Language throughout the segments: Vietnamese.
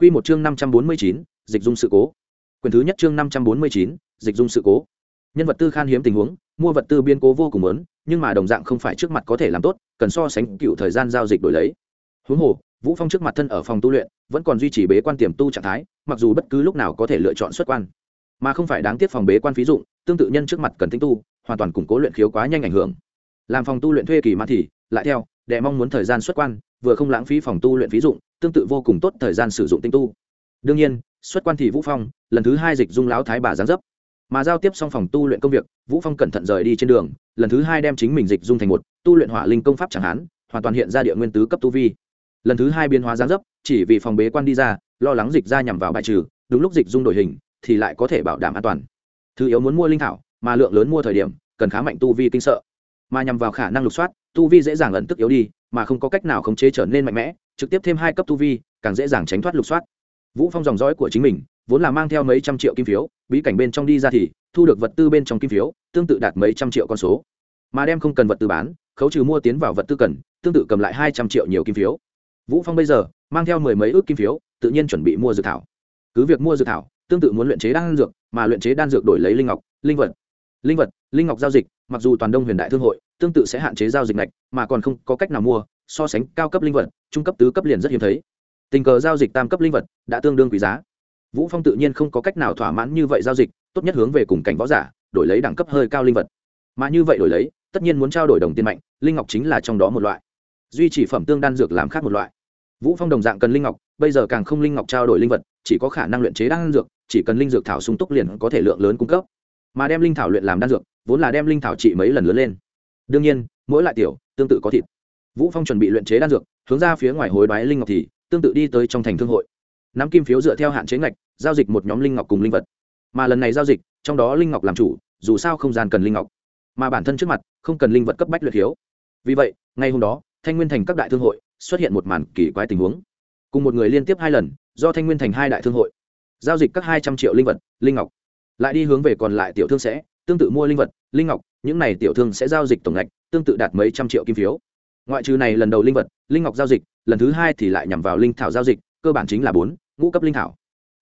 Quy một chương năm trăm bốn mươi chín, dịch dung sự cố. Quyền thứ nhất chương năm trăm bốn mươi chín, dịch dung sự cố. Nhân vật tư khan hiếm tình huống, mua vật tư biên cố vô cùng lớn, nhưng mà đồng dạng không phải trước mặt có thể làm tốt, cần so sánh cựu thời gian giao dịch đổi lấy. Huống hồ, vũ phong trước mặt thân ở phòng tu luyện, vẫn còn duy trì bế quan tiềm tu trạng thái, mặc dù bất cứ lúc nào có thể lựa chọn xuất quan. Mà không phải đáng tiếc phòng bế quan phí dụng, tương tự nhân trước mặt cần tinh tu, hoàn toàn củng cố luyện khiếu quá nhanh ảnh hưởng. Làm phòng tu luyện thuê kỳ mà thì, lại theo để mong muốn thời gian xuất quan, vừa không lãng phí phòng tu luyện phí dụng tương tự vô cùng tốt thời gian sử dụng tinh tu. Đương nhiên, xuất quan thì vũ phong, lần thứ hai dịch dung lão thái bà giáng dấp. Mà giao tiếp xong phòng tu luyện công việc, vũ phong cẩn thận rời đi trên đường, lần thứ hai đem chính mình dịch dung thành một, tu luyện hỏa linh công pháp chẳng hán hoàn toàn hiện ra địa nguyên tứ cấp tu vi. Lần thứ hai biến hóa giáng dấp, chỉ vì phòng bế quan đi ra, lo lắng dịch ra nhằm vào bài trừ, đúng lúc dịch dung đổi hình, thì lại có thể bảo đảm an toàn. Thứ yếu muốn mua linh thảo, mà lượng lớn mua thời điểm, cần khá mạnh tu vi kinh sợ mà nhằm vào khả năng lục soát, tu vi dễ dàng ẩn tức yếu đi, mà không có cách nào khống chế trở nên mạnh mẽ, trực tiếp thêm hai cấp tu vi, càng dễ dàng tránh thoát lục soát. Vũ phong dòng dõi của chính mình, vốn là mang theo mấy trăm triệu kim phiếu, bí cảnh bên trong đi ra thì, thu được vật tư bên trong kim phiếu, tương tự đạt mấy trăm triệu con số. Mà đem không cần vật tư bán, khấu trừ mua tiến vào vật tư cần, tương tự cầm lại hai trăm triệu nhiều kim phiếu. Vũ phong bây giờ, mang theo mười mấy ước kim phiếu, tự nhiên chuẩn bị mua dược thảo. Cứ việc mua dược thảo, tương tự muốn luyện chế đan dược, mà luyện chế đan dược đổi lấy linh ngọc, linh vật linh vật, linh ngọc giao dịch, mặc dù toàn đông huyền đại thương hội tương tự sẽ hạn chế giao dịch này mà còn không có cách nào mua, so sánh cao cấp linh vật, trung cấp tứ cấp liền rất hiếm thấy. Tình cờ giao dịch tam cấp linh vật đã tương đương quý giá. Vũ phong tự nhiên không có cách nào thỏa mãn như vậy giao dịch, tốt nhất hướng về cùng cảnh võ giả, đổi lấy đẳng cấp hơi cao linh vật. Mà như vậy đổi lấy, tất nhiên muốn trao đổi đồng tiền mạnh, linh ngọc chính là trong đó một loại. Duy chỉ phẩm tương đan dược làm khác một loại. Vũ phong đồng dạng cần linh ngọc, bây giờ càng không linh ngọc trao đổi linh vật, chỉ có khả năng luyện chế đan dược, chỉ cần linh dược thảo sung túc liền có thể lượng lớn cung cấp mà đem linh thảo luyện làm đan dược, vốn là đem linh thảo trị mấy lần lớn lên. Đương nhiên, mỗi lại tiểu, tương tự có thịt. Vũ phong chuẩn bị luyện chế đan dược, hướng ra phía ngoài hối đoái linh ngọc thì, tương tự đi tới trong thành thương hội. Nắm kim phiếu dựa theo hạn chế ngạch, giao dịch một nhóm linh ngọc cùng linh vật. Mà lần này giao dịch, trong đó linh ngọc làm chủ, dù sao không gian cần linh ngọc. Mà bản thân trước mặt, không cần linh vật cấp bách luyện thiếu vì vậy, ngay hôm đó, thanh nguyên thành các đại thương hội xuất hiện một màn kỳ quái tình huống. Cùng một người liên tiếp hai lần, do thanh nguyên thành hai đại thương hội giao dịch các hai trăm triệu linh vật, linh ngọc lại đi hướng về còn lại tiểu thương sẽ, tương tự mua linh vật, linh ngọc, những này tiểu thương sẽ giao dịch tổng ngạch, tương tự đạt mấy trăm triệu kim phiếu. Ngoại trừ này lần đầu linh vật, linh ngọc giao dịch, lần thứ hai thì lại nhằm vào linh thảo giao dịch, cơ bản chính là bốn, ngũ cấp linh thảo.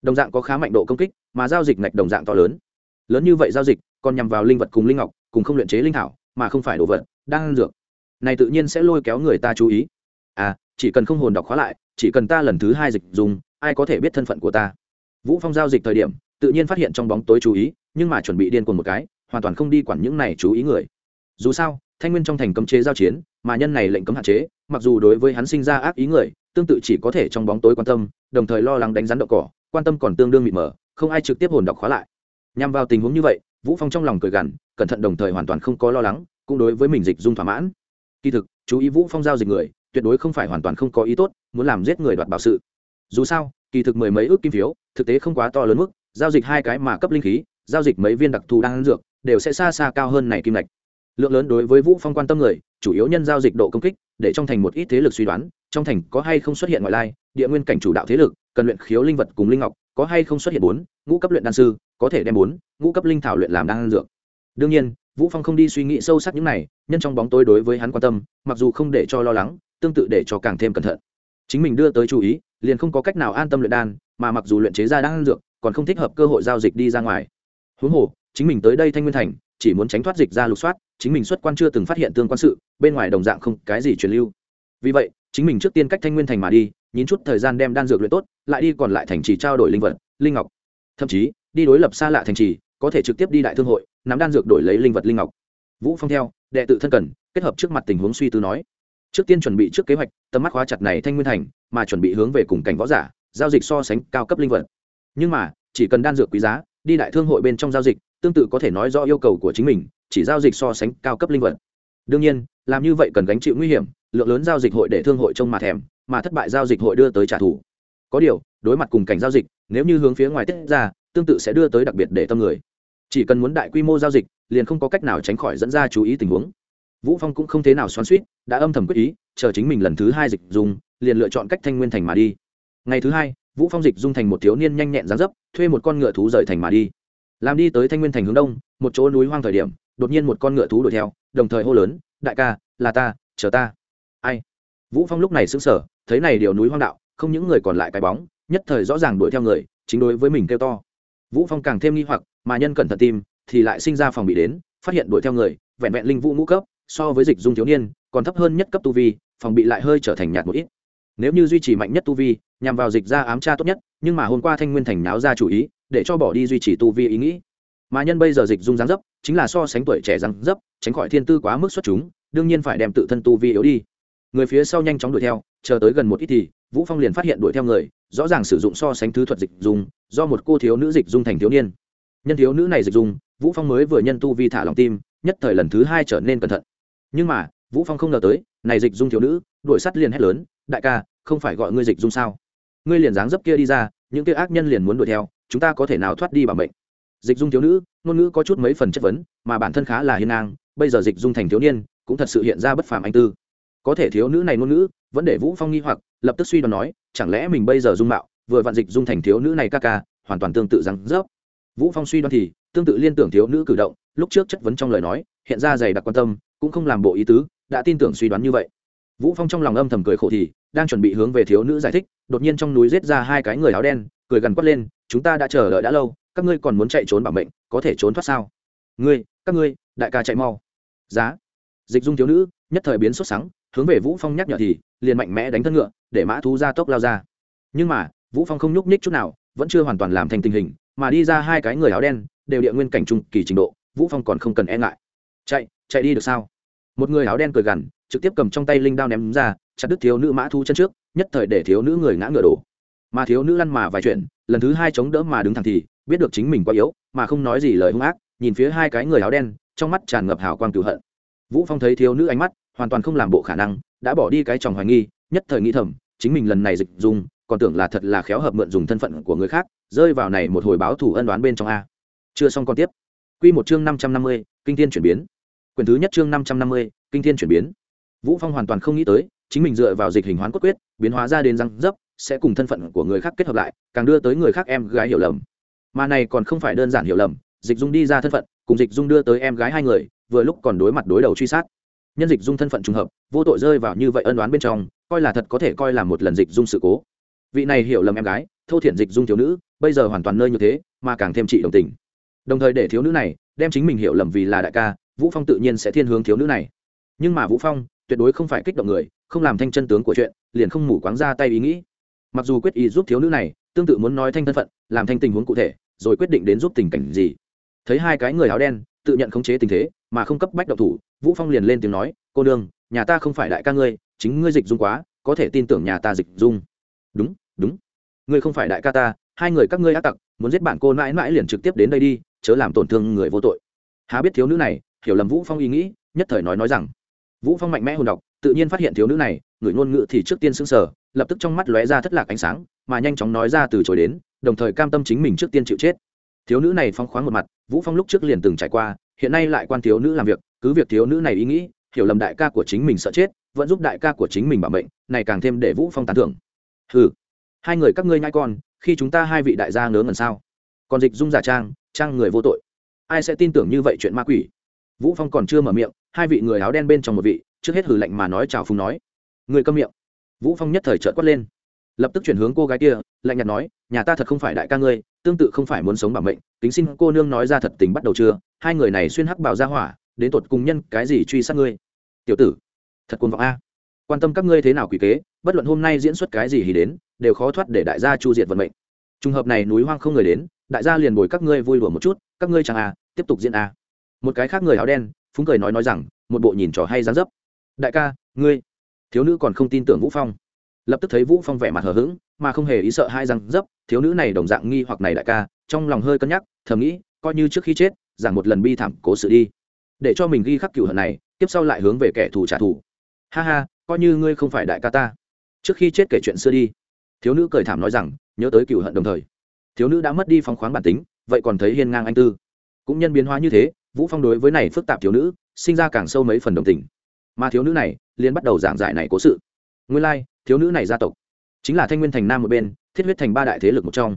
Đồng dạng có khá mạnh độ công kích, mà giao dịch ngạch đồng dạng to lớn. Lớn như vậy giao dịch, còn nhằm vào linh vật cùng linh ngọc, cùng không luyện chế linh thảo, mà không phải đồ vật, đang dược. Này tự nhiên sẽ lôi kéo người ta chú ý. À chỉ cần không hồn đọc khóa lại, chỉ cần ta lần thứ hai dịch dùng, ai có thể biết thân phận của ta? Vũ phong giao dịch thời điểm tự nhiên phát hiện trong bóng tối chú ý, nhưng mà chuẩn bị điên cuồng một cái, hoàn toàn không đi quản những này chú ý người. Dù sao, thanh nguyên trong thành cấm chế giao chiến, mà nhân này lệnh cấm hạn chế, mặc dù đối với hắn sinh ra ác ý người, tương tự chỉ có thể trong bóng tối quan tâm, đồng thời lo lắng đánh rắn đậu cỏ, quan tâm còn tương đương mịt mờ, không ai trực tiếp hồn đọc khóa lại. Nhằm vào tình huống như vậy, vũ phong trong lòng cười gằn, cẩn thận đồng thời hoàn toàn không có lo lắng, cũng đối với mình dịch dung thỏa mãn. Kỳ thực, chú ý vũ phong giao dịch người, tuyệt đối không phải hoàn toàn không có ý tốt, muốn làm giết người đoạt bảo sự. Dù sao, kỳ thực mười mấy ước kim phiếu, thực tế không quá to lớn mức giao dịch hai cái mà cấp linh khí, giao dịch mấy viên đặc thù đang dược, đều sẽ xa xa cao hơn này kim lạch lượng lớn đối với vũ phong quan tâm người, chủ yếu nhân giao dịch độ công kích, để trong thành một ít thế lực suy đoán, trong thành có hay không xuất hiện ngoại lai, địa nguyên cảnh chủ đạo thế lực, cần luyện khiếu linh vật cùng linh ngọc, có hay không xuất hiện bốn, ngũ cấp luyện đan sư, có thể đem bốn, ngũ cấp linh thảo luyện làm đan dược. Đương nhiên, vũ phong không đi suy nghĩ sâu sắc những này, nhân trong bóng tối đối với hắn quan tâm, mặc dù không để cho lo lắng, tương tự để cho càng thêm cẩn thận. Chính mình đưa tới chú ý, liền không có cách nào an tâm luyện đan, mà mặc dù luyện chế ra đan dược còn không thích hợp cơ hội giao dịch đi ra ngoài. Huống hồ, chính mình tới đây thanh nguyên thành, chỉ muốn tránh thoát dịch ra lục soát, chính mình xuất quan chưa từng phát hiện tương quan sự, bên ngoài đồng dạng không cái gì truyền lưu. Vì vậy, chính mình trước tiên cách thanh nguyên thành mà đi nhín chút thời gian đem đan dược luyện tốt, lại đi còn lại thành trì trao đổi linh vật, linh ngọc. Thậm chí, đi đối lập xa lạ thành trì, có thể trực tiếp đi đại thương hội, nắm đan dược đổi lấy linh vật linh ngọc. Vũ phong theo, đệ tự thân cần kết hợp trước mặt tình huống suy tư nói. Trước tiên chuẩn bị trước kế hoạch, tầm mắt khóa chặt này thanh nguyên thành, mà chuẩn bị hướng về cùng cảnh võ giả, giao dịch so sánh cao cấp linh vật nhưng mà, chỉ cần đan dược quý giá, đi đại thương hội bên trong giao dịch, tương tự có thể nói rõ yêu cầu của chính mình, chỉ giao dịch so sánh cao cấp linh vật. Đương nhiên, làm như vậy cần gánh chịu nguy hiểm, lượng lớn giao dịch hội để thương hội trông mà thèm, mà thất bại giao dịch hội đưa tới trả thù. Có điều, đối mặt cùng cảnh giao dịch, nếu như hướng phía ngoài tiết ra, tương tự sẽ đưa tới đặc biệt để tâm người. Chỉ cần muốn đại quy mô giao dịch, liền không có cách nào tránh khỏi dẫn ra chú ý tình huống. Vũ phong cũng không thế nào xoắn suýt đã âm thầm quyết ý, chờ chính mình lần thứ hai dịch dùng, liền lựa chọn cách thanh nguyên thành mà đi. Ngày thứ hai vũ phong dịch dung thành một thiếu niên nhanh nhẹn dáng dấp, thuê một con ngựa thú rời thành mà đi. Làm đi tới thanh nguyên thành hướng đông, một chỗ núi hoang thời điểm, đột nhiên một con ngựa thú đuổi theo, đồng thời hô lớn, đại ca, là ta, chờ ta. Ai? Vũ phong lúc này sững sờ, thấy này điều núi hoang đạo, không những người còn lại cái bóng, nhất thời rõ ràng đuổi theo người, chính đối với mình kêu to. Vũ phong càng thêm nghi hoặc, mà nhân cẩn thận tim thì lại sinh ra phòng bị đến, phát hiện đuổi theo người, vẹn vẹn linh vũ ngũ cấp, so với dịch dung thiếu niên, còn thấp hơn nhất cấp tu vi, phòng bị lại hơi trở thành nhạt một ít. Nếu như duy trì mạnh nhất tu vi nhằm vào dịch ra ám tra tốt nhất, nhưng mà hôm qua thanh nguyên thành náo ra chủ ý, để cho bỏ đi duy trì tu vi ý nghĩ. Mà nhân bây giờ dịch dung dáng dấp, chính là so sánh tuổi trẻ dáng dấp, tránh khỏi thiên tư quá mức xuất chúng, đương nhiên phải đem tự thân tu vi yếu đi. Người phía sau nhanh chóng đuổi theo, chờ tới gần một ít thì, vũ phong liền phát hiện đuổi theo người, rõ ràng sử dụng so sánh thứ thuật dịch dung, do một cô thiếu nữ dịch dung thành thiếu niên. Nhân thiếu nữ này dịch dung, vũ phong mới vừa nhân tu vi thả lòng tim, nhất thời lần thứ hai trở nên cẩn thận. Nhưng mà, vũ phong không ngờ tới, này dịch dung thiếu nữ, đuổi sắt liền hét lớn, đại ca, không phải gọi ngươi dịch dung sao? Ngươi liền dáng dấp kia đi ra, những kia ác nhân liền muốn đuổi theo, chúng ta có thể nào thoát đi bằng bệnh dịch dung thiếu nữ, ngôn ngữ có chút mấy phần chất vấn, mà bản thân khá là hiên ngang, bây giờ dịch dung thành thiếu niên, cũng thật sự hiện ra bất phàm anh tư. Có thể thiếu nữ này ngôn ngữ, vẫn để vũ phong nghi hoặc, lập tức suy đoán nói, chẳng lẽ mình bây giờ dung mạo, vừa vạn dịch dung thành thiếu nữ này ca ca, hoàn toàn tương tự rằng dốc vũ phong suy đoán thì, tương tự liên tưởng thiếu nữ cử động, lúc trước chất vấn trong lời nói, hiện ra dày đặc quan tâm, cũng không làm bộ ý tứ, đã tin tưởng suy đoán như vậy vũ phong trong lòng âm thầm cười khổ thì, đang chuẩn bị hướng về thiếu nữ giải thích, đột nhiên trong núi giết ra hai cái người áo đen, cười gần quát lên, chúng ta đã chờ đợi đã lâu, các ngươi còn muốn chạy trốn bảo mệnh, có thể trốn thoát sao? Ngươi, các ngươi, đại ca chạy mau. Giá. Dịch dung thiếu nữ, nhất thời biến sốt sắng, hướng về vũ phong nhắc nhở thì, liền mạnh mẽ đánh thân ngựa, để mã thú ra tốc lao ra. Nhưng mà, vũ phong không nhúc nhích chút nào, vẫn chưa hoàn toàn làm thành tình hình, mà đi ra hai cái người áo đen, đều địa nguyên cảnh trung kỳ trình độ, vũ phong còn không cần e ngại. Chạy chạy đi được sao? Một người áo đen cười gằn trực tiếp cầm trong tay linh đao ném ra, chặt đứt thiếu nữ mã thu chân trước, nhất thời để thiếu nữ người ngã ngựa đổ. Mà thiếu nữ lăn mà vài chuyện, lần thứ hai chống đỡ mà đứng thẳng thì, biết được chính mình quá yếu, mà không nói gì lời hung ác, nhìn phía hai cái người áo đen, trong mắt tràn ngập hào quang cửu hận. Vũ phong thấy thiếu nữ ánh mắt, hoàn toàn không làm bộ khả năng, đã bỏ đi cái tròng hoài nghi, nhất thời nghĩ thầm, chính mình lần này dịch dùng, còn tưởng là thật là khéo hợp mượn dùng thân phận của người khác, rơi vào này một hồi báo thủ ân đoán bên trong a. Chưa xong còn tiếp. Quy một chương năm trăm năm mươi, kinh thiên chuyển biến. Quyển thứ nhất chương năm trăm năm mươi, kinh thiên chuyển biến vũ phong hoàn toàn không nghĩ tới, chính mình dựa vào dịch hình hoán cốt quyết, biến hóa ra đến răng dấp, sẽ cùng thân phận của người khác kết hợp lại, càng đưa tới người khác em gái hiểu lầm. Mà này còn không phải đơn giản hiểu lầm, dịch dung đi ra thân phận, cùng dịch dung đưa tới em gái hai người, vừa lúc còn đối mặt đối đầu truy sát. Nhân dịch dung thân phận trùng hợp, vô tội rơi vào như vậy ân đoán bên trong, coi là thật có thể coi là một lần dịch dung sự cố. Vị này hiểu lầm em gái, thô thiển dịch dung thiếu nữ, bây giờ hoàn toàn nơi như thế, mà càng thêm trị đồng tình. Đồng thời để thiếu nữ này, đem chính mình hiểu lầm vì là đại ca, vũ phong tự nhiên sẽ thiên hướng thiếu nữ này. Nhưng mà vũ phong tuyệt đối không phải kích động người, không làm thanh chân tướng của chuyện, liền không mủ quáng ra tay ý nghĩ. Mặc dù quyết ý giúp thiếu nữ này, tương tự muốn nói thanh thân phận, làm thanh tình huống cụ thể, rồi quyết định đến giúp tình cảnh gì. Thấy hai cái người áo đen, tự nhận khống chế tình thế, mà không cấp bách độc thủ, vũ phong liền lên tiếng nói, cô đương nhà ta không phải đại ca ngươi, chính ngươi dịch dung quá, có thể tin tưởng nhà ta dịch dung. Đúng đúng. Ngươi không phải đại ca ta, hai người các ngươi ác tặc, muốn giết bạn cô mãi mãi liền trực tiếp đến đây đi, chớ làm tổn thương người vô tội. Há biết thiếu nữ này, hiểu lầm vũ phong ý nghĩ, nhất thời nói nói rằng vũ phong mạnh mẽ hồn đọc tự nhiên phát hiện thiếu nữ này, người ngôn ngữ thì trước tiên sững sờ, lập tức trong mắt lóe ra thất lạc ánh sáng, mà nhanh chóng nói ra từ chối đến, đồng thời cam tâm chính mình trước tiên chịu chết. Thiếu nữ này phong khoáng một mặt, vũ phong lúc trước liền từng trải qua, hiện nay lại quan thiếu nữ làm việc, cứ việc thiếu nữ này ý nghĩ, hiểu lầm đại ca của chính mình sợ chết, vẫn giúp đại ca của chính mình bảo mệnh, này càng thêm để vũ phong tán thưởng. Hừ, hai người các ngươi nhai con, khi chúng ta hai vị đại gia ngớ ngẩn sao? Còn dịch dung giả trang trang người vô tội. Ai sẽ tin tưởng như vậy chuyện ma quỷ? Vũ phong còn chưa mở miệng, hai vị người áo đen bên trong một vị, trước hết hử lạnh mà nói chào phùng nói. Người câm miệng. Vũ phong nhất thời trợn quát lên. Lập tức chuyển hướng cô gái kia, lạnh nhạt nói, nhà ta thật không phải đại ca ngươi, tương tự không phải muốn sống bảo mệnh tính xin cô nương nói ra thật tình bắt đầu chưa, hai người này xuyên hắc bảo ra hỏa, đến tột cùng nhân cái gì truy sát ngươi? Tiểu tử, thật cuồng vọng a. Quan tâm các ngươi thế nào quỷ kế, bất luận hôm nay diễn xuất cái gì thì đến, đều khó thoát để đại gia chu diệt vận mệnh. Trùng hợp này núi hoang không người đến, đại gia liền bồi các ngươi vui đùa một chút, các ngươi chẳng à tiếp tục diễn à một cái khác người áo đen, phúng cười nói nói rằng, một bộ nhìn trò hay dán dấp. Đại ca, ngươi. Thiếu nữ còn không tin tưởng vũ phong. Lập tức thấy vũ phong vẻ mặt hờ hững, mà không hề ý sợ hai răng dấp, thiếu nữ này đồng dạng nghi hoặc này đại ca, trong lòng hơi cân nhắc, thầm nghĩ, coi như trước khi chết giảng một lần bi thảm cố sự đi. Để cho mình ghi khắc cựu hận này, tiếp sau lại hướng về kẻ thù trả thù. Ha ha, coi như ngươi không phải đại ca ta. Trước khi chết kể chuyện xưa đi. Thiếu nữ cười thảm nói rằng, nhớ tới cựu hận đồng thời. Thiếu nữ đã mất đi phóng khoáng bản tính, vậy còn thấy hiên ngang anh tư. Cũng nhân biến hóa như thế vũ phong đối với này phức tạp thiếu nữ sinh ra càng sâu mấy phần đồng tình. Mà thiếu nữ này liền bắt đầu giảng giải này cố sự. Nguyên lai like, thiếu nữ này gia tộc chính là thanh nguyên thành nam một bên thiết huyết thành ba đại thế lực một trong.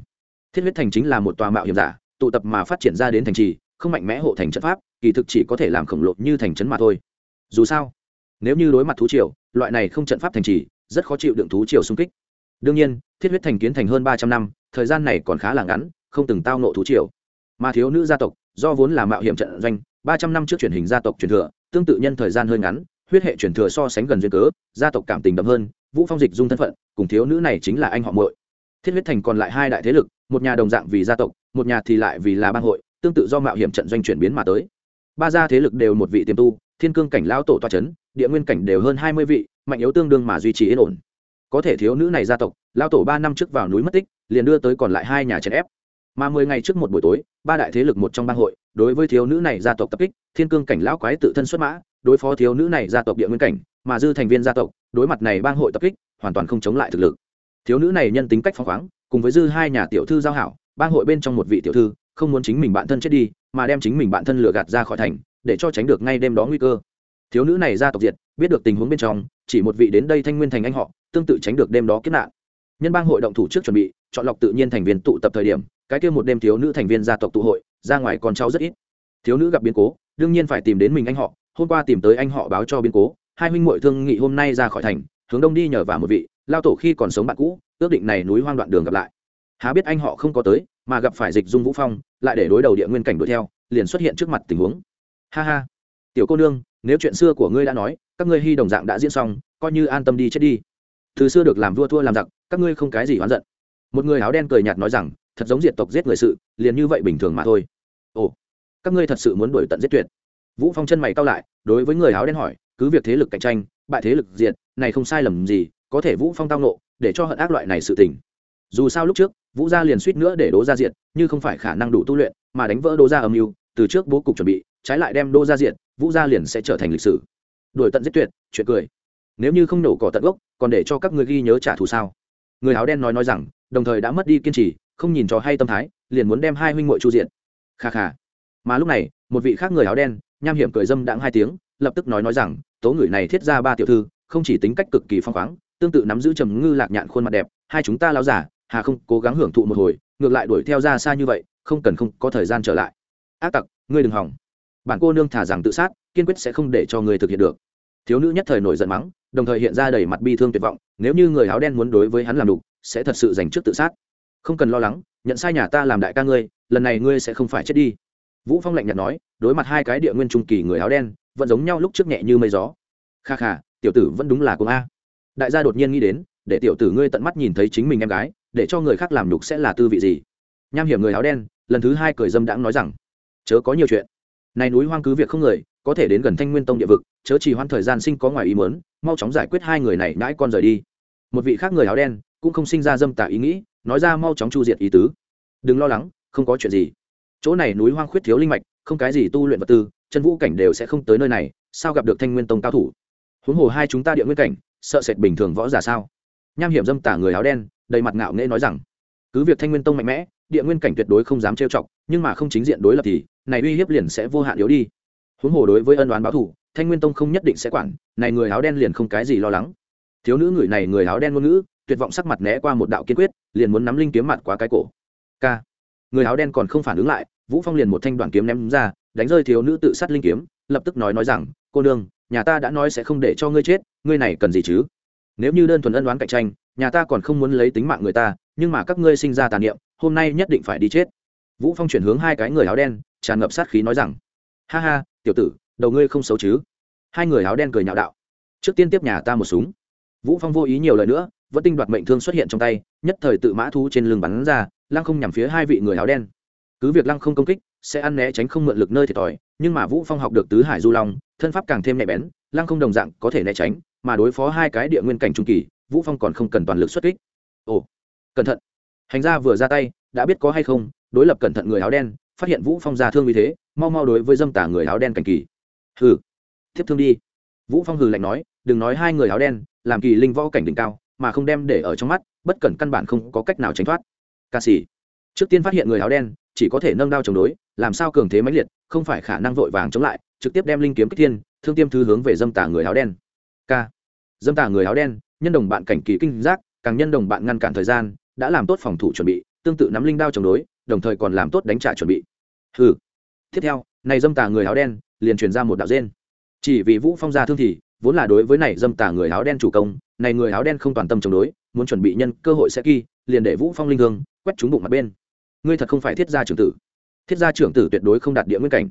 Thiết huyết thành chính là một tòa mạo hiểm giả tụ tập mà phát triển ra đến thành trì không mạnh mẽ hộ thành trận pháp kỳ thực chỉ có thể làm khổng lồ như thành trấn mà thôi. Dù sao nếu như đối mặt thú triều loại này không trận pháp thành trì rất khó chịu đựng thú triều xung kích. Đương nhiên thiết huyết thành kiến thành hơn ba trăm năm thời gian này còn khá là ngắn không từng tao nộ thú triều. Mà thiếu nữ gia tộc do vốn là mạo hiểm trận doanh, ba trăm năm trước truyền hình gia tộc truyền thừa, tương tự nhân thời gian hơi ngắn, huyết hệ truyền thừa so sánh gần duyên cớ, gia tộc cảm tình đậm hơn, vũ phong dịch dung thân phận, cùng thiếu nữ này chính là anh họ muội. Thiết huyết thành còn lại hai đại thế lực, một nhà đồng dạng vì gia tộc, một nhà thì lại vì là bang hội, tương tự do mạo hiểm trận doanh chuyển biến mà tới. Ba gia thế lực đều một vị tiềm tu, thiên cương cảnh lão tổ toa chấn, địa nguyên cảnh đều hơn hai mươi vị, mạnh yếu tương đương mà duy trì yên ổn. Có thể thiếu nữ này gia tộc, lão tổ ba năm trước vào núi mất tích, liền đưa tới còn lại hai nhà chèn ép mà mười ngày trước một buổi tối, ba đại thế lực một trong bang hội, đối với thiếu nữ này gia tộc tập kích, thiên cương cảnh lão quái tự thân xuất mã, đối phó thiếu nữ này gia tộc địa nguyên cảnh, mà dư thành viên gia tộc, đối mặt này bang hội tập kích, hoàn toàn không chống lại thực lực. Thiếu nữ này nhân tính cách phóng khoáng, cùng với dư hai nhà tiểu thư giao hảo, bang hội bên trong một vị tiểu thư, không muốn chính mình bạn thân chết đi, mà đem chính mình bạn thân lừa gạt ra khỏi thành, để cho tránh được ngay đêm đó nguy cơ. Thiếu nữ này gia tộc diệt, biết được tình huống bên trong, chỉ một vị đến đây thanh nguyên thành anh họ, tương tự tránh được đêm đó kiếp nạn. Nhân bang hội động thủ trước chuẩn bị, chọn lọc tự nhiên thành viên tụ tập thời điểm cái kia một đêm thiếu nữ thành viên gia tộc tụ hội, ra ngoài con cháu rất ít. Thiếu nữ gặp biến cố, đương nhiên phải tìm đến mình anh họ, hôm qua tìm tới anh họ báo cho biến cố, hai huynh muội thương nghị hôm nay ra khỏi thành, hướng đông đi nhờ vào một vị, lao tổ khi còn sống bạn cũ, ước định này núi hoang đoạn đường gặp lại. Há biết anh họ không có tới, mà gặp phải dịch dung vũ phong, lại để đối đầu địa nguyên cảnh đuổi theo, liền xuất hiện trước mặt tình huống. Ha ha. Tiểu cô nương, nếu chuyện xưa của ngươi đã nói, các ngươi hy đồng dạng đã diễn xong, coi như an tâm đi chết đi. Từ xưa được làm vua thua làm giặc, các ngươi không cái gì oán giận. Một người áo đen cười nhạt nói rằng thật giống diệt tộc giết người sự, liền như vậy bình thường mà thôi. Ồ, các ngươi thật sự muốn đuổi tận giết tuyệt. Vũ phong chân mày cao lại, đối với người áo đen hỏi, cứ việc thế lực cạnh tranh, bại thế lực diệt, này không sai lầm gì, có thể vũ phong tao nộ để cho hận ác loại này sự tình. Dù sao lúc trước, vũ gia liền suýt nữa để đố gia diện như không phải khả năng đủ tu luyện, mà đánh vỡ đố gia âm mưu, từ trước bố cục chuẩn bị, trái lại đem Đô gia diện vũ gia liền sẽ trở thành lịch sử. Đuổi tận giết tuyệt, chuyện cười. Nếu như không nổ cỏ tận gốc, còn để cho các người ghi nhớ trả thù sao? Người áo đen nói nói rằng, đồng thời đã mất đi kiên trì không nhìn trò hay tâm thái, liền muốn đem hai huynh muội chu diện. Kha kha. Mà lúc này, một vị khác người áo đen, nham hiểm cười dâm đãng hai tiếng, lập tức nói nói rằng, tố người này thiết ra ba tiểu thư, không chỉ tính cách cực kỳ phong khoáng, tương tự nắm giữ trầm ngư lạc nhạn khuôn mặt đẹp, hai chúng ta lão giả hà không cố gắng hưởng thụ một hồi, ngược lại đuổi theo ra xa như vậy, không cần không có thời gian trở lại. Ác tặc, ngươi đừng hỏng. Bản cô nương thả rằng tự sát, kiên quyết sẽ không để cho người thực hiện được. Thiếu nữ nhất thời nổi giận mắng, đồng thời hiện ra đầy mặt bi thương tuyệt vọng, nếu như người áo đen muốn đối với hắn làm đục, sẽ thật sự dành trước tự sát không cần lo lắng, nhận sai nhà ta làm đại ca ngươi, lần này ngươi sẽ không phải chết đi. Vũ phong lạnh nhạt nói, đối mặt hai cái địa nguyên trung kỳ người áo đen, vẫn giống nhau lúc trước nhẹ như mây gió. Kha kha, tiểu tử vẫn đúng là cùng a. Đại gia đột nhiên nghĩ đến, để tiểu tử ngươi tận mắt nhìn thấy chính mình em gái, để cho người khác làm nhục sẽ là tư vị gì? Nham hiểm người áo đen, lần thứ hai cười dâm đãng nói rằng, chớ có nhiều chuyện. Này núi hoang cứ việc không người, có thể đến gần thanh nguyên tông địa vực, chớ chỉ hoãn thời gian sinh có ngoài ý muốn, mau chóng giải quyết hai người này nãi con rời đi. Một vị khác người áo đen, cũng không sinh ra dâm tả ý nghĩ nói ra mau chóng chu diệt ý tứ. Đừng lo lắng, không có chuyện gì. Chỗ này núi hoang khuyết thiếu linh mạch, không cái gì tu luyện vật tư, chân vũ cảnh đều sẽ không tới nơi này, sao gặp được thanh nguyên tông cao thủ? Huống hồ hai chúng ta địa nguyên cảnh, sợ sệt bình thường võ giả sao? Nham hiểm dâm tả người áo đen, đầy mặt ngạo nghễ nói rằng, cứ việc thanh nguyên tông mạnh mẽ, địa nguyên cảnh tuyệt đối không dám trêu chọc, nhưng mà không chính diện đối lập thì, này uy hiếp liền sẽ vô hạn yếu đi. Huống hồ đối với ân đoán báo thủ thanh nguyên tông không nhất định sẽ quản, này người áo đen liền không cái gì lo lắng. Thiếu nữ người này người áo đen ngôn ngữ tuyệt vọng sắc mặt né qua một đạo kiên quyết, liền muốn nắm linh kiếm mặt qua cái cổ. K. Người áo đen còn không phản ứng lại, vũ phong liền một thanh đoạn kiếm ném ra, đánh rơi thiếu nữ tự sát linh kiếm, lập tức nói nói rằng, cô nương, nhà ta đã nói sẽ không để cho ngươi chết, ngươi này cần gì chứ? Nếu như đơn thuần ân đoán cạnh tranh, nhà ta còn không muốn lấy tính mạng người ta, nhưng mà các ngươi sinh ra tàn niệm, hôm nay nhất định phải đi chết. Vũ phong chuyển hướng hai cái người áo đen, tràn ngập sát khí nói rằng, ha ha, tiểu tử, đầu ngươi không xấu chứ? Hai người áo đen cười nhạo đạo, trước tiên tiếp nhà ta một súng. Vũ phong vô ý nhiều lời nữa vẫn tinh đoạt mệnh thương xuất hiện trong tay, nhất thời tự mã thu trên lưng bắn ra, lăng không nhằm phía hai vị người áo đen. Cứ việc lăng không công kích, sẽ ăn né tránh không mượn lực nơi thiệt thòi, nhưng mà vũ phong học được tứ hải du long, thân pháp càng thêm nhạy bén, lăng không đồng dạng có thể né tránh, mà đối phó hai cái địa nguyên cảnh trung kỳ, vũ phong còn không cần toàn lực xuất kích. Ồ, cẩn thận. Hành gia vừa ra tay, đã biết có hay không, đối lập cẩn thận người áo đen, phát hiện vũ phong ra thương như thế, mau mau đối với dâm tả người áo đen cảnh kỳ. Hừ, tiếp thương đi. Vũ phong hừ lạnh nói, đừng nói hai người áo đen, làm kỳ linh võ cảnh đỉnh cao mà không đem để ở trong mắt, bất cẩn căn bản không có cách nào tránh thoát. Ca sĩ, trước tiên phát hiện người áo đen, chỉ có thể nâng đao chống đối, làm sao cường thế mãnh liệt, không phải khả năng vội vàng chống lại, trực tiếp đem linh kiếm kích thiên, thương tiêm thư hướng về dâm tả người áo đen. K dâm tả người áo đen, nhân đồng bạn cảnh kỳ kinh giác, càng nhân đồng bạn ngăn cản thời gian, đã làm tốt phòng thủ chuẩn bị, tương tự nắm linh đao chống đối, đồng thời còn làm tốt đánh trả chuẩn bị. Ừ tiếp theo, này dâm tà người áo đen, liền truyền ra một đạo rên. Chỉ vì vũ phong ra thương thì, vốn là đối với này dâm tà người áo đen chủ công này người áo đen không toàn tâm chống đối, muốn chuẩn bị nhân cơ hội sẽ kỳ, liền để vũ phong linh hương quét trúng bụng mặt bên. Ngươi thật không phải thiết gia trưởng tử. Thiết gia trưởng tử tuyệt đối không đạt địa nguyên cảnh.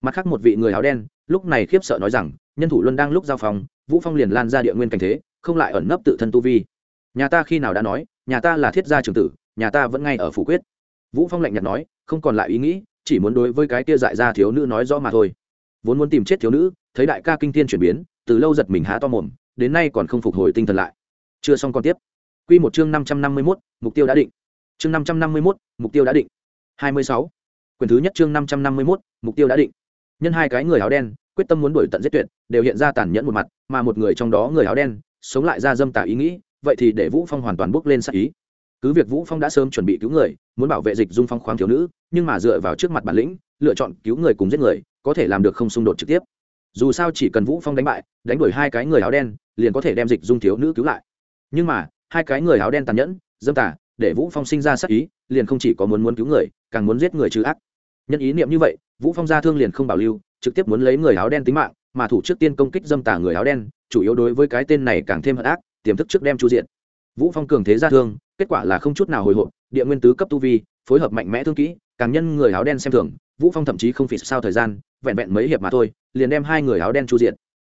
Mặt khác một vị người áo đen, lúc này khiếp sợ nói rằng, nhân thủ luân đang lúc giao phòng, vũ phong liền lan ra địa nguyên cảnh thế, không lại ẩn nấp tự thân tu vi. Nhà ta khi nào đã nói, nhà ta là thiết gia trưởng tử, nhà ta vẫn ngay ở phủ quyết. Vũ phong lạnh nhạt nói, không còn lại ý nghĩ, chỉ muốn đối với cái kia dại ra thiếu nữ nói rõ mà thôi. Vốn muốn tìm chết thiếu nữ, thấy đại ca kinh thiên chuyển biến, từ lâu giật mình há to mồm đến nay còn không phục hồi tinh thần lại. Chưa xong còn tiếp. Quy một chương năm trăm năm mươi 551, mục tiêu đã định. Chương năm trăm năm mươi 551, mục tiêu đã định. hai mươi sáu. Quyền thứ nhất chương năm trăm năm mươi 551, mục tiêu đã định. Nhân hai cái người áo đen quyết tâm muốn đuổi tận giết tuyệt đều hiện ra tàn nhẫn một mặt mà một người trong đó người áo đen sống lại ra dâm tà ý nghĩ vậy thì để vũ phong hoàn toàn bước lên sát ý. Cứ việc vũ phong đã sớm chuẩn bị cứu người muốn bảo vệ dịch dung phong khoáng thiếu nữ nhưng mà dựa vào trước mặt bản lĩnh lựa chọn cứu người cùng giết người có thể làm được không xung đột trực tiếp. Dù sao chỉ cần vũ phong đánh bại đánh đuổi hai cái người áo đen liền có thể đem dịch dung thiếu nữ cứu lại. Nhưng mà, hai cái người áo đen tàn nhẫn, dâm tà, để vũ phong sinh ra sát ý, liền không chỉ có muốn muốn cứu người, càng muốn giết người trừ ác. Nhân ý niệm như vậy, vũ phong ra thương liền không bảo lưu, trực tiếp muốn lấy người áo đen tính mạng, mà thủ trước tiên công kích dâm tà người áo đen, chủ yếu đối với cái tên này càng thêm hận ác, tiềm thức trước đem chu diện. Vũ phong cường thế ra thương, kết quả là không chút nào hồi hộp, địa nguyên tứ cấp tu vi, phối hợp mạnh mẽ thương kỹ, càng nhân người áo đen xem thường, vũ phong thậm chí không phì sao thời gian, vẹn vẹn mấy hiệp mà thôi, liền đem hai người áo đen chu diệt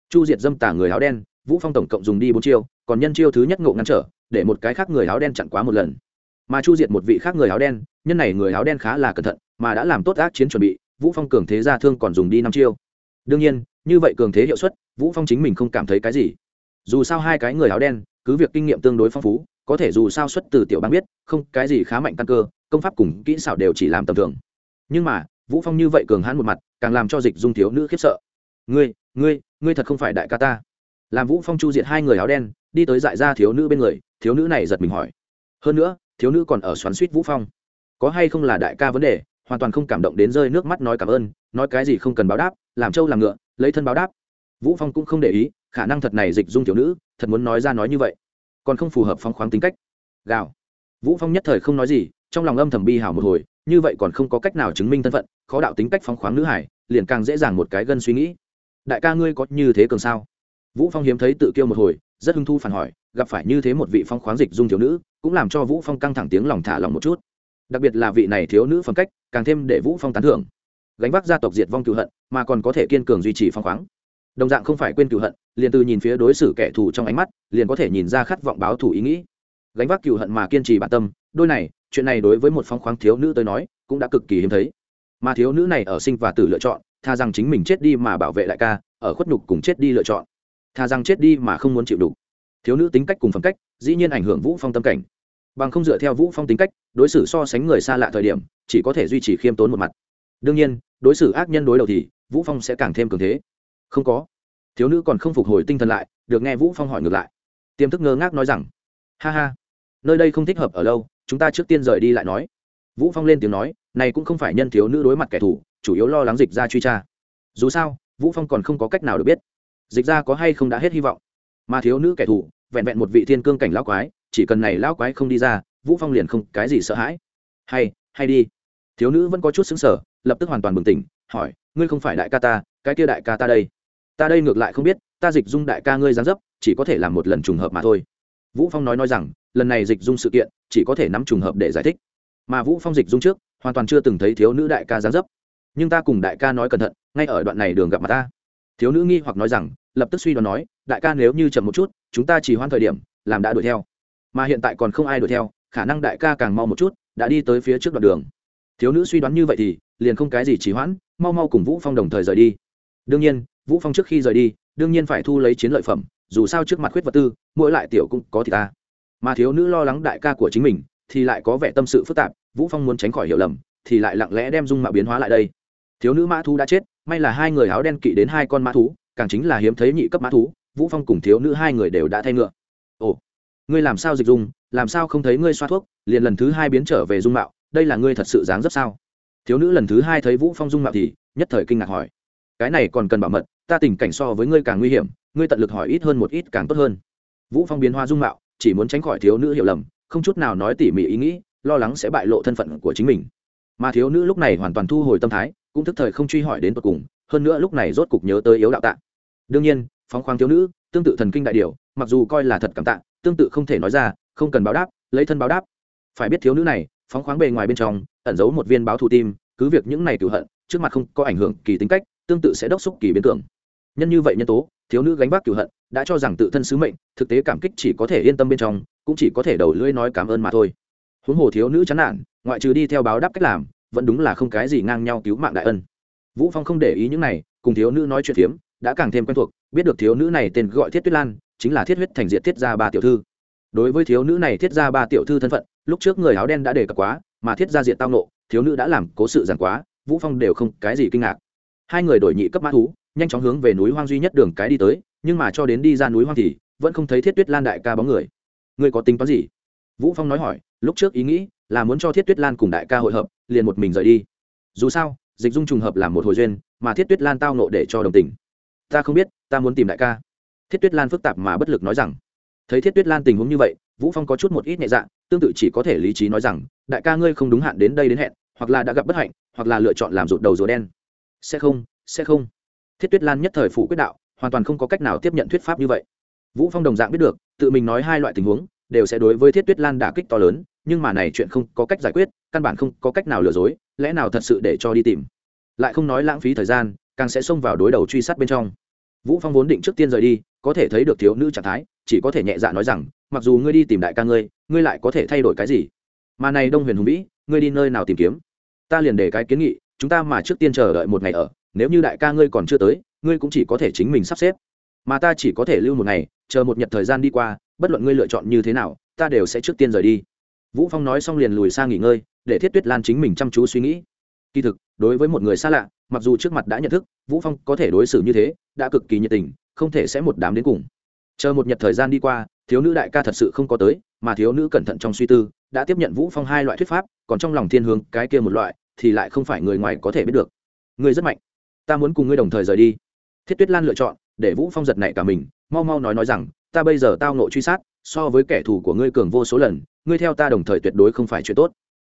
chu diệt dâm tả người áo đen vũ phong tổng cộng dùng đi bốn chiêu, còn nhân chiêu thứ nhất ngộ ngăn trở, để một cái khác người áo đen chặn quá một lần. Mà chu diệt một vị khác người áo đen, nhân này người áo đen khá là cẩn thận, mà đã làm tốt ác chiến chuẩn bị, vũ phong cường thế ra thương còn dùng đi năm chiêu. Đương nhiên, như vậy cường thế hiệu suất, vũ phong chính mình không cảm thấy cái gì. Dù sao hai cái người áo đen, cứ việc kinh nghiệm tương đối phong phú, có thể dù sao xuất từ tiểu bang biết, không, cái gì khá mạnh căn cơ, công pháp cùng kỹ xảo đều chỉ làm tầm thường. Nhưng mà, vũ phong như vậy cường hãn một mặt, càng làm cho dịch dung thiếu nữ khiếp sợ. Ngươi ngươi ngươi thật không phải đại ca ta làm vũ phong chu diệt hai người áo đen đi tới dại ra thiếu nữ bên người thiếu nữ này giật mình hỏi hơn nữa thiếu nữ còn ở xoắn suýt vũ phong có hay không là đại ca vấn đề hoàn toàn không cảm động đến rơi nước mắt nói cảm ơn nói cái gì không cần báo đáp làm trâu làm ngựa lấy thân báo đáp vũ phong cũng không để ý khả năng thật này dịch dung thiếu nữ thật muốn nói ra nói như vậy còn không phù hợp phong khoáng tính cách gào vũ phong nhất thời không nói gì trong lòng âm thầm bi hảo một hồi như vậy còn không có cách nào chứng minh thân phận khó đạo tính cách phong khoáng nữ hải liền càng dễ dàng một cái gân suy nghĩ đại ca ngươi có như thế cường sao vũ phong hiếm thấy tự kêu một hồi, rất hưng thu phản hỏi, gặp phải như thế một vị phong khoáng dịch dung thiếu nữ, cũng làm cho vũ phong căng thẳng tiếng lòng thả lòng một chút. Đặc biệt là vị này thiếu nữ phẩm cách, càng thêm để vũ phong tán thưởng. Gánh vác gia tộc diệt vong cựu hận, mà còn có thể kiên cường duy trì phong khoáng. Đồng dạng không phải quên cựu hận, liền từ nhìn phía đối xử kẻ thù trong ánh mắt, liền có thể nhìn ra khát vọng báo thù ý nghĩ. Gánh vác cựu hận mà kiên trì bản tâm, đôi này, chuyện này đối với một phong khoáng thiếu nữ tới nói, cũng đã cực kỳ hiếm thấy. Mà thiếu nữ này ở sinh và tử lựa chọn, tha rằng chính mình chết đi mà bảo vệ lại ca, ở khuất nhục cùng chết đi lựa chọn tha rằng chết đi mà không muốn chịu đủ thiếu nữ tính cách cùng phẩm cách, dĩ nhiên ảnh hưởng vũ phong tâm cảnh. Bằng không dựa theo vũ phong tính cách, đối xử so sánh người xa lạ thời điểm, chỉ có thể duy trì khiêm tốn một mặt. Đương nhiên, đối xử ác nhân đối đầu thì, vũ phong sẽ càng thêm cường thế. Không có. Thiếu nữ còn không phục hồi tinh thần lại, được nghe vũ phong hỏi ngược lại. Tiềm thức ngơ ngác nói rằng, ha ha, nơi đây không thích hợp ở lâu, chúng ta trước tiên rời đi lại nói. Vũ phong lên tiếng nói, này cũng không phải nhân thiếu nữ đối mặt kẻ thù, chủ yếu lo lắng dịch ra truy tra. Dù sao, vũ phong còn không có cách nào được biết dịch ra có hay không đã hết hy vọng. Mà thiếu nữ kẻ thù, vẹn vẹn một vị thiên cương cảnh lão quái, chỉ cần này lão quái không đi ra, vũ phong liền không cái gì sợ hãi. Hay hay đi. Thiếu nữ vẫn có chút xứng sở lập tức hoàn toàn bừng tỉnh, hỏi, ngươi không phải đại ca ta, cái kia đại ca ta đây? Ta đây ngược lại không biết, ta dịch dung đại ca ngươi gián dấp, chỉ có thể làm một lần trùng hợp mà thôi. Vũ phong nói nói rằng, lần này dịch dung sự kiện, chỉ có thể nắm trùng hợp để giải thích. Mà vũ phong dịch dung trước, hoàn toàn chưa từng thấy thiếu nữ đại ca gián dấp. Nhưng ta cùng đại ca nói cẩn thận, ngay ở đoạn này đường gặp mặt ta thiếu nữ nghi hoặc nói rằng, lập tức suy đoán nói, đại ca nếu như chậm một chút, chúng ta chỉ hoãn thời điểm, làm đã đuổi theo. Mà hiện tại còn không ai đuổi theo, khả năng đại ca càng mau một chút, đã đi tới phía trước đoạn đường. Thiếu nữ suy đoán như vậy thì, liền không cái gì trì hoãn, mau mau cùng vũ phong đồng thời rời đi. Đương nhiên, vũ phong trước khi rời đi, đương nhiên phải thu lấy chiến lợi phẩm, dù sao trước mặt khuyết vật tư, mỗi lại tiểu cũng có thì ta. Mà thiếu nữ lo lắng đại ca của chính mình, thì lại có vẻ tâm sự phức tạp, vũ phong muốn tránh khỏi hiểu lầm, thì lại lặng lẽ đem dung mạo biến hóa lại đây. Thiếu nữ mã thu đã chết may là hai người áo đen kỵ đến hai con mã thú, càng chính là hiếm thấy nhị cấp mã thú, vũ phong cùng thiếu nữ hai người đều đã thay ngựa. Ồ, ngươi làm sao dịch dung, làm sao không thấy ngươi xoa thuốc, liền lần thứ hai biến trở về dung mạo, đây là ngươi thật sự dáng rất sao? Thiếu nữ lần thứ hai thấy vũ phong dung mạo thì nhất thời kinh ngạc hỏi. Cái này còn cần bảo mật, ta tình cảnh so với ngươi càng nguy hiểm, ngươi tận lực hỏi ít hơn một ít càng tốt hơn. Vũ phong biến hoa dung mạo, chỉ muốn tránh khỏi thiếu nữ hiểu lầm, không chút nào nói tỉ mỉ ý nghĩ, lo lắng sẽ bại lộ thân phận của chính mình. Mà thiếu nữ lúc này hoàn toàn thu hồi tâm thái cũng thức thời không truy hỏi đến tột cùng, hơn nữa lúc này rốt cục nhớ tới yếu đạo tạ. Đương nhiên, phóng khoáng thiếu nữ, tương tự thần kinh đại điều, mặc dù coi là thật cảm tạ, tương tự không thể nói ra, không cần báo đáp, lấy thân báo đáp. Phải biết thiếu nữ này, phóng khoáng bề ngoài bên trong, ẩn giấu một viên báo thù tim, cứ việc những này cựu hận, trước mặt không có ảnh hưởng kỳ tính cách, tương tự sẽ đốc xúc kỳ biến tưởng nhân như vậy nhân tố, thiếu nữ gánh vác cựu hận, đã cho rằng tự thân sứ mệnh, thực tế cảm kích chỉ có thể yên tâm bên trong, cũng chỉ có thể đầu lưỡi nói cảm ơn mà thôi. Huống hồ thiếu nữ chán nản, ngoại trừ đi theo báo đáp cách làm vẫn đúng là không cái gì ngang nhau cứu mạng đại ân. Vũ phong không để ý những này, cùng thiếu nữ nói chuyện phiếm, đã càng thêm quen thuộc, biết được thiếu nữ này tên gọi thiết tuyết lan, chính là thiết huyết thành diện thiết gia ba tiểu thư. Đối với thiếu nữ này thiết gia ba tiểu thư thân phận, lúc trước người áo đen đã đề cập quá, mà thiết gia diện tao nộ, thiếu nữ đã làm cố sự giản quá, vũ phong đều không cái gì kinh ngạc. Hai người đổi nhị cấp mã thú, nhanh chóng hướng về núi hoang duy nhất đường cái đi tới, nhưng mà cho đến đi ra núi hoang thì, vẫn không thấy thiết tuyết lan đại ca bóng người. Người có tính toán gì? Vũ phong nói hỏi lúc trước ý nghĩ là muốn cho thiết tuyết lan cùng đại ca hội hợp, liền một mình rời đi. Dù sao, dịch dung trùng hợp là một hồi duyên, mà thiết tuyết lan tao nộ để cho đồng tình. Ta không biết, ta muốn tìm đại ca. Thiết tuyết lan phức tạp mà bất lực nói rằng. Thấy thiết tuyết lan tình huống như vậy, vũ phong có chút một ít nhẹ dạ tương tự chỉ có thể lý trí nói rằng, đại ca ngươi không đúng hạn đến đây đến hẹn, hoặc là đã gặp bất hạnh, hoặc là lựa chọn làm rụt đầu rùa đen. Sẽ không sẽ không. Thiết tuyết lan nhất thời phủ quyết đạo, hoàn toàn không có cách nào tiếp nhận thuyết pháp như vậy. Vũ phong đồng dạng biết được, tự mình nói hai loại tình huống, đều sẽ đối với thiết tuyết lan đả kích to lớn nhưng mà này chuyện không có cách giải quyết, căn bản không có cách nào lừa dối, lẽ nào thật sự để cho đi tìm? Lại không nói lãng phí thời gian, càng sẽ xông vào đối đầu truy sát bên trong. Vũ phong vốn định trước tiên rời đi, có thể thấy được thiếu nữ trạng thái, chỉ có thể nhẹ dạ nói rằng, mặc dù ngươi đi tìm đại ca ngươi ngươi lại có thể thay đổi cái gì? Mà này đông huyền hùng vĩ, ngươi đi nơi nào tìm kiếm? Ta liền để cái kiến nghị, chúng ta mà trước tiên chờ đợi một ngày ở, nếu như đại ca ngươi còn chưa tới, ngươi cũng chỉ có thể chính mình sắp xếp. Mà ta chỉ có thể lưu một ngày, chờ một nhật thời gian đi qua, bất luận ngươi lựa chọn như thế nào, ta đều sẽ trước tiên rời đi vũ phong nói xong liền lùi sang nghỉ ngơi, để thiết tuyết lan chính mình chăm chú suy nghĩ. Kỳ thực, đối với một người xa lạ, mặc dù trước mặt đã nhận thức, vũ phong có thể đối xử như thế, đã cực kỳ nhiệt tình, không thể sẽ một đám đến cùng. Chờ một nhật thời gian đi qua, thiếu nữ đại ca thật sự không có tới, mà thiếu nữ cẩn thận trong suy tư, đã tiếp nhận vũ phong hai loại thuyết pháp, còn trong lòng thiên hướng cái kia một loại, thì lại không phải người ngoài có thể biết được. Ngươi rất mạnh. Ta muốn cùng ngươi đồng thời rời đi. Thiết tuyết lan lựa chọn, để vũ phong giật nảy cả mình, mau mau nói nói rằng, ta bây giờ tao nộ truy sát, so với kẻ thù của ngươi cường vô số lần ngươi theo ta đồng thời tuyệt đối không phải chuyện tốt.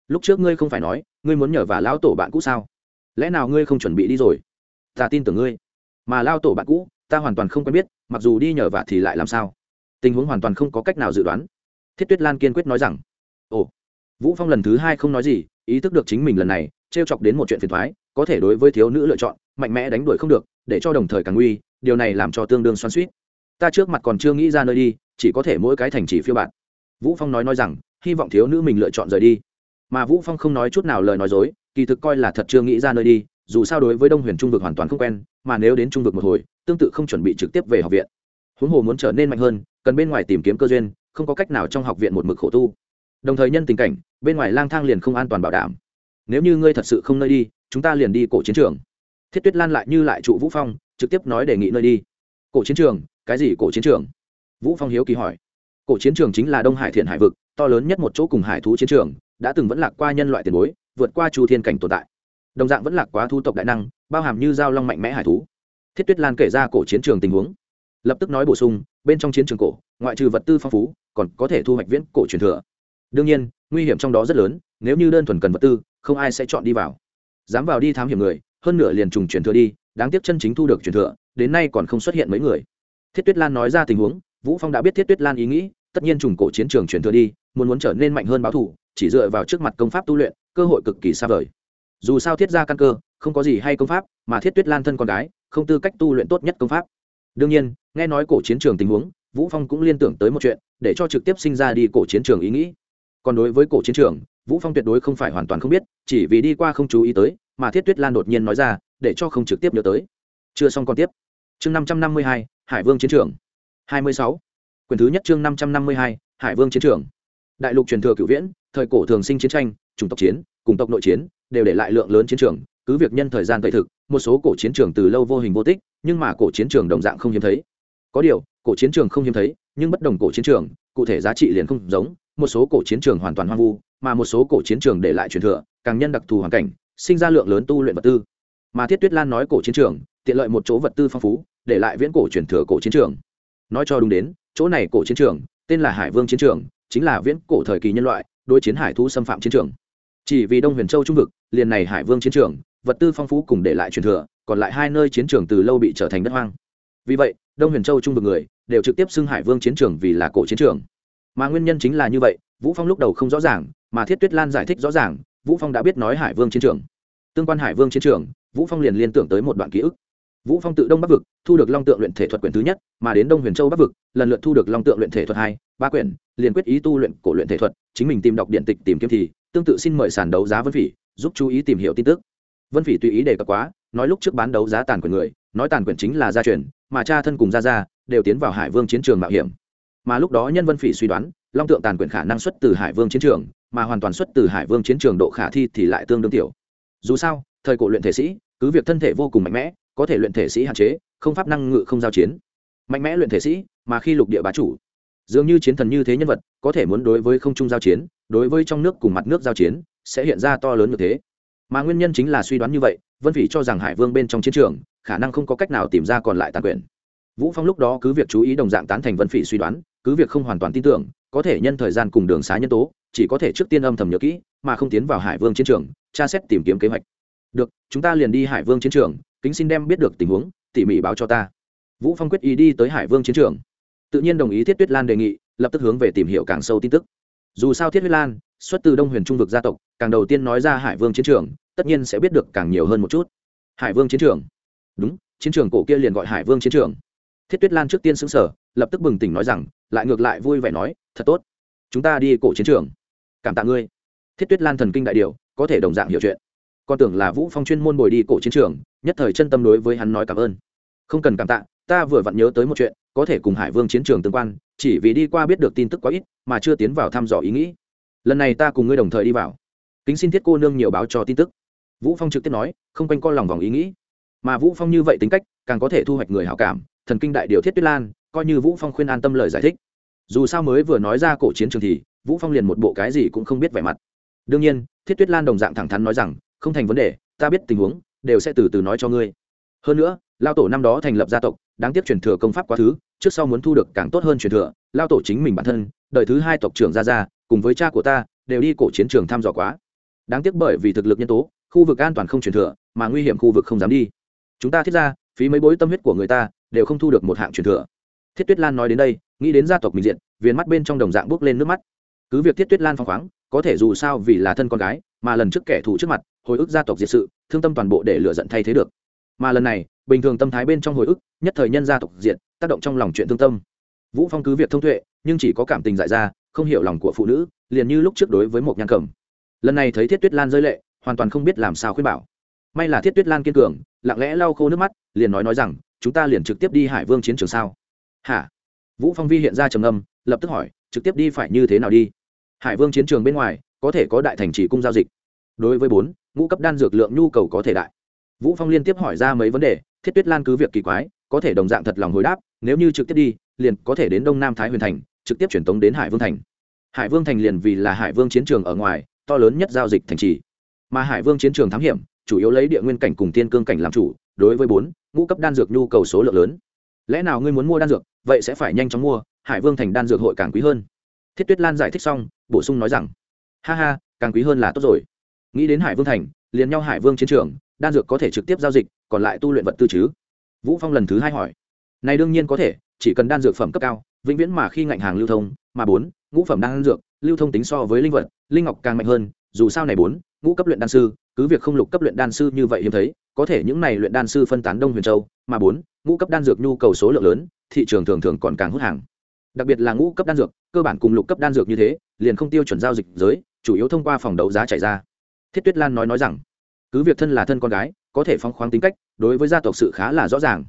Lúc trước ngươi không phải nói, ngươi muốn nhờ và lão tổ bạn cũ sao? Lẽ nào ngươi không chuẩn bị đi rồi? Ta tin tưởng ngươi. Mà lao tổ bạn cũ, ta hoàn toàn không quen biết, mặc dù đi nhờ vả thì lại làm sao? Tình huống hoàn toàn không có cách nào dự đoán. Thiết tuyết lan kiên quyết nói rằng, ồ, vũ phong lần thứ hai không nói gì, ý thức được chính mình lần này, trêu chọc đến một chuyện phiền thoái có thể đối với thiếu nữ lựa chọn, mạnh mẽ đánh đuổi không được, để cho đồng thời càng nguy, điều này làm cho tương đương xoắn suýt ta trước mặt còn chưa nghĩ ra nơi đi, chỉ có thể mỗi cái thành chỉ phiêu bạn vũ phong nói nói rằng, hy vọng thiếu nữ mình lựa chọn rời đi. Mà vũ phong không nói chút nào lời nói dối, kỳ thực coi là thật chưa nghĩ ra nơi đi, dù sao đối với đông huyền trung vực hoàn toàn không quen, mà nếu đến trung vực một hồi, tương tự không chuẩn bị trực tiếp về học viện. Huống hồ muốn trở nên mạnh hơn, cần bên ngoài tìm kiếm cơ duyên, không có cách nào trong học viện một mực khổ tu. Đồng thời nhân tình cảnh, bên ngoài lang thang liền không an toàn bảo đảm. Nếu như ngươi thật sự không nơi đi, chúng ta liền đi cổ chiến trường. Thiết tuyết lan lại như lại trụ vũ phong, trực tiếp nói đề nghị nơi đi. Cổ chiến trường? Cái gì cổ chiến trường? Vũ phong hiếu kỳ hỏi cổ chiến trường chính là đông hải thiện hải vực, to lớn nhất một chỗ cùng hải thú chiến trường, đã từng vẫn lạc qua nhân loại tiền bối, vượt qua chu thiên cảnh tồn tại. Đồng dạng vẫn lạc quá thu tộc đại năng, bao hàm như giao long mạnh mẽ hải thú. Thiết tuyết lan kể ra cổ chiến trường tình huống. Lập tức nói bổ sung, bên trong chiến trường cổ, ngoại trừ vật tư phong phú, còn có thể thu hoạch viễn cổ truyền thừa. Đương nhiên, nguy hiểm trong đó rất lớn, nếu như đơn thuần cần vật tư, không ai sẽ chọn đi vào. Dám vào đi thám hiểm người, hơn nửa liền trùng truyền thừa đi, đáng tiếc chân chính thu được truyền thừa, đến nay còn không xuất hiện mấy người. Thiết tuyết lan nói ra tình huống, vũ phong đã biết thiết tuyết lan ý nghĩ tất nhiên trùng cổ chiến trường truyền thừa đi muốn muốn trở nên mạnh hơn báo thủ chỉ dựa vào trước mặt công pháp tu luyện cơ hội cực kỳ xa vời. Dù sao thiết ra căn cơ không có gì hay công pháp mà thiết tuyết lan thân con gái không tư cách tu luyện tốt nhất công pháp. Đương nhiên nghe nói cổ chiến trường tình huống vũ phong cũng liên tưởng tới một chuyện để cho trực tiếp sinh ra đi cổ chiến trường ý nghĩ. Còn đối với cổ chiến trường vũ phong tuyệt đối không phải hoàn toàn không biết chỉ vì đi qua không chú ý tới mà thiết tuyết lan đột nhiên nói ra để cho không trực tiếp nhớ tới. Chưa xong còn tiếp. Chương 552, hải vương chiến trường. 26. Quyển thứ nhất chương 552, hải vương chiến trường. Đại lục truyền thừa cửu viễn thời cổ thường sinh chiến tranh chủng tộc chiến cùng tộc nội chiến đều để lại lượng lớn chiến trường cứ việc nhân thời gian tây thực một số cổ chiến trường từ lâu vô hình vô tích nhưng mà cổ chiến trường đồng dạng không hiếm thấy. Có điều cổ chiến trường không hiếm thấy nhưng bất đồng cổ chiến trường cụ thể giá trị liền không giống một số cổ chiến trường hoàn toàn hoang vu mà một số cổ chiến trường để lại truyền thừa càng nhân đặc thù hoàn cảnh sinh ra lượng lớn tu luyện vật tư. Mà thiết tuyết lan nói cổ chiến trường tiện lợi một chỗ vật tư phong phú để lại viễn cổ truyền thừa cổ chiến trường. Nói cho đúng đến chỗ này cổ chiến trường, tên là hải vương chiến trường, chính là viễn cổ thời kỳ nhân loại, đối chiến hải thú xâm phạm chiến trường. Chỉ vì đông huyền châu trung vực, liền này hải vương chiến trường, vật tư phong phú cùng để lại truyền thừa, còn lại hai nơi chiến trường từ lâu bị trở thành đất hoang. Vì vậy, đông huyền châu trung vực người đều trực tiếp xưng hải vương chiến trường vì là cổ chiến trường. Mà nguyên nhân chính là như vậy, vũ phong lúc đầu không rõ ràng, mà thiết tuyết lan giải thích rõ ràng, vũ phong đã biết nói hải vương chiến trường. Tương quan hải vương chiến trường, vũ phong liền liên tưởng tới một đoạn ký ức vũ phong tự đông bắc vực, thu được long tượng luyện thể thuật quyển thứ nhất, mà đến đông huyền châu bắc vực, lần lượt thu được long tượng luyện thể thuật hai, ba quyển, liền quyết ý tu luyện cổ luyện thể thuật, chính mình tìm đọc điện tịch tìm kiếm thì, tương tự xin mời sàn đấu giá vân phỉ, giúp chú ý tìm hiểu tin tức. Vân phỉ tùy ý đề cập quá, nói lúc trước bán đấu giá tàn quyền người, nói tàn quyền chính là gia truyền, mà cha thân cùng gia gia đều tiến vào hải vương chiến trường mạo hiểm. Mà lúc đó nhân vân phỉ suy đoán, long tượng tàn quyền khả năng xuất từ hải vương chiến trường, mà hoàn toàn xuất từ hải vương chiến trường độ khả thi thì lại tương đương tiểu. Dù sao, thời cổ luyện thể sĩ, cứ việc thân thể vô cùng mạnh mẽ có thể luyện thể sĩ hạn chế, không pháp năng ngự không giao chiến. Mạnh mẽ luyện thể sĩ, mà khi lục địa bá chủ, dường như chiến thần như thế nhân vật, có thể muốn đối với không trung giao chiến, đối với trong nước cùng mặt nước giao chiến, sẽ hiện ra to lớn như thế. Mà nguyên nhân chính là suy đoán như vậy, vân phỉ cho rằng hải vương bên trong chiến trường, khả năng không có cách nào tìm ra còn lại tàn quyền. Vũ phong lúc đó cứ việc chú ý đồng dạng tán thành vân phỉ suy đoán, cứ việc không hoàn toàn tin tưởng, có thể nhân thời gian cùng đường xá nhân tố, chỉ có thể trước tiên âm thầm nhớ kỹ, mà không tiến vào hải vương chiến trường, tra xét tìm kiếm kế hoạch. Được, chúng ta liền đi hải vương chiến trường kính xin đem biết được tình huống, tỉ mỉ báo cho ta. Vũ phong quyết ý đi tới hải vương chiến trường. Tự nhiên đồng ý thiết tuyết lan đề nghị, lập tức hướng về tìm hiểu càng sâu tin tức. Dù sao thiết tuyết lan, xuất từ đông huyền trung vực gia tộc, càng đầu tiên nói ra hải vương chiến trường, tất nhiên sẽ biết được càng nhiều hơn một chút. Hải vương chiến trường. Đúng, chiến trường cổ kia liền gọi hải vương chiến trường. Thiết tuyết lan trước tiên xứng sở lập tức bừng tỉnh nói rằng, lại ngược lại vui vẻ nói, thật tốt. Chúng ta đi cổ chiến trường. Cảm tạ ngươi. Thiết tuyết lan thần kinh đại điều, có thể đồng dạng hiểu chuyện con tưởng là vũ phong chuyên môn bồi đi cổ chiến trường, nhất thời chân tâm đối với hắn nói cảm ơn. Không cần cảm tạ, ta vừa vặn nhớ tới một chuyện, có thể cùng hải vương chiến trường tương quan, chỉ vì đi qua biết được tin tức quá ít, mà chưa tiến vào thăm dò ý nghĩ. Lần này ta cùng ngươi đồng thời đi vào. Kính xin thiết cô nương nhiều báo cho tin tức. Vũ phong trực tiếp nói, không quanh co lòng vòng ý nghĩ. Mà vũ phong như vậy tính cách, càng có thể thu hoạch người hảo cảm, thần kinh đại điều thiết tuyết lan, coi như vũ phong khuyên an tâm lời giải thích. Dù sao mới vừa nói ra cổ chiến trường thì, vũ phong liền một bộ cái gì cũng không biết vẻ mặt. Đương nhiên, thiết tuyết lan đồng dạng thẳng thắn nói rằng không thành vấn đề, ta biết tình huống, đều sẽ từ từ nói cho ngươi. Hơn nữa, lao tổ năm đó thành lập gia tộc, đáng tiếc truyền thừa công pháp quá thứ, trước sau muốn thu được càng tốt hơn truyền thừa, lao tổ chính mình bản thân, đời thứ hai tộc trưởng gia gia, cùng với cha của ta, đều đi cổ chiến trường thăm dò quá. Đáng tiếc bởi vì thực lực nhân tố, khu vực an toàn không truyền thừa, mà nguy hiểm khu vực không dám đi. Chúng ta thiết ra, phí mấy bối tâm huyết của người ta, đều không thu được một hạng truyền thừa. Thiết tuyết lan nói đến đây, nghĩ đến gia tộc mình diện, viền mắt bên trong đồng dạng bước lên nước mắt. Cứ việc thiết tuyết lan phong khoáng, có thể dù sao vì là thân con gái, mà lần trước kẻ thù trước mặt hồi ức gia tộc diệt sự, thương tâm toàn bộ để lựa giận thay thế được. Mà lần này, bình thường tâm thái bên trong hồi ức, nhất thời nhân gia tộc diệt, tác động trong lòng chuyện thương tâm. Vũ phong cứ việc thông tuệ, nhưng chỉ có cảm tình dại ra, không hiểu lòng của phụ nữ, liền như lúc trước đối với một nhan cẩm. Lần này thấy thiết tuyết lan rơi lệ, hoàn toàn không biết làm sao khuyên bảo. May là thiết tuyết lan kiên cường, lặng lẽ lau khô nước mắt, liền nói nói rằng, chúng ta liền trực tiếp đi hải vương chiến trường sao? Hả? Vũ phong vi hiện ra trầm âm lập tức hỏi, trực tiếp đi phải như thế nào đi? Hải vương chiến trường bên ngoài, có thể có đại thành chỉ cung giao dịch. Đối với bốn ngũ cấp đan dược lượng nhu cầu có thể đại. Vũ phong liên tiếp hỏi ra mấy vấn đề, thiết tuyết lan cứ việc kỳ quái, có thể đồng dạng thật lòng hồi đáp, nếu như trực tiếp đi, liền có thể đến đông nam thái huyền thành, trực tiếp chuyển tống đến hải vương thành. Hải vương thành liền vì là hải vương chiến trường ở ngoài, to lớn nhất giao dịch thành trì. Mà hải vương chiến trường thám hiểm, chủ yếu lấy địa nguyên cảnh cùng tiên cương cảnh làm chủ, đối với bốn, ngũ cấp đan dược nhu cầu số lượng lớn. Lẽ nào ngươi muốn mua đan dược, vậy sẽ phải nhanh chóng mua, hải vương thành đan dược hội càng quý hơn. Thiết tuyết lan giải thích xong, bổ sung nói rằng, ha ha, càng quý hơn là tốt rồi nghĩ đến hải vương thành, liền nhau hải vương chiến trường, đan dược có thể trực tiếp giao dịch, còn lại tu luyện vật tư chứ? Vũ phong lần thứ hai hỏi. Này đương nhiên có thể, chỉ cần đan dược phẩm cấp cao, vĩnh viễn mà khi ngạnh hàng lưu thông, mà bốn, ngũ phẩm đan dược, lưu thông tính so với linh vật, linh ngọc càng mạnh hơn, dù sao này bốn, ngũ cấp luyện đan sư, cứ việc không lục cấp luyện đan sư như vậy hiếm thấy, có thể những này luyện đan sư phân tán đông huyền châu, mà bốn, ngũ cấp đan dược nhu cầu số lượng lớn, thị trường thường thường còn càng hút hàng. Đặc biệt là ngũ cấp đan dược, cơ bản cùng lục cấp đan dược như thế, liền không tiêu chuẩn giao dịch giới, chủ yếu thông qua phòng đấu giá chạy ra thiết tuyết lan nói nói rằng, cứ việc thân là thân con gái, có thể phóng khoáng tính cách, đối với gia tộc sự khá là rõ ràng.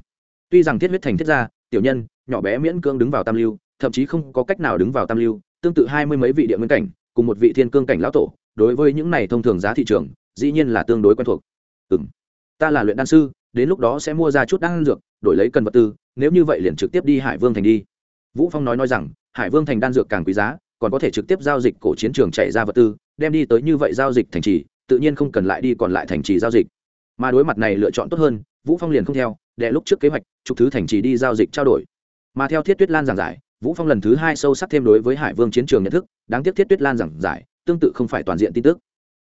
Tuy rằng thiết huyết thành thiết gia, tiểu nhân, nhỏ bé miễn cưỡng đứng vào tam lưu, thậm chí không có cách nào đứng vào tam lưu, tương tự hai mươi mấy vị địa nguyên cảnh, cùng một vị thiên cương cảnh lão tổ, đối với những này thông thường giá thị trường, dĩ nhiên là tương đối quen thuộc. Ừ m ta là luyện đan sư, đến lúc đó sẽ mua ra chút đan dược, đổi lấy cần vật tư, nếu như vậy liền trực tiếp đi hải vương thành đi. Vũ phong nói nói rằng, hải vương thành đan dược càng quý giá, còn có thể trực tiếp giao dịch cổ chiến trường chạy ra vật tư, đem đi tới như vậy giao dịch thành trì tự nhiên không cần lại đi còn lại thành trì giao dịch. Mà đối mặt này lựa chọn tốt hơn, vũ phong liền không theo để lúc trước kế hoạch trục thứ thành trì đi giao dịch trao đổi. Mà theo thiết tuyết lan giảng giải, vũ phong lần thứ hai sâu sắc thêm đối với hải vương chiến trường nhận thức, đáng tiếc thiết tuyết lan giảng giải, tương tự không phải toàn diện tin tức.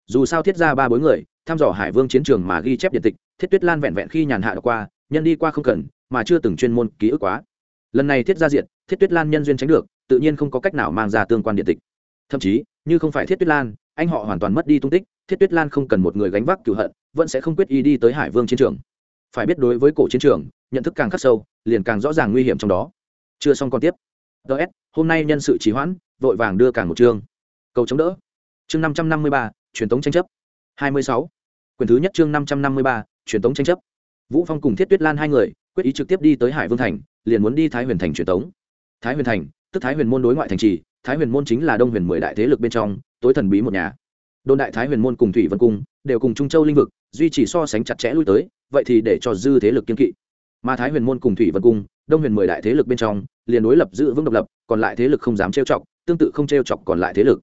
Dù sao thiết ra ba bốn người, thăm dò hải vương chiến trường mà ghi chép điện tịch, thiết tuyết lan vẹn vẹn khi nhàn hạ đọc qua, nhân đi qua không cần, mà chưa từng chuyên môn ký ức quá. Lần này thiết gia diện thiết tuyết lan nhân duyên tránh được, tự nhiên không có cách nào mang ra tương quan điện tịch. Thậm chí, như không phải thiết tuyết lan, anh họ hoàn toàn mất đi tung tích thiết tuyết lan không cần một người gánh vác cựu hận, vẫn sẽ không quyết ý đi tới hải vương chiến trường. Phải biết đối với cổ chiến trường, nhận thức càng khắc sâu, liền càng rõ ràng nguy hiểm trong đó. Chưa xong còn tiếp. Ts hôm nay nhân sự trì hoãn, vội vàng đưa càng một chương. Cầu chống đỡ. Chương năm trăm năm mươi ba, truyền thống tranh chấp. hai mươi sáu. Quyền thứ nhất chương năm trăm năm mươi ba, truyền thống tranh chấp. Vũ phong cùng thiết tuyết lan hai người, quyết ý trực tiếp đi tới hải vương thành, liền muốn đi thái huyền thành truyền thống thái huyền thành, tức thái huyền môn đối ngoại thành trì, thái huyền môn chính là đông huyền mười đại thế lực bên trong, tối thần bí một nhà đồn đại thái huyền môn cùng thủy vân cung đều cùng trung châu linh vực, duy trì so sánh chặt chẽ lui tới, vậy thì để cho dư thế lực kiên kỵ. Mà thái huyền môn cùng thủy vân cung, đông huyền mười đại thế lực bên trong, liền đối lập giữ vững độc lập, còn lại thế lực không dám trêu chọc, tương tự không trêu chọc còn lại thế lực.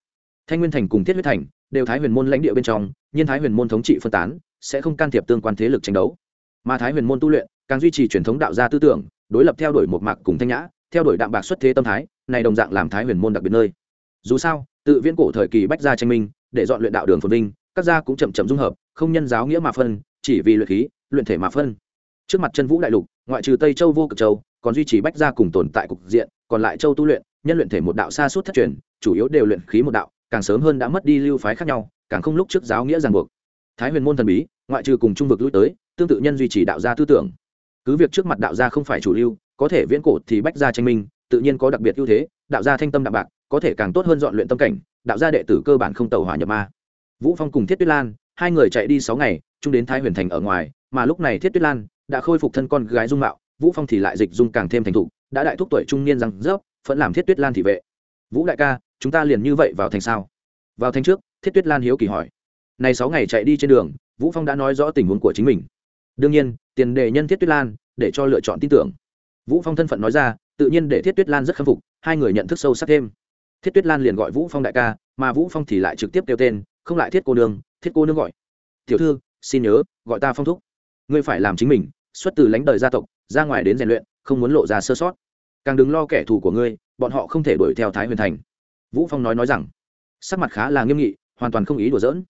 Thanh nguyên thành cùng thiết huyết thành đều thái huyền môn lãnh địa bên trong nhiên thái huyền môn thống trị phân tán, sẽ không can thiệp tương quan thế lực tranh đấu. Mà thái huyền môn tu luyện, càng duy trì truyền thống đạo gia tư tưởng, đối lập theo đuổi một mạc cùng thanh nhã, theo đuổi đạm bạc xuất thế tâm thái, này đồng dạng làm thái huyền môn đặc biệt nơi. Dù sao, tự viễn cổ thời kỳ bách gia tranh minh để dọn luyện đạo đường phồn vinh, các gia cũng chậm chậm dung hợp, không nhân giáo nghĩa mà phân, chỉ vì luyện khí, luyện thể mà phân. Trước mặt chân vũ đại lục, ngoại trừ tây châu vô cực châu, còn duy trì bách gia cùng tồn tại cục diện, còn lại châu tu luyện, nhân luyện thể một đạo xa suốt thất truyền, chủ yếu đều luyện khí một đạo, càng sớm hơn đã mất đi lưu phái khác nhau, càng không lúc trước giáo nghĩa ràng buộc. Thái huyền môn thần bí, ngoại trừ cùng trung vực lui tới, tương tự nhân duy trì đạo gia tư tưởng. Cứ việc trước mặt đạo gia không phải chủ lưu, có thể viễn cổ thì bách gia tranh minh, tự nhiên có đặc biệt ưu thế, đạo gia thanh tâm đạm bạc, có thể càng tốt hơn dọn luyện tâm cảnh đạo gia đệ tử cơ bản không tàu hỏa nhập ma. Vũ phong cùng thiết tuyết lan, hai người chạy đi sáu ngày, chung đến thái huyền thành ở ngoài, mà lúc này thiết tuyết lan đã khôi phục thân con gái dung mạo, vũ phong thì lại dịch dung càng thêm thành thục, đã đại thúc tuổi trung niên răng rớp, vẫn làm thiết tuyết lan thị vệ. Vũ đại ca, chúng ta liền như vậy vào thành sao? Vào thành trước, thiết tuyết lan hiếu kỳ hỏi. Này sáu ngày chạy đi trên đường, vũ phong đã nói rõ tình huống của chính mình. Đương nhiên, tiền đề nhân thiết tuyết lan, để cho lựa chọn tin tưởng. Vũ phong thân phận nói ra, tự nhiên để thiết tuyết lan rất khâm phục, hai người nhận thức sâu sắc thêm thiết tuyết lan liền gọi vũ phong đại ca, mà vũ phong thì lại trực tiếp kêu tên, không lại thiết cô nương, thiết cô nương gọi. Tiểu thư, xin nhớ, gọi ta phong thúc. Ngươi phải làm chính mình, xuất từ lãnh đời gia tộc, ra ngoài đến rèn luyện, không muốn lộ ra sơ sót. Càng đừng lo kẻ thù của ngươi, bọn họ không thể đuổi theo thái huyền thành. Vũ phong nói nói rằng. Sắc mặt khá là nghiêm nghị, hoàn toàn không ý đùa giỡn.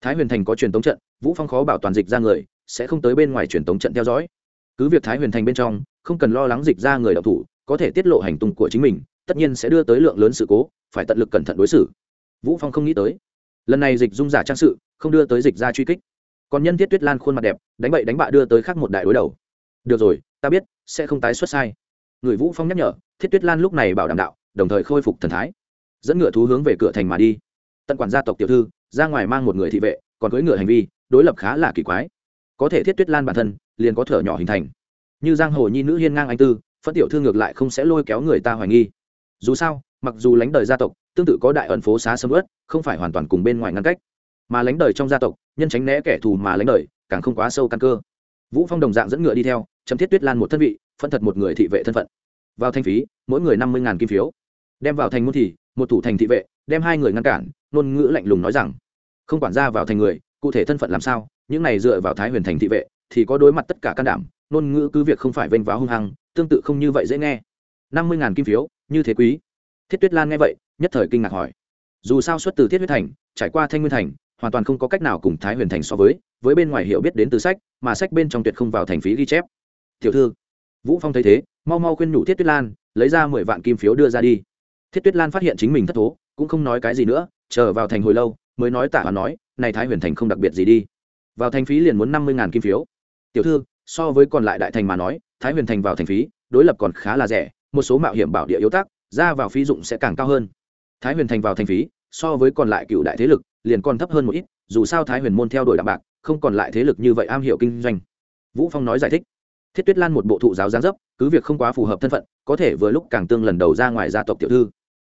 Thái huyền thành có truyền tống trận, vũ phong khó bảo toàn dịch ra người, sẽ không tới bên ngoài truyền tống trận theo dõi. Cứ việc thái huyền thành bên trong, không cần lo lắng dịch ra người đạo thủ, có thể tiết lộ hành tung của chính mình, tất nhiên sẽ đưa tới lượng lớn sự cố phải tận lực cẩn thận đối xử. Vũ phong không nghĩ tới, lần này dịch dung giả trang sự không đưa tới dịch ra truy kích. Còn nhân thiết tuyết lan khuôn mặt đẹp, đánh bậy đánh bạ đưa tới khác một đại đối đầu. Được rồi, ta biết, sẽ không tái xuất sai. Người vũ phong nhắc nhở, thiết tuyết lan lúc này bảo đảm đạo, đồng thời khôi phục thần thái. Dẫn ngựa thú hướng về cửa thành mà đi. Tận quản gia tộc tiểu thư, ra ngoài mang một người thị vệ, còn cưỡi ngựa hành vi, đối lập khá là kỳ quái. Có thể thiết tuyết lan bản thân, liền có thở nhỏ hình thành. Như giang hồ nhi nữ hiên ngang anh tư phân tiểu thư ngược lại không sẽ lôi kéo người ta hoài nghi. Dù sao mặc dù lánh đời gia tộc, tương tự có đại ẩn phố xá sâm ướt không phải hoàn toàn cùng bên ngoài ngăn cách. Mà lánh đời trong gia tộc, nhân tránh né kẻ thù mà lánh đời, càng không quá sâu căn cơ. Vũ phong đồng dạng dẫn ngựa đi theo, chấm thiết tuyết lan một thân vị, phân thật một người thị vệ thân phận. Vào thanh phí, mỗi người năm mươi kim phiếu. Đem vào thành môn thì, một thủ thành thị vệ, đem hai người ngăn cản, ngôn ngữ lạnh lùng nói rằng, không quản ra vào thành người, cụ thể thân phận làm sao, những này dựa vào thái huyền thành thị vệ, thì có đối mặt tất cả can đảm, ngôn ngữ cứ việc không phải vênh váo hung hăng, tương tự không như vậy dễ nghe. Năm mươi kim phiếu, như thế quý thiết tuyết lan nghe vậy, nhất thời kinh ngạc hỏi. Dù sao xuất từ thiết huyết thành, trải qua thanh nguyên thành, hoàn toàn không có cách nào cùng thái huyền thành so với với bên ngoài hiểu biết đến từ sách, mà sách bên trong tuyệt không vào thành phí ghi chép. Tiểu thư, vũ phong thấy thế, mau mau khuyên nhủ thiết tuyết lan, lấy ra mười vạn kim phiếu đưa ra đi. Thiết tuyết lan phát hiện chính mình thất thố, cũng không nói cái gì nữa, chờ vào thành hồi lâu, mới nói tạ và nói, này thái huyền thành không đặc biệt gì đi. Vào thành phí liền muốn năm mươi kim phiếu. Tiểu thư, so với còn lại đại thành mà nói, thái huyền thành vào thành phí, đối lập còn khá là rẻ, một số mạo hiểm bảo địa yếu tác ra vào phí dụng sẽ càng cao hơn. Thái huyền thành vào thành phí, so với còn lại cựu đại thế lực, liền còn thấp hơn một ít, dù sao thái huyền môn theo đuổi đạm bạc, không còn lại thế lực như vậy am hiểu kinh doanh. Vũ phong nói giải thích. Thiết tuyết lan một bộ thụ giáo giáng dấp, cứ việc không quá phù hợp thân phận, có thể vừa lúc càng tương lần đầu ra ngoài gia tộc tiểu thư.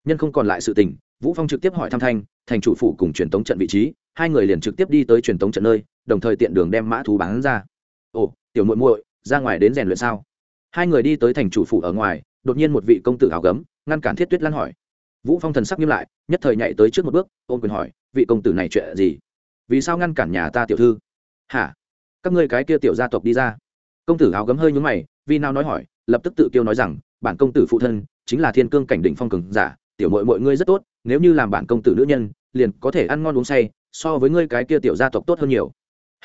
Nhân không còn lại sự tình, vũ phong trực tiếp hỏi thăm thanh, thành chủ phủ cùng truyền tống trận vị trí, hai người liền trực tiếp đi tới truyền tống trận nơi, đồng thời tiện đường đem mã thú bán ra. Ồ, tiểu muội muội, ra ngoài đến rèn luyện sao? Hai người đi tới thành chủ phủ ở ngoài đột nhiên một vị công tử áo gấm, ngăn cản thiết tuyết lan hỏi. Vũ phong thần sắc nghiêm lại, nhất thời nhảy tới trước một bước ôm quyền hỏi, vị công tử này chuyện gì? Vì sao ngăn cản nhà ta tiểu thư? Hả? Các ngươi cái kia tiểu gia tộc đi ra. Công tử áo gấm hơi nhúng mày, vì nào nói hỏi, lập tức tự kêu nói rằng, bản công tử phụ thân chính là thiên cương cảnh đỉnh phong cường giả, tiểu mội mọi ngươi rất tốt, nếu như làm bản công tử nữ nhân, liền có thể ăn ngon uống say, so với ngươi cái kia tiểu gia tộc tốt hơn nhiều.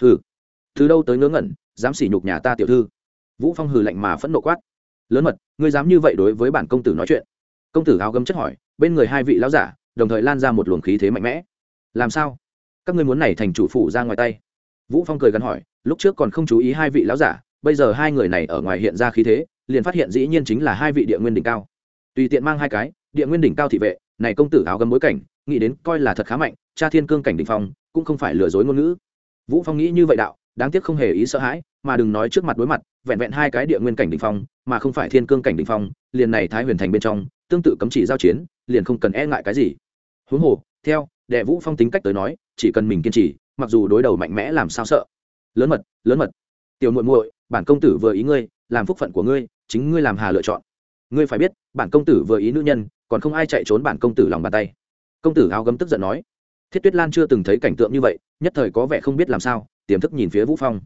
Hừ. Từ đâu tới ngớ ngẩn, dám sỉ nhục nhà ta tiểu thư? Vũ phong hừ lạnh mà phẫn nộ quát lớn mật, ngươi dám như vậy đối với bản công tử nói chuyện. Công tử áo gấm chất hỏi, bên người hai vị lão giả, đồng thời lan ra một luồng khí thế mạnh mẽ. Làm sao? Các ngươi muốn này thành chủ phủ ra ngoài tay? Vũ phong cười gắn hỏi, lúc trước còn không chú ý hai vị lão giả, bây giờ hai người này ở ngoài hiện ra khí thế, liền phát hiện dĩ nhiên chính là hai vị địa nguyên đỉnh cao. Tùy tiện mang hai cái, địa nguyên đỉnh cao thị vệ, này công tử áo gấm bối cảnh, nghĩ đến coi là thật khá mạnh, cha thiên cương cảnh đỉnh phong, cũng không phải lừa dối ngôn ngữ. Vũ phong nghĩ như vậy đạo đáng tiếc không hề ý sợ hãi, mà đừng nói trước mặt đối mặt, vẹn vẹn hai cái địa nguyên cảnh đỉnh phong, mà không phải thiên cương cảnh đỉnh phong, liền này thái huyền thành bên trong, tương tự cấm chỉ giao chiến, liền không cần e ngại cái gì. Huống hồ, theo đệ vũ phong tính cách tới nói, chỉ cần mình kiên trì, mặc dù đối đầu mạnh mẽ làm sao sợ. Lớn mật lớn mật. Tiểu muội muội, bản công tử vừa ý ngươi, làm phúc phận của ngươi, chính ngươi làm hà lựa chọn. Ngươi phải biết, bản công tử vừa ý nữ nhân, còn không ai chạy trốn bản công tử lòng bàn tay. Công tử áo gấm tức giận nói. Thiết tuyết lan chưa từng thấy cảnh tượng như vậy, nhất thời có vẻ không biết làm sao tiềm thức nhìn phía vũ phong.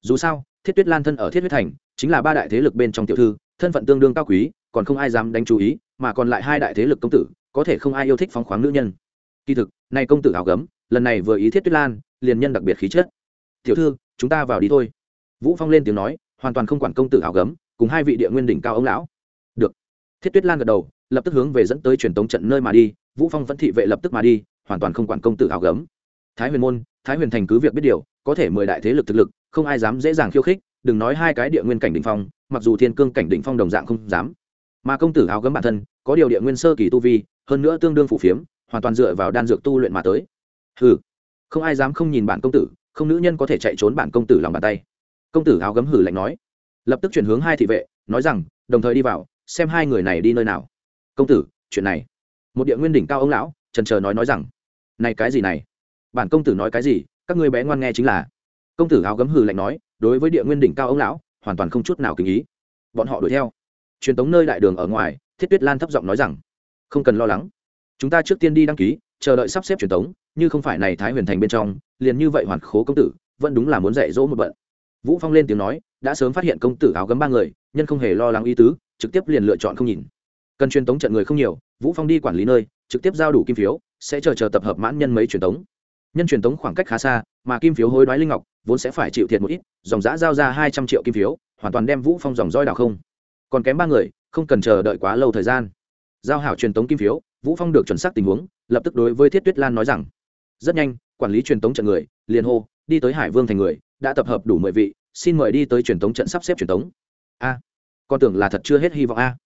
Dù sao, thiết tuyết lan thân ở thiết huyết thành, chính là ba đại thế lực bên trong tiểu thư, thân phận tương đương cao quý, còn không ai dám đánh chú ý, mà còn lại hai đại thế lực công tử, có thể không ai yêu thích phóng khoáng nữ nhân. Kỳ thực, này công tử áo gấm, lần này vừa ý thiết tuyết lan, liền nhân đặc biệt khí chất. Tiểu thư, chúng ta vào đi thôi. Vũ phong lên tiếng nói, hoàn toàn không quản công tử áo gấm, cùng hai vị địa nguyên đỉnh cao ông lão. Được. Thiết tuyết lan gật đầu, lập tức hướng về dẫn tới truyền tống trận nơi mà đi, vũ phong vẫn thị vệ lập tức mà đi, hoàn toàn không quản công tử áo gấm thái huyền môn, thái huyền thành cứ việc biết điều, có thể mười đại thế lực thực lực, không ai dám dễ dàng khiêu khích, đừng nói hai cái địa nguyên cảnh đỉnh phong, mặc dù thiên cương cảnh đỉnh phong đồng dạng không dám. Mà công tử áo gấm bản thân, có điều địa nguyên sơ kỳ tu vi, hơn nữa tương đương phủ phiếm, hoàn toàn dựa vào đan dược tu luyện mà tới. Hừ, không ai dám không nhìn bản công tử, không nữ nhân có thể chạy trốn bản công tử lòng bàn tay. Công tử áo gấm hử lạnh nói. Lập tức chuyển hướng hai thị vệ, nói rằng, đồng thời đi vào, xem hai người này đi nơi nào. Công tử, chuyện này. Một địa nguyên đỉnh cao ông lão, trần trờ nói nói rằng, này cái gì này? Bản công tử nói cái gì, các ngươi bé ngoan nghe chính là. Công tử áo gấm hừ lạnh nói, đối với địa nguyên đỉnh cao ông lão, hoàn toàn không chút nào kinh ý. Bọn họ đuổi theo. Truyền tống nơi đại đường ở ngoài, thiết tuyết lan thấp giọng nói rằng, không cần lo lắng. Chúng ta trước tiên đi đăng ký, chờ đợi sắp xếp truyền tống, như không phải này thái huyền thành bên trong, liền như vậy hoàn khố công tử, vẫn đúng là muốn dạy dỗ một bận. Vũ phong lên tiếng nói, đã sớm phát hiện công tử áo gấm ba người, nhân không hề lo lắng ý tứ, trực tiếp liền lựa chọn không nhìn. Cần truyền tống trận người không nhiều, vũ phong đi quản lý nơi, trực tiếp giao đủ kim phiếu, sẽ chờ chờ tập hợp mãn nhân mấy truyền tống nhân truyền tống khoảng cách khá xa, mà kim phiếu hối đoái linh ngọc vốn sẽ phải chịu thiệt một ít, dòng giã giao ra hai trăm triệu kim phiếu, hoàn toàn đem vũ phong dòng roi đảo không. Còn kém ba người, không cần chờ đợi quá lâu thời gian. Giao hảo truyền tống kim phiếu, vũ phong được chuẩn xác tình huống, lập tức đối với thiết tuyết lan nói rằng, rất nhanh, quản lý truyền tống trận người, liền hô, đi tới hải vương thành người, đã tập hợp đủ mười vị, xin mời đi tới truyền tống trận sắp xếp truyền tống. A, con tưởng là thật chưa hết hy vọng a.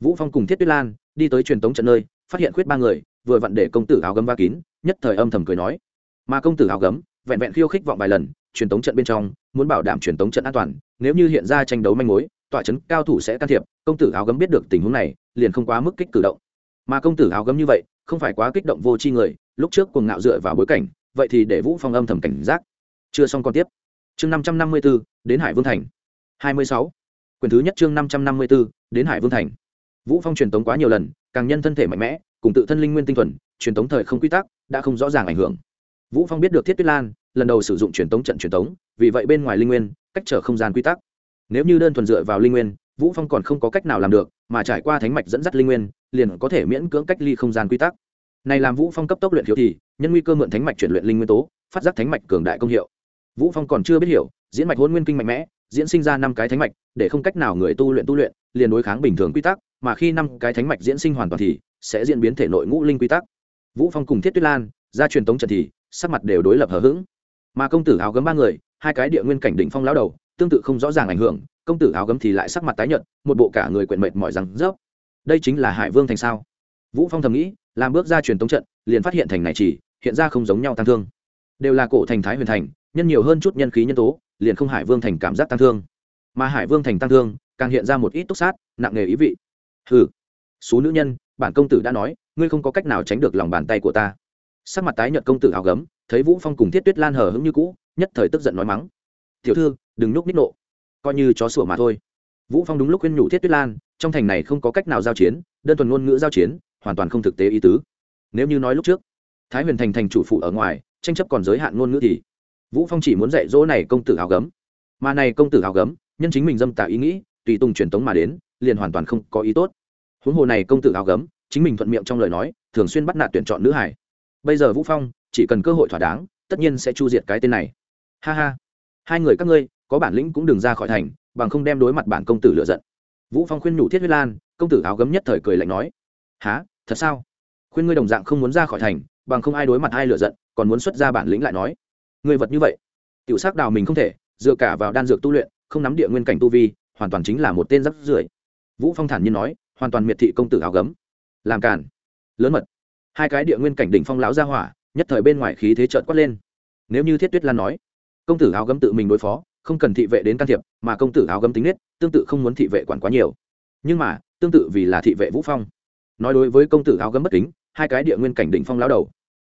Vũ phong cùng thiết tuyết lan đi tới truyền tống trận nơi, phát hiện khuyết ba người, vừa vặn để công tử áo gấm va kín, nhất thời âm thầm cười nói mà công tử áo gấm vẹn vẹn khiêu khích vọng vài lần truyền tống trận bên trong muốn bảo đảm truyền tống trận an toàn nếu như hiện ra tranh đấu manh mối tọa trấn cao thủ sẽ can thiệp công tử áo gấm biết được tình huống này liền không quá mức kích cử động. Mà công tử áo gấm như vậy không phải quá kích động vô tri người lúc trước cùng ngạo dựa vào bối cảnh vậy thì để vũ phong âm thầm cảnh giác. Chưa xong còn tiếp. Chương năm trăm năm mươi 554, đến hải vương thành. hai mươi sáu. Thứ nhất chương năm trăm năm mươi 554, đến hải vương thành. Vũ phong truyền tống quá nhiều lần càng nhân thân thể mạnh mẽ cùng tự thân linh nguyên tinh thuần truyền tống thời không quy tắc đã không rõ ràng ảnh hưởng vũ phong biết được thiết tuyết lan, lần đầu sử dụng truyền tống trận truyền tống, vì vậy bên ngoài linh nguyên, cách trở không gian quy tắc. Nếu như đơn thuần dựa vào linh nguyên, vũ phong còn không có cách nào làm được, mà trải qua thánh mạch dẫn dắt linh nguyên, liền có thể miễn cưỡng cách ly không gian quy tắc. Này làm vũ phong cấp tốc luyện thiếu thì, nhân nguy cơ mượn thánh mạch chuyển luyện linh nguyên tố, phát giác thánh mạch cường đại công hiệu. Vũ phong còn chưa biết hiểu, diễn mạch hôn nguyên kinh mạnh mẽ, diễn sinh ra năm cái thánh mạch, để không cách nào người tu luyện tu luyện, liền đối kháng bình thường quy tắc, mà khi năm cái thánh mạch diễn sinh hoàn toàn thì, sẽ diễn biến thể nội ngũ linh quy tắc. Vũ phong cùng thiết tuyết lan, ra truyền tống trận thì sắc mặt đều đối lập hờ hững. Mà công tử áo gấm ba người, hai cái địa nguyên cảnh đỉnh phong lão đầu, tương tự không rõ ràng ảnh hưởng, công tử áo gấm thì lại sắc mặt tái nhợt, một bộ cả người quyện mệt mỏi rằng rớp đây chính là hải vương thành sao? Vũ phong thầm nghĩ, làm bước ra truyền tống trận, liền phát hiện thành này chỉ, hiện ra không giống nhau tăng thương. Đều là cổ thành thái huyền thành, nhân nhiều hơn chút nhân khí nhân tố, liền không hải vương thành cảm giác tăng thương. Mà hải vương thành tăng thương, càng hiện ra một ít túc sát, nặng nề ý vị. Hừ số nữ nhân, bản công tử đã nói, ngươi không có cách nào tránh được lòng bàn tay của ta sắc mặt tái nhợt công tử hào gấm, thấy vũ phong cùng thiết tuyết lan hờ hững như cũ, nhất thời tức giận nói mắng. Tiểu thư, đừng núp ních nộ. Coi như chó sủa mà thôi. Vũ phong đúng lúc khuyên nhủ thiết tuyết lan, trong thành này không có cách nào giao chiến, đơn thuần ngôn ngữ giao chiến, hoàn toàn không thực tế ý tứ. Nếu như nói lúc trước, thái huyền thành thành chủ phụ ở ngoài, tranh chấp còn giới hạn ngôn ngữ thì vũ phong chỉ muốn dạy dỗ này công tử hào gấm. Mà này công tử hào gấm, nhân chính mình dâm tạo ý nghĩ, tùy tùng truyền tống mà đến, liền hoàn toàn không có ý tốt. Huống hồ này công tử hào gấm, chính mình thuận miệng trong lời nói, thường xuyên bắt nạt tuyển chọn nữ hải bây giờ vũ phong, chỉ cần cơ hội thỏa đáng, tất nhiên sẽ chu diệt cái tên này. Ha ha. Hai người các ngươi, có bản lĩnh cũng đừng ra khỏi thành, bằng không đem đối mặt bản công tử lựa giận. Vũ phong khuyên nhủ thiết huyết lan, công tử áo gấm nhất thời cười lạnh nói. Há thật sao? Khuyên ngươi đồng dạng không muốn ra khỏi thành, bằng không ai đối mặt ai lựa giận, còn muốn xuất ra bản lĩnh lại nói. Người vật như vậy. Tiểu sắc đào mình không thể, dựa cả vào đan dược tu luyện, không nắm địa nguyên cảnh tu vi, hoàn toàn chính là một tên rắc rưởi. Vũ phong thản nhiên nói, hoàn toàn miệt thị công tử áo gấm. Làm cản lớn mật hai cái địa nguyên cảnh đỉnh phong lão ra hỏa, nhất thời bên ngoài khí thế trợn quát lên. Nếu như thiết tuyết lan nói, công tử áo gấm tự mình đối phó, không cần thị vệ đến can thiệp, mà công tử áo gấm tính nết, tương tự không muốn thị vệ quản quá nhiều. Nhưng mà, tương tự vì là thị vệ vũ phong. Nói đối với công tử áo gấm bất kính, hai cái địa nguyên cảnh đỉnh phong lão đầu,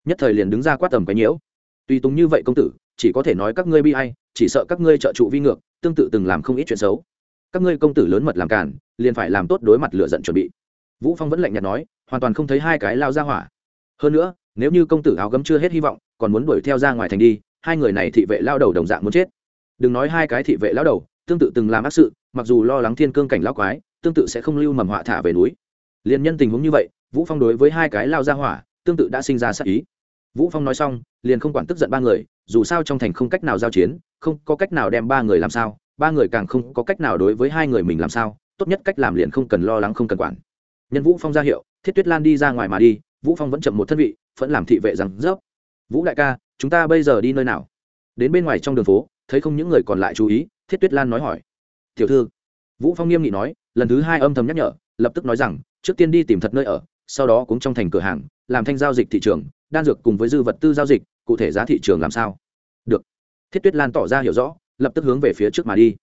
nhất thời liền đứng ra quát tầm cái nhiễu. Tùy tùng như vậy công tử, chỉ có thể nói các ngươi bi ai, chỉ sợ các ngươi trợ trụ vi ngược, tương tự từng làm không ít chuyện xấu. Các ngươi công tử lớn mật làm cản liền phải làm tốt đối mặt lựa giận chuẩn bị. Vũ phong vẫn lạnh nhạt nói, hoàn toàn không thấy hai cái lao ra hỏa hơn nữa, nếu như công tử áo gấm chưa hết hy vọng, còn muốn đuổi theo ra ngoài thành đi, hai người này thị vệ lao đầu đồng dạng muốn chết. Đừng nói hai cái thị vệ lao đầu, tương tự từng làm ác sự, mặc dù lo lắng thiên cương cảnh lao quái, tương tự sẽ không lưu mầm họa thả về núi. Liền nhân tình huống như vậy, vũ phong đối với hai cái lao ra hỏa, tương tự đã sinh ra sát ý. Vũ phong nói xong, liền không quản tức giận ba người, dù sao trong thành không cách nào giao chiến, không có cách nào đem ba người làm sao, ba người càng không có cách nào đối với hai người mình làm sao, tốt nhất cách làm liền không cần lo lắng không cần quản. Nhân vũ phong ra hiệu, thiết tuyết lan đi ra ngoài mà đi vũ phong vẫn chậm một thân vị vẫn làm thị vệ rằng, dốc. vũ đại ca, chúng ta bây giờ đi nơi nào? Đến bên ngoài trong đường phố, thấy không những người còn lại chú ý, thiết tuyết lan nói hỏi. Tiểu thư. Vũ phong nghiêm nghị nói, lần thứ hai âm thầm nhắc nhở, lập tức nói rằng, trước tiên đi tìm thật nơi ở, sau đó cũng trong thành cửa hàng, làm thanh giao dịch thị trường, đan dược cùng với dư vật tư giao dịch, cụ thể giá thị trường làm sao? Được. Thiết tuyết lan tỏ ra hiểu rõ, lập tức hướng về phía trước mà đi.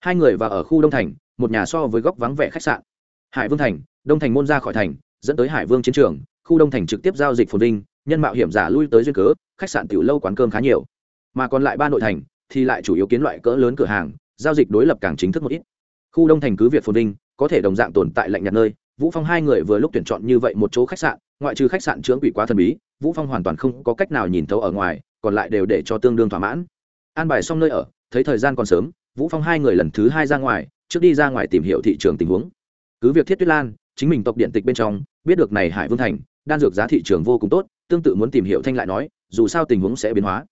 Hai người vào ở khu đông thành, một nhà so với góc vắng vẻ khách sạn. Hải vương thành, đông thành môn ra khỏi thành, dẫn tới hải vương chiến trường khu đông thành trực tiếp giao dịch phồn vinh, nhân mạo hiểm giả lui tới duyên cớ, khách sạn tiểu lâu quán cơm khá nhiều. Mà còn lại ba nội thành thì lại chủ yếu kiến loại cỡ lớn cửa hàng, giao dịch đối lập càng chính thức một ít. Khu đông thành cứ việc phồn vinh, có thể đồng dạng tồn tại lạnh nhạt nơi, vũ phong hai người vừa lúc tuyển chọn như vậy một chỗ khách sạn, ngoại trừ khách sạn trưởng quỷ quá thần bí, vũ phong hoàn toàn không có cách nào nhìn thấu ở ngoài, còn lại đều để cho tương đương thỏa mãn. An bài xong nơi ở, thấy thời gian còn sớm, vũ phong hai người lần thứ hai ra ngoài, trước đi ra ngoài tìm hiểu thị trường tình huống. Cứ việc thiết tuyết lan, chính mình tộc điện tịch bên trong biết được này hải vương thành, đan dược giá thị trường vô cùng tốt, tương tự muốn tìm hiểu thanh lại nói, dù sao tình huống sẽ biến hóa.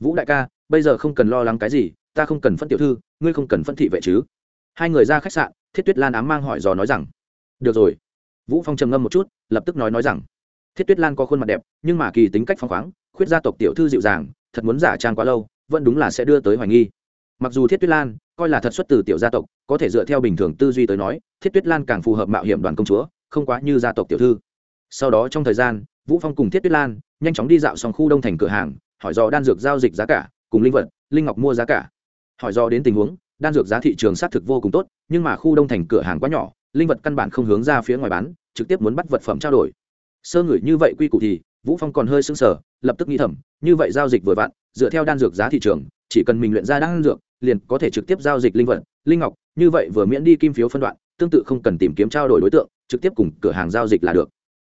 Vũ đại ca, bây giờ không cần lo lắng cái gì, ta không cần phân tiểu thư, ngươi không cần phân thị vệ chứ. Hai người ra khách sạn, thiết tuyết lan ám mang hỏi dò nói rằng, được rồi. Vũ phong trầm ngâm một chút, lập tức nói nói rằng, thiết tuyết lan có khuôn mặt đẹp, nhưng mà kỳ tính cách phong khoáng, khuyết gia tộc tiểu thư dịu dàng, thật muốn giả trang quá lâu, vẫn đúng là sẽ đưa tới hoài nghi. Mặc dù thiết tuyết lan coi là thật xuất từ tiểu gia tộc, có thể dựa theo bình thường tư duy tới nói, thiết tuyết lan càng phù hợp mạo hiểm đoàn công chúa không quá như gia tộc tiểu thư. Sau đó trong thời gian, vũ phong cùng thiết tuyết lan nhanh chóng đi dạo xong khu đông thành cửa hàng, hỏi do đan dược giao dịch giá cả, cùng linh vật, linh ngọc mua giá cả. Hỏi do đến tình huống, đan dược giá thị trường xác thực vô cùng tốt, nhưng mà khu đông thành cửa hàng quá nhỏ, linh vật căn bản không hướng ra phía ngoài bán, trực tiếp muốn bắt vật phẩm trao đổi. Sơ ngửi như vậy quy củ thì, vũ phong còn hơi sưng sờ, lập tức nghĩ thầm, như vậy giao dịch vừa vặn, dựa theo đan dược giá thị trường, chỉ cần mình luyện ra đan dược, liền có thể trực tiếp giao dịch linh vật, linh ngọc, như vậy vừa miễn đi kim phiếu phân đoạn tương tự không cần tìm kiếm trao đổi đối tượng, trực tiếp cùng cửa hàng giao dịch là được.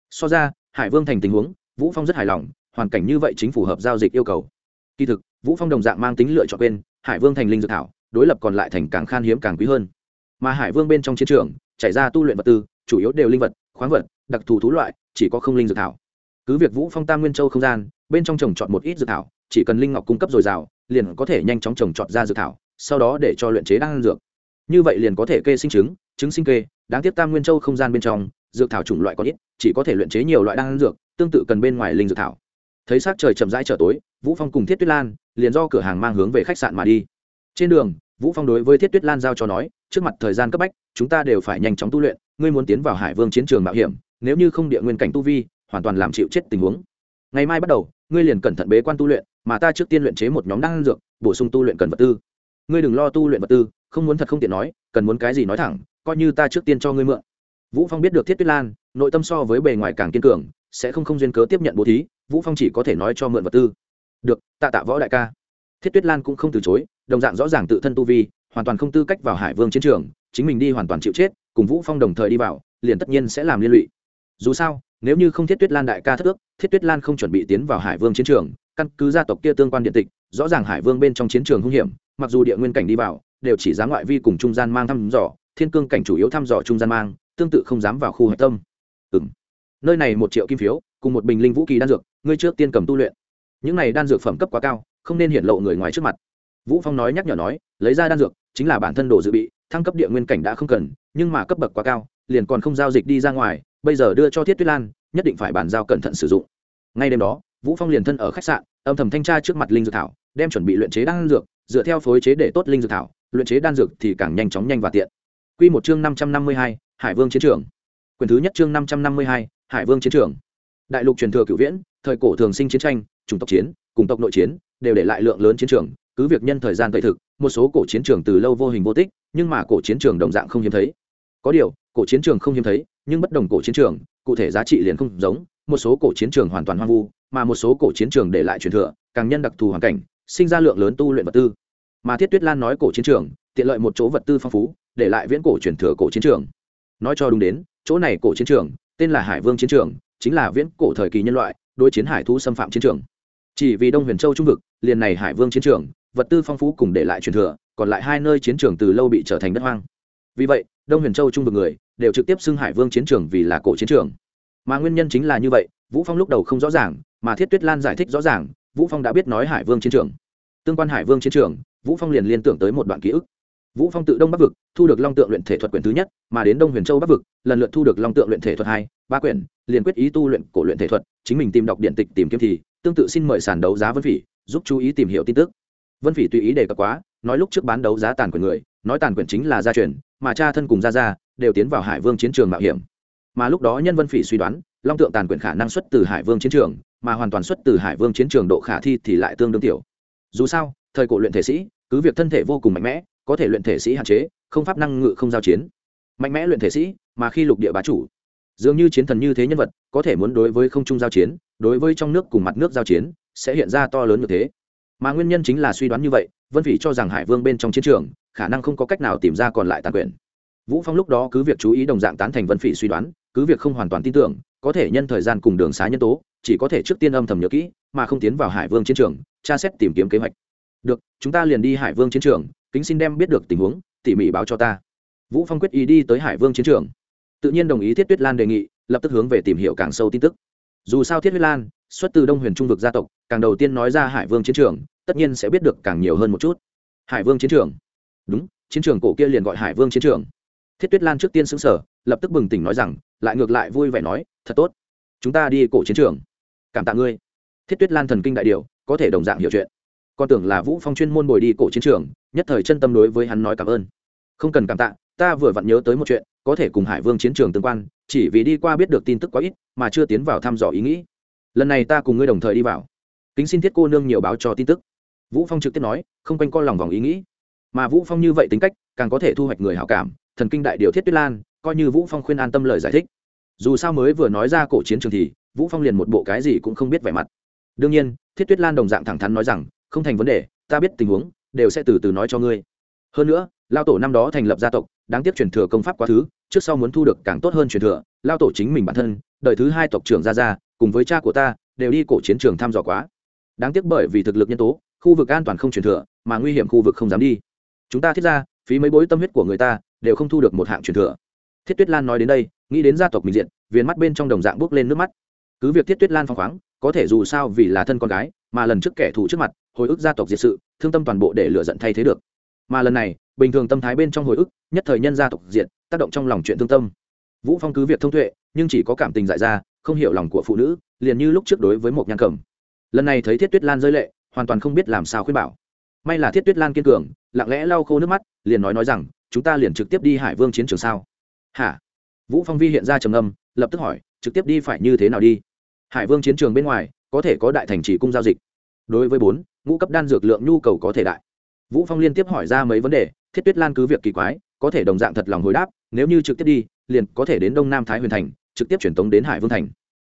So ra, hải vương thành tình huống, vũ phong rất hài lòng, hoàn cảnh như vậy chính phù hợp giao dịch yêu cầu. Kỳ thực, vũ phong đồng dạng mang tính lựa chọn quên hải vương thành linh dược thảo, đối lập còn lại thành càng khan hiếm càng quý hơn. Mà hải vương bên trong chiến trường, chảy ra tu luyện vật tư, chủ yếu đều linh vật, khoáng vật, đặc thù thú loại, chỉ có không linh dược thảo. Cứ việc vũ phong tam nguyên châu không gian, bên trong trồng chọn một ít dược thảo, chỉ cần linh ngọc cung cấp dồi dào, liền có thể nhanh chóng trồng trọt ra dược thảo, sau đó để cho luyện chế đan dược. Như vậy liền có thể kê sinh trứng trứng sinh kê, đáng tiếc tam nguyên châu không gian bên trong, dược thảo chủng loại có ít, chỉ có thể luyện chế nhiều loại đan dược, tương tự cần bên ngoài linh dược thảo. Thấy sắc trời chậm rãi trở tối, vũ phong cùng thiết tuyết lan liền do cửa hàng mang hướng về khách sạn mà đi. Trên đường, vũ phong đối với thiết tuyết lan giao cho nói, trước mặt thời gian cấp bách, chúng ta đều phải nhanh chóng tu luyện, ngươi muốn tiến vào hải vương chiến trường mạo hiểm, nếu như không địa nguyên cảnh tu vi, hoàn toàn làm chịu chết tình huống. Ngày mai bắt đầu, ngươi liền cẩn thận bế quan tu luyện, mà ta trước tiên luyện chế một nhóm đan dược, bổ sung tu luyện cần vật tư. Ngươi đừng lo tu luyện vật tư, không muốn thật không tiện nói, cần muốn cái gì nói thẳng coi như ta trước tiên cho ngươi mượn. Vũ phong biết được thiết tuyết lan, nội tâm so với bề ngoài càng kiên cường, sẽ không không duyên cớ tiếp nhận bố thí, vũ phong chỉ có thể nói cho mượn vật tư. Được, tạ tạ võ đại ca. Thiết tuyết lan cũng không từ chối, đồng dạng rõ ràng tự thân tu vi, hoàn toàn không tư cách vào hải vương chiến trường, chính mình đi hoàn toàn chịu chết, cùng vũ phong đồng thời đi vào, liền tất nhiên sẽ làm liên lụy. Dù sao, nếu như không thiết tuyết lan đại ca thất ước, thiết tuyết lan không chuẩn bị tiến vào hải vương chiến trường, căn cứ gia tộc kia tương quan điện tịch, rõ ràng hải vương bên trong chiến trường hung hiểm, mặc dù địa nguyên cảnh đi vào, đều chỉ dám ngoại vi cùng trung gian mang thăm dò thiên cương cảnh chủ yếu thăm dò trung gian mang, tương tự không dám vào khu hạch tâm. Ừng nơi này một triệu kim phiếu, cùng một bình linh vũ kỳ đan dược, ngươi trước tiên cầm tu luyện. Những này đan dược phẩm cấp quá cao, không nên hiện lộ người ngoài trước mặt. Vũ phong nói nhắc nhở nói, lấy ra đan dược, chính là bản thân đồ dự bị, thăng cấp địa nguyên cảnh đã không cần, nhưng mà cấp bậc quá cao, liền còn không giao dịch đi ra ngoài, bây giờ đưa cho thiết tuyết lan, nhất định phải bàn giao cẩn thận sử dụng. Ngay đêm đó, vũ phong liền thân ở khách sạn, âm thầm thanh tra trước mặt linh dược thảo, đem chuẩn bị luyện chế đan dược, dựa theo phối chế để tốt linh dược thảo, luyện chế đan dược thì càng nhanh chóng nhanh và tiện quy một chương năm trăm năm mươi hai, hải vương chiến trường. Quyền thứ nhất chương năm trăm năm mươi hai, hải vương chiến trường. Đại lục truyền thừa cửu viễn thời cổ thường sinh chiến tranh chủng tộc chiến cùng tộc nội chiến đều để lại lượng lớn chiến trường cứ việc nhân thời gian tẩy thực một số cổ chiến trường từ lâu vô hình vô tích nhưng mà cổ chiến trường đồng dạng không hiếm thấy. Có điều cổ chiến trường không hiếm thấy nhưng bất đồng cổ chiến trường cụ thể giá trị liền không giống một số cổ chiến trường hoàn toàn hoang vu mà một số cổ chiến trường để lại truyền thừa càng nhân đặc thù hoàn cảnh sinh ra lượng lớn tu luyện vật tư. Mà thiết tuyết lan nói cổ chiến trường tiện lợi một chỗ vật tư phong phú để lại viễn cổ truyền thừa cổ chiến trường. Nói cho đúng đến, chỗ này cổ chiến trường, tên là hải vương chiến trường, chính là viễn cổ thời kỳ nhân loại, đối chiến hải thú xâm phạm chiến trường. Chỉ vì đông huyền châu trung vực, liền này hải vương chiến trường, vật tư phong phú cùng để lại truyền thừa, còn lại hai nơi chiến trường từ lâu bị trở thành đất hoang. Vì vậy, đông huyền châu trung vực người đều trực tiếp xưng hải vương chiến trường vì là cổ chiến trường. Mà nguyên nhân chính là như vậy, vũ phong lúc đầu không rõ ràng, mà thiết tuyết lan giải thích rõ ràng, vũ phong đã biết nói hải vương chiến trường. Tương quan hải vương chiến trường, vũ phong liền liên tưởng tới một đoạn ký ức vũ phong tự đông bắc vực, thu được long tượng luyện thể thuật quyển thứ nhất, mà đến đông huyền châu bắc vực, lần lượt thu được long tượng luyện thể thuật hai, ba quyển, liền quyết ý tu luyện cổ luyện thể thuật, chính mình tìm đọc điện tịch tìm kiếm thì, tương tự xin mời sàn đấu giá vân phỉ, giúp chú ý tìm hiểu tin tức. Vân phỉ tùy ý đề cập quá, nói lúc trước bán đấu giá tàn quyền người, nói tàn quyền chính là gia truyền, mà cha thân cùng gia gia đều tiến vào hải vương chiến trường mạo hiểm. Mà lúc đó nhân vân phỉ suy đoán, long tượng tàn quyền khả năng xuất từ hải vương chiến trường, mà hoàn toàn xuất từ hải vương chiến trường độ khả thi thì lại tương đương tiểu. Dù sao, thời cổ luyện thể sĩ, cứ việc thân thể vô cùng mạnh mẽ có thể luyện thể sĩ hạn chế, không pháp năng ngự không giao chiến. Mạnh mẽ luyện thể sĩ, mà khi lục địa bá chủ, dường như chiến thần như thế nhân vật, có thể muốn đối với không trung giao chiến, đối với trong nước cùng mặt nước giao chiến, sẽ hiện ra to lớn như thế. Mà nguyên nhân chính là suy đoán như vậy, vân phỉ cho rằng hải vương bên trong chiến trường, khả năng không có cách nào tìm ra còn lại tàn quyền. Vũ phong lúc đó cứ việc chú ý đồng dạng tán thành vân phỉ suy đoán, cứ việc không hoàn toàn tin tưởng, có thể nhân thời gian cùng đường xá nhân tố, chỉ có thể trước tiên âm thầm nhớ kỹ, mà không tiến vào hải vương chiến trường, tra xét tìm kiếm kế hoạch. Được, chúng ta liền đi hải vương chiến trường kính xin đem biết được tình huống, tỉ mỉ báo cho ta. Vũ phong quyết ý đi tới hải vương chiến trường. Tự nhiên đồng ý thiết tuyết lan đề nghị, lập tức hướng về tìm hiểu càng sâu tin tức. Dù sao thiết tuyết lan, xuất từ đông huyền trung vực gia tộc, càng đầu tiên nói ra hải vương chiến trường, tất nhiên sẽ biết được càng nhiều hơn một chút. Hải vương chiến trường. Đúng, chiến trường cổ kia liền gọi hải vương chiến trường. Thiết tuyết lan trước tiên xứng sở lập tức bừng tỉnh nói rằng, lại ngược lại vui vẻ nói, thật tốt. Chúng ta đi cổ chiến trường. Cảm tạ ngươi. Thiết tuyết lan thần kinh đại điều, có thể đồng dạng hiểu chuyện. Con tưởng là vũ phong chuyên môn bồi đi cổ chiến trường nhất thời chân tâm đối với hắn nói cảm ơn. Không cần cảm tạ, ta vừa vặn nhớ tới một chuyện, có thể cùng hải vương chiến trường tương quan, chỉ vì đi qua biết được tin tức quá ít, mà chưa tiến vào thăm dò ý nghĩ. Lần này ta cùng ngươi đồng thời đi vào. Kính xin thiết cô nương nhiều báo cho tin tức. Vũ phong trực tiếp nói, không quanh co lòng vòng ý nghĩ. Mà vũ phong như vậy tính cách, càng có thể thu hoạch người hảo cảm, thần kinh đại điều thiết tuyết lan, coi như vũ phong khuyên an tâm lời giải thích. Dù sao mới vừa nói ra cổ chiến trường thì, vũ phong liền một bộ cái gì cũng không biết vẻ mặt. Đương nhiên, thiết tuyết lan đồng dạng thẳng thắn nói rằng, không thành vấn đề, ta biết tình huống đều sẽ từ từ nói cho ngươi. Hơn nữa, lao tổ năm đó thành lập gia tộc, đáng tiếc truyền thừa công pháp quá thứ, trước sau muốn thu được càng tốt hơn truyền thừa, lao tổ chính mình bản thân đợi thứ hai tộc trưởng ra ra cùng với cha của ta, đều đi cổ chiến trường thăm dò quá. Đáng tiếc bởi vì thực lực nhân tố, khu vực an toàn không truyền thừa, mà nguy hiểm khu vực không dám đi. Chúng ta thiết ra, phí mấy bối tâm huyết của người ta, đều không thu được một hạng truyền thừa. Thiết tuyết lan nói đến đây, nghĩ đến gia tộc mình diện, viền mắt bên trong đồng dạng bước lên nước mắt. Cứ việc thiết tuyết lan phong khoáng, có thể dù sao vì là thân con gái, mà lần trước kẻ thù trước mặt hồi ức gia tộc diệt sự, thương tâm toàn bộ để lựa giận thay thế được. Mà lần này, bình thường tâm thái bên trong hồi ức, nhất thời nhân gia tộc diệt, tác động trong lòng chuyện thương tâm. Vũ phong cứ việc thông tuệ, nhưng chỉ có cảm tình dại ra, không hiểu lòng của phụ nữ, liền như lúc trước đối với một nhan cẩm. Lần này thấy thiết tuyết lan rơi lệ, hoàn toàn không biết làm sao khuyên bảo. May là thiết tuyết lan kiên cường, lặng lẽ lau khô nước mắt, liền nói nói rằng, chúng ta liền trực tiếp đi hải vương chiến trường sao? Hả? Vũ phong vi hiện ra trầm âm lập tức hỏi, trực tiếp đi phải như thế nào đi? Hải vương chiến trường bên ngoài, có thể có đại thành chỉ cung giao dịch. Đối với bốn ngũ cấp đan dược lượng nhu cầu có thể đại. Vũ phong liên tiếp hỏi ra mấy vấn đề, thiết tuyết lan cứ việc kỳ quái, có thể đồng dạng thật lòng hồi đáp, nếu như trực tiếp đi, liền có thể đến đông nam thái huyền thành, trực tiếp chuyển tống đến hải vương thành.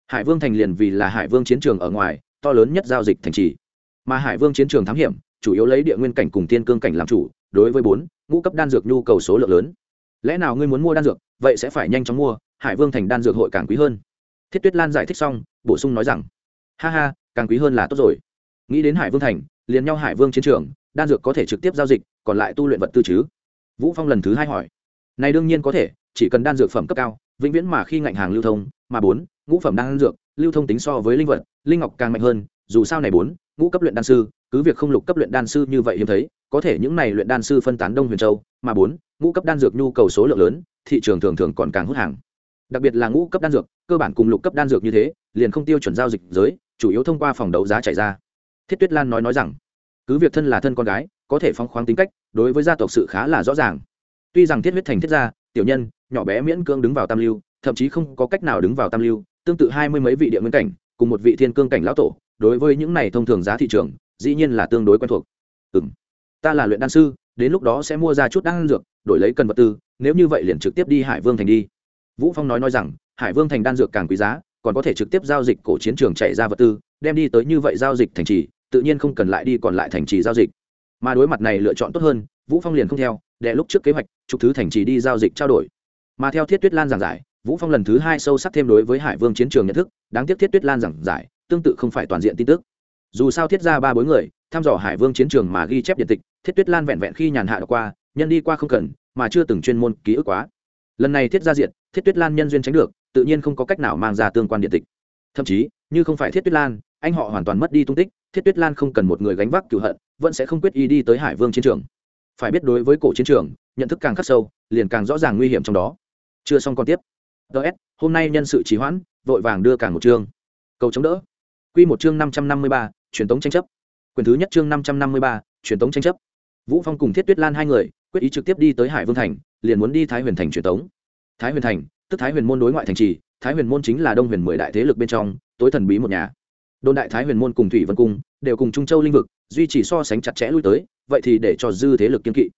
Hải vương thành liền vì là hải vương chiến trường ở ngoài, to lớn nhất giao dịch thành trì. Mà hải vương chiến trường thám hiểm, chủ yếu lấy địa nguyên cảnh cùng tiên cương cảnh làm chủ, đối với bốn, ngũ cấp đan dược nhu cầu số lượng lớn. Lẽ nào ngươi muốn mua đan dược, vậy sẽ phải nhanh chóng mua, hải vương thành đan dược hội càng quý hơn. Thiết tuyết lan giải thích xong, bổ sung nói rằng, ha ha, càng quý hơn là tốt rồi nghĩ đến hải vương thành, liền nhau hải vương chiến trường, đan dược có thể trực tiếp giao dịch, còn lại tu luyện vật tư chứ? Vũ phong lần thứ hai hỏi. Này đương nhiên có thể, chỉ cần đan dược phẩm cấp cao, vĩnh viễn mà khi ngạnh hàng lưu thông, mà bốn, ngũ phẩm đan dược, lưu thông tính so với linh vật, linh ngọc càng mạnh hơn, dù sao này bốn, ngũ cấp luyện đan sư, cứ việc không lục cấp luyện đan sư như vậy hiếm thấy, có thể những này luyện đan sư phân tán đông huyền châu, mà bốn, ngũ cấp đan dược nhu cầu số lượng lớn, thị trường thường thường còn càng hút hàng. Đặc biệt là ngũ cấp đan dược, cơ bản cùng lục cấp đan dược như thế, liền không tiêu chuẩn giao dịch giới, chủ yếu thông qua phòng đấu giá chạy ra thiết tuyết lan nói nói rằng, cứ việc thân là thân con gái, có thể phóng khoáng tính cách, đối với gia tộc sự khá là rõ ràng. Tuy rằng thiết huyết thành thiết gia, tiểu nhân, nhỏ bé miễn cưỡng đứng vào tam lưu, thậm chí không có cách nào đứng vào tam lưu, tương tự hai mươi mấy vị địa nguyên cảnh, cùng một vị thiên cương cảnh lão tổ, đối với những này thông thường giá thị trường, dĩ nhiên là tương đối quen thuộc. Ừ m ta là luyện đan sư, đến lúc đó sẽ mua ra chút đan dược, đổi lấy cần vật tư, nếu như vậy liền trực tiếp đi hải vương thành đi. Vũ phong nói nói rằng, hải vương thành đan dược càng quý giá, còn có thể trực tiếp giao dịch cổ chiến trường chạy ra vật tư, đem đi tới như vậy giao dịch thành trì tự nhiên không cần lại đi còn lại thành trì giao dịch. Mà đối mặt này lựa chọn tốt hơn, vũ phong liền không theo để lúc trước kế hoạch trục thứ thành trì đi giao dịch trao đổi. Mà theo thiết tuyết lan giảng giải, vũ phong lần thứ hai sâu sắc thêm đối với hải vương chiến trường nhận thức, đáng tiếc thiết tuyết lan giảng giải, tương tự không phải toàn diện tin tức. Dù sao thiết ra ba bốn người, thăm dò hải vương chiến trường mà ghi chép điện tịch, thiết tuyết lan vẹn vẹn khi nhàn hạ đọc qua, nhân đi qua không cần, mà chưa từng chuyên môn ký ức quá. Lần này thiết ra diện thiết tuyết lan nhân duyên tránh được, tự nhiên không có cách nào mang ra tương quan điện tịch. Thậm chí, như không phải thiết tuyết lan anh họ hoàn toàn mất đi tung tích, thiết tuyết lan không cần một người gánh vác cựu hận, vẫn sẽ không quyết ý đi tới hải vương chiến trường. Phải biết đối với cổ chiến trường, nhận thức càng khắc sâu, liền càng rõ ràng nguy hiểm trong đó. Chưa xong còn tiếp. Ts hôm nay nhân sự trì hoãn, vội vàng đưa càng một chương. Cầu chống đỡ. Q một chương năm trăm năm mươi ba, truyền tống tranh chấp. Quyền thứ nhất chương năm trăm năm mươi ba, truyền tống tranh chấp. Vũ phong cùng thiết tuyết lan hai người, quyết ý trực tiếp đi tới hải vương thành, liền muốn đi thái huyền thành truyền tống. Thái huyền thành, tức thái huyền môn đối ngoại thành trì, thái huyền môn chính là đông huyền mười đại thế lực bên trong, tối thần bí một nhà đồn đại thái huyền môn cùng thủy vân cung đều cùng trung châu linh vực, duy trì so sánh chặt chẽ lui tới, vậy thì để cho dư thế lực kiên kỵ.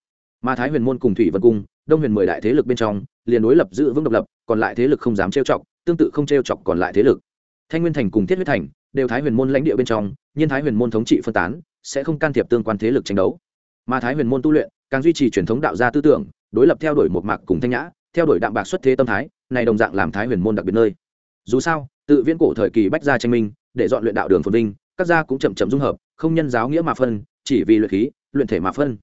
Mà thái huyền môn cùng thủy vân cung, đông huyền mười đại thế lực bên trong, liền đối lập giữ vững độc lập, còn lại thế lực không dám trêu chọc, tương tự không trêu chọc còn lại thế lực. Thanh nguyên thành cùng thiết huyết thành đều thái huyền môn lãnh địa bên trong, nhưng thái huyền môn thống trị phân tán, sẽ không can thiệp tương quan thế lực tranh đấu. Mà thái huyền môn tu luyện, càng duy trì truyền thống đạo gia tư tưởng, đối lập theo đuổi một mạc cùng thanh nhã, theo đuổi đạm bạc xuất thế tâm thái, này đồng dạng làm thái huyền môn đặc biệt nơi. Dù sao, tự viễn cổ thời kỳ bách gia tranh minh để dọn luyện đạo đường phồn vinh, các gia cũng chậm chậm dung hợp, không nhân giáo nghĩa mà phân, chỉ vì luyện khí, luyện thể mà phân.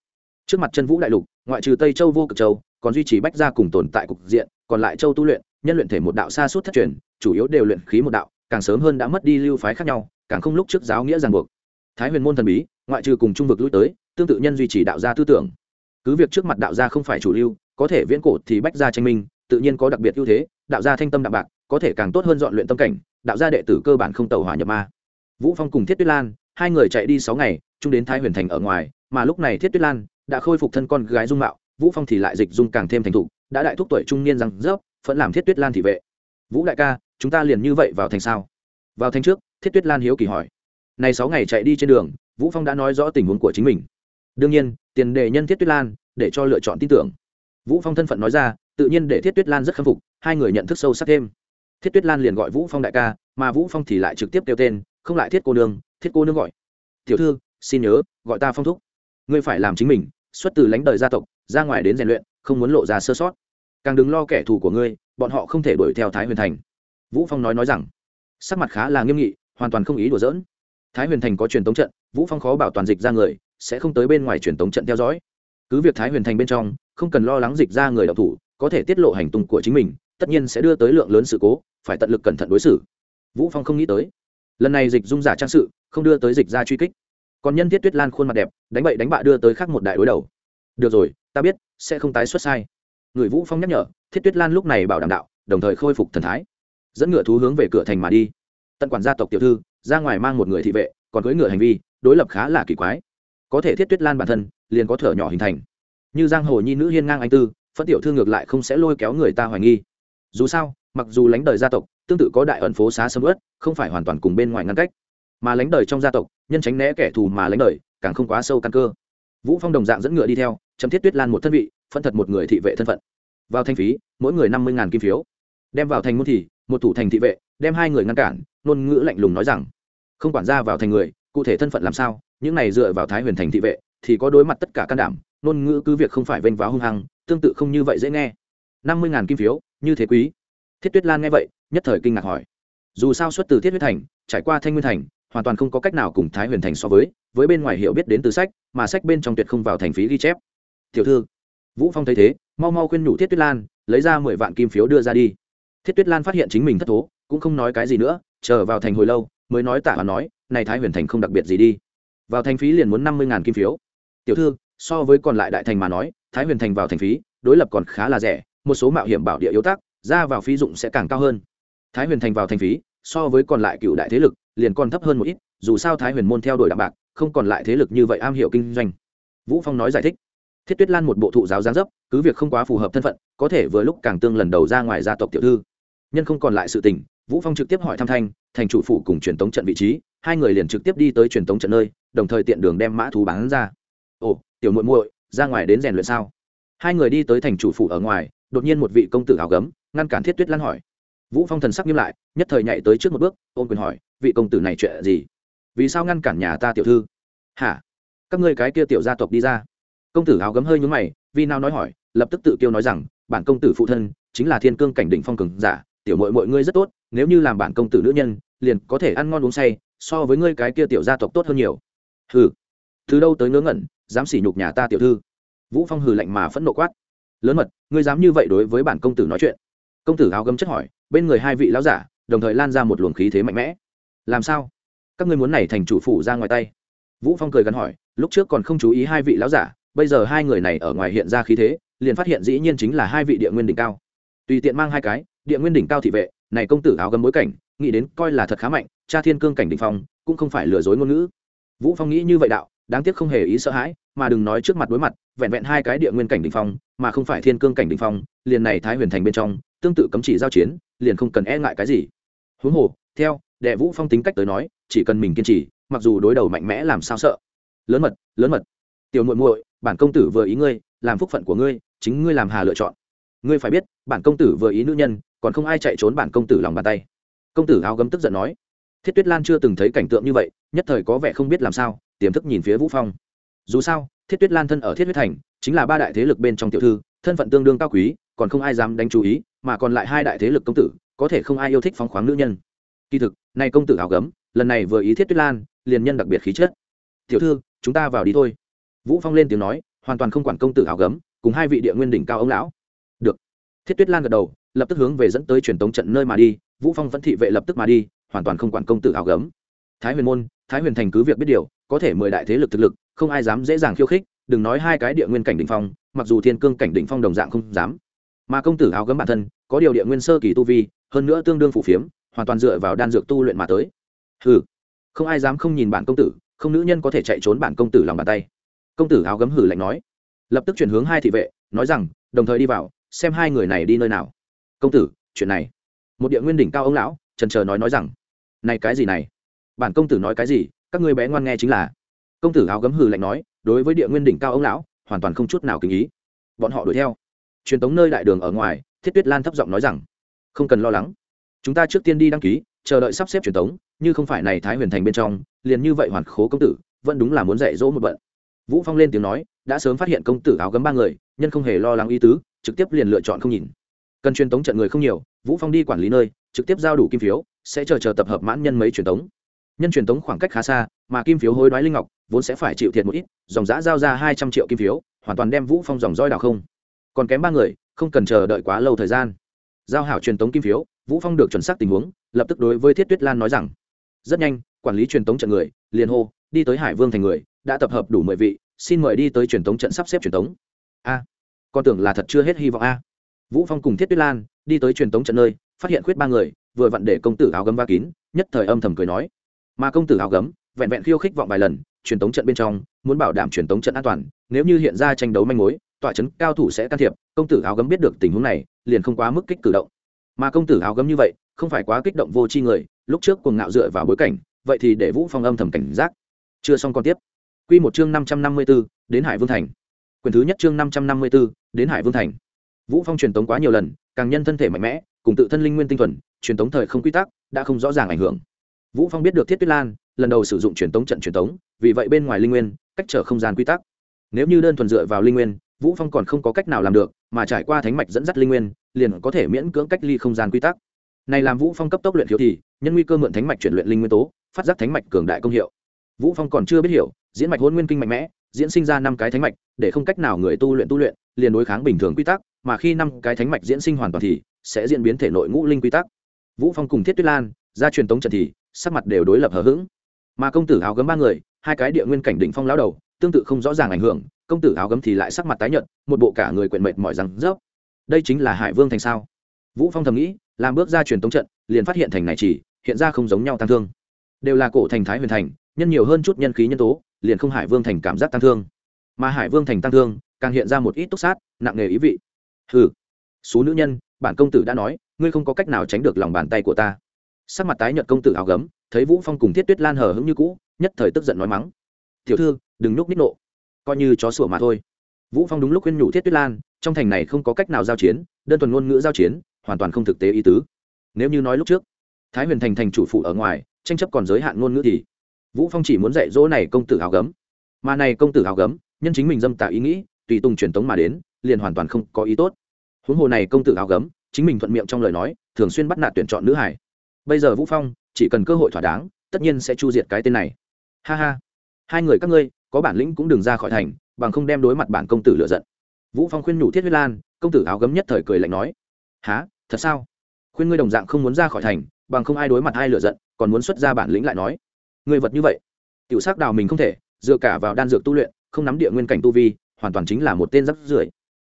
Trước mặt chân vũ đại lục, ngoại trừ tây châu vô cực châu, còn duy trì bách gia cùng tồn tại cục diện, còn lại châu tu luyện, nhân luyện thể một đạo xa suốt thất truyền, chủ yếu đều luyện khí một đạo, càng sớm hơn đã mất đi lưu phái khác nhau, càng không lúc trước giáo nghĩa ràng buộc. Thái huyền môn thần bí, ngoại trừ cùng trung vực lui tới, tương tự nhân duy trì đạo gia tư tưởng. Cứ việc trước mặt đạo gia không phải chủ lưu, có thể viễn cổ thì bách gia tranh minh, tự nhiên có đặc biệt ưu thế, đạo gia thanh tâm đạm bạc, có thể càng tốt hơn dọn luyện tâm cảnh đạo gia đệ tử cơ bản không tàu hỏa nhập ma. Vũ phong cùng thiết tuyết lan, hai người chạy đi sáu ngày, chung đến thái huyền thành ở ngoài, mà lúc này thiết tuyết lan đã khôi phục thân con gái dung mạo, vũ phong thì lại dịch dung càng thêm thành thục, đã đại thúc tuổi trung niên rằng rớp vẫn làm thiết tuyết lan thị vệ. Vũ đại ca, chúng ta liền như vậy vào thành sao? Vào thành trước, thiết tuyết lan hiếu kỳ hỏi. Này sáu ngày chạy đi trên đường, vũ phong đã nói rõ tình huống của chính mình. Đương nhiên, tiền đề nhân thiết tuyết lan để cho lựa chọn tin tưởng. Vũ phong thân phận nói ra, tự nhiên để thiết tuyết lan rất khâm phục, hai người nhận thức sâu sắc thêm thiết tuyết lan liền gọi vũ phong đại ca, mà vũ phong thì lại trực tiếp kêu tên, không lại thiết cô nương, thiết cô nương gọi. Tiểu thư, xin nhớ, gọi ta phong thúc. Ngươi phải làm chính mình, xuất từ lãnh đời gia tộc, ra ngoài đến rèn luyện, không muốn lộ ra sơ sót. Càng đừng lo kẻ thù của ngươi, bọn họ không thể đuổi theo thái huyền thành. Vũ phong nói nói rằng. Sắc mặt khá là nghiêm nghị, hoàn toàn không ý đùa giỡn. Thái huyền thành có truyền tống trận, vũ phong khó bảo toàn dịch ra người, sẽ không tới bên ngoài truyền tống trận theo dõi. Cứ việc thái huyền thành bên trong, không cần lo lắng dịch ra người đạo thủ, có thể tiết lộ hành tung của chính mình tất nhiên sẽ đưa tới lượng lớn sự cố, phải tận lực cẩn thận đối xử. Vũ phong không nghĩ tới. Lần này dịch dung giả trang sự, không đưa tới dịch ra truy kích. Còn nhân thiết tuyết lan khuôn mặt đẹp, đánh bậy đánh bạ đưa tới khác một đại đối đầu. Được rồi, ta biết, sẽ không tái xuất sai. Người vũ phong nhắc nhở, thiết tuyết lan lúc này bảo đảm đạo, đồng thời khôi phục thần thái. Dẫn ngựa thú hướng về cửa thành mà đi. Tận quản gia tộc tiểu thư, ra ngoài mang một người thị vệ, còn cưỡi ngựa hành vi, đối lập khá là kỳ quái. Có thể thiết tuyết lan bản thân, liền có thở nhỏ hình thành. Như giang hồ nhi nữ hiên ngang anh tư phân tiểu thư ngược lại không sẽ lôi kéo người ta hoài nghi dù sao, mặc dù lánh đời gia tộc, tương tự có đại ẩn phố xá sâm ướt không phải hoàn toàn cùng bên ngoài ngăn cách. Mà lánh đời trong gia tộc, nhân tránh né kẻ thù mà lánh đời, càng không quá sâu căn cơ. Vũ phong đồng dạng dẫn ngựa đi theo, chấm thiết tuyết lan một thân vị, phân thật một người thị vệ thân phận. Vào thanh phí, mỗi người năm mươi kim phiếu. Đem vào thành môn thì, một thủ thành thị vệ, đem hai người ngăn cản, ngôn ngữ lạnh lùng nói rằng, không quản ra vào thành người, cụ thể thân phận làm sao, những này dựa vào thái huyền thành thị vệ, thì có đối mặt tất cả can đảm, ngôn ngữ cứ việc không phải vênh váo hung hăng, tương tự không như vậy dễ nghe. năm mươi kim phiếu như thế quý. Thiết tuyết lan nghe vậy, nhất thời kinh ngạc hỏi. Dù sao xuất từ thiết huyết thành, trải qua thanh nguyên thành, hoàn toàn không có cách nào cùng thái huyền thành so với với bên ngoài hiểu biết đến từ sách, mà sách bên trong tuyệt không vào thành phí ghi chép. Tiểu thư, vũ phong thấy thế, mau mau khuyên nhủ thiết tuyết lan, lấy ra mười vạn kim phiếu đưa ra đi. Thiết tuyết lan phát hiện chính mình thất thố, cũng không nói cái gì nữa, chờ vào thành hồi lâu, mới nói tạ hoàn nói, này thái huyền thành không đặc biệt gì đi. Vào thành phí liền muốn năm mươi kim phiếu. Tiểu thư, so với còn lại đại thành mà nói, thái huyền thành vào thành phí, đối lập còn khá là rẻ một số mạo hiểm bảo địa yếu tác ra vào phí dụng sẽ càng cao hơn. Thái huyền thành vào thành phí, so với còn lại cựu đại thế lực, liền còn thấp hơn một ít, dù sao thái huyền môn theo đuổi đạm bạc, không còn lại thế lực như vậy am hiểu kinh doanh. Vũ phong nói giải thích. Thiết tuyết lan một bộ thụ giáo giáng dấp, cứ việc không quá phù hợp thân phận, có thể vừa lúc càng tương lần đầu ra ngoài gia tộc tiểu thư. Nhân không còn lại sự tình, vũ phong trực tiếp hỏi thăm thanh, thành chủ phủ cùng truyền tống trận vị trí, hai người liền trực tiếp đi tới truyền tống trận nơi, đồng thời tiện đường đem mã thú bán ra. Ồ, tiểu muội muội, ra ngoài đến rèn luyện sao? Hai người đi tới thành chủ phủ ở ngoài đột nhiên một vị công tử áo gấm, ngăn cản thiết tuyết lan hỏi. Vũ phong thần sắc nghiêm lại, nhất thời nhảy tới trước một bước ôm quyền hỏi, vị công tử này chuyện gì? Vì sao ngăn cản nhà ta tiểu thư? Hả? Các ngươi cái kia tiểu gia tộc đi ra. Công tử áo gấm hơi nhướng mày, vì nào nói hỏi, lập tức tự kêu nói rằng, bản công tử phụ thân chính là thiên cương cảnh đỉnh phong cường giả, tiểu muội mọi ngươi rất tốt, nếu như làm bản công tử nữ nhân, liền có thể ăn ngon uống say, so với ngươi cái kia tiểu gia tộc tốt hơn nhiều. Hừ. Từ đâu tới ngớ ngẩn, dám sỉ nhục nhà ta tiểu thư? Vũ phong hừ lạnh mà phẫn nộ quát lớn mật, ngươi dám như vậy đối với bản công tử nói chuyện. Công tử áo gấm chất hỏi, bên người hai vị lão giả, đồng thời lan ra một luồng khí thế mạnh mẽ. Làm sao? Các ngươi muốn này thành chủ phủ ra ngoài tay? Vũ phong cười gắn hỏi, lúc trước còn không chú ý hai vị lão giả, bây giờ hai người này ở ngoài hiện ra khí thế, liền phát hiện dĩ nhiên chính là hai vị địa nguyên đỉnh cao. Tùy tiện mang hai cái, địa nguyên đỉnh cao thị vệ, này công tử áo gấm bối cảnh, nghĩ đến coi là thật khá mạnh, cha thiên cương cảnh đỉnh phong, cũng không phải lừa dối ngôn ngữ. Vũ phong nghĩ như vậy đạo đáng tiếc không hề ý sợ hãi, mà đừng nói trước mặt đối mặt, vẹn vẹn hai cái địa nguyên cảnh đỉnh phong, mà không phải thiên cương cảnh đỉnh phong, liền này thái huyền thành bên trong, tương tự cấm chỉ giao chiến, liền không cần e ngại cái gì. Huống hồ, theo đệ vũ phong tính cách tới nói, chỉ cần mình kiên trì, mặc dù đối đầu mạnh mẽ làm sao sợ. Lớn mật lớn mật. Tiểu muội muội, bản công tử vừa ý ngươi, làm phúc phận của ngươi, chính ngươi làm hà lựa chọn. Ngươi phải biết, bản công tử vừa ý nữ nhân, còn không ai chạy trốn bản công tử lòng bàn tay. Công tử áo gấm tức giận nói thiết tuyết lan chưa từng thấy cảnh tượng như vậy, nhất thời có vẻ không biết làm sao, tiềm thức nhìn phía vũ phong. Dù sao, thiết tuyết lan thân ở thiết huyết thành, chính là ba đại thế lực bên trong tiểu thư, thân phận tương đương cao quý, còn không ai dám đánh chú ý, mà còn lại hai đại thế lực công tử, có thể không ai yêu thích phóng khoáng nữ nhân. Kỳ thực nay công tử áo gấm, lần này vừa ý thiết tuyết lan, liền nhân đặc biệt khí chất. Tiểu thư, chúng ta vào đi thôi. Vũ phong lên tiếng nói, hoàn toàn không quản công tử áo gấm, cùng hai vị địa nguyên đỉnh cao ông lão. Được. Thiết tuyết lan gật đầu, lập tức hướng về dẫn tới truyền tống trận nơi mà đi, vũ phong vẫn thị vệ lập tức mà đi hoàn toàn không quản công tử áo gấm. Thái huyền môn thái huyền thành cứ việc biết điều có thể mười đại thế lực thực lực không ai dám dễ dàng khiêu khích đừng nói hai cái địa nguyên cảnh đỉnh phong mặc dù thiên cương cảnh đỉnh phong đồng dạng không dám. Mà công tử áo gấm bản thân có điều địa nguyên sơ kỳ tu vi hơn nữa tương đương phủ phiếm hoàn toàn dựa vào đan dược tu luyện mà tới. Hừ, không ai dám không nhìn bản công tử không nữ nhân có thể chạy trốn bản công tử lòng bàn tay. Công tử áo gấm hử lạnh nói. Lập tức chuyển hướng hai thị vệ nói rằng đồng thời đi vào xem hai người này đi nơi nào. Công tử chuyện này. Một địa nguyên đỉnh cao ông lão trần trờ nói nói rằng này cái gì này? Bản công tử nói cái gì? Các ngươi bé ngoan nghe chính là. Công tử áo gấm hừ lạnh nói, đối với địa nguyên đỉnh cao ông lão, hoàn toàn không chút nào kinh ý. Bọn họ đuổi theo. Truyền tống nơi đại đường ở ngoài, thiết tuyết lan thấp giọng nói rằng, không cần lo lắng. Chúng ta trước tiên đi đăng ký, chờ đợi sắp xếp truyền tống, như không phải này thái huyền thành bên trong, liền như vậy hoàn khố công tử, vẫn đúng là muốn dạy dỗ một bận. Vũ phong lên tiếng nói, đã sớm phát hiện công tử áo gấm ba người, nhân không hề lo lắng ý tứ, trực tiếp liền lựa chọn không nhìn. Cần truyền tống trận người không nhiều, vũ phong đi quản lý nơi, trực tiếp giao đủ kim phiếu sẽ chờ chờ tập hợp mãn nhân mấy truyền tống. Nhân truyền tống khoảng cách khá xa, mà kim phiếu hối đoái linh ngọc vốn sẽ phải chịu thiệt một ít, dòng giã giao ra hai trăm triệu kim phiếu, hoàn toàn đem vũ phong dòng roi đào không. Còn kém ba người, không cần chờ đợi quá lâu thời gian. Giao hảo truyền tống kim phiếu, vũ phong được chuẩn xác tình huống, lập tức đối với thiết tuyết lan nói rằng, rất nhanh, quản lý truyền tống trận người, liền hô, đi tới hải vương thành người, đã tập hợp đủ mười vị, xin mời đi tới truyền tống trận sắp xếp truyền tống. A, con tưởng là thật chưa hết hy vọng a. Vũ phong cùng thiết tuyết lan đi tới truyền tống trận nơi, phát hiện khuyết ba người vừa vặn để công tử áo gấm va kín nhất thời âm thầm cười nói. Mà công tử áo gấm vẹn vẹn khiêu khích vọng vài lần truyền tống trận bên trong muốn bảo đảm truyền tống trận an toàn nếu như hiện ra tranh đấu manh mối tọa chấn cao thủ sẽ can thiệp công tử áo gấm biết được tình huống này liền không quá mức kích cử động. Mà công tử áo gấm như vậy không phải quá kích động vô tri người lúc trước cuồng ngạo dựa vào bối cảnh vậy thì để vũ phong âm thầm cảnh giác. Chưa xong còn tiếp. Quy một chương năm trăm năm mươi 554, đến hải vương thành. Quyền thứ nhất chương năm trăm năm mươi 554, đến hải vương thành. Vũ phong truyền tống quá nhiều lần càng nhân thân thể mạnh mẽ cùng tự thân linh nguyên tinh thuần truyền tống thời không quy tắc đã không rõ ràng ảnh hưởng. Vũ phong biết được thiết tuyết lan lần đầu sử dụng truyền tống trận truyền tống, vì vậy bên ngoài linh nguyên, cách trở không gian quy tắc. Nếu như đơn thuần dựa vào linh nguyên, vũ phong còn không có cách nào làm được, mà trải qua thánh mạch dẫn dắt linh nguyên, liền có thể miễn cưỡng cách ly không gian quy tắc. Này làm vũ phong cấp tốc luyện thiếu thì, nhân nguy cơ mượn thánh mạch chuyển luyện linh nguyên tố, phát giác thánh mạch cường đại công hiệu. Vũ phong còn chưa biết hiểu, diễn mạch hôn nguyên kinh mạnh mẽ, diễn sinh ra năm cái thánh mạch, để không cách nào người tu luyện tu luyện, liền đối kháng bình thường quy tắc, mà khi năm cái thánh mạch diễn sinh hoàn toàn thì sẽ diễn biến thể nội ngũ linh quy tắc vũ phong cùng thiết tuyết lan, ra truyền tống trận thì, sắc mặt đều đối lập hờ hững. Mà công tử áo gấm ba người, hai cái địa nguyên cảnh đỉnh phong lão đầu, tương tự không rõ ràng ảnh hưởng, công tử áo gấm thì lại sắc mặt tái nhợt, một bộ cả người quyện mệt mỏi răng rớp. Đây chính là hải vương thành sao? Vũ phong thầm nghĩ, làm bước ra truyền tống trận, liền phát hiện thành này chỉ, hiện ra không giống nhau tăng thương. Đều là cổ thành thái huyền thành, nhân nhiều hơn chút nhân khí nhân tố, liền không hải vương thành cảm giác tăng thương. Mà hải vương thành tăng thương, càng hiện ra một ít túc sát, nặng nề ý vị. Hừ. Số nữ nhân, bản công tử đã nói ngươi không có cách nào tránh được lòng bàn tay của ta. Sắc mặt tái nhợt công tử áo gấm, thấy vũ phong cùng thiết tuyết lan hờ hững như cũ, nhất thời tức giận nói mắng. Tiểu thư, đừng núp nít nộ. Coi như chó sủa mà thôi. Vũ phong đúng lúc khuyên nhủ thiết tuyết lan, trong thành này không có cách nào giao chiến, đơn thuần ngôn ngữ giao chiến, hoàn toàn không thực tế ý tứ. Nếu như nói lúc trước, thái huyền thành thành chủ phụ ở ngoài, tranh chấp còn giới hạn ngôn ngữ thì vũ phong chỉ muốn dạy dỗ này công tử áo gấm. Mà này công tử áo gấm, nhân chính mình dâm tạo ý nghĩ, tùy tùng truyền tống mà đến, liền hoàn toàn không có ý tốt. Huống hồ này công tử áo gấm chính mình thuận miệng trong lời nói, thường xuyên bắt nạt tuyển chọn nữ hải. Bây giờ vũ phong, chỉ cần cơ hội thỏa đáng, tất nhiên sẽ chu diệt cái tên này. Ha ha. Hai người các ngươi, có bản lĩnh cũng đừng ra khỏi thành, bằng không đem đối mặt bản công tử lựa giận. Vũ phong khuyên nhủ thiết huyết lan, công tử áo gấm nhất thời cười lạnh nói. Há thật sao? Khuyên ngươi đồng dạng không muốn ra khỏi thành, bằng không ai đối mặt ai lựa giận, còn muốn xuất ra bản lĩnh lại nói. Người vật như vậy. Tiểu sắc đào mình không thể, dựa cả vào đan dược tu luyện, không nắm địa nguyên cảnh tu vi, hoàn toàn chính là một tên rắc rưởi.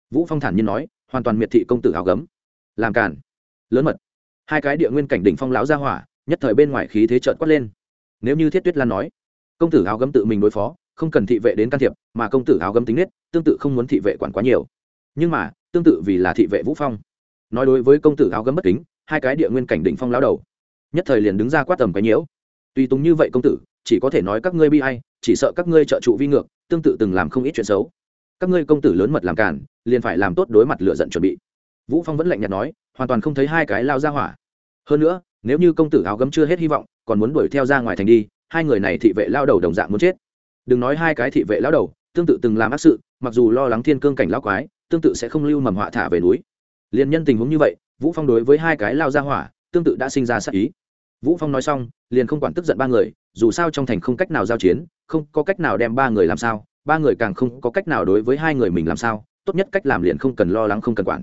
Vũ phong thản nhiên nói, hoàn toàn miệt thị công tử áo gấm làm cản lớn mật. Hai cái địa nguyên cảnh đỉnh phong láo ra hỏa, nhất thời bên ngoài khí thế trợn quát lên. Nếu như thiết tuyết lan nói, công tử áo gấm tự mình đối phó, không cần thị vệ đến can thiệp, mà công tử áo gấm tính nết, tương tự không muốn thị vệ quản quá nhiều. Nhưng mà, tương tự vì là thị vệ vũ phong. Nói đối với công tử áo gấm bất kính, hai cái địa nguyên cảnh đỉnh phong lão đầu, nhất thời liền đứng ra quát tầm cái nhiễu. Tùy tùng như vậy công tử, chỉ có thể nói các ngươi bi ai, chỉ sợ các ngươi trợ trụ vi ngược, tương tự từng làm không ít chuyện xấu. Các ngươi công tử lớn mật làm cản liền phải làm tốt đối mặt lựa giận chuẩn bị vũ phong vẫn lạnh nhạt nói, hoàn toàn không thấy hai cái lao ra hỏa. Hơn nữa, nếu như công tử áo gấm chưa hết hy vọng, còn muốn đuổi theo ra ngoài thành đi, hai người này thị vệ lao đầu đồng dạng muốn chết. Đừng nói hai cái thị vệ lao đầu, tương tự từng làm ác sự, mặc dù lo lắng thiên cương cảnh lao quái, tương tự sẽ không lưu mầm họa thả về núi. Liền nhân tình huống như vậy, vũ phong đối với hai cái lao ra hỏa, tương tự đã sinh ra sát ý. Vũ phong nói xong, liền không quản tức giận ba người, dù sao trong thành không cách nào giao chiến, không có cách nào đem ba người làm sao, ba người càng không có cách nào đối với hai người mình làm sao, tốt nhất cách làm liền không cần lo lắng không cần quản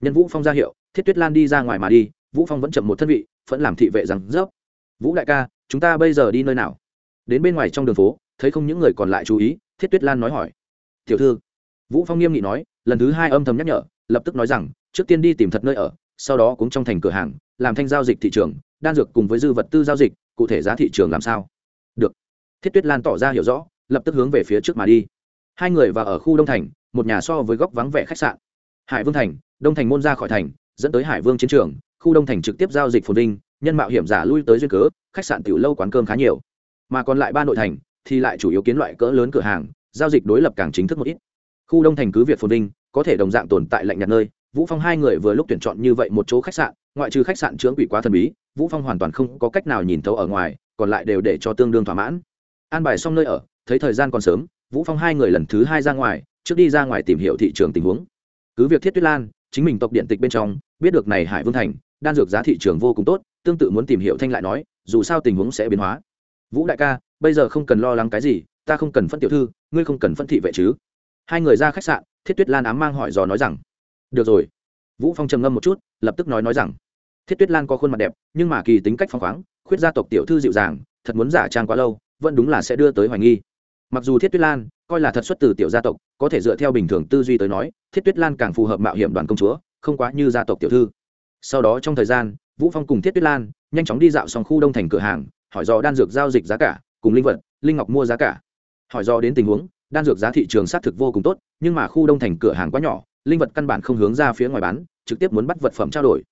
nhân vũ phong ra hiệu, thiết tuyết lan đi ra ngoài mà đi, vũ phong vẫn chậm một thân vị, vẫn làm thị vệ rằng, dốc, vũ đại ca, chúng ta bây giờ đi nơi nào? Đến bên ngoài trong đường phố, thấy không những người còn lại chú ý, thiết tuyết lan nói hỏi. Tiểu thư. Vũ phong nghiêm nghị nói, lần thứ hai âm thầm nhắc nhở, lập tức nói rằng, trước tiên đi tìm thật nơi ở, sau đó cũng trong thành cửa hàng, làm thanh giao dịch thị trường, đan dược cùng với dư vật tư giao dịch, cụ thể giá thị trường làm sao? Được. Thiết tuyết lan tỏ ra hiểu rõ, lập tức hướng về phía trước mà đi. Hai người vào ở khu đông thành, một nhà so với góc vắng vẻ khách sạn. Hải vương thành đông thành môn ra khỏi thành, dẫn tới hải vương chiến trường, khu đông thành trực tiếp giao dịch phồn vinh, nhân mạo hiểm giả lui tới duyên cớ, khách sạn tiểu lâu quán cơm khá nhiều. Mà còn lại ba nội thành thì lại chủ yếu kiến loại cỡ lớn cửa hàng, giao dịch đối lập càng chính thức một ít. Khu đông thành cứ việc phồn vinh, có thể đồng dạng tồn tại lạnh nhạt nơi, vũ phong hai người vừa lúc tuyển chọn như vậy một chỗ khách sạn, ngoại trừ khách sạn trưởng quỷ quá thần bí, vũ phong hoàn toàn không có cách nào nhìn thấu ở ngoài, còn lại đều để cho tương đương thỏa mãn. An bài xong nơi ở, thấy thời gian còn sớm, vũ phong hai người lần thứ hai ra ngoài, trước đi ra ngoài tìm hiểu thị trường tình huống. Cứ việc thiết tuyết lan chính mình tộc điện tịch bên trong, biết được này hải vương thành, đan dược giá thị trường vô cùng tốt, tương tự muốn tìm hiểu thanh lại nói, dù sao tình huống sẽ biến hóa. Vũ đại ca, bây giờ không cần lo lắng cái gì, ta không cần phân tiểu thư, ngươi không cần phân thị vệ chứ. Hai người ra khách sạn, thiết tuyết lan ám mang hỏi dò nói rằng, được rồi. Vũ phong trầm ngâm một chút, lập tức nói nói rằng, thiết tuyết lan có khuôn mặt đẹp, nhưng mà kỳ tính cách phong khoáng, khuyết gia tộc tiểu thư dịu dàng, thật muốn giả trang quá lâu, vẫn đúng là sẽ đưa tới hoài nghi. Mặc dù thiết tuyết lan coi là thật xuất từ tiểu gia tộc, có thể dựa theo bình thường tư duy tới nói, thiết tuyết lan càng phù hợp mạo hiểm đoàn công chúa, không quá như gia tộc tiểu thư. Sau đó trong thời gian, vũ phong cùng thiết tuyết lan nhanh chóng đi dạo xong khu đông thành cửa hàng, hỏi do đan dược giao dịch giá cả, cùng linh vật, linh ngọc mua giá cả. Hỏi do đến tình huống, đan dược giá thị trường xác thực vô cùng tốt, nhưng mà khu đông thành cửa hàng quá nhỏ, linh vật căn bản không hướng ra phía ngoài bán, trực tiếp muốn bắt vật phẩm trao đổi.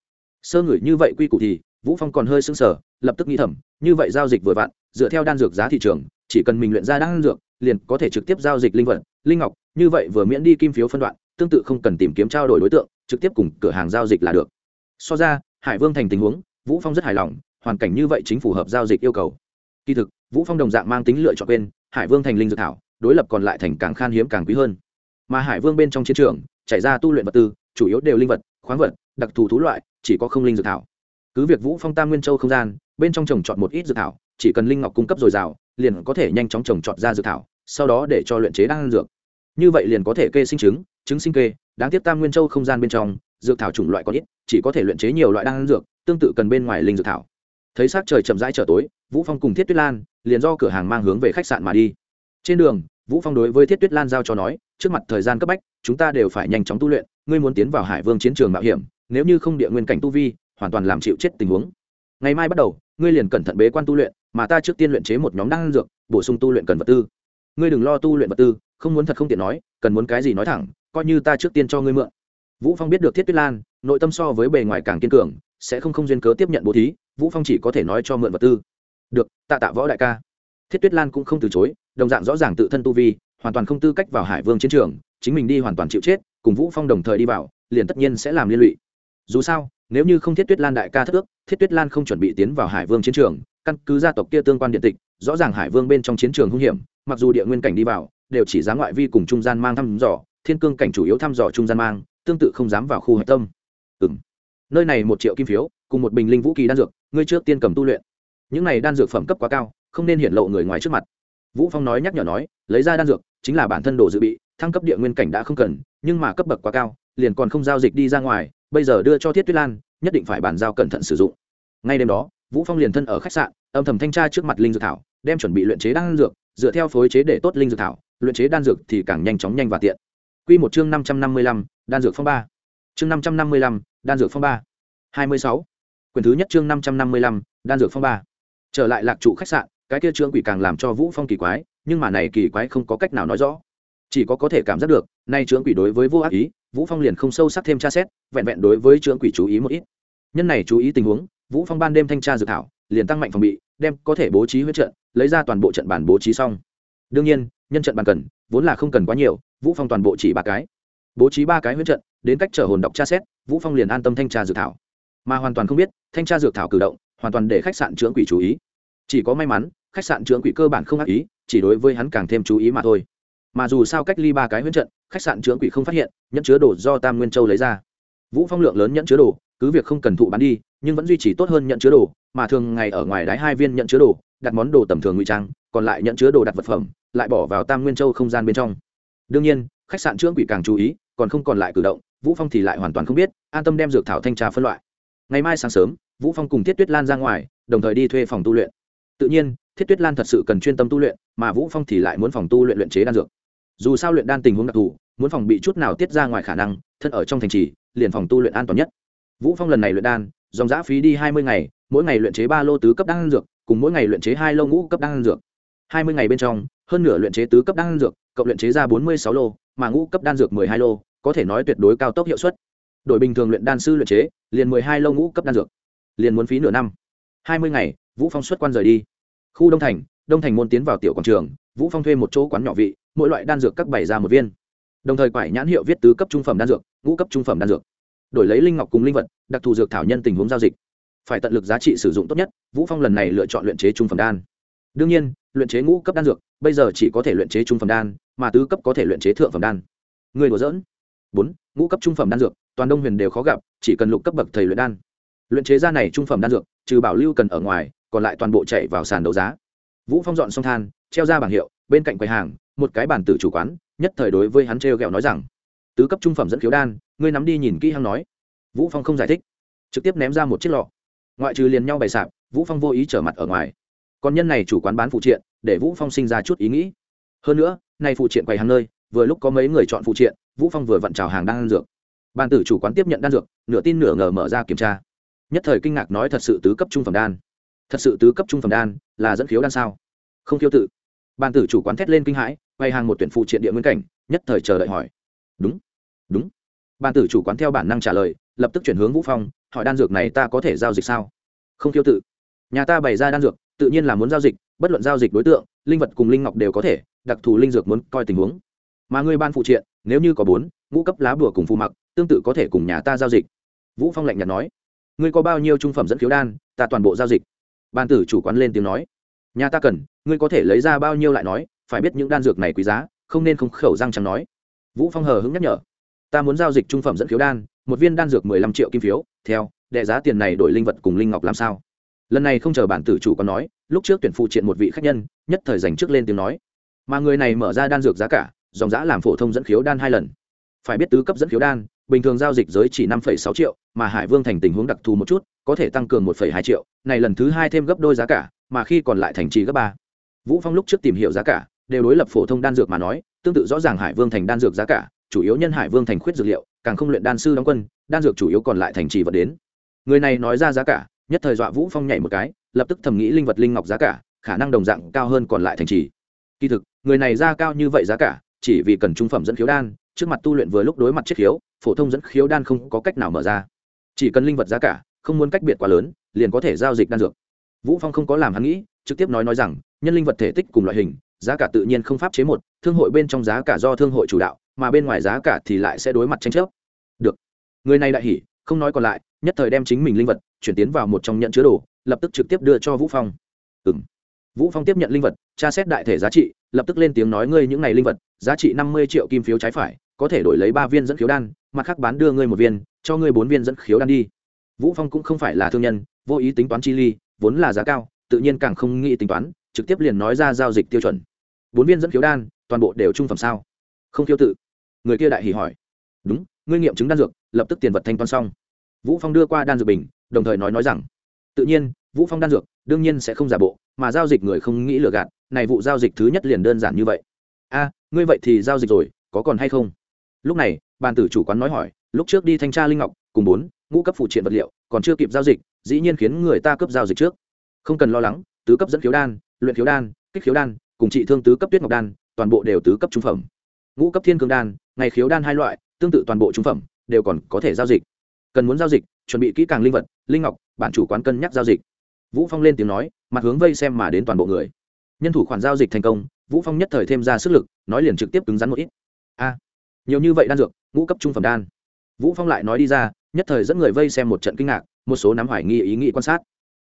Sơ ngửi như vậy quy củ thì, vũ phong còn hơi sưng sờ, lập tức nghĩ thầm, như vậy giao dịch vừa vặn, dựa theo đan dược giá thị trường, chỉ cần mình luyện ra đan dược liền có thể trực tiếp giao dịch linh vật linh ngọc như vậy vừa miễn đi kim phiếu phân đoạn tương tự không cần tìm kiếm trao đổi đối tượng trực tiếp cùng cửa hàng giao dịch là được. So ra hải vương thành tình huống vũ phong rất hài lòng hoàn cảnh như vậy chính phù hợp giao dịch yêu cầu. Kỳ thực vũ phong đồng dạng mang tính lựa chọn bên, hải vương thành linh dược thảo đối lập còn lại thành càng khan hiếm càng quý hơn. Mà hải vương bên trong chiến trường chảy ra tu luyện vật tư chủ yếu đều linh vật khoáng vật đặc thù thú loại chỉ có không linh dược thảo. Cứ việc vũ phong tam nguyên châu không gian bên trong trồng chọn một ít dược thảo chỉ cần linh ngọc cung cấp dồi dào liền có thể nhanh chóng trồng trọt ra dược thảo, sau đó để cho luyện chế đan dược. Như vậy liền có thể kê sinh trứng trứng sinh kê, đáng tiếc tam nguyên châu không gian bên trong, dược thảo chủng loại có ít, chỉ có thể luyện chế nhiều loại đan dược, tương tự cần bên ngoài linh dược thảo. Thấy sắc trời chậm rãi trở tối, vũ phong cùng thiết tuyết lan liền do cửa hàng mang hướng về khách sạn mà đi. Trên đường, vũ phong đối với thiết tuyết lan giao cho nói, trước mặt thời gian cấp bách, chúng ta đều phải nhanh chóng tu luyện, ngươi muốn tiến vào hải vương chiến trường mạo hiểm, nếu như không địa nguyên cảnh tu vi, hoàn toàn làm chịu chết tình huống. Ngày mai bắt đầu, ngươi liền cẩn thận bế quan tu luyện mà ta trước tiên luyện chế một nhóm đan dược, bổ sung tu luyện cần vật tư. Ngươi đừng lo tu luyện vật tư, không muốn thật không tiện nói, cần muốn cái gì nói thẳng, coi như ta trước tiên cho ngươi mượn. Vũ phong biết được thiết tuyết lan, nội tâm so với bề ngoài càng kiên cường, sẽ không không duyên cớ tiếp nhận bố thí, vũ phong chỉ có thể nói cho mượn vật tư. Được, tạ tạ võ đại ca. Thiết tuyết lan cũng không từ chối, đồng dạng rõ ràng tự thân tu vi, hoàn toàn không tư cách vào hải vương chiến trường, chính mình đi hoàn toàn chịu chết, cùng vũ phong đồng thời đi vào, liền tất nhiên sẽ làm liên lụy. Dù sao, nếu như không thiết tuyết lan đại ca thất ước, thiết tuyết lan không chuẩn bị tiến vào hải vương chiến trường căn cứ gia tộc kia tương quan điện tịch, rõ ràng hải vương bên trong chiến trường hung hiểm, mặc dù địa nguyên cảnh đi vào, đều chỉ giá ngoại vi cùng trung gian mang thăm dò, thiên cương cảnh chủ yếu thăm dò trung gian mang, tương tự không dám vào khu hạch tâm. Ừ m nơi này một triệu kim phiếu, cùng một bình linh vũ kỳ đan dược, ngươi trước tiên cầm tu luyện. Những này đan dược phẩm cấp quá cao, không nên hiện lộ người ngoài trước mặt. Vũ phong nói nhắc nhở nói, lấy ra đan dược, chính là bản thân đồ dự bị, thăng cấp địa nguyên cảnh đã không cần, nhưng mà cấp bậc quá cao, liền còn không giao dịch đi ra ngoài, bây giờ đưa cho thiết tuyết lan, nhất định phải bàn giao cẩn thận sử dụng. Ngay đêm đó vũ phong liền thân ở khách sạn âm thầm thanh tra trước mặt linh dược thảo đem chuẩn bị luyện chế đan dược dựa theo phối chế để tốt linh dược thảo luyện chế đan dược thì càng nhanh chóng nhanh và tiện. Quy một chương năm trăm năm mươi lăm, đan dược phong ba. Chương năm trăm năm mươi lăm, đan dược phong ba. hai mươi sáu. Quyển thứ nhất chương năm trăm năm mươi lăm, đan dược phong ba. Trở lại lạc trụ khách sạn cái kia trương quỷ càng làm cho vũ phong kỳ quái nhưng mà này kỳ quái không có cách nào nói rõ. Chỉ có có thể cảm giác được nay trương quỷ đối với vô ác ý vũ phong liền không sâu sắc thêm tra xét vẹn vẹn đối với trương quỷ chú ý một ít. Nhân này chú ý tình huống vũ phong ban đêm thanh tra dự thảo, liền tăng mạnh phòng bị, đem có thể bố trí huyết trận, lấy ra toàn bộ trận bản bố trí xong. Đương nhiên, nhân trận bàn cần, vốn là không cần quá nhiều, vũ phong toàn bộ chỉ ba cái. Bố trí ba cái huyết trận, đến cách trở hồn đọc tra xét, vũ phong liền an tâm thanh tra dự thảo. Mà hoàn toàn không biết, thanh tra dược thảo cử động, hoàn toàn để khách sạn trưởng quỷ chú ý. Chỉ có may mắn, khách sạn trưởng quỷ cơ bản không ác ý, chỉ đối với hắn càng thêm chú ý mà thôi. Mà dù sao cách ly ba cái huyễn trận, khách sạn trưởng quỷ không phát hiện, nhẫn chứa đồ do tam nguyên châu lấy ra. Vũ phong lượng lớn nhẫn chứa đồ, cứ việc không cần thụ bán đi nhưng vẫn duy trì tốt hơn nhận chứa đồ, mà thường ngày ở ngoài đáy hai viên nhận chứa đồ, đặt món đồ tầm thường ngụy trang, còn lại nhận chứa đồ đặt vật phẩm, lại bỏ vào tam nguyên châu không gian bên trong. Đương nhiên, khách sạn trưởng quỷ càng chú ý, còn không còn lại cử động, vũ phong thì lại hoàn toàn không biết, an tâm đem dược thảo thanh trà phân loại. Ngày mai sáng sớm, vũ phong cùng thiết tuyết lan ra ngoài, đồng thời đi thuê phòng tu luyện. Tự nhiên, thiết tuyết lan thật sự cần chuyên tâm tu luyện, mà vũ phong thì lại muốn phòng tu luyện luyện chế đan dược. Dù sao luyện đan tình huống đặc thù, muốn phòng bị chút nào tiết ra ngoài khả năng, thân ở trong thành trì, liền phòng tu luyện an toàn nhất. Vũ phong lần này luyện đan dòng giã phí đi hai mươi ngày, mỗi ngày luyện chế ba lô tứ cấp đan dược, cùng mỗi ngày luyện chế hai lô ngũ cấp đan dược. Hai mươi ngày bên trong, hơn nửa luyện chế tứ cấp đan dược, cộng luyện chế ra bốn mươi sáu lô, mà ngũ cấp đan dược mười hai lô, có thể nói tuyệt đối cao tốc hiệu suất. Đội bình thường luyện đan sư luyện chế, liền mười hai lô ngũ cấp đan dược, liền muốn phí nửa năm. Hai mươi ngày, vũ phong xuất quan rời đi. Khu đông thành đông thành môn tiến vào tiểu quảng trường, vũ phong thuê một chỗ quán nhỏ vị, mỗi loại đan dược các bảy ra một viên. Đồng thời quải nhãn hiệu viết tứ cấp trung phẩm đan dược, ngũ cấp trung phẩm đan dược đổi lấy linh ngọc cùng linh vật, đặc thù dược thảo nhân tình huống giao dịch. Phải tận lực giá trị sử dụng tốt nhất, vũ phong lần này lựa chọn luyện chế trung phẩm đan. Đương nhiên, luyện chế ngũ cấp đan dược, bây giờ chỉ có thể luyện chế trung phẩm đan, mà tứ cấp có thể luyện chế thượng phẩm đan. Người đùa dỡn bốn, ngũ cấp trung phẩm đan dược, toàn đông huyền đều khó gặp, chỉ cần lục cấp bậc thầy luyện đan. Luyện chế ra này trung phẩm đan dược, trừ bảo lưu cần ở ngoài, còn lại toàn bộ chạy vào sàn đấu giá. Vũ phong dọn xong than, treo ra bảng hiệu, bên cạnh quầy hàng, một cái bàn tử chủ quán, nhất thời đối với hắn treo gẹo nói rằng tứ cấp trung phẩm dẫn khiếu đan, ngươi nắm đi nhìn kỹ hăng nói. Vũ phong không giải thích, trực tiếp ném ra một chiếc lọ. Ngoại trừ liền nhau bày sạp, vũ phong vô ý trở mặt ở ngoài. Còn nhân này chủ quán bán phụ triện, để vũ phong sinh ra chút ý nghĩ. Hơn nữa nay phụ triện quầy hàng nơi, vừa lúc có mấy người chọn phụ triện, vũ phong vừa vặn chào hàng đan dược. Bàn tử chủ quán tiếp nhận đan dược, nửa tin nửa ngờ mở ra kiểm tra. Nhất thời kinh ngạc nói thật sự tứ cấp trung phẩm đan. Thật sự tứ cấp trung phẩm đan, là dẫn khiếu đan sao? Không khiêu tự. Bàn tử chủ quán thét lên kinh hãi, quay hàng một tuyển phụ triện địa nguyên cảnh, nhất thời chờ đợi hỏi. Đúng đúng. Bàn tử chủ quán theo bản năng trả lời, lập tức chuyển hướng vũ phong, hỏi đan dược này ta có thể giao dịch sao? Không tiêu tự. Nhà ta bày ra đan dược, tự nhiên là muốn giao dịch, bất luận giao dịch đối tượng, linh vật cùng linh ngọc đều có thể, đặc thù linh dược muốn coi tình huống. Mà ngươi ban phụ triện, nếu như có bốn, ngũ cấp lá bùa cùng phù mặc, tương tự có thể cùng nhà ta giao dịch. Vũ phong lạnh nhạt nói. Ngươi có bao nhiêu trung phẩm dẫn khiếu đan, ta toàn bộ giao dịch. Ban tử chủ quán lên tiếng nói. Nhà ta cần, ngươi có thể lấy ra bao nhiêu lại nói, phải biết những đan dược này quý giá, không nên không khẩu răng chẳng nói. Vũ phong hờ hững nhắc nhở ta muốn giao dịch trung phẩm dẫn khiếu đan, một viên đan dược mười lăm triệu kim phiếu, theo, đệ giá tiền này đổi linh vật cùng linh ngọc làm sao? Lần này không chờ bản tử chủ có nói, lúc trước tuyển phụ triện một vị khách nhân, nhất thời dành trước lên tiếng nói. Mà người này mở ra đan dược giá cả, dòng giã làm phổ thông dẫn khiếu đan hai lần. Phải biết tứ cấp dẫn khiếu đan, bình thường giao dịch giới chỉ năm sáu triệu, mà hải vương thành tình huống đặc thù một chút, có thể tăng cường một hai triệu, này lần thứ hai thêm gấp đôi giá cả, mà khi còn lại thành trì gấp ba. Vũ phong lúc trước tìm hiểu giá cả, đều đối lập phổ thông đan dược mà nói, tương tự rõ ràng hải vương thành đan dược giá cả chủ yếu nhân hải vương thành khuyết dược liệu, càng không luyện đan sư đóng quân, đan dược chủ yếu còn lại thành trì vật đến. Người này nói ra giá cả, nhất thời dọa vũ phong nhảy một cái, lập tức thầm nghĩ linh vật linh ngọc giá cả, khả năng đồng dạng cao hơn còn lại thành trì. Kỳ thực, người này ra cao như vậy giá cả, chỉ vì cần trung phẩm dẫn khiếu đan, trước mặt tu luyện vừa lúc đối mặt chiếc khiếu, phổ thông dẫn khiếu đan không có cách nào mở ra. Chỉ cần linh vật giá cả, không muốn cách biệt quá lớn, liền có thể giao dịch đan dược. Vũ phong không có làm hắn nghĩ, trực tiếp nói nói rằng, nhân linh vật thể tích cùng loại hình, giá cả tự nhiên không pháp chế một, thương hội bên trong giá cả do thương hội chủ đạo mà bên ngoài giá cả thì lại sẽ đối mặt tranh chấp. Được. Người này đại hỉ, không nói còn lại, nhất thời đem chính mình linh vật chuyển tiến vào một trong nhận chứa đồ, lập tức trực tiếp đưa cho vũ phong. Ừm. Vũ phong tiếp nhận linh vật, tra xét đại thể giá trị, lập tức lên tiếng nói ngươi những này linh vật, giá trị năm mươi triệu kim phiếu trái phải, có thể đổi lấy ba viên dẫn khiếu đan, mặt khác bán đưa ngươi một viên, cho ngươi bốn viên dẫn khiếu đan đi. Vũ phong cũng không phải là thương nhân, vô ý tính toán chi ly, vốn là giá cao, tự nhiên càng không nghĩ tính toán, trực tiếp liền nói ra giao dịch tiêu chuẩn. Bốn viên dẫn khiếu đan, toàn bộ đều trung phẩm sao? Không khiếu tự người kia đại hỉ hỏi. Đúng, ngươi nghiệm chứng đan dược, lập tức tiền vật thanh toán xong. Vũ phong đưa qua đan dược bình, đồng thời nói nói rằng, tự nhiên, vũ phong đan dược, đương nhiên sẽ không giả bộ, mà giao dịch người không nghĩ lừa gạt, này vụ giao dịch thứ nhất liền đơn giản như vậy. A, ngươi vậy thì giao dịch rồi, có còn hay không? Lúc này, bàn tử chủ quán nói hỏi, lúc trước đi thanh tra linh ngọc, cùng bốn, ngũ cấp phụ triện vật liệu, còn chưa kịp giao dịch, dĩ nhiên khiến người ta cấp giao dịch trước. Không cần lo lắng, tứ cấp dẫn khiếu đan, luyện khiếu đan, kích khiếu đan, cùng trị thương tứ cấp tuyết ngọc đan, toàn bộ đều tứ cấp trung phẩm. Ngũ cấp thiên cương đan ngày khiếu đan hai loại, tương tự toàn bộ trung phẩm, đều còn có thể giao dịch. Cần muốn giao dịch, chuẩn bị kỹ càng linh vật, linh ngọc, bản chủ quán cân nhắc giao dịch. Vũ phong lên tiếng nói, mặt hướng vây xem mà đến toàn bộ người. Nhân thủ khoản giao dịch thành công, vũ phong nhất thời thêm ra sức lực, nói liền trực tiếp cứng rắn một ít. A, nhiều như vậy đan dược, ngũ cấp trung phẩm đan. Vũ phong lại nói đi ra, nhất thời dẫn người vây xem một trận kinh ngạc, một số nắm hoài nghi ý nghĩ quan sát.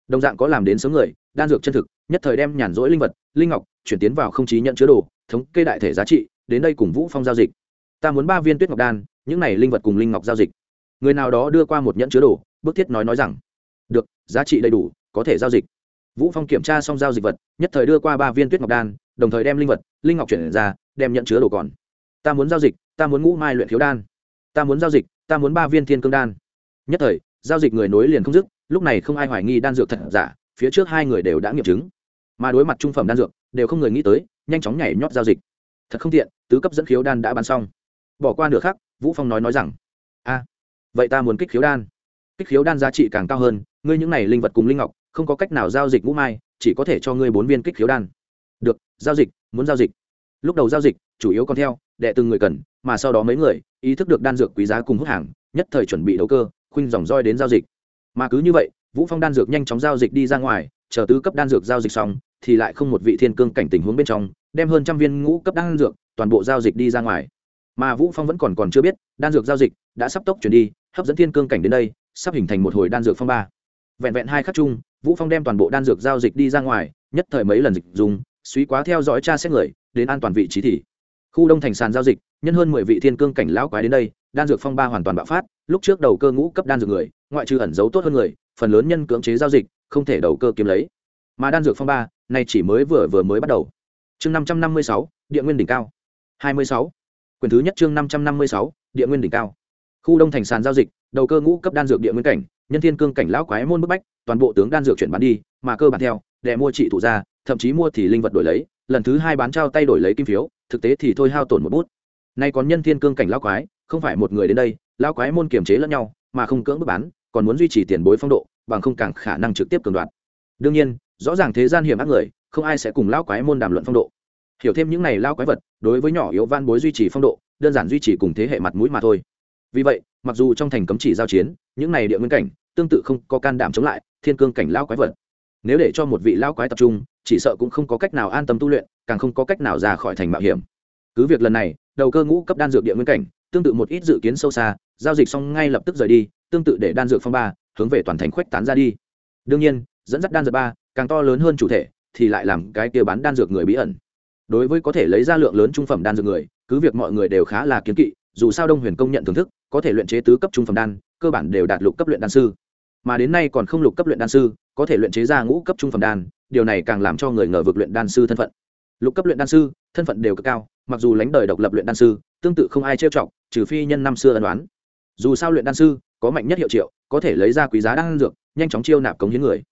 Đồng dạng có làm đến số người, đan dược chân thực, nhất thời đem nhàn rỗi linh vật, linh ngọc, chuyển tiến vào không chí nhận chứa đồ, thống kê đại thể giá trị, đến đây cùng vũ phong giao dịch ta muốn ba viên tuyết ngọc đan, những này linh vật cùng linh ngọc giao dịch. Người nào đó đưa qua một nhẫn chứa đồ bước thiết nói nói rằng, được, giá trị đầy đủ, có thể giao dịch. Vũ phong kiểm tra xong giao dịch vật, nhất thời đưa qua ba viên tuyết ngọc đan, đồng thời đem linh vật, linh ngọc chuyển ra, đem nhận chứa đồ còn. Ta muốn giao dịch, ta muốn ngũ mai luyện thiếu đan. Ta muốn giao dịch, ta muốn ba viên thiên cương đan. Nhất thời, giao dịch người nối liền không dứt, lúc này không ai hoài nghi đan dược thật giả, phía trước hai người đều đã nghiệm chứng. Mà đối mặt trung phẩm đan dược, đều không người nghĩ tới, nhanh chóng nhảy nhót giao dịch. Thật không tiện, tứ cấp dẫn khiếu đan đã bán xong bỏ qua nửa khác vũ phong nói nói rằng, a, vậy ta muốn kích khiếu đan. Kích khiếu đan giá trị càng cao hơn, ngươi những này linh vật cùng linh ngọc, không có cách nào giao dịch ngũ mai, chỉ có thể cho ngươi bốn viên kích khiếu đan. Được, giao dịch, muốn giao dịch. Lúc đầu giao dịch, chủ yếu còn theo, đệ từng người cần, mà sau đó mấy người, ý thức được đan dược quý giá cùng hút hàng, nhất thời chuẩn bị đấu cơ, khuynh dòng roi đến giao dịch. Mà cứ như vậy, vũ phong đan dược nhanh chóng giao dịch đi ra ngoài, chờ tứ cấp đan dược giao dịch xong, thì lại không một vị thiên cương cảnh tình huống bên trong, đem hơn trăm viên ngũ cấp đan dược toàn bộ giao dịch đi ra ngoài mà vũ phong vẫn còn còn chưa biết đan dược giao dịch đã sắp tốc chuyển đi hấp dẫn thiên cương cảnh đến đây sắp hình thành một hồi đan dược phong ba vẹn vẹn hai khắc chung vũ phong đem toàn bộ đan dược giao dịch đi ra ngoài nhất thời mấy lần dịch dùng suý quá theo dõi tra xét người đến an toàn vị trí thì khu đông thành sàn giao dịch nhân hơn mười vị thiên cương cảnh lão quái đến đây đan dược phong ba hoàn toàn bạo phát lúc trước đầu cơ ngũ cấp đan dược người ngoại trừ ẩn giấu tốt hơn người phần lớn nhân cưỡng chế giao dịch không thể đầu cơ kiếm lấy mà đan dược phong ba này chỉ mới vừa vừa mới bắt đầu chương năm trăm năm mươi sáu địa nguyên đỉnh cao hai mươi sáu Quyển thứ nhất chương năm trăm năm mươi sáu, địa nguyên đỉnh cao. Khu đông thành sàn giao dịch, đầu cơ ngũ cấp đan dược địa nguyên cảnh, nhân thiên cương cảnh lão quái môn bức bách, toàn bộ tướng đan dược chuyển bán đi, mà cơ bản theo, để mua trị thụ ra, thậm chí mua thì linh vật đổi lấy, lần thứ hai bán trao tay đổi lấy kim phiếu, thực tế thì thôi hao tổn một bút. Nay còn nhân thiên cương cảnh lão quái, không phải một người đến đây, lão quái môn kiềm chế lẫn nhau, mà không cưỡng bức bán, còn muốn duy trì tiền bối phong độ, bằng không càng khả năng trực tiếp cường đoạt. Đương nhiên, rõ ràng thế gian hiểm ác người, không ai sẽ cùng lão quái môn đàm luận phong độ. Hiểu thêm những này lão quái vật đối với nhỏ yếu van bối duy trì phong độ, đơn giản duy trì cùng thế hệ mặt mũi mà thôi. Vì vậy, mặc dù trong thành cấm chỉ giao chiến, những này địa nguyên cảnh tương tự không có can đảm chống lại thiên cương cảnh lao quái vật. Nếu để cho một vị lao quái tập trung, chỉ sợ cũng không có cách nào an tâm tu luyện, càng không có cách nào ra khỏi thành mạo hiểm. Cứ việc lần này, đầu cơ ngũ cấp đan dược địa nguyên cảnh, tương tự một ít dự kiến sâu xa, giao dịch xong ngay lập tức rời đi, tương tự để đan dược phong ba hướng về toàn thành khuếch tán ra đi. Đương nhiên, dẫn dắt đan dược ba, càng to lớn hơn chủ thể thì lại làm cái kia bán đan dược người bí ẩn đối với có thể lấy ra lượng lớn trung phẩm đan dược người, cứ việc mọi người đều khá là kiến kỵ, dù sao đông huyền công nhận thưởng thức, có thể luyện chế tứ cấp trung phẩm đan, cơ bản đều đạt lục cấp luyện đan sư. Mà đến nay còn không lục cấp luyện đan sư, có thể luyện chế ra ngũ cấp trung phẩm đan, điều này càng làm cho người ngờ vực luyện đan sư thân phận. Lục cấp luyện đan sư, thân phận đều cực cao, mặc dù lánh đời độc lập luyện đan sư, tương tự không ai trêu chọc, trừ phi nhân năm xưa ân đoán dù sao luyện đan sư, có mạnh nhất hiệu triệu, có thể lấy ra quý giá đan dược, nhanh chóng chiêu nạp cống hiến người.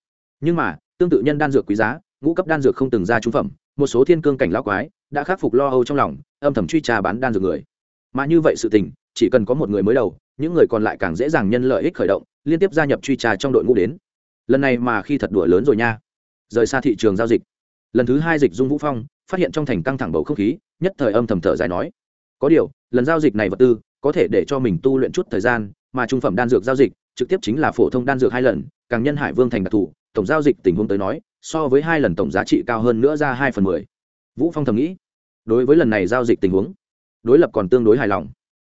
Nhưng mà, tương tự nhân đan dược quý giá, ngũ cấp đan dược không từng ra trung phẩm một số thiên cương cảnh lão quái đã khắc phục lo âu trong lòng, âm thầm truy trà bán đan dược người. Mà như vậy sự tình, chỉ cần có một người mới đầu, những người còn lại càng dễ dàng nhân lợi ích khởi động, liên tiếp gia nhập truy trà trong đội ngũ đến. Lần này mà khi thật đuổi lớn rồi nha. Rời xa thị trường giao dịch. Lần thứ hai dịch dung vũ phong, phát hiện trong thành căng thẳng bầu không khí, nhất thời âm thầm thở dài nói. Có điều, lần giao dịch này vật tư, có thể để cho mình tu luyện chút thời gian, mà trung phẩm đan dược giao dịch, trực tiếp chính là phổ thông đan dược hai lần, càng nhân hải vương thành đặc thù, tổng giao dịch tình huống tới nói so với hai lần tổng giá trị cao hơn nữa ra hai phần mười. Vũ phong thầm nghĩ, đối với lần này giao dịch tình huống, đối lập còn tương đối hài lòng.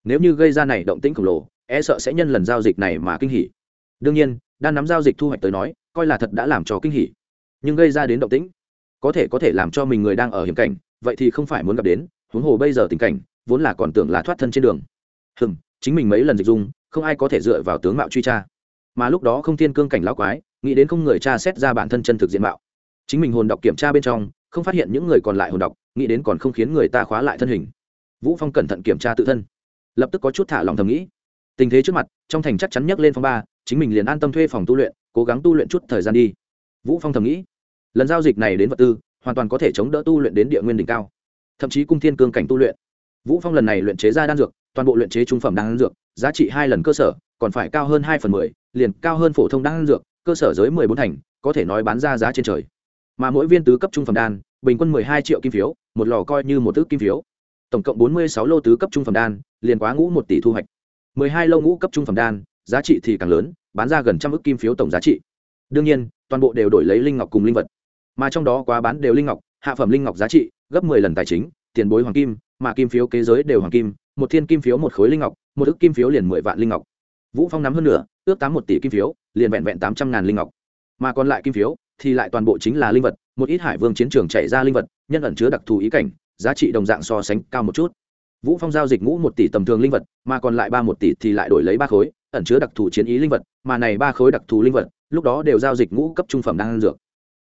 Nếu như gây ra này động tĩnh khổng lồ e sợ sẽ nhân lần giao dịch này mà kinh hỉ. Đương nhiên đang nắm giao dịch thu hoạch tới nói, coi là thật đã làm cho kinh hỉ. Nhưng gây ra đến động tĩnh, có thể có thể làm cho mình người đang ở hiểm cảnh, vậy thì không phải muốn gặp đến, huống hồ bây giờ tình cảnh, vốn là còn tưởng là thoát thân trên đường. Hừm, chính mình mấy lần dịch dung, không ai có thể dựa vào tướng mạo truy tra. Mà lúc đó không thiên cương cảnh lão quái nghĩ đến không người tra xét ra bản thân chân thực diện mạo. Chính mình hồn đọc kiểm tra bên trong, không phát hiện những người còn lại hồn đọc, nghĩ đến còn không khiến người ta khóa lại thân hình. Vũ phong cẩn thận kiểm tra tự thân. Lập tức có chút thả lòng thầm nghĩ. Tình thế trước mặt, trong thành chắc chắn nhấc lên phong ba, chính mình liền an tâm thuê phòng tu luyện, cố gắng tu luyện chút thời gian đi. Vũ phong thầm nghĩ. Lần giao dịch này đến vật tư, hoàn toàn có thể chống đỡ tu luyện đến địa nguyên đỉnh cao. Thậm chí cung thiên cương cảnh tu luyện. Vũ phong lần này luyện chế ra đan dược, toàn bộ luyện chế trung phẩm đan dược, giá trị hai lần cơ sở, còn phải cao hơn hai phần mười, liền cao hơn phổ thông đan dược cơ sở giới mười bốn thành có thể nói bán ra giá trên trời. Mà mỗi viên tứ cấp trung phẩm đan bình quân mười hai triệu kim phiếu một lò coi như một ước kim phiếu. Tổng cộng bốn mươi sáu lô tứ cấp trung phẩm đan liền quá ngũ một tỷ thu hoạch. mười hai lô ngũ cấp trung phẩm đan giá trị thì càng lớn bán ra gần trăm ước kim phiếu tổng giá trị. Đương nhiên toàn bộ đều đổi lấy linh ngọc cùng linh vật. Mà trong đó quá bán đều linh ngọc hạ phẩm linh ngọc giá trị gấp mười lần tài chính tiền bối hoàng kim mà kim phiếu kế giới đều hoàng kim một thiên kim phiếu một khối linh ngọc một ước kim phiếu liền mười vạn linh ngọc. Vũ phong nắm hơn nửa, ước tám một tỷ kim phiếu liền vẹn vẹn tám trăm ngàn linh ngọc. Mà còn lại kim phiếu, thì lại toàn bộ chính là linh vật, một ít hải vương chiến trường chạy ra linh vật, nhân ẩn chứa đặc thù ý cảnh, giá trị đồng dạng so sánh cao một chút. Vũ phong giao dịch ngũ một tỷ tầm thường linh vật, mà còn lại ba một tỷ thì lại đổi lấy ba khối, ẩn chứa đặc thù chiến ý linh vật, mà này ba khối đặc thù linh vật, lúc đó đều giao dịch ngũ cấp trung phẩm đan dược.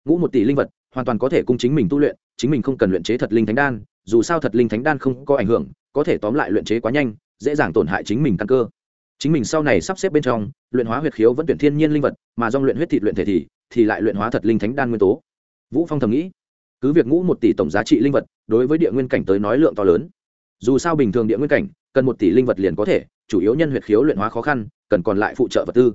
Ngũ một tỷ linh vật, hoàn toàn có thể cung chính mình tu luyện, chính mình không cần luyện chế thật linh thánh đan, dù sao thật linh thánh đan không có ảnh hưởng, có thể tóm lại luyện chế quá nhanh, dễ dàng tổn hại chính mình căn cơ chính mình sau này sắp xếp bên trong, luyện hóa huyết khiếu vẫn tuyển thiên nhiên linh vật, mà dòng luyện huyết thịt luyện thể thì thì lại luyện hóa thật linh thánh đan nguyên tố. Vũ phong thầm nghĩ, cứ việc ngũ một tỷ tổng giá trị linh vật, đối với địa nguyên cảnh tới nói lượng to lớn. Dù sao bình thường địa nguyên cảnh, cần một tỷ linh vật liền có thể, chủ yếu nhân huyệt khiếu luyện hóa khó khăn, cần còn lại phụ trợ vật tư.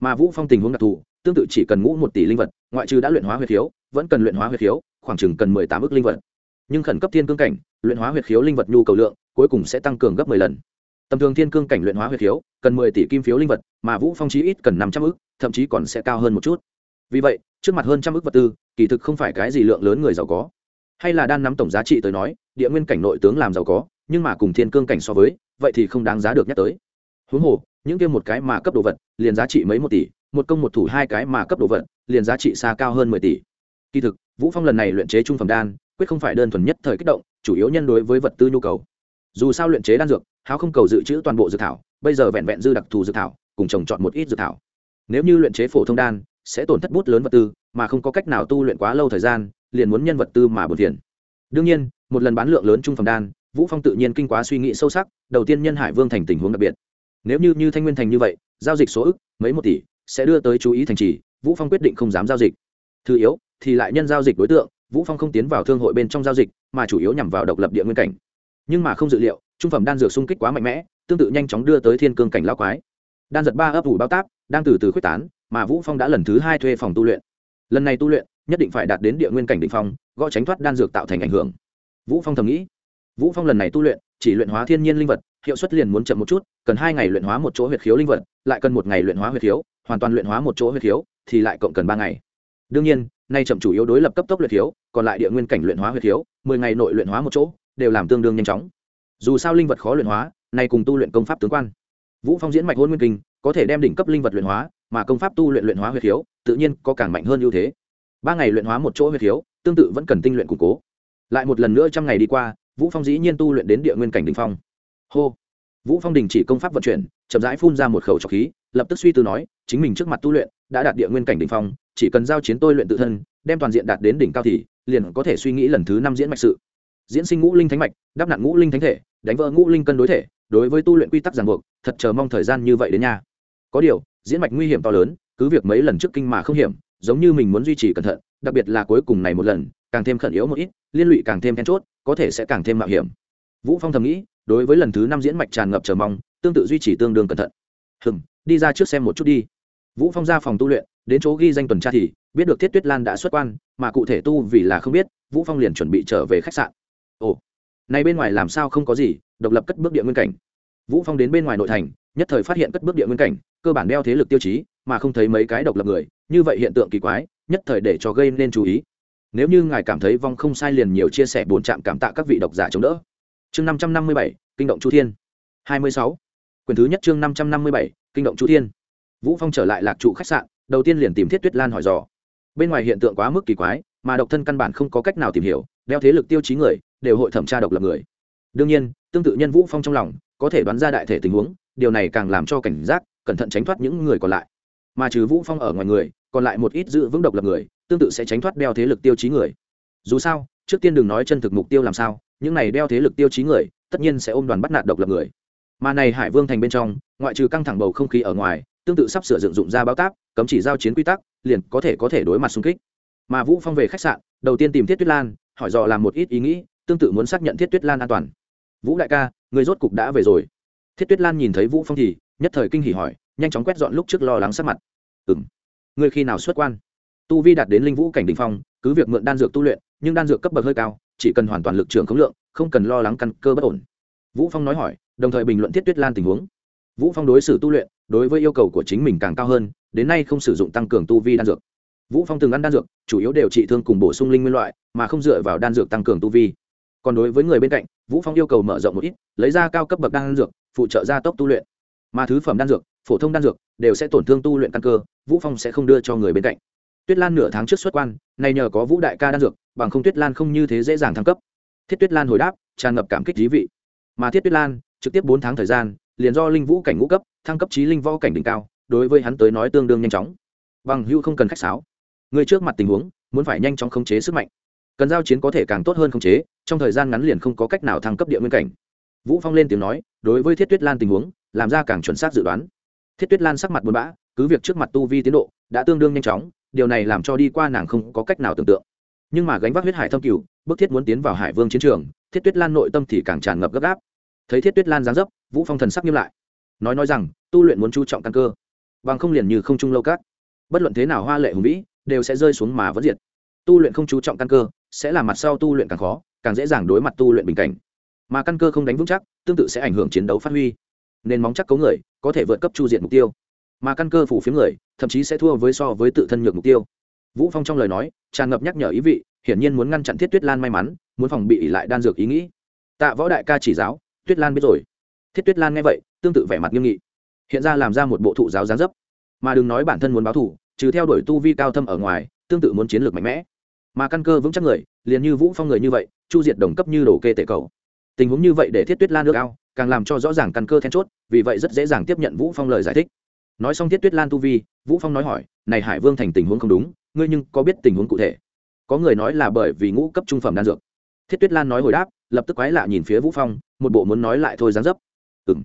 Mà vũ phong tình huống đặc thù, tương tự chỉ cần ngũ một tỷ linh vật, ngoại trừ đã luyện hóa huyệt khiếu, vẫn cần luyện hóa huyệt khiếu, khoảng chừng cần mười tám ước linh vật. Nhưng khẩn cấp thiên cương cảnh, luyện hóa huyệt khiếu linh vật nhu cầu lượng, cuối cùng sẽ tăng cường gấp mười lần tầm thường thiên cương cảnh luyện hóa huyệt khiếu, cần mười tỷ kim phiếu linh vật, mà vũ phong chí ít cần năm trăm ức, thậm chí còn sẽ cao hơn một chút. Vì vậy, trước mặt hơn trăm ức vật tư, kỳ thực không phải cái gì lượng lớn người giàu có. Hay là đan nắm tổng giá trị tới nói, địa nguyên cảnh nội tướng làm giàu có, nhưng mà cùng thiên cương cảnh so với, vậy thì không đáng giá được nhắc tới. Huống hồ, những kia một cái mà cấp đồ vật, liền giá trị mấy một tỷ, một công một thủ hai cái mà cấp đồ vật, liền giá trị xa cao hơn mười tỷ. Kỳ thực, vũ phong lần này luyện chế trung phẩm đan, quyết không phải đơn thuần nhất thời kích động, chủ yếu nhân đối với vật tư nhu cầu. Dù sao luyện chế đan dược háo không cầu dự trữ toàn bộ dược thảo, bây giờ vẹn vẹn dư đặc thù dược thảo, cùng trồng chọn một ít dược thảo. Nếu như luyện chế phổ thông đan, sẽ tổn thất bút lớn vật tư, mà không có cách nào tu luyện quá lâu thời gian, liền muốn nhân vật tư mà bột tiền đương nhiên, một lần bán lượng lớn trung phẩm đan, vũ phong tự nhiên kinh quá suy nghĩ sâu sắc, đầu tiên nhân hải vương thành tình huống đặc biệt. Nếu như như thanh nguyên thành như vậy, giao dịch số ức, mấy một tỷ, sẽ đưa tới chú ý thành trì, vũ phong quyết định không dám giao dịch. Thứ yếu, thì lại nhân giao dịch đối tượng, vũ phong không tiến vào thương hội bên trong giao dịch, mà chủ yếu nhằm vào độc lập địa nguyên cảnh. Nhưng mà không dự liệu trung phẩm đan dược xung kích quá mạnh mẽ, tương tự nhanh chóng đưa tới thiên cương cảnh lao quái. Đan giật ba ấp ủ bao táp, đang từ từ khuếch tán, mà vũ phong đã lần thứ hai thuê phòng tu luyện. Lần này tu luyện, nhất định phải đạt đến địa nguyên cảnh định phong, gõ tránh thoát đan dược tạo thành ảnh hưởng. Vũ phong thầm nghĩ. Vũ phong lần này tu luyện, chỉ luyện hóa thiên nhiên linh vật, hiệu suất liền muốn chậm một chút, cần hai ngày luyện hóa một chỗ huyệt khiếu linh vật, lại cần một ngày luyện hóa huyệt khiếu, hoàn toàn luyện hóa một chỗ huyệt khiếu, thì lại cộng cần ba ngày. Đương nhiên, nay chậm chủ yếu đối lập cấp tốc luyện khiếu, còn lại địa nguyên cảnh luyện hóa huyệt khiếu, mười ngày nội luyện hóa một chỗ, đều làm tương đương nhanh chóng dù sao linh vật khó luyện hóa, nay cùng tu luyện công pháp tướng quan. Vũ phong diễn mạch hôn nguyên kinh, có thể đem đỉnh cấp linh vật luyện hóa, mà công pháp tu luyện luyện hóa huyệt khiếu, tự nhiên có càng mạnh hơn ưu thế. Ba ngày luyện hóa một chỗ huyệt khiếu, tương tự vẫn cần tinh luyện củng cố. Lại một lần nữa trăm ngày đi qua, vũ phong dĩ nhiên tu luyện đến địa nguyên cảnh đỉnh phong. Hô! Vũ phong đình chỉ công pháp vận chuyển, chậm rãi phun ra một khẩu trọc khí, lập tức suy tư nói, chính mình trước mặt tu luyện, đã đạt địa nguyên cảnh đỉnh phong, chỉ cần giao chiến tôi luyện tự thân, đem toàn diện đạt đến đỉnh cao thì, liền có thể suy nghĩ lần thứ năm diễn mạch sự diễn sinh ngũ linh thánh mạch đắp nặn ngũ linh thánh thể, đánh vỡ ngũ linh cân đối thể, đối với tu luyện quy tắc ràng buộc, thật chờ mong thời gian như vậy đến nha. Có điều, diễn mạch nguy hiểm to lớn, cứ việc mấy lần trước kinh mà không hiểm, giống như mình muốn duy trì cẩn thận, đặc biệt là cuối cùng này một lần, càng thêm khẩn yếu một ít, liên lụy càng thêm then chốt, có thể sẽ càng thêm mạo hiểm. Vũ phong thầm nghĩ, đối với lần thứ năm diễn mạch tràn ngập chờ mong, tương tự duy trì tương đương cẩn thận. Hừng đi ra trước xem một chút đi. Vũ phong ra phòng tu luyện, đến chỗ ghi danh tuần tra thì, biết được thiết tuyết lan đã xuất quan, mà cụ thể tu vì là không biết, vũ phong liền chuẩn bị trở về khách sạn này bên ngoài làm sao không có gì, độc lập cất bước địa nguyên cảnh. Vũ phong đến bên ngoài nội thành, nhất thời phát hiện cất bước địa nguyên cảnh, cơ bản đeo thế lực tiêu chí, mà không thấy mấy cái độc lập người, như vậy hiện tượng kỳ quái, nhất thời để cho gây nên chú ý. Nếu như ngài cảm thấy vong không sai liền nhiều chia sẻ buồn trạm cảm tạ các vị độc giả chống đỡ. Chương năm trăm năm mươi bảy, kinh động chu thiên. hai mươi sáu. Quyền thứ nhất chương năm trăm năm mươi bảy, kinh động chu thiên. Vũ phong trở lại lạc trụ khách sạn, đầu tiên liền tìm thiết tuyết lan hỏi dò. Bên ngoài hiện tượng quá mức kỳ quái, mà độc thân căn bản không có cách nào tìm hiểu, đeo thế lực tiêu chí người đều hội thẩm tra độc lập người. Đương nhiên, tương tự nhân vũ phong trong lòng, có thể đoán ra đại thể tình huống, điều này càng làm cho cảnh giác, cẩn thận tránh thoát những người còn lại. Mà trừ vũ phong ở ngoài người, còn lại một ít giữ vững độc lập người, tương tự sẽ tránh thoát đeo thế lực tiêu chí người. Dù sao, trước tiên đừng nói chân thực mục tiêu làm sao, những này đeo thế lực tiêu chí người, tất nhiên sẽ ôm đoàn bắt nạt độc lập người. Mà này hải vương thành bên trong, ngoại trừ căng thẳng bầu không khí ở ngoài, tương tự sắp sửa dựng dụng ra báo táp, cấm chỉ giao chiến quy tắc, liền có thể có thể đối mặt xung kích. Mà vũ phong về khách sạn, đầu tiên tìm thiết tuyết lan, hỏi dò làm một ít ý nghĩ tương tự muốn xác nhận thiết tuyết lan an toàn. Vũ đại ca, người rốt cục đã về rồi. Thiết tuyết lan nhìn thấy vũ phong thì, nhất thời kinh hỉ hỏi, nhanh chóng quét dọn lúc trước lo lắng sắc mặt. Ừm. Người khi nào xuất quan? Tu vi đạt đến linh vũ cảnh đỉnh phong, cứ việc mượn đan dược tu luyện, nhưng đan dược cấp bậc hơi cao, chỉ cần hoàn toàn lực trưởng khống lượng, không cần lo lắng căn cơ bất ổn. Vũ phong nói hỏi, đồng thời bình luận thiết tuyết lan tình huống. Vũ phong đối xử tu luyện, đối với yêu cầu của chính mình càng cao hơn, đến nay không sử dụng tăng cường tu vi đan dược. Vũ phong từng ăn đan dược, chủ yếu đều trị thương cùng bổ sung linh nguyên loại, mà không dựa vào đan dược tăng cường tu vi còn đối với người bên cạnh, vũ phong yêu cầu mở rộng một ít, lấy ra cao cấp bậc đan dược, phụ trợ gia tốc tu luyện. Mà thứ phẩm đan dược, phổ thông đan dược, đều sẽ tổn thương tu luyện căn cơ, vũ phong sẽ không đưa cho người bên cạnh. Tuyết lan nửa tháng trước xuất quan, này nhờ có vũ đại ca đan dược, bằng không tuyết lan không như thế dễ dàng thăng cấp. Thiết tuyết lan hồi đáp, tràn ngập cảm kích dí vị. Mà thiết tuyết lan, trực tiếp bốn tháng thời gian, liền do linh vũ cảnh ngũ cấp, thăng cấp trí linh võ cảnh đỉnh cao, đối với hắn tới nói tương đương nhanh chóng. Bằng hưu không cần khách sáo. Người trước mặt tình huống, muốn phải nhanh chóng khống chế sức mạnh. Cần giao chiến có thể càng tốt hơn khống chế trong thời gian ngắn liền không có cách nào thăng cấp địa nguyên cảnh. Vũ phong lên tiếng nói, đối với thiết tuyết lan tình huống, làm ra càng chuẩn xác dự đoán. Thiết tuyết lan sắc mặt buồn bã, cứ việc trước mặt tu vi tiến độ đã tương đương nhanh chóng, điều này làm cho đi qua nàng không có cách nào tưởng tượng. Nhưng mà gánh vác huyết hải thâm cửu, bức thiết muốn tiến vào hải vương chiến trường, thiết tuyết lan nội tâm thì càng tràn ngập gấp gáp. Thấy thiết tuyết lan giáng dấp, vũ phong thần sắc nghiêm lại. Nói nói rằng, tu luyện muốn chú trọng căn cơ, bằng không liền như không trung lâu cát bất luận thế nào hoa lệ hùng vĩ, đều sẽ rơi xuống mà vẫn diệt. Tu luyện không chú trọng căn cơ, sẽ làm mặt sau tu luyện càng khó càng dễ dàng đối mặt tu luyện bình cảnh. Mà căn cơ không đánh vững chắc, tương tự sẽ ảnh hưởng chiến đấu phát huy. Nên móng chắc cấu người, có thể vượt cấp chu diện mục tiêu. Mà căn cơ phủ phiếm người, thậm chí sẽ thua với so với tự thân nhược mục tiêu. Vũ phong trong lời nói, tràn ngập nhắc nhở ý vị, hiển nhiên muốn ngăn chặn thiết tuyết lan may mắn, muốn phòng bị lại đan dược ý nghĩ. Tạ võ đại ca chỉ giáo, tuyết lan biết rồi. Thiết tuyết lan nghe vậy, tương tự vẻ mặt nghiêm nghị. Hiện ra làm ra một bộ thụ giáo gián dấp. Mà đừng nói bản thân muốn báo thủ trừ theo đuổi tu vi cao thâm ở ngoài, tương tự muốn chiến lược mạnh mẽ mà căn cơ vững chắc người, liền như vũ phong người như vậy, chu diệt đồng cấp như đổ kê tệ cầu. Tình huống như vậy để thiết tuyết lan nước ao, càng làm cho rõ ràng căn cơ then chốt, vì vậy rất dễ dàng tiếp nhận vũ phong lời giải thích. Nói xong thiết tuyết lan tu vi, vũ phong nói hỏi, này hải vương thành tình huống không đúng, ngươi nhưng có biết tình huống cụ thể? Có người nói là bởi vì ngũ cấp trung phẩm đan dược. Thiết tuyết lan nói hồi đáp, lập tức quái lạ nhìn phía vũ phong, một bộ muốn nói lại thôi dáng dấp. Ừm.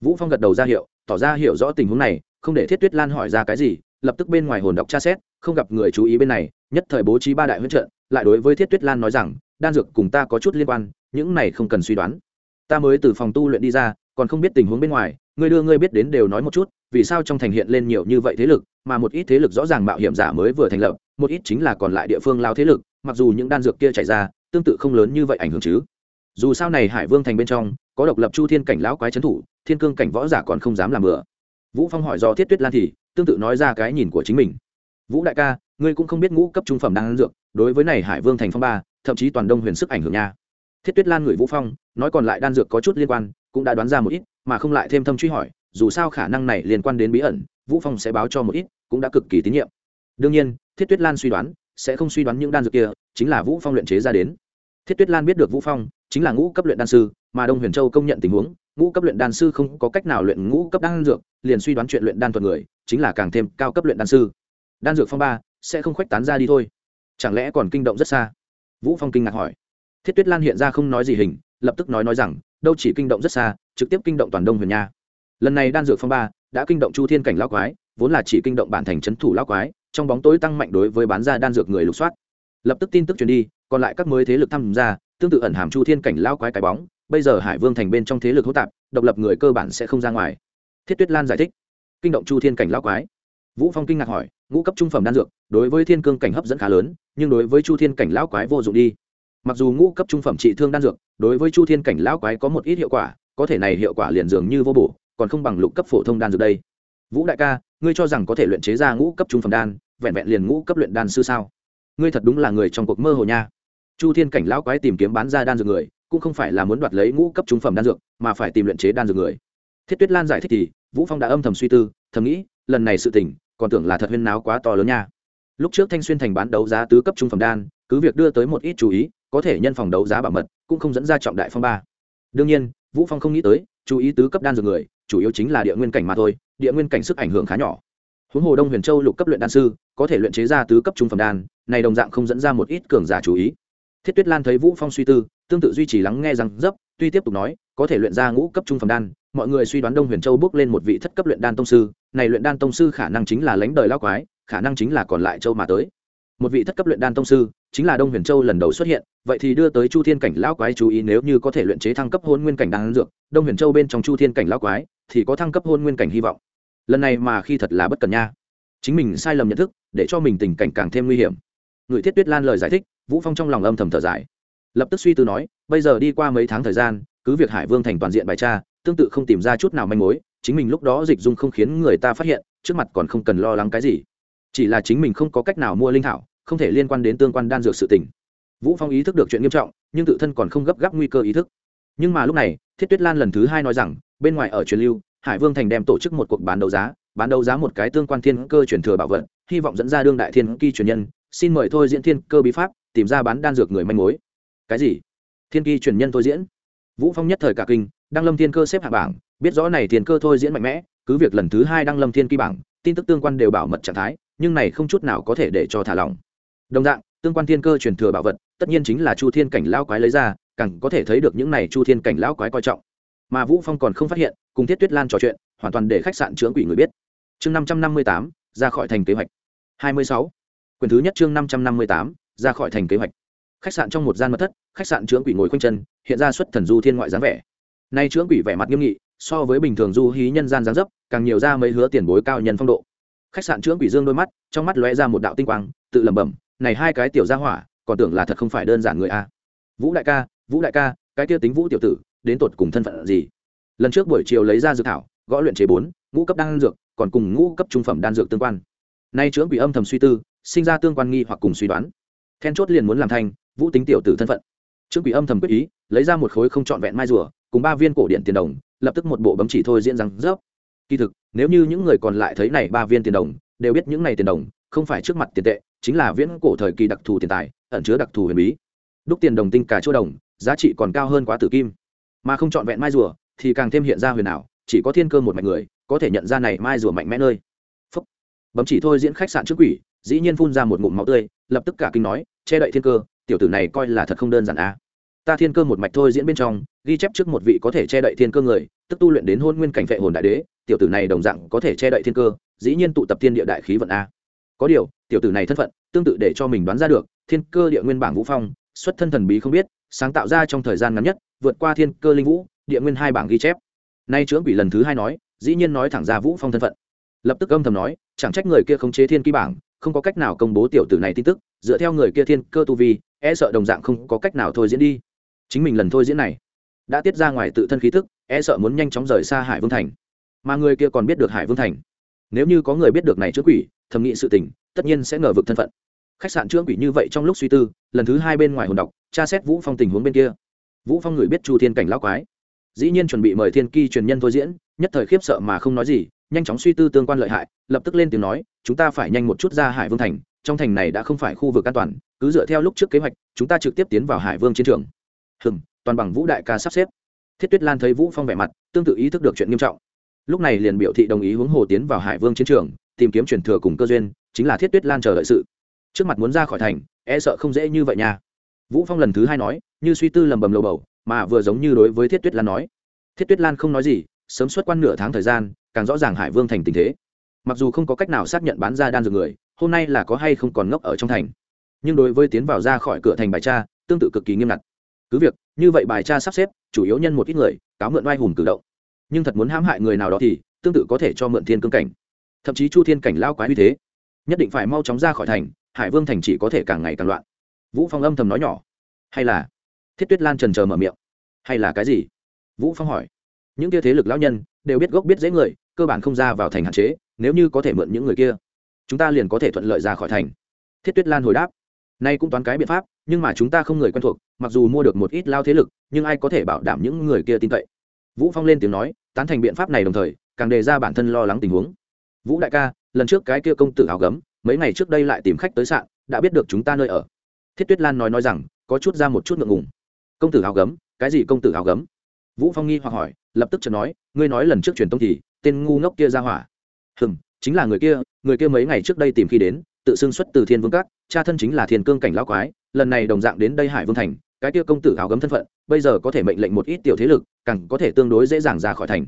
Vũ phong gật đầu ra hiệu, tỏ ra hiểu rõ tình huống này, không để thiết tuyết lan hỏi ra cái gì lập tức bên ngoài hồn đọc tra xét, không gặp người chú ý bên này, nhất thời bố trí ba đại huấn trận, lại đối với thiết tuyết lan nói rằng, đan dược cùng ta có chút liên quan, những này không cần suy đoán. Ta mới từ phòng tu luyện đi ra, còn không biết tình huống bên ngoài, ngươi đưa ngươi biết đến đều nói một chút, vì sao trong thành hiện lên nhiều như vậy thế lực, mà một ít thế lực rõ ràng mạo hiểm giả mới vừa thành lập, một ít chính là còn lại địa phương lao thế lực, mặc dù những đan dược kia chảy ra, tương tự không lớn như vậy ảnh hưởng chứ. Dù sao này hải vương thành bên trong, có độc lập chu thiên cảnh lão quái trấn thủ, thiên cương cảnh võ giả còn không dám làm bừa. Vũ phong hỏi do thiết tuyết lan thì tương tự nói ra cái nhìn của chính mình. Vũ đại ca, ngươi cũng không biết ngũ cấp trung phẩm đang ăn dược, đối với này hải vương thành phong ba, thậm chí toàn đông huyền sức ảnh hưởng nha. Thiết tuyết lan người vũ phong, nói còn lại đan dược có chút liên quan, cũng đã đoán ra một ít, mà không lại thêm thâm truy hỏi, dù sao khả năng này liên quan đến bí ẩn, vũ phong sẽ báo cho một ít, cũng đã cực kỳ tín nhiệm. Đương nhiên, thiết tuyết lan suy đoán, sẽ không suy đoán những đan dược kia, chính là vũ phong luyện chế ra đến. Thiết tuyết lan biết được vũ phong chính là ngũ cấp luyện đan sư, mà đông huyền châu công nhận tình huống, ngũ cấp luyện đan sư không có cách nào luyện ngũ cấp đan dược, liền suy đoán chuyện luyện đan thuật người chính là càng thêm cao cấp luyện đan sư. Đan dược phong ba, sẽ không khuếch tán ra đi thôi. Chẳng lẽ còn kinh động rất xa? Vũ phong kinh ngạc hỏi. Thiết tuyết lan hiện ra không nói gì hình, lập tức nói nói rằng, đâu chỉ kinh động rất xa, trực tiếp kinh động toàn đông huyền nha. Lần này đan dược phong ba đã kinh động chu thiên cảnh lão quái, vốn là chỉ kinh động bản thành trấn thủ lão quái, trong bóng tối tăng mạnh đối với bán ra đan dược người lục soát. Lập tức tin tức truyền đi, còn lại các mới thế lực tham gia, tương tự ẩn hàm chu thiên cảnh lão quái cái bóng, bây giờ hải vương thành bên trong thế lực hỗn tạp, độc lập người cơ bản sẽ không ra ngoài. Thiết tuyết lan giải thích kinh động chu thiên cảnh lao quái. Vũ phong kinh ngạc hỏi, ngũ cấp trung phẩm đan dược, đối với thiên cương cảnh hấp dẫn khá lớn, nhưng đối với chu thiên cảnh lão quái vô dụng đi. Mặc dù ngũ cấp trung phẩm trị thương đan dược, đối với chu thiên cảnh lão quái có một ít hiệu quả, có thể này hiệu quả liền dường như vô bổ, còn không bằng lục cấp phổ thông đan dược đây. Vũ đại ca, ngươi cho rằng có thể luyện chế ra ngũ cấp trung phẩm đan, vẹn vẹn liền ngũ cấp luyện đan sư sao? Ngươi thật đúng là người trong cuộc mơ hồ nha. Chu thiên cảnh lão quái tìm kiếm bán ra đan dược người, cũng không phải là muốn đoạt lấy ngũ cấp trung phẩm đan dược, mà phải tìm luyện chế đan dược người. Thiết tuyết lan giải thích thì vũ phong đã âm thầm suy tư, thầm nghĩ, lần này sự tình, còn tưởng là thật huyên náo quá to lớn nha. Lúc trước thanh xuyên thành bán đấu giá tứ cấp trung phẩm đan, cứ việc đưa tới một ít chú ý, có thể nhân phòng đấu giá bảo mật, cũng không dẫn ra trọng đại phong ba. Đương nhiên, vũ phong không nghĩ tới, chú ý tứ cấp đan dược người, chủ yếu chính là địa nguyên cảnh mà thôi, địa nguyên cảnh sức ảnh hưởng khá nhỏ. Huống hồ đông huyền châu lục cấp luyện đan sư, có thể luyện chế ra tứ cấp trung phẩm đan, này đồng dạng không dẫn ra một ít cường giả chú ý. Thiết tuyết lan thấy vũ phong suy tư, tương tự duy trì lắng nghe rằng, dấp, tuy tiếp tục nói, có thể luyện ra ngũ cấp trung phẩm đan mọi người suy đoán đông huyền châu bước lên một vị thất cấp luyện đan tông sư, này luyện đan tông sư khả năng chính là lãnh đời lao quái, khả năng chính là còn lại châu mà tới. Một vị thất cấp luyện đan tông sư, chính là đông huyền châu lần đầu xuất hiện, vậy thì đưa tới chu thiên cảnh lão quái chú ý nếu như có thể luyện chế thăng cấp hôn nguyên cảnh đan dược, đông huyền châu bên trong chu thiên cảnh lão quái thì có thăng cấp hôn nguyên cảnh hy vọng. Lần này mà khi thật là bất cần nha. Chính mình sai lầm nhận thức, để cho mình tình cảnh càng thêm nguy hiểm. Người thiết tuyết lan lời giải thích, vũ phong trong lòng âm thầm thở dài. Lập tức suy tư nói, bây giờ đi qua mấy tháng thời gian, cứ việc hải vương thành toàn diện bài tra tương tự không tìm ra chút nào manh mối, chính mình lúc đó dịch dung không khiến người ta phát hiện, trước mặt còn không cần lo lắng cái gì. Chỉ là chính mình không có cách nào mua linh thảo, không thể liên quan đến tương quan đan dược sự tình. Vũ phong ý thức được chuyện nghiêm trọng, nhưng tự thân còn không gấp gáp nguy cơ ý thức. Nhưng mà lúc này, thiết tuyết lan lần thứ hai nói rằng, bên ngoài ở truyền lưu, hải vương thành đem tổ chức một cuộc bán đấu giá, bán đấu giá một cái tương quan thiên cơ truyền thừa bảo vật, hy vọng dẫn ra đương đại thiên kỳ truyền nhân, xin mời thôi diễn thiên cơ bí pháp, tìm ra bán đan dược người manh mối. Cái gì? Thiên kỳ truyền nhân thôi diễn? Vũ phong nhất thời cả kinh đăng lâm thiên cơ xếp hạ bảng, biết rõ này thiên cơ thôi diễn mạnh mẽ, cứ việc lần thứ hai đăng lâm thiên kỳ bảng, tin tức tương quan đều bảo mật trạng thái, nhưng này không chút nào có thể để cho thả lỏng. Đồng dạng, tương quan thiên cơ truyền thừa bảo vật, tất nhiên chính là chu thiên cảnh lão quái lấy ra, càng có thể thấy được những này chu thiên cảnh lão quái coi trọng. Mà vũ phong còn không phát hiện, cùng thiết tuyết lan trò chuyện, hoàn toàn để khách sạn trưởng quỷ người biết. Chương năm trăm năm mươi tám, ra khỏi thành kế hoạch. hai mươi sáu. Quyền thứ nhất chương năm trăm năm mươi tám, ra khỏi thành kế hoạch. Khách sạn trong một gian mật thất, khách sạn trưởng quỷ ngồi quanh chân, hiện ra xuất thần du thiên ngoại dáng vẻ nay trưởng quỷ vẻ mặt nghiêm nghị, so với bình thường du hí nhân gian giáng dấp, càng nhiều ra mấy hứa tiền bối cao nhân phong độ. Khách sạn trưởng quỷ dương đôi mắt, trong mắt lóe ra một đạo tinh quang, tự lẩm bẩm, này hai cái tiểu gia hỏa, còn tưởng là thật không phải đơn giản người a. Vũ đại ca, vũ đại ca, cái kia tính vũ tiểu tử, đến tột cùng thân phận gì? Lần trước buổi chiều lấy ra dược thảo, gõ luyện chế bốn, ngũ cấp đan dược, còn cùng ngũ cấp trung phẩm đan dược tương quan. Nay trưởng quỷ âm thầm suy tư, sinh ra tương quan nghi hoặc cùng suy đoán. Then chốt liền muốn làm thành, vũ tính tiểu tử thân phận. Trưởng quỷ âm thầm quyết ý, lấy ra một khối không trọn vẹn mai rùa cùng ba viên cổ điện tiền đồng, lập tức một bộ bấm chỉ thôi diễn rằng, rớp kỳ thực, nếu như những người còn lại thấy này ba viên tiền đồng, đều biết những này tiền đồng không phải trước mặt tiền tệ, chính là viễn cổ thời kỳ đặc thù tiền tài, ẩn chứa đặc thù huyền bí đúc tiền đồng tinh cả chỗ đồng, giá trị còn cao hơn quá tử kim mà không trọn vẹn mai rùa thì càng thêm hiện ra huyền ảo, chỉ có thiên cơ một mạch người có thể nhận ra này mai rùa mạnh mẽ nơi Phúc. bấm chỉ thôi diễn khách sạn trước quỷ, dĩ nhiên phun ra một ngụm máu tươi, lập tức cả kinh nói, che đậy thiên cơ, tiểu tử này coi là thật không đơn giản à ta thiên cơ một mạch thôi diễn bên trong, ghi chép trước một vị có thể che đậy thiên cơ người, tức tu luyện đến hôn nguyên cảnh vệ hồn đại đế, tiểu tử này đồng dạng có thể che đậy thiên cơ, dĩ nhiên tụ tập thiên địa đại khí vận a. Có điều, tiểu tử này thân phận, tương tự để cho mình đoán ra được, thiên cơ địa nguyên bảng vũ phong, xuất thân thần bí không biết, sáng tạo ra trong thời gian ngắn nhất, vượt qua thiên cơ linh vũ, địa nguyên hai bảng ghi chép. Nay trưởng quỷ lần thứ hai nói, dĩ nhiên nói thẳng ra vũ phong thân phận. Lập tức âm thầm nói, chẳng trách người kia không chế thiên ký bảng, không có cách nào công bố tiểu tử này tin tức, dựa theo người kia thiên cơ tu vi e sợ đồng dạng không có cách nào thôi diễn đi chính mình lần thôi diễn này. Đã tiết ra ngoài tự thân khí thức e sợ muốn nhanh chóng rời xa hải vương thành. Mà người kia còn biết được hải vương thành. Nếu như có người biết được này trước quỷ, thầm nghĩ sự tình, tất nhiên sẽ ngờ vực thân phận. Khách sạn trương quỷ như vậy trong lúc suy tư, lần thứ hai bên ngoài hồn đọc, tra xét vũ phong tình huống bên kia. Vũ phong người biết chu thiên cảnh lão quái. Dĩ nhiên chuẩn bị mời thiên ki truyền nhân thôi diễn, nhất thời khiếp sợ mà không nói gì, nhanh chóng suy tư tương quan lợi hại, lập tức lên tiếng nói, chúng ta phải nhanh một chút ra hải vương thành, trong thành này đã không phải khu vực an toàn, cứ dựa theo lúc trước kế hoạch, chúng ta trực tiếp tiến vào hải vương chiến trường hừm, toàn bằng vũ đại ca sắp xếp. Thiết tuyết lan thấy vũ phong vẻ mặt, tương tự ý thức được chuyện nghiêm trọng. Lúc này liền biểu thị đồng ý hướng hồ tiến vào hải vương chiến trường, tìm kiếm truyền thừa cùng cơ duyên, chính là thiết tuyết lan chờ đợi sự. Trước mặt muốn ra khỏi thành e sợ không dễ như vậy nha. Vũ phong lần thứ hai nói, như suy tư lầm bầm lầu bầu, mà vừa giống như đối với thiết tuyết lan nói. Thiết tuyết lan không nói gì, sớm xuất quan nửa tháng thời gian, càng rõ ràng hải vương thành tình thế. Mặc dù không có cách nào xác nhận bán ra đan dược người, hôm nay là có hay không còn ngốc ở trong thành. Nhưng đối với tiến vào ra khỏi cửa thành bài cha tương tự cực kỳ nghiêm ngặt cứ việc, như vậy bài tra sắp xếp, chủ yếu nhân một ít người, cáo mượn oai hùng cử động. Nhưng thật muốn hãm hại người nào đó thì, tương tự có thể cho mượn thiên cương cảnh. Thậm chí chu thiên cảnh lao quái như thế, nhất định phải mau chóng ra khỏi thành, hải vương thành chỉ có thể càng ngày càng loạn. Vũ phong âm thầm nói nhỏ. Hay là, thiết tuyết lan trần chờ mở miệng. Hay là cái gì? Vũ phong hỏi. Những kia thế lực lão nhân, đều biết gốc biết dễ người, cơ bản không ra vào thành hạn chế, nếu như có thể mượn những người kia, chúng ta liền có thể thuận lợi ra khỏi thành. Thiết tuyết lan hồi đáp nay cũng toán cái biện pháp, nhưng mà chúng ta không người quen thuộc, mặc dù mua được một ít lao thế lực, nhưng ai có thể bảo đảm những người kia tin cậy? Vũ phong lên tiếng nói, tán thành biện pháp này đồng thời, càng đề ra bản thân lo lắng tình huống. Vũ đại ca, lần trước cái kia công tử áo gấm, mấy ngày trước đây lại tìm khách tới sạn, đã biết được chúng ta nơi ở. Thiết tuyết lan nói nói rằng, có chút ra một chút ngượng ngùng. Công tử áo gấm, cái gì công tử áo gấm? Vũ phong nghi hoặc hỏi, lập tức chợt nói, ngươi nói lần trước truyền tông thì, tên ngu ngốc kia ra hỏa. Hừm, chính là người kia người kia mấy ngày trước đây tìm khi đến tự xưng xuất từ thiên vương các, cha thân chính là thiên cương cảnh lão quái, lần này đồng dạng đến đây hải vương thành, cái kia công tử áo gấm thân phận, bây giờ có thể mệnh lệnh một ít tiểu thế lực, càng có thể tương đối dễ dàng ra khỏi thành.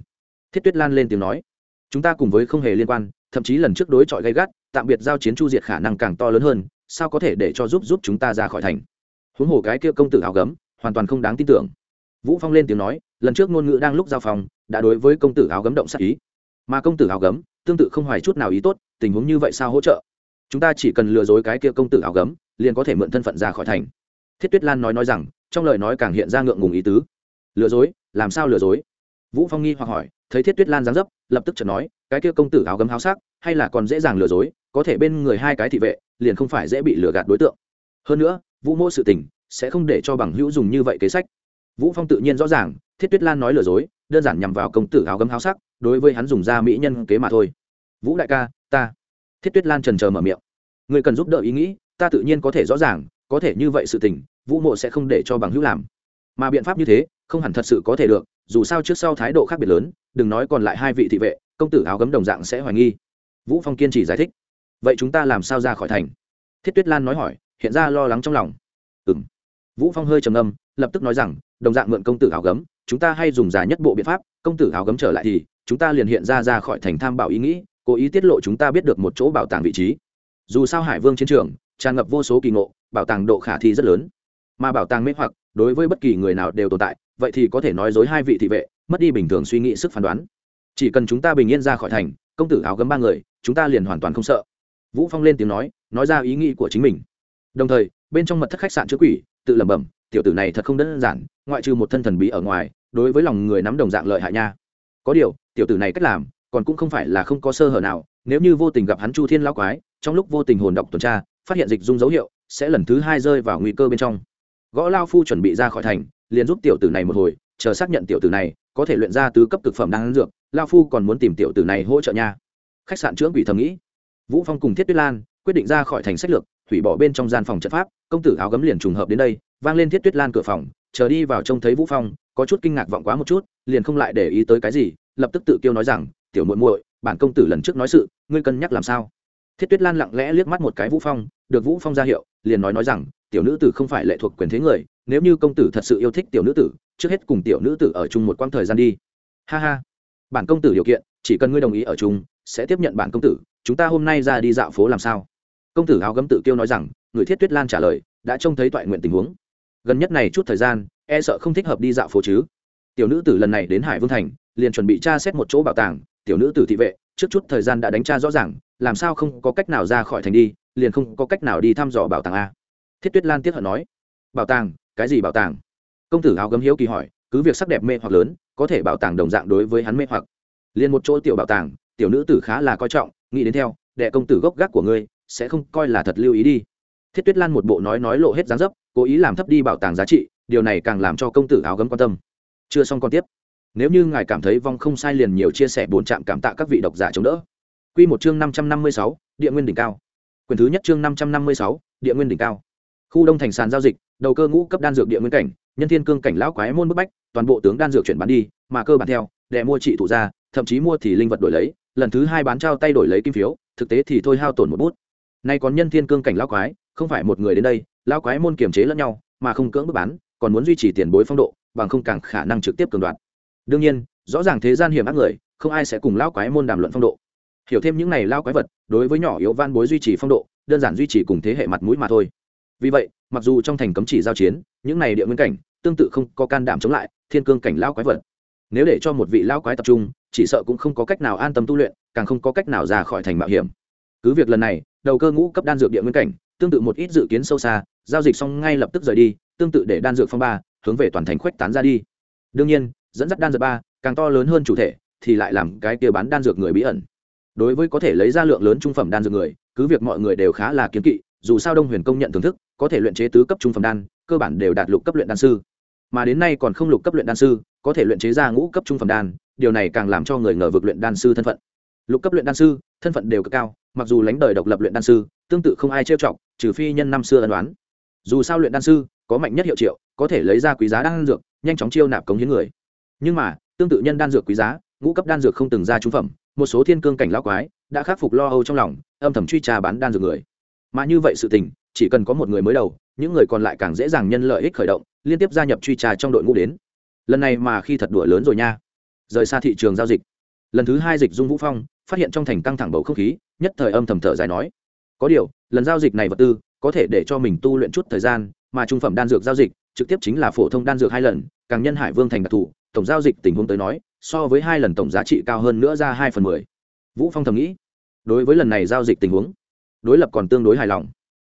Thiết tuyết lan lên tiếng nói. Chúng ta cùng với không hề liên quan, thậm chí lần trước đối chọi gây gắt, tạm biệt giao chiến chu diệt khả năng càng to lớn hơn, sao có thể để cho giúp giúp chúng ta ra khỏi thành? Huống hồ cái kia công tử áo gấm, hoàn toàn không đáng tin tưởng. Vũ phong lên tiếng nói, lần trước ngôn ngữ đang lúc giao phòng, đã đối với công tử áo gấm động sát ý. Mà công tử áo gấm, tương tự không hoài chút nào ý tốt, tình huống như vậy sao hỗ trợ? Chúng ta chỉ cần lừa dối cái kia công tử áo gấm, liền có thể mượn thân phận ra khỏi thành. Thiết tuyết lan nói nói rằng, trong lời nói càng hiện ra ngượng ngùng ý tứ. Lừa dối? Làm sao lừa dối? Vũ phong nghi hoặc hỏi, thấy thiết tuyết lan dáng dấp, lập tức chợt nói, cái kia công tử áo gấm áo sắc, hay là còn dễ dàng lừa dối, có thể bên người hai cái thị vệ, liền không phải dễ bị lừa gạt đối tượng. Hơn nữa, vũ mô sự tình sẽ không để cho bằng hữu dùng như vậy kế sách. Vũ phong tự nhiên rõ ràng, thiết tuyết lan nói lừa dối, đơn giản nhằm vào công tử áo gấm áo sắc, đối với hắn dùng ra mỹ nhân kế mà thôi. Vũ đại ca, ta thiết tuyết lan trần chờ mở miệng. Người cần giúp đỡ ý nghĩ, ta tự nhiên có thể rõ ràng, có thể như vậy sự tình, vũ mộ sẽ không để cho bằng hữu làm. Mà biện pháp như thế, không hẳn thật sự có thể được, dù sao trước sau thái độ khác biệt lớn, đừng nói còn lại hai vị thị vệ, công tử áo gấm đồng dạng sẽ hoài nghi. Vũ phong kiên trì giải thích. Vậy chúng ta làm sao ra khỏi thành? Thiết tuyết lan nói hỏi, hiện ra lo lắng trong lòng. Ừ m vũ phong hơi trầm âm lập tức nói rằng, đồng dạng mượn công tử áo gấm, chúng ta hay dùng giả nhất bộ biện pháp, công tử áo gấm trở lại thì, chúng ta liền hiện ra ra khỏi thành tham bảo ý nghĩ cố ý tiết lộ chúng ta biết được một chỗ bảo tàng vị trí. Dù sao hải vương chiến trường, tràn ngập vô số kỳ ngộ, bảo tàng độ khả thi rất lớn. Mà bảo tàng mê hoặc, đối với bất kỳ người nào đều tồn tại, vậy thì có thể nói dối hai vị thị vệ, mất đi bình thường suy nghĩ sức phán đoán. Chỉ cần chúng ta bình yên ra khỏi thành, công tử áo gấm ba người, chúng ta liền hoàn toàn không sợ. Vũ phong lên tiếng nói nói ra ý nghĩ của chính mình. Đồng thời, bên trong mật thất khách sạn chứa quỷ, tự lẩm bẩm, tiểu tử này thật không đơn giản, ngoại trừ một thân thần bí ở ngoài, đối với lòng người nắm đồng dạng lợi hại nha. Có điều, tiểu tử này cách làm còn cũng không phải là không có sơ hở nào, nếu như vô tình gặp hắn chu thiên lao quái, trong lúc vô tình hồn đọc tuần tra, phát hiện dịch dung dấu hiệu, sẽ lần thứ hai rơi vào nguy cơ bên trong. Gõ lao phu chuẩn bị ra khỏi thành, liền giúp tiểu tử này một hồi, chờ xác nhận tiểu tử này có thể luyện ra tứ cấp thực phẩm đang dược, lao phu còn muốn tìm tiểu tử này hỗ trợ nha. Khách sạn trưởng quỷ thầm nghĩ. Vũ phong cùng thiết tuyết lan quyết định ra khỏi thành sách lược, hủy bỏ bên trong gian phòng trận pháp, công tử áo gấm liền trùng hợp đến đây, vang lên thiết tuyết lan cửa phòng, chờ đi vào trông thấy vũ phong, có chút kinh ngạc vọng quá một chút, liền không lại để ý tới cái gì, lập tức tự kêu nói rằng tiểu muội muội, bản công tử lần trước nói sự, ngươi cân nhắc làm sao? Thiết tuyết lan lặng lẽ liếc mắt một cái vũ phong, được vũ phong ra hiệu, liền nói nói rằng, tiểu nữ tử không phải lệ thuộc quyền thế người, nếu như công tử thật sự yêu thích tiểu nữ tử, trước hết cùng tiểu nữ tử ở chung một quãng thời gian đi. Ha ha. Bản công tử điều kiện, chỉ cần ngươi đồng ý ở chung, sẽ tiếp nhận bản công tử, chúng ta hôm nay ra đi dạo phố làm sao? Công tử áo gấm tự kêu nói rằng, người thiết tuyết lan trả lời, đã trông thấy toại nguyện tình huống. Gần nhất này chút thời gian e sợ không thích hợp đi dạo phố chứ. Tiểu nữ tử lần này đến hải vương thành, liền chuẩn bị tra xét một chỗ bảo tàng tiểu nữ tử thị vệ, trước chút thời gian đã đánh tra rõ ràng, làm sao không có cách nào ra khỏi thành đi, liền không có cách nào đi thăm dò bảo tàng a. Thiết tuyết lan tiếp hận nói, bảo tàng? Cái gì bảo tàng? Công tử áo gấm hiếu kỳ hỏi, cứ việc sắc đẹp mê hoặc lớn, có thể bảo tàng đồng dạng đối với hắn mê hoặc? Liền một chỗ tiểu bảo tàng, tiểu nữ tử khá là coi trọng, nghĩ đến theo, đệ công tử gốc gác của ngươi, sẽ không coi là thật lưu ý đi. Thiết tuyết lan một bộ nói nói lộ hết dáng dấp, cố ý làm thấp đi bảo tàng giá trị, điều này càng làm cho công tử áo gấm quan tâm. Chưa xong còn tiếp nếu như ngài cảm thấy vong không sai liền nhiều chia sẻ bốn trạm cảm tạ các vị độc giả chống đỡ. Quy một chương năm trăm năm mươi sáu, địa nguyên đỉnh cao. Quyền thứ nhất chương năm trăm năm mươi sáu, địa nguyên đỉnh cao. Khu đông thành sàn giao dịch, đầu cơ ngũ cấp đan dược địa nguyên cảnh, nhân thiên cương cảnh lão quái môn bức bách, toàn bộ tướng đan dược chuyển bán đi, mà cơ bản theo, để mua trị thủ ra, thậm chí mua thì linh vật đổi lấy, lần thứ hai bán trao tay đổi lấy kim phiếu, thực tế thì thôi hao tổn một bút. Nay còn nhân thiên cương cảnh lão quái, không phải một người đến đây, lão quái môn kiềm chế lẫn nhau, mà không cưỡng bức bán, còn muốn duy trì tiền bối phong độ, bằng không càng khả năng trực tiếp cường đoạt đương nhiên, rõ ràng thế gian hiểm ác người, không ai sẽ cùng lão quái môn đàm luận phong độ. Hiểu thêm những này lao quái vật, đối với nhỏ yếu van bối duy trì phong độ, đơn giản duy trì cùng thế hệ mặt mũi mà thôi. Vì vậy, mặc dù trong thành cấm chỉ giao chiến, những này địa nguyên cảnh, tương tự không có can đảm chống lại thiên cương cảnh lão quái vật. Nếu để cho một vị lão quái tập trung, chỉ sợ cũng không có cách nào an tâm tu luyện, càng không có cách nào ra khỏi thành mạo hiểm. Cứ việc lần này, đầu cơ ngũ cấp đan dược địa nguyên cảnh, tương tự một ít dự kiến sâu xa, giao dịch xong ngay lập tức rời đi, tương tự để đan dược phong ba hướng về toàn thành khuếch tán ra đi. Đương nhiên dẫn dắt đan dược ba, càng to lớn hơn chủ thể, thì lại làm cái kia bán đan dược người bí ẩn. Đối với có thể lấy ra lượng lớn trung phẩm đan dược người, cứ việc mọi người đều khá là kiến kỵ, dù sao đông huyền công nhận thưởng thức, có thể luyện chế tứ cấp trung phẩm đan, cơ bản đều đạt lục cấp luyện đan sư. Mà đến nay còn không lục cấp luyện đan sư, có thể luyện chế ra ngũ cấp trung phẩm đan, điều này càng làm cho người ngờ vực luyện đan sư thân phận. Lục cấp luyện đan sư, thân phận đều cực cao, mặc dù lãnh đời độc lập luyện đan sư, tương tự không ai trêu chọc, trừ phi nhân năm xưa ân đoán dù sao luyện đan sư, có mạnh nhất hiệu triệu, có thể lấy ra quý giá đan dược, nhanh chóng chiêu nạp cống hiến người nhưng mà, tương tự nhân đan dược quý giá, ngũ cấp đan dược không từng ra trung phẩm, một số thiên cương cảnh lão quái đã khắc phục lo âu trong lòng, âm thầm truy trà bán đan dược người. Mà như vậy sự tình, chỉ cần có một người mới đầu, những người còn lại càng dễ dàng nhân lợi ích khởi động, liên tiếp gia nhập truy trà trong đội ngũ đến. Lần này mà khi thật đùa lớn rồi nha. Rời xa thị trường giao dịch. Lần thứ hai dịch dung vũ phong, phát hiện trong thành căng thẳng bầu không khí, nhất thời âm thầm thở dài nói. Có điều, lần giao dịch này vật tư, có thể để cho mình tu luyện chút thời gian, mà trung phẩm đan dược giao dịch, trực tiếp chính là phổ thông đan dược hai lần, càng nhân hải vương thành đặc thù tổng giao dịch tình huống tới nói, so với hai lần tổng giá trị cao hơn nữa ra hai phần mười. Vũ phong thầm nghĩ, đối với lần này giao dịch tình huống, đối lập còn tương đối hài lòng.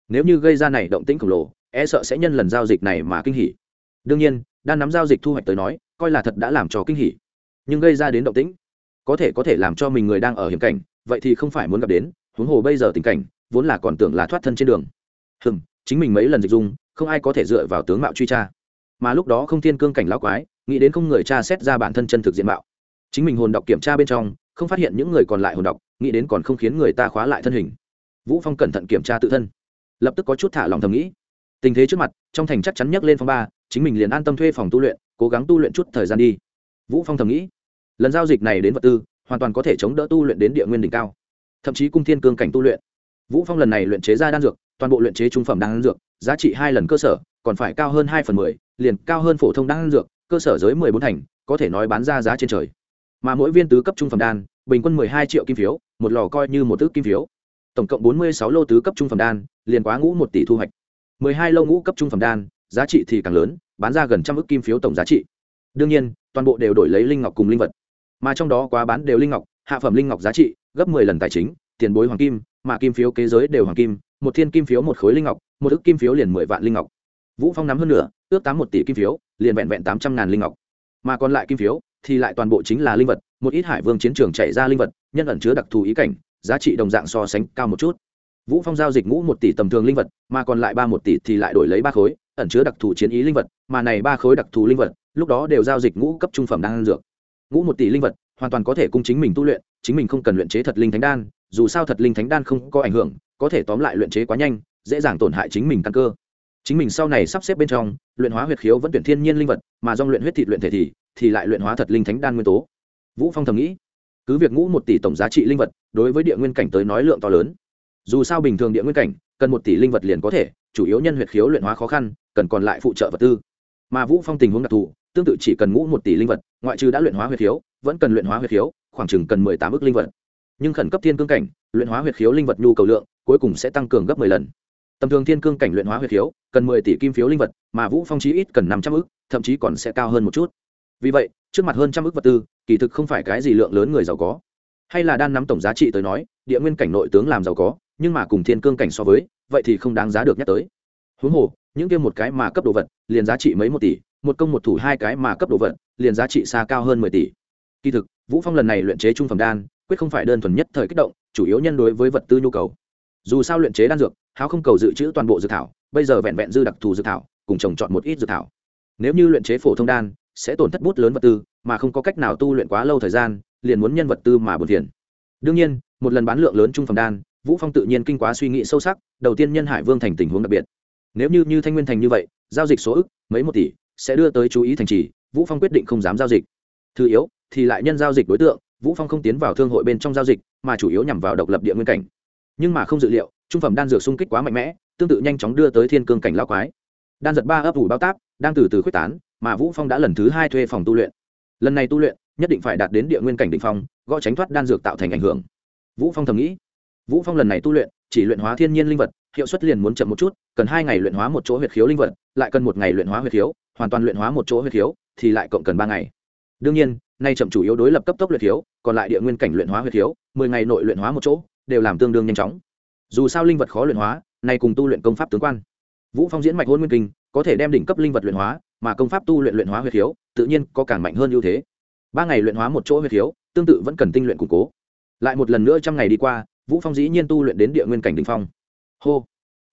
Nếu như gây ra này động tĩnh khổng lồ e sợ sẽ nhân lần giao dịch này mà kinh hỉ. Đương nhiên đang nắm giao dịch thu hoạch tới nói, coi là thật đã làm cho kinh hỉ. Nhưng gây ra đến động tĩnh, có thể có thể làm cho mình người đang ở hiểm cảnh, vậy thì không phải muốn gặp đến, huống hồ bây giờ tình cảnh, vốn là còn tưởng là thoát thân trên đường. Hừm, chính mình mấy lần dịch dung, không ai có thể dựa vào tướng mạo truy tra. Mà lúc đó không thiên cương cảnh lão quái nghĩ đến không người tra xét ra bản thân chân thực diện mạo. Chính mình hồn đọc kiểm tra bên trong, không phát hiện những người còn lại hồn đọc, nghĩ đến còn không khiến người ta khóa lại thân hình. Vũ phong cẩn thận kiểm tra tự thân. Lập tức có chút thả lòng thầm nghĩ. Tình thế trước mặt, trong thành chắc chắn nhấc lên phòng ba, chính mình liền an tâm thuê phòng tu luyện, cố gắng tu luyện chút thời gian đi. Vũ phong thầm nghĩ. Lần giao dịch này đến vật tư, hoàn toàn có thể chống đỡ tu luyện đến địa nguyên đỉnh cao. Thậm chí cung thiên cương cảnh tu luyện. Vũ phong lần này luyện chế ra đan dược, toàn bộ luyện chế trung phẩm đan dược, giá trị hai lần cơ sở, còn phải cao hơn hai phần mười, liền cao hơn phổ thông đan dược cơ sở giới mười bốn thành, có thể nói bán ra giá trên trời. Mà mỗi viên tứ cấp trung phẩm đan, bình quân mười hai triệu kim phiếu, một lò coi như một tứ kim phiếu. Tổng cộng bốn mươi sáu lô tứ cấp trung phẩm đan, liền quá ngũ một tỷ thu hoạch. Mười hai lô ngũ cấp trung phẩm đan, giá trị thì càng lớn, bán ra gần trăm ước kim phiếu tổng giá trị. Đương nhiên, toàn bộ đều đổi lấy linh ngọc cùng linh vật. Mà trong đó quá bán đều linh ngọc, hạ phẩm linh ngọc giá trị, gấp mười lần tài chính, tiền bối hoàng kim, mà kim phiếu kế giới đều hoàng kim, một thiên kim phiếu một khối linh ngọc, một ức kim phiếu liền mười vạn linh ngọc vũ phong nắm hơn nữa ước tám một tỷ kim phiếu, liền vẹn vẹn tám trăm ngàn linh ngọc. Mà còn lại kim phiếu, thì lại toàn bộ chính là linh vật, một ít hải vương chiến trường chạy ra linh vật, nhân ẩn chứa đặc thù ý cảnh, giá trị đồng dạng so sánh cao một chút. Vũ phong giao dịch ngũ một tỷ tầm thường linh vật, mà còn lại ba một tỷ thì lại đổi lấy ba khối, ẩn chứa đặc thù chiến ý linh vật, mà này ba khối đặc thù linh vật, lúc đó đều giao dịch ngũ cấp trung phẩm đan dược. Ngũ một tỷ linh vật, hoàn toàn có thể cung chính mình tu luyện, chính mình không cần luyện chế thật linh thánh đan, dù sao thật linh thánh đan không có ảnh hưởng, có thể tóm lại luyện chế quá nhanh, dễ dàng tổn hại chính mình căn cơ chính mình sau này sắp xếp bên trong, luyện hóa huyệt khiếu vẫn tuyển thiên nhiên linh vật, mà dòng luyện huyết thịt luyện thể thì thì lại luyện hóa thật linh thánh đan nguyên tố. Vũ phong thầm nghĩ, cứ việc ngũ một tỷ tổng giá trị linh vật, đối với địa nguyên cảnh tới nói lượng to lớn. Dù sao bình thường địa nguyên cảnh, cần một tỷ linh vật liền có thể, chủ yếu nhân huyệt khiếu luyện hóa khó khăn, cần còn lại phụ trợ vật tư. Mà vũ phong tình huống đặc thù, tương tự chỉ cần ngũ một tỷ linh vật, ngoại trừ đã luyện hóa huyệt khiếu, vẫn cần luyện hóa huyệt khiếu, khoảng chừng cần mười tám ước linh vật. Nhưng khẩn cấp thiên cương cảnh, luyện hóa huyệt khiếu linh vật nhu cầu lượng, cuối cùng sẽ tăng cường gấp mười lần tầm thường thiên cương cảnh luyện hóa huyệt khiếu, cần mười tỷ kim phiếu linh vật, mà vũ phong chí ít cần năm trăm ức, thậm chí còn sẽ cao hơn một chút. Vì vậy, trước mặt hơn trăm ức vật tư, kỳ thực không phải cái gì lượng lớn người giàu có. Hay là đan nắm tổng giá trị tới nói, địa nguyên cảnh nội tướng làm giàu có, nhưng mà cùng thiên cương cảnh so với, vậy thì không đáng giá được nhắc tới. Huống hồ, những kia một cái mà cấp đồ vật, liền giá trị mấy một tỷ, một công một thủ hai cái mà cấp đồ vật, liền giá trị xa cao hơn mười tỷ. Kỳ thực, vũ phong lần này luyện chế trung phẩm đan, quyết không phải đơn thuần nhất thời kích động, chủ yếu nhân đối với vật tư nhu cầu dù sao luyện chế đan dược, háo không cầu dự trữ toàn bộ dược thảo, bây giờ vẹn vẹn dư đặc thù dược thảo, cùng trồng chọn một ít dược thảo. Nếu như luyện chế phổ thông đan, sẽ tổn thất bút lớn vật tư, mà không có cách nào tu luyện quá lâu thời gian, liền muốn nhân vật tư mà buồn phiền đương nhiên, một lần bán lượng lớn trung phẩm đan, vũ phong tự nhiên kinh quá suy nghĩ sâu sắc, đầu tiên nhân hải vương thành tình huống đặc biệt. Nếu như như thanh nguyên thành như vậy, giao dịch số ức, mấy một tỷ, sẽ đưa tới chú ý thành trì, vũ phong quyết định không dám giao dịch. Thứ yếu, thì lại nhân giao dịch đối tượng, vũ phong không tiến vào thương hội bên trong giao dịch, mà chủ yếu nhằm vào độc lập địa nguyên cảnh nhưng mà không dự liệu, trung phẩm đan dược xung kích quá mạnh mẽ, tương tự nhanh chóng đưa tới thiên cương cảnh lao quái. Đan giật ba ấp ủ bao táp, đang từ từ quyết tán, mà vũ phong đã lần thứ hai thuê phòng tu luyện. Lần này tu luyện, nhất định phải đạt đến địa nguyên cảnh đỉnh phong, gõ tránh thoát đan dược tạo thành ảnh hưởng. Vũ phong thầm nghĩ. Vũ phong lần này tu luyện, chỉ luyện hóa thiên nhiên linh vật, hiệu suất liền muốn chậm một chút, cần hai ngày luyện hóa một chỗ huyệt khiếu linh vật, lại cần một ngày luyện hóa huyệt khiếu, hoàn toàn luyện hóa một chỗ huyệt khiếu, thì lại cộng cần ba ngày. Đương nhiên, nay chậm chủ yếu đối lập cấp tốc luyện khiếu, còn lại địa nguyên cảnh luyện hóa huyệt khiếu, mười ngày nội luyện hóa một chỗ đều làm tương đương nhanh chóng. Dù sao linh vật khó luyện hóa, nay cùng tu luyện công pháp tướng quan. Vũ phong diễn mạch hôn nguyên kinh, có thể đem đỉnh cấp linh vật luyện hóa, mà công pháp tu luyện luyện hóa huyệt khiếu, tự nhiên có càng mạnh hơn ưu thế. Ba ngày luyện hóa một chỗ huyệt khiếu, tương tự vẫn cần tinh luyện củng cố. Lại một lần nữa trăm ngày đi qua, vũ phong dĩ nhiên tu luyện đến địa nguyên cảnh đỉnh phong. Hô!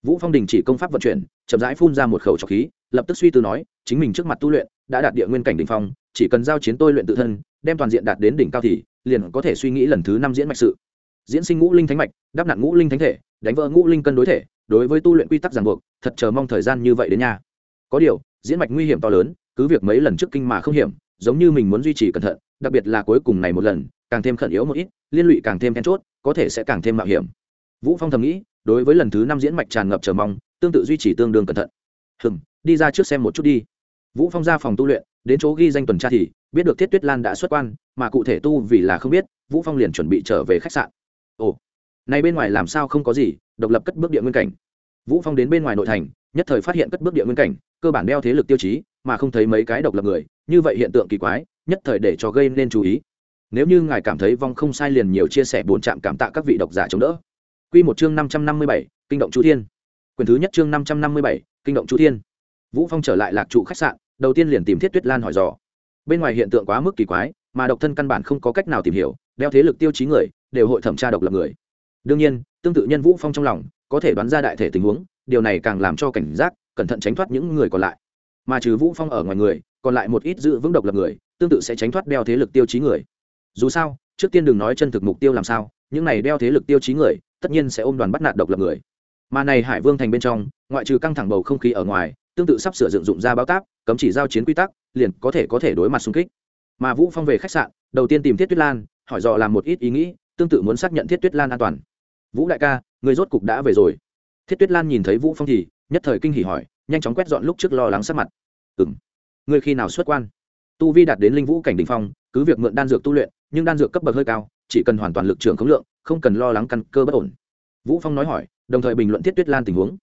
Vũ phong đình chỉ công pháp vận chuyển, chậm rãi phun ra một khẩu trọc khí, lập tức suy tư nói, chính mình trước mặt tu luyện, đã đạt địa nguyên cảnh đỉnh phong, chỉ cần giao chiến tôi luyện tự thân, đem toàn diện đạt đến đỉnh cao thì, liền có thể suy nghĩ lần thứ năm diễn mạch sự diễn sinh ngũ linh thánh mạch, đáp nạn ngũ linh thánh thể, đánh vỡ ngũ linh cân đối thể, đối với tu luyện quy tắc ràng buộc, thật chờ mong thời gian như vậy đến nhà có điều, diễn mạch nguy hiểm to lớn, cứ việc mấy lần trước kinh mà không hiểm, giống như mình muốn duy trì cẩn thận, đặc biệt là cuối cùng này một lần, càng thêm khẩn yếu một ít, liên lụy càng thêm then chốt, có thể sẽ càng thêm mạo hiểm. Vũ phong thầm nghĩ, đối với lần thứ năm diễn mạch tràn ngập chờ mong, tương tự duy trì tương đương cẩn thận. Hừm, đi ra trước xem một chút đi. Vũ phong ra phòng tu luyện, đến chỗ ghi danh tuần tra thì, biết được thiết tuyết lan đã xuất quan, mà cụ thể tu vì là không biết, vũ phong liền chuẩn bị trở về khách sạn ồ, này bên ngoài làm sao không có gì, độc lập cất bước địa nguyên cảnh. Vũ phong đến bên ngoài nội thành, nhất thời phát hiện cất bước địa nguyên cảnh, cơ bản đeo thế lực tiêu chí, mà không thấy mấy cái độc lập người, như vậy hiện tượng kỳ quái, nhất thời để cho gây nên chú ý. Nếu như ngài cảm thấy vong không sai liền nhiều chia sẻ buồn chạm cảm tạ các vị độc giả chống đỡ. Quy một chương năm trăm năm mươi bảy, kinh động chú thiên. Quyền thứ nhất chương năm trăm năm mươi bảy, kinh động chú thiên. Vũ phong trở lại lạc trụ khách sạn, đầu tiên liền tìm thiết tuyết lan hỏi dò. Bên ngoài hiện tượng quá mức kỳ quái, mà độc thân căn bản không có cách nào tìm hiểu đeo thế lực tiêu chí người, đều hội thẩm tra độc lập người. Đương nhiên, tương tự nhân vũ phong trong lòng, có thể đoán ra đại thể tình huống, điều này càng làm cho cảnh giác, cẩn thận tránh thoát những người còn lại. Mà trừ vũ phong ở ngoài người, còn lại một ít giữ vững độc lập người, tương tự sẽ tránh thoát đeo thế lực tiêu chí người. Dù sao, trước tiên đừng nói chân thực mục tiêu làm sao, những này đeo thế lực tiêu chí người, tất nhiên sẽ ôm đoàn bắt nạt độc lập người. Mà này hải vương thành bên trong, ngoại trừ căng thẳng bầu không khí ở ngoài, tương tự sắp sửa dựng dụng ra báo táp, cấm chỉ giao chiến quy tắc, liền có thể có thể đối mặt xung kích. Mà vũ phong về khách sạn, đầu tiên tìm thiết tuyết lan hỏi dò làm một ít ý nghĩ, tương tự muốn xác nhận thiết tuyết lan an toàn. Vũ đại ca, người rốt cục đã về rồi. Thiết tuyết lan nhìn thấy vũ phong thì nhất thời kinh hỉ hỏi, nhanh chóng quét dọn lúc trước lo lắng sắc mặt. Ừm, người khi nào xuất quan? Tu vi đạt đến linh vũ cảnh đỉnh phong, cứ việc mượn đan dược tu luyện, nhưng đan dược cấp bậc hơi cao, chỉ cần hoàn toàn lực trưởng khống lượng, không cần lo lắng căn cơ bất ổn. Vũ phong nói hỏi, đồng thời bình luận thiết tuyết lan tình huống.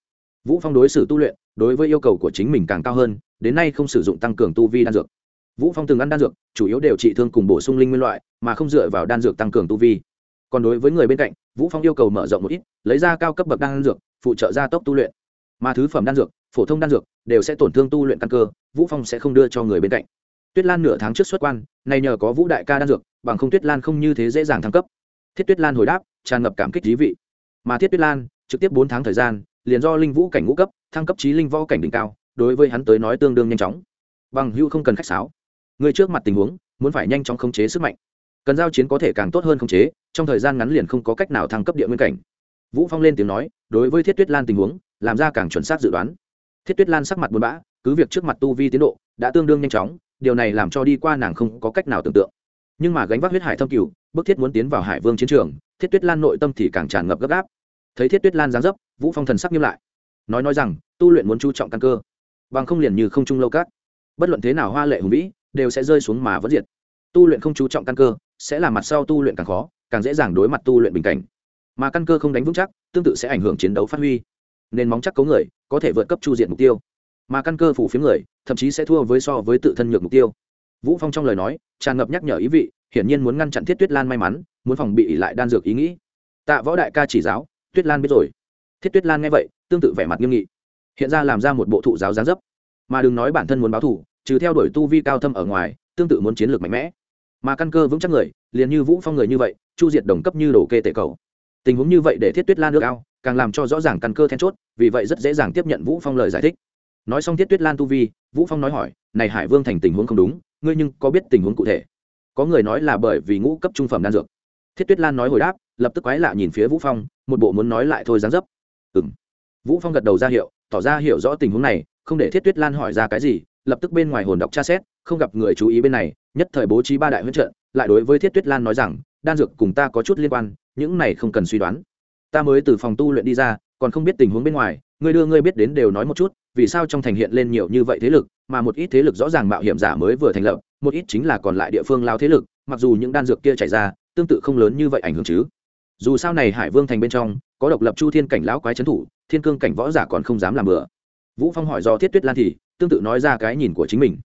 Vũ phong đối xử tu luyện, đối với yêu cầu của chính mình càng cao hơn, đến nay không sử dụng tăng cường tu vi đan dược vũ phong từng ăn đan dược, chủ yếu đều trị thương cùng bổ sung linh nguyên loại, mà không dựa vào đan dược tăng cường tu vi. Còn đối với người bên cạnh, vũ phong yêu cầu mở rộng một ít, lấy ra cao cấp bậc đan dược, phụ trợ gia tốc tu luyện. Mà thứ phẩm đan dược, phổ thông đan dược, đều sẽ tổn thương tu luyện căn cơ, vũ phong sẽ không đưa cho người bên cạnh. Tuyết lan nửa tháng trước xuất quan này nhờ có vũ đại ca đan dược, bằng không tuyết lan không như thế dễ dàng thăng cấp. Thiết tuyết lan hồi đáp, tràn ngập cảm kích trí vị. Mà thiết tuyết lan, trực tiếp bốn tháng thời gian, liền do linh vũ cảnh ngũ cấp, thăng cấp trí linh võ cảnh đỉnh cao, đối với hắn tới nói tương đương nhanh chóng. Bằng hưu không cần khách sáo người trước mặt tình huống, muốn phải nhanh chóng khống chế sức mạnh. Cần giao chiến có thể càng tốt hơn khống chế, trong thời gian ngắn liền không có cách nào thăng cấp địa nguyên cảnh. Vũ phong lên tiếng nói, đối với thiết tuyết lan tình huống, làm ra càng chuẩn xác dự đoán. Thiết tuyết lan sắc mặt buồn bã, cứ việc trước mặt tu vi tiến độ đã tương đương nhanh chóng, điều này làm cho đi qua nàng không có cách nào tưởng tượng. Nhưng mà gánh vác huyết hải thâm cửu, bức thiết muốn tiến vào hải vương chiến trường, thiết tuyết lan nội tâm thì càng tràn ngập gấp gáp. Thấy thiết tuyết lan giáng dấp, vũ phong thần sắc nghiêm lại. Nói nói rằng, tu luyện muốn chú trọng căn cơ, bằng không liền như không trung lâu cát bất luận thế nào hoa lệ hùng vĩ đều sẽ rơi xuống mà vẫn diệt. Tu luyện không chú trọng căn cơ, sẽ làm mặt sau tu luyện càng khó, càng dễ dàng đối mặt tu luyện bình cảnh. Mà căn cơ không đánh vững chắc, tương tự sẽ ảnh hưởng chiến đấu phát huy. Nên móng chắc cấu người, có thể vượt cấp chu diện mục tiêu. Mà căn cơ phủ phiếm người, thậm chí sẽ thua với so với tự thân nhược mục tiêu. Vũ phong trong lời nói, tràn ngập nhắc nhở ý vị, hiển nhiên muốn ngăn chặn thiết tuyết lan may mắn, muốn phòng bị lại đan dược ý nghĩ. Tạ võ đại ca chỉ giáo, tuyết lan biết rồi. Thiết tuyết lan nghe vậy, tương tự vẻ mặt nghiêm nghị. Hiện ra làm ra một bộ thụ giáo gián dấp. Mà đừng nói bản thân muốn báo thủ trừ theo đuổi tu vi cao thâm ở ngoài, tương tự muốn chiến lược mạnh mẽ. Mà căn cơ vững chắc người, liền như vũ phong người như vậy, chu diệt đồng cấp như đổ kê tệ cầu. Tình huống như vậy để thiết tuyết lan nước ao, càng làm cho rõ ràng căn cơ then chốt, vì vậy rất dễ dàng tiếp nhận vũ phong lời giải thích. Nói xong thiết tuyết lan tu vi, vũ phong nói hỏi, này hải vương thành tình huống không đúng, ngươi nhưng có biết tình huống cụ thể? Có người nói là bởi vì ngũ cấp trung phẩm đan dược. Thiết tuyết lan nói hồi đáp, lập tức quái lạ nhìn phía vũ phong, một bộ muốn nói lại thôi dáng dấp. Ừm. Vũ phong gật đầu ra hiệu, tỏ ra hiểu rõ tình huống này, không để thiết tuyết lan hỏi ra cái gì lập tức bên ngoài hồn đọc tra xét, không gặp người chú ý bên này, nhất thời bố trí ba đại huyết trận, lại đối với thiết tuyết lan nói rằng, đan dược cùng ta có chút liên quan, những này không cần suy đoán. Ta mới từ phòng tu luyện đi ra, còn không biết tình huống bên ngoài, ngươi đưa ngươi biết đến đều nói một chút, vì sao trong thành hiện lên nhiều như vậy thế lực, mà một ít thế lực rõ ràng mạo hiểm giả mới vừa thành lập, một ít chính là còn lại địa phương lao thế lực, mặc dù những đan dược kia chảy ra, tương tự không lớn như vậy ảnh hưởng chứ. Dù sao này hải vương thành bên trong, có độc lập chu thiên cảnh lão quái trấn thủ, thiên cương cảnh võ giả còn không dám làm bừa. Vũ phong hỏi do thiết tuyết lan thì tương tự nói ra cái nhìn của chính mình.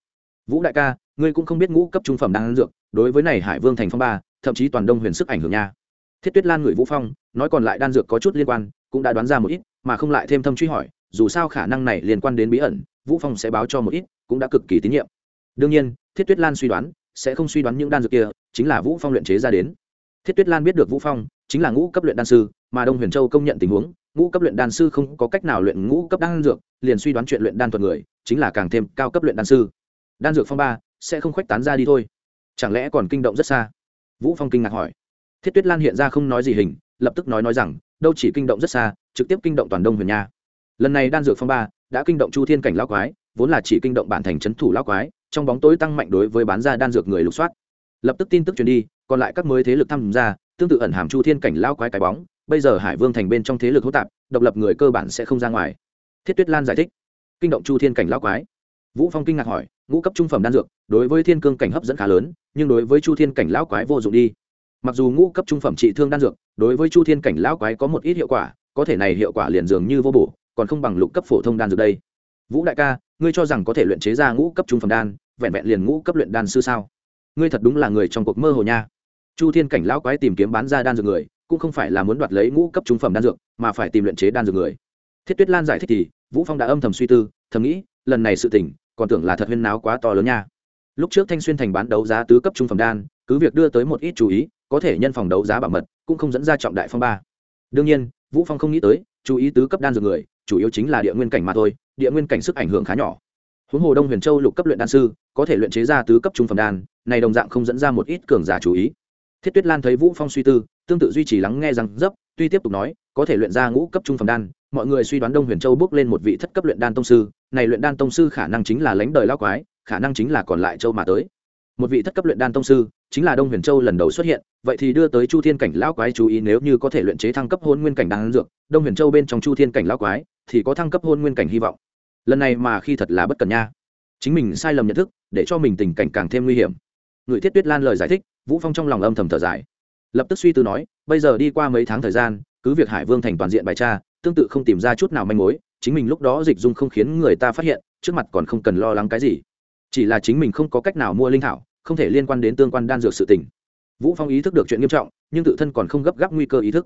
Vũ đại ca, ngươi cũng không biết ngũ cấp trung phẩm đang ăn dược, đối với này hải vương thành phong ba, thậm chí toàn đông huyền sức ảnh hưởng nha. Thiết tuyết lan người vũ phong, nói còn lại đan dược có chút liên quan, cũng đã đoán ra một ít, mà không lại thêm thâm truy hỏi, dù sao khả năng này liên quan đến bí ẩn, vũ phong sẽ báo cho một ít, cũng đã cực kỳ tín nhiệm. Đương nhiên, thiết tuyết lan suy đoán, sẽ không suy đoán những đan dược kia, chính là vũ phong luyện chế ra đến. Thiết tuyết lan biết được vũ phong, chính là ngũ cấp luyện đan sư, mà đông huyền châu công nhận tình huống ngũ cấp luyện đan sư không có cách nào luyện ngũ cấp đan dược, liền suy đoán chuyện luyện đan thuật người, chính là càng thêm cao cấp luyện đan sư. Đan dược phong ba, sẽ không khuếch tán ra đi thôi. Chẳng lẽ còn kinh động rất xa? Vũ phong kinh ngạc hỏi. Thiết tuyết lan hiện ra không nói gì hình, lập tức nói nói rằng, đâu chỉ kinh động rất xa, trực tiếp kinh động toàn đông huyền nha. Lần này đan dược phong ba đã kinh động chu thiên cảnh lão quái, vốn là chỉ kinh động bản thành trấn thủ lão quái, trong bóng tối tăng mạnh đối với bán ra đan dược người lục soát. Lập tức tin tức truyền đi, còn lại các mới thế lực tham gia, tương tự ẩn hàm chu thiên cảnh lão quái cái bóng bây giờ hải vương thành bên trong thế lực hỗn tạp, độc lập người cơ bản sẽ không ra ngoài. Thiết tuyết lan giải thích. Kinh động chu thiên cảnh lão quái. Vũ phong kinh ngạc hỏi, ngũ cấp trung phẩm đan dược, đối với thiên cương cảnh hấp dẫn khá lớn, nhưng đối với chu thiên cảnh lão quái vô dụng đi. Mặc dù ngũ cấp trung phẩm trị thương đan dược, đối với chu thiên cảnh lão quái có một ít hiệu quả, có thể này hiệu quả liền dường như vô bổ, còn không bằng lục cấp phổ thông đan dược đây. Vũ đại ca, ngươi cho rằng có thể luyện chế ra ngũ cấp trung phẩm đan, vẹn vẹn liền ngũ cấp luyện đan sư sao? Ngươi thật đúng là người trong cuộc mơ hồ nha. Chu thiên cảnh lão quái tìm kiếm bán ra đan dược người cũng không phải là muốn đoạt lấy ngũ cấp trung phẩm đan dược, mà phải tìm luyện chế đan dược người. Thiết tuyết lan giải thích thì, vũ phong đã âm thầm suy tư, thầm nghĩ, lần này sự tình, còn tưởng là thật huyên náo quá to lớn nha. Lúc trước thanh xuyên thành bán đấu giá tứ cấp trung phẩm đan, cứ việc đưa tới một ít chú ý, có thể nhân phòng đấu giá bảo mật, cũng không dẫn ra trọng đại phong ba. Đương nhiên, vũ phong không nghĩ tới, chú ý tứ cấp đan dược người, chủ yếu chính là địa nguyên cảnh mà thôi, địa nguyên cảnh sức ảnh hưởng khá nhỏ. Huống hồ đông huyền châu lục cấp luyện đan sư, có thể luyện chế ra tứ cấp trung phẩm đan, này đồng dạng không dẫn ra một ít cường giả chú ý. Thiết tuyết lan thấy vũ phong suy tư tương tự duy trì lắng nghe rằng dấp, tuy tiếp tục nói, có thể luyện ra ngũ cấp trung phẩm đan, mọi người suy đoán đông huyền châu bước lên một vị thất cấp luyện đan tông sư, này luyện đan tông sư khả năng chính là lãnh đời lao quái, khả năng chính là còn lại châu mà tới. Một vị thất cấp luyện đan tông sư, chính là đông huyền châu lần đầu xuất hiện, vậy thì đưa tới chu thiên cảnh lão quái chú ý nếu như có thể luyện chế thăng cấp hôn nguyên cảnh đan dược, đông huyền châu bên trong chu thiên cảnh lão quái thì có thăng cấp hôn nguyên cảnh hy vọng. Lần này mà khi thật là bất cần nha. Chính mình sai lầm nhận thức, để cho mình tình cảnh càng thêm nguy hiểm. Người thiết tuyết lan lời giải thích, vũ phong trong lòng âm thầm thở dài lập tức suy tư nói, bây giờ đi qua mấy tháng thời gian, cứ việc hải vương thành toàn diện bài tra, tương tự không tìm ra chút nào manh mối, chính mình lúc đó dịch dung không khiến người ta phát hiện, trước mặt còn không cần lo lắng cái gì. Chỉ là chính mình không có cách nào mua linh thảo, không thể liên quan đến tương quan đan dược sự tình. Vũ phong ý thức được chuyện nghiêm trọng, nhưng tự thân còn không gấp gáp nguy cơ ý thức.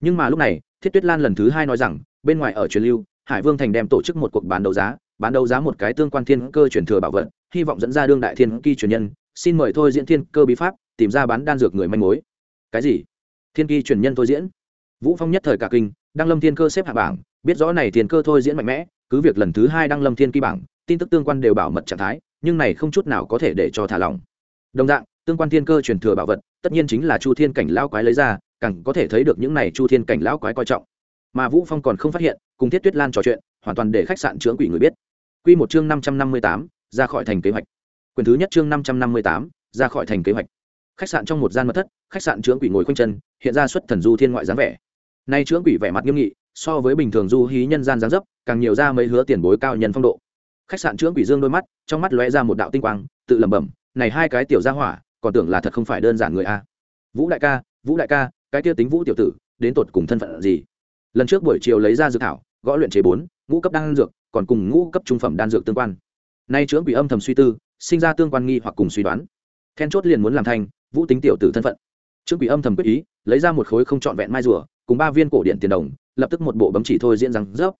Nhưng mà lúc này, thiết tuyết lan lần thứ hai nói rằng, bên ngoài ở truyền lưu, hải vương thành đem tổ chức một cuộc bán đấu giá, bán đấu giá một cái tương quan thiên cơ truyền thừa bảo vật, hy vọng dẫn ra đương đại thiên kỳ truyền nhân, xin mời thôi diễn thiên cơ bí pháp, tìm ra bán đan dược người manh mối cái gì? Thiên kỳ truyền nhân thôi diễn. Vũ phong nhất thời cả kinh, đăng lâm thiên cơ xếp hạ bảng, biết rõ này thiên cơ thôi diễn mạnh mẽ, cứ việc lần thứ hai đăng lâm thiên kỳ bảng, tin tức tương quan đều bảo mật trạng thái, nhưng này không chút nào có thể để cho thả lỏng. Đồng dạng, tương quan thiên cơ truyền thừa bảo vật, tất nhiên chính là chu thiên cảnh lão quái lấy ra, càng có thể thấy được những này chu thiên cảnh lão quái coi trọng. Mà vũ phong còn không phát hiện, cùng thiết tuyết lan trò chuyện, hoàn toàn để khách sạn trưởng quỷ người biết. Quy một chương năm trăm năm mươi tám, ra khỏi thành kế hoạch. Quyền thứ nhất chương năm trăm năm mươi tám, ra khỏi thành kế hoạch khách sạn trong một gian mật thất, khách sạn chướng quỷ ngồi khoanh chân, hiện ra xuất thần du thiên ngoại dáng vẻ. Nay chướng quỷ vẻ mặt nghiêm nghị, so với bình thường du hí nhân gian dáng dấp, càng nhiều ra mấy hứa tiền bối cao nhân phong độ. Khách sạn chướng quỷ dương đôi mắt, trong mắt lóe ra một đạo tinh quang, tự lẩm bẩm, này hai cái tiểu gia hỏa, còn tưởng là thật không phải đơn giản người a. Vũ đại ca, vũ đại ca, cái kia tính vũ tiểu tử, đến tột cùng thân phận gì? Lần trước buổi chiều lấy ra dược thảo, gõ luyện chế bốn, ngũ cấp đan dược, còn cùng ngũ cấp trung phẩm đan dược tương quan. Nay chướng quỷ âm thầm suy tư, sinh ra tương quan nghi hoặc cùng suy đoán then chốt liền muốn làm thành vũ tính tiểu tử thân phận. Trương quỷ âm thầm quyết ý, lấy ra một khối không trọn vẹn mai rùa, cùng ba viên cổ điện tiền đồng, lập tức một bộ bấm chỉ thôi diễn rằng rớp.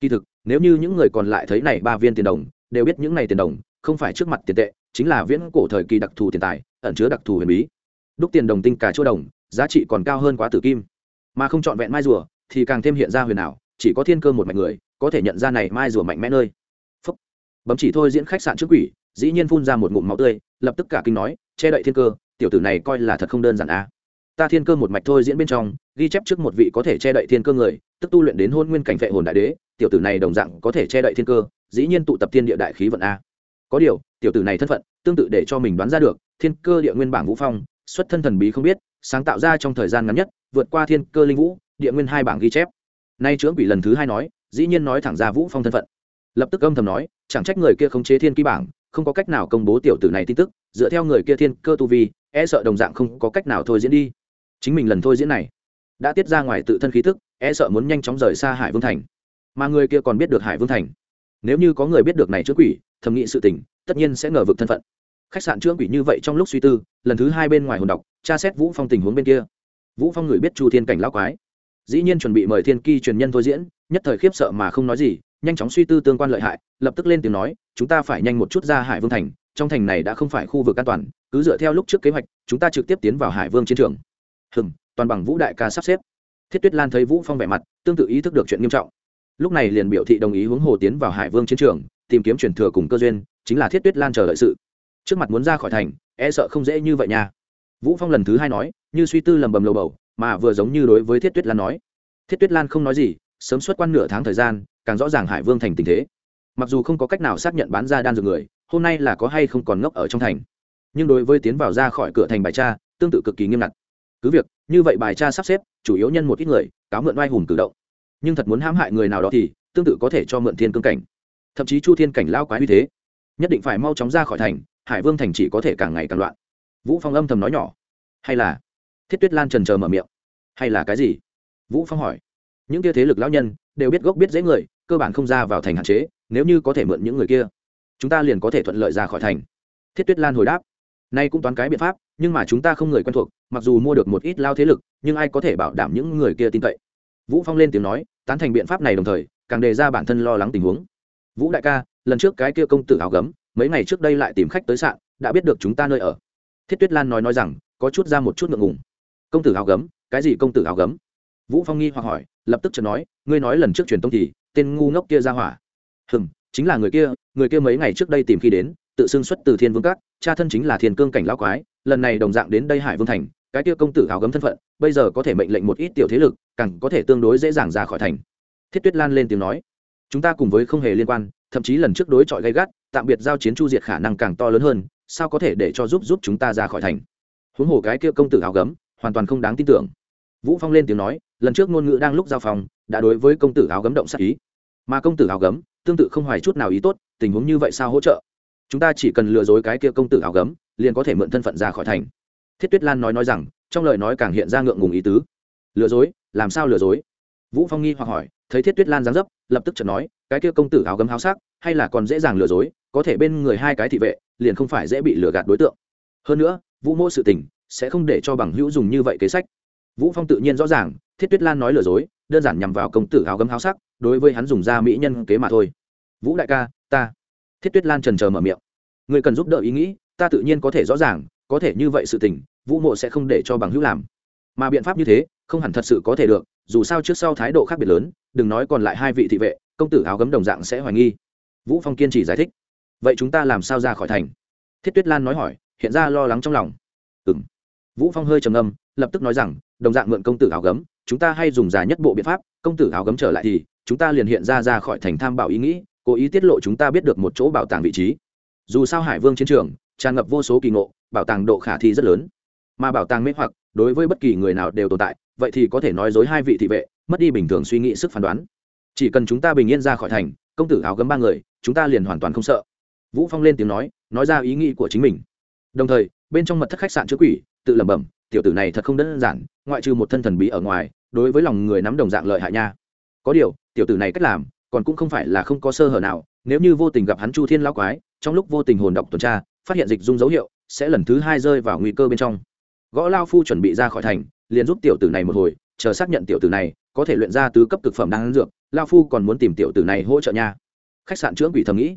Kỳ thực, nếu như những người còn lại thấy này ba viên tiền đồng, đều biết những này tiền đồng không phải trước mặt tiền tệ, chính là viễn cổ thời kỳ đặc thù tiền tài, ẩn chứa đặc thù huyền bí. Đúc tiền đồng tinh cả chỗ đồng, giá trị còn cao hơn quá tử kim. Mà không trọn vẹn mai rùa thì càng thêm hiện ra huyền ảo, chỉ có thiên cơ một mạch người có thể nhận ra này mai rùa mạnh mẽ nơi. Phúc. bấm chỉ thôi diễn khách sạn trước quỷ, dĩ nhiên phun ra một ngụm máu tươi lập tức cả kinh nói, che đậy thiên cơ, tiểu tử này coi là thật không đơn giản a à. ta thiên cơ một mạch thôi diễn bên trong, ghi chép trước một vị có thể che đậy thiên cơ người, tức tu luyện đến hôn nguyên cảnh vệ hồn đại đế, tiểu tử này đồng dạng có thể che đậy thiên cơ, dĩ nhiên tụ tập thiên địa đại khí vận a. Có điều, tiểu tử này thân phận, tương tự để cho mình đoán ra được, thiên cơ địa nguyên bảng vũ phong, xuất thân thần bí không biết, sáng tạo ra trong thời gian ngắn nhất, vượt qua thiên cơ linh vũ, địa nguyên hai bảng ghi chép. Nay trưởng quỷ lần thứ hai nói, dĩ nhiên nói thẳng ra vũ phong thân phận. Lập tức âm thầm nói, chẳng trách người kia không chế thiên ký bảng không có cách nào công bố tiểu tử này tin tức, dựa theo người kia thiên cơ tu vi e sợ đồng dạng không có cách nào thôi diễn đi. Chính mình lần thôi diễn này, đã tiết ra ngoài tự thân khí thức e sợ muốn nhanh chóng rời xa hải vương thành. Mà người kia còn biết được hải vương thành. Nếu như có người biết được này chữa quỷ, thầm nghĩ sự tình, tất nhiên sẽ ngờ vực thân phận. Khách sạn chữa quỷ như vậy trong lúc suy tư, lần thứ hai bên ngoài hồn đọc, tra xét vũ phong tình huống bên kia. Vũ phong người biết chu thiên cảnh lão quái. Dĩ nhiên chuẩn bị mời thiên ki truyền nhân thôi diễn, nhất thời khiếp sợ mà không nói gì nhanh chóng suy tư tương quan lợi hại, lập tức lên tiếng nói, chúng ta phải nhanh một chút ra hải vương thành, trong thành này đã không phải khu vực an toàn, cứ dựa theo lúc trước kế hoạch, chúng ta trực tiếp tiến vào hải vương chiến trường. Hừm, toàn bằng vũ đại ca sắp xếp. Thiết tuyết lan thấy vũ phong vẻ mặt, tương tự ý thức được chuyện nghiêm trọng. Lúc này liền biểu thị đồng ý hướng hồ tiến vào hải vương chiến trường, tìm kiếm truyền thừa cùng cơ duyên, chính là thiết tuyết lan chờ đợi sự. Trước mặt muốn ra khỏi thành e sợ không dễ như vậy nha. Vũ phong lần thứ hai nói, như suy tư lầm bầm lầu bầu, mà vừa giống như đối với thiết tuyết lan nói. Thiết tuyết lan không nói gì, sớm xuất quan nửa tháng thời gian càng rõ ràng hải vương thành tình thế. Mặc dù không có cách nào xác nhận bán ra đan dược người, hôm nay là có hay không còn ngốc ở trong thành. Nhưng đối với tiến vào ra khỏi cửa thành bài cha tương tự cực kỳ nghiêm ngặt. Cứ việc, như vậy bài cha sắp xếp, chủ yếu nhân một ít người, cáo mượn oai hùng cử động. Nhưng thật muốn hãm hại người nào đó thì, tương tự có thể cho mượn thiên cương cảnh. Thậm chí chu thiên cảnh lao quái uy thế. Nhất định phải mau chóng ra khỏi thành, hải vương thành chỉ có thể càng ngày càng loạn. Vũ phong âm thầm nói nhỏ. Hay là, thiết tuyết lan trần chờ mở miệng. Hay là cái gì? Vũ phong hỏi những kia thế lực lão nhân đều biết gốc biết dễ người, cơ bản không ra vào thành hạn chế, nếu như có thể mượn những người kia, chúng ta liền có thể thuận lợi ra khỏi thành. Thiết tuyết lan hồi đáp. Nay cũng toán cái biện pháp, nhưng mà chúng ta không người quen thuộc, mặc dù mua được một ít lao thế lực, nhưng ai có thể bảo đảm những người kia tin cậy? Vũ phong lên tiếng nói, tán thành biện pháp này đồng thời, càng đề ra bản thân lo lắng tình huống. Vũ đại ca, lần trước cái kia công tử áo gấm, mấy ngày trước đây lại tìm khách tới sạn, đã biết được chúng ta nơi ở. Thiết tuyết lan nói nói rằng, có chút ra một chút ngượng ngùng. Công tử áo gấm, cái gì công tử áo gấm? Vũ phong nghi hoặc hỏi lập tức chợt nói, ngươi nói lần trước truyền tông thì, tên ngu ngốc kia ra hỏa. Hừm, chính là người kia người kia mấy ngày trước đây tìm khi đến, tự xưng xuất từ thiên vương các, cha thân chính là thiên cương cảnh lão quái, lần này đồng dạng đến đây hải vương thành, cái kia công tử áo gấm thân phận, bây giờ có thể mệnh lệnh một ít tiểu thế lực, càng có thể tương đối dễ dàng ra khỏi thành. Thiết tuyết lan lên tiếng nói, chúng ta cùng với không hề liên quan, thậm chí lần trước đối chọi gay gắt, tạm biệt giao chiến chu diệt khả năng càng to lớn hơn, sao có thể để cho giúp giúp chúng ta ra khỏi thành? Huống hồ cái kia công tử áo gấm, hoàn toàn không đáng tin tưởng vũ phong lên tiếng nói, lần trước ngôn ngữ đang lúc giao phòng, đã đối với công tử áo gấm động sát ý. Mà công tử áo gấm, tương tự không hoài chút nào ý tốt, tình huống như vậy sao hỗ trợ? Chúng ta chỉ cần lừa dối cái kia công tử áo gấm, liền có thể mượn thân phận ra khỏi thành. Thiết tuyết lan nói nói rằng, trong lời nói càng hiện ra ngượng ngùng ý tứ. Lừa dối? Làm sao lừa dối? Vũ phong nghi hoặc hỏi, thấy thiết tuyết lan dáng dấp, lập tức chợt nói, cái kia công tử áo gấm háo sắc, hay là còn dễ dàng lừa dối, có thể bên người hai cái thị vệ, liền không phải dễ bị lừa gạt đối tượng. Hơn nữa, vũ mô sự tình, sẽ không để cho bằng hữu dùng như vậy kế sách vũ phong tự nhiên rõ ràng, thiết tuyết lan nói lừa dối, đơn giản nhằm vào công tử áo gấm háo sắc, đối với hắn dùng ra mỹ nhân kế mà thôi. Vũ đại ca, ta. Thiết tuyết lan trần chờ mở miệng. Người cần giúp đỡ ý nghĩ, ta tự nhiên có thể rõ ràng, có thể như vậy sự tình, vũ mộ sẽ không để cho bằng hữu làm. Mà biện pháp như thế, không hẳn thật sự có thể được, dù sao trước sau thái độ khác biệt lớn, đừng nói còn lại hai vị thị vệ, công tử áo gấm đồng dạng sẽ hoài nghi. Vũ phong kiên trì giải thích. Vậy chúng ta làm sao ra khỏi thành? Thiết tuyết lan nói hỏi, hiện ra lo lắng trong lòng. Ừ vũ phong hơi trầm âm lập tức nói rằng, đồng dạng mượn công tử áo gấm, chúng ta hay dùng dài nhất bộ biện pháp, công tử áo gấm trở lại thì, chúng ta liền hiện ra ra khỏi thành tham bảo ý nghĩ, cố ý tiết lộ chúng ta biết được một chỗ bảo tàng vị trí. Dù sao hải vương chiến trường, tràn ngập vô số kỳ ngộ, bảo tàng độ khả thi rất lớn. Mà bảo tàng mê hoặc, đối với bất kỳ người nào đều tồn tại, vậy thì có thể nói dối hai vị thị vệ, mất đi bình thường suy nghĩ sức phán đoán. Chỉ cần chúng ta bình yên ra khỏi thành, công tử áo gấm ba người, chúng ta liền hoàn toàn không sợ. Vũ phong lên tiếng nói nói ra ý nghĩ của chính mình. Đồng thời, bên trong mật thất khách sạn chứa quỷ tự lẩm bẩm, tiểu tử này thật không đơn giản, ngoại trừ một thân thần bí ở ngoài, đối với lòng người nắm đồng dạng lợi hại nha. Có điều, tiểu tử này cách làm, còn cũng không phải là không có sơ hở nào, nếu như vô tình gặp hắn chu thiên lão quái, trong lúc vô tình hồn đọc tuần tra, phát hiện dịch dung dấu hiệu, sẽ lần thứ hai rơi vào nguy cơ bên trong. Gõ lao phu chuẩn bị ra khỏi thành, liền giúp tiểu tử này một hồi, chờ xác nhận tiểu tử này có thể luyện ra tứ cấp thực phẩm đang dược, lao phu còn muốn tìm tiểu tử này hỗ trợ nha. Khách sạn trưởng quỷ thầm nghĩ.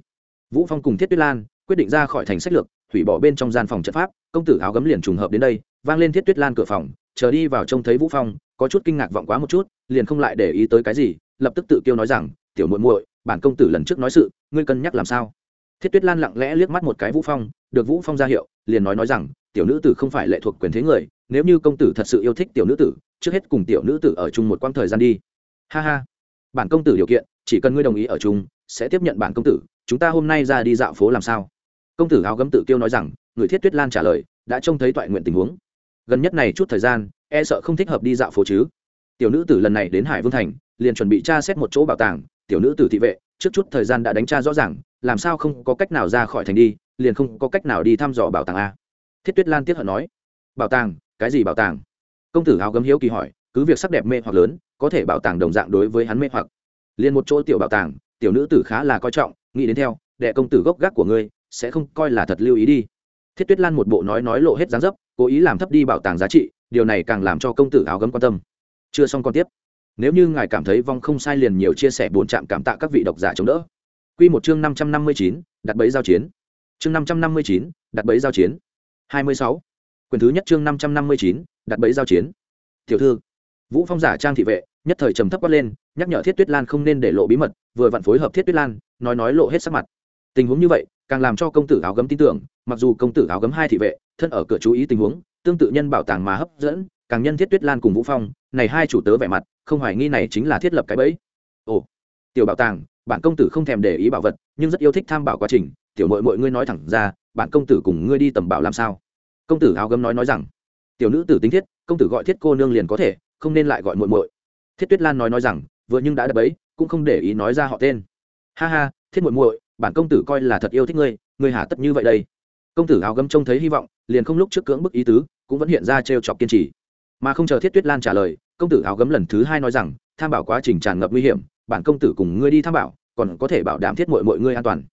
Vũ phong cùng thiết tuyết lan quyết định ra khỏi thành sách lược, hủy bỏ bên trong gian phòng trận pháp công tử áo gấm liền trùng hợp đến đây, vang lên thiết tuyết lan cửa phòng, chờ đi vào trông thấy vũ phong, có chút kinh ngạc vọng quá một chút, liền không lại để ý tới cái gì, lập tức tự kêu nói rằng, tiểu muội muội, bản công tử lần trước nói sự, ngươi cân nhắc làm sao? Thiết tuyết lan lặng lẽ liếc mắt một cái vũ phong, được vũ phong ra hiệu, liền nói nói rằng, tiểu nữ tử không phải lệ thuộc quyền thế người, nếu như công tử thật sự yêu thích tiểu nữ tử, trước hết cùng tiểu nữ tử ở chung một quãng thời gian đi. Ha ha, bản công tử điều kiện, chỉ cần ngươi đồng ý ở chung, sẽ tiếp nhận bản công tử, chúng ta hôm nay ra đi dạo phố làm sao? Công tử áo gấm tự kêu nói rằng người thiết tuyết lan trả lời, đã trông thấy toại nguyện tình huống. Gần nhất này chút thời gian e sợ không thích hợp đi dạo phố chứ. Tiểu nữ tử lần này đến hải vương thành, liền chuẩn bị tra xét một chỗ bảo tàng, tiểu nữ tử thị vệ, trước chút thời gian đã đánh tra rõ ràng, làm sao không có cách nào ra khỏi thành đi, liền không có cách nào đi thăm dò bảo tàng a. Thiết tuyết lan tiếp hận nói, bảo tàng? Cái gì bảo tàng? Công tử áo gấm hiếu kỳ hỏi, cứ việc sắc đẹp mê hoặc lớn, có thể bảo tàng đồng dạng đối với hắn mê hoặc? Liền một chỗ tiểu bảo tàng, tiểu nữ tử khá là coi trọng, nghĩ đến theo, đệ công tử gốc gác của ngươi, sẽ không coi là thật lưu ý đi thiết tuyết lan một bộ nói nói lộ hết dáng dấp, cố ý làm thấp đi bảo tàng giá trị, điều này càng làm cho công tử áo gấm quan tâm. Chưa xong còn tiếp. Nếu như ngài cảm thấy vong không sai liền nhiều chia sẻ buồn chạm cảm tạ các vị độc giả chống đỡ. Q một chương năm trăm năm mươi chín, đặt bẫy giao chiến. Chương năm trăm năm mươi chín, đặt bẫy giao chiến. Hai mươi sáu. Quyền thứ nhất chương năm trăm năm mươi chín, đặt bẫy giao chiến. Tiểu thư, vũ phong giả trang thị vệ, nhất thời trầm thấp quát lên, nhắc nhở thiết tuyết lan không nên để lộ bí mật, vừa vặn phối hợp thiết tuyết lan, nói nói lộ hết sắc mặt tình huống như vậy, càng làm cho công tử áo gấm tin tưởng, mặc dù công tử áo gấm hai thị vệ, thân ở cửa chú ý tình huống, tương tự nhân bảo tàng mà hấp dẫn, càng nhân thiết tuyết lan cùng vũ phong, này hai chủ tớ vẻ mặt, không hoài nghi này chính là thiết lập cái bẫy. Ồ, tiểu bảo tàng bản công tử không thèm để ý bảo vật, nhưng rất yêu thích tham bảo quá trình, tiểu mội mọi ngươi nói thẳng ra bản công tử cùng ngươi đi tầm bảo làm sao? Công tử áo gấm nói nói rằng, tiểu nữ tử tính thiết, công tử gọi thiết cô nương liền có thể, không nên lại gọi muội muội. Thiết tuyết lan nói nói rằng, vừa nhưng đã đập ấy cũng không để ý nói ra họ tên. Ha ha, thiết muội muội bản công tử coi là thật yêu thích ngươi ngươi hà tất như vậy đây. Công tử áo gấm trông thấy hy vọng, liền không lúc trước cưỡng bức ý tứ, cũng vẫn hiện ra trêu chọc kiên trì. Mà không chờ thiết tuyết lan trả lời, công tử áo gấm lần thứ hai nói rằng, tham bảo quá trình tràn ngập nguy hiểm, bản công tử cùng ngươi đi tham bảo, còn có thể bảo đảm thiết muội muội ngươi an toàn.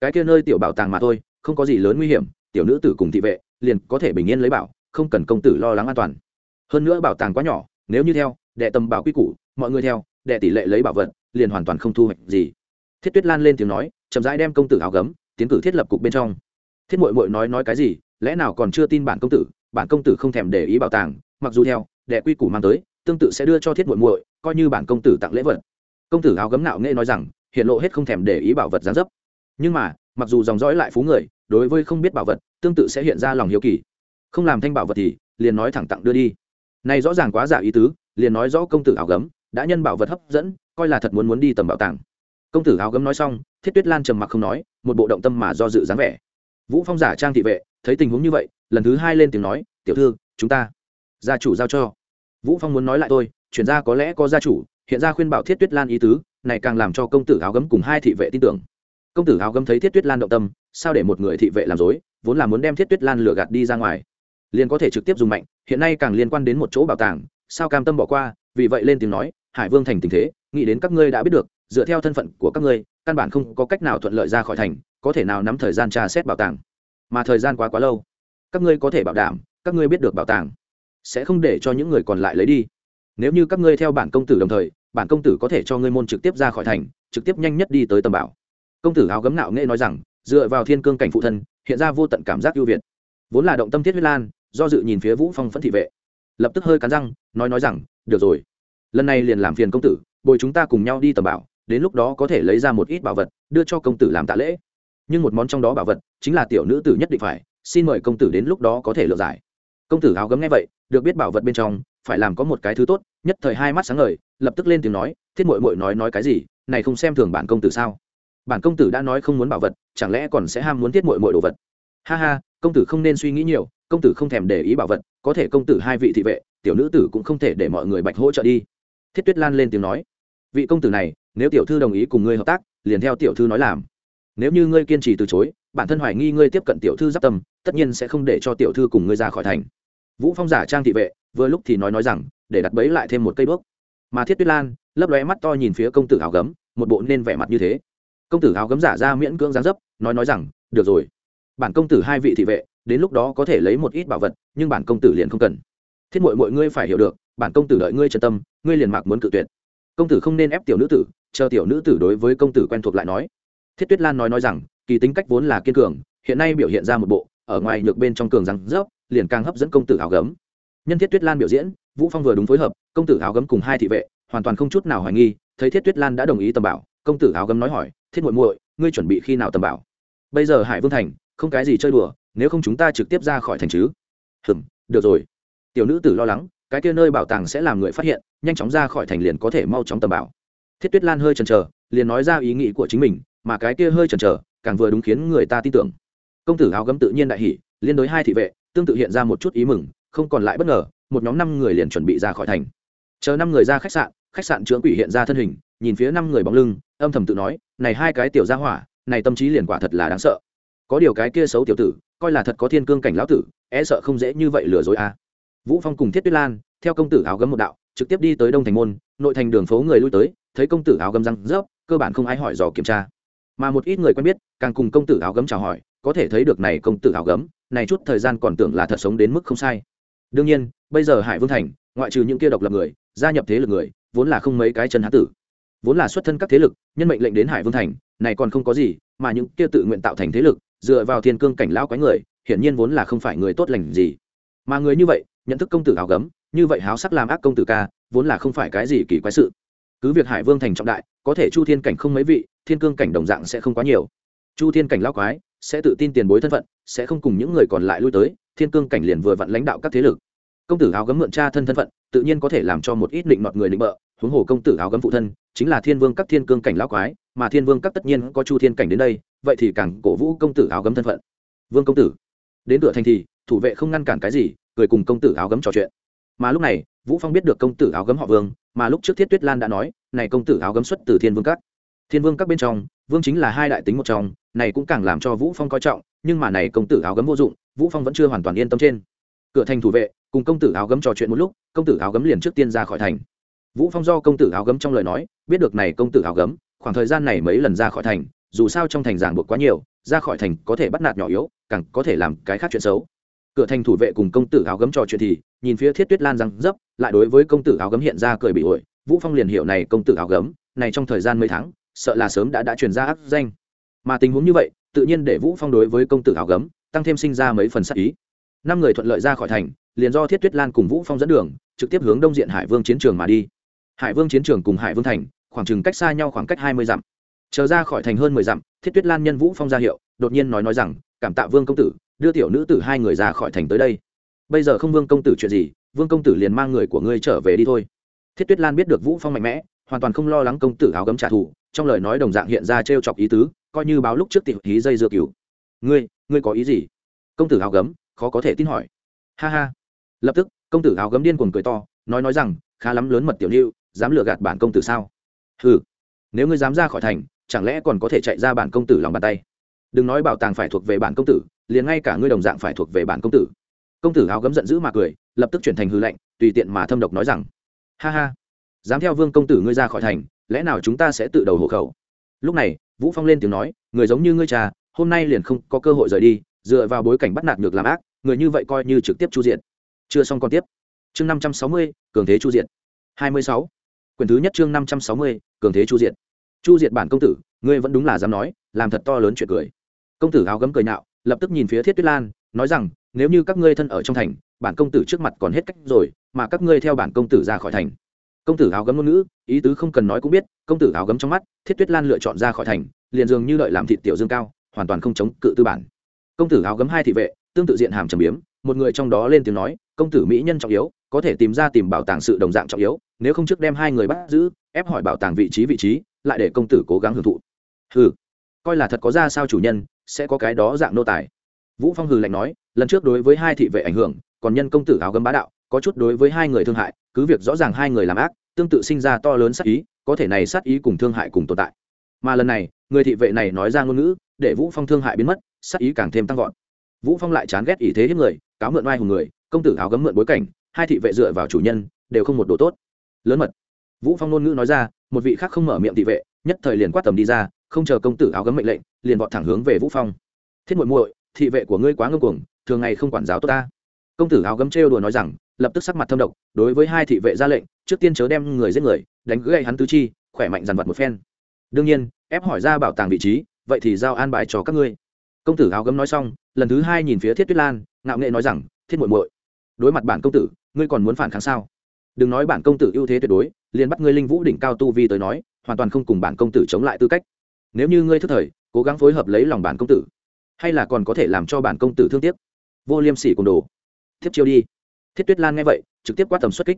Cái kia nơi tiểu bảo tàng mà thôi, không có gì lớn nguy hiểm, tiểu nữ tử cùng thị vệ, liền có thể bình yên lấy bảo, không cần công tử lo lắng an toàn. Hơn nữa bảo tàng quá nhỏ, nếu như theo, đệ tầm bảo quy củ, mọi người theo, đệ tỷ lệ lấy bảo vật, liền hoàn toàn không thu hoạch gì. Thiết tuyết lan lên tiếng nói chậm rãi đem công tử áo gấm tiến cử thiết lập cục bên trong. Thiết mội mội nói nói cái gì, lẽ nào còn chưa tin bản công tử, bản công tử không thèm để ý bảo tàng, mặc dù theo, đệ quy củ mang tới, tương tự sẽ đưa cho thiết mội mội coi như bản công tử tặng lễ vật. Công tử áo gấm nạo nghệ nói rằng, hiện lộ hết không thèm để ý bảo vật gián dấp. Nhưng mà, mặc dù dòng dõi lại phú người, đối với không biết bảo vật, tương tự sẽ hiện ra lòng hiếu kỳ. Không làm thanh bảo vật thì, liền nói thẳng tặng đưa đi. Này rõ ràng quá giả ý tứ, liền nói rõ công tử áo gấm, đã nhân bảo vật hấp dẫn, coi là thật muốn muốn đi tầm bảo tàng công tử áo gấm nói xong, thiết tuyết lan trầm mặc không nói, một bộ động tâm mà do dự dáng vẻ. Vũ phong giả trang thị vệ, thấy tình huống như vậy, lần thứ hai lên tiếng nói, tiểu thư, chúng ta, gia chủ giao cho. Vũ phong muốn nói lại tôi chuyển ra có lẽ có gia chủ, hiện ra khuyên bảo thiết tuyết lan ý tứ, này càng làm cho công tử áo gấm cùng hai thị vệ tin tưởng. Công tử áo gấm thấy thiết tuyết lan động tâm, sao để một người thị vệ làm dối, vốn là muốn đem thiết tuyết lan lừa gạt đi ra ngoài. Liền có thể trực tiếp dùng mạnh, hiện nay càng liên quan đến một chỗ bảo tàng, sao cam tâm bỏ qua, vì vậy lên tiếng nói, hải vương thành tình thế, nghĩ đến các ngươi đã biết được dựa theo thân phận của các ngươi, căn bản không có cách nào thuận lợi ra khỏi thành, có thể nào nắm thời gian tra xét bảo tàng. Mà thời gian quá quá lâu. Các ngươi có thể bảo đảm, các ngươi biết được bảo tàng sẽ không để cho những người còn lại lấy đi. Nếu như các ngươi theo bản công tử đồng thời, bản công tử có thể cho ngươi môn trực tiếp ra khỏi thành, trực tiếp nhanh nhất đi tới tầm bảo. Công tử áo gấm nạo nghệ nói rằng, dựa vào thiên cương cảnh phụ thân, hiện ra vô tận cảm giác ưu việt. Vốn là động tâm thiết huyết lan, do dự nhìn phía vũ phong phẫn thị vệ. Lập tức hơi cắn răng, nói nói rằng, được rồi. Lần này liền làm phiền công tử, bồi chúng ta cùng nhau đi tầm bảo đến lúc đó có thể lấy ra một ít bảo vật, đưa cho công tử làm tạ lễ. Nhưng một món trong đó bảo vật, chính là tiểu nữ tử nhất định phải, xin mời công tử đến lúc đó có thể lựa giải. Công tử áo gấm nghe vậy, được biết bảo vật bên trong, phải làm có một cái thứ tốt, nhất thời hai mắt sáng ngời, lập tức lên tiếng nói, thiết mội mội nói nói cái gì, này không xem thường bản công tử sao? Bản công tử đã nói không muốn bảo vật, chẳng lẽ còn sẽ ham muốn thiết mội mội đồ vật? Ha ha, công tử không nên suy nghĩ nhiều, công tử không thèm để ý bảo vật, có thể công tử hai vị thị vệ, tiểu nữ tử cũng không thể để mọi người bạch hỗ trợ đi. Thiết tuyết lan lên tiếng nói. Vị công tử này nếu tiểu thư đồng ý cùng ngươi hợp tác, liền theo tiểu thư nói làm. Nếu như ngươi kiên trì từ chối, bản thân hoài nghi ngươi tiếp cận tiểu thư giáp tâm, tất nhiên sẽ không để cho tiểu thư cùng ngươi ra khỏi thành. Vũ phong giả trang thị vệ, vừa lúc thì nói nói rằng, để đặt bẫy lại thêm một cây bước mà thiết tuyết lan, lấp lóe mắt to nhìn phía công tử áo gấm, một bộ nên vẻ mặt như thế. Công tử áo gấm giả ra miễn cưỡng giáng dấp, nói nói rằng, được rồi. Bản công tử hai vị thị vệ, đến lúc đó có thể lấy một ít bảo vật, nhưng bản công tử liền không cần. Thiết mội mọi ngươi phải hiểu được, bản công tử đợi ngươi trần tâm, ngươi liền mạc muốn cự tuyệt. Công tử không nên ép tiểu nữ tử chờ tiểu nữ tử đối với công tử quen thuộc lại nói. Thiết tuyết lan nói nói rằng, kỳ tính cách vốn là kiên cường, hiện nay biểu hiện ra một bộ, ở ngoài nhược bên trong cường răng rớp, liền càng hấp dẫn công tử áo gấm. Nhân thiết tuyết lan biểu diễn, vũ phong vừa đúng phối hợp, công tử áo gấm cùng hai thị vệ, hoàn toàn không chút nào hoài nghi, thấy thiết tuyết lan đã đồng ý tầm bảo, công tử áo gấm nói hỏi, thiết muội muội, ngươi chuẩn bị khi nào tầm bảo? Bây giờ hải vương thành, không cái gì chơi đùa, nếu không chúng ta trực tiếp ra khỏi thành chứ. Hừm, được rồi. Tiểu nữ tử lo lắng, cái kia nơi bảo tàng sẽ làm người phát hiện, nhanh chóng ra khỏi thành liền có thể mau chóng tầm bảo thiết tuyết lan hơi chần chờ, liền nói ra ý nghĩ của chính mình, mà cái kia hơi chần chờ, càng vừa đúng khiến người ta tin tưởng. Công tử áo gấm tự nhiên đại hỉ, liên đối hai thị vệ, tương tự hiện ra một chút ý mừng, không còn lại bất ngờ, một nhóm năm người liền chuẩn bị ra khỏi thành. Chờ năm người ra khách sạn khách sạn trưởng quỷ hiện ra thân hình, nhìn phía năm người bóng lưng, âm thầm tự nói, này hai cái tiểu gia hỏa, này tâm trí liền quả thật là đáng sợ. Có điều cái kia xấu tiểu tử, coi là thật có thiên cương cảnh lão tử e sợ không dễ như vậy lừa dối à. vũ phong cùng thiết tuyết lan, theo công tử áo gấm một đạo, trực tiếp đi tới đông thành môn, nội thành đường phố người lui tới thấy công tử áo gấm răng rớp, cơ bản không ai hỏi dò kiểm tra. Mà một ít người quen biết, càng cùng công tử áo gấm chào hỏi, có thể thấy được này công tử áo gấm, này chút thời gian còn tưởng là thật sống đến mức không sai. Đương nhiên, bây giờ hải vương thành, ngoại trừ những kia độc lập người, gia nhập thế lực người, vốn là không mấy cái chân hán tử. Vốn là xuất thân các thế lực, nhân mệnh lệnh đến hải vương thành, này còn không có gì, mà những kia tự nguyện tạo thành thế lực, dựa vào thiên cương cảnh lão quái người, hiển nhiên vốn là không phải người tốt lành gì. Mà người như vậy, nhận thức công tử áo gấm, như vậy háo sắc làm ác công tử ca, vốn là không phải cái gì kỳ quái sự cứ việc hải vương thành trọng đại, có thể chu thiên cảnh không mấy vị, thiên cương cảnh đồng dạng sẽ không quá nhiều. Chu thiên cảnh lão quái, sẽ tự tin tiền bối thân phận, sẽ không cùng những người còn lại lui tới, thiên cương cảnh liền vừa vặn lãnh đạo các thế lực. Công tử áo gấm mượn cha thân thân phận, tự nhiên có thể làm cho một ít định mọt người định bợ, huống hồ công tử áo gấm phụ thân, chính là thiên vương các thiên cương cảnh lão quái, mà thiên vương các tất nhiên có chu thiên cảnh đến đây, vậy thì càng cổ vũ công tử áo gấm thân phận. Vương công tử, đến cửa thành thì, thủ vệ không ngăn cản cái gì, cười cùng công tử áo gấm trò chuyện. Mà lúc này, vũ phong biết được công tử áo gấm họ vương mà lúc trước thiết tuyết lan đã nói, này công tử áo gấm xuất từ thiên vương các. Thiên vương các bên trong, vương chính là hai đại tính một trong, này cũng càng làm cho vũ phong coi trọng, nhưng mà này công tử áo gấm vô dụng, vũ phong vẫn chưa hoàn toàn yên tâm trên. Cửa thành thủ vệ, cùng công tử áo gấm trò chuyện một lúc, công tử áo gấm liền trước tiên ra khỏi thành. Vũ phong do công tử áo gấm trong lời nói, biết được này công tử áo gấm, khoảng thời gian này mấy lần ra khỏi thành, dù sao trong thành giảng buộc quá nhiều, ra khỏi thành có thể bắt nạt nhỏ yếu, càng có thể làm cái khác chuyện xấu cửa thành thủ vệ cùng công tử áo gấm trò chuyện thì, nhìn phía thiết tuyết lan răng dấp, lại đối với công tử áo gấm hiện ra cười bị ổi. Vũ phong liền hiểu này công tử áo gấm, này trong thời gian mấy tháng, sợ là sớm đã đã truyền ra áp danh. Mà tình huống như vậy, tự nhiên để vũ phong đối với công tử áo gấm, tăng thêm sinh ra mấy phần sắc ý. Năm người thuận lợi ra khỏi thành, liền do thiết tuyết lan cùng vũ phong dẫn đường, trực tiếp hướng đông diện hải vương chiến trường mà đi. Hải vương chiến trường cùng hải vương thành, khoảng chừng cách xa nhau khoảng cách hai mươi dặm. Chờ ra khỏi thành hơn mười dặm, thiết tuyết lan nhân vũ phong ra hiệu, đột nhiên nói nói rằng, cảm tạ vương công tử đưa tiểu nữ tử hai người ra khỏi thành tới đây. Bây giờ không vương công tử chuyện gì vương công tử liền mang người của ngươi trở về đi thôi. Thiết tuyết lan biết được vũ phong mạnh mẽ hoàn toàn không lo lắng công tử áo gấm trả thù trong lời nói đồng dạng hiện ra trêu chọc ý tứ coi như báo lúc trước tiểu hí dây dưa cửu ngươi ngươi có ý gì? Công tử áo gấm khó có thể tin hỏi. Ha ha. Lập tức công tử áo gấm điên cuồng cười to nói nói rằng khá lắm lớn mật tiểu lưu dám lừa gạt bản công tử sao? Hừ, nếu ngươi dám ra khỏi thành chẳng lẽ còn có thể chạy ra bản công tử lòng bàn tay? Đừng nói bảo tàng phải thuộc về bản công tử liền ngay cả ngươi đồng dạng phải thuộc về bản công tử. Công tử áo gấm giận dữ mà cười lập tức chuyển thành hư lệnh tùy tiện mà thâm độc nói rằng ha ha dám theo vương công tử ngươi ra khỏi thành lẽ nào chúng ta sẽ tự đầu hộ khẩu? Lúc này vũ phong lên tiếng nói người giống như ngươi cha, hôm nay liền không có cơ hội rời đi dựa vào bối cảnh bắt nạt ngược làm ác người như vậy coi như trực tiếp chu diện chưa xong còn tiếp. Chương năm trăm sáu mươi cường thế chu diện hai mươi sáu. Quyển thứ nhất chương năm trăm sáu mươi cường thế chu diện chu diện bản công tử ngươi vẫn đúng là dám nói làm thật to lớn chuyện cười. Công tử áo gấm cười nạo lập tức nhìn phía thiết tuyết lan, nói rằng, nếu như các ngươi thân ở trong thành, bản công tử trước mặt còn hết cách rồi, mà các ngươi theo bản công tử ra khỏi thành. Công tử áo gấm ngôn ngữ, ý tứ không cần nói cũng biết, công tử áo gấm trong mắt, thiết tuyết lan lựa chọn ra khỏi thành, liền dường như đợi làm thị tiểu dương cao, hoàn toàn không chống cự tư bản. Công tử áo gấm hai thị vệ, tương tự diện hàm trầm biếm, một người trong đó lên tiếng nói, công tử mỹ nhân trọng yếu, có thể tìm ra tìm bảo tàng sự đồng dạng trọng yếu, nếu không trước đem hai người bắt giữ, ép hỏi bảo tàng vị trí vị trí, lại để công tử cố gắng hưởng thụ. Ừ coi là thật có ra sao chủ nhân sẽ có cái đó dạng nô tài. Vũ phong hừ lạnh nói, lần trước đối với hai thị vệ ảnh hưởng, còn nhân công tử áo gấm bá đạo, có chút đối với hai người thương hại, cứ việc rõ ràng hai người làm ác, tương tự sinh ra to lớn sát ý, có thể này sát ý cùng thương hại cùng tồn tại. Mà lần này, người thị vệ này nói ra ngôn ngữ, để vũ phong thương hại biến mất, sát ý càng thêm tăng vọt. Vũ phong lại chán ghét ý thế hiếp người, cáo mượn oai hùng người, công tử áo gấm mượn bối cảnh, hai thị vệ dựa vào chủ nhân, đều không một đồ tốt. Lớn mật. Vũ phong ngôn ngữ nói ra, một vị khác không mở miệng thị vệ, nhất thời liền quát tầm đi ra không chờ công tử áo gấm mệnh lệnh, liền vọt thẳng hướng về vũ phong. Thiết muội muội, thị vệ của ngươi quá ngông cuồng, thường ngày không quản giáo tốt ta. Công tử áo gấm trêu đùa nói rằng, lập tức sắc mặt thâm độc, đối với hai thị vệ ra lệnh, trước tiên chớ đem người giết người, đánh gãy hắn tứ chi, khỏe mạnh dằn vặt một phen. Đương nhiên, ép hỏi ra bảo tàng vị trí, vậy thì giao an bài cho các ngươi. Công tử áo gấm nói xong, lần thứ hai nhìn phía thiết tuyết lan, ngạo nghệ nói rằng, thiết muội muội, đối mặt bản công tử, ngươi còn muốn phản kháng sao? Đừng nói bản công tử ưu thế tuyệt đối, liền bắt ngươi linh vũ đỉnh cao tu vi tới nói, hoàn toàn không cùng bản công tử chống lại tư cách nếu như ngươi thức thời, cố gắng phối hợp lấy lòng bản công tử, hay là còn có thể làm cho bản công tử thương tiếc. Vô liêm sỉ cùng đồ. Thiếp chiêu đi. Thiết tuyết lan nghe vậy, trực tiếp quát tầm xuất kích.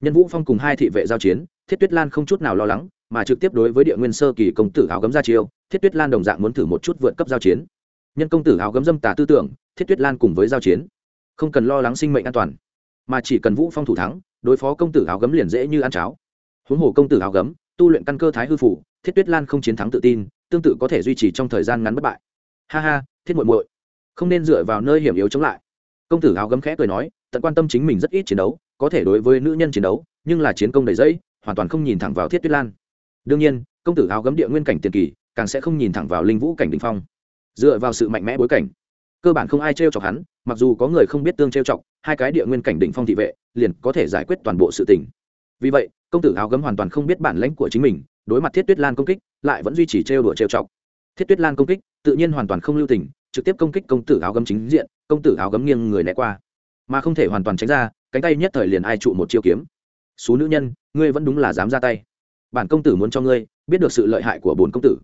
Nhân vũ phong cùng hai thị vệ giao chiến, thiết tuyết lan không chút nào lo lắng, mà trực tiếp đối với địa nguyên sơ kỳ công tử áo gấm ra chiêu, thiết tuyết lan đồng dạng muốn thử một chút vượt cấp giao chiến. Nhân công tử áo gấm dâm tà tư tưởng, thiết tuyết lan cùng với giao chiến. Không cần lo lắng sinh mệnh an toàn, mà chỉ cần vũ phong thủ thắng, đối phó công tử áo gấm liền dễ như ăn cháo. Huống hồ công tử áo gấm, tu luyện căn cơ thái hư phủ thiết tuyết lan không chiến thắng tự tin tương tự có thể duy trì trong thời gian ngắn bất bại. Ha ha, thiết muội muội. Không nên dựa vào nơi hiểm yếu chống lại. Công tử áo gấm khẽ cười nói, tận quan tâm chính mình rất ít chiến đấu, có thể đối với nữ nhân chiến đấu, nhưng là chiến công đầy dẫy, hoàn toàn không nhìn thẳng vào thiết tuyết lan. Đương nhiên, công tử áo gấm địa nguyên cảnh tiền kỳ, càng sẽ không nhìn thẳng vào linh vũ cảnh đình phong. Dựa vào sự mạnh mẽ bối cảnh, cơ bản không ai t r e o chọc hắn, mặc dù có người không biết tương t r e o chọc, hai cái địa nguyên cảnh đỉnh phong thị vệ, liền có thể giải quyết toàn bộ sự tình. Vì vậy, công tử áo gấm hoàn toàn không biết bản lãnh của chính mình đối mặt thiết tuyết lan công kích, lại vẫn duy trì trêu đùa trêu chọc. Thiết tuyết lan công kích, tự nhiên hoàn toàn không lưu tình, trực tiếp công kích công tử áo gấm chính diện, công tử áo gấm nghiêng người né qua. Mà không thể hoàn toàn tránh ra, cánh tay nhất thời liền ai trụ một chiêu kiếm. Số nữ nhân, ngươi vẫn đúng là dám ra tay. Bản công tử muốn cho ngươi biết được sự lợi hại của bốn công tử.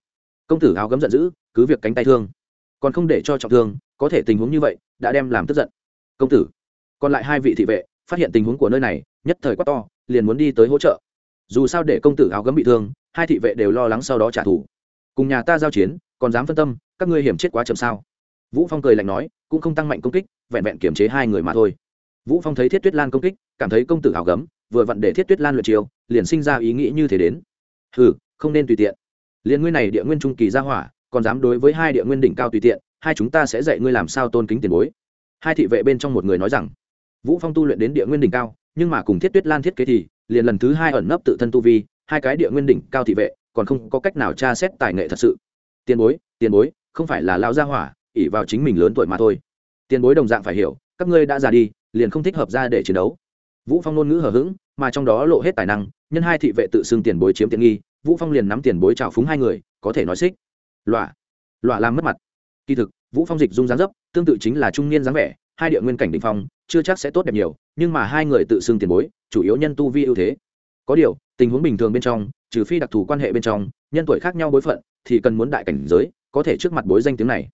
Công tử áo gấm giận dữ, cứ việc cánh tay thương, còn không để cho trọng thương, có thể tình huống như vậy đã đem làm tức giận. Công tử, còn lại hai vị thị vệ, phát hiện tình huống của nơi này, nhất thời quá to, liền muốn đi tới hỗ trợ. Dù sao để công tử áo gấm bị thương hai thị vệ đều lo lắng sau đó trả thù. Cùng nhà ta giao chiến, còn dám phân tâm, các ngươi hiểm chết quá chậm sao? Vũ phong cười lạnh nói, cũng không tăng mạnh công kích, vẹn vẹn kiểm chế hai người mà thôi. Vũ phong thấy thiết tuyết lan công kích, cảm thấy công tử hào gấm, vừa vặn để thiết tuyết lan luyện chiêu, liền sinh ra ý nghĩ như thế đến. Hừ, không nên tùy tiện. Liền ngươi này địa nguyên trung kỳ ra hỏa, còn dám đối với hai địa nguyên đỉnh cao tùy tiện, hai chúng ta sẽ dạy ngươi làm sao tôn kính tiền bối. Hai thị vệ bên trong một người nói rằng, vũ phong tu luyện đến địa nguyên đỉnh cao, nhưng mà cùng thiết tuyết lan thiết kế thì, liền lần thứ hai ẩn nấp tự thân tu vi hai cái địa nguyên đỉnh cao thị vệ, còn không có cách nào tra xét tài nghệ thật sự. Tiền bối tiền bối, không phải là lao gia hỏa ỉ vào chính mình lớn tuổi mà thôi. Tiền bối đồng dạng phải hiểu, các ngươi đã già đi, liền không thích hợp ra để chiến đấu. Vũ phong ngôn ngữ hờ hững, mà trong đó lộ hết tài năng, nhân hai thị vệ tự xưng tiền bối chiếm tiện nghi, vũ phong liền nắm tiền bối trào phúng hai người, có thể nói xích. Lọa lọa làm mất mặt. Kỳ thực, vũ phong dịch dung dáng dấp, tương tự chính là trung niên dáng vẻ, hai địa nguyên cảnh định phong, chưa chắc sẽ tốt đẹp nhiều, nhưng mà hai người tự xưng tiền bối, chủ yếu nhân tu vi ưu thế. Có điều tình huống bình thường bên trong, trừ phi đặc thù quan hệ bên trong, nhân tuổi khác nhau bối phận, thì cần muốn đại cảnh giới, có thể trước mặt bối danh tiếng này.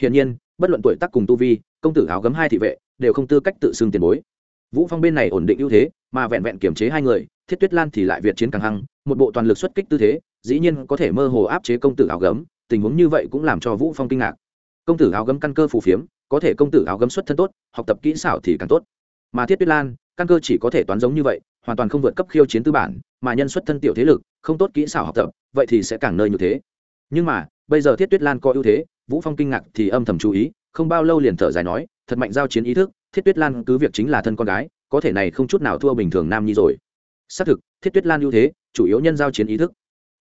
Hiển nhiên, bất luận tuổi tác cùng tu vi, công tử áo gấm hai thị vệ, đều không tư cách tự xưng tiền bối. Vũ phong bên này ổn định ưu thế, mà vẹn vẹn kiểm chế hai người, thiết tuyết lan thì lại việt chiến càng hăng, một bộ toàn lực xuất kích tư thế, dĩ nhiên có thể mơ hồ áp chế công tử áo gấm, tình huống như vậy cũng làm cho vũ phong kinh ngạc. Công tử áo gấm căn cơ phù phiếm, có thể công tử áo gấm xuất thân tốt, học tập kỹ xảo thì càng tốt. Mà thiết tuyết lan, căn cơ chỉ có thể toán giống như vậy, hoàn toàn không vượt cấp khiêu chiến tư bản mà nhân xuất thân tiểu thế lực, không tốt kỹ xảo học tập, vậy thì sẽ càng nơi như thế. Nhưng mà, bây giờ thiết tuyết lan có ưu thế, vũ phong kinh ngạc thì âm thầm chú ý, không bao lâu liền thở dài nói, thật mạnh giao chiến ý thức thiết tuyết lan cứ việc chính là thân con gái, có thể này không chút nào thua bình thường nam nhi rồi. Xác thực thiết tuyết lan ưu thế, chủ yếu nhân giao chiến ý thức.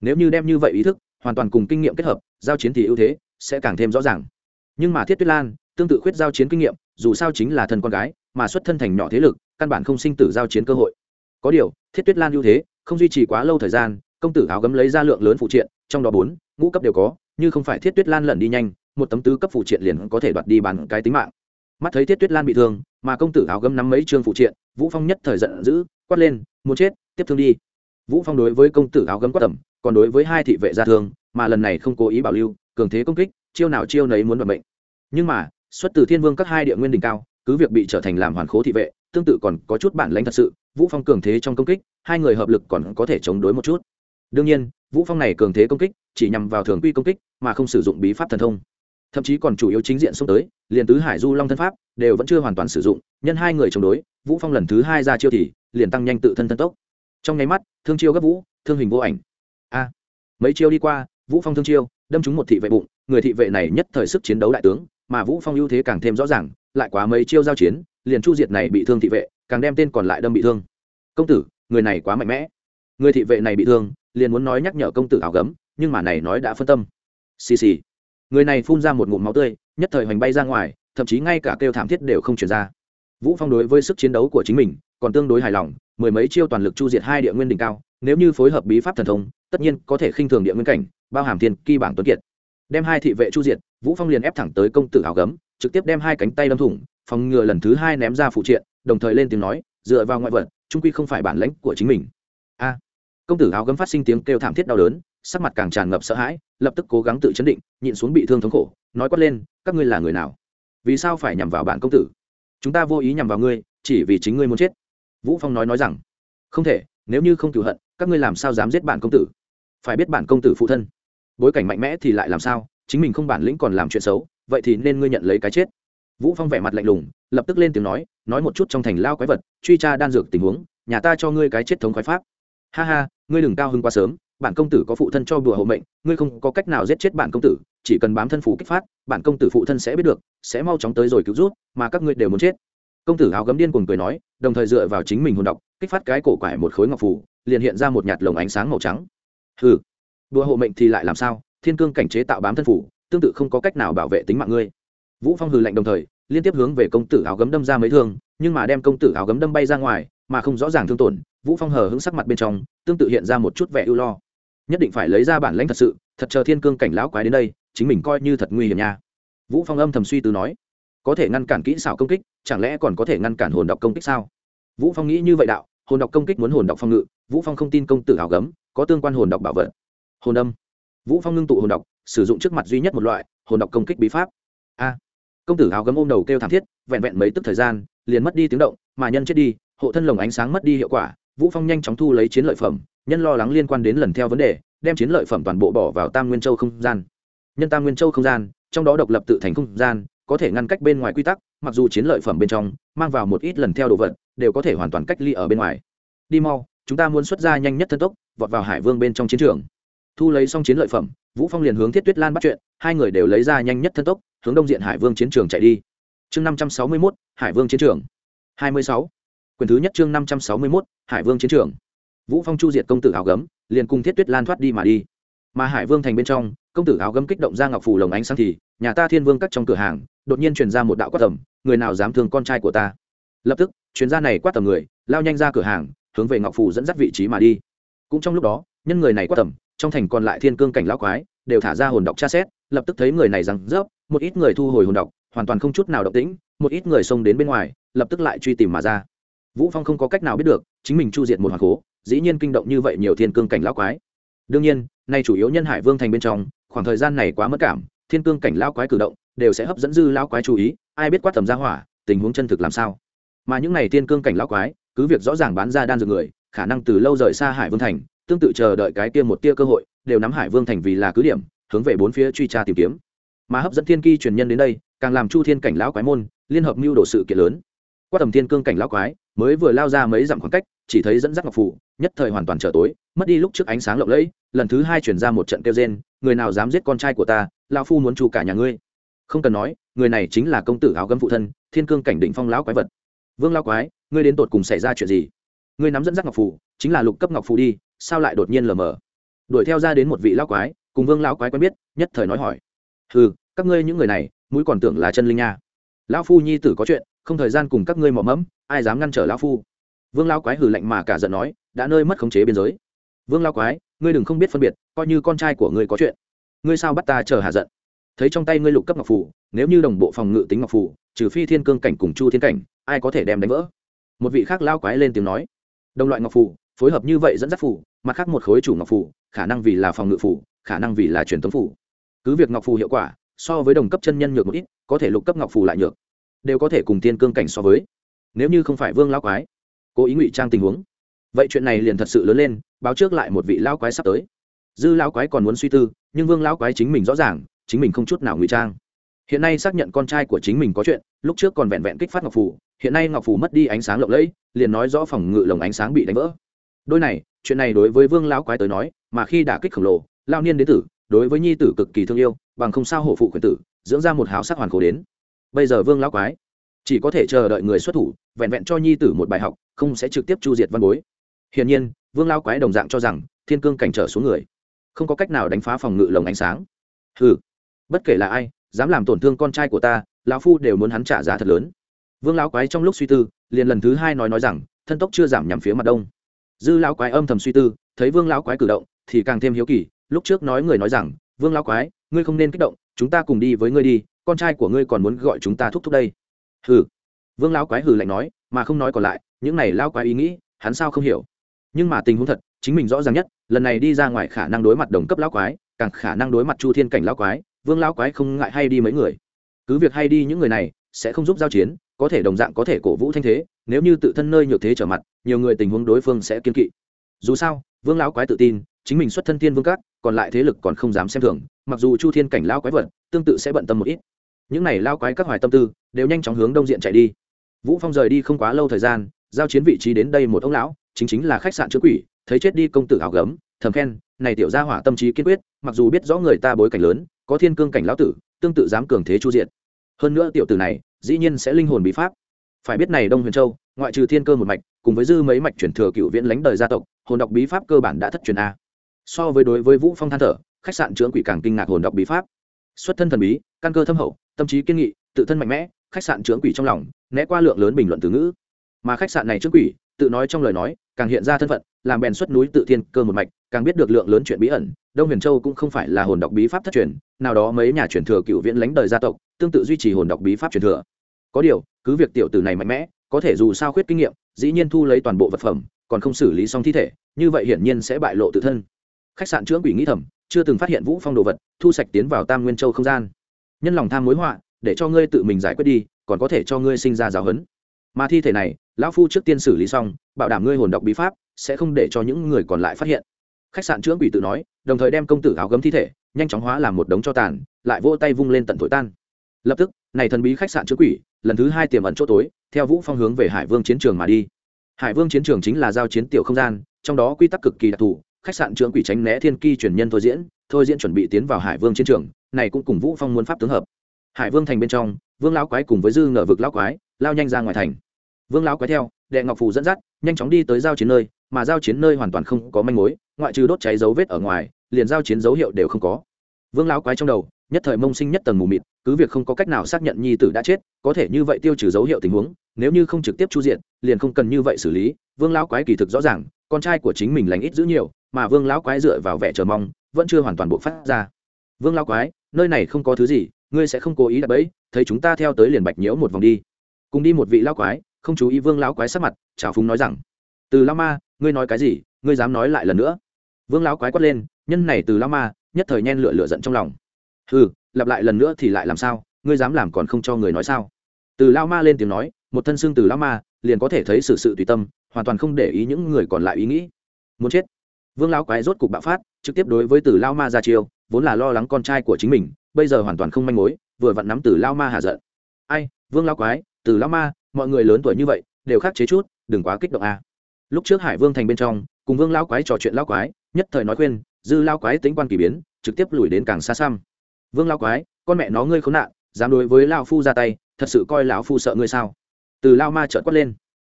Nếu như đem như vậy ý thức, hoàn toàn cùng kinh nghiệm kết hợp, giao chiến thì ưu thế sẽ càng thêm rõ ràng. Nhưng mà thiết tuyết lan, tương tự khuyết giao chiến kinh nghiệm, dù sao chính là thân con gái, mà xuất thân thành nhỏ thế lực, căn bản không sinh tử giao chiến cơ hội. Có điều thiết tuyết lan ưu thế không duy trì quá lâu thời gian, công tử áo gấm lấy ra lượng lớn phụ triện, trong đó bốn ngũ cấp đều có, như không phải thiết tuyết lan lẩn đi nhanh, một tấm tứ cấp phụ triện liền có thể đoạt đi bàn cái tính mạng. Mắt thấy thiết tuyết lan bị thương, mà công tử áo gấm nắm mấy chương phụ triện, vũ phong nhất thời giận dữ, quát lên, muốn chết, tiếp thương đi. Vũ phong đối với công tử áo gấm quát tầm còn đối với hai thị vệ gia thương, mà lần này không cố ý bảo lưu, cường thế công kích, chiêu nào chiêu nấy muốn đoạt mệnh. Nhưng mà, xuất từ thiên vương các hai địa nguyên đỉnh cao cứ việc bị trở thành làm hoàn khố thị vệ, tương tự còn có chút bản lãnh thật sự, vũ phong cường thế trong công kích, hai người hợp lực còn có thể chống đối một chút. Đương nhiên, vũ phong này cường thế công kích, chỉ nhằm vào thường quy công kích, mà không sử dụng bí pháp thần thông. Thậm chí còn chủ yếu chính diện xông tới, liền tứ hải du long thân pháp, đều vẫn chưa hoàn toàn sử dụng, nhân hai người chống đối, vũ phong lần thứ hai ra chiêu thì, liền tăng nhanh tự thân thân tốc. Trong nháy mắt, thương chiêu gấp vũ, thương hình vô ảnh. A! Mấy chiêu đi qua, vũ phong thương chiêu, đâm trúng một thị vệ bụng, người thị vệ này nhất thời sức chiến đấu đại tướng mà vũ phong ưu thế càng thêm rõ ràng, lại quá mấy chiêu giao chiến, liền chu diệt này bị thương thị vệ, càng đem tên còn lại đâm bị thương. Công tử, người này quá mạnh mẽ. Người thị vệ này bị thương, liền muốn nói nhắc nhở công tử áo gấm, nhưng mà này nói đã phân tâm. Xì xì. Người này phun ra một ngụm máu tươi, nhất thời hoành bay ra ngoài, thậm chí ngay cả kêu thảm thiết đều không chuyển ra. Vũ phong đối với sức chiến đấu của chính mình, còn tương đối hài lòng, mười mấy chiêu toàn lực chu diệt hai địa nguyên đỉnh cao, nếu như phối hợp bí pháp thần thông, tất nhiên có thể khinh thường địa nguyên cảnh, bao hàm thiên, kỳ bảng tuấn kiệt đem hai thị vệ chu diệt, vũ phong liền ép thẳng tới công tử áo gấm, trực tiếp đem hai cánh tay đâm thủng, phòng ngừa lần thứ hai ném ra phụ triện, đồng thời lên tiếng nói, dựa vào ngoại vật, trung quy không phải bản lãnh của chính mình. A. Công tử áo gấm phát sinh tiếng kêu thảm thiết đau đớn, sắc mặt càng tràn ngập sợ hãi, lập tức cố gắng tự chấn định, nhịn xuống bị thương thống khổ, nói quát lên, các ngươi là người nào? Vì sao phải nhằm vào bản công tử? Chúng ta vô ý nhằm vào ngươi, chỉ vì chính ngươi muốn chết. Vũ phong nói nói rằng, không thể, nếu như không cửu hận, các ngươi làm sao dám giết bản công tử? Phải biết bản công tử phụ thân bối cảnh mạnh mẽ thì lại làm sao? Chính mình không bản lĩnh còn làm chuyện xấu, vậy thì nên ngươi nhận lấy cái chết. Vũ phong vẻ mặt lạnh lùng, lập tức lên tiếng nói nói một chút trong thành lao quái vật, truy tra đan dược tình huống, nhà ta cho ngươi cái chết thống khoái pháp. Ha ha, ngươi đừng cao hưng quá sớm, bản công tử có phụ thân cho bùa hộ mệnh, ngươi không có cách nào giết chết bản công tử, chỉ cần bám thân phủ kích phát, bản công tử phụ thân sẽ biết được, sẽ mau chóng tới rồi cứu rút mà các ngươi đều muốn chết. Công tử áo gấm điên cuồng cười nói, đồng thời dựa vào chính mình hồn độc, kích phát cái cổ quải một khối ngọc phủ liền hiện ra một nhạt lồng ánh sáng màu trắng. Hừ đùa hộ mệnh thì lại làm sao? Thiên cương cảnh chế tạo bám thân phủ, tương tự không có cách nào bảo vệ tính mạng ngươi. Vũ phong hừ lạnh đồng thời, liên tiếp hướng về công tử áo gấm đâm ra mấy thương, nhưng mà đem công tử áo gấm đâm bay ra ngoài, mà không rõ ràng thương tổn, vũ phong hờ hững sắc mặt bên trong, tương tự hiện ra một chút vẻ ưu lo. Nhất định phải lấy ra bản lãnh thật sự, thật chờ thiên cương cảnh lão quái đến đây, chính mình coi như thật nguy hiểm nha. Vũ phong âm thầm suy tư nói, có thể ngăn cản kỹ xảo công kích, chẳng lẽ còn có thể ngăn cản hồn độc công kích sao? Vũ phong nghĩ như vậy đạo, hồn độc công kích muốn hồn độc phong ngự, vũ phong không tin công tử áo gấm có tương quan hồn độc bảo vật hồn âm. Vũ phong ngưng tụ hồn độc, sử dụng trước mặt duy nhất một loại, hồn độc công kích bí pháp. A. Công tử áo gấm ôm đầu kêu thảm thiết, vẹn vẹn mấy tức thời gian, liền mất đi tiếng động, mà nhân chết đi, hộ thân lồng ánh sáng mất đi hiệu quả, vũ phong nhanh chóng thu lấy chiến lợi phẩm, nhân lo lắng liên quan đến lần theo vấn đề, đem chiến lợi phẩm toàn bộ bỏ vào tam nguyên châu không gian. Nhân tam nguyên châu không gian, trong đó độc lập tự thành không gian, có thể ngăn cách bên ngoài quy tắc, mặc dù chiến lợi phẩm bên trong mang vào một ít lần theo đồ vật, đều có thể hoàn toàn cách ly ở bên ngoài. Đi mau, chúng ta muốn xuất ra nhanh nhất thân tốc, vọt vào hải vương bên trong chiến trường thu lấy xong chiến lợi phẩm vũ phong liền hướng thiết tuyết lan bắt chuyện hai người đều lấy ra nhanh nhất thân tốc hướng đông diện hải vương chiến trường chạy đi. Chương 561, hải vương chiến trường. hai mươi sáu. Quyền thứ nhất chương 561, hải vương chiến trường. Vũ phong chu diệt công tử áo gấm liền cùng thiết tuyết lan thoát đi mà đi. Mà hải vương thành bên trong công tử áo gấm kích động ra ngọc phủ lồng ánh sáng thì nhà ta thiên vương cắt trong cửa hàng đột nhiên truyền ra một đạo quát tầm người nào dám thương con trai của ta? Lập tức chuyên gia này quát tầm người lao nhanh ra cửa hàng hướng về ngọc phủ dẫn dắt vị trí mà đi. Cũng trong lúc đó nhân người này quát tầm trong thành còn lại thiên cương cảnh lão quái, đều thả ra hồn độc tra xét, lập tức thấy người này rằng rớp, một ít người thu hồi hồn độc, hoàn toàn không chút nào động tĩnh, một ít người xông đến bên ngoài, lập tức lại truy tìm mà ra. Vũ phong không có cách nào biết được, chính mình chu diệt một hoàng cố, dĩ nhiên kinh động như vậy nhiều thiên cương cảnh lão quái. Đương nhiên, nay chủ yếu nhân hải vương thành bên trong, khoảng thời gian này quá mất cảm, thiên cương cảnh lão quái cử động, đều sẽ hấp dẫn dư lão quái chú ý, ai biết quát tầm ra hỏa, tình huống chân thực làm sao. Mà những này thiên cương cảnh lão quái, cứ việc rõ ràng bán ra đan dược người, khả năng từ lâu rời xa hải vương thành tương tự chờ đợi cái kia một tia cơ hội, đều nắm hải vương thành vì là cứ điểm, hướng về bốn phía truy tra tìm kiếm. Mà hấp dẫn thiên ki truyền nhân đến đây, càng làm chu thiên cảnh lão quái môn, liên hợp mưu đồ sự kiện lớn. Qua tầm thiên cương cảnh lão quái, mới vừa lao ra mấy dặm khoảng cách, chỉ thấy dẫn dắt ngọc phủ, nhất thời hoàn toàn trở tối, mất đi lúc trước ánh sáng lộng lẫy, lần thứ hai chuyển ra một trận kêu rên, người nào dám giết con trai của ta, lão phu muốn chu cả nhà ngươi. Không cần nói, người này chính là công tử áo gấm phụ thân, thiên cương cảnh định phong lão quái vật. Vương lão quái, ngươi đến tột cùng xảy ra chuyện gì? Ngươi nắm dẫn dắt ngọc phủ, chính là lục cấp ngọc phủ đi sao lại đột nhiên lờ mờ? Đuổi theo ra đến một vị lão quái, cùng vương lão quái quen biết, nhất thời nói hỏi. Ừ các ngươi những người này, mũi còn tưởng là chân linh nha. Lão phu nhi tử có chuyện, không thời gian cùng các ngươi mò mẫm, ai dám ngăn trở lão phu? Vương lão quái hử lạnh mà cả giận nói, đã nơi mất khống chế biên giới. Vương lão quái, ngươi đừng không biết phân biệt, coi như con trai của ngươi có chuyện. Ngươi sao bắt ta chờ hạ giận? Thấy trong tay ngươi lục cấp ngọc phủ nếu như đồng bộ phòng ngự tính ngọc phủ trừ phi thiên cương cảnh cùng chu thiên cảnh, ai có thể đem đánh vỡ? Một vị khác lao quái lên tiếng nói. Đồng loại ngọc phủ phối hợp như vậy dẫn dắt phủ mặt khác một khối chủ ngọc phủ, khả năng vì là phòng ngự phủ, khả năng vì là truyền thống phủ. Cứ việc ngọc phù hiệu quả, so với đồng cấp chân nhân nhược một ít, có thể lục cấp ngọc phù lại nhược, đều có thể cùng tiên cương cảnh so với. Nếu như không phải vương lão quái, cố ý ngụy trang tình huống. Vậy chuyện này liền thật sự lớn lên, báo trước lại một vị lão quái sắp tới. Dư lão quái còn muốn suy tư, nhưng vương lão quái chính mình rõ ràng, chính mình không chút nào ngụy trang. Hiện nay xác nhận con trai của chính mình có chuyện, lúc trước còn vẹn vẹn kích phát ngọc phù hiện nay ngọc phù mất đi ánh sáng lộng lẫy, liền nói rõ phòng ngự lồng ánh sáng bị đánh vỡ. Đôi này chuyện này đối với vương lão quái tới nói, mà khi đả kích khổng lồ lao niên đến tử, đối với nhi tử cực kỳ thương yêu, bằng không sao hổ phụ quyền tử, dưỡng ra một háo sắc hoàn khổ đến. Bây giờ vương lão quái chỉ có thể chờ đợi người xuất thủ, vẹn vẹn cho nhi tử một bài học, không sẽ trực tiếp chu diệt văn bối. Hiển nhiên, vương lão quái đồng dạng cho rằng, thiên cương cảnh trở xuống người, không có cách nào đánh phá phòng ngự lồng ánh sáng. Ừ bất kể là ai, dám làm tổn thương con trai của ta, lão phu đều muốn hắn trả giá thật lớn. Vương lão quái trong lúc suy tư, liền lần thứ hai nói nói rằng, thân tốc chưa giảm nhằm phía mặt đông dư lão quái âm thầm suy tư, thấy vương lão quái cử động thì càng thêm hiếu kỳ, lúc trước nói người nói rằng, vương lão quái, ngươi không nên kích động, chúng ta cùng đi với ngươi đi, con trai của ngươi còn muốn gọi chúng ta thúc thúc đây. Hừ. Vương lão quái hừ lạnh nói, mà không nói còn lại, những này lão quái ý nghĩ, hắn sao không hiểu. Nhưng mà tình huống thật, chính mình rõ ràng nhất, lần này đi ra ngoài khả năng đối mặt đồng cấp lão quái, càng khả năng đối mặt chu thiên cảnh lão quái, vương lão quái không ngại hay đi mấy người. Cứ việc hay đi những người này sẽ không giúp giao chiến, có thể đồng dạng có thể cổ vũ thanh thế, nếu như tự thân nơi nhược thế trở mặt, nhiều người tình huống đối phương sẽ kiên kỵ. Dù sao, vương lão quái tự tin, chính mình xuất thân thiên vương các, còn lại thế lực còn không dám xem thường, mặc dù chu thiên cảnh lao quái vật, tương tự sẽ bận tâm một ít. Những này lao quái các hoài tâm tư, đều nhanh chóng hướng đông diện chạy đi. Vũ phong rời đi không quá lâu thời gian, giao chiến vị trí đến đây một ông lão, chính chính là khách sạn chữa quỷ, thấy chết đi công tử hào gấm, thầm khen, này tiểu gia hỏa tâm trí kiên quyết, mặc dù biết rõ người ta bối cảnh lớn, có thiên cương cảnh lão tử, tương tự dám cường thế chu diện hơn nữa tiểu tử này, dĩ nhiên sẽ linh hồn bí pháp. Phải biết này đông huyền châu, ngoại trừ thiên cơ một mạch, cùng với dư mấy mạch chuyển thừa cựu viễn lánh đời gia tộc, hồn đọc bí pháp cơ bản đã thất truyền a. So với đối với vũ phong than thở, khách sạn trưởng quỷ càng kinh ngạc hồn đọc bí pháp. Xuất thân thần bí, căn cơ thâm hậu, tâm trí kiên nghị, tự thân mạnh mẽ, khách sạn trưởng quỷ trong lòng, né qua lượng lớn bình luận từ ngữ. Mà khách sạn này trưởng quỷ, tự nói trong lời nói, càng hiện ra thân phận làm bèn xuất núi tự thiên cơ một mạch, càng biết được lượng lớn chuyện bí ẩn, đông huyền châu cũng không phải là hồn đọc bí pháp thất truyền, nào đó mấy nhà truyền thừa cựu viễn lãnh đời gia tộc, tương tự duy trì hồn đọc bí pháp truyền thừa. Có điều, cứ việc tiểu tử này mạnh mẽ, có thể dù sao khuyết kinh nghiệm, dĩ nhiên thu lấy toàn bộ vật phẩm, còn không xử lý xong thi thể, như vậy hiển nhiên sẽ bại lộ tự thân. Khách sạn trưởng quỷ nghĩ thầm, chưa từng phát hiện vũ phong đồ vật, thu sạch tiến vào tam nguyên châu không gian. Nhân lòng tham mối họa, để cho ngươi tự mình giải quyết đi, còn có thể cho ngươi sinh ra giáo hấn. mà thi thể này lão phu trước tiên xử lý xong, bảo đảm ngươi hồn đọc bí pháp, sẽ không để cho những người còn lại phát hiện. Khách sạn trưởng quỷ tự nói, đồng thời đem công tử áo gấm thi thể, nhanh chóng hóa làm một đống cho tàn, lại vỗ tay vung lên tận thổi tan. Lập tức, này thần bí khách sạn chữa quỷ, lần thứ hai tiềm ẩn chỗ tối, theo vũ phong hướng về hải vương chiến trường mà đi. Hải vương chiến trường chính là giao chiến tiểu không gian, trong đó quy tắc cực kỳ đặc thù, khách sạn trưởng quỷ tránh né thiên ki truyền nhân thôi diễn thôi diễn chuẩn bị tiến vào hải vương chiến trường, này cũng cùng vũ phong muốn pháp tướng hợp. Hải vương thành bên trong, vương lão quái cùng với dư ngờ vực lão quái, lao nhanh ra ngoài thành vương lão quái theo, đệ ngọc phù dẫn dắt, nhanh chóng đi tới giao chiến nơi, mà giao chiến nơi hoàn toàn không có manh mối, ngoại trừ đốt cháy dấu vết ở ngoài, liền giao chiến dấu hiệu đều không có. Vương lão quái trong đầu, nhất thời mông sinh nhất tầng mù mịt, cứ việc không có cách nào xác nhận nhi tử đã chết, có thể như vậy tiêu trừ dấu hiệu tình huống, nếu như không trực tiếp chu diện, liền không cần như vậy xử lý. Vương lão quái kỳ thực rõ ràng, con trai của chính mình lành ít giữ nhiều, mà vương lão quái dựa vào vẻ chờ mong, vẫn chưa hoàn toàn bộ phát ra. Vương lão quái, nơi này không có thứ gì, ngươi sẽ không cố ý đập bẫy, thấy chúng ta theo tới liền bạch nhiễu một vòng đi. Cùng đi một vị lão quái không chú ý vương lão quái sắc mặt, chào phúng nói rằng, từ lao ma, ngươi nói cái gì, ngươi dám nói lại lần nữa? Vương lão quái quát lên, nhân này từ lao ma, nhất thời nhen lửa lửa giận trong lòng. Ừ lặp lại lần nữa thì lại làm sao, ngươi dám làm còn không cho người nói sao? Từ lao ma lên tiếng nói, một thân xương từ lao ma, liền có thể thấy sự sự tùy tâm, hoàn toàn không để ý những người còn lại ý nghĩ. Muốn chết. Vương lão quái rốt cục bạo phát, trực tiếp đối với từ lao ma ra chiêu, vốn là lo lắng con trai của chính mình, bây giờ hoàn toàn không manh mối, vừa vặn nắm từ lao ma hạ giận. Ai, vương lao quái, từ lao ma mọi người lớn tuổi như vậy, đều khắc chế chút, đừng quá kích động a. À. lúc trước hải vương thành bên trong, cùng vương lão quái trò chuyện lão quái, nhất thời nói khuyên, dư lão quái tính quan kỳ biến, trực tiếp lùi đến càng xa xăm. Vương lão quái, con mẹ nó ngươi khốn nạn, dám đối với lão phu ra tay, thật sự coi lão phu sợ ngươi sao? Từ lão ma trợn quát lên.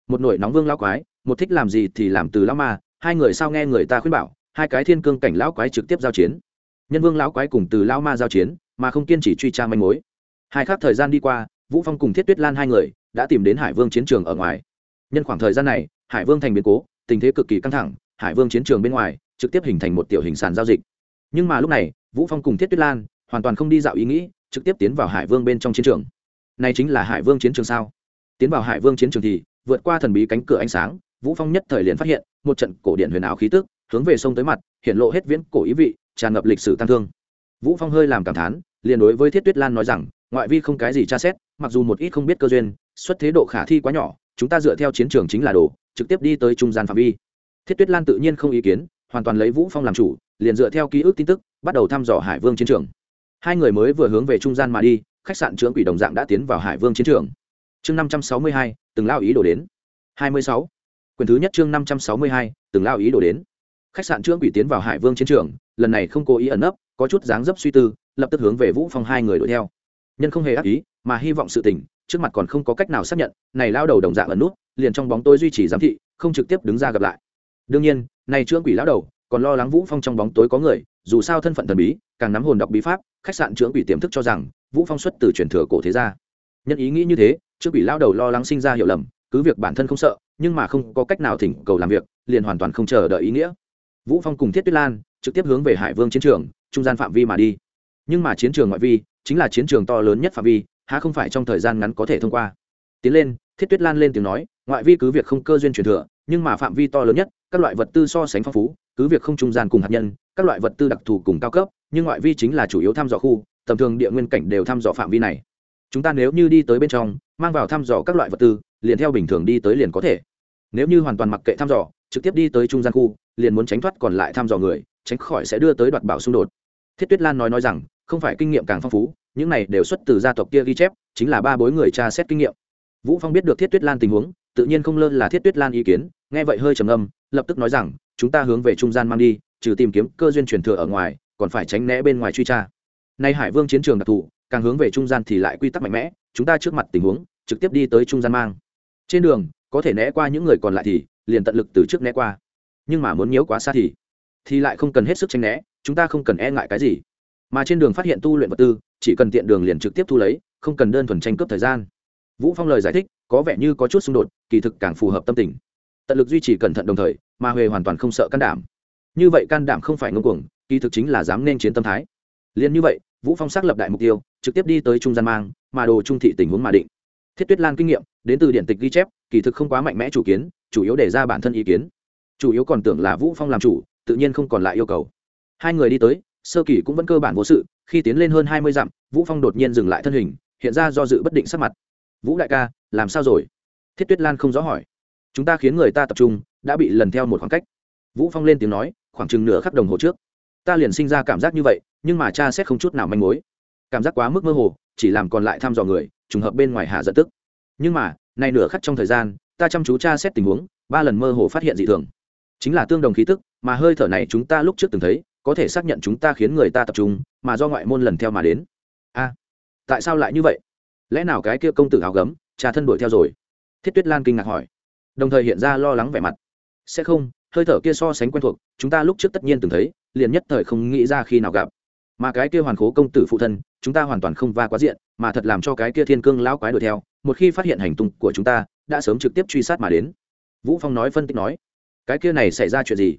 Một nổi nóng vương lão quái, một thích làm gì thì làm từ lão ma, hai người sao nghe người ta khuyên bảo, hai cái thiên cương cảnh lão quái trực tiếp giao chiến. Nhân vương lão quái cùng từ lão ma giao chiến, mà không kiên trì truy tra manh mối. Hai khác thời gian đi qua, vũ phong cùng thiết tuyết lan hai người đã tìm đến hải vương chiến trường ở ngoài. Nhân khoảng thời gian này, hải vương thành biến cố, tình thế cực kỳ căng thẳng, hải vương chiến trường bên ngoài trực tiếp hình thành một tiểu hình sàn giao dịch. Nhưng mà lúc này, vũ phong cùng thiết tuyết lan hoàn toàn không đi dạo ý nghĩ, trực tiếp tiến vào hải vương bên trong chiến trường. Này chính là hải vương chiến trường sao? Tiến vào hải vương chiến trường thì, vượt qua thần bí cánh cửa ánh sáng, vũ phong nhất thời liền phát hiện, một trận cổ điện huyền ảo khí tức, hướng về sông tới mặt, hiện lộ hết viễn cổ ý vị, tràn ngập lịch sử tăng thương. Vũ phong hơi làm cảm thán, liền đối với thiết tuyết lan nói rằng, ngoại vi không cái gì tra xét, mặc dù một ít không biết cơ duyên xuất thế độ khả thi quá nhỏ, chúng ta dựa theo chiến trường chính là đồ, trực tiếp đi tới trung gian phạm vi. Thiết tuyết lan tự nhiên không ý kiến, hoàn toàn lấy vũ phong làm chủ, liền dựa theo ký ức tin tức, bắt đầu thăm dò hải vương chiến trường. Hai người mới vừa hướng về trung gian mà đi, khách sạn trưởng quỷ đồng dạng đã tiến vào hải vương chiến trường. Chương năm trăm sáu mươi hai, từng lao ý đổ đến. hai mươi sáu. Quyền thứ nhất chương năm trăm sáu mươi hai, từng lao ý đổ đến. Khách sạn trưởng quỷ tiến vào hải vương chiến trường, lần này không cố ý ẩn nấp, có chút dáng dấp suy tư, lập tức hướng về vũ phong hai người đuổi theo. Nhân không hề ác ý, mà hy vọng sự tình trước mặt còn không có cách nào xác nhận, này lao đầu đồng dạng ẩn nút, liền trong bóng tối duy trì giám thị, không trực tiếp đứng ra gặp lại. Đương nhiên, này trương quỷ lão đầu còn lo lắng vũ phong trong bóng tối có người, dù sao thân phận thần bí, càng nắm hồn đọc bí pháp, khách sạn trưởng quỷ tiềm thức cho rằng vũ phong xuất từ truyền thừa cổ thế gia. Nhân ý nghĩ như thế trương quỷ lão đầu lo lắng sinh ra hiểu lầm, cứ việc bản thân không sợ, nhưng mà không có cách nào thỉnh cầu làm việc, liền hoàn toàn không chờ đợi ý nghĩa. Vũ phong cùng thiết tuyết lan trực tiếp hướng về hải vương chiến trường, trung gian phạm vi mà đi. Nhưng mà chiến trường ngoại vi chính là chiến trường to lớn nhất phạm vi há không phải trong thời gian ngắn có thể thông qua. Tiến lên, thiết tuyết lan lên tiếng nói, ngoại vi cứ việc không cơ duyên truyền thừa, nhưng mà phạm vi to lớn nhất, các loại vật tư so sánh phong phú, cứ việc không trung gian cùng hạt nhân, các loại vật tư đặc thù cùng cao cấp, nhưng ngoại vi chính là chủ yếu thăm dò khu, tầm thường địa nguyên cảnh đều thăm dò phạm vi này. Chúng ta nếu như đi tới bên trong, mang vào thăm dò các loại vật tư, liền theo bình thường đi tới liền có thể. Nếu như hoàn toàn mặc kệ thăm dò, trực tiếp đi tới trung gian khu, liền muốn tránh thoát còn lại thăm dò người, tránh khỏi sẽ đưa tới đoạt bảo xung đột. Thiết tuyết lan nói nói rằng, không phải kinh nghiệm càng phong phú những này đều xuất từ gia tộc kia ghi chép, chính là ba bối người tra xét kinh nghiệm. Vũ phong biết được thiết tuyết lan tình huống, tự nhiên không lơ là thiết tuyết lan ý kiến, nghe vậy hơi trầm âm lập tức nói rằng, chúng ta hướng về trung gian mang đi, trừ tìm kiếm cơ duyên truyền thừa ở ngoài, còn phải tránh né bên ngoài truy tra. Nay hải vương chiến trường đặc thù, càng hướng về trung gian thì lại quy tắc mạnh mẽ, chúng ta trước mặt tình huống, trực tiếp đi tới trung gian mang. Trên đường, có thể né qua những người còn lại thì, liền tận lực từ trước né qua. Nhưng mà muốn nhiễu quá xa thì thì lại không cần hết sức tranh né, chúng ta không cần e ngại cái gì mà trên đường phát hiện tu luyện vật tư, chỉ cần tiện đường liền trực tiếp thu lấy, không cần đơn thuần tranh cướp thời gian. Vũ phong lời giải thích, có vẻ như có chút xung đột, kỳ thực càng phù hợp tâm tình. Tận lực duy trì cẩn thận đồng thời, mà huề hoàn toàn không sợ can đảm. Như vậy can đảm không phải ngông cuồng, kỳ thực chính là dám nên chiến tâm thái. Liền như vậy, vũ phong xác lập đại mục tiêu, trực tiếp đi tới trung gian mang, mà đồ trung thị tình huống mà định. Thiết tuyết lan kinh nghiệm, đến từ điển tịch ghi chép, kỳ thực không quá mạnh mẽ chủ kiến, chủ yếu để ra bản thân ý kiến. Chủ yếu còn tưởng là vũ phong làm chủ, tự nhiên không còn lại yêu cầu. Hai người đi tới sơ kỳ cũng vẫn cơ bản vô sự, khi tiến lên hơn hai mươi dặm, vũ phong đột nhiên dừng lại thân hình, hiện ra do dự bất định sắc mặt. Vũ đại ca, làm sao rồi? Thiết tuyết lan không rõ hỏi. Chúng ta khiến người ta tập trung, đã bị lần theo một khoảng cách. Vũ phong lên tiếng nói, khoảng chừng nửa khắc đồng hồ trước. Ta liền sinh ra cảm giác như vậy, nhưng mà cha xét không chút nào manh mối. Cảm giác quá mức mơ hồ, chỉ làm còn lại thăm dò người, trùng hợp bên ngoài hạ giận tức. Nhưng mà, nay nửa khắc trong thời gian, ta chăm chú cha xét tình huống, ba lần mơ hồ phát hiện dị thường. Chính là tương đồng khí tức, mà hơi thở này chúng ta lúc trước từng thấy có thể xác nhận chúng ta khiến người ta tập trung, mà do ngoại môn lần theo mà đến. A, tại sao lại như vậy? Lẽ nào cái kia công tử áo gấm, cha thân đuổi theo rồi? Thiết tuyết lan kinh ngạc hỏi. Đồng thời hiện ra lo lắng vẻ mặt. Sẽ không, hơi thở kia so sánh quen thuộc, chúng ta lúc trước tất nhiên từng thấy, liền nhất thời không nghĩ ra khi nào gặp. Mà cái kia hoàn khố công tử phụ thân, chúng ta hoàn toàn không va quá diện, mà thật làm cho cái kia thiên cương lão quái đuổi theo, một khi phát hiện hành tung của chúng ta, đã sớm trực tiếp truy sát mà đến. Vũ phong nói phân tích nói, cái kia này xảy ra chuyện gì?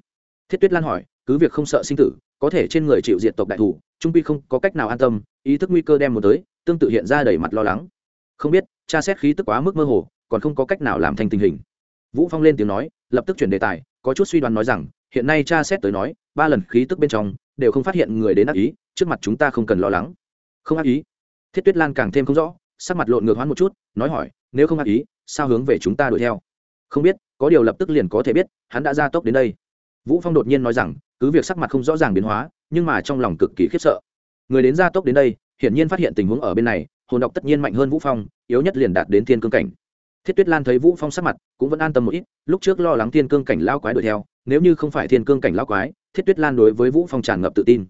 Thiết tuyết lan hỏi cứ việc không sợ sinh tử, có thể trên người chịu diện tộc đại thủ, trung quy không có cách nào an tâm, ý thức nguy cơ đem một tới, tương tự hiện ra đầy mặt lo lắng. Không biết, tra xét khí tức quá mức mơ hồ, còn không có cách nào làm thành tình hình. Vũ phong lên tiếng nói, lập tức chuyển đề tài, có chút suy đoán nói rằng, hiện nay tra xét tới nói, ba lần khí tức bên trong, đều không phát hiện người đến ác ý, trước mặt chúng ta không cần lo lắng. Không ác ý? Thiết tuyết lan càng thêm không rõ, sắc mặt lộn ngược hoán một chút, nói hỏi, nếu không ác ý, sao hướng về chúng ta đuổi theo? Không biết, có điều lập tức liền có thể biết, hắn đã ra tốc đến đây. Vũ phong đột nhiên nói rằng cứ việc sắc mặt không rõ ràng biến hóa, nhưng mà trong lòng cực kỳ khiếp sợ. Người đến ra tốc đến đây, hiển nhiên phát hiện tình huống ở bên này, hồn độc tất nhiên mạnh hơn vũ phong, yếu nhất liền đạt đến thiên cương cảnh. Thiết tuyết lan thấy vũ phong sắc mặt, cũng vẫn an tâm một ít, lúc trước lo lắng thiên cương cảnh lao quái đuổi theo, nếu như không phải thiên cương cảnh lao quái, thiết tuyết lan đối với vũ phong tràn ngập tự tin.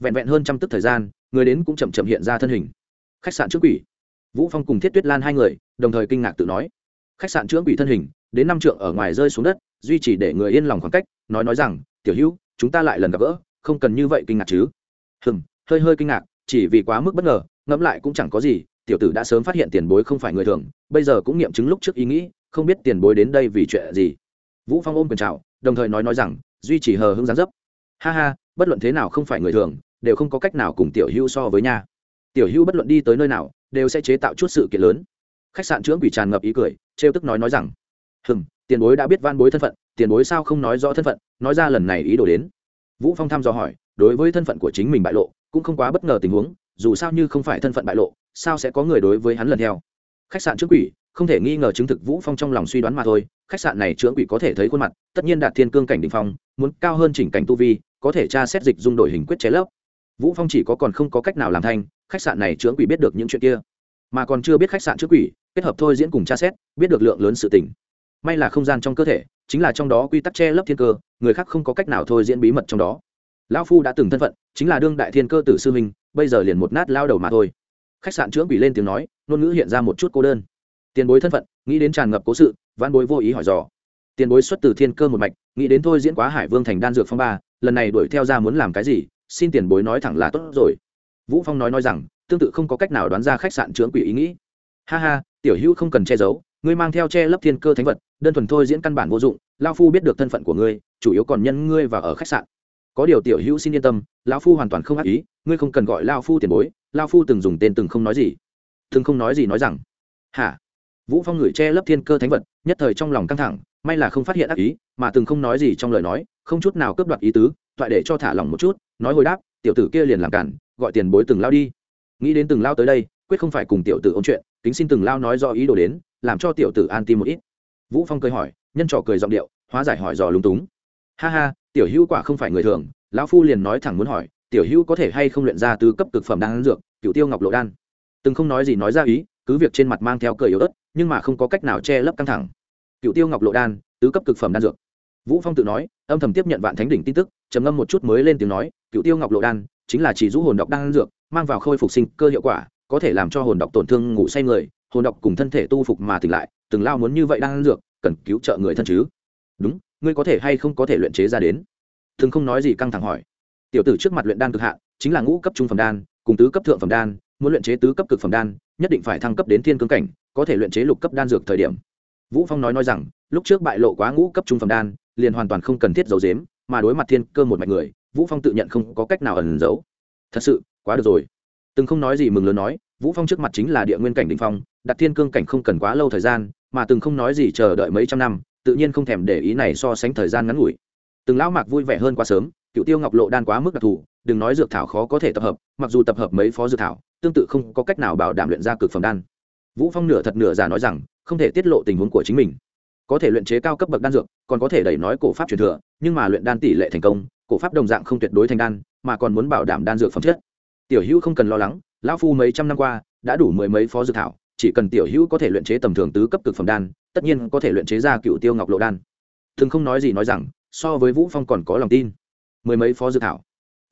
Vẹn vẹn hơn trăm tức thời gian, người đến cũng chậm chậm hiện ra thân hình. Khách sạn trước quỷ. Vũ phong cùng thiết tuyết lan hai người, đồng thời kinh ngạc tự nói. Khách sạn chữa quỷ thân hình, đến năm trượng ở ngoài rơi xuống đất, duy trì để người yên lòng khoảng cách, nói nói rằng, tiểu hữu chúng ta lại lần gặp gỡ, không cần như vậy kinh ngạc chứ? Hừm, hơi hơi kinh ngạc, chỉ vì quá mức bất ngờ, ngẫm lại cũng chẳng có gì, tiểu tử đã sớm phát hiện tiền bối không phải người thường, bây giờ cũng nghiệm chứng lúc trước ý nghĩ, không biết tiền bối đến đây vì chuyện gì. Vũ phong ôm quyền chào, đồng thời nói nói rằng, duy chỉ hờ hững gián dấp. Ha ha, bất luận thế nào không phải người thường, đều không có cách nào cùng tiểu hưu so với nha. Tiểu hưu bất luận đi tới nơi nào, đều sẽ chế tạo chút sự kiện lớn. Khách sạn trưởng quỷ tràn ngập ý cười, trêu tức nói nói rằng, hừm, tiền bối đã biết van bối thân phận tiền bối sao không nói rõ thân phận, nói ra lần này ý đồ đến. Vũ phong thăm dò hỏi, đối với thân phận của chính mình bại lộ, cũng không quá bất ngờ tình huống, dù sao như không phải thân phận bại lộ, sao sẽ có người đối với hắn lần theo? Khách sạn trước quỷ, không thể nghi ngờ chứng thực vũ phong trong lòng suy đoán mà thôi, khách sạn này trưởng quỷ có thể thấy khuôn mặt, tất nhiên đạt thiên cương cảnh đỉnh phong, muốn cao hơn chỉnh cảnh tu vi, có thể tra xét dịch dung đổi hình quyết chế lấp vũ phong chỉ có còn không có cách nào làm thành, khách sạn này trưởng quỷ biết được những chuyện kia, mà còn chưa biết khách sạn trước quỷ, kết hợp thôi diễn cùng tra xét, biết được lượng lớn sự tình. May là không gian trong cơ thể chính là trong đó quy tắc che lấp thiên cơ, người khác không có cách nào thôi diễn bí mật trong đó. Lão phu đã từng thân phận, chính là đương đại thiên cơ tử sư minh bây giờ liền một nát lao đầu mà thôi. Khách sạn trưởng quỷ lên tiếng nói, ngôn ngữ hiện ra một chút cô đơn. Tiền bối thân phận, nghĩ đến tràn ngập cố sự văn bối vô ý hỏi dò. Tiền bối xuất từ thiên cơ một mạch, nghĩ đến thôi diễn quá hải vương thành đan dược phong ba, lần này đuổi theo ra muốn làm cái gì, xin tiền bối nói thẳng là tốt rồi. Vũ phong nói nói rằng, tương tự không có cách nào đoán ra khách sạn trưởng quỷ ý nghĩ. Ha ha, tiểu hữu không cần che giấu ngươi mang theo che lấp thiên cơ thánh vật, đơn thuần thôi diễn căn bản vô dụng lao phu biết được thân phận của ngươi, chủ yếu còn nhân ngươi và ở khách sạn. Có điều tiểu hữu xin yên tâm lao phu hoàn toàn không ác ý, ngươi không cần gọi lao phu tiền bối lao phu từng dùng tên từng không nói gì. Từng không nói gì nói rằng, hả? Vũ phong ngửi che lấp thiên cơ thánh vật, nhất thời trong lòng căng thẳng, may là không phát hiện ác ý, mà từng không nói gì trong lời nói, không chút nào cướp đoạt ý tứ, toại để cho thả lòng một chút, nói hồi đáp, tiểu tử kia liền làm cản, gọi tiền bối từng lao đi. Nghĩ đến từng lao tới đây, quyết không phải cùng tiểu tử ôn chuyện, kính xin từng lao nói do ý đồ đến làm cho tiểu tử an tim một ít. Vũ phong cười hỏi, nhân trò cười giọng điệu, hóa giải hỏi dò lúng túng. Ha ha, tiểu hữu quả không phải người thường, lão phu liền nói thẳng muốn hỏi, tiểu hữu có thể hay không luyện ra tứ cấp cực phẩm đan dược cựu tiêu ngọc lộ đan? Từng không nói gì nói ra ý, cứ việc trên mặt mang theo cười yếu ớt, nhưng mà không có cách nào che lấp căng thẳng. Cựu tiêu ngọc lộ đan, tứ cấp cực phẩm đan dược. Vũ phong tự nói, âm thầm tiếp nhận vạn thánh đỉnh tin tức, trầm ngâm một chút mới lên tiếng nói cựu tiêu ngọc lộ đan chính là chỉ rũ hồn độc đan dược, mang vào khôi phục sinh cơ hiệu quả, có thể làm cho hồn độc tổn thương ngủ say người hồn độc cùng thân thể tu phục mà tỉnh lại, từng lao muốn như vậy đang ăn dược, cần cứu trợ người thân chứ? Đúng, ngươi có thể hay không có thể luyện chế ra đến? Thường không nói gì căng thẳng hỏi. Tiểu tử trước mặt luyện đan cực hạn, chính là ngũ cấp trung phẩm đan, cùng tứ cấp thượng phẩm đan, muốn luyện chế tứ cấp cực phẩm đan, nhất định phải thăng cấp đến thiên cương cảnh, có thể luyện chế lục cấp đan dược thời điểm. Vũ phong nói nói rằng, lúc trước bại lộ quá ngũ cấp trung phẩm đan, liền hoàn toàn không cần thiết giấu giếm, mà đối mặt thiên cơ một mạch người, vũ phong tự nhận không có cách nào ẩn giấu. Thật sự, quá được rồi. Từng không nói gì mừng lớn nói, vũ phong trước mặt chính là địa nguyên cảnh đỉnh phong đặt thiên cương cảnh không cần quá lâu thời gian, mà từng không nói gì chờ đợi mấy trăm năm, tự nhiên không thèm để ý này so sánh thời gian ngắn ngủi. Từng lão mạc vui vẻ hơn quá sớm, cựu tiêu ngọc lộ đan quá mức đặc thù, đừng nói dược thảo khó có thể tập hợp, mặc dù tập hợp mấy phó dược thảo, tương tự không có cách nào bảo đảm luyện ra cực phẩm đan. Vũ phong nửa thật nửa giả nói rằng, không thể tiết lộ tình huống của chính mình. Có thể luyện chế cao cấp bậc đan dược, còn có thể đẩy nói cổ pháp truyền thừa, nhưng mà luyện đan tỷ lệ thành công, cổ pháp đồng dạng không tuyệt đối thành đan, mà còn muốn bảo đảm đan dược phẩm chất. Tiểu hữu không cần lo lắng, lão phu mấy trăm năm qua, đã đủ mười mấy phó dược thảo chỉ cần tiểu hữu có thể luyện chế tầm thường tứ cấp cực phẩm đan, tất nhiên có thể luyện chế ra cựu tiêu ngọc lộ đan. Thường không nói gì nói rằng, so với vũ phong còn có lòng tin. Mười mấy phó dược thảo.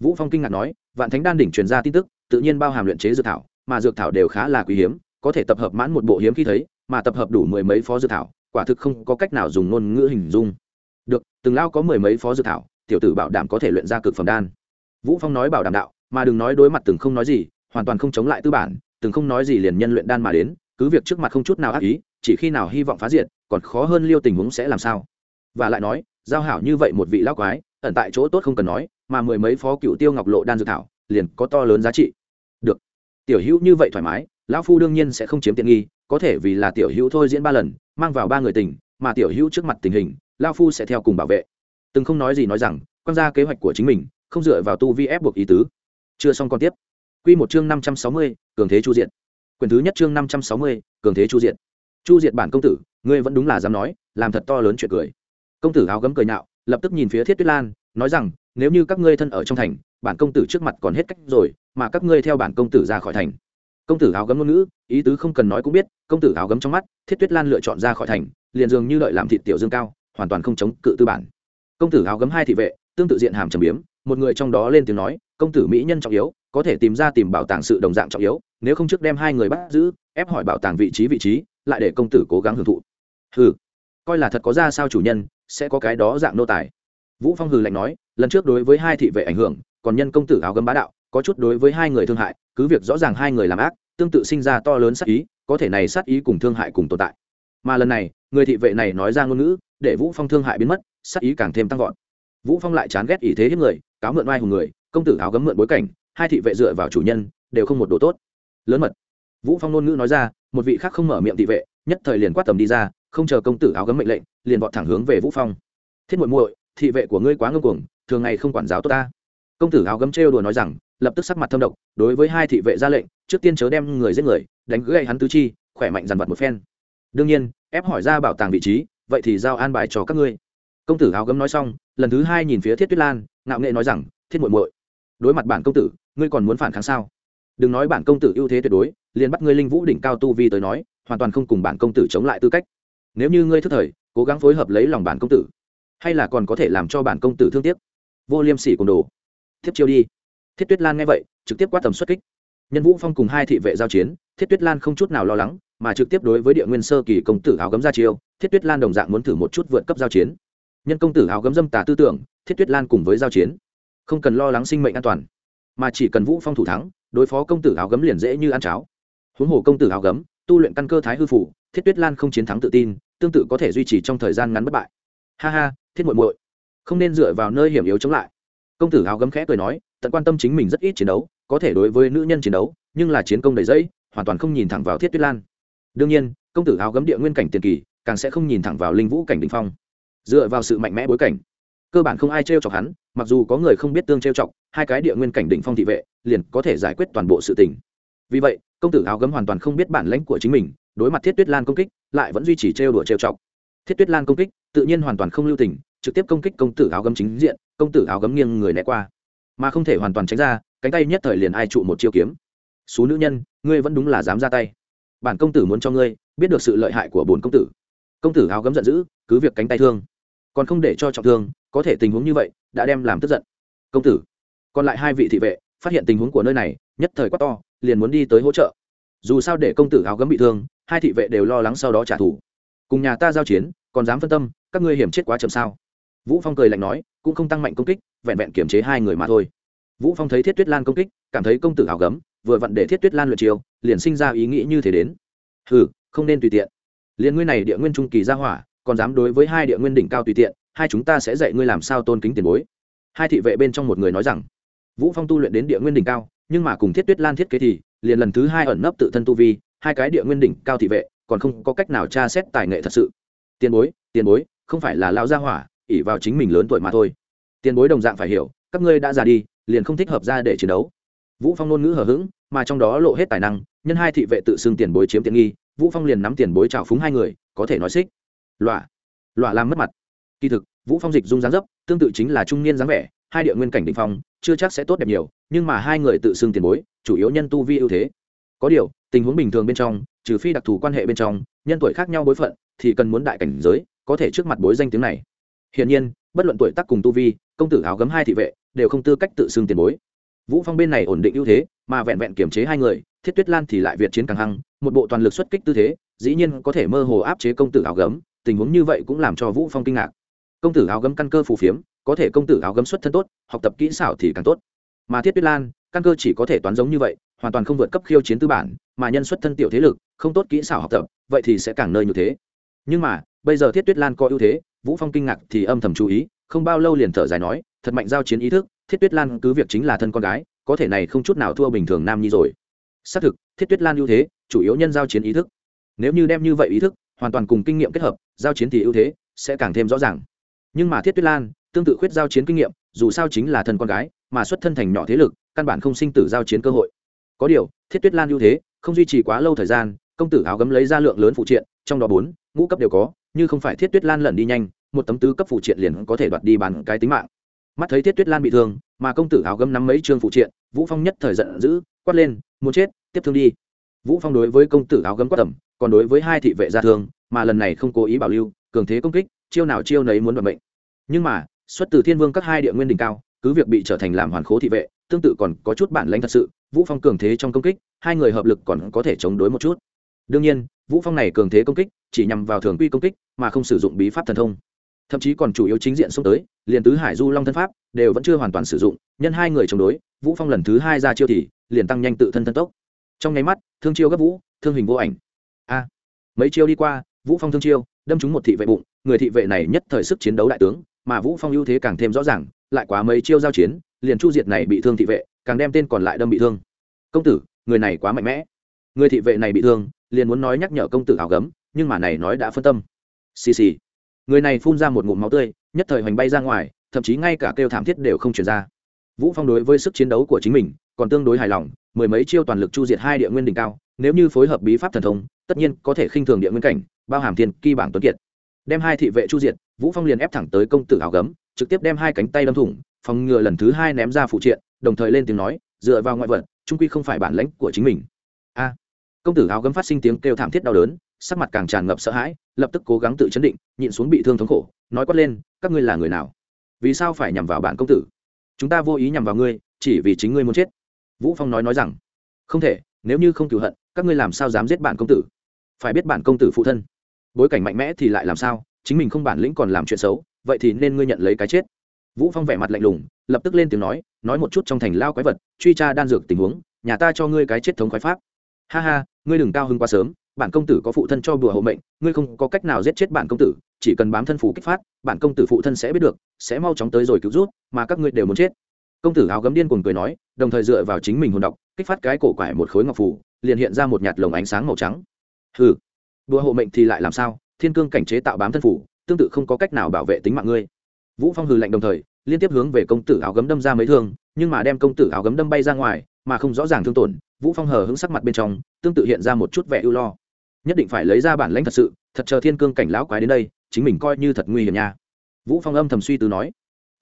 Vũ phong kinh ngạc nói, vạn thánh đan đỉnh truyền ra tin tức, tự nhiên bao hàm luyện chế dược thảo, mà dược thảo đều khá là quý hiếm, có thể tập hợp mãn một bộ hiếm khi thấy, mà tập hợp đủ mười mấy phó dược thảo, quả thực không có cách nào dùng ngôn ngữ hình dung. Được, từng lao có mười mấy phó dược thảo, tiểu tử bảo đảm có thể luyện ra cực phẩm đan. Vũ phong nói bảo đảm đạo, mà đừng nói đối mặt từng không nói gì, hoàn toàn không chống lại tư bản từng không nói gì liền nhân luyện đan mà đến, cứ việc trước mặt không chút nào ác ý, chỉ khi nào hy vọng phá diệt, còn khó hơn liêu tình huống sẽ làm sao? Và lại nói, giao hảo như vậy một vị lão quái, ẩn tại chỗ tốt không cần nói, mà mười mấy phó cựu tiêu ngọc lộ đan dược thảo, liền có to lớn giá trị. Được. Tiểu hữu như vậy thoải mái, lão phu đương nhiên sẽ không chiếm tiện nghi, có thể vì là tiểu hữu thôi diễn ba lần, mang vào ba người tình, mà tiểu hữu trước mặt tình hình, lão phu sẽ theo cùng bảo vệ. Từng không nói gì nói rằng, quan ra kế hoạch của chính mình, không dựa vào tu vi ép buộc ý tứ. Chưa xong còn tiếp. Quy một chương năm trăm sáu mươi cường thế chu diện quyền thứ nhất chương năm trăm sáu mươi, cường thế chu diện chu diệt bản công tử, ngươi vẫn đúng là dám nói, làm thật to lớn chuyện cười. Công tử áo gấm cười nạo lập tức nhìn phía thiết tuyết lan, nói rằng, nếu như các ngươi thân ở trong thành, bản công tử trước mặt còn hết cách rồi, mà các ngươi theo bản công tử ra khỏi thành. Công tử áo gấm ngôn ngữ, ý tứ không cần nói cũng biết, công tử áo gấm trong mắt, thiết tuyết lan lựa chọn ra khỏi thành, liền dường như lợi làm thịt tiểu dương cao, hoàn toàn không chống cự tư bản. Công tử áo gấm hai thị vệ, tương tự diện hàm trầm biếm, một người trong đó lên tiếng nói, công tử mỹ nhân trọng yếu có thể tìm ra tìm bảo tàng sự đồng dạng trọng yếu, nếu không trước đem hai người bắt giữ, ép hỏi bảo tàng vị trí vị trí, lại để công tử cố gắng hưởng thụ. Hừ, coi là thật có ra sao chủ nhân, sẽ có cái đó dạng nô tài. Vũ phong hừ lạnh nói, lần trước đối với hai thị vệ ảnh hưởng, còn nhân công tử áo gấm bá đạo, có chút đối với hai người thương hại, cứ việc rõ ràng hai người làm ác, tương tự sinh ra to lớn sát ý, có thể này sát ý cùng thương hại cùng tồn tại. Mà lần này, người thị vệ này nói ra ngôn ngữ, để vũ phong thương hại biến mất, sát ý càng thêm tăng vọt. Vũ phong lại chán ghét ý thế hiếp người, cáo mượn oai hùng người, công tử áo gấm mượn bối cảnh hai thị vệ dựa vào chủ nhân, đều không một độ tốt. Lớn mật. Vũ phong ngôn ngữ nói ra, một vị khác không mở miệng thị vệ, nhất thời liền quát tầm đi ra, không chờ công tử áo gấm mệnh lệnh, liền vọt thẳng hướng về vũ phong. Thiết muội muội, thị vệ của ngươi quá ngông cuồng, thường ngày không quản giáo tốt ta. Công tử áo gấm trêu đùa nói rằng, lập tức sắc mặt thâm độc, đối với hai thị vệ ra lệnh, trước tiên chớ đem người giết người, đánh gãy hắn tứ chi, khỏe mạnh dằn vặt một phen. Đương nhiên, ép hỏi ra bảo tàng vị trí, vậy thì giao an bài cho các ngươi. Công tử áo gấm nói xong, lần thứ hai nhìn phía thiết tuyết lan, ngạo nghệ nói rằng, thiết muội muội, đối mặt bản công tử ngươi còn muốn phản kháng sao? Đừng nói bản công tử ưu thế tuyệt đối, liền bắt ngươi linh vũ đỉnh cao tu vi tới nói, hoàn toàn không cùng bản công tử chống lại tư cách. Nếu như ngươi thức thời, cố gắng phối hợp lấy lòng bản công tử, hay là còn có thể làm cho bản công tử thương tiếc? Vô liêm sỉ cùng đồ. Tiếp chiêu đi. Thiết tuyết lan nghe vậy, trực tiếp quát tầm xuất kích. Nhân vũ phong cùng hai thị vệ giao chiến, thiết tuyết lan không chút nào lo lắng, mà trực tiếp đối với địa nguyên sơ kỳ công tử áo gấm ra chiêu, thiết tuyết lan đồng dạng muốn thử một chút vượt cấp giao chiến. Nhân công tử áo gấm dâm tà tư tưởng, thiết tuyết lan cùng với giao chiến. Không cần lo lắng sinh mệnh an toàn mà chỉ cần vũ phong thủ thắng, đối phó công tử áo gấm liền dễ như ăn cháo. Huống hồ công tử áo gấm, tu luyện căn cơ thái hư phủ, thiết tuyết lan không chiến thắng tự tin, tương tự có thể duy trì trong thời gian ngắn bất bại. Ha ha, thiết muội muội, không nên dựa vào nơi hiểm yếu chống lại. Công tử áo gấm khẽ cười nói, tận quan tâm chính mình rất ít chiến đấu, có thể đối với nữ nhân chiến đấu, nhưng là chiến công đầy dẫy, hoàn toàn không nhìn thẳng vào thiết tuyết lan. Đương nhiên, công tử áo gấm địa nguyên cảnh tiền kỳ, càng sẽ không nhìn thẳng vào linh vũ cảnh đình phong. Dựa vào sự mạnh mẽ bối cảnh cơ bản không ai t r e o chọc hắn, mặc dù có người không biết tương t r e o chọc, hai cái địa nguyên cảnh đỉnh phong thị vệ liền có thể giải quyết toàn bộ sự tình. Vì vậy, công tử áo gấm hoàn toàn không biết bản lãnh của chính mình, đối mặt thiết tuyết lan công kích, lại vẫn duy trì trêu đùa trêu chọc. Thiết tuyết lan công kích, tự nhiên hoàn toàn không lưu tình, trực tiếp công kích công tử áo gấm chính diện, công tử áo gấm nghiêng người né qua. Mà không thể hoàn toàn tránh ra, cánh tay nhất thời liền ai trụ một chiêu kiếm. Số nữ nhân, ngươi vẫn đúng là dám ra tay. Bản công tử muốn cho ngươi biết được sự lợi hại của bốn công tử. Công tử áo gấm giận dữ, cứ việc cánh tay thương còn không để cho trọng thương, có thể tình huống như vậy đã đem làm tức giận. Công tử, còn lại hai vị thị vệ phát hiện tình huống của nơi này, nhất thời quá to, liền muốn đi tới hỗ trợ. Dù sao để công tử áo gấm bị thương, hai thị vệ đều lo lắng sau đó trả thù. Cùng nhà ta giao chiến, còn dám phân tâm, các ngươi hiểm chết quá chậm sao? Vũ phong cười lạnh nói, cũng không tăng mạnh công kích, vẹn vẹn kiểm chế hai người mà thôi. Vũ phong thấy thiết tuyết lan công kích, cảm thấy công tử áo gấm, vừa vặn để thiết tuyết lan luyện chiều liền sinh ra ý nghĩ như thế đến. Hừ, không nên tùy tiện. Liền ngươi này địa nguyên trung kỳ ra hỏa còn dám đối với hai địa nguyên đỉnh cao tùy tiện, hai chúng ta sẽ dạy ngươi làm sao tôn kính tiền bối. Hai thị vệ bên trong một người nói rằng. Vũ phong tu luyện đến địa nguyên đỉnh cao, nhưng mà cùng thiết tuyết lan thiết kế thì, liền lần thứ hai ẩn nấp tự thân tu vi, hai cái địa nguyên đỉnh cao thị vệ, còn không có cách nào tra xét tài nghệ thật sự. Tiền bối tiền bối, không phải là lão gia hỏa ỉ vào chính mình lớn tuổi mà thôi. Tiền bối đồng dạng phải hiểu, các ngươi đã già đi, liền không thích hợp ra để chiến đấu. Vũ phong ngôn ngữ hờ hững, mà trong đó lộ hết tài năng, nhân hai thị vệ tự xưng tiền bối chiếm tiện nghi, vũ phong liền nắm tiền bối trào phúng hai người, có thể nói xích lọa. Lọa làm mất mặt. Kỳ thực, vũ phong dịch dung dáng dấp, tương tự chính là trung niên dáng vẻ, hai địa nguyên cảnh định phong, chưa chắc sẽ tốt đẹp nhiều, nhưng mà hai người tự xưng tiền bối, chủ yếu nhân tu vi ưu thế. Có điều, tình huống bình thường bên trong, trừ phi đặc thù quan hệ bên trong, nhân tuổi khác nhau bối phận, thì cần muốn đại cảnh giới, có thể trước mặt bối danh tiếng này. Hiển nhiên, bất luận tuổi tác cùng tu vi, công tử áo gấm hai thị vệ, đều không tư cách tự xưng tiền bối. Vũ phong bên này ổn định ưu thế, mà vẹn vẹn kiểm chế hai người, thiết tuyết lan thì lại việt chiến càng hăng, một bộ toàn lực xuất kích tư thế, dĩ nhiên có thể mơ hồ áp chế công tử áo gấm tình huống như vậy cũng làm cho vũ phong kinh ngạc. Công tử áo gấm căn cơ phù phiếm, có thể công tử áo gấm xuất thân tốt, học tập kỹ xảo thì càng tốt. Mà thiết tuyết lan, căn cơ chỉ có thể toán giống như vậy, hoàn toàn không vượt cấp khiêu chiến tư bản, mà nhân xuất thân tiểu thế lực, không tốt kỹ xảo học tập, vậy thì sẽ càng nơi như thế. Nhưng mà, bây giờ thiết tuyết lan có ưu thế, vũ phong kinh ngạc thì âm thầm chú ý, không bao lâu liền thở dài nói, thật mạnh giao chiến ý thức, thiết tuyết lan cứ việc chính là thân con gái, có thể này không chút nào thua bình thường nam nhi rồi. Xác thực, thiết tuyết lan ưu thế, chủ yếu nhân giao chiến ý thức. Nếu như đem như vậy ý thức hoàn toàn cùng kinh nghiệm kết hợp, giao chiến thì ưu thế sẽ càng thêm rõ ràng. Nhưng mà thiết tuyết lan tương tự khuyết giao chiến kinh nghiệm, dù sao chính là thần con gái, mà xuất thân thành nhỏ thế lực, căn bản không sinh tử giao chiến cơ hội. Có điều, thiết tuyết lan ưu thế không duy trì quá lâu thời gian, công tử áo gấm lấy ra lượng lớn phụ triện, trong đó bốn ngũ cấp đều có, như không phải thiết tuyết lan lẩn đi nhanh, một tấm tứ cấp phụ triện liền có thể đoạt đi bàn cái tính mạng. Mắt thấy thiết tuyết lan bị thương, mà công tử áo gấm nắm mấy chương phụ triện, vũ phong nhất thời giận dữ, quát lên, muốn chết, tiếp thương đi. Vũ phong đối với công tử áo gấm quát tầm còn đối với hai thị vệ gia thương, mà lần này không cố ý bảo lưu, cường thế công kích, chiêu nào chiêu nấy muốn đoạt mệnh. Nhưng mà, xuất từ thiên vương các hai địa nguyên đỉnh cao, cứ việc bị trở thành làm hoàn khố thị vệ, tương tự còn có chút bản lãnh thật sự, vũ phong cường thế trong công kích, hai người hợp lực còn có thể chống đối một chút. Đương nhiên, vũ phong này cường thế công kích, chỉ nhằm vào thường quy công kích, mà không sử dụng bí pháp thần thông. Thậm chí còn chủ yếu chính diện xông tới, liền tứ hải du long thân pháp, đều vẫn chưa hoàn toàn sử dụng, nhân hai người chống đối, vũ phong lần thứ hai ra chiêu thì, liền tăng nhanh tự thân thân tốc. Trong nháy mắt, thương chiêu gấp vũ, thương hình vô ảnh a. Mấy chiêu đi qua, vũ phong thương chiêu, đâm trúng một thị vệ bụng, người thị vệ này nhất thời sức chiến đấu đại tướng, mà vũ phong ưu thế càng thêm rõ ràng, lại quá mấy chiêu giao chiến, liền chu diệt này bị thương thị vệ, càng đem tên còn lại đâm bị thương. Công tử, người này quá mạnh mẽ. Người thị vệ này bị thương, liền muốn nói nhắc nhở công tử áo gấm, nhưng mà này nói đã phân tâm. Xì xì. Người này phun ra một ngụm máu tươi, nhất thời hoành bay ra ngoài, thậm chí ngay cả kêu thảm thiết đều không truyền ra. Vũ phong đối với sức chiến đấu của chính mình, còn tương đối hài lòng mười mấy chiêu toàn lực chu diệt hai địa nguyên đỉnh cao, nếu như phối hợp bí pháp thần thông, tất nhiên có thể khinh thường địa nguyên cảnh, bao hàm thiên kỳ bảng tuấn kiệt. Đem hai thị vệ chu diệt, vũ phong liền ép thẳng tới công tử áo gấm, trực tiếp đem hai cánh tay đâm thủng, phòng ngừa lần thứ hai ném ra phụ triện, đồng thời lên tiếng nói, dựa vào ngoại vật, trung quy không phải bản lãnh của chính mình. A. Công tử áo gấm phát sinh tiếng kêu thảm thiết đau đớn, sắc mặt càng tràn ngập sợ hãi, lập tức cố gắng tự chấn định, nhịn xuống bị thương thống khổ, nói quát lên, các ngươi là người nào? Vì sao phải nhằm vào bản công tử? Chúng ta vô ý nhằm vào ngươi, chỉ vì chính ngươi muốn chết vũ phong nói nói rằng, không thể, nếu như không cửu hận, các ngươi làm sao dám giết bản công tử? Phải biết bản công tử phụ thân. Bối cảnh mạnh mẽ thì lại làm sao? Chính mình không bản lĩnh còn làm chuyện xấu, vậy thì nên ngươi nhận lấy cái chết. Vũ phong vẻ mặt lạnh lùng, lập tức lên tiếng nói nói một chút trong thành lao quái vật, truy tra đan dược tình huống, nhà ta cho ngươi cái chết thống khoái pháp. Ha ha, ngươi đừng cao hưng quá sớm, bản công tử có phụ thân cho bùa hộ mệnh, ngươi không có cách nào giết chết bản công tử, chỉ cần bám thân phủ kích phát, bản công tử phụ thân sẽ biết được, sẽ mau chóng tới rồi cứu rút, mà các ngươi đều muốn chết. Công tử áo gấm điên cuồng cười nói đồng thời dựa vào chính mình hồn đọc kích phát cái cổ quải một khối ngọc phủ, liền hiện ra một nhạt lồng ánh sáng màu trắng. Hừ, đùa hộ mệnh thì lại làm sao? Thiên cương cảnh chế tạo bám thân phủ, tương tự không có cách nào bảo vệ tính mạng ngươi. Vũ phong hừ lạnh đồng thời, liên tiếp hướng về công tử áo gấm đâm ra mấy thương, nhưng mà đem công tử áo gấm đâm bay ra ngoài, mà không rõ ràng thương tổn, vũ phong hờ hững sắc mặt bên trong, tương tự hiện ra một chút vẻ ưu lo. Nhất định phải lấy ra bản lãnh thật sự, thật chờ thiên cương cảnh lão quái đến đây, chính mình coi như thật nguy hiểm nha. Vũ phong âm thầm suy tư nói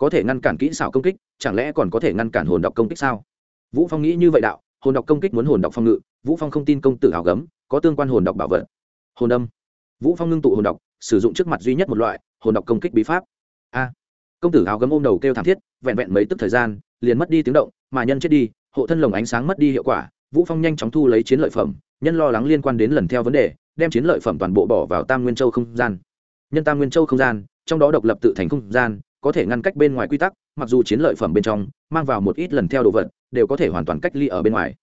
có thể ngăn cản kỹ xảo công kích, chẳng lẽ còn có thể ngăn cản hồn độc công kích sao? Vũ phong nghĩ như vậy đạo, hồn độc công kích muốn hồn độc phong ngự, vũ phong không tin công tử hào gấm, có tương quan hồn độc bảo vật. Hồn đâm vũ phong ngưng tụ hồn độc, sử dụng trước mặt duy nhất một loại, hồn độc công kích bí pháp. A. Công tử hào gấm ôm đầu kêu thảm thiết, vẹn vẹn mấy tức thời gian, liền mất đi tiếng động, mà nhân chết đi, hộ thân lồng ánh sáng mất đi hiệu quả, vũ phong nhanh chóng thu lấy chiến lợi phẩm, nhân lo lắng liên quan đến lần theo vấn đề, đem chiến lợi phẩm toàn bộ bỏ vào tam nguyên châu không gian. Nhân tam nguyên châu không gian, trong đó độc lập tự thành không gian có thể ngăn cách bên ngoài quy tắc mặc dù chiến lợi phẩm bên trong mang vào một ít lần theo đồ vật đều có thể hoàn toàn cách ly ở bên ngoài.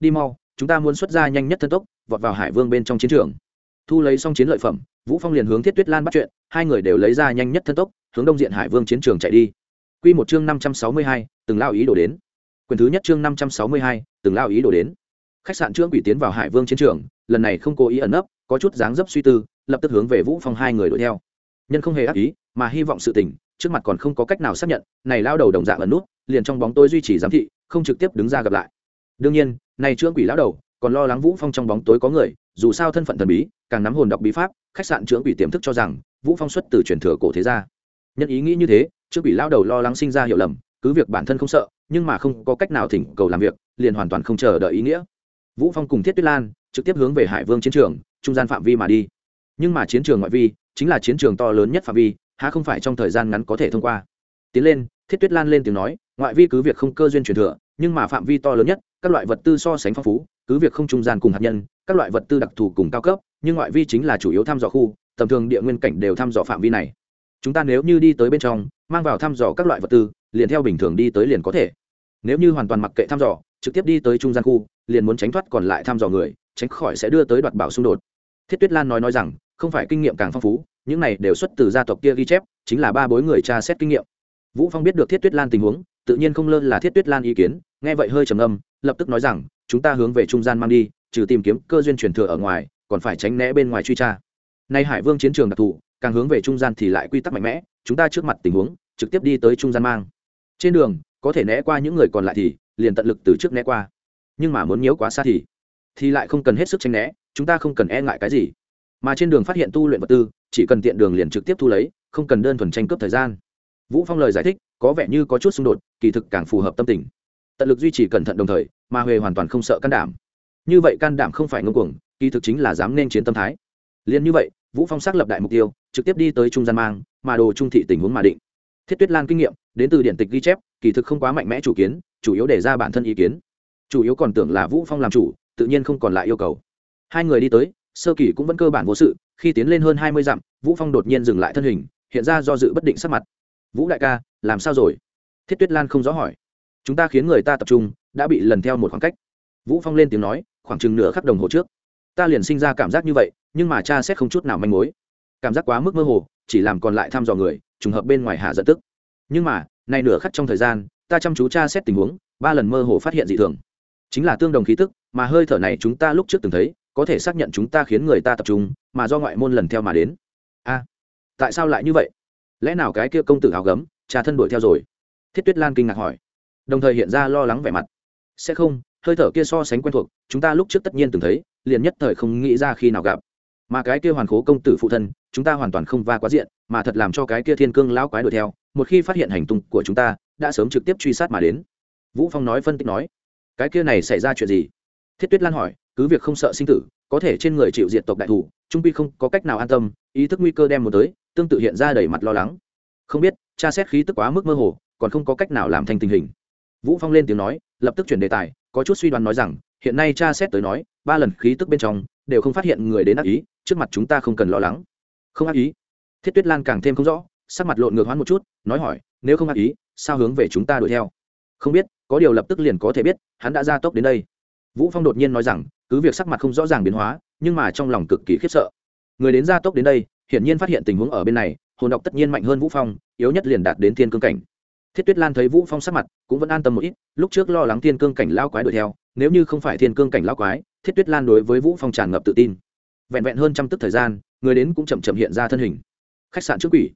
Đi mau chúng ta muốn xuất ra nhanh nhất thân tốc vọt vào hải vương bên trong chiến trường. Thu lấy xong chiến lợi phẩm vũ phong liền hướng thiết tuyết lan bắt chuyện hai người đều lấy ra nhanh nhất thân tốc hướng đông diện hải vương chiến trường chạy đi. Quy một chương năm trăm sáu mươi hai, từng lao ý đổ đến. Quyền thứ nhất chương năm trăm sáu mươi hai, từng lao ý đổ đến. Khách sạn trương quỷ tiến vào hải vương chiến trường lần này không cố ý ẩn nấp có chút dáng dấp suy tư lập tức hướng về vũ phong hai người đuổi theo. Nhân không hề ác ý mà hy vọng sự tình trước mặt còn không có cách nào xác nhận, này lao đầu đồng dạng ẩn nút, liền trong bóng tối duy trì giám thị, không trực tiếp đứng ra gặp lại. Đương nhiên, này trương quỷ lão đầu còn lo lắng vũ phong trong bóng tối có người, dù sao thân phận thần bí, càng nắm hồn đọc bí pháp, khách sạn trưởng quỷ tiềm thức cho rằng vũ phong xuất từ truyền thừa cổ thế gia. Nhân ý nghĩ như thế trương quỷ lão đầu lo lắng sinh ra hiểu lầm, cứ việc bản thân không sợ, nhưng mà không có cách nào thỉnh cầu làm việc, liền hoàn toàn không chờ đợi ý nghĩa. Vũ phong cùng thiết tuyết lan trực tiếp hướng về hải vương chiến trường, trung gian phạm vi mà đi. Nhưng mà chiến trường ngoại vi chính là chiến trường to lớn nhất phạm vi há không phải trong thời gian ngắn có thể thông qua. Tiến lên, thiết tuyết lan lên tiếng nói, ngoại vi cứ việc không cơ duyên truyền thừa, nhưng mà phạm vi to lớn nhất, các loại vật tư so sánh phong phú, cứ việc không trung gian cùng hạt nhân, các loại vật tư đặc thù cùng cao cấp, nhưng ngoại vi chính là chủ yếu thăm dò khu, tầm thường địa nguyên cảnh đều thăm dò phạm vi này. Chúng ta nếu như đi tới bên trong, mang vào thăm dò các loại vật tư, liền theo bình thường đi tới liền có thể. Nếu như hoàn toàn mặc kệ thăm dò, trực tiếp đi tới trung gian khu, liền muốn tránh thoát còn lại thăm dò người, tránh khỏi sẽ đưa tới đoạt bảo xung đột. Thiết tuyết lan nói nói rằng không phải kinh nghiệm càng phong phú, những này đều xuất từ gia tộc kia ghi chép, chính là ba bối người tra xét kinh nghiệm. Vũ phong biết được thiết tuyết lan tình huống, tự nhiên không lơ là thiết tuyết lan ý kiến, nghe vậy hơi trầm âm lập tức nói rằng, chúng ta hướng về trung gian mang đi, trừ tìm kiếm cơ duyên truyền thừa ở ngoài, còn phải tránh né bên ngoài truy tra. Nay hải vương chiến trường đặc thù, càng hướng về trung gian thì lại quy tắc mạnh mẽ, chúng ta trước mặt tình huống, trực tiếp đi tới trung gian mang. Trên đường, có thể né qua những người còn lại thì, liền tận lực từ trước né qua. Nhưng mà muốn nhiễu quá xa thì thì lại không cần hết sức tranh né, chúng ta không cần e ngại cái gì mà trên đường phát hiện tu luyện vật tư, chỉ cần tiện đường liền trực tiếp thu lấy, không cần đơn thuần tranh cướp thời gian. Vũ phong lời giải thích, có vẻ như có chút xung đột, kỳ thực càng phù hợp tâm tình. Tận lực duy trì cẩn thận đồng thời, mà huệ hoàn toàn không sợ can đảm. Như vậy can đảm không phải ngông cuồng, kỳ thực chính là dám nên chiến tâm thái. Liền như vậy, vũ phong xác lập đại mục tiêu, trực tiếp đi tới trung gian mang, mà đồ trung thị tình huống mà định. Thiết tuyết lan kinh nghiệm, đến từ điển tịch ghi chép, kỳ thực không quá mạnh mẽ chủ kiến, chủ yếu để ra bản thân ý kiến. Chủ yếu còn tưởng là vũ phong làm chủ, tự nhiên không còn lại yêu cầu. Hai người đi tới sơ kỳ cũng vẫn cơ bản vô sự, khi tiến lên hơn hai mươi dặm, vũ phong đột nhiên dừng lại thân hình, hiện ra do dự bất định sắc mặt. Vũ đại ca, làm sao rồi? Thiết tuyết lan không rõ hỏi. Chúng ta khiến người ta tập trung, đã bị lần theo một khoảng cách. Vũ phong lên tiếng nói, khoảng chừng nửa khắc đồng hồ trước. Ta liền sinh ra cảm giác như vậy, nhưng mà cha xét không chút nào manh mối. Cảm giác quá mức mơ hồ, chỉ làm còn lại thăm dò người, trùng hợp bên ngoài hạ giận tức. Nhưng mà, này nửa khắc trong thời gian, ta chăm chú tra xét tình huống, ba lần mơ hồ phát hiện dị thường. Chính là tương đồng khí tức, mà hơi thở này chúng ta lúc trước từng thấy có thể xác nhận chúng ta khiến người ta tập trung, mà do ngoại môn lần theo mà đến. A, tại sao lại như vậy? Lẽ nào cái kia công tử áo gấm, cha thân đuổi theo rồi? Thiết tuyết lan kinh ngạc hỏi. Đồng thời hiện ra lo lắng vẻ mặt. Sẽ không, hơi thở kia so sánh quen thuộc, chúng ta lúc trước tất nhiên từng thấy, liền nhất thời không nghĩ ra khi nào gặp. Mà cái kia hoàn khố công tử phụ thân, chúng ta hoàn toàn không va quá diện, mà thật làm cho cái kia thiên cương lão quái đuổi theo, một khi phát hiện hành tung của chúng ta, đã sớm trực tiếp truy sát mà đến. Vũ phong nói phân tích nói, cái kia này xảy ra chuyện gì? Thiết tuyết lan hỏi cứ việc không sợ sinh tử, có thể trên người chịu diện tộc đại thủ, trung pi không có cách nào an tâm, ý thức nguy cơ đem một tới, tương tự hiện ra đầy mặt lo lắng. Không biết, tra xét khí tức quá mức mơ hồ, còn không có cách nào làm thành tình hình. Vũ phong lên tiếng nói, lập tức chuyển đề tài, có chút suy đoán nói rằng, hiện nay tra xét tới nói, ba lần khí tức bên trong, đều không phát hiện người đến ác ý, trước mặt chúng ta không cần lo lắng. Không ác ý? Thiết tuyết lan càng thêm không rõ, sắc mặt lộn ngược hoán một chút, nói hỏi, nếu không ác ý, sao hướng về chúng ta đuổi theo? Không biết, có điều lập tức liền có thể biết, hắn đã ra tốc đến đây. Vũ phong đột nhiên nói rằng cứ việc sắc mặt không rõ ràng biến hóa, nhưng mà trong lòng cực kỳ khiếp sợ. Người đến gia tốc đến đây, hiển nhiên phát hiện tình huống ở bên này, hồn độc tất nhiên mạnh hơn vũ phong, yếu nhất liền đạt đến thiên cương cảnh. Thiết tuyết lan thấy vũ phong sắc mặt, cũng vẫn an tâm một ít, lúc trước lo lắng thiên cương cảnh lao quái đuổi theo, nếu như không phải thiên cương cảnh lao quái, thiết tuyết lan đối với vũ phong tràn ngập tự tin. Vẹn vẹn hơn trăm tức thời gian, người đến cũng chậm chậm hiện ra thân hình. Khách sạn trước quỷ.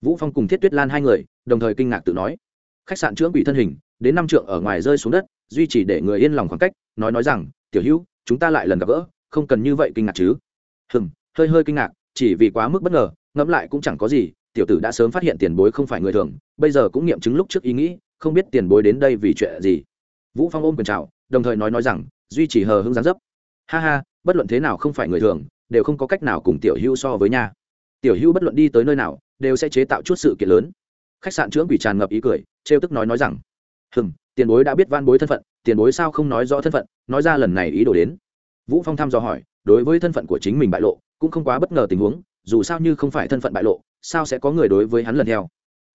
Vũ phong cùng thiết tuyết lan hai người, đồng thời kinh ngạc tự nói. Khách sạn trưởng quỷ thân hình, đến năm trượng ở ngoài rơi xuống đất, duy trì để người yên lòng khoảng cách, nói nói rằng, tiểu hữu chúng ta lại lần gặp gỡ, không cần như vậy kinh ngạc chứ? Hừng hơi hơi kinh ngạc, chỉ vì quá mức bất ngờ, ngẫm lại cũng chẳng có gì, tiểu tử đã sớm phát hiện tiền bối không phải người thường, bây giờ cũng nghiệm chứng lúc trước ý nghĩ, không biết tiền bối đến đây vì chuyện gì. Vũ phong ôm quyền chào, đồng thời nói nói rằng, duy trì hờ hững gián dấp. Ha ha, bất luận thế nào không phải người thường, đều không có cách nào cùng tiểu hưu so với nha. Tiểu hưu bất luận đi tới nơi nào, đều sẽ chế tạo chút sự kiện lớn. Khách sạn trưởng quỷ tràn ngập ý cười, trêu tức nói nói rằng, hừm, tiền bối đã biết van bối thân phận tiền bối sao không nói rõ thân phận, nói ra lần này ý đồ đến. Vũ phong thăm dò hỏi, đối với thân phận của chính mình bại lộ, cũng không quá bất ngờ tình huống, dù sao như không phải thân phận bại lộ, sao sẽ có người đối với hắn lần theo?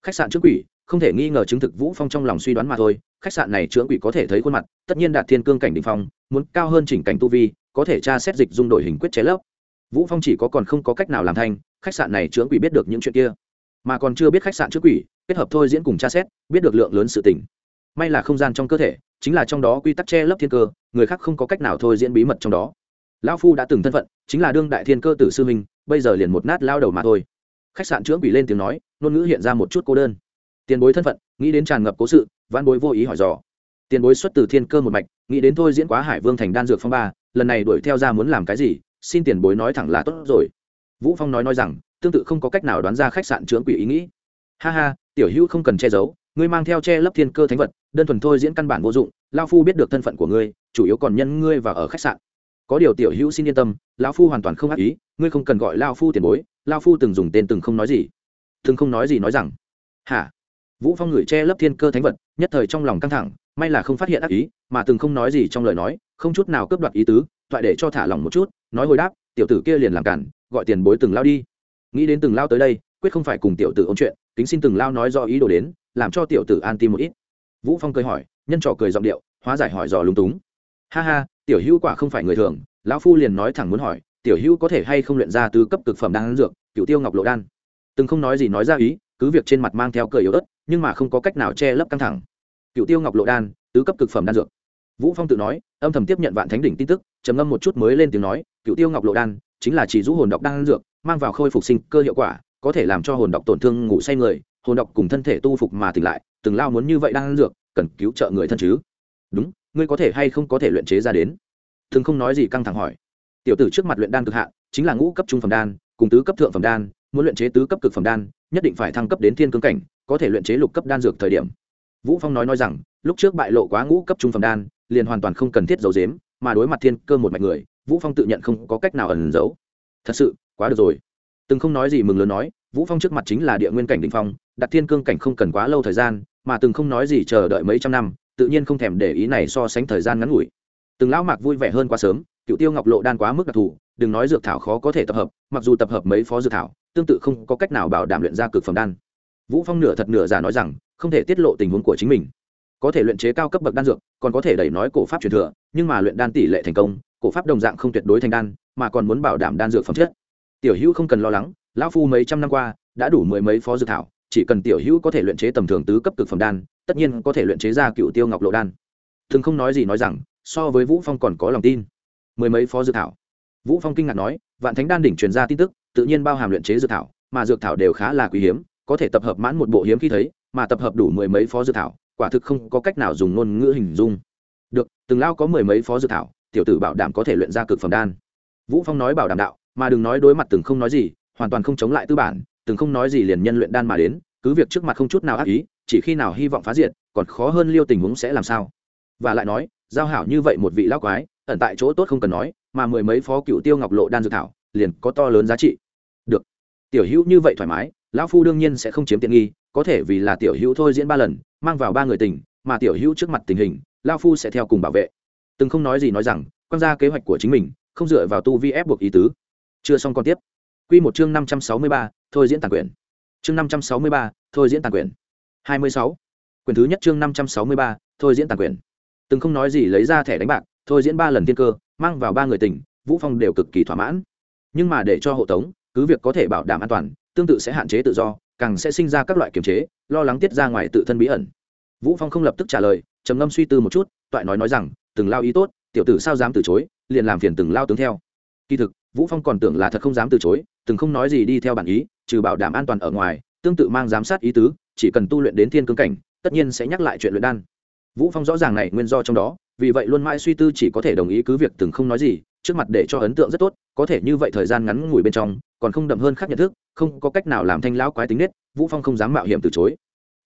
Khách sạn trước quỷ, không thể nghi ngờ chứng thực vũ phong trong lòng suy đoán mà thôi, khách sạn này trưởng quỷ có thể thấy khuôn mặt, tất nhiên đạt thiên cương cảnh đỉnh phong, muốn cao hơn chỉnh cảnh tu vi, có thể tra xét dịch dung đổi hình quyết chế lớp. Vũ phong chỉ có còn không có cách nào làm thành, khách sạn này trưởng quỷ biết được những chuyện kia, mà còn chưa biết khách sạn trước quỷ, kết hợp thôi diễn cùng tra xét, biết được lượng lớn sự tình. May là không gian trong cơ thể chính là trong đó quy tắc che lấp thiên cơ, người khác không có cách nào thôi diễn bí mật trong đó. Lão phu đã từng thân phận, chính là đương đại thiên cơ tử sư minh bây giờ liền một nát lao đầu mà thôi. Khách sạn trưởng quỷ lên tiếng nói, ngôn ngữ hiện ra một chút cô đơn. Tiền bối thân phận, nghĩ đến tràn ngập cố sự văn bối vô ý hỏi dò. Tiền bối xuất từ thiên cơ một mạch, nghĩ đến thôi diễn quá hải vương thành đan dược phong ba, lần này đuổi theo ra muốn làm cái gì, xin tiền bối nói thẳng là tốt rồi. Vũ phong nói nói rằng, tương tự không có cách nào đoán ra khách sạn trưởng quỷ ý nghĩ. Ha ha, tiểu hữu không cần che giấu ngươi mang theo che lấp thiên cơ thánh vật, đơn thuần thôi diễn căn bản vô dụng lao phu biết được thân phận của ngươi, chủ yếu còn nhân ngươi và ở khách sạn. Có điều tiểu hữu xin yên tâm, lão phu hoàn toàn không ác ý, ngươi không cần gọi lao phu tiền bối lao phu từng dùng tên từng không nói gì. Từng không nói gì nói rằng, hả? Vũ phong ngửi che lấp thiên cơ thánh vật, nhất thời trong lòng căng thẳng, may là không phát hiện ác ý, mà từng không nói gì trong lời nói, không chút nào cướp đoạt ý tứ thoại để cho thả lòng một chút, nói hồi đáp, tiểu tử kia liền làm cản, gọi tiền bối từng lao đi. Nghĩ đến từng lao tới đây, quyết không phải cùng tiểu tử ôn chuyện, kính xin từng lao nói do ý đồ đến làm cho tiểu tử an tim một ít. Vũ phong cười hỏi, nhân trò cười giọng điệu, hóa giải hỏi dò lúng túng. Ha ha, tiểu hữu quả không phải người thường, lão phu liền nói thẳng muốn hỏi, tiểu hữu có thể hay không luyện ra tứ cấp cực phẩm đan dược cựu tiêu ngọc lộ đan. Từng không nói gì nói ra ý, cứ việc trên mặt mang theo cười yếu ớt, nhưng mà không có cách nào che lấp căng thẳng. Cựu tiêu ngọc lộ đan, tứ cấp cực phẩm đan dược. Vũ phong tự nói, âm thầm tiếp nhận vạn thánh đỉnh tin tức, trầm ngâm một chút mới lên tiếng nói cựu tiêu ngọc lộ đan, chính là chỉ rũ hồn độc đan dược, mang vào khôi phục sinh cơ hiệu quả, có thể làm cho hồn độc tổn thương ngủ say người hồn độc cùng thân thể tu phục mà tỉnh lại, từng lao muốn như vậy đang dược, cần cứu trợ người thân chứ? Đúng, ngươi có thể hay không có thể luyện chế ra đến? Thường không nói gì căng thẳng hỏi. Tiểu tử trước mặt luyện đan cực hạn, chính là ngũ cấp trung phẩm đan, cùng tứ cấp thượng phẩm đan, muốn luyện chế tứ cấp cực phẩm đan, nhất định phải thăng cấp đến thiên cương cảnh, có thể luyện chế lục cấp đan dược thời điểm. Vũ phong nói nói rằng, lúc trước bại lộ quá ngũ cấp trung phẩm đan, liền hoàn toàn không cần thiết giấu giếm, mà đối mặt thiên cơ một mạch người, vũ phong tự nhận không có cách nào ẩn giấu. Thật sự, quá được rồi. Từng không nói gì mừng lớn nói, vũ phong trước mặt chính là địa nguyên cảnh đỉnh phong đặt thiên cương cảnh không cần quá lâu thời gian, mà từng không nói gì chờ đợi mấy trăm năm, tự nhiên không thèm để ý này so sánh thời gian ngắn ngủi. Từng lão mạc vui vẻ hơn quá sớm, cựu tiêu ngọc lộ đan quá mức đặc thù, đừng nói dược thảo khó có thể tập hợp, mặc dù tập hợp mấy phó dược thảo, tương tự không có cách nào bảo đảm luyện ra cực phẩm đan. Vũ phong nửa thật nửa giả nói rằng, không thể tiết lộ tình huống của chính mình. Có thể luyện chế cao cấp bậc đan dược, còn có thể đẩy nói cổ pháp truyền thừa, nhưng mà luyện đan tỷ lệ thành công, cổ pháp đồng dạng không tuyệt đối thành đan, mà còn muốn bảo đảm đan dược phẩm chất. Tiểu hữu không cần lo lắng, lão phu mấy trăm năm qua, đã đủ mười mấy phó dược thảo chỉ cần tiểu hữu có thể luyện chế tầm thường tứ cấp cực phẩm đan, tất nhiên có thể luyện chế ra cựu tiêu ngọc lộ đan. Thường không nói gì nói rằng, so với vũ phong còn có lòng tin. Mười mấy phó dự thảo. Vũ phong kinh ngạc nói, vạn thánh đan đỉnh truyền ra tin tức, tự nhiên bao hàm luyện chế dự thảo, mà dược thảo đều khá là quý hiếm, có thể tập hợp mãn một bộ hiếm khi thấy, mà tập hợp đủ mười mấy phó dự thảo, quả thực không có cách nào dùng ngôn ngữ hình dung. Được, từng lao có mười mấy phó dự thảo, tiểu tử bảo đảm có thể luyện ra cực phẩm đan. Vũ phong nói bảo đảm đạo, mà đừng nói đối mặt từng không nói gì, hoàn toàn không chống lại tư bản từng không nói gì liền nhân luyện đan mà đến cứ việc trước mặt không chút nào ác ý chỉ khi nào hy vọng phá diệt còn khó hơn liêu tình huống sẽ làm sao. Và lại nói giao hảo như vậy một vị lão quái ẩn tại chỗ tốt không cần nói mà mười mấy phó cựu tiêu ngọc lộ đan dược thảo liền có to lớn giá trị. Được. Tiểu hữu như vậy thoải mái lão phu đương nhiên sẽ không chiếm tiện nghi có thể vì là tiểu hữu thôi diễn ba lần mang vào ba người tình mà tiểu hữu trước mặt tình hình lão phu sẽ theo cùng bảo vệ. Từng không nói gì nói rằng quan ra kế hoạch của chính mình không dựa vào tu vi ép buộc ý tứ. Chưa xong còn tiếp. Quy một chương 563, thôi diễn tàn quyền Chương 563, thôi diễn tàn quyển. 26. Quyển thứ nhất chương 563, thôi diễn tàn quyền Từng không nói gì lấy ra thẻ đánh bạc, thôi diễn ba lần thiên cơ, mang vào ba người tỉnh, Vũ Phong đều cực kỳ thỏa mãn. Nhưng mà để cho hộ tống, cứ việc có thể bảo đảm an toàn, tương tự sẽ hạn chế tự do, càng sẽ sinh ra các loại kiềm chế, lo lắng tiết ra ngoài tự thân bí ẩn. Vũ Phong không lập tức trả lời, trầm ngâm suy tư một chút, toại nói nói rằng, từng lao ý tốt, tiểu tử sao dám từ chối, liền làm phiền từng lao tướng theo. Kỳ thực, Vũ Phong còn tưởng là thật không dám từ chối, từng không nói gì đi theo bản ý, trừ bảo đảm an toàn ở ngoài, tương tự mang giám sát ý tứ, chỉ cần tu luyện đến thiên cương cảnh, tất nhiên sẽ nhắc lại chuyện luyện đan. Vũ phong rõ ràng này nguyên do trong đó, vì vậy luôn mãi suy tư chỉ có thể đồng ý cứ việc từng không nói gì, trước mặt để cho ấn tượng rất tốt, có thể như vậy thời gian ngắn ngủi bên trong, còn không đậm hơn khác nhận thức, không có cách nào làm thanh lão quái tính nết, vũ phong không dám mạo hiểm từ chối.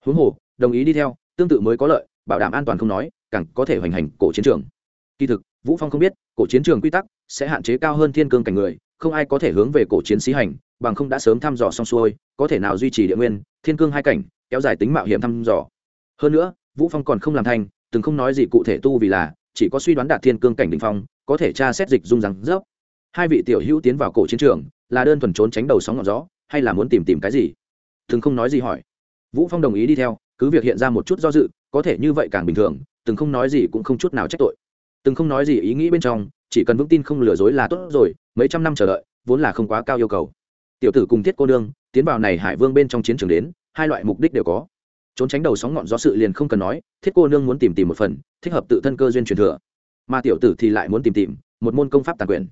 Huống hồ, đồng ý đi theo, tương tự mới có lợi, bảo đảm an toàn không nói, càng có thể hoành hành cổ chiến trường. Kỳ thực, vũ phong không biết, cổ chiến trường quy tắc sẽ hạn chế cao hơn thiên cương cảnh người không ai có thể hướng về cổ chiến sĩ hành, bằng không đã sớm thăm dò xong xuôi, có thể nào duy trì địa nguyên, thiên cương hai cảnh, kéo dài tính mạo hiểm thăm dò. Hơn nữa, vũ phong còn không làm thành, từng không nói gì cụ thể tu vì là, chỉ có suy đoán đạt thiên cương cảnh đỉnh phong, có thể tra xét dịch dung rằng dốc hai vị tiểu hữu tiến vào cổ chiến trường, là đơn thuần trốn tránh đầu sóng ngọn gió, hay là muốn tìm tìm cái gì? Từng không nói gì hỏi. Vũ phong đồng ý đi theo, cứ việc hiện ra một chút do dự, có thể như vậy càng bình thường, từng không nói gì cũng không chút nào trách tội. Từng không nói gì ý nghĩ bên trong, chỉ cần vững tin không lừa dối là tốt rồi mấy trăm năm chờ đợi, vốn là không quá cao yêu cầu. Tiểu tử cùng thiết cô đương tiến vào này hải vương bên trong chiến trường đến, hai loại mục đích đều có. Trốn tránh đầu sóng ngọn gió sự liền không cần nói, thiết cô nương muốn tìm tìm một phần, thích hợp tự thân cơ duyên truyền thừa. Mà tiểu tử thì lại muốn tìm tìm một môn công pháp tàn quyền.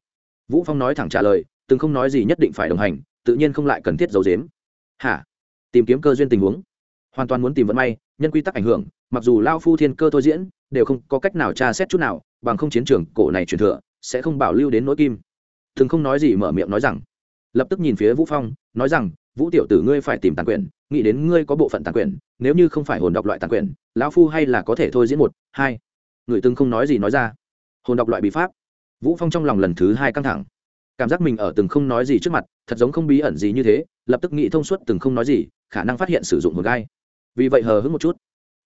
Vũ phong nói thẳng trả lời, từng không nói gì nhất định phải đồng hành, tự nhiên không lại cần thiết giấu giếm. Hả? Tìm kiếm cơ duyên tình huống. Hoàn toàn muốn tìm vận may, nhân quy tắc ảnh hưởng, mặc dù lao phu thiên cơ thôi diễn, đều không có cách nào tra xét chút nào, bằng không chiến trường cổ này truyền thừa sẽ không bảo lưu đến nỗi kim thường không nói gì mở miệng nói rằng, lập tức nhìn phía vũ phong, nói rằng, vũ tiểu tử ngươi phải tìm tàn quyền, nghĩ đến ngươi có bộ phận tàn quyền, nếu như không phải hồn đọc loại tàn quyền, lão phu hay là có thể thôi diễn một, hai. Người từng không nói gì nói ra. Hồn đọc loại bí pháp. Vũ phong trong lòng lần thứ hai căng thẳng. Cảm giác mình ở từng không nói gì trước mặt, thật giống không bí ẩn gì như thế, lập tức nghĩ thông suốt từng không nói gì, khả năng phát hiện sử dụng hồn gai. Vì vậy hờ hững một chút.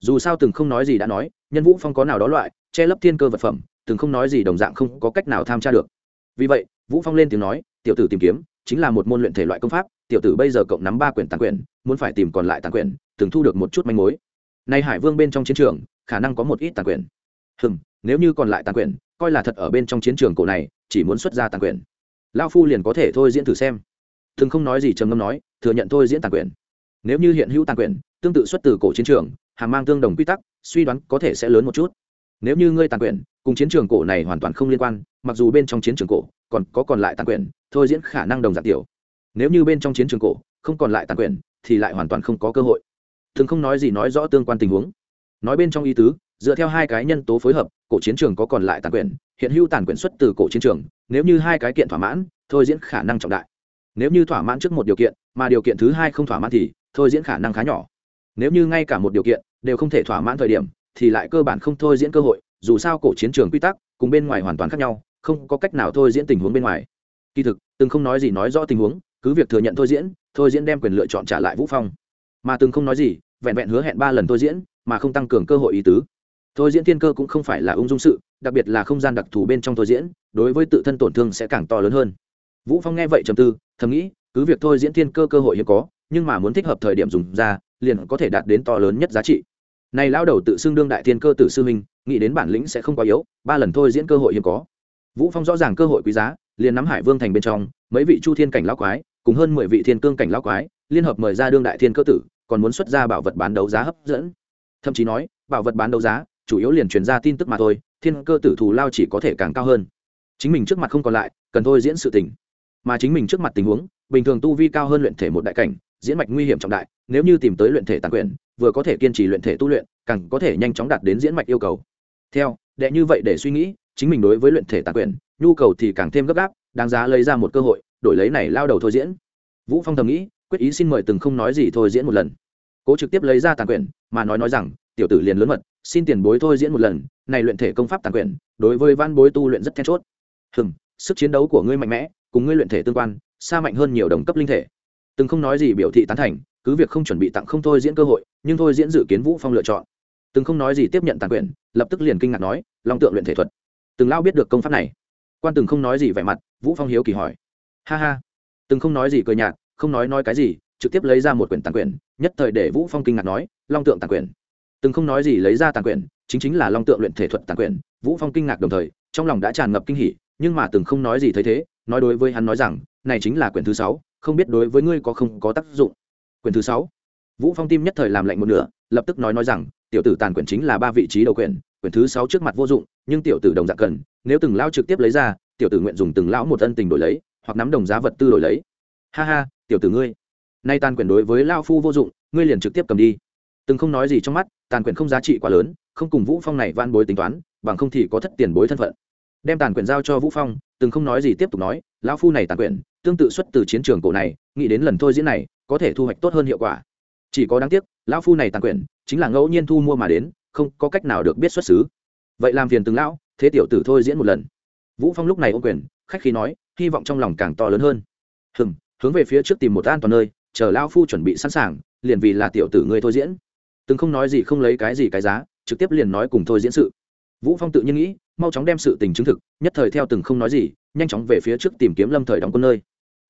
Dù sao từng không nói gì đã nói, nhân vũ phong có nào đó loại, che lấp thiên cơ vật phẩm, từng không nói gì đồng dạng không có cách nào tham tra được vì vậy, vũ phong lên tiếng nói, tiểu tử tìm kiếm chính là một môn luyện thể loại công pháp, tiểu tử bây giờ cộng nắm ba quyển tàn quyển, muốn phải tìm còn lại tàn quyển, từng thu được một chút manh mối. Nay hải vương bên trong chiến trường, khả năng có một ít tàn quyển. Hừm, nếu như còn lại tàn quyển, coi là thật ở bên trong chiến trường cổ này, chỉ muốn xuất ra tàn quyển. Lao phu liền có thể thôi diễn thử xem. Thường không nói gì trầm ngâm nói, thừa nhận thôi diễn tàn quyển. Nếu như hiện hữu tàn quyển, tương tự xuất từ cổ chiến trường hàng mang tương đồng quy tắc, suy đoán có thể sẽ lớn một chút. Nếu như ngươi tàn quyển cùng chiến trường cổ này hoàn toàn không liên quan mặc dù bên trong chiến trường cổ còn có còn lại tàn quyền, thôi diễn khả năng đồng dạng tiểu. Nếu như bên trong chiến trường cổ không còn lại tàn quyền, thì lại hoàn toàn không có cơ hội. Thường không nói gì nói rõ tương quan tình huống. Nói bên trong ý tứ dựa theo hai cái nhân tố phối hợp cổ chiến trường có còn lại tàn quyền, hiện hữu tàn quyền xuất từ cổ chiến trường nếu như hai cái kiện thỏa mãn thôi diễn khả năng trọng đại. Nếu như thỏa mãn trước một điều kiện mà điều kiện thứ hai không thỏa mãn thì thôi diễn khả năng khá nhỏ. Nếu như ngay cả một điều kiện đều không thể thỏa mãn thời điểm thì lại cơ bản không thôi diễn cơ hội dù sao cổ chiến trường quy tắc cùng bên ngoài hoàn toàn khác nhau, không có cách nào thôi diễn tình huống bên ngoài. Kỳ thực, từng không nói gì nói rõ tình huống, cứ việc thừa nhận thôi diễn thôi diễn đem quyền lựa chọn trả lại vũ phong. Mà từng không nói gì, vẹn vẹn hứa hẹn ba lần thôi diễn, mà không tăng cường cơ hội ý tứ. Thôi diễn thiên cơ cũng không phải là ung dung sự, đặc biệt là không gian đặc thù bên trong thôi diễn, đối với tự thân tổn thương sẽ càng to lớn hơn. Vũ phong nghe vậy trầm tư, thầm nghĩ, cứ việc thôi diễn thiên cơ cơ hội hiếm có, nhưng mà muốn thích hợp thời điểm dùng ra, liền có thể đạt đến to lớn nhất giá trị này lao đầu tự xưng đương đại thiên cơ tử sư huynh, nghĩ đến bản lĩnh sẽ không quá yếu, ba lần thôi diễn cơ hội hiếm có. Vũ phong rõ ràng cơ hội quý giá, liền nắm hải vương thành bên trong, mấy vị chu thiên cảnh lão quái, cùng hơn mười vị thiên cương cảnh lão quái, liên hợp mời ra đương đại thiên cơ tử, còn muốn xuất ra bảo vật bán đấu giá hấp dẫn. Thậm chí nói, bảo vật bán đấu giá, chủ yếu liền truyền ra tin tức mà thôi, thiên cơ tử thù lao chỉ có thể càng cao hơn. Chính mình trước mặt không còn lại, cần thôi diễn sự tình. Mà chính mình trước mặt tình huống, bình thường tu vi cao hơn luyện thể một đại cảnh, diễn mạch nguy hiểm trọng đại, nếu như tìm tới luyện thể tàn quyền vừa có thể kiên trì luyện thể tu luyện, càng có thể nhanh chóng đạt đến diễn mạch yêu cầu. Theo, đệ như vậy để suy nghĩ, chính mình đối với luyện thể tàn quyền, nhu cầu thì càng thêm gấp gáp, đáng giá lấy ra một cơ hội, đổi lấy này lao đầu thôi diễn. Vũ phong thầm nghĩ, quyết ý xin mời từng không nói gì thôi diễn một lần. Cố trực tiếp lấy ra tàn quyền, mà nói nói rằng, tiểu tử liền lớn mật, xin tiền bối thôi diễn một lần, này luyện thể công pháp tàn quyền, đối với văn bối tu luyện rất then chốt. Hừm, sức chiến đấu của ngươi mạnh mẽ, cùng ngươi luyện thể tương quan, xa mạnh hơn nhiều đồng cấp linh thể. Từng không nói gì biểu thị tán thành cứ việc không chuẩn bị tặng không thôi diễn cơ hội, nhưng thôi diễn dự kiến vũ phong lựa chọn. Từng không nói gì tiếp nhận tàn quyền lập tức liền kinh ngạc nói, long tượng luyện thể thuật. Từng lao biết được công pháp này. Quan từng không nói gì vẻ mặt, vũ phong hiếu kỳ hỏi. Ha ha. Từng không nói gì cười nhạt, không nói nói cái gì, trực tiếp lấy ra một quyển tàn quyền nhất thời để vũ phong kinh ngạc nói, long tượng tàn quyền từng không nói gì lấy ra tàn quyền chính chính là long tượng luyện thể thuật tàn quyền vũ phong kinh ngạc đồng thời, trong lòng đã tràn ngập kinh hỉ, nhưng mà từng không nói gì thấy thế, nói đối với hắn nói rằng, này chính là quyển thứ sáu, không biết đối với ngươi có không có tác dụng quyển thứ sáu. Vũ phong tim nhất thời làm lạnh một nửa, lập tức nói nói rằng, tiểu tử tàn quyển chính là ba vị trí đầu quyển quyển thứ sáu trước mặt vô dụng, nhưng tiểu tử đồng dạng cần, nếu từng lao trực tiếp lấy ra, tiểu tử nguyện dùng từng lão một ân tình đổi lấy, hoặc nắm đồng giá vật tư đổi lấy. Ha ha, tiểu tử ngươi. Nay tàn quyển đối với lao phu vô dụng, ngươi liền trực tiếp cầm đi. Từng không nói gì trong mắt, tàn quyển không giá trị quá lớn, không cùng vũ phong này van bối tính toán, bằng không thì có thất tiền bối thân phận. Đem tàn quyển giao cho vũ phong, từng không nói gì tiếp tục nói, lão phu này tàn quyển tương tự xuất từ chiến trường cổ này, nghĩ đến lần thôi diễn này có thể thu hoạch tốt hơn hiệu quả. Chỉ có đáng tiếc, lão phu này tàn quyển, chính là ngẫu nhiên thu mua mà đến, không có cách nào được biết xuất xứ. Vậy làm phiền từng lão, thế tiểu tử thôi diễn một lần. Vũ phong lúc này ô quyền, khách khí nói, hy vọng trong lòng càng to lớn hơn. Hừng hướng về phía trước tìm một an toàn nơi, chờ lão phu chuẩn bị sẵn sàng, liền vì là tiểu tử ngươi thôi diễn. Từng không nói gì không lấy cái gì cái giá, trực tiếp liền nói cùng thôi diễn sự. Vũ phong tự nhiên nghĩ, mau chóng đem sự tình chứng thực, nhất thời theo từng không nói gì, nhanh chóng về phía trước tìm kiếm lâm thời đóng quân nơi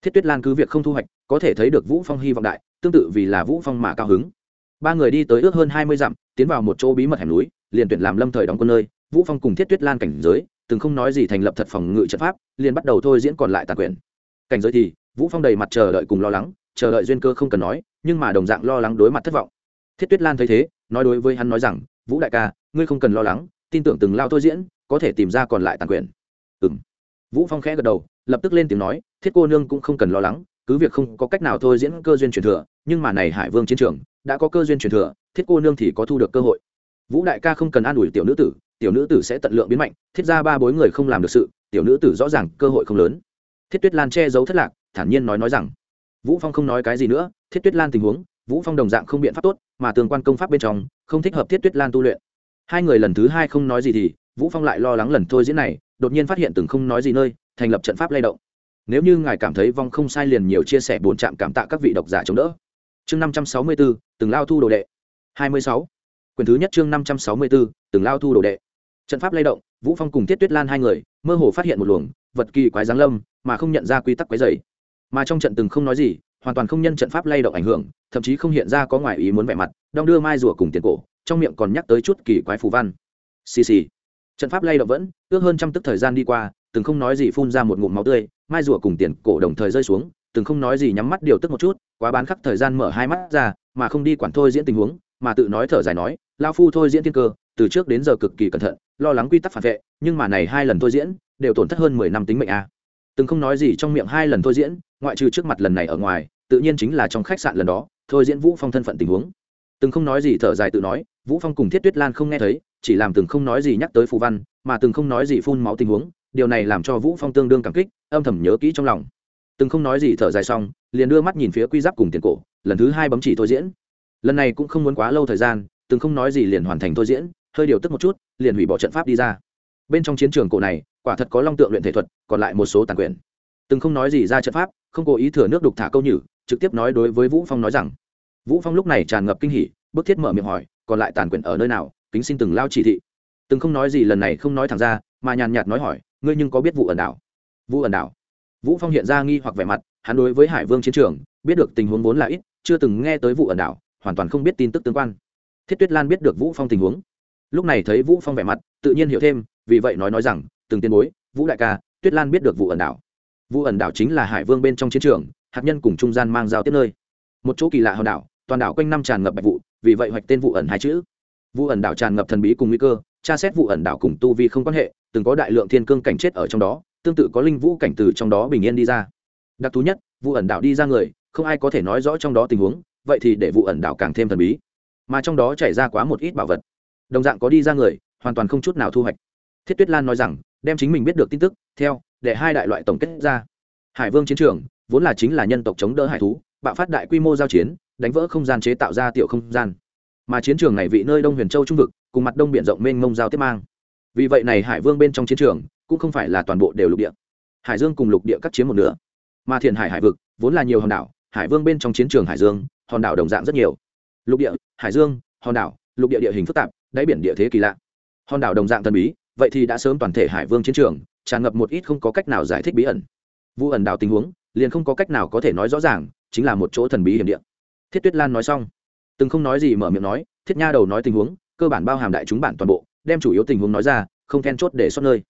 thiết tuyết lan cứ việc không thu hoạch, có thể thấy được vũ phong hy vọng đại, tương tự vì là vũ phong mà cao hứng. Ba người đi tới ước hơn hai mươi dặm, tiến vào một chỗ bí mật hẻm núi, liền tuyển làm lâm thời đóng quân nơi. Vũ phong cùng thiết tuyết lan cảnh giới, từng không nói gì thành lập thật phòng ngự trận pháp, liền bắt đầu thôi diễn còn lại tàn quyền. Cảnh giới thì, vũ phong đầy mặt chờ đợi cùng lo lắng, chờ đợi duyên cơ không cần nói, nhưng mà đồng dạng lo lắng đối mặt thất vọng. Thiết tuyết lan thấy thế, nói đối với hắn nói rằng, vũ đại ca, ngươi không cần lo lắng, tin tưởng từng lao thôi diễn, có thể tìm ra còn lại tàn quyền. Ừ vũ phong khẽ gật đầu, lập tức lên tiếng nói, thiết cô nương cũng không cần lo lắng, cứ việc không có cách nào thôi diễn cơ duyên truyền thừa, nhưng mà này hải vương chiến trường, đã có cơ duyên truyền thừa, thiết cô nương thì có thu được cơ hội. Vũ đại ca không cần an ủi tiểu nữ tử, tiểu nữ tử sẽ tận lượng biến mạnh, thiết ra ba bối người không làm được sự, tiểu nữ tử rõ ràng cơ hội không lớn. Thiết tuyết lan che giấu thất lạc, thản nhiên nói nói rằng, vũ phong không nói cái gì nữa, thiết tuyết lan tình huống, vũ phong đồng dạng không biện pháp tốt, mà tương quan công pháp bên trong, không thích hợp thiết tuyết lan tu luyện. Hai người lần thứ hai không nói gì thì, vũ phong lại lo lắng lần thôi diễn này đột nhiên phát hiện từng không nói gì nơi, thành lập trận pháp lay động. Nếu như ngài cảm thấy vong không sai liền nhiều chia sẻ bốn trạm cảm tạ các vị độc giả chống đỡ. Chương năm trăm sáu mươi bốn từng lao thu đồ đệ. hai mươi sáu. Quyền thứ nhất chương năm trăm sáu mươi bốn từng lao thu đồ đệ. Trận pháp lay động, vũ phong cùng tiết tuyết lan hai người, mơ hồ phát hiện một luồng, vật kỳ quái giáng lâm, mà không nhận ra quy tắc quái dày mà trong trận từng không nói gì, hoàn toàn không nhân trận pháp lay động ảnh hưởng, thậm chí không hiện ra có ngoài ý muốn vẻ mặt, đong đưa mai rùa cùng tiền cổ, trong miệng còn nhắc tới chút kỳ quái phù văn. Xì xì trận pháp lay động vẫn, ước hơn trăm tức thời gian đi qua, từng không nói gì phun ra một ngụm máu tươi, mai rùa cùng tiền cổ đồng thời rơi xuống, từng không nói gì nhắm mắt điều tức một chút, quá bán khắc thời gian mở hai mắt ra, mà không đi quản thôi diễn tình huống, mà tự nói thở dài nói lao phu thôi diễn thiên cơ, từ trước đến giờ cực kỳ cẩn thận, lo lắng quy tắc phản vệ, nhưng mà này hai lần thôi diễn, đều tổn thất hơn mười năm tính mệnh a. Từng không nói gì trong miệng hai lần thôi diễn, ngoại trừ trước mặt lần này ở ngoài, tự nhiên chính là trong khách sạn lần đó, thôi diễn vũ phong thân phận tình huống. Từng không nói gì thở dài tự nói, vũ phong cùng thiết tuyết lan không nghe thấy chỉ làm từng không nói gì nhắc tới phù văn, mà từng không nói gì phun máu tình huống, điều này làm cho vũ phong tương đương cảm kích, âm thầm nhớ kỹ trong lòng. Từng không nói gì thở dài xong, liền đưa mắt nhìn phía quy giáp cùng tiền cổ, lần thứ hai bấm chỉ thôi diễn. Lần này cũng không muốn quá lâu thời gian, từng không nói gì liền hoàn thành thôi diễn, hơi điều tức một chút, liền hủy bỏ trận pháp đi ra. Bên trong chiến trường cổ này, quả thật có long tượng luyện thể thuật, còn lại một số tàn quyền. Từng không nói gì ra trận pháp, không cố ý thừa nước đục thả câu nhử, trực tiếp nói đối với vũ phong nói rằng. Vũ phong lúc này tràn ngập kinh hỉ, bức thiết mở miệng hỏi, còn lại tàn quyền ở nơi nào? Kính xin từng lao chỉ thị. Từng không nói gì, lần này không nói thẳng ra, mà nhàn nhạt nói hỏi, ngươi nhưng có biết vụ ẩn đảo? Vụ ẩn đảo? Vũ phong hiện ra nghi hoặc vẻ mặt, hắn đối với hải vương chiến trường, biết được tình huống vốn là ít, chưa từng nghe tới vụ ẩn đảo, hoàn toàn không biết tin tức tương quan. Thiết tuyết lan biết được vũ phong tình huống. Lúc này thấy vũ phong vẻ mặt, tự nhiên hiểu thêm, vì vậy nói nói rằng, từng tiên bối, vũ đại ca, tuyết lan biết được vụ ẩn đảo. Vụ ẩn đảo chính là hải vương bên trong chiến trường, hạt nhân cùng trung gian mang giao tiếp nơi. Một chỗ kỳ lạ hòn đảo, toàn đảo quanh năm tràn ngập bạch vụ, vì vậy hoạch tên vụ ẩn hai chữ vụ ẩn đảo tràn ngập thần bí cùng nguy cơ, tra xét vụ ẩn đảo cùng tu vi không quan hệ, từng có đại lượng thiên cương cảnh chết ở trong đó, tương tự có linh vũ cảnh từ trong đó bình yên đi ra. Đặc thú nhất vụ ẩn đảo đi ra người, không ai có thể nói rõ trong đó tình huống, vậy thì để vụ ẩn đảo càng thêm thần bí. Mà trong đó chảy ra quá một ít bảo vật. Đồng dạng có đi ra người, hoàn toàn không chút nào thu hoạch. Thiết tuyết lan nói rằng, đem chính mình biết được tin tức, theo, để hai đại loại tổng kết ra. Hải vương chiến trường, vốn là chính là nhân tộc chống đỡ hải thú, bạo phát đại quy mô giao chiến, đánh vỡ không gian chế tạo ra tiểu không gian mà chiến trường này vị nơi đông huyền châu trung vực, cùng mặt đông biển rộng mênh mông giao tiếp mang. Vì vậy này hải vương bên trong chiến trường, cũng không phải là toàn bộ đều lục địa. Hải dương cùng lục địa cắt chiếm một nửa. Mà thiền hải hải vực, vốn là nhiều hòn đảo, hải vương bên trong chiến trường hải dương, hòn đảo đồng dạng rất nhiều. Lục địa, hải dương, hòn đảo, lục địa địa hình phức tạp, đáy biển địa thế kỳ lạ. Hòn đảo đồng dạng thần bí, vậy thì đã sớm toàn thể hải vương chiến trường, tràn ngập một ít không có cách nào giải thích bí ẩn. Vụ ẩn đảo tình huống, liền không có cách nào có thể nói rõ ràng, chính là một chỗ thần bí hiểm địa. Thiết tuyết lan nói xong từng không nói gì mở miệng nói, thiết nha đầu nói tình huống, cơ bản bao hàm đại chúng bản toàn bộ, đem chủ yếu tình huống nói ra, không then chốt để xót nơi.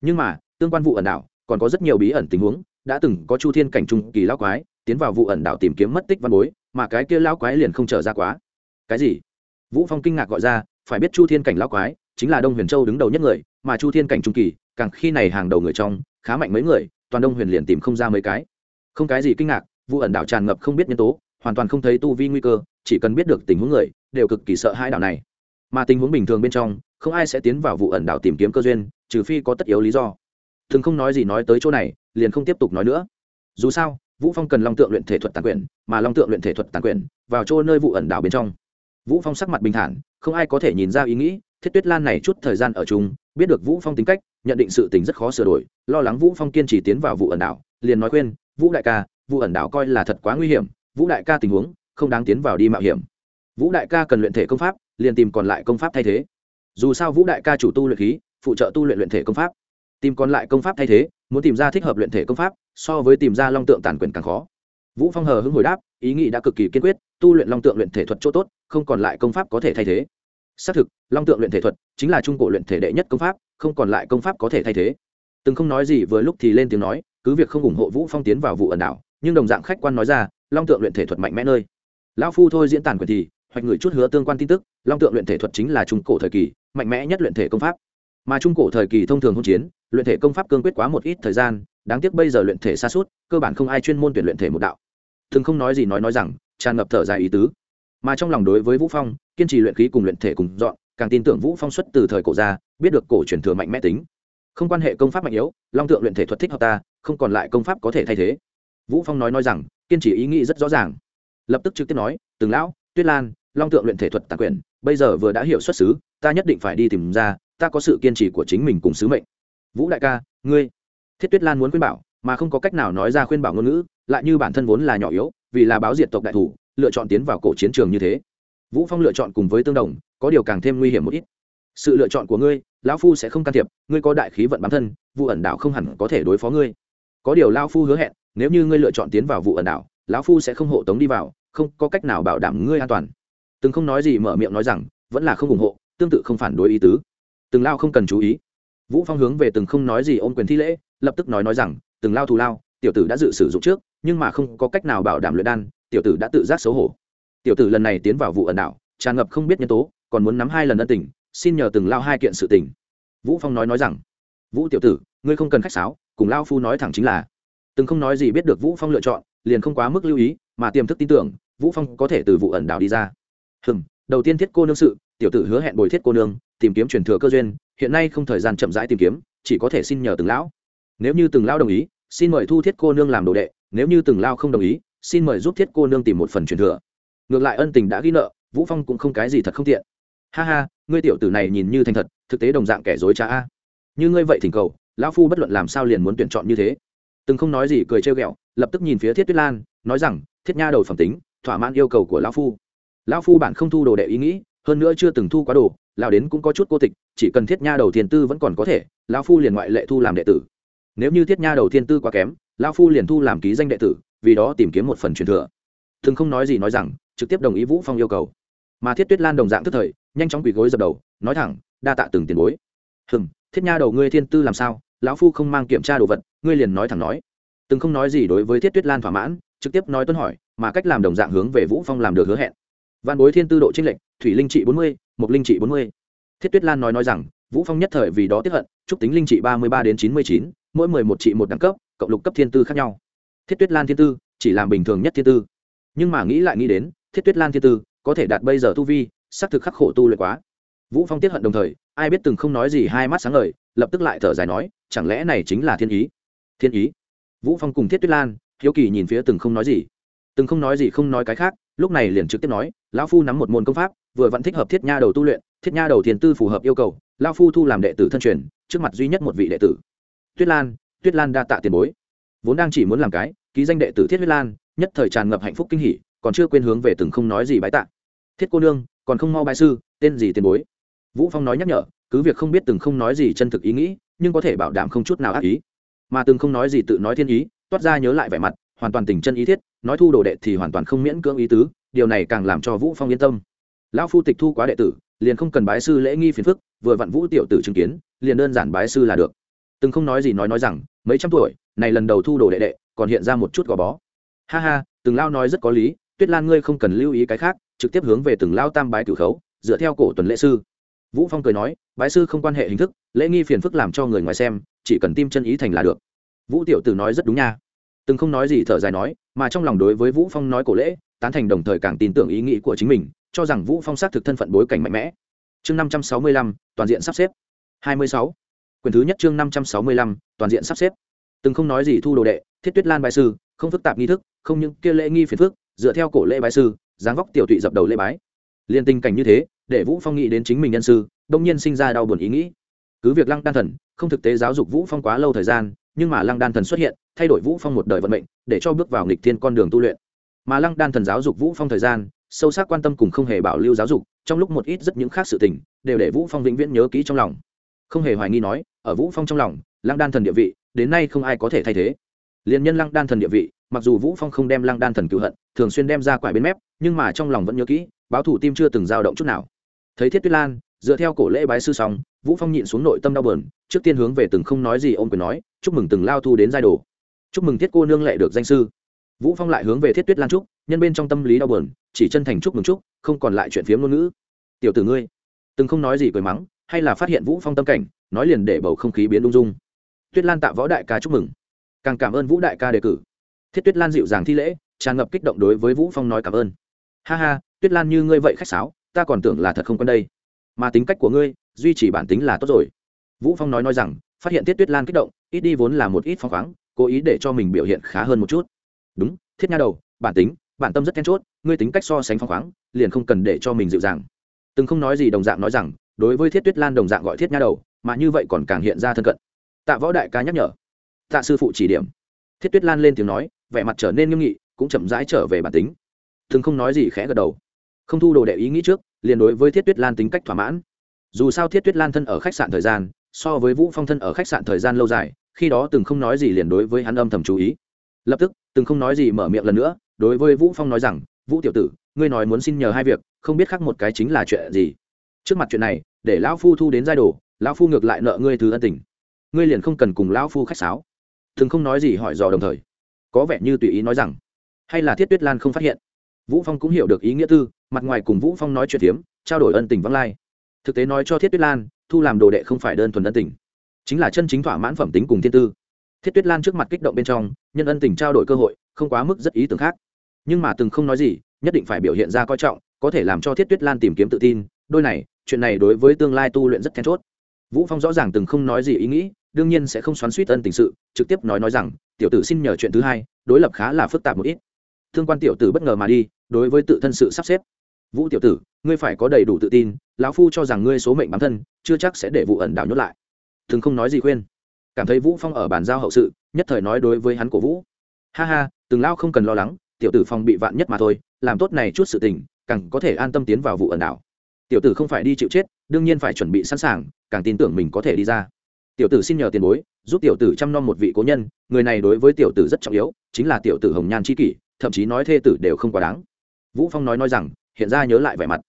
Nhưng mà, tương quan vụ ẩn đảo, còn có rất nhiều bí ẩn tình huống, đã từng có chu thiên cảnh trung kỳ lão quái, tiến vào vụ ẩn đảo tìm kiếm mất tích văn bối, mà cái kia lão quái liền không trở ra quá. Cái gì? Vũ phong kinh ngạc gọi ra, phải biết chu thiên cảnh lão quái, chính là đông huyền châu đứng đầu nhất người, mà chu thiên cảnh trung kỳ, càng khi này hàng đầu người trong, khá mạnh mấy người, toàn đông huyền liền tìm không ra mấy cái. Không cái gì kinh ngạc, vụ ẩn đảo tràn ngập không biết nhân tố hoàn toàn không thấy tu vi nguy cơ, chỉ cần biết được tình huống người, đều cực kỳ sợ hai đảo này. Mà tình huống bình thường bên trong, không ai sẽ tiến vào vụ ẩn đảo tìm kiếm cơ duyên, trừ phi có tất yếu lý do. Thường không nói gì nói tới chỗ này, liền không tiếp tục nói nữa. Dù sao, vũ phong cần long tượng luyện thể thuật tàn quyền mà long tượng luyện thể thuật tàn quyền vào chỗ nơi vụ ẩn đảo bên trong. Vũ phong sắc mặt bình thản, không ai có thể nhìn ra ý nghĩ, thiết tuyết lan này chút thời gian ở chung, biết được vũ phong tính cách, nhận định sự tình rất khó sửa đổi, lo lắng vũ phong kiên trì tiến vào vụ ẩn đảo, liền nói khuyên, vũ đại ca, vụ ẩn đảo coi là thật quá nguy hiểm vũ đại ca tình huống, không đáng tiến vào đi mạo hiểm. Vũ đại ca cần luyện thể công pháp, liền tìm còn lại công pháp thay thế. Dù sao vũ đại ca chủ tu luyện khí, phụ trợ tu luyện luyện thể công pháp. Tìm còn lại công pháp thay thế, muốn tìm ra thích hợp luyện thể công pháp, so với tìm ra long tượng tàn quyền càng khó. Vũ phong hờ hững hồi đáp, ý nghĩ đã cực kỳ kiên quyết, tu luyện long tượng luyện thể thuật chỗ tốt, không còn lại công pháp có thể thay thế. Xác thực, long tượng luyện thể thuật chính là trung cổ luyện thể đệ nhất công pháp, không còn lại công pháp có thể thay thế. Từng không nói gì, vừa lúc thì lên tiếng nói, cứ việc không ủng hộ vũ phong tiến vào vụ ẩn đảo, nhưng đồng dạng khách quan nói ra long tượng luyện thể thuật mạnh mẽ nơi. Lão phu thôi diễn tản quyền thì, Hoạch người chút hứa tương quan tin tức, long tượng luyện thể thuật chính là trung cổ thời kỳ, mạnh mẽ nhất luyện thể công pháp. Mà trung cổ thời kỳ thông thường hôn chiến, luyện thể công pháp cương quyết quá một ít thời gian, đáng tiếc bây giờ luyện thể xa suốt, cơ bản không ai chuyên môn tuyển luyện thể một đạo. Thường không nói gì nói nói rằng, tràn ngập thở dài ý tứ. Mà trong lòng đối với vũ phong, kiên trì luyện khí cùng luyện thể cùng dọn, càng tin tưởng vũ phong xuất từ thời cổ ra, biết được cổ truyền thừa mạnh mẽ tính. Không quan hệ công pháp mạnh yếu, long tượng luyện thể thuật thích hợp ta, không còn lại công pháp có thể thay thế vũ phong nói nói rằng, kiên trì ý nghĩ rất rõ ràng. Lập tức trực tiếp nói, từng lão, tuyết lan, long tượng luyện thể thuật tàn quyền bây giờ vừa đã hiểu xuất xứ, ta nhất định phải đi tìm ra, ta có sự kiên trì của chính mình cùng sứ mệnh. Vũ đại ca, ngươi? Thiết tuyết lan muốn khuyên bảo, mà không có cách nào nói ra khuyên bảo ngôn ngữ, lại như bản thân vốn là nhỏ yếu, vì là báo diệt tộc đại thủ, lựa chọn tiến vào cổ chiến trường như thế. Vũ phong lựa chọn cùng với tương đồng, có điều càng thêm nguy hiểm một ít. Sự lựa chọn của ngươi, lão phu sẽ không can thiệp, ngươi có đại khí vận bản thân vụ ẩn đạo không hẳn có thể đối phó ngươi. Có điều lão phu hứa hẹn nếu như ngươi lựa chọn tiến vào vụ ẩn đảo, lão phu sẽ không hộ tống đi vào, không có cách nào bảo đảm ngươi an toàn. Từng không nói gì mở miệng nói rằng, vẫn là không ủng hộ, tương tự không phản đối ý tứ. Từng lao không cần chú ý. Vũ phong hướng về từng không nói gì ôm quyền thi lễ, lập tức nói nói rằng, từng lao thù lao, tiểu tử đã dự sử dụng trước, nhưng mà không có cách nào bảo đảm luyện đan, tiểu tử đã tự giác xấu hổ. Tiểu tử lần này tiến vào vụ ẩn đảo, tràn ngập không biết nhân tố, còn muốn nắm hai lần ân tình, xin nhờ từng lao hai kiện sự tình. Vũ phong nói nói rằng, vũ tiểu tử, ngươi không cần khách sáo, cùng lao phu nói thẳng chính là từng không nói gì biết được vũ phong lựa chọn, liền không quá mức lưu ý, mà tiềm thức tin tưởng, vũ phong có thể từ vụ ẩn đảo đi ra. Hừm, đầu tiên thiết cô nương sự, tiểu tử hứa hẹn bồi thiết cô nương, tìm kiếm truyền thừa cơ duyên, hiện nay không thời gian chậm rãi tìm kiếm, chỉ có thể xin nhờ từng lão. Nếu như từng lão đồng ý, xin mời thu thiết cô nương làm đồ đệ, nếu như từng lao không đồng ý, xin mời giúp thiết cô nương tìm một phần truyền thừa. Ngược lại ân tình đã ghi nợ, vũ phong cũng không cái gì thật không tiện. Ha ha, ngươi tiểu tử này nhìn như thành thật, thực tế đồng dạng kẻ dối trá a. Như ngươi vậy thỉnh cầu, lão phu bất luận làm sao liền muốn tuyển chọn như thế từng không nói gì cười trêu ghẹo, lập tức nhìn phía thiết tuyết lan, nói rằng, thiết nha đầu phẩm tính, thỏa mãn yêu cầu của lão phu. Lão phu bản không thu đồ đệ ý nghĩ, hơn nữa chưa từng thu quá đồ, lão đến cũng có chút cô tịch, chỉ cần thiết nha đầu thiên tư vẫn còn có thể, lão phu liền ngoại lệ thu làm đệ tử. Nếu như thiết nha đầu thiên tư quá kém, lão phu liền thu làm ký danh đệ tử, vì đó tìm kiếm một phần truyền thừa. Thường không nói gì nói rằng, trực tiếp đồng ý vũ phong yêu cầu. Mà thiết tuyết lan đồng dạng tức thời, nhanh chóng quỳ gối dập đầu, nói thẳng, đa tạ từng tiền bối. Hừm, thiết nha đầu ngươi thiên tư làm sao? Lão phu không mang kiểm tra đồ vật, ngươi liền nói thẳng nói. Từng không nói gì đối với thiết tuyết lan thỏa mãn, trực tiếp nói tuân hỏi, mà cách làm đồng dạng hướng về vũ phong làm được hứa hẹn. Văn bối thiên tư độ trinh lệnh thủy linh trị bốn mươi một linh trị bốn mươi. Thiết tuyết lan nói nói rằng, vũ phong nhất thời vì đó tiếp hận, chúc tính linh trị ba mươi ba đến chín mươi chín, mỗi mười một trị một đẳng cấp, cộng lục cấp thiên tư khác nhau. Thiết tuyết lan thiên tư, chỉ làm bình thường nhất thiên tư. Nhưng mà nghĩ lại nghĩ đến, thiết tuyết lan thiên tư, có thể đạt bây giờ tu vi, xác thực khắc khổ tu luyện quá. Vũ phong tiết hận đồng thời, ai biết từng không nói gì hai mắt sáng ngời, lập tức lại thở dài nói chẳng lẽ này chính là thiên ý? Thiên ý? Vũ phong cùng thiết tuyết lan, hiếu kỳ nhìn phía từng không nói gì. Từng không nói gì, không nói cái khác, lúc này liền trực tiếp nói, lão phu nắm một môn công pháp, vừa vẫn thích hợp thiết nha đầu tu luyện, thiết nha đầu thiền tư phù hợp yêu cầu, lão phu thu làm đệ tử thân truyền, trước mặt duy nhất một vị đệ tử. Tuyết lan tuyết lan đa tạ tiền bối. Vốn đang chỉ muốn làm cái, ký danh đệ tử thiết huyết lan, nhất thời tràn ngập hạnh phúc kinh hỉ, còn chưa quên hướng về từng không nói gì bái tạ. Thiết cô nương, còn không mau bái sư, tên gì tiền bối? Vũ phong nói nhắc nhở, cứ việc không biết từng không nói gì chân thực ý nghĩ nhưng có thể bảo đảm không chút nào ác ý. Mà từng không nói gì tự nói thiên ý, toát ra nhớ lại vẻ mặt, hoàn toàn tình chân ý thiết, nói thu đồ đệ thì hoàn toàn không miễn cưỡng ý tứ, điều này càng làm cho vũ phong yên tâm. Lão phu tịch thu quá đệ tử, liền không cần bái sư lễ nghi phiền phức, vừa vặn vũ tiểu tử chứng kiến, liền đơn giản bái sư là được. Từng không nói gì nói nói rằng, mấy trăm tuổi, này lần đầu thu đồ đệ đệ, còn hiện ra một chút gò bó. Ha ha, từng lao nói rất có lý, tuyết lan ngươi không cần lưu ý cái khác, trực tiếp hướng về từng lao tam bái cửu khấu, dựa theo cổ tuần lễ sư. Vũ phong cười nói, bái sư không quan hệ hình thức lễ nghi phiền phức làm cho người ngoài xem chỉ cần tim chân ý thành là được. Vũ tiểu tử nói rất đúng nha. Từng không nói gì thở dài nói mà trong lòng đối với vũ phong nói cổ lễ tán thành đồng thời càng tin tưởng ý nghĩ của chính mình cho rằng vũ phong xác thực thân phận bối cảnh mạnh mẽ. Chương 565, toàn diện sắp xếp. 26. quyền thứ nhất chương 565, toàn diện sắp xếp. Từng không nói gì thu đồ đệ thiết tuyết lan bài sư không phức tạp nghi thức không những kia lễ nghi phiền phức dựa theo cổ lễ bài sư dáng vóc tiểu tụy dập đầu lễ bái. Liên tình cảnh như thế để vũ phong nghĩ đến chính mình nhân sư đông nhiên sinh ra đau buồn ý nghĩ cứ việc lăng đan thần, không thực tế giáo dục vũ phong quá lâu thời gian, nhưng mà lăng đan thần xuất hiện, thay đổi vũ phong một đời vận mệnh, để cho bước vào nghịch thiên con đường tu luyện. Mà lăng đan thần giáo dục vũ phong thời gian, sâu sắc quan tâm cùng không hề bảo lưu giáo dục, trong lúc một ít rất những khác sự tình, đều để vũ phong vĩnh viễn nhớ kỹ trong lòng. Không hề hoài nghi nói, ở vũ phong trong lòng, lăng đan thần địa vị, đến nay không ai có thể thay thế. Liên nhân lăng đan thần địa vị, mặc dù vũ phong không đem lăng đan thần cựu hận, thường xuyên đem ra quải bên mép, nhưng mà trong lòng vẫn nhớ kỹ, báo thủ tim chưa từng dao động chút nào. Thấy thiết tuyết lan, dựa theo cổ lễ bái sư xong vũ phong nhịn xuống nội tâm đau bờn trước tiên hướng về từng không nói gì ông quyền nói, chúc mừng từng lao thu đến giai đồ. Chúc mừng thiết cô nương lệ được danh sư. Vũ phong lại hướng về thiết tuyết lan trúc nhân bên trong tâm lý đau bờn chỉ chân thành chúc mừng chúc, không còn lại chuyện phiếm ngôn ngữ. Tiểu tử ngươi. Từng không nói gì cười mắng, hay là phát hiện vũ phong tâm cảnh, nói liền để bầu không khí biến lung dung. Tuyết lan tạ võ đại ca chúc mừng. Càng cảm ơn vũ đại ca đề cử. Thiết tuyết lan dịu dàng thi lễ, tràn ngập kích động đối với vũ phong nói cảm ơn. Ha ha, tuyết lan như ngươi vậy khách sáo, ta còn tưởng là thật không quen đây. Mà tính cách của ngươi duy trì bản tính là tốt rồi. Vũ phong nói nói rằng, phát hiện tiết tuyết lan kích động, ít đi vốn là một ít phong khoáng, cố ý để cho mình biểu hiện khá hơn một chút. Đúng, thiết nha đầu, bản tính, bản tâm rất then chốt, ngươi tính cách so sánh phong khoáng, liền không cần để cho mình dịu dàng. Từng không nói gì đồng dạng nói rằng, đối với thiết tuyết lan đồng dạng gọi thiết nha đầu, mà như vậy còn càng hiện ra thân cận. Tạ võ đại ca nhắc nhở. Tạ sư phụ chỉ điểm. Thiết tuyết lan lên tiếng nói, vẻ mặt trở nên nghiêm nghị, cũng chậm rãi trở về bản tính. Từng không nói gì khẽ gật đầu. Không thu đồ đệ ý nghĩ trước, liền đối với thiết tuyết lan tính cách thỏa mãn dù sao thiết tuyết lan thân ở khách sạn thời gian, so với vũ phong thân ở khách sạn thời gian lâu dài, khi đó từng không nói gì liền đối với hắn âm thầm chú ý. Lập tức, từng không nói gì mở miệng lần nữa, đối với vũ phong nói rằng, vũ tiểu tử, ngươi nói muốn xin nhờ hai việc, không biết khác một cái chính là chuyện gì? Trước mặt chuyện này, để lão phu thu đến giai đồ, lão phu ngược lại nợ ngươi thứ ân tình. Ngươi liền không cần cùng lão phu khách sáo. Thường không nói gì hỏi dò đồng thời, có vẻ như tùy ý nói rằng, hay là thiết tuyết lan không phát hiện? Vũ phong cũng hiểu được ý nghĩa tư, mặt ngoài cùng vũ phong nói chuyện tiếm trao đổi ân tình vắng lai thực tế nói cho thiết tuyết lan, thu làm đồ đệ không phải đơn thuần ân tình, chính là chân chính thỏa mãn phẩm tính cùng thiên tư. Thiết tuyết lan trước mặt kích động bên trong, nhân ân tình trao đổi cơ hội, không quá mức rất ý tưởng khác. Nhưng mà từng không nói gì, nhất định phải biểu hiện ra coi trọng, có thể làm cho thiết tuyết lan tìm kiếm tự tin. Đôi này, chuyện này đối với tương lai tu luyện rất then chốt. Vũ phong rõ ràng từng không nói gì ý nghĩ, đương nhiên sẽ không xoắn suýt ân tình sự, trực tiếp nói nói rằng, tiểu tử xin nhờ chuyện thứ hai, đối lập khá là phức tạp một ít. Thương quan tiểu tử bất ngờ mà đi, đối với tự thân sự sắp xếp vũ tiểu tử, ngươi phải có đầy đủ tự tin, lão phu cho rằng ngươi số mệnh bản thân, chưa chắc sẽ để vụ ẩn đảo nhốt lại. Thường không nói gì khuyên. Cảm thấy vũ phong ở bàn giao hậu sự, nhất thời nói đối với hắn cổ vũ. Ha ha, từng lao không cần lo lắng, tiểu tử phong bị vạn nhất mà thôi, làm tốt này chút sự tình, càng có thể an tâm tiến vào vụ ẩn đảo. Tiểu tử không phải đi chịu chết, đương nhiên phải chuẩn bị sẵn sàng, càng tin tưởng mình có thể đi ra. Tiểu tử xin nhờ tiền bối, giúp tiểu tử chăm nom một vị cố nhân, người này đối với tiểu tử rất trọng yếu, chính là tiểu tử hồng nhan c h i kỷ, thậm chí nói thê tử đều không quá đáng. Vũ phong nói nói rằng hiện ra nhớ lại vẻ mặt.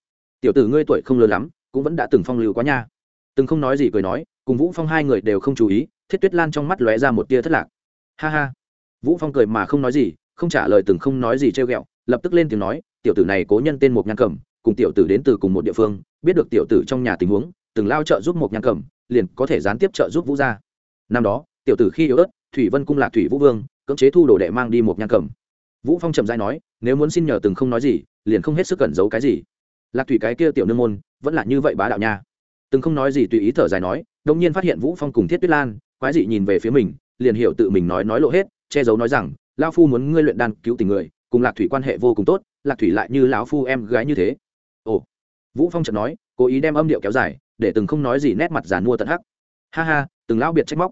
Tiểu tử ngươi tuổi không lớn lắm, cũng vẫn đã từng phong lưu quá nha. Từng không nói gì cười nói, cùng vũ phong hai người đều không chú ý, thiết tuyết lan trong mắt lóe ra một tia thất lạc. Ha ha. Vũ phong cười mà không nói gì, không trả lời từng không nói gì trêu ghẹo, lập tức lên tiếng nói, tiểu tử này cố nhân tên một nhan cẩm, cùng tiểu tử đến từ cùng một địa phương, biết được tiểu tử trong nhà tình huống, từng lao trợ giúp một nhan cẩm, liền có thể gián tiếp trợ giúp vũ gia. Năm đó, tiểu tử khi yếu ớt, thủy vân cung lạc thủy vũ vương, cưỡng chế thu đồ đệ mang đi một nhan cẩm. Vũ phong trầm dai nói, nếu muốn xin nhờ từng không nói gì liền không hết sức cẩn giấu cái gì. Lạc thủy cái kia tiểu nương môn, vẫn là như vậy bá đạo nha. Từng không nói gì tùy ý thở dài nói đông nhiên phát hiện vũ phong cùng thiết tuyết lan, quái dị nhìn về phía mình, liền hiểu tự mình nói nói lộ hết, che giấu nói rằng lao phu muốn ngươi luyện đan cứu tình người, cùng lạc thủy quan hệ vô cùng tốt, lạc thủy lại như lão phu em gái như thế. Ồ. Vũ phong chợt nói, cố ý đem âm điệu kéo dài, để từng không nói gì nét mặt giàn mua tận hắc. Ha ha, từng lão biệt trách móc.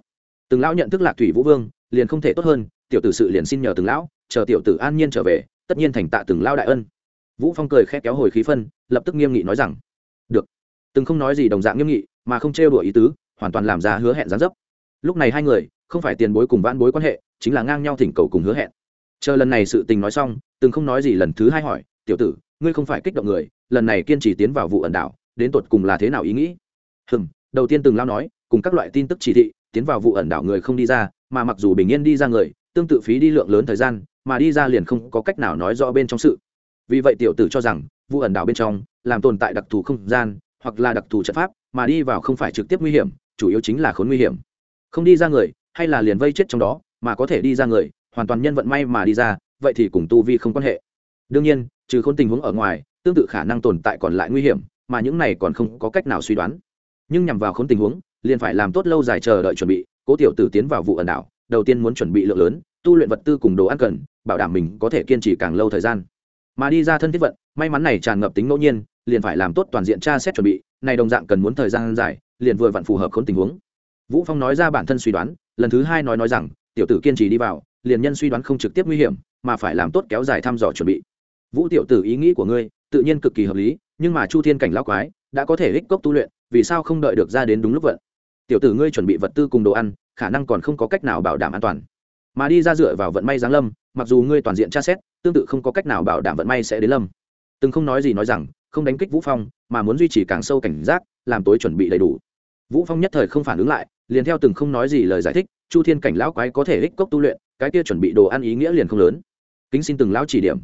Từng lão nhận thức lạc thủy vũ vương, liền không thể tốt hơn, tiểu tử sự liền xin nhờ từng lão, chờ tiểu tử an nhiên trở về, tất nhiên thành tạ từng lão đại ân vũ phong cười khẽ kéo hồi khí phân, lập tức nghiêm nghị nói rằng, được, từng không nói gì đồng dạng nghiêm nghị, mà không trêu đùa ý tứ, hoàn toàn làm ra hứa hẹn gián dấp. Lúc này hai người, không phải tiền bối cùng vãn bối quan hệ, chính là ngang nhau thỉnh cầu cùng hứa hẹn. Chờ lần này sự tình nói xong, từng không nói gì lần thứ hai hỏi, tiểu tử, ngươi không phải kích động người, lần này kiên trì tiến vào vụ ẩn đảo, đến tột cùng là thế nào ý nghĩ? Hừm, đầu tiên từng lao nói, cùng các loại tin tức chỉ thị, tiến vào vụ ẩn đảo người không đi ra, mà mặc dù bình yên đi ra người, tương tự phí đi lượng lớn thời gian, mà đi ra liền không có cách nào nói rõ bên trong sự vì vậy tiểu tử cho rằng vụ ẩn đảo bên trong, làm tồn tại đặc thù không gian, hoặc là đặc thù trận pháp, mà đi vào không phải trực tiếp nguy hiểm, chủ yếu chính là khốn nguy hiểm. Không đi ra người, hay là liền vây chết trong đó, mà có thể đi ra người, hoàn toàn nhân vận may mà đi ra, vậy thì cùng tu vi không quan hệ. Đương nhiên, trừ khốn tình huống ở ngoài, tương tự khả năng tồn tại còn lại nguy hiểm, mà những này còn không có cách nào suy đoán. Nhưng nhằm vào khốn tình huống, liền phải làm tốt lâu dài chờ đợi chuẩn bị, cố tiểu tử tiến vào vụ ẩn đảo, đầu tiên muốn chuẩn bị lượng lớn, tu luyện vật tư cùng đồ ăn cần, bảo đảm mình có thể kiên trì càng lâu thời gian mà đi ra thân thiết vận, may mắn này tràn ngập tính ngẫu nhiên, liền phải làm tốt toàn diện tra xét chuẩn bị, này đồng dạng cần muốn thời gian dài, liền vừa vặn phù hợp khốn tình huống. Vũ phong nói ra bản thân suy đoán, lần thứ hai nói nói rằng, tiểu tử kiên trì đi vào, liền nhân suy đoán không trực tiếp nguy hiểm, mà phải làm tốt kéo dài thăm dò chuẩn bị. Vũ tiểu tử ý nghĩ của ngươi, tự nhiên cực kỳ hợp lý, nhưng mà chu thiên cảnh lão quái, đã có thể ích cốc tu luyện, vì sao không đợi được ra đến đúng lúc vận? Tiểu tử ngươi chuẩn bị vật tư cùng đồ ăn, khả năng còn không có cách nào bảo đảm an toàn mà đi ra dựa vào vận may giáng lâm, mặc dù ngươi toàn diện tra xét, tương tự không có cách nào bảo đảm vận may sẽ đến lâm. Từng không nói gì nói rằng, không đánh kích vũ phong, mà muốn duy trì càng sâu cảnh giác, làm tối chuẩn bị đầy đủ. Vũ phong nhất thời không phản ứng lại, liền theo từng không nói gì lời giải thích, chu thiên cảnh lão quái có thể ích cốc tu luyện, cái kia chuẩn bị đồ ăn ý nghĩa liền không lớn. Kính xin từng lão chỉ điểm.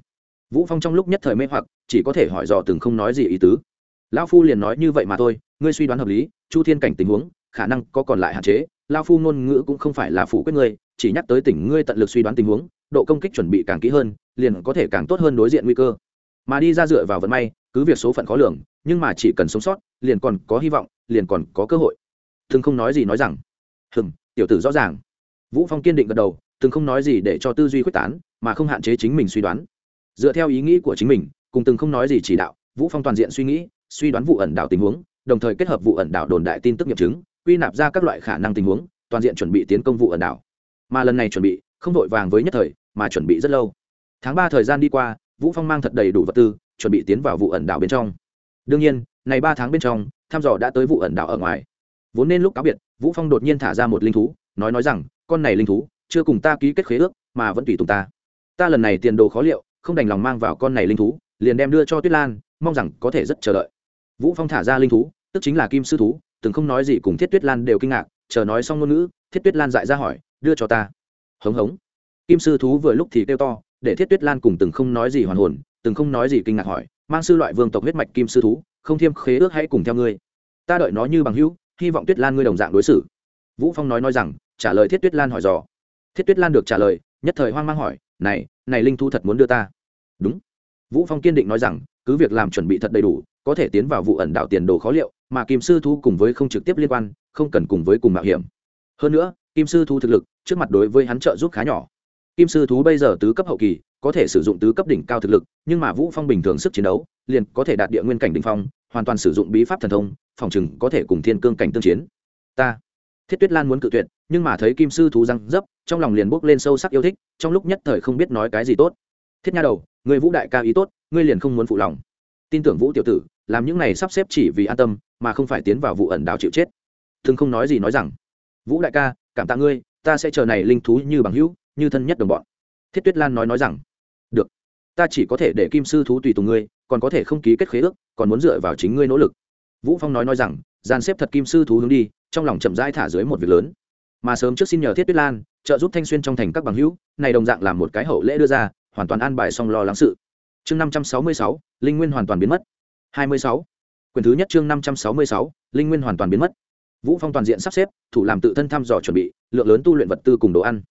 Vũ phong trong lúc nhất thời mê hoặc, chỉ có thể hỏi dò từng không nói gì ý tứ. Lão phu liền nói như vậy mà thôi, ngươi suy đoán hợp lý, chu thiên cảnh tình huống, khả năng có còn lại hạn chế, lão phu ngôn ngữ cũng không phải là phủ quyết ngươi chỉ nhắc tới tỉnh ngươi tận lực suy đoán tình huống, độ công kích chuẩn bị càng kỹ hơn, liền có thể càng tốt hơn đối diện nguy cơ. Mà đi ra dựa vào vận may, cứ việc số phận khó lường, nhưng mà chỉ cần sống sót, liền còn có hy vọng, liền còn có cơ hội. Thường không nói gì nói rằng, hừm, tiểu tử rõ ràng. Vũ phong kiên định gật đầu từng không nói gì để cho tư duy quyết tán, mà không hạn chế chính mình suy đoán. Dựa theo ý nghĩ của chính mình, cùng từng không nói gì chỉ đạo, vũ phong toàn diện suy nghĩ, suy đoán vụ ẩn đảo tình huống, đồng thời kết hợp vụ ẩn đảo đồn đại tin tức nghiệm chứng, quy nạp ra các loại khả năng tình huống, toàn diện chuẩn bị tiến công vụ ẩn đảo mà lần này chuẩn bị không vội vàng với nhất thời, mà chuẩn bị rất lâu. Tháng ba thời gian đi qua, vũ phong mang thật đầy đủ vật tư, chuẩn bị tiến vào vụ ẩn đảo bên trong. Đương nhiên, này ba tháng bên trong, thăm dò đã tới vụ ẩn đảo ở ngoài. Vốn nên lúc cáo biệt, vũ phong đột nhiên thả ra một linh thú, nói nói rằng, con này linh thú, chưa cùng ta ký kết khế ước, mà vẫn tùy tùng ta. Ta lần này tiền đồ khó liệu, không đành lòng mang vào con này linh thú, liền đem đưa cho tuyết lan, mong rằng có thể rất chờ đợi. Vũ phong thả ra linh thú, tức chính là kim sư thú, từng không nói gì cùng thiết tuyết lan đều kinh ngạc, chờ nói xong ngôn ngữ, thiết tuyết lan dại ra hỏi đưa cho ta. Hống hống. Kim sư thú vừa lúc thì kêu to, để thiết tuyết lan cùng từng không nói gì hoàn hồn, từng không nói gì kinh ngạc hỏi, mang sư loại vương tộc huyết mạch kim sư thú, không thiêm khế ước hãy cùng theo ngươi. Ta đợi nó như bằng hữu, hy vọng tuyết lan ngươi đồng dạng đối xử. Vũ phong nói nói rằng, trả lời thiết tuyết lan hỏi dò. Thiết tuyết lan được trả lời, nhất thời hoang mang hỏi, này này linh thu thật muốn đưa ta? Đúng. Vũ phong kiên định nói rằng, cứ việc làm chuẩn bị thật đầy đủ, có thể tiến vào vụ ẩn đạo tiền đồ khó liệu, mà kim sư thu cùng với không trực tiếp liên quan, không cần cùng với cùng mạo hiểm. Hơn nữa kim sư thú thực lực trước mặt đối với hắn trợ giúp khá nhỏ. Kim sư thú bây giờ tứ cấp hậu kỳ, có thể sử dụng tứ cấp đỉnh cao thực lực, nhưng mà vũ phong bình thường sức chiến đấu, liền có thể đạt địa nguyên cảnh đỉnh phong, hoàn toàn sử dụng bí pháp thần thông, phòng chừng có thể cùng thiên cương cảnh tương chiến. Ta, thiết tuyết lan muốn cự tuyệt, nhưng mà thấy kim sư thú răng dấp, trong lòng liền bốc lên sâu sắc yêu thích, trong lúc nhất thời không biết nói cái gì tốt. Thiết nha đầu, người vũ đại ca ý tốt, ngươi liền không muốn phụ lòng. Tin tưởng vũ tiểu tử, làm những này sắp xếp chỉ vì an tâm, mà không phải tiến vào vụ ẩn đào chịu chết. Thường không nói gì nói rằng, vũ đại ca cảm tạ ngươi, ta sẽ chờ này linh thú như bằng hữu, như thân nhất đồng bọn. Thiết tuyết lan nói nói rằng, được, ta chỉ có thể để kim sư thú tùy tùng ngươi, còn có thể không ký kết khế ước, còn muốn dựa vào chính ngươi nỗ lực. Vũ phong nói nói rằng, dàn xếp thật kim sư thú hướng đi, trong lòng chậm rãi thả dưới một việc lớn. Mà sớm trước xin nhờ thiết tuyết lan, trợ giúp thanh xuyên trong thành các bằng hữu, này đồng dạng làm một cái hậu lễ đưa ra, hoàn toàn an bài xong lo lắng sự. Chương năm trăm sáu mươi sáu, linh nguyên hoàn toàn biến mất. Hai mươi sáu. Thứ nhất chương năm trăm sáu mươi sáu, linh nguyên hoàn toàn biến mất vũ phong toàn diện sắp xếp, thủ làm tự thân thăm dò chuẩn bị, lượng lớn tu luyện vật tư cùng đồ ăn.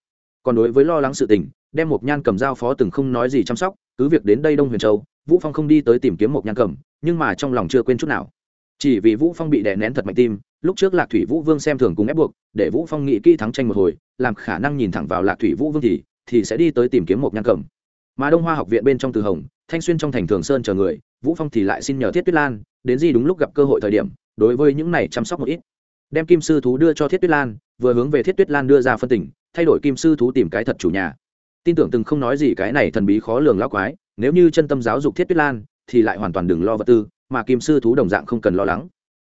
Còn đối với lo lắng sự tình, đem một nhan cầm dao phó từng không nói gì chăm sóc, cứ việc đến đây đông huyền châu, vũ phong không đi tới tìm kiếm một nhan cầm, nhưng mà trong lòng chưa quên chút nào. Chỉ vì vũ phong bị đè nén thật mạnh tim, lúc trước lạc thủy vũ vương xem thường cùng ép buộc, để vũ phong nghĩ kỹ thắng tranh một hồi, làm khả năng nhìn thẳng vào lạc thủy vũ vương thì thì sẽ đi tới tìm kiếm một nhan cầm. Mà đông hoa học viện bên trong từ hồng, thanh xuyên trong thành thường sơn chờ người, vũ phong thì lại xin nhờ thiết tuyết lan, đến gì đúng lúc gặp cơ hội thời điểm, đối với những này chăm sóc một ít đem kim sư thú đưa cho thiết tuyết lan vừa hướng về thiết tuyết lan đưa ra phân tỉnh, thay đổi kim sư thú tìm cái thật chủ nhà. Tin tưởng từng không nói gì cái này thần bí khó lường lao quái nếu như chân tâm giáo dục thiết tuyết lan thì lại hoàn toàn đừng lo vật tư mà kim sư thú đồng dạng không cần lo lắng.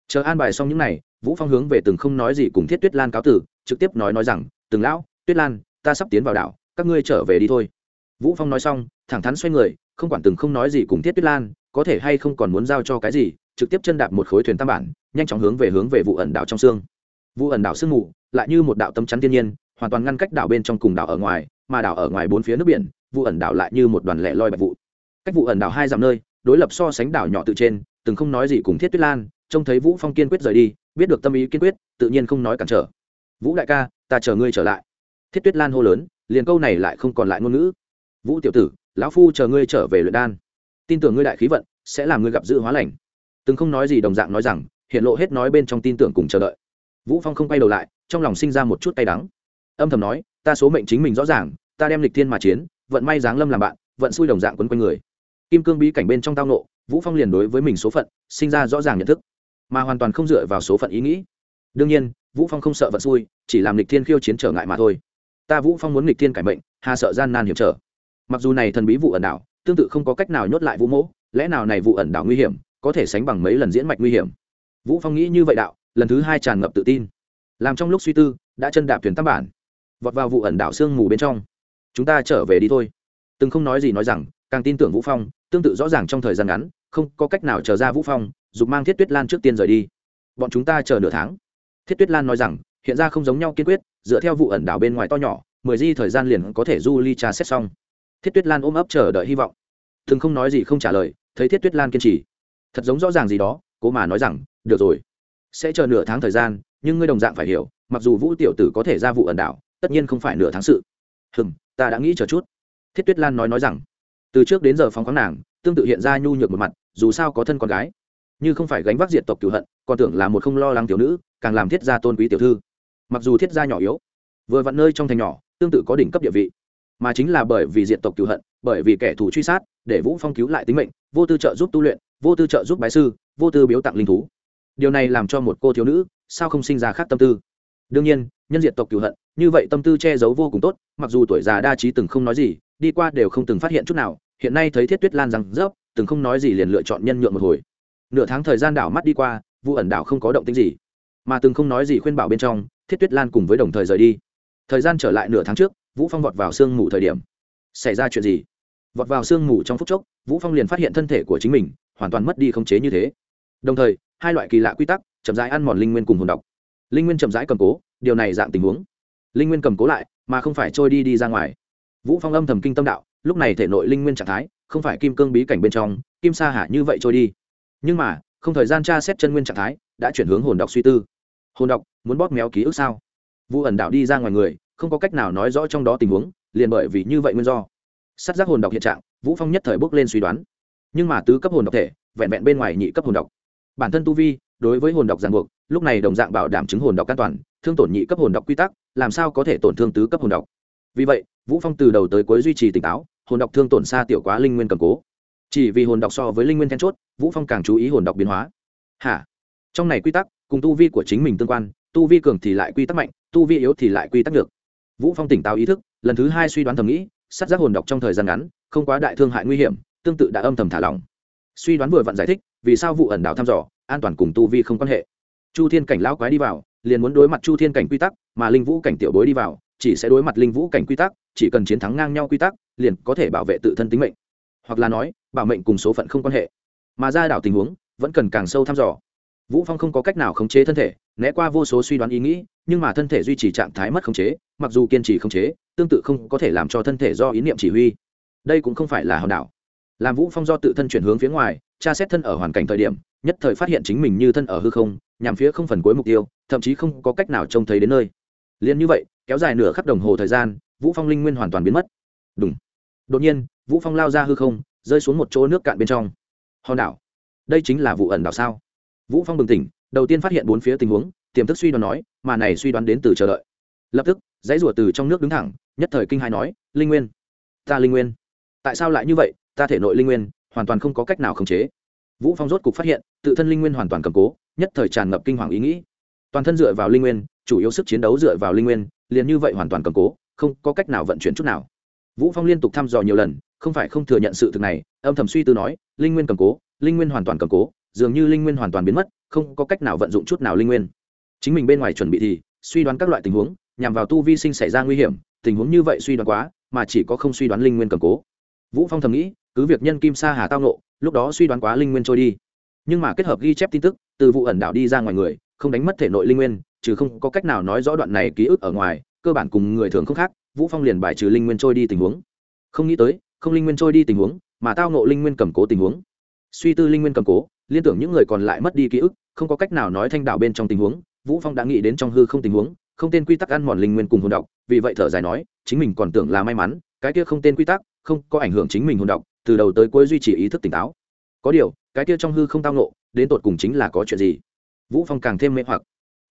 Chờ an bài xong những n à y vũ phong hướng về từng không nói gì cùng thiết tuyết lan cáo tử trực tiếp nói nói rằng từng lão tuyết lan ta sắp tiến vào đảo các ngươi trở về đi thôi. Vũ phong nói xong thẳng thắn xoay người không quản từng không nói gì cùng thiết tuyết lan có thể hay không còn muốn giao cho cái gì trực tiếp chân đạp một khối thuyền tam bản nhanh chóng hướng về hướng về vụ ẩn đảo trong xương. Vụ ẩn đảo sương mù, lại như một đạo tâm chắn thiên nhiên, hoàn toàn ngăn cách đảo bên trong cùng đảo ở ngoài, mà đảo ở ngoài bốn phía nước biển, vụ ẩn đảo lại như một đoàn lẻ loi bạch vụ. Cách vụ ẩn đảo hai dặm nơi, đối lập so sánh đảo nhỏ tự trên, từng không nói gì cùng thiết tuyết lan, trông thấy vũ phong kiên quyết rời đi, biết được tâm ý kiên quyết, tự nhiên không nói cản trở. Vũ đại ca, ta chờ ngươi trở lại. Thiết tuyết lan hô lớn, liền câu này lại không còn lại ngôn ngữ. Vũ tiểu tử, lão phu chờ ngươi trở về luyện đan. Tin tưởng ngươi đại khí vận, sẽ làm ngươi gặp dự hóa lành. Từng không nói gì đồng dạng nói rằng hiện lộ hết nói bên trong tin tưởng cùng chờ đợi. Vũ phong không quay đầu lại, trong lòng sinh ra một chút tay đắng. Âm thầm nói, ta số mệnh chính mình rõ ràng, ta đem lịch thiên mà chiến, vận may giáng lâm làm bạn, vận xui đồng dạng quấn quanh người. Kim cương bí cảnh bên trong tao nộ, vũ phong liền đối với mình số phận, sinh ra rõ ràng nhận thức, mà hoàn toàn không dựa vào số phận ý nghĩ. Đương nhiên, vũ phong không sợ vận xui, chỉ làm lịch thiên khiêu chiến trở ngại mà thôi. Ta vũ phong muốn lịch thiên cải mệnh, hà sợ gian nan hiểm trở. Mặc dù này thần bí vụ ẩn đảo, tương tự không có cách nào nhốt lại vũ mỗ, lẽ nào này vụ ẩn đảo nguy hiểm, có thể sánh bằng mấy lần diễn mạch nguy hiểm? Vũ phong nghĩ như vậy đạo, lần thứ hai tràn ngập tự tin. Làm trong lúc suy tư, đã chân đạp thuyền tam bản. Vọt vào vụ ẩn đảo sương mù bên trong. Chúng ta trở về đi thôi. Từng không nói gì nói rằng, càng tin tưởng vũ phong, tương tự rõ ràng trong thời gian ngắn, không có cách nào chờ ra vũ phong, dục mang thiết tuyết lan trước tiên rời đi. Bọn chúng ta chờ nửa tháng. Thiết tuyết lan nói rằng, hiện ra không giống nhau kiên quyết, dựa theo vụ ẩn đảo bên ngoài to nhỏ, mười di thời gian liền có thể du ly trà xét xong. Thiết tuyết lan ôm ấp chờ đợi hy vọng. Thường không nói gì không trả lời, thấy thiết tuyết lan kiên trì. Thật giống rõ ràng gì đó, cố mà nói rằng được rồi. Sẽ chờ nửa tháng thời gian, nhưng ngươi đồng dạng phải hiểu, mặc dù vũ tiểu tử có thể ra vụ ẩn đảo, tất nhiên không phải nửa tháng sự. Hừng ta đã nghĩ chờ chút. Thiết tuyết lan nói nói rằng, từ trước đến giờ phóng khoáng nàng, tương tự hiện ra nhu nhược một mặt, dù sao có thân con gái. Như không phải gánh vác diện tộc cửu hận, còn tưởng là một không lo lắng tiểu nữ, càng làm thiết gia tôn quý tiểu thư. Mặc dù thiết gia nhỏ yếu, vừa vặn nơi trong thành nhỏ, tương tự có đỉnh cấp địa vị, mà chính là bởi vì diện tộc cửu hận, bởi vì kẻ thù truy sát, để vũ phong cứu lại tính mệnh, vô tư trợ giúp tu luyện, vô tư trợ giúp bái sư, vô tư biếu tặng linh thú điều này làm cho một cô thiếu nữ, sao không sinh ra khác tâm tư? Đương nhiên, nhân diện tộc cửu hận, như vậy tâm tư che giấu vô cùng tốt, mặc dù tuổi già đa trí từng không nói gì, đi qua đều không từng phát hiện chút nào, hiện nay thấy thiết tuyết lan rằng rớp, từng không nói gì liền lựa chọn nhân nhượng một hồi. Nửa tháng thời gian đảo mắt đi qua vụ ẩn đảo không có động tĩnh gì, mà từng không nói gì khuyên bảo bên trong, thiết tuyết lan cùng với đồng thời rời đi. Thời gian trở lại nửa tháng trước, vũ phong vọt vào sương mù thời điểm. Xảy ra chuyện gì? Vọt vào sương mù trong phút chốc, vũ phong liền phát hiện thân thể của chính mình hoàn toàn mất đi khống chế như thế. Đồng thời hai loại kỳ lạ quy tắc, chậm rãi ăn mòn linh nguyên cùng hồn độc. Linh nguyên chậm rãi cầm cố, điều này dạng tình huống. Linh nguyên cầm cố lại, mà không phải trôi đi đi ra ngoài. Vũ phong âm thầm kinh tâm đạo, lúc này thể nội linh nguyên trạng thái, không phải kim cương bí cảnh bên trong, kim sa hạ như vậy trôi đi. Nhưng mà, không thời gian tra xét chân nguyên trạng thái, đã chuyển hướng hồn độc suy tư. Hồn độc, muốn bóp méo ký ức sao? Vũ ẩn đạo đi ra ngoài người, không có cách nào nói rõ trong đó tình huống, liền bởi vì như vậy nguyên do. Sát giác hồn độc hiện trạng, vũ phong nhất thời bước lên suy đoán. Nhưng mà tứ cấp hồn độc thể, vẹn vẹn bên ngoài nhị cấp hồn độc bản thân tu vi, đối với hồn độc ràng buộc, lúc này đồng dạng bảo đảm chứng hồn độc an toàn, thương tổn nhị cấp hồn độc quy tắc, làm sao có thể tổn thương tứ cấp hồn độc. Vì vậy, vũ phong từ đầu tới cuối duy trì tỉnh táo, hồn độc thương tổn xa tiểu quá linh nguyên cầm cố. Chỉ vì hồn độc so với linh nguyên then chốt, vũ phong càng chú ý hồn độc biến hóa. Hả? Trong này quy tắc, cùng tu vi của chính mình tương quan, tu vi cường thì lại quy tắc mạnh, tu vi yếu thì lại quy tắc được. Vũ phong tỉnh táo ý thức, lần thứ hai suy đoán thầm nghĩ, sát giác hồn độc trong thời gian ngắn, không quá đại thương hại nguy hiểm, tương tự đã âm thầm thả lỏng suy đoán vừa vặn giải thích, vì sao vụ ẩn đảo thăm dò, an toàn cùng tu vi không quan hệ. Chu thiên cảnh lão quái đi vào, liền muốn đối mặt chu thiên cảnh quy tắc, mà linh vũ cảnh tiểu bối đi vào, chỉ sẽ đối mặt linh vũ cảnh quy tắc, chỉ cần chiến thắng ngang nhau quy tắc, liền có thể bảo vệ tự thân tính mệnh. Hoặc là nói, bảo mệnh cùng số phận không quan hệ. Mà ra đảo tình huống, vẫn cần càng sâu thăm dò. Vũ phong không có cách nào khống chế thân thể, né qua vô số suy đoán ý nghĩ, nhưng mà thân thể duy trì trạng thái mất khống chế, mặc dù kiên trì khống chế, tương tự không có thể làm cho thân thể do ý niệm chỉ huy. Đây cũng không phải là hòn đảo làm vũ phong do tự thân chuyển hướng phía ngoài, tra xét thân ở hoàn cảnh thời điểm, nhất thời phát hiện chính mình như thân ở hư không, nhằm phía không phần cuối mục tiêu, thậm chí không có cách nào trông thấy đến nơi. Liền như vậy, kéo dài nửa khắc đồng hồ thời gian, vũ phong linh nguyên hoàn toàn biến mất. Đúng đột nhiên, vũ phong lao ra hư không, rơi xuống một chỗ nước cạn bên trong. Hòn đảo. Đây chính là vụ ẩn đảo sao? Vũ phong bừng tỉnh, đầu tiên phát hiện bốn phía tình huống, tiềm thức suy đoán nói, mà này suy đoán đến từ chờ đợi. Lập tức, dãy rủa từ trong nước đứng thẳng, nhất thời kinh hai nói, linh nguyên, ta linh nguyên. Tại sao lại như vậy? Ta thể nội linh nguyên, hoàn toàn không có cách nào khống chế. Vũ phong rốt cục phát hiện, tự thân linh nguyên hoàn toàn cầm cố, nhất thời tràn ngập kinh hoàng ý nghĩ. Toàn thân dựa vào linh nguyên, chủ yếu sức chiến đấu dựa vào linh nguyên, liền như vậy hoàn toàn cầm cố, không có cách nào vận chuyển chút nào. Vũ phong liên tục thăm dò nhiều lần, không phải không thừa nhận sự thực này, âm thầm suy tư nói, linh nguyên cầm cố, linh nguyên hoàn toàn cầm cố, dường như linh nguyên hoàn toàn biến mất, không có cách nào vận dụng chút nào linh nguyên. Chính mình bên ngoài chuẩn bị thì, suy đoán các loại tình huống, nhằm vào tu vi sinh xảy ra nguy hiểm, tình huống như vậy suy đoán quá, mà chỉ có không suy đoán linh nguyên cầm cố. Vũ phong thầm nghĩ cứ việc nhân kim sa hà tao nộ lúc đó suy đoán quá linh nguyên trôi đi. Nhưng mà kết hợp ghi chép tin tức, từ vụ ẩn đảo đi ra ngoài người, không đánh mất thể nội linh nguyên chứ không có cách nào nói rõ đoạn này ký ức ở ngoài, cơ bản cùng người thường không khác, vũ phong liền bài trừ linh nguyên trôi đi tình huống. Không nghĩ tới, không linh nguyên trôi đi tình huống, mà tao nộ linh nguyên cầm cố tình huống. Suy tư linh nguyên cầm cố, liên tưởng những người còn lại mất đi ký ức, không có cách nào nói thanh đạo bên trong tình huống, vũ phong đã nghĩ đến trong hư không tình huống, không tên quy tắc ăn mòn linh nguyên cùng hồn độc, vì vậy thở dài nói, chính mình còn tưởng là may mắn, cái kia không tên quy tắc, không có ảnh hưởng chính mình hồn độc từ đầu tới cuối duy trì ý thức tỉnh táo. Có điều, cái kia trong hư không tao nộ đến tột cùng chính là có chuyện gì? Vũ phong càng thêm mê hoặc.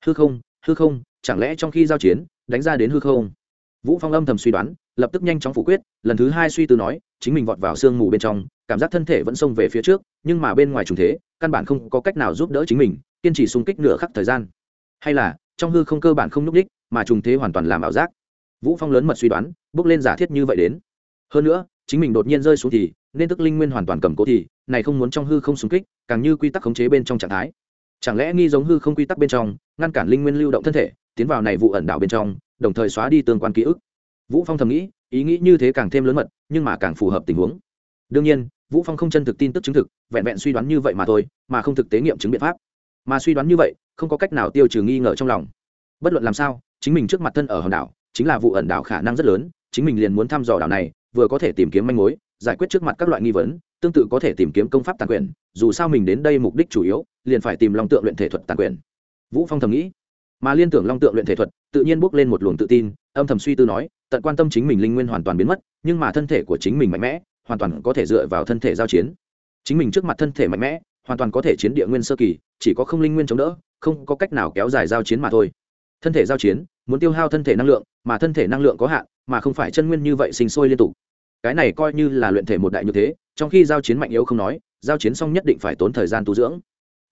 Hư không hư không, chẳng lẽ trong khi giao chiến, đánh ra đến hư không? Vũ phong âm thầm suy đoán, lập tức nhanh chóng phủ quyết, lần thứ hai suy tư nói, chính mình vọt vào sương mù bên trong, cảm giác thân thể vẫn xông về phía trước, nhưng mà bên ngoài trùng thế, căn bản không có cách nào giúp đỡ chính mình, kiên trì xung kích nửa khắc thời gian. Hay là, trong hư không cơ bản không n ú c đích, mà trùng thế hoàn toàn làm ảo giác. Vũ phong lớn mật suy đoán, bước lên giả thiết như vậy đến. Hơn nữa, chính mình đột nhiên rơi xuống thì nên tức linh nguyên hoàn toàn cầm cố thì, này không muốn trong hư không xung kích, càng như quy tắc khống chế bên trong trạng thái. Chẳng lẽ nghi giống hư không quy tắc bên trong, ngăn cản linh nguyên lưu động thân thể, tiến vào này vụ ẩn đảo bên trong, đồng thời xóa đi tương quan ký ức? Vũ phong thầm nghĩ, ý nghĩ như thế càng thêm lớn mật, nhưng mà càng phù hợp tình huống. Đương nhiên, vũ phong không chân thực tin tức chứng thực, vẹn vẹn suy đoán như vậy mà thôi, mà không thực tế nghiệm chứng biện pháp. Mà suy đoán như vậy, không có cách nào tiêu trừ nghi ngờ trong lòng. Bất luận làm sao, chính mình trước mặt thân ở hòn đảo, chính là vụ ẩn đảo khả năng rất lớn, chính mình liền muốn thăm dò đảo này, vừa có thể tìm kiếm manh mối giải quyết trước mặt các loại nghi vấn, tương tự có thể tìm kiếm công pháp tàn quyền, dù sao mình đến đây mục đích chủ yếu, liền phải tìm long tượng luyện thể thuật tàn quyền. Vũ phong thầm nghĩ. Mà liên tưởng long tượng luyện thể thuật, tự nhiên bước lên một luồng tự tin, âm thầm suy tư nói, tận quan tâm chính mình linh nguyên hoàn toàn biến mất, nhưng mà thân thể của chính mình mạnh mẽ, hoàn toàn có thể dựa vào thân thể giao chiến. Chính mình trước mặt thân thể mạnh mẽ, hoàn toàn có thể chiến địa nguyên sơ kỳ, chỉ có không linh nguyên chống đỡ, không có cách nào kéo dài giao chiến mà thôi. Thân thể giao chiến, muốn tiêu hao thân thể năng lượng, mà thân thể năng lượng có hạn, mà không phải chân nguyên như vậy sinh sôi liên tục cái này coi như là luyện thể một đại như thế, trong khi giao chiến mạnh yếu không nói, giao chiến xong nhất định phải tốn thời gian tu dưỡng.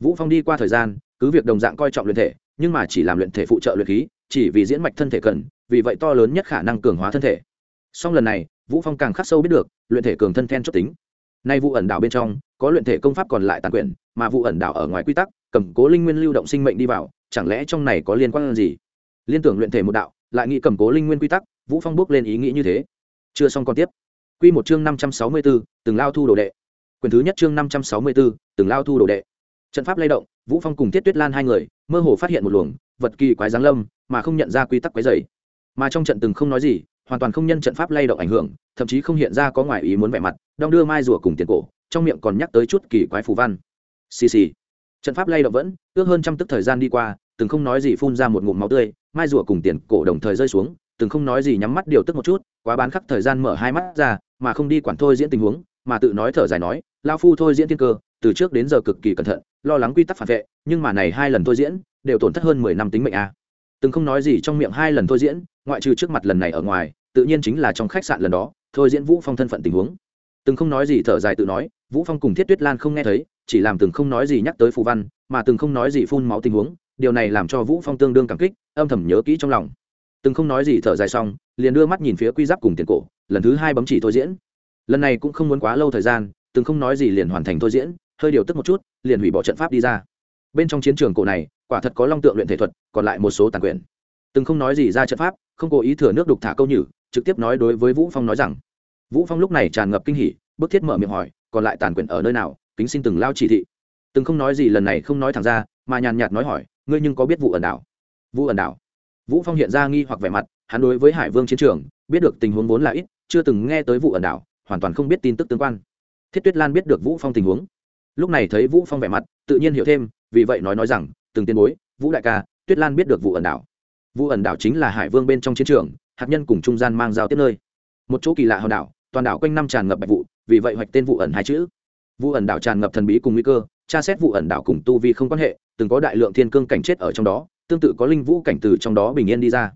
Vũ phong đi qua thời gian, cứ việc đồng dạng coi trọng luyện thể, nhưng mà chỉ làm luyện thể phụ trợ luyện khí, chỉ vì diễn mạch thân thể cần, vì vậy to lớn nhất khả năng cường hóa thân thể. Song lần này, vũ phong càng khắc sâu biết được, luyện thể cường thân then chốt tính. Nay vụ ẩn đảo bên trong, có luyện thể công pháp còn lại tàn quyền mà vụ ẩn đảo ở ngoài quy tắc, cầm cố linh nguyên lưu động sinh mệnh đi vào, chẳng lẽ trong này có liên quan gì? Liên tưởng luyện thể một đạo, lại nghĩ cầm cố linh nguyên quy tắc, vũ phong bước lên ý nghĩ như thế. Chưa xong còn tiếp quy một chương năm trăm sáu mươi 564, từng lao thu đồ đệ. Quyền thứ nhất chương năm trăm sáu mươi 564, từng lao thu đồ đệ. Trận pháp lay động vũ phong cùng tiết tuyết lan hai người mơ hồ phát hiện một luồng vật kỳ quái giáng lâm mà không nhận ra quy tắc quái dày mà trong trận từng không nói gì hoàn toàn không nhân trận pháp lay động ảnh hưởng thậm chí không hiện ra có ngoài ý muốn vẻ mặt đong đưa mai rùa cùng tiền cổ trong miệng còn nhắc tới chút kỳ quái phù văn. Xì xì. Trận pháp lay động vẫn ước hơn trăm tức thời gian đi qua từng không nói gì phun ra một ngụm máu tươi mai rùa cùng tiền cổ đồng thời rơi xuống từng không nói gì nhắm mắt điều tức một chút, quá bán khắc thời gian mở hai mắt ra, mà không đi quản thôi diễn tình huống, mà tự nói thở dài nói lao phu thôi diễn thiên cơ, từ trước đến giờ cực kỳ cẩn thận, lo lắng quy tắc phản vệ, nhưng mà này hai lần thôi diễn, đều tổn thất hơn mười năm tính mệnh a à. từng không nói gì trong miệng hai lần thôi diễn, ngoại trừ trước mặt lần này ở ngoài, tự nhiên chính là trong khách sạn lần đó, thôi diễn vũ phong thân phận tình huống từng không nói gì thở dài tự nói, vũ phong cùng thiết tuyết lan không nghe thấy, chỉ làm từng không nói gì nhắc tới phù văn, mà từng không nói gì phun máu tình huống, điều này làm cho vũ phong tương đương cảm kích, âm thầm nhớ kỹ trong lòng từng không nói gì thở dài xong, liền đưa mắt nhìn phía quy giáp cùng tiền cổ, lần thứ hai bấm chỉ thôi diễn. Lần này cũng không muốn quá lâu thời gian, từng không nói gì liền hoàn thành thôi diễn, hơi điều tức một chút, liền hủy bỏ trận pháp đi ra. Bên trong chiến trường cổ này, quả thật có long tượng luyện thể thuật, còn lại một số tàn quyền. Từng không nói gì ra trận pháp, không cố ý thừa nước đục thả câu nhử, trực tiếp nói đối với vũ phong nói rằng. Vũ phong lúc này tràn ngập kinh hỉ bức thiết mở miệng hỏi, còn lại tàn quyền ở nơi nào, kính xin từng lao chỉ thị. Từng không nói gì lần này không nói thẳng ra, mà nhàn nhạt nói hỏi, ngươi nhưng có biết vụ ẩn đảo? Vụ ẩn đảo? Vũ phong hiện ra nghi hoặc vẻ mặt, hắn đối với hải vương chiến trường biết được tình huống vốn là ít, chưa từng nghe tới vụ ẩn đảo, hoàn toàn không biết tin tức tương quan. Thiết tuyết lan biết được vũ phong tình huống. Lúc này thấy vũ phong vẻ mặt, tự nhiên hiểu thêm, vì vậy nói nói rằng, từng tiên bối, vũ đại ca, tuyết lan biết được vụ ẩn đảo. Vụ ẩn đảo chính là hải vương bên trong chiến trường, hạt nhân cùng trung gian mang giao tiếp nơi. Một chỗ kỳ lạ hòn đảo, toàn đảo quanh năm tràn ngập bạch vụ, vì vậy hoạch tên vụ ẩn hai chữ. Vụ ẩn đảo tràn ngập thần bí cùng nguy cơ, tra xét vụ ẩn đảo cùng tu vi không quan hệ, từng có đại lượng thiên cương cảnh chết ở trong đó tương tự có linh vũ cảnh từ trong đó bình yên đi ra.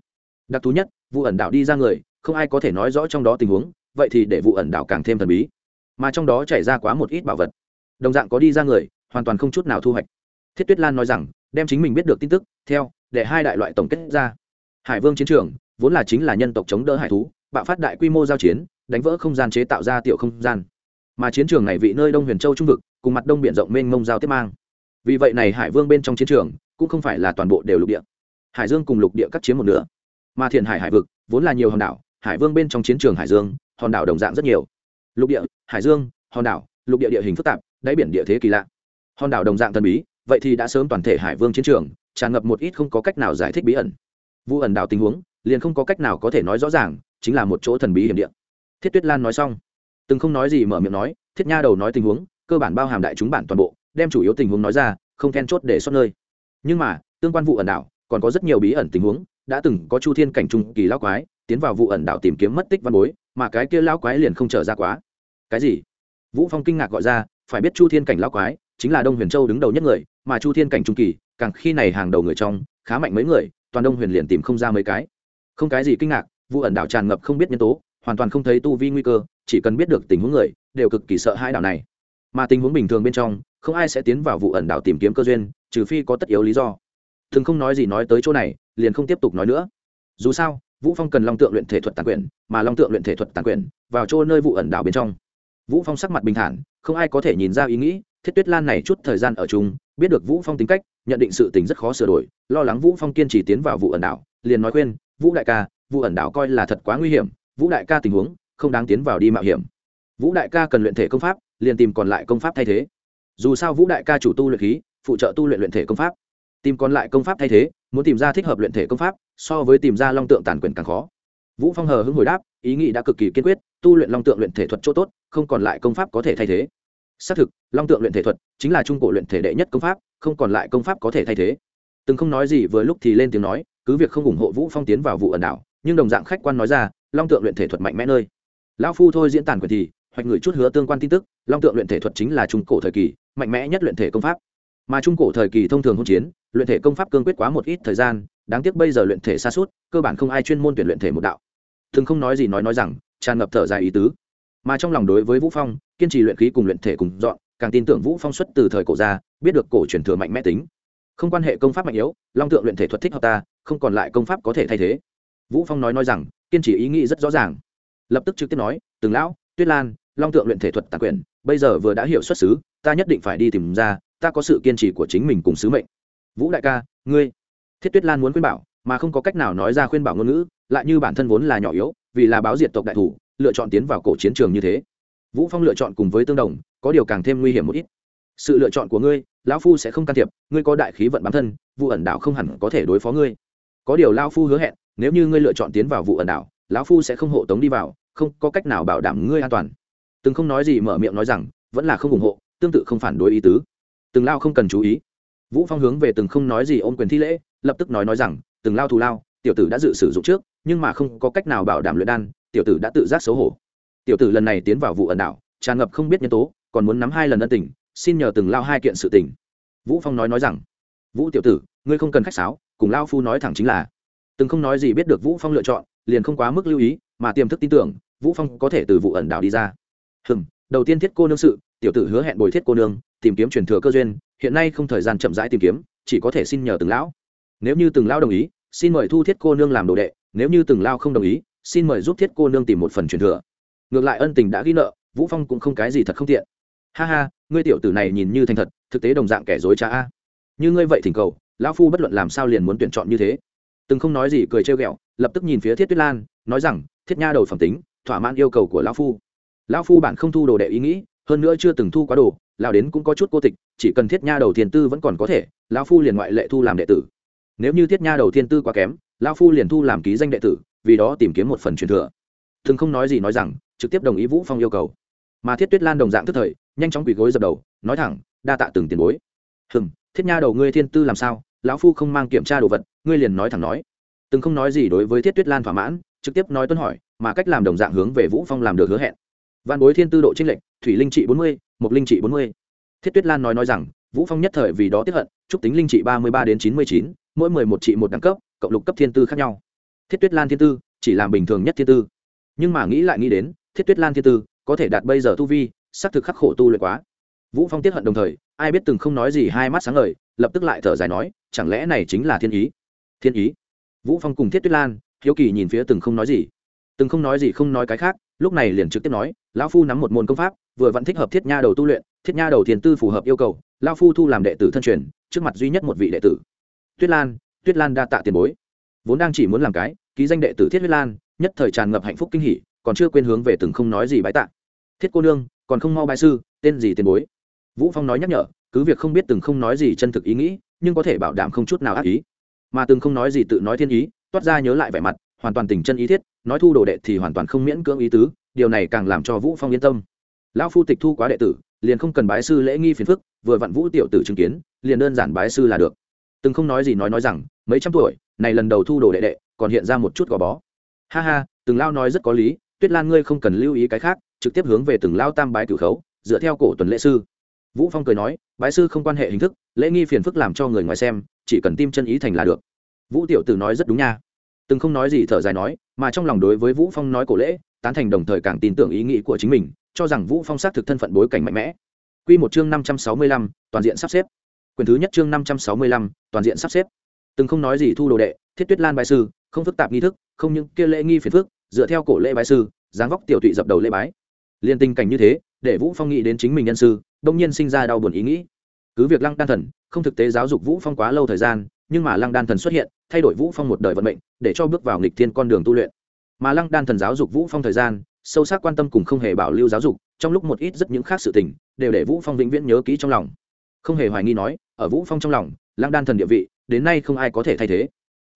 Đặc thú nhất vụ ẩn đảo đi ra người, không ai có thể nói rõ trong đó tình huống, vậy thì để vụ ẩn đảo càng thêm thần bí. Mà trong đó chảy ra quá một ít bảo vật. Đồng dạng có đi ra người, hoàn toàn không chút nào thu hoạch. Thiết tuyết lan nói rằng, đem chính mình biết được tin tức, theo, để hai đại loại tổng kết ra. Hải vương chiến trường, vốn là chính là nhân tộc chống đỡ hải thú, bạo phát đại quy mô giao chiến, đánh vỡ không gian chế tạo ra tiểu không gian. Mà chiến trường này vị nơi đông huyền châu trung vực, cùng mặt đông biển rộng mênh mông giao tiếp mang. Vì vậy này hải vương bên trong chiến trường cũng không phải là toàn bộ đều lục địa. Hải dương cùng lục địa cắt chiếm một nửa. Mà thiện hải hải vực, vốn là nhiều hòn đảo, hải vương bên trong chiến trường hải dương, hòn đảo đồng dạng rất nhiều. Lục địa, hải dương, hòn đảo, lục địa địa hình phức tạp, đáy biển địa thế kỳ lạ. Hòn đảo đồng dạng thần bí, vậy thì đã sớm toàn thể hải vương chiến trường, tràn ngập một ít không có cách nào giải thích bí ẩn. Vụ ẩn đảo tình huống, liền không có cách nào có thể nói rõ ràng, chính là một chỗ thần bí hiểm địa. Thiết tuyết lan nói xong, từng không nói gì mở miệng nói, thiết nha đầu nói tình huống, cơ bản bao hàm đại chúng bản toàn bộ, đem chủ yếu tình huống nói ra, không then chốt để xót nơi nhưng mà, tương quan vụ ẩn đảo, còn có rất nhiều bí ẩn tình huống, đã từng có chu thiên cảnh trung kỳ lão quái, tiến vào vụ ẩn đảo tìm kiếm mất tích văn bối, mà cái kia lão quái liền không trở ra quá. Cái gì? Vũ phong kinh ngạc gọi ra, phải biết chu thiên cảnh lão quái, chính là đông huyền châu đứng đầu nhất người, mà chu thiên cảnh trung kỳ, càng khi này hàng đầu người trong, khá mạnh mấy người, toàn đông huyền liền tìm không ra mấy cái. Không cái gì kinh ngạc, vụ ẩn đảo tràn ngập không biết nhân tố, hoàn toàn không thấy tu vi nguy cơ, chỉ cần biết được tình huống người, đều cực kỳ sợ hai đảo này. Mà tình huống bình thường bên trong không ai sẽ tiến vào vụ ẩn đảo tìm kiếm cơ duyên, trừ phi có tất yếu lý do. Thường không nói gì nói tới chỗ này, liền không tiếp tục nói nữa. Dù sao, vũ phong cần long tượng luyện thể thuật tàn quyền mà long tượng luyện thể thuật tàn quyền vào chỗ nơi vụ ẩn đảo bên trong. Vũ phong sắc mặt bình thản, không ai có thể nhìn ra ý nghĩ, thiết tuyết lan này chút thời gian ở chung, biết được vũ phong tính cách, nhận định sự tình rất khó sửa đổi, lo lắng vũ phong kiên trì tiến vào vụ ẩn đảo, liền nói khuyên, vũ đại ca, vụ ẩn đảo coi là thật quá nguy hiểm, vũ đại ca tình huống không đáng tiến vào đi mạo hiểm. Vũ đại ca cần luyện thể công pháp, liền tìm còn lại công pháp thay thế dù sao vũ đại ca chủ tu luyện khí, phụ trợ tu luyện luyện thể công pháp. Tìm còn lại công pháp thay thế, muốn tìm ra thích hợp luyện thể công pháp, so với tìm ra long tượng tàn quyền càng khó. Vũ phong hờ hứng hồi đáp, ý nghĩ đã cực kỳ kiên quyết, tu luyện long tượng luyện thể thuật chỗ tốt, không còn lại công pháp có thể thay thế. Xác thực, long tượng luyện thể thuật chính là trung cổ luyện thể đệ nhất công pháp, không còn lại công pháp có thể thay thế. Từng không nói gì vừa lúc thì lên tiếng nói, cứ việc không ủng hộ vũ phong tiến vào vụ ẩn đảo, nhưng đồng dạng khách quan nói ra, long tượng luyện thể thuật mạnh mẽ nơi. Lão phu thôi diễn tản quyền thì hoạch người chút hứa tương quan tin tức, long tượng luyện thể thuật chính là trung cổ thời kỳ, mạnh mẽ nhất luyện thể công pháp. Mà trung cổ thời kỳ thông thường hôn chiến, luyện thể công pháp cương quyết quá một ít thời gian, đáng tiếc bây giờ luyện thể xa suốt, cơ bản không ai chuyên môn tuyển luyện thể một đạo. Thường không nói gì nói nói rằng, tràn ngập thở dài ý tứ. Mà trong lòng đối với vũ phong, kiên trì luyện khí cùng luyện thể cùng dọn, càng tin tưởng vũ phong xuất từ thời cổ ra, biết được cổ truyền thừa mạnh mẽ tính. Không quan hệ công pháp mạnh yếu, long tượng luyện thể thuật thích hợp ta, không còn lại công pháp có thể thay thế. Vũ phong nói nói rằng, kiên trì ý nghĩ rất rõ ràng. Lập tức trực tiếp nói, từng lão tuyết lan, long tượng luyện thể thuật tàn quyền, bây giờ vừa đã hiểu xuất xứ, ta nhất định phải đi tìm ra, ta có sự kiên trì của chính mình cùng sứ mệnh. Vũ đại ca, ngươi. Thiết tuyết lan muốn khuyên bảo, mà không có cách nào nói ra khuyên bảo ngôn ngữ, lại như bản thân vốn là nhỏ yếu, vì là báo diệt tộc đại thủ, lựa chọn tiến vào cổ chiến trường như thế. Vũ phong lựa chọn cùng với tương đồng, có điều càng thêm nguy hiểm một ít. Sự lựa chọn của ngươi, lão phu sẽ không can thiệp, ngươi có đại khí vận bản thân vụ ẩn đảo không hẳn có thể đối phó ngươi. Có điều lão phu hứa hẹn, nếu như ngươi lựa chọn tiến vào vụ ẩn đảo, lão phu sẽ không hộ tống đi vào không có cách nào bảo đảm ngươi an toàn. Từng không nói gì mở miệng nói rằng, vẫn là không ủng hộ, tương tự không phản đối ý tứ. Từng lao không cần chú ý. Vũ phong hướng về từng không nói gì ôm quyền thi lễ, lập tức nói nói rằng, từng lao thù lao, tiểu tử đã dự sử dụng trước, nhưng mà không có cách nào bảo đảm luyện đan, tiểu tử đã tự giác xấu hổ. Tiểu tử lần này tiến vào vụ ẩn đảo tràn ngập không biết nhân tố, còn muốn nắm hai lần ân tình, xin nhờ từng lao hai kiện sự tình. Vũ phong nói nói rằng, vũ tiểu tử, ngươi không cần khách sáo, cùng lao phu nói thẳng chính là. Từng không nói gì biết được vũ phong lựa chọn, liền không quá mức lưu ý, mà tiềm thức tin tưởng vũ phong có thể từ vụ ẩn đảo đi ra. Hừm, đầu tiên thiết cô nương sự, tiểu tử hứa hẹn bồi thiết cô nương, tìm kiếm truyền thừa cơ duyên, hiện nay không thời gian chậm rãi tìm kiếm, chỉ có thể xin nhờ từng lão. Nếu như từng lão đồng ý, xin mời thu thiết cô nương làm đồ đệ, nếu như từng lao không đồng ý, xin mời giúp thiết cô nương tìm một phần truyền thừa. Ngược lại ân tình đã ghi nợ, vũ phong cũng không cái gì thật không tiện. Ha ha, ngươi tiểu tử này nhìn như thành thật, thực tế đồng dạng kẻ dối trá a. Như ngươi vậy thỉnh cầu, lão phu bất luận làm sao liền muốn tuyển chọn như thế. Từng không nói gì cười trêu ghẹo, lập tức nhìn phía thiết tuyết lan, nói rằng, thiết nha đầu phẩm tính thỏa mãn yêu cầu của lão phu. Lão phu bản không thu đồ đệ ý nghĩ, hơn nữa chưa từng thu quá đồ, lão đến cũng có chút cô tịch, chỉ cần thiết nha đầu thiên tư vẫn còn có thể, lão phu liền ngoại lệ thu làm đệ tử. Nếu như thiết nha đầu thiên tư quá kém, lão phu liền thu làm ký danh đệ tử, vì đó tìm kiếm một phần truyền thừa. Thường không nói gì nói rằng, trực tiếp đồng ý vũ phong yêu cầu. Mà thiết tuyết lan đồng dạng tức thời, nhanh chóng quỳ gối dập đầu, nói thẳng, đa tạ từng tiền bối. Hừm, thiết nha đầu ngươi thiên tư làm sao? Lão phu không mang kiểm tra đồ vật, ngươi liền nói thẳng nói. Từng không nói gì đối với thiết tuyết lan thỏa mãn trực tiếp nói tuân hỏi, mà cách làm đồng dạng hướng về vũ phong làm được hứa hẹn. Văn bối thiên tư độ trinh lệnh thủy linh trị bốn mươi mục linh trị bốn mươi. Thiết tuyết lan nói nói rằng, vũ phong nhất thời vì đó tiếp hận, chúc tính linh trị ba mươi ba đến chín mươi chín, mỗi mười một trị một đẳng cấp, cộng lục cấp thiên tư khác nhau. Thiết tuyết lan thiên tư, chỉ làm bình thường nhất thiên tư. Nhưng mà nghĩ lại nghĩ đến, thiết tuyết lan thiên tư, có thể đạt bây giờ tu vi, xác thực khắc khổ tu luyện quá. Vũ phong tiếp hận đồng thời, ai biết từng không nói gì hai mắt sáng ngời, lập tức lại thở dài nói, chẳng lẽ này chính là thiên ý? Thiên ý? Vũ phong cùng thiết tuyết lan hiếu kỳ nhìn phía từng không nói gì. Từng không nói gì không nói cái khác, lúc này liền trực tiếp nói, lão phu nắm một môn công pháp, vừa vẫn thích hợp thiết nha đầu tu luyện, thiết nha đầu thiền tư phù hợp yêu cầu, lão phu thu làm đệ tử thân truyền, trước mặt duy nhất một vị đệ tử. Tuyết lan tuyết lan đa tạ tiền bối. Vốn đang chỉ muốn làm cái, ký danh đệ tử thiết tuyết lan, nhất thời tràn ngập hạnh phúc kinh hỉ, còn chưa quên hướng về từng không nói gì bái tạ. Thiết cô nương, còn không mau bài sư, tên gì tiền bối? Vũ phong nói nhắc nhở, cứ việc không biết từng không nói gì chân thực ý nghĩ, nhưng có thể bảo đảm không chút nào ác ý. Mà từng không nói gì tự nói thiên ý toát ra nhớ lại vẻ mặt, hoàn toàn tình chân ý thiết, nói thu đồ đệ thì hoàn toàn không miễn cưỡng ý tứ, điều này càng làm cho vũ phong yên tâm. Lão phu tịch thu quá đệ tử, liền không cần bái sư lễ nghi phiền phức, vừa vặn vũ tiểu tử chứng kiến, liền đơn giản bái sư là được. Từng không nói gì nói nói rằng, mấy trăm tuổi, này lần đầu thu đồ đệ đệ, còn hiện ra một chút gò bó. Ha ha, từng lao nói rất có lý, tuyết lan ngươi không cần lưu ý cái khác, trực tiếp hướng về từng lao tam bái cửu khấu, dựa theo cổ tuần lễ sư. Vũ phong cười nói, bái sư không quan hệ hình thức, lễ nghi phiền phức làm cho người ngoài xem, chỉ cần tim chân ý thành là được vũ tiểu tử nói rất đúng nha. Từng không nói gì thở dài nói mà trong lòng đối với vũ phong nói cổ lễ tán thành đồng thời càng tin tưởng ý nghĩ của chính mình cho rằng vũ phong xác thực thân phận bối cảnh mạnh mẽ. Quy một chương 565, toàn diện sắp xếp. Quyền thứ nhất chương 565, toàn diện sắp xếp. Từng không nói gì thu đồ đệ thiết tuyết lan bài sư không phức tạp nghi thức không những kia lễ nghi phiền phức dựa theo cổ lễ bài sư dáng vóc tiểu tụy dập đầu lễ bái. Liên tình cảnh như thế để vũ phong nghĩ đến chính mình nhân sư đông nhiên sinh ra đau buồn ý nghĩ. Cứ việc lăng đan thần không thực tế giáo dục vũ phong quá lâu thời gian nhưng mà lăng đan thần xuất hiện, thay đổi vũ phong một đời vận mệnh, để cho bước vào nghịch thiên con đường tu luyện. Mà lăng đan thần giáo dục vũ phong thời gian, sâu sắc quan tâm cùng không hề bảo lưu giáo dục, trong lúc một ít rất những khác sự tình, đều để vũ phong vĩnh viễn nhớ kỹ trong lòng. Không hề hoài nghi nói, ở vũ phong trong lòng, lăng đan thần địa vị, đến nay không ai có thể thay thế.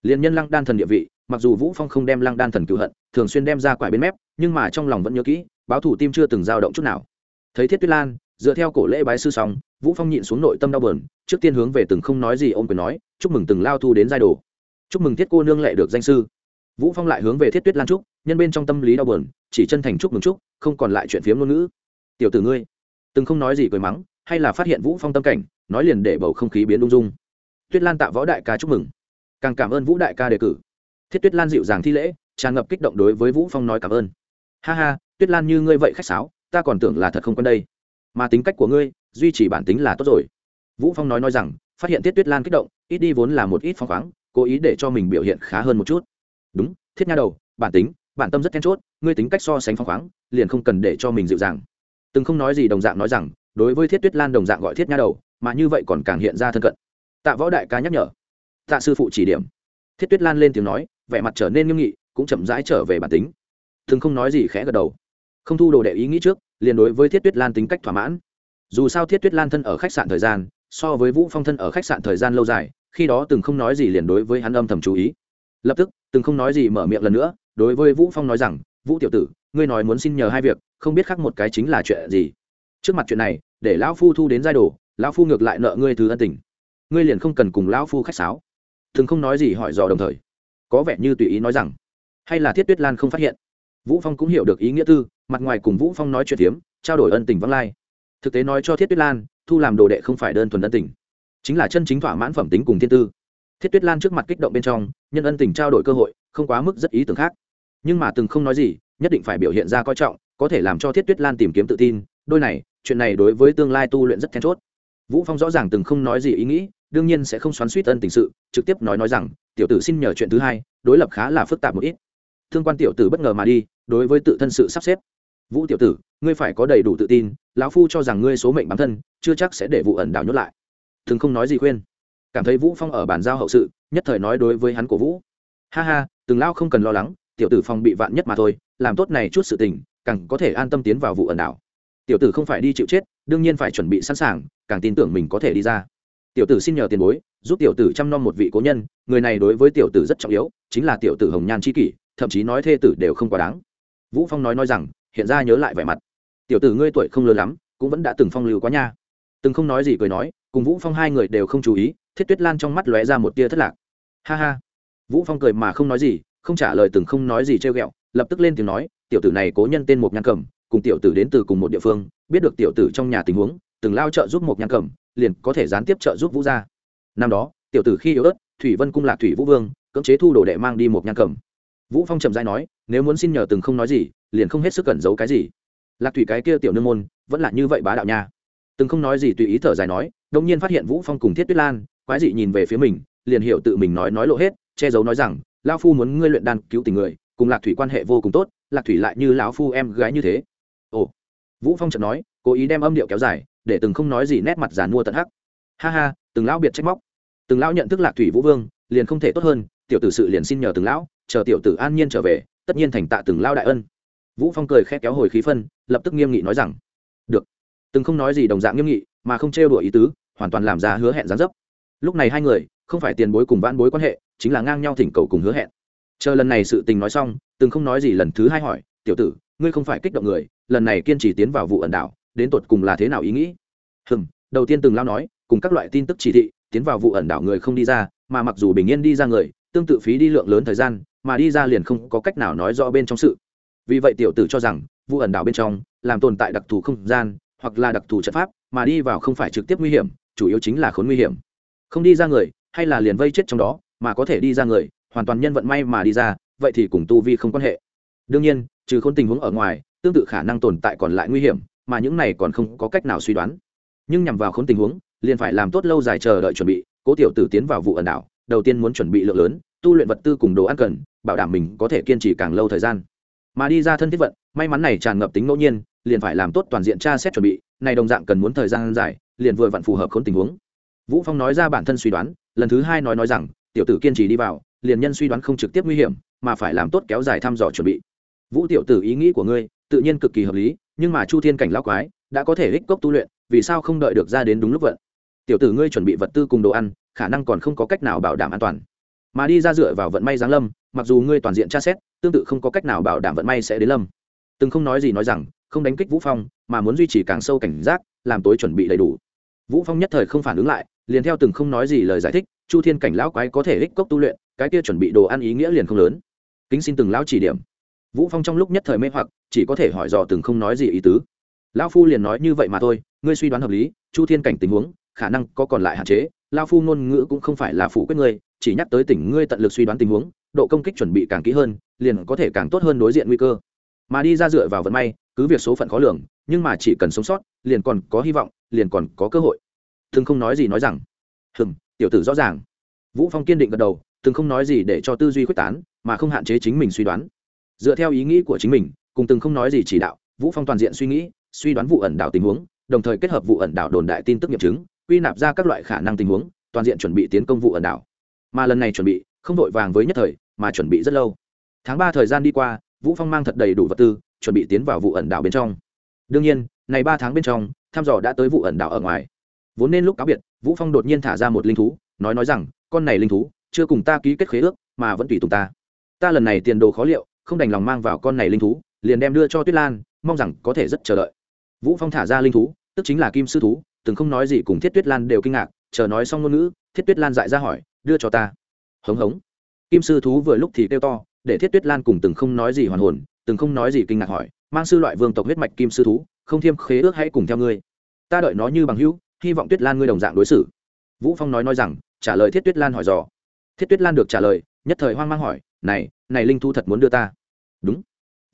Liên nhân lăng đan thần địa vị, mặc dù vũ phong không đem lăng đan thần cựu hận, thường xuyên đem ra quải bên mép, nhưng mà trong lòng vẫn nhớ kỹ, báo thủ tim chưa từng dao động chút nào. Thấy thiết tuyết lan, dựa theo cổ lễ bái sư xong vũ phong nhịn xuống nội tâm đau bờn trước tiên hướng về từng không nói gì ông quyền nói, chúc mừng từng lao thu đến giai đồ. Chúc mừng thiết cô nương lệ được danh sư. Vũ phong lại hướng về thiết tuyết lan trúc nhân bên trong tâm lý đau bờn chỉ chân thành chúc mừng chúc, không còn lại chuyện phiếm ngôn ngữ. Tiểu tử ngươi. Từng không nói gì cười mắng, hay là phát hiện vũ phong tâm cảnh, nói liền để bầu không khí biến ung dung. Tuyết lan tạ võ đại ca chúc mừng. Càng cảm ơn vũ đại ca đề cử. Thiết tuyết lan dịu dàng thi lễ, tràn ngập kích động đối với vũ phong nói cảm ơn. Ha ha, tuyết lan như ngươi vậy khách sáo, ta còn tưởng là thật không quen đây mà tính cách của ngươi, duy trì bản tính là tốt rồi. Vũ phong nói nói rằng, phát hiện tiết tuyết lan kích động, ít đi vốn là một ít phong khoáng, cố ý để cho mình biểu hiện khá hơn một chút. Đúng, thiết nha đầu, bản tính, bản tâm rất then chốt, ngươi tính cách so sánh phong khoáng, liền không cần để cho mình dịu dàng. Từng không nói gì đồng dạng nói rằng, đối với thiết tuyết lan đồng dạng gọi thiết nha đầu, mà như vậy còn càng hiện ra thân cận. Tạ võ đại ca nhắc nhở. Tạ sư phụ chỉ điểm. Thiết tuyết lan lên tiếng nói, vẻ mặt trở nên nghiêm nghị, cũng chậm rãi trở về bản tính. Thường không nói gì khẽ gật đầu. Không thu đồ đệ ý nghĩ trước liền đối với thiết tuyết lan tính cách thỏa mãn. Dù sao thiết tuyết lan thân ở khách sạn thời gian, so với vũ phong thân ở khách sạn thời gian lâu dài, khi đó từng không nói gì liền đối với hắn âm thầm chú ý. Lập tức, từng không nói gì mở miệng lần nữa, đối với vũ phong nói rằng, vũ tiểu tử, ngươi nói muốn xin nhờ hai việc, không biết khác một cái chính là chuyện gì? Trước mặt chuyện này, để lão phu thu đến giai đồ, lão phu ngược lại nợ ngươi thứ ân tình. Ngươi liền không cần cùng lão phu khách sáo. Thường không nói gì hỏi dò đồng thời, có vẻ như tùy ý nói rằng, hay là thiết tuyết lan không phát hiện? Vũ phong cũng hiểu được ý nghĩa tư mặt ngoài cùng vũ phong nói chuyện tiếm trao đổi ân tình vắng lai. Thực tế nói cho thiết tuyết lan, thu làm đồ đệ không phải đơn thuần ân tình, chính là chân chính thỏa mãn phẩm tính cùng thiên tư. Thiết tuyết lan trước mặt kích động bên trong, nhân ân tình trao đổi cơ hội, không quá mức rất ý tưởng khác. Nhưng mà từng không nói gì, nhất định phải biểu hiện ra coi trọng, có thể làm cho thiết tuyết lan tìm kiếm tự tin. Đôi này, chuyện này đối với tương lai tu luyện rất then chốt. Vũ phong rõ ràng từng không nói gì ý nghĩ, đương nhiên sẽ không xoắn suýt ân tình sự, trực tiếp nói nói rằng, tiểu tử xin nhờ chuyện thứ hai, đối lập khá là phức tạp một ít. Thương quan tiểu tử bất ngờ mà đi, đối với tự thân sự sắp xếp vũ tiểu tử, ngươi phải có đầy đủ tự tin, lão phu cho rằng ngươi số mệnh bản thân, chưa chắc sẽ để vụ ẩn đảo nhốt lại. Thường không nói gì khuyên. Cảm thấy vũ phong ở bàn giao hậu sự, nhất thời nói đối với hắn của vũ. Ha ha, từng lao không cần lo lắng, tiểu tử phong bị vạn nhất mà thôi, làm tốt này chút sự tình, càng có thể an tâm tiến vào vụ ẩn đảo. Tiểu tử không phải đi chịu chết, đương nhiên phải chuẩn bị sẵn sàng, càng tin tưởng mình có thể đi ra. Tiểu tử xin nhờ tiền bối, giúp tiểu tử chăm nom một vị cố nhân, người này đối với tiểu tử rất trọng yếu, chính là tiểu tử hồng nhan c h i kỷ, thậm chí nói thê tử đều không quá đáng. Vũ phong nói nói rằng hiện ra nhớ lại vẻ mặt. Tiểu tử ngươi tuổi không lớn lắm, cũng vẫn đã từng phong lưu quá nha. Từng không nói gì cười nói, cùng vũ phong hai người đều không chú ý, thiết tuyết lan trong mắt lóe ra một tia thất lạc. Ha ha. Vũ phong cười mà không nói gì, không trả lời từng không nói gì trêu ghẹo, lập tức lên tiếng nói, tiểu tử này cố nhân tên một nhan cẩm, cùng tiểu tử đến từ cùng một địa phương, biết được tiểu tử trong nhà tình huống, từng lao trợ giúp một nhan cẩm, liền có thể gián tiếp trợ giúp vũ gia. Năm đó, tiểu tử khi yếu ớt, thủy vân cung lạc thủy vũ vương, cưỡng chế thu đồ đệ mang đi một nhan cẩm vũ phong trầm dai nói, nếu muốn xin nhờ từng không nói gì, liền không hết sức cẩn giấu cái gì. Lạc thủy cái kia tiểu nương môn, vẫn là như vậy bá đạo nha. Từng không nói gì tùy ý thở dài nói đông nhiên phát hiện vũ phong cùng thiết tuyết lan, quái dị nhìn về phía mình, liền hiểu tự mình nói nói lộ hết, che giấu nói rằng lao phu muốn ngươi luyện đan cứu tình người, cùng lạc thủy quan hệ vô cùng tốt, lạc thủy lại như lão phu em gái như thế. Ồ. Vũ phong chợt nói, cố ý đem âm điệu kéo dài, để từng không nói gì nét mặt giàn mua tận hắc. Ha ha, từng lão biệt trách móc. Từng lão nhận thức lạc thủy vũ vương, liền không thể tốt hơn, tiểu tử sự liền xin nhờ từng lão chờ tiểu tử an nhiên trở về, tất nhiên thành tạ từng lao đại ân. Vũ phong cười khẽ kéo hồi khí phân, lập tức nghiêm nghị nói rằng, được. Từng không nói gì đồng dạng nghiêm nghị, mà không trêu đùa ý tứ, hoàn toàn làm ra hứa hẹn gián dấp. Lúc này hai người, không phải tiền bối cùng vãn bối quan hệ, chính là ngang nhau thỉnh cầu cùng hứa hẹn. Chờ lần này sự tình nói xong, từng không nói gì lần thứ hai hỏi, tiểu tử, ngươi không phải kích động người, lần này kiên trì tiến vào vụ ẩn đảo, đến tột cùng là thế nào ý nghĩ? Hừm. Đầu tiên từng lao nói, cùng các loại tin tức chỉ thị, tiến vào vụ ẩn đảo người không đi ra, mà mặc dù bình yên đi ra người, tương tự phí đi lượng lớn thời gian mà đi ra liền không có cách nào nói rõ bên trong sự. Vì vậy tiểu tử cho rằng vụ ẩn đảo bên trong, làm tồn tại đặc thù không gian, hoặc là đặc thù trận pháp, mà đi vào không phải trực tiếp nguy hiểm, chủ yếu chính là khốn nguy hiểm. Không đi ra người, hay là liền vây chết trong đó, mà có thể đi ra người, hoàn toàn nhân vận may mà đi ra, vậy thì cùng tu vi không quan hệ. Đương nhiên, trừ khốn tình huống ở ngoài, tương tự khả năng tồn tại còn lại nguy hiểm, mà những này còn không có cách nào suy đoán. Nhưng nhằm vào khốn tình huống, liền phải làm tốt lâu dài chờ đợi chuẩn bị, cố tiểu tử tiến vào vụ ẩn đảo, đầu tiên muốn chuẩn bị lượng lớn, tu luyện vật tư cùng đồ ăn cần bảo đảm mình có thể kiên trì càng lâu thời gian. Mà đi ra thân thiết vận, may mắn này tràn ngập tính ngẫu nhiên, liền phải làm tốt toàn diện tra xét chuẩn bị, này đồng dạng cần muốn thời gian dài, liền vừa vặn phù hợp khốn tình huống. Vũ phong nói ra bản thân suy đoán, lần thứ hai nói nói rằng, tiểu tử kiên trì đi vào, liền nhân suy đoán không trực tiếp nguy hiểm, mà phải làm tốt kéo dài thăm dò chuẩn bị. Vũ tiểu tử ý nghĩ của ngươi, tự nhiên cực kỳ hợp lý, nhưng mà chu thiên cảnh lão quái, đã có thể ích cốc tu luyện, vì sao không đợi được ra đến đúng lúc vận? Tiểu tử ngươi chuẩn bị vật tư cùng đồ ăn, khả năng còn không có cách nào bảo đảm an toàn mà đi ra dựa vào vận may giáng lâm, mặc dù ngươi toàn diện tra xét, tương tự không có cách nào bảo đảm vận may sẽ đến lâm. Từng không nói gì nói rằng, không đánh kích vũ phong, mà muốn duy trì càng sâu cảnh giác, làm tối chuẩn bị đầy đủ. Vũ phong nhất thời không phản ứng lại, liền theo từng không nói gì lời giải thích, chu thiên cảnh lão quái có thể ích cốc tu luyện, cái kia chuẩn bị đồ ăn ý nghĩa liền không lớn. Kính xin từng lão chỉ điểm. Vũ phong trong lúc nhất thời mê hoặc, chỉ có thể hỏi dò từng không nói gì ý tứ. Lão phu liền nói như vậy mà thôi, ngươi suy đoán hợp lý, chu thiên cảnh tình huống, khả năng có còn lại hạn chế lão phu ngôn ngữ cũng không phải là phủ quyết ngươi, chỉ nhắc tới tỉnh ngươi tận lực suy đoán tình huống, độ công kích chuẩn bị càng kỹ hơn, liền có thể càng tốt hơn đối diện nguy cơ. Mà đi ra dựa vào vận may, cứ việc số phận khó lường, nhưng mà chỉ cần sống sót, liền còn có hy vọng, liền còn có cơ hội. Thường không nói gì nói rằng, hừm, tiểu tử rõ ràng. Vũ phong kiên định gật đầu từng không nói gì để cho tư duy quyết tán, mà không hạn chế chính mình suy đoán. Dựa theo ý nghĩ của chính mình, cùng từng không nói gì chỉ đạo, vũ phong toàn diện suy nghĩ, suy đoán vụ ẩn đảo tình huống, đồng thời kết hợp vụ ẩn đảo đồn đại tin tức nghiệm chứng quy nạp ra các loại khả năng tình huống, toàn diện chuẩn bị tiến công vụ ẩn đảo. Mà lần này chuẩn bị, không vội vàng với nhất thời, mà chuẩn bị rất lâu. Tháng ba thời gian đi qua, vũ phong mang thật đầy đủ vật tư, chuẩn bị tiến vào vụ ẩn đảo bên trong. Đương nhiên, này ba tháng bên trong, thăm dò đã tới vụ ẩn đảo ở ngoài. Vốn nên lúc cáo biệt, vũ phong đột nhiên thả ra một linh thú, nói nói rằng, con này linh thú, chưa cùng ta ký kết khế ước, mà vẫn tùy tùng ta. Ta lần này tiền đồ khó liệu, không đành lòng mang vào con này linh thú, liền đem đưa cho tuyết lan, mong rằng có thể rất chờ đợi. Vũ phong thả ra linh thú, tức chính là kim sư thú từng không nói gì cùng thiết tuyết lan đều kinh ngạc, chờ nói xong ngôn ngữ, thiết tuyết lan dại ra hỏi, đưa cho ta. Hống hống. Kim sư thú vừa lúc thì kêu to, để thiết tuyết lan cùng từng không nói gì hoàn hồn, từng không nói gì kinh ngạc hỏi, mang sư loại vương tộc huyết mạch kim sư thú, không thiêm khế ước hãy cùng theo ngươi. Ta đợi nó như bằng hữu, hy vọng tuyết lan ngươi đồng dạng đối xử. Vũ phong nói nói rằng, trả lời thiết tuyết lan hỏi dò. Thiết tuyết lan được trả lời, nhất thời hoang mang hỏi, này này linh thu thật muốn đưa ta. Đúng.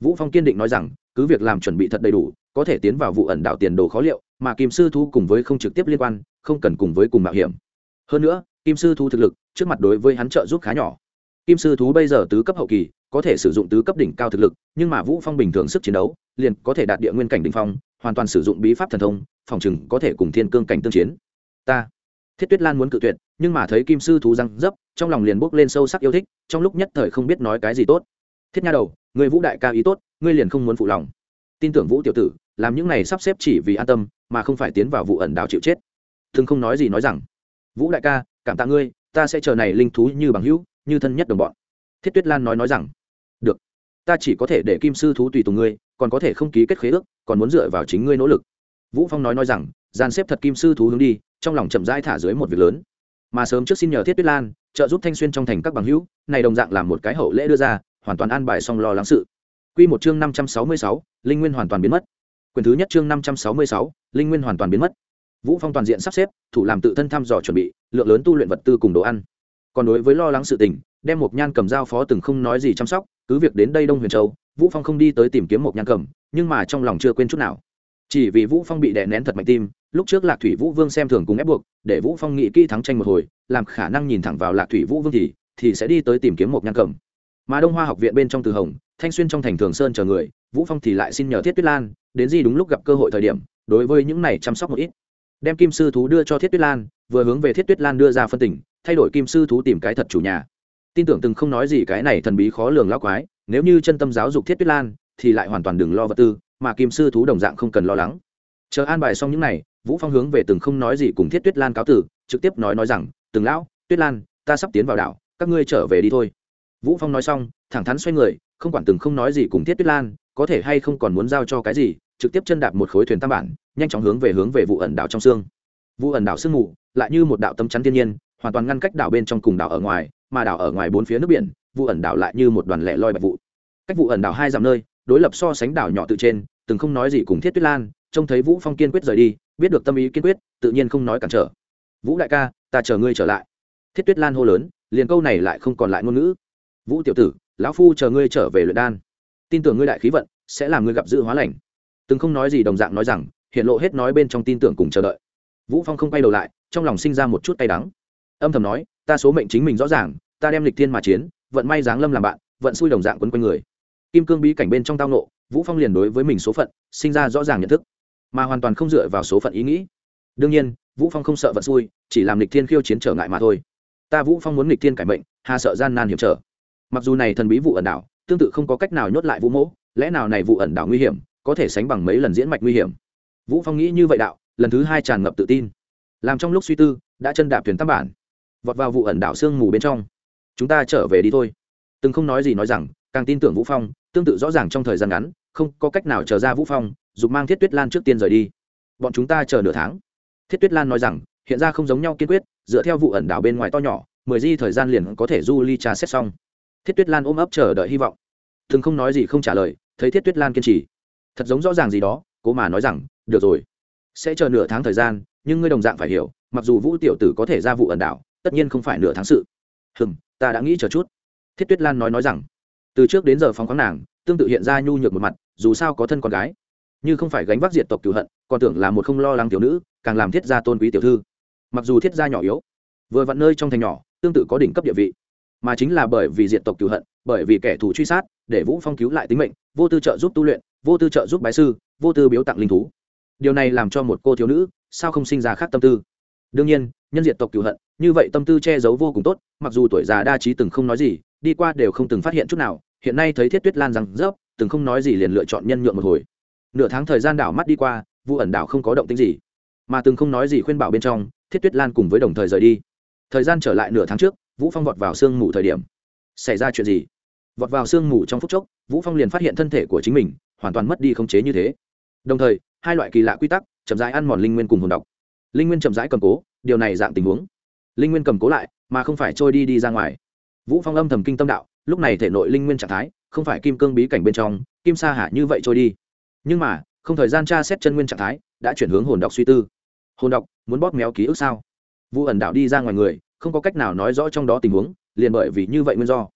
Vũ phong kiên định nói rằng, cứ việc làm chuẩn bị thật đầy đủ có thể tiến vào vụ ẩn đạo tiền đồ khó liệu, mà kim sư thú cùng với không trực tiếp liên quan, không cần cùng với cùng mạo hiểm. Hơn nữa, kim sư thú thực lực, trước mặt đối với hắn trợ giúp khá nhỏ. Kim sư thú bây giờ tứ cấp hậu kỳ, có thể sử dụng tứ cấp đỉnh cao thực lực, nhưng mà vũ phong bình thường sức chiến đấu, liền có thể đạt địa nguyên cảnh đỉnh phong, hoàn toàn sử dụng bí pháp thần thông, phòng chừng có thể cùng thiên cương cảnh tương chiến. Ta, thiết tuyết lan muốn cự tuyệt, nhưng mà thấy kim sư thú răng dấp, trong lòng liền bốc lên sâu sắc yêu thích, trong lúc nhất thời không biết nói cái gì tốt. Thiết nha đầu, người vũ đại ca ý tốt, ngươi liền không muốn phụ lòng tin tưởng vũ tiểu tử, làm những này sắp xếp chỉ vì an tâm, mà không phải tiến vào vụ ẩn đào chịu chết. Thường không nói gì nói rằng, vũ đại ca, cảm tạ ngươi, ta sẽ chờ này linh thú như bằng hữu, như thân nhất đồng bọn. Thiết tuyết lan nói nói rằng, được, ta chỉ có thể để kim sư thú tùy tùng ngươi, còn có thể không ký kết khế ước, còn muốn dựa vào chính ngươi nỗ lực. Vũ phong nói nói rằng, gian xếp thật kim sư thú hướng đi, trong lòng chậm rãi thả dưới một việc lớn. Mà sớm trước xin nhờ thiết tuyết lan, trợ giúp thanh xuyên trong thành các bằng hữu, này đồng dạng làm một cái hậu lễ đưa ra, hoàn toàn an bài xong lo lắng sự quy một chương năm trăm sáu mươi sáu, linh nguyên hoàn toàn biến mất. Quyền thứ nhất chương năm trăm sáu mươi sáu, linh nguyên hoàn toàn biến mất. Vũ phong toàn diện sắp xếp thủ làm tự thân thăm dò chuẩn bị lượng lớn tu luyện vật tư cùng đồ ăn. Còn đối với lo lắng sự tình đem một nhan cầm dao phó từng không nói gì chăm sóc cứ việc đến đây đông huyền châu vũ phong không đi tới tìm kiếm một nhan cầm nhưng mà trong lòng chưa quên chút nào. Chỉ vì vũ phong bị đè nén thật mạnh tim lúc trước lạc thủy vũ vương xem thường cùng ép buộc để vũ phong nghĩ kỹ thắng tranh một hồi làm khả năng nhìn thẳng vào lạc thủy vũ vương thì thì sẽ đi tới tìm kiếm một nhan cầm. Mà đông hoa học viện bên trong từ hồng thanh xuyên trong thành thường sơn chờ người, vũ phong thì lại xin nhờ thiết tuyết lan, đến gì đúng lúc gặp cơ hội thời điểm, đối với những này chăm sóc một ít. Đem kim sư thú đưa cho thiết tuyết lan, vừa hướng về thiết tuyết lan đưa ra phân tình, thay đổi kim sư thú tìm cái thật chủ nhà. Tin tưởng từng không nói gì cái này thần bí khó lường lão quái, nếu như chân tâm giáo dục thiết tuyết lan, thì lại hoàn toàn đừng lo vật tư, mà kim sư thú đồng dạng không cần lo lắng. Chờ an bài xong những này, vũ phong hướng về từng không nói gì cùng thiết tuyết lan cáo tử, trực tiếp nói nói rằng, từng lão, tuyết lan, ta sắp tiến vào đảo, các ngươi trở về đi thôi. Vũ phong nói xong, thẳng thắn xoay người không quản từng không nói gì cùng thiết tuyết lan, có thể hay không còn muốn giao cho cái gì, trực tiếp chân đạp một khối thuyền tam bản, nhanh chóng hướng về hướng về vụ ẩn đảo trong xương. Vụ ẩn đảo sương mù, lại như một đạo tâm chắn thiên nhiên, hoàn toàn ngăn cách đảo bên trong cùng đảo ở ngoài, mà đảo ở ngoài bốn phía nước biển, vụ ẩn đảo lại như một đoàn lẻ loi bạch vụ. Cách vụ ẩn đảo hai dặm nơi, đối lập so sánh đảo nhỏ tự trên, từng không nói gì cùng thiết tuyết lan, trông thấy vũ phong kiên quyết rời đi, biết được tâm ý kiên quyết, tự nhiên không nói cản trở. Vũ đại ca, ta chờ ngươi trở lại. Thiết tuyết lan hô lớn, liền câu này lại không còn lại ngôn ngữ. Vũ tiểu tử lão phu chờ ngươi trở về luyện đan. Tin tưởng ngươi đại khí vận, sẽ làm ngươi gặp dự hóa lành. Từng không nói gì đồng dạng nói rằng, hiện lộ hết nói bên trong tin tưởng cùng chờ đợi. Vũ phong không quay đầu lại, trong lòng sinh ra một chút cay đắng. Âm thầm nói, ta số mệnh chính mình rõ ràng, ta đem lịch thiên mà chiến, vận may giáng lâm làm bạn, vận xui đồng dạng quấn quanh người. Kim cương bí cảnh bên trong tao nộ vũ phong liền đối với mình số phận, sinh ra rõ ràng nhận thức, mà hoàn toàn không dựa vào số phận ý nghĩ. Đương nhiên, vũ phong không sợ vận xui, chỉ làm lịch thiên khiêu chiến trở ngại mà thôi. Ta vũ phong muốn lịch thiên cải mệnh, hà sợ gian nan hiểm trở mặc dù này thần bí vụ ẩn đảo, tương tự không có cách nào nhốt lại vũ mỗ, lẽ nào này vụ ẩn đảo nguy hiểm, có thể sánh bằng mấy lần diễn mạch nguy hiểm? Vũ phong nghĩ như vậy đạo, lần thứ hai tràn ngập tự tin. Làm trong lúc suy tư, đã chân đạp thuyền tam bản, vọt vào vụ ẩn đảo sương mù bên trong. Chúng ta trở về đi thôi. Từng không nói gì nói rằng, càng tin tưởng vũ phong, tương tự rõ ràng trong thời gian ngắn, không có cách nào chờ ra vũ phong, dục mang thiết tuyết lan trước tiên rời đi. Bọn chúng ta chờ nửa tháng. Thiết tuyết lan nói rằng, hiện ra không giống nhau kiên quyết, dựa theo vụ ẩn đảo bên ngoài to nhỏ, mười di thời gian liền có thể du ly trà xét xong thiết tuyết lan ôm ấp chờ đợi hy vọng. Thường không nói gì không trả lời, thấy thiết tuyết lan kiên trì. Thật giống rõ ràng gì đó, cố mà nói rằng, được rồi, sẽ chờ nửa tháng thời gian, nhưng ngươi đồng dạng phải hiểu, mặc dù vũ tiểu tử có thể ra vụ ẩn đảo, tất nhiên không phải nửa tháng sự. Hừng ta đã nghĩ chờ chút. Thiết tuyết lan nói nói rằng. Từ trước đến giờ phóng khoáng nàng, tương tự hiện ra nhu nhược một mặt, dù sao có thân con gái. Như không phải gánh vác diệt tộc cửu hận, còn tưởng là một không lo lắng tiểu nữ, càng làm thiết gia tôn quý tiểu thư. Mặc dù thiết gia nhỏ yếu, vừa vặn nơi trong thành nhỏ, tương tự có đỉnh cấp địa vị mà chính là bởi vì diệt tộc cửu hận, bởi vì kẻ thù truy sát, để vũ phong cứu lại tính mệnh, vô tư trợ giúp tu luyện, vô tư trợ giúp bái sư, vô tư biếu tặng linh thú. Điều này làm cho một cô thiếu nữ, sao không sinh ra khác tâm tư? Đương nhiên, nhân diệt tộc cửu hận, như vậy tâm tư che giấu vô cùng tốt, mặc dù tuổi già đa trí từng không nói gì, đi qua đều không từng phát hiện chút nào, hiện nay thấy thiết tuyết lan rằng rớp, từng không nói gì liền lựa chọn nhân nhượng một hồi. Nửa tháng thời gian đảo mắt đi qua vụ ẩn đảo không có động tính gì, mà từng không nói gì khuyên bảo bên trong, thiết tuyết lan cùng với đồng thời rời đi. Thời gian trở lại nửa tháng trước vũ phong vọt vào sương mù thời điểm. Xảy ra chuyện gì? Vọt vào sương mù trong phút chốc, vũ phong liền phát hiện thân thể của chính mình hoàn toàn mất đi khống chế như thế. Đồng thời, hai loại kỳ lạ quy tắc chậm rãi ăn mòn linh nguyên cùng hồn độc. Linh nguyên chậm rãi cầm cố, điều này dạng tình huống. Linh nguyên cầm cố lại, mà không phải trôi đi đi ra ngoài. Vũ phong âm thầm kinh tâm đạo, lúc này thể nội linh nguyên trạng thái không phải kim cương bí cảnh bên trong, kim sa hạ như vậy trôi đi. Nhưng mà, không thời gian tra xét chân nguyên trạng thái, đã chuyển hướng hồn độc suy tư. Hồn độc, muốn bóp méo ký ức sao? Vũ ẩn đạo đi ra ngoài người không có cách nào nói rõ trong đó tình huống, liền bởi vì như vậy nguyên do.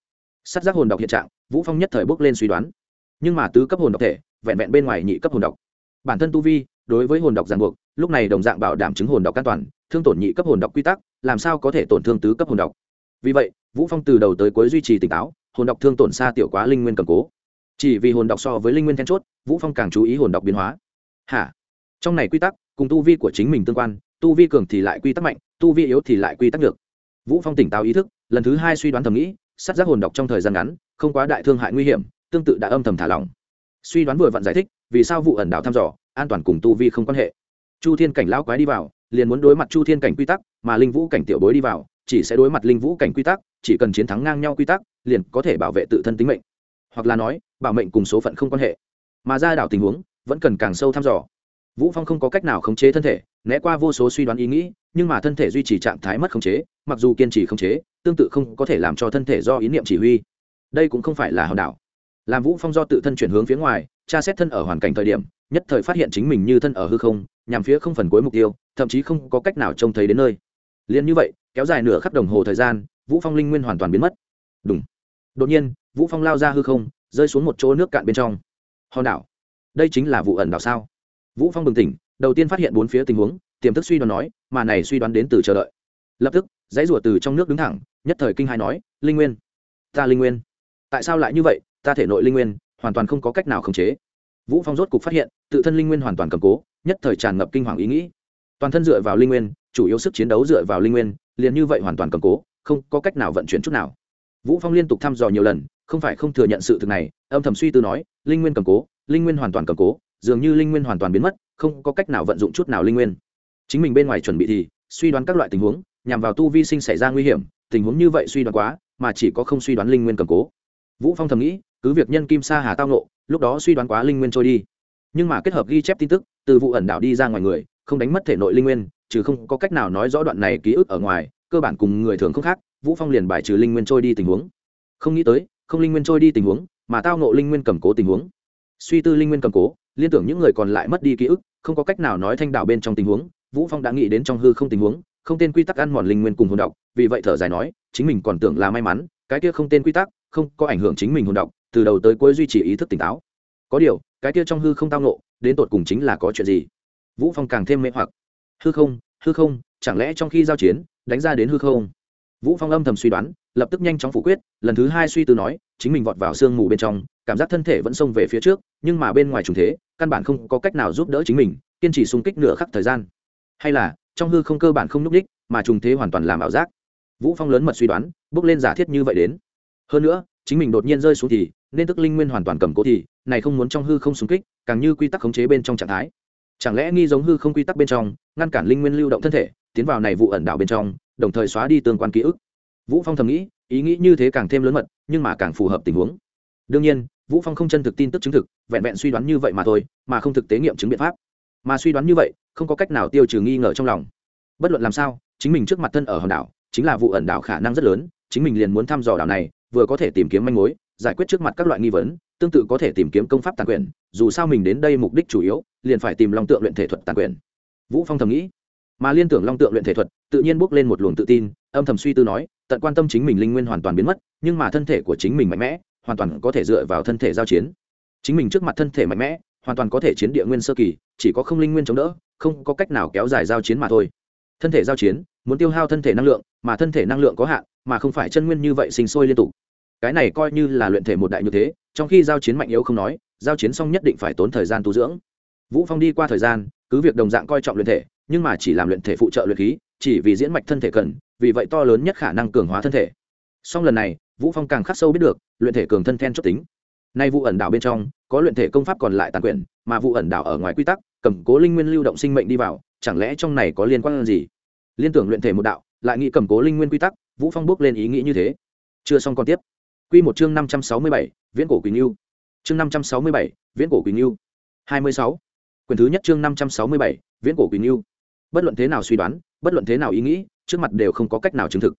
Sát giác hồn đọc hiện trạng, vũ phong nhất thời bước lên suy đoán. Nhưng mà tứ cấp hồn độc thể, vẹn vẹn bên ngoài nhị cấp hồn độc. Bản thân tu vi, đối với hồn độc ràng buộc, lúc này đồng dạng bảo đảm chứng hồn độc an toàn, thương tổn nhị cấp hồn độc quy tắc, làm sao có thể tổn thương tứ cấp hồn độc. Vì vậy, vũ phong từ đầu tới cuối duy trì tỉnh táo, hồn độc thương tổn xa tiểu quá linh nguyên cầm cố. Chỉ vì hồn độc so với linh nguyên then chốt, vũ phong càng chú ý hồn độc biến hóa. Hả? Trong này quy tắc, cùng tu vi của chính mình tương quan, tu vi cường thì lại quy tắc mạnh, tu vi yếu thì lại quy tắc được vũ phong tỉnh táo ý thức, lần thứ hai suy đoán thầm nghĩ, sát giác hồn độc trong thời gian ngắn, không quá đại thương hại nguy hiểm, tương tự đã âm thầm thả lỏng. Suy đoán vừa vặn giải thích, vì sao vụ ẩn đảo thăm dò, an toàn cùng tu vi không quan hệ. Chu thiên cảnh lão quái đi vào, liền muốn đối mặt chu thiên cảnh quy tắc, mà linh vũ cảnh tiểu bối đi vào, chỉ sẽ đối mặt linh vũ cảnh quy tắc, chỉ cần chiến thắng ngang nhau quy tắc, liền có thể bảo vệ tự thân tính mệnh. Hoặc là nói, bảo mệnh cùng số phận không quan hệ. Mà ra đảo tình huống, vẫn cần càng sâu thăm dò. Vũ phong không có cách nào khống chế thân thể, né qua vô số suy đoán ý nghĩ nhưng mà thân thể duy trì trạng thái mất khống chế, mặc dù kiên trì khống chế, tương tự không có thể làm cho thân thể do ý niệm chỉ huy. Đây cũng không phải là hòn đảo. Làm vũ phong do tự thân chuyển hướng phía ngoài, tra xét thân ở hoàn cảnh thời điểm, nhất thời phát hiện chính mình như thân ở hư không, nhằm phía không phần cuối mục tiêu, thậm chí không có cách nào trông thấy đến nơi. Liền như vậy, kéo dài nửa khắp đồng hồ thời gian, vũ phong linh nguyên hoàn toàn biến mất. Đúng đột nhiên, vũ phong lao ra hư không, rơi xuống một chỗ nước cạn bên trong. Hòn đảo. Đây chính là vụ ẩn đảo sao? Vũ phong bừng tỉnh, đầu tiên phát hiện bốn phía tình huống tiềm thức suy đoán nói, mà này suy đoán đến từ chờ đợi. Lập tức, dãy rủa từ trong nước đứng thẳng, nhất thời kinh hai nói, linh nguyên, ta linh nguyên. Tại sao lại như vậy? Ta thể nội linh nguyên, hoàn toàn không có cách nào khống chế. Vũ phong rốt cục phát hiện, tự thân linh nguyên hoàn toàn cầm cố, nhất thời tràn ngập kinh hoàng ý nghĩ. Toàn thân dựa vào linh nguyên, chủ yếu sức chiến đấu dựa vào linh nguyên, liền như vậy hoàn toàn cầm cố, không có cách nào vận chuyển chút nào. Vũ phong liên tục thăm dò nhiều lần, không phải không thừa nhận sự thực này, âm thầm suy tư nói, linh nguyên cầm cố, linh nguyên hoàn toàn cầm cố, dường như linh nguyên hoàn toàn biến mất, không có cách nào vận dụng chút nào linh nguyên chính mình bên ngoài chuẩn bị thì, suy đoán các loại tình huống, nhằm vào tu vi sinh xảy ra nguy hiểm, tình huống như vậy suy đoán quá, mà chỉ có không suy đoán linh nguyên cầm cố. Vũ phong thầm nghĩ, cứ việc nhân kim sa hà tao nộ lúc đó suy đoán quá linh nguyên trôi đi. Nhưng mà kết hợp ghi chép tin tức, từ vụ ẩn đảo đi ra ngoài người, không đánh mất thể nội linh nguyên, trừ không có cách nào nói rõ đoạn này ký ức ở ngoài, cơ bản cùng người thường không khác, vũ phong liền bài trừ linh nguyên trôi đi tình huống. Không nghĩ tới, không linh nguyên trôi đi tình huống, mà tao nộ linh nguyên cầm cố tình huống. Suy tư linh nguyên cầm cố, liên tưởng những người còn lại mất đi ký ức, không có cách nào nói thanh đạo bên trong tình huống vũ phong đã nghĩ đến trong hư không tình huống, không tên quy tắc ăn mòn linh nguyên cùng hồn độc, vì vậy thở dài nói, chính mình còn tưởng là may mắn, cái kia không tên quy tắc, không có ảnh hưởng chính mình hồn độc, từ đầu tới cuối duy trì ý thức tỉnh táo. Có điều, cái kia trong hư không tao nộ đến tột cùng chính là có chuyện gì? Vũ phong càng thêm mê hoặc. Hư không hư không, chẳng lẽ trong khi giao chiến, đánh ra đến hư không? Vũ phong âm thầm suy đoán, lập tức nhanh chóng phủ quyết, lần thứ hai suy tư nói, chính mình vọt vào sương mù bên trong, cảm giác thân thể vẫn xông về phía trước, nhưng mà bên ngoài trùng thế, căn bản không có cách nào giúp đỡ chính mình, kiên trì xung kích nửa khắc thời gian hay là, trong hư không cơ bản không n ú c ních mà trùng thế hoàn toàn làm ảo giác. Vũ phong lớn mật suy đoán, bước lên giả thiết như vậy đến. Hơn nữa, chính mình đột nhiên rơi xuống thì, nên tức linh nguyên hoàn toàn cầm cố thì, này không muốn trong hư không xung kích, càng như quy tắc khống chế bên trong trạng thái. Chẳng lẽ nghi giống hư không quy tắc bên trong, ngăn cản linh nguyên lưu động thân thể, tiến vào này vụ ẩn đảo bên trong, đồng thời xóa đi tương quan ký ức. Vũ phong thầm nghĩ, ý nghĩ như thế càng thêm lớn mật, nhưng mà càng phù hợp tình huống. Đương nhiên, vũ phong không chân thực tin tức chứng thực, vẹn vẹn suy đoán như vậy mà thôi, mà không thực tế nghiệm chứng biện pháp. Mà suy đoán như vậy không có cách nào tiêu trừ nghi ngờ trong lòng. Bất luận làm sao, chính mình trước mặt thân ở hòn đảo, chính là vụ ẩn đảo khả năng rất lớn, chính mình liền muốn thăm dò đảo này, vừa có thể tìm kiếm manh mối, giải quyết trước mặt các loại nghi vấn, tương tự có thể tìm kiếm công pháp tàn quyền, dù sao mình đến đây mục đích chủ yếu, liền phải tìm long tượng luyện thể thuật tàn quyền. Vũ phong thầm nghĩ. Mà liên tưởng long tượng luyện thể thuật, tự nhiên bước lên một luồng tự tin, âm thầm suy tư nói, tận quan tâm chính mình linh nguyên hoàn toàn biến mất, nhưng mà thân thể của chính mình mạnh mẽ, hoàn toàn có thể dựa vào thân thể giao chiến. Chính mình trước mặt thân thể mạnh mẽ, hoàn toàn có thể chiến địa nguyên sơ kỳ, chỉ có không linh nguyên chống đỡ không có cách nào kéo dài giao chiến mà thôi. Thân thể giao chiến muốn tiêu hao thân thể năng lượng mà thân thể năng lượng có hạn mà không phải chân nguyên như vậy sinh sôi liên tục. Cái này coi như là luyện thể một đại như thế trong khi giao chiến mạnh yếu không nói giao chiến xong nhất định phải tốn thời gian tu dưỡng. Vũ phong đi qua thời gian cứ việc đồng dạng coi trọng luyện thể nhưng mà chỉ làm luyện thể phụ trợ luyện khí chỉ vì diễn mạch thân thể cần vì vậy to lớn nhất khả năng cường hóa thân thể. Song lần này vũ phong càng khắc sâu biết được luyện thể cường thân then chốt tính. Nay vụ ẩn đảo bên trong có luyện thể công pháp còn lại tàn quyển, mà vụ ẩn đảo ở ngoài quy tắc cầm cố linh nguyên lưu động sinh mệnh đi vào chẳng lẽ trong này có liên quan gì? Liên tưởng luyện thể một đạo lại nghĩ cầm cố linh nguyên quy tắc vũ phong bước lên ý nghĩ như thế. Chưa xong còn tiếp. Quy một chương năm trăm sáu mươi bảy, viễn cổ quỳnh lưu chương năm trăm sáu mươi bảy, viễn cổ quỳnh lưu hai mươi sáu, quyển thứ nhất chương năm trăm sáu mươi bảy, viễn cổ quỳnh lưu bất luận thế nào suy đoán bất luận thế nào ý nghĩ trước mặt đều không có cách nào chứng thực.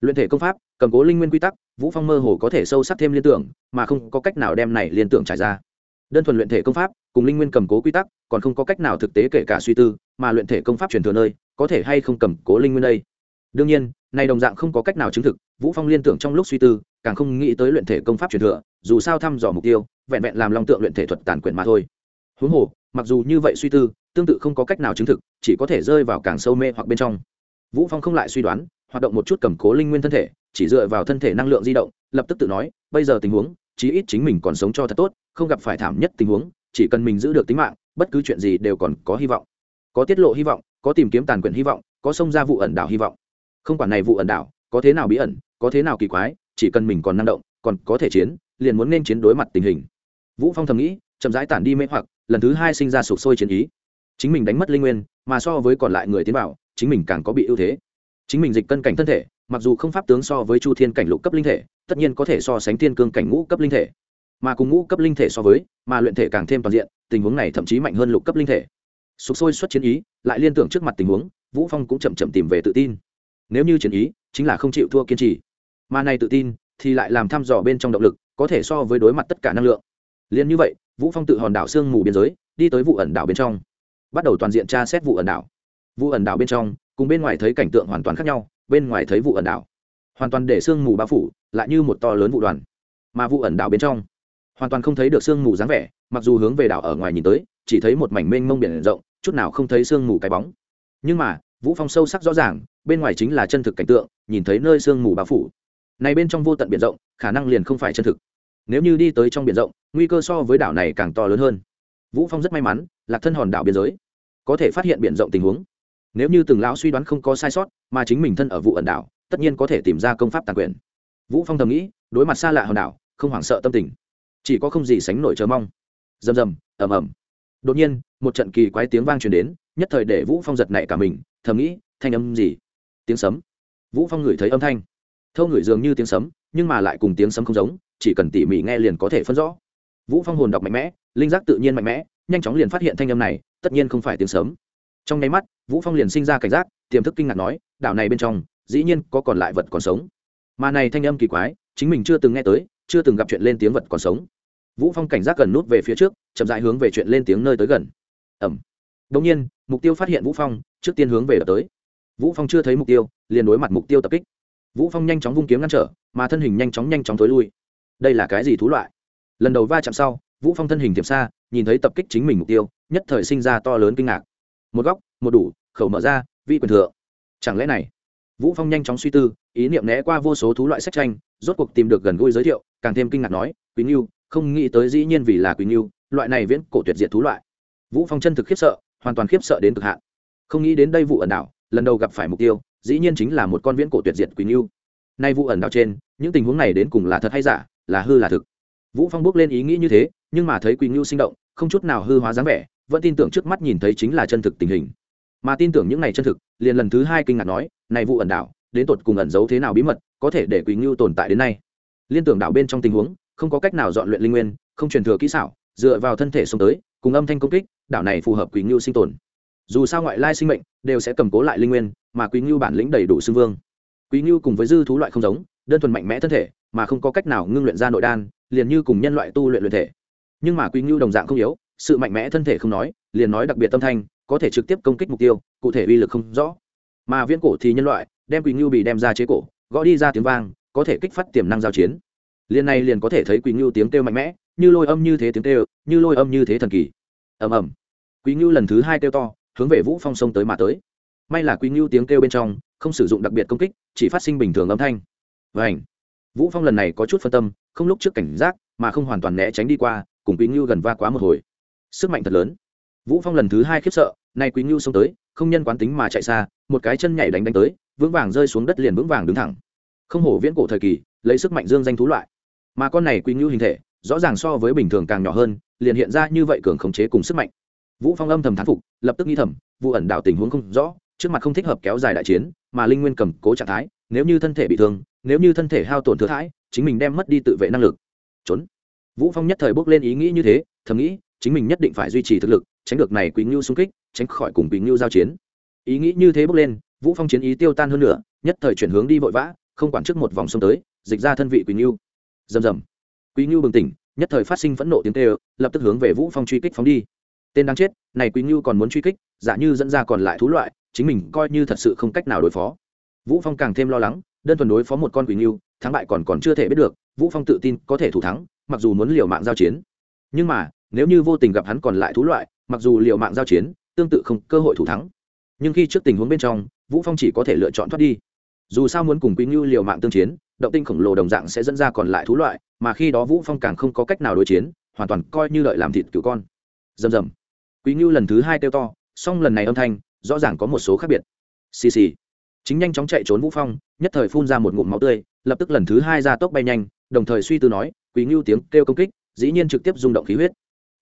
Luyện thể công pháp cầm cố linh nguyên quy tắc vũ phong mơ hồ có thể sâu sắc thêm liên tưởng mà không có cách nào đem này liên tưởng trải ra đơn thuần luyện thể công pháp, cùng linh nguyên cầm cố quy tắc, còn không có cách nào thực tế kể cả suy tư, mà luyện thể công pháp truyền thừa nơi, có thể hay không cầm cố linh nguyên đây? Đương nhiên, này đồng dạng không có cách nào chứng thực, vũ phong liên tưởng trong lúc suy tư, càng không nghĩ tới luyện thể công pháp truyền thừa, dù sao thăm dò mục tiêu, vẹn vẹn làm long tượng luyện thể thuật tàn quyền mà thôi. Huống hồ, mặc dù như vậy suy tư, tương tự không có cách nào chứng thực, chỉ có thể rơi vào càng sâu mê hoặc bên trong. Vũ phong không lại suy đoán, hoạt động một chút cầm cố linh nguyên thân thể, chỉ dựa vào thân thể năng lượng di động, lập tức tự nói, bây giờ tình huống, chí ít chính mình còn sống cho thật tốt không gặp phải thảm nhất tình huống, chỉ cần mình giữ được tính mạng, bất cứ chuyện gì đều còn có hy vọng. Có tiết lộ hy vọng, có tìm kiếm tàn quyền hy vọng, có xông ra vụ ẩn đảo hy vọng. Không quản này vụ ẩn đảo, có thế nào bí ẩn, có thế nào kỳ quái, chỉ cần mình còn năng động, còn có thể chiến, liền muốn nên chiến đối mặt tình hình. Vũ phong thầm nghĩ, chậm rãi tản đi mê hoặc, lần thứ hai sinh ra sụp sôi chiến ý. Chính mình đánh mất linh nguyên, mà so với còn lại người tiến bảo chính mình càng có bị ưu thế. Chính mình dịch cân cảnh thân thể, mặc dù không pháp tướng so với chu thiên cảnh lục cấp linh thể, tất nhiên có thể so sánh thiên cương cảnh ngũ cấp linh thể mà cùng ngũ cấp linh thể so với, mà luyện thể càng thêm toàn diện, tình huống này thậm chí mạnh hơn lục cấp linh thể. Sụp sôi xuất chiến ý, lại liên tưởng trước mặt tình huống, vũ phong cũng chậm chậm tìm về tự tin. Nếu như chiến ý, chính là không chịu thua kiên trì. Mà này tự tin, thì lại làm thăm dò bên trong động lực, có thể so với đối mặt tất cả năng lượng. Liền như vậy, vũ phong tự hòn đảo sương mù biên giới, đi tới vụ ẩn đảo bên trong. Bắt đầu toàn diện tra xét vụ ẩn đảo. Vụ ẩn đảo bên trong, cùng bên ngoài thấy cảnh tượng hoàn toàn khác nhau, bên ngoài thấy vụ ẩn đảo. Hoàn toàn để sương mù bao phủ, lại như một to lớn vụ đoàn. Mà vụ ẩn đảo bên trong hoàn toàn không thấy được sương mù dáng vẻ, mặc dù hướng về đảo ở ngoài nhìn tới, chỉ thấy một mảnh mênh mông biển rộng, chút nào không thấy sương mù cái bóng. Nhưng mà, vũ phong sâu sắc rõ ràng, bên ngoài chính là chân thực cảnh tượng, nhìn thấy nơi sương mù bao phủ. Này bên trong vô tận biển rộng, khả năng liền không phải chân thực. Nếu như đi tới trong biển rộng, nguy cơ so với đảo này càng to lớn hơn. Vũ phong rất may mắn, lạc thân hòn đảo biên giới, có thể phát hiện biển rộng tình huống. Nếu như từng lão suy đoán không có sai sót, mà chính mình thân ở vụ ẩn đảo, tất nhiên có thể tìm ra công pháp tàn quyền. Vũ phong thầm nghĩ, đối mặt xa lạ hòn đảo, không hoảng sợ tâm tình chỉ có không gì sánh nổi chờ mong. Rầm rầm, ầm ầm. Đột nhiên, một trận kỳ quái tiếng vang truyền đến, nhất thời để vũ phong giật nảy cả mình, thầm nghĩ, thanh âm gì? Tiếng sấm. Vũ phong ngửi thấy âm thanh. Thâu ngửi dường như tiếng sấm, nhưng mà lại cùng tiếng sấm không giống, chỉ cần tỉ mỉ nghe liền có thể phân rõ. Vũ phong hồn đọc mạnh mẽ, linh giác tự nhiên mạnh mẽ, nhanh chóng liền phát hiện thanh âm này, tất nhiên không phải tiếng sấm. Trong nháy mắt, vũ phong liền sinh ra cảnh giác, tiềm thức kinh ngạc nói, đảo này bên trong, dĩ nhiên có còn lại vật còn sống. Mà này thanh âm kỳ quái, chính mình chưa từng nghe tới chưa từng gặp chuyện lên tiếng vật còn sống. Vũ phong cảnh giác gần nút về phía trước, chậm rãi hướng về chuyện lên tiếng nơi tới gần. Ẩm. Đống nhiên, mục tiêu phát hiện vũ phong, trước tiên hướng về đập tới. Vũ phong chưa thấy mục tiêu, liền đối mặt mục tiêu tập kích. Vũ phong nhanh chóng vung kiếm ngăn trở, mà thân hình nhanh chóng nhanh chóng tối lui. Đây là cái gì thú loại? Lần đầu va chạm sau, vũ phong thân hình tiệm xa nhìn thấy tập kích chính mình mục tiêu, nhất thời sinh ra to lớn kinh ngạc. Một góc, một đủ, khẩu mở ra vị quyền thượng. Chẳng lẽ này? Vũ phong nhanh chóng suy tư, ý niệm né qua vô số thú loại sách tranh rốt cuộc tìm được gần gũi giới thiệu, càng thêm kinh ngạc nói quý nghiêu không nghĩ tới dĩ nhiên vì là quý nghiêu loại này viễn cổ tuyệt diệt thú loại. Vũ phong chân thực khiếp sợ, hoàn toàn khiếp sợ đến cực hạn. Không nghĩ đến đây vụ ẩn đảo, lần đầu gặp phải mục tiêu, dĩ nhiên chính là một con viễn cổ tuyệt diệt quý nghiêu nay vụ ẩn đảo trên, những tình huống này đến cùng là thật hay giả, là hư là thực. Vũ phong bước lên ý nghĩ như thế, nhưng mà thấy quý nghiêu sinh động, không chút nào hư hóa dáng vẻ, vẫn tin tưởng trước mắt nhìn thấy chính là chân thực tình hình. Mà tin tưởng những này chân thực, liền lần thứ hai kinh ngạc nói, này vụ ẩn đảo, đến tột cùng ẩn giấu thế nào bí mật có thể để quỳnh ngưu tồn tại đến nay. Liên tưởng đảo bên trong tình huống, không có cách nào dọn luyện linh nguyên, không truyền thừa kỹ xảo, dựa vào thân thể sống tới, cùng âm thanh công kích đảo này phù hợp quỳnh ngưu sinh tồn. Dù sao ngoại lai sinh mệnh đều sẽ cầm cố lại linh nguyên, mà quỳnh ngưu bản lĩnh đầy đủ xưng vương. Quỳnh ngưu cùng với dư thú loại không giống, đơn thuần mạnh mẽ thân thể, mà không có cách nào ngưng luyện ra nội đan, liền như cùng nhân loại tu luyện luyện thể. Nhưng mà quỳnh ngưu đồng dạng không yếu, sự mạnh mẽ thân thể không nói, liền nói đặc biệt tâm thanh, có thể trực tiếp công kích mục tiêu, cụ thể uy lực không rõ. Mà viễn cổ thì nhân loại, đem quỳnh ngưu bị đem ra chế cổ gõ đi ra tiếng vang, có thể kích phát tiềm năng giao chiến. Liền này liền có thể thấy quỳnh ngưu tiếng kêu mạnh mẽ, như lôi âm như thế tiếng kêu, như lôi âm như thế thần kỳ. Ầm ầm. Quỳnh ngưu lần thứ hai kêu to, hướng về vũ phong sông tới mà tới. May là quỳnh ngưu tiếng kêu bên trong, không sử dụng đặc biệt công kích, chỉ phát sinh bình thường âm thanh. Vảnh vũ phong lần này có chút phân tâm, không lúc trước cảnh giác, mà không hoàn toàn né tránh đi qua, cùng quỳnh ngưu gần va quá một hồi. Sức mạnh thật lớn. Vũ phong lần thứ hai khiếp sợ, nay quỳnh ngưu xông tới, không nhân quán tính mà chạy xa, một cái chân nhảy đánh đánh tới vững vàng rơi xuống đất liền vững vàng đứng thẳng. Không hổ viễn cổ thời kỳ, lấy sức mạnh dương danh thú loại. Mà con này quy ngưu hình thể, rõ ràng so với bình thường càng nhỏ hơn, liền hiện ra như vậy cường khống chế cùng sức mạnh. Vũ phong âm thầm thán phục, lập tức nghi thầm, vụ ẩn đảo tình huống không rõ, trước mặt không thích hợp kéo dài đại chiến, mà linh nguyên cầm cố trạng thái, nếu như thân thể bị thương, nếu như thân thể hao tổn thừa thãi, chính mình đem mất đi tự vệ năng lực. Trốn. Vũ phong nhất thời bước lên ý nghĩ như thế, thầm nghĩ, chính mình nhất định phải duy trì thực lực, tránh được này quý ngưu xung kích, tránh khỏi cùng quý ngưu giao chiến. Ý nghĩ như thế bước lên vũ phong chiến ý tiêu tan hơn nữa, nhất thời chuyển hướng đi vội vã, không quản trước một vòng sông tới, dịch ra thân vị quỳnh ngưu. Rầm rầm. Quỳnh ngưu bừng tỉnh, nhất thời phát sinh phẫn nộ tiếng kêu, lập tức hướng về vũ phong truy kích phóng đi. Tên đáng chết, này quỳnh ngưu còn muốn truy kích, giả như dẫn ra còn lại thú loại, chính mình coi như thật sự không cách nào đối phó. Vũ phong càng thêm lo lắng, đơn thuần đối phó một con quỳnh ngưu, thắng bại còn còn chưa thể biết được, vũ phong tự tin có thể thủ thắng, mặc dù muốn liều mạng giao chiến. Nhưng mà, nếu như vô tình gặp hắn còn lại thú loại, mặc dù liều mạng giao chiến, tương tự không cơ hội thủ thắng. Nhưng khi trước tình huống bên trong vũ phong chỉ có thể lựa chọn thoát đi. Dù sao muốn cùng quý ngưu liều mạng tương chiến, động tinh khổng lồ đồng dạng sẽ dẫn ra còn lại thú loại, mà khi đó vũ phong càng không có cách nào đối chiến, hoàn toàn coi như lợi làm thịt cứu con. Rầm rầm. Quý ngưu lần thứ hai kêu to, song lần này âm thanh, rõ ràng có một số khác biệt. Xì xì. Chính nhanh chóng chạy trốn vũ phong, nhất thời phun ra một ngụm máu tươi, lập tức lần thứ hai ra tốc bay nhanh, đồng thời suy tư nói, quý ngưu tiếng kêu công kích, dĩ nhiên trực tiếp rung động khí huyết.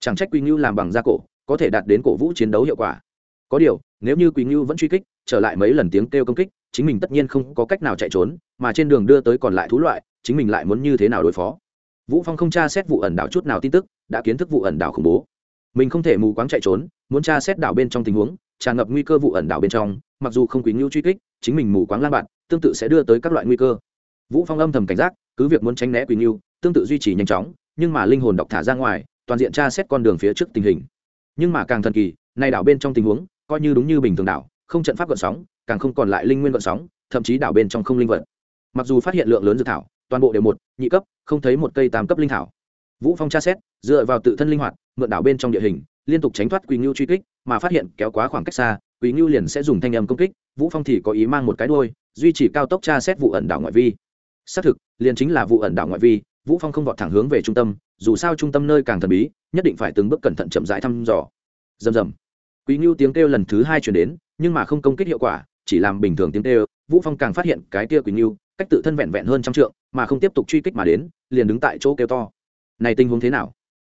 Chẳng trách quý ngưu làm bằng da cổ, có thể đạt đến cổ vũ chiến đấu hiệu quả. Có điều, nếu như quý ngưu vẫn truy kích trở lại mấy lần tiếng kêu công kích, chính mình tất nhiên không có cách nào chạy trốn, mà trên đường đưa tới còn lại thú loại, chính mình lại muốn như thế nào đối phó. Vũ phong không tra xét vụ ẩn đảo chút nào tin tức, đã kiến thức vụ ẩn đảo khủng bố. Mình không thể mù quáng chạy trốn, muốn tra xét đảo bên trong tình huống, tràn ngập nguy cơ vụ ẩn đảo bên trong, mặc dù không quý ngưu truy kích, chính mình mù quáng lan bạn tương tự sẽ đưa tới các loại nguy cơ. Vũ phong âm thầm cảnh giác, cứ việc muốn tránh né quý ngưu, tương tự duy trì nhanh chóng, nhưng mà linh hồn đọc thả ra ngoài, toàn diện tra xét con đường phía trước tình hình. Nhưng mà càng thần kỳ, nay đảo bên trong tình huống, coi như đúng như bình thường đảo không trận pháp gợn sóng, càng không còn lại linh nguyên gợn sóng, thậm chí đảo bên trong không linh vật. Mặc dù phát hiện lượng lớn dược thảo, toàn bộ đều một, nhị cấp, không thấy một cây tam cấp linh thảo. Vũ phong tra xét, dựa vào tự thân linh hoạt, mượn đảo bên trong địa hình, liên tục tránh thoát quỳ ngưu truy kích, mà phát hiện kéo quá khoảng cách xa quỳ ngưu liền sẽ dùng thanh âm công kích, vũ phong thì có ý mang một cái đuôi, duy trì cao tốc tra xét vụ ẩn đảo ngoại vi. Xác thực, liền chính là vụ ẩn đảo ngoại vi, vũ phong không vọt thẳng hướng về trung tâm, dù sao trung tâm nơi càng thần bí, nhất định phải từng bước cẩn thận chậm rãi thăm dò. Rầm rầm quý ngưu tiếng kêu lần thứ hai chuyển đến, nhưng mà không công kích hiệu quả, chỉ làm bình thường tiếng kêu. Vũ phong càng phát hiện cái kia quý ngưu cách tự thân vẹn vẹn hơn trăm trượng, mà không tiếp tục truy kích mà đến, liền đứng tại chỗ kêu to. Này tình huống thế nào?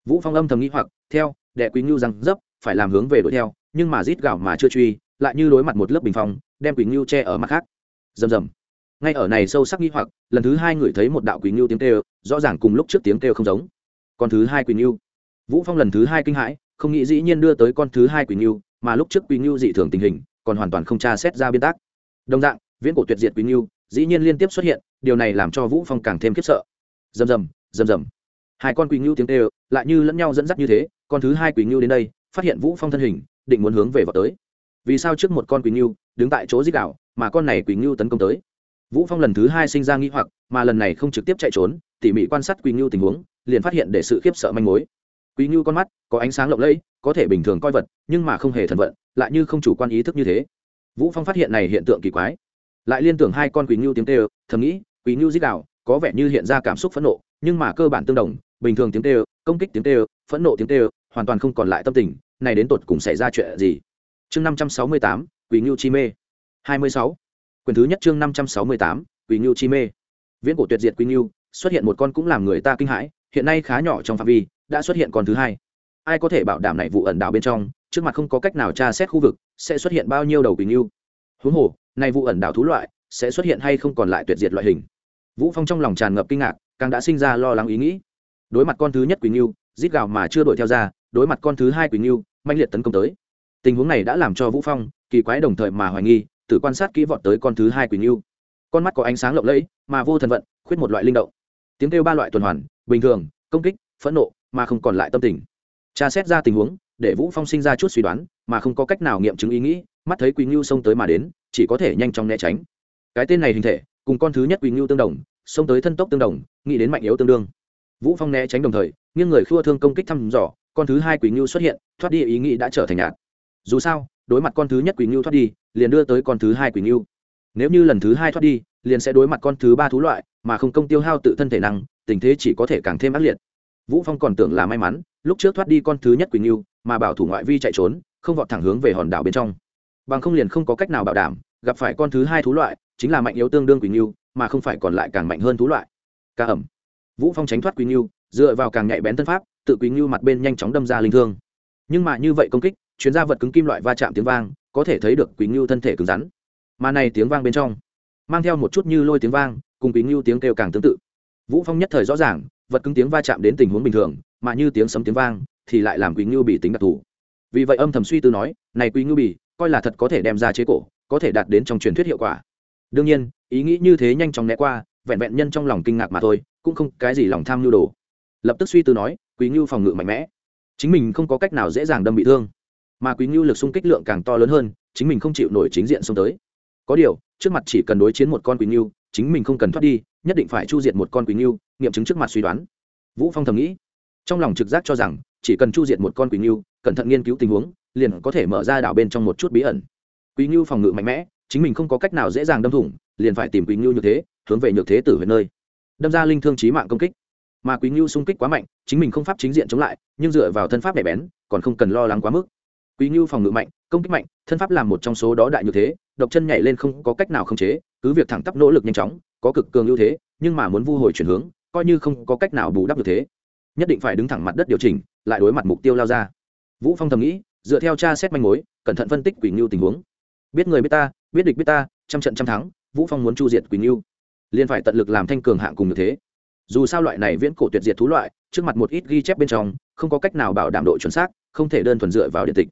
Vũ phong âm thầm nghĩ hoặc, theo, đệ quý ngưu răng dấp, phải làm hướng về đuổi theo, nhưng mà rít gạo mà chưa truy, lại như đối mặt một lớp bình phong, đem quý ngưu che ở mặt khác. Rầm rầm. Ngay ở này sâu sắc nghi hoặc, lần thứ hai người thấy một đạo quý ngưu tiếng kêu, rõ ràng cùng lúc trước tiếng kêu không giống. Còn thứ hai quý ngưu vũ phong lần thứ hai kinh hãi không nghĩ dĩ nhiên đưa tới con thứ hai quỳnh ngưu, mà lúc trước quỳnh ngưu dị thường tình hình, còn hoàn toàn không tra xét ra biên tác. Đồng dạng, viễn cổ tuyệt diệt quỳnh ngưu, dĩ nhiên liên tiếp xuất hiện, điều này làm cho vũ phong càng thêm khiếp sợ. Rầm rầm rầm rầm. Hai con quỳnh ngưu tiếng tê lại như lẫn nhau dẫn dắt như thế, con thứ hai quỳnh ngưu đến đây, phát hiện vũ phong thân hình, định muốn hướng về vào tới. Vì sao trước một con quỳnh ngưu, đứng tại chỗ giết đảo mà con này quỳnh ngưu tấn công tới? Vũ phong lần thứ hai sinh ra nghi hoặc, mà lần này không trực tiếp chạy trốn, tỉ mỉ quan sát quỳnh ngưu tình huống, liền phát hiện để sự khiếp sợ manh mối. Quý ngưu con mắt có ánh sáng lộng lẫy có thể bình thường coi vật nhưng mà không hề thần vận lại như không chủ quan ý thức như thế vũ phong phát hiện này hiện tượng kỳ quái lại liên tưởng hai con quỳ ngưu tiếng kêu thầm nghĩ quỳ ngưu giết đạo có vẻ như hiện ra cảm xúc phẫn nộ nhưng mà cơ bản tương đồng bình thường tiếng kêu công kích tiếng kêu phẫn nộ tiếng kêu hoàn toàn không còn lại tâm tình này đến tột cùng xảy ra chuyện gì chương năm trăm sáu mươi tám ngưu chi mê 26. Quyển thứ nhất chương 568, quý ngưu chi mê. Viễn cổ tuyệt diệt quý ngưu xuất hiện một con cũng làm người ta kinh hãi, hiện nay khá nhỏ trong phạm vi, đã xuất hiện con thứ hai. Ai có thể bảo đảm này vụ ẩn đảo bên trong, trước mặt không có cách nào tra xét khu vực, sẽ xuất hiện bao nhiêu đầu Quỷ yêu? Huống hồ, này vụ ẩn đảo thú loại, sẽ xuất hiện hay không còn lại tuyệt diệt loại hình. Vũ Phong trong lòng tràn ngập kinh ngạc, càng đã sinh ra lo lắng ý nghĩ. Đối mặt con thứ nhất Quỷ yêu, rít gào mà chưa đuổi theo ra, đối mặt con thứ hai Quỷ yêu, manh liệt tấn công tới. Tình huống này đã làm cho Vũ Phong kỳ quái đồng thời mà hoài nghi, tự quan sát kỹ vọt tới con thứ hai quỳnh yêu con mắt có ánh sáng lộng lẫy mà vô thần vận khuyết một loại linh động tiếng kêu ba loại tuần hoàn bình thường công kích phẫn nộ mà không còn lại tâm tình. Tra xét ra tình huống, để vũ phong sinh ra chút suy đoán, mà không có cách nào nghiệm chứng ý nghĩ, mắt thấy quỳnh ngưu xông tới mà đến, chỉ có thể nhanh chóng né tránh. Cái tên này hình thể, cùng con thứ nhất quỳnh ngưu tương đồng, xông tới thân tốc tương đồng, nghĩ đến mạnh yếu tương đương. Vũ phong né tránh đồng thời, nghiêng người khua thương công kích thăm dò, con thứ hai quỳnh ngưu xuất hiện, thoát đi ý nghĩ đã trở thành nhạt. Dù sao, đối mặt con thứ nhất quỳnh ngưu thoát đi, liền đưa tới con thứ hai quỳnh ngưu nếu như lần thứ hai thoát đi, liền sẽ đối mặt con thứ ba thú loại, mà không công tiêu hao tự thân thể năng, tình thế chỉ có thể càng thêm ác liệt vũ phong còn tưởng là may mắn, lúc trước thoát đi con thứ nhất quỳnh yêu mà bảo thủ ngoại vi chạy trốn, không vọt thẳng hướng về hòn đảo bên trong. Bằng không liền không có cách nào bảo đảm, gặp phải con thứ hai thú loại, chính là mạnh yếu tương đương quỳnh yêu mà không phải còn lại càng mạnh hơn thú loại. Ca ẩm. Vũ phong tránh thoát quỳnh yêu dựa vào càng nhạy bén thân pháp, tự quỳnh yêu mặt bên nhanh chóng đâm ra linh thương. Nhưng mà như vậy công kích chuyến ra vật cứng kim loại va chạm tiếng vang, có thể thấy được quỳnh yêu thân thể cứng rắn. Mà này tiếng vang bên trong, mang theo một chút như lôi tiếng vang, cùng quỳnh yêu tiếng kêu càng tương tự. Vũ phong nhất thời rõ ràng vật cứng tiếng va chạm đến tình huống bình thường, mà như tiếng sấm tiếng vang, thì lại làm quý ngưu bị tính đặc thù. Vì vậy âm thầm suy tư nói, này quý ngưu bị coi là thật có thể đem ra chế cổ, có thể đạt đến trong truyền thuyết hiệu quả. Đương nhiên, ý nghĩ như thế nhanh chóng né qua, vẹn vẹn nhân trong lòng kinh ngạc mà thôi, cũng không cái gì lòng tham nhu đồ. Lập tức suy tư nói quý ngưu phòng ngự mạnh mẽ. Chính mình không có cách nào dễ dàng đâm bị thương. Mà quý ngưu lực xung kích lượng càng to lớn hơn, chính mình không chịu nổi chính diện xông tới. Có điều, trước mặt chỉ cần đối chiến một con quý ngưu chính mình không cần thoát đi nhất định phải chu diệt một con quỷ ngưu, nghiệm chứng trước mặt suy đoán. Vũ phong thầm nghĩ. Trong lòng trực giác cho rằng, chỉ cần chu diệt một con quỷ ngưu, cẩn thận nghiên cứu tình huống, liền có thể mở ra đảo bên trong một chút bí ẩn. Quỷ ngưu phòng ngự mạnh mẽ, chính mình không có cách nào dễ dàng đâm thủng, liền phải tìm quỷ ngưu như thế, hướng về nhược thế tử về nơi. Đâm ra linh thương trí mạng công kích. Mà quý ngưu xung kích quá mạnh, chính mình không pháp chính diện chống lại, nhưng dựa vào thân pháp nhạy bén, còn không cần lo lắng quá mức. Quý ngưu phòng ngự mạnh, công kích mạnh, thân pháp làm một trong số đó đại như thế, độc chân nhảy lên không có cách nào khống chế, cứ việc thẳng tắp nỗ lực nhanh chóng có cực cường ưu thế, nhưng mà muốn vu hồi chuyển hướng, coi như không có cách nào bù đắp được thế. Nhất định phải đứng thẳng mặt đất điều chỉnh, lại đối mặt mục tiêu lao ra. Vũ phong thầm nghĩ, dựa theo tra xét manh mối, cẩn thận phân tích quỷ ngưu tình huống. Biết người biết ta, biết địch biết ta, trăm trận trăm thắng, vũ phong muốn chu diệt quỷ ngưu. Liền phải tận lực làm thanh cường hạng cùng như thế. Dù sao loại này viễn cổ tuyệt diệt thú loại, trước mặt một ít ghi chép bên trong, không có cách nào bảo đảm độ chuẩn xác, không thể đơn thuần dựa vào điện tịch.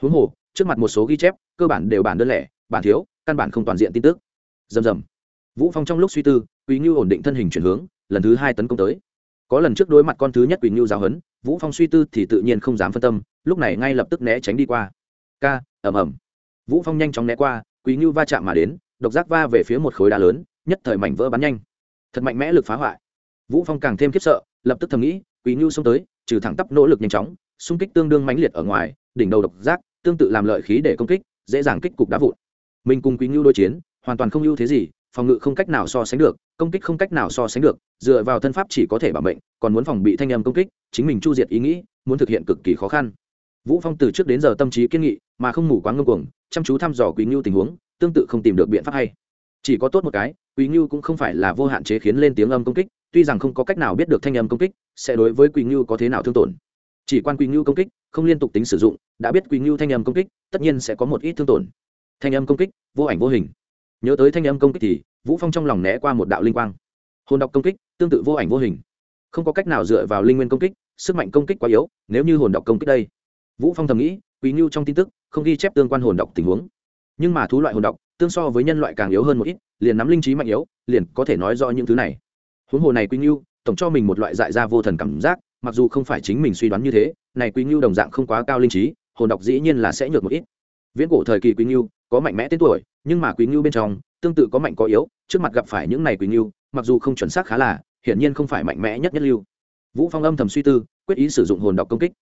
Huống hồ, trước mặt một số ghi chép, cơ bản đều bản đơn lẻ, bản thiếu, căn bản không toàn diện tin tức. Dầm dầm vũ phong trong lúc suy tư, quý ngưu ổn định thân hình chuyển hướng, lần thứ hai tấn công tới. Có lần trước đối mặt con thứ nhất quý ngưu giáo hấn vũ phong suy tư thì tự nhiên không dám phân tâm, lúc này ngay lập tức né tránh đi qua. Ca, ầm ầm. Vũ phong nhanh chóng né qua, quý ngưu va chạm mà đến, độc giác va về phía một khối đá lớn, nhất thời mảnh vỡ bắn nhanh. Thật mạnh mẽ lực phá hoại. Vũ phong càng thêm khiếp sợ, lập tức thầm nghĩ, quý ngưu xông tới, trừ thẳng tắp nỗ lực nhanh chóng, xung kích tương đương mãnh liệt ở ngoài, đỉnh đầu độc giác, tương tự làm lợi khí để công kích, dễ dàng kích cục đá vụn. Mình cùng quý ngưu đối chiến, hoàn toàn không ưu thế gì phòng ngự không cách nào so sánh được, công kích không cách nào so sánh được, dựa vào thân pháp chỉ có thể bảo mệnh, còn muốn phòng bị thanh âm công kích, chính mình chu diệt ý nghĩ, muốn thực hiện cực kỳ khó khăn. Vũ phong từ trước đến giờ tâm trí kiên nghị, mà không mù quáng ngông cuồng, chăm chú thăm dò quý ngưu tình huống, tương tự không tìm được biện pháp hay. Chỉ có tốt một cái, quý ngưu cũng không phải là vô hạn chế khiến lên tiếng âm công kích, tuy rằng không có cách nào biết được thanh âm công kích, sẽ đối với quý ngưu có thế nào thương tổn. Chỉ quan quý ngưu công kích, không liên tục tính sử dụng, đã biết quý ngưu thanh âm công kích, tất nhiên sẽ có một ít thương tổn. Thanh âm công kích, vô ảnh vô hình nhớ tới thanh âm công kích thì vũ phong trong lòng né qua một đạo linh quang hồn đọc công kích tương tự vô ảnh vô hình không có cách nào dựa vào linh nguyên công kích sức mạnh công kích quá yếu nếu như hồn đọc công kích đây vũ phong thầm nghĩ quý ngưu trong tin tức không ghi chép tương quan hồn đọc tình huống nhưng mà thú loại hồn đọc tương so với nhân loại càng yếu hơn một ít liền nắm linh trí mạnh yếu liền có thể nói rõ những thứ này huống hồ này quý ngưu tổng cho mình một loại dại ra vô thần cảm giác mặc dù không phải chính mình suy đoán như thế này quý ngưu đồng dạng không quá cao linh trí hồn đọc dĩ nhiên là sẽ nhược một ít viễn cổ thời kỳ quý ngưu có mạnh mẽ tên tuổi, nhưng mà quý ngưu bên trong, tương tự có mạnh có yếu, trước mặt gặp phải những này quý ngưu mặc dù không chuẩn xác khá là, hiển nhiên không phải mạnh mẽ nhất nhất lưu. Vũ phong âm thầm suy tư, quyết ý sử dụng hồn đọc công kích.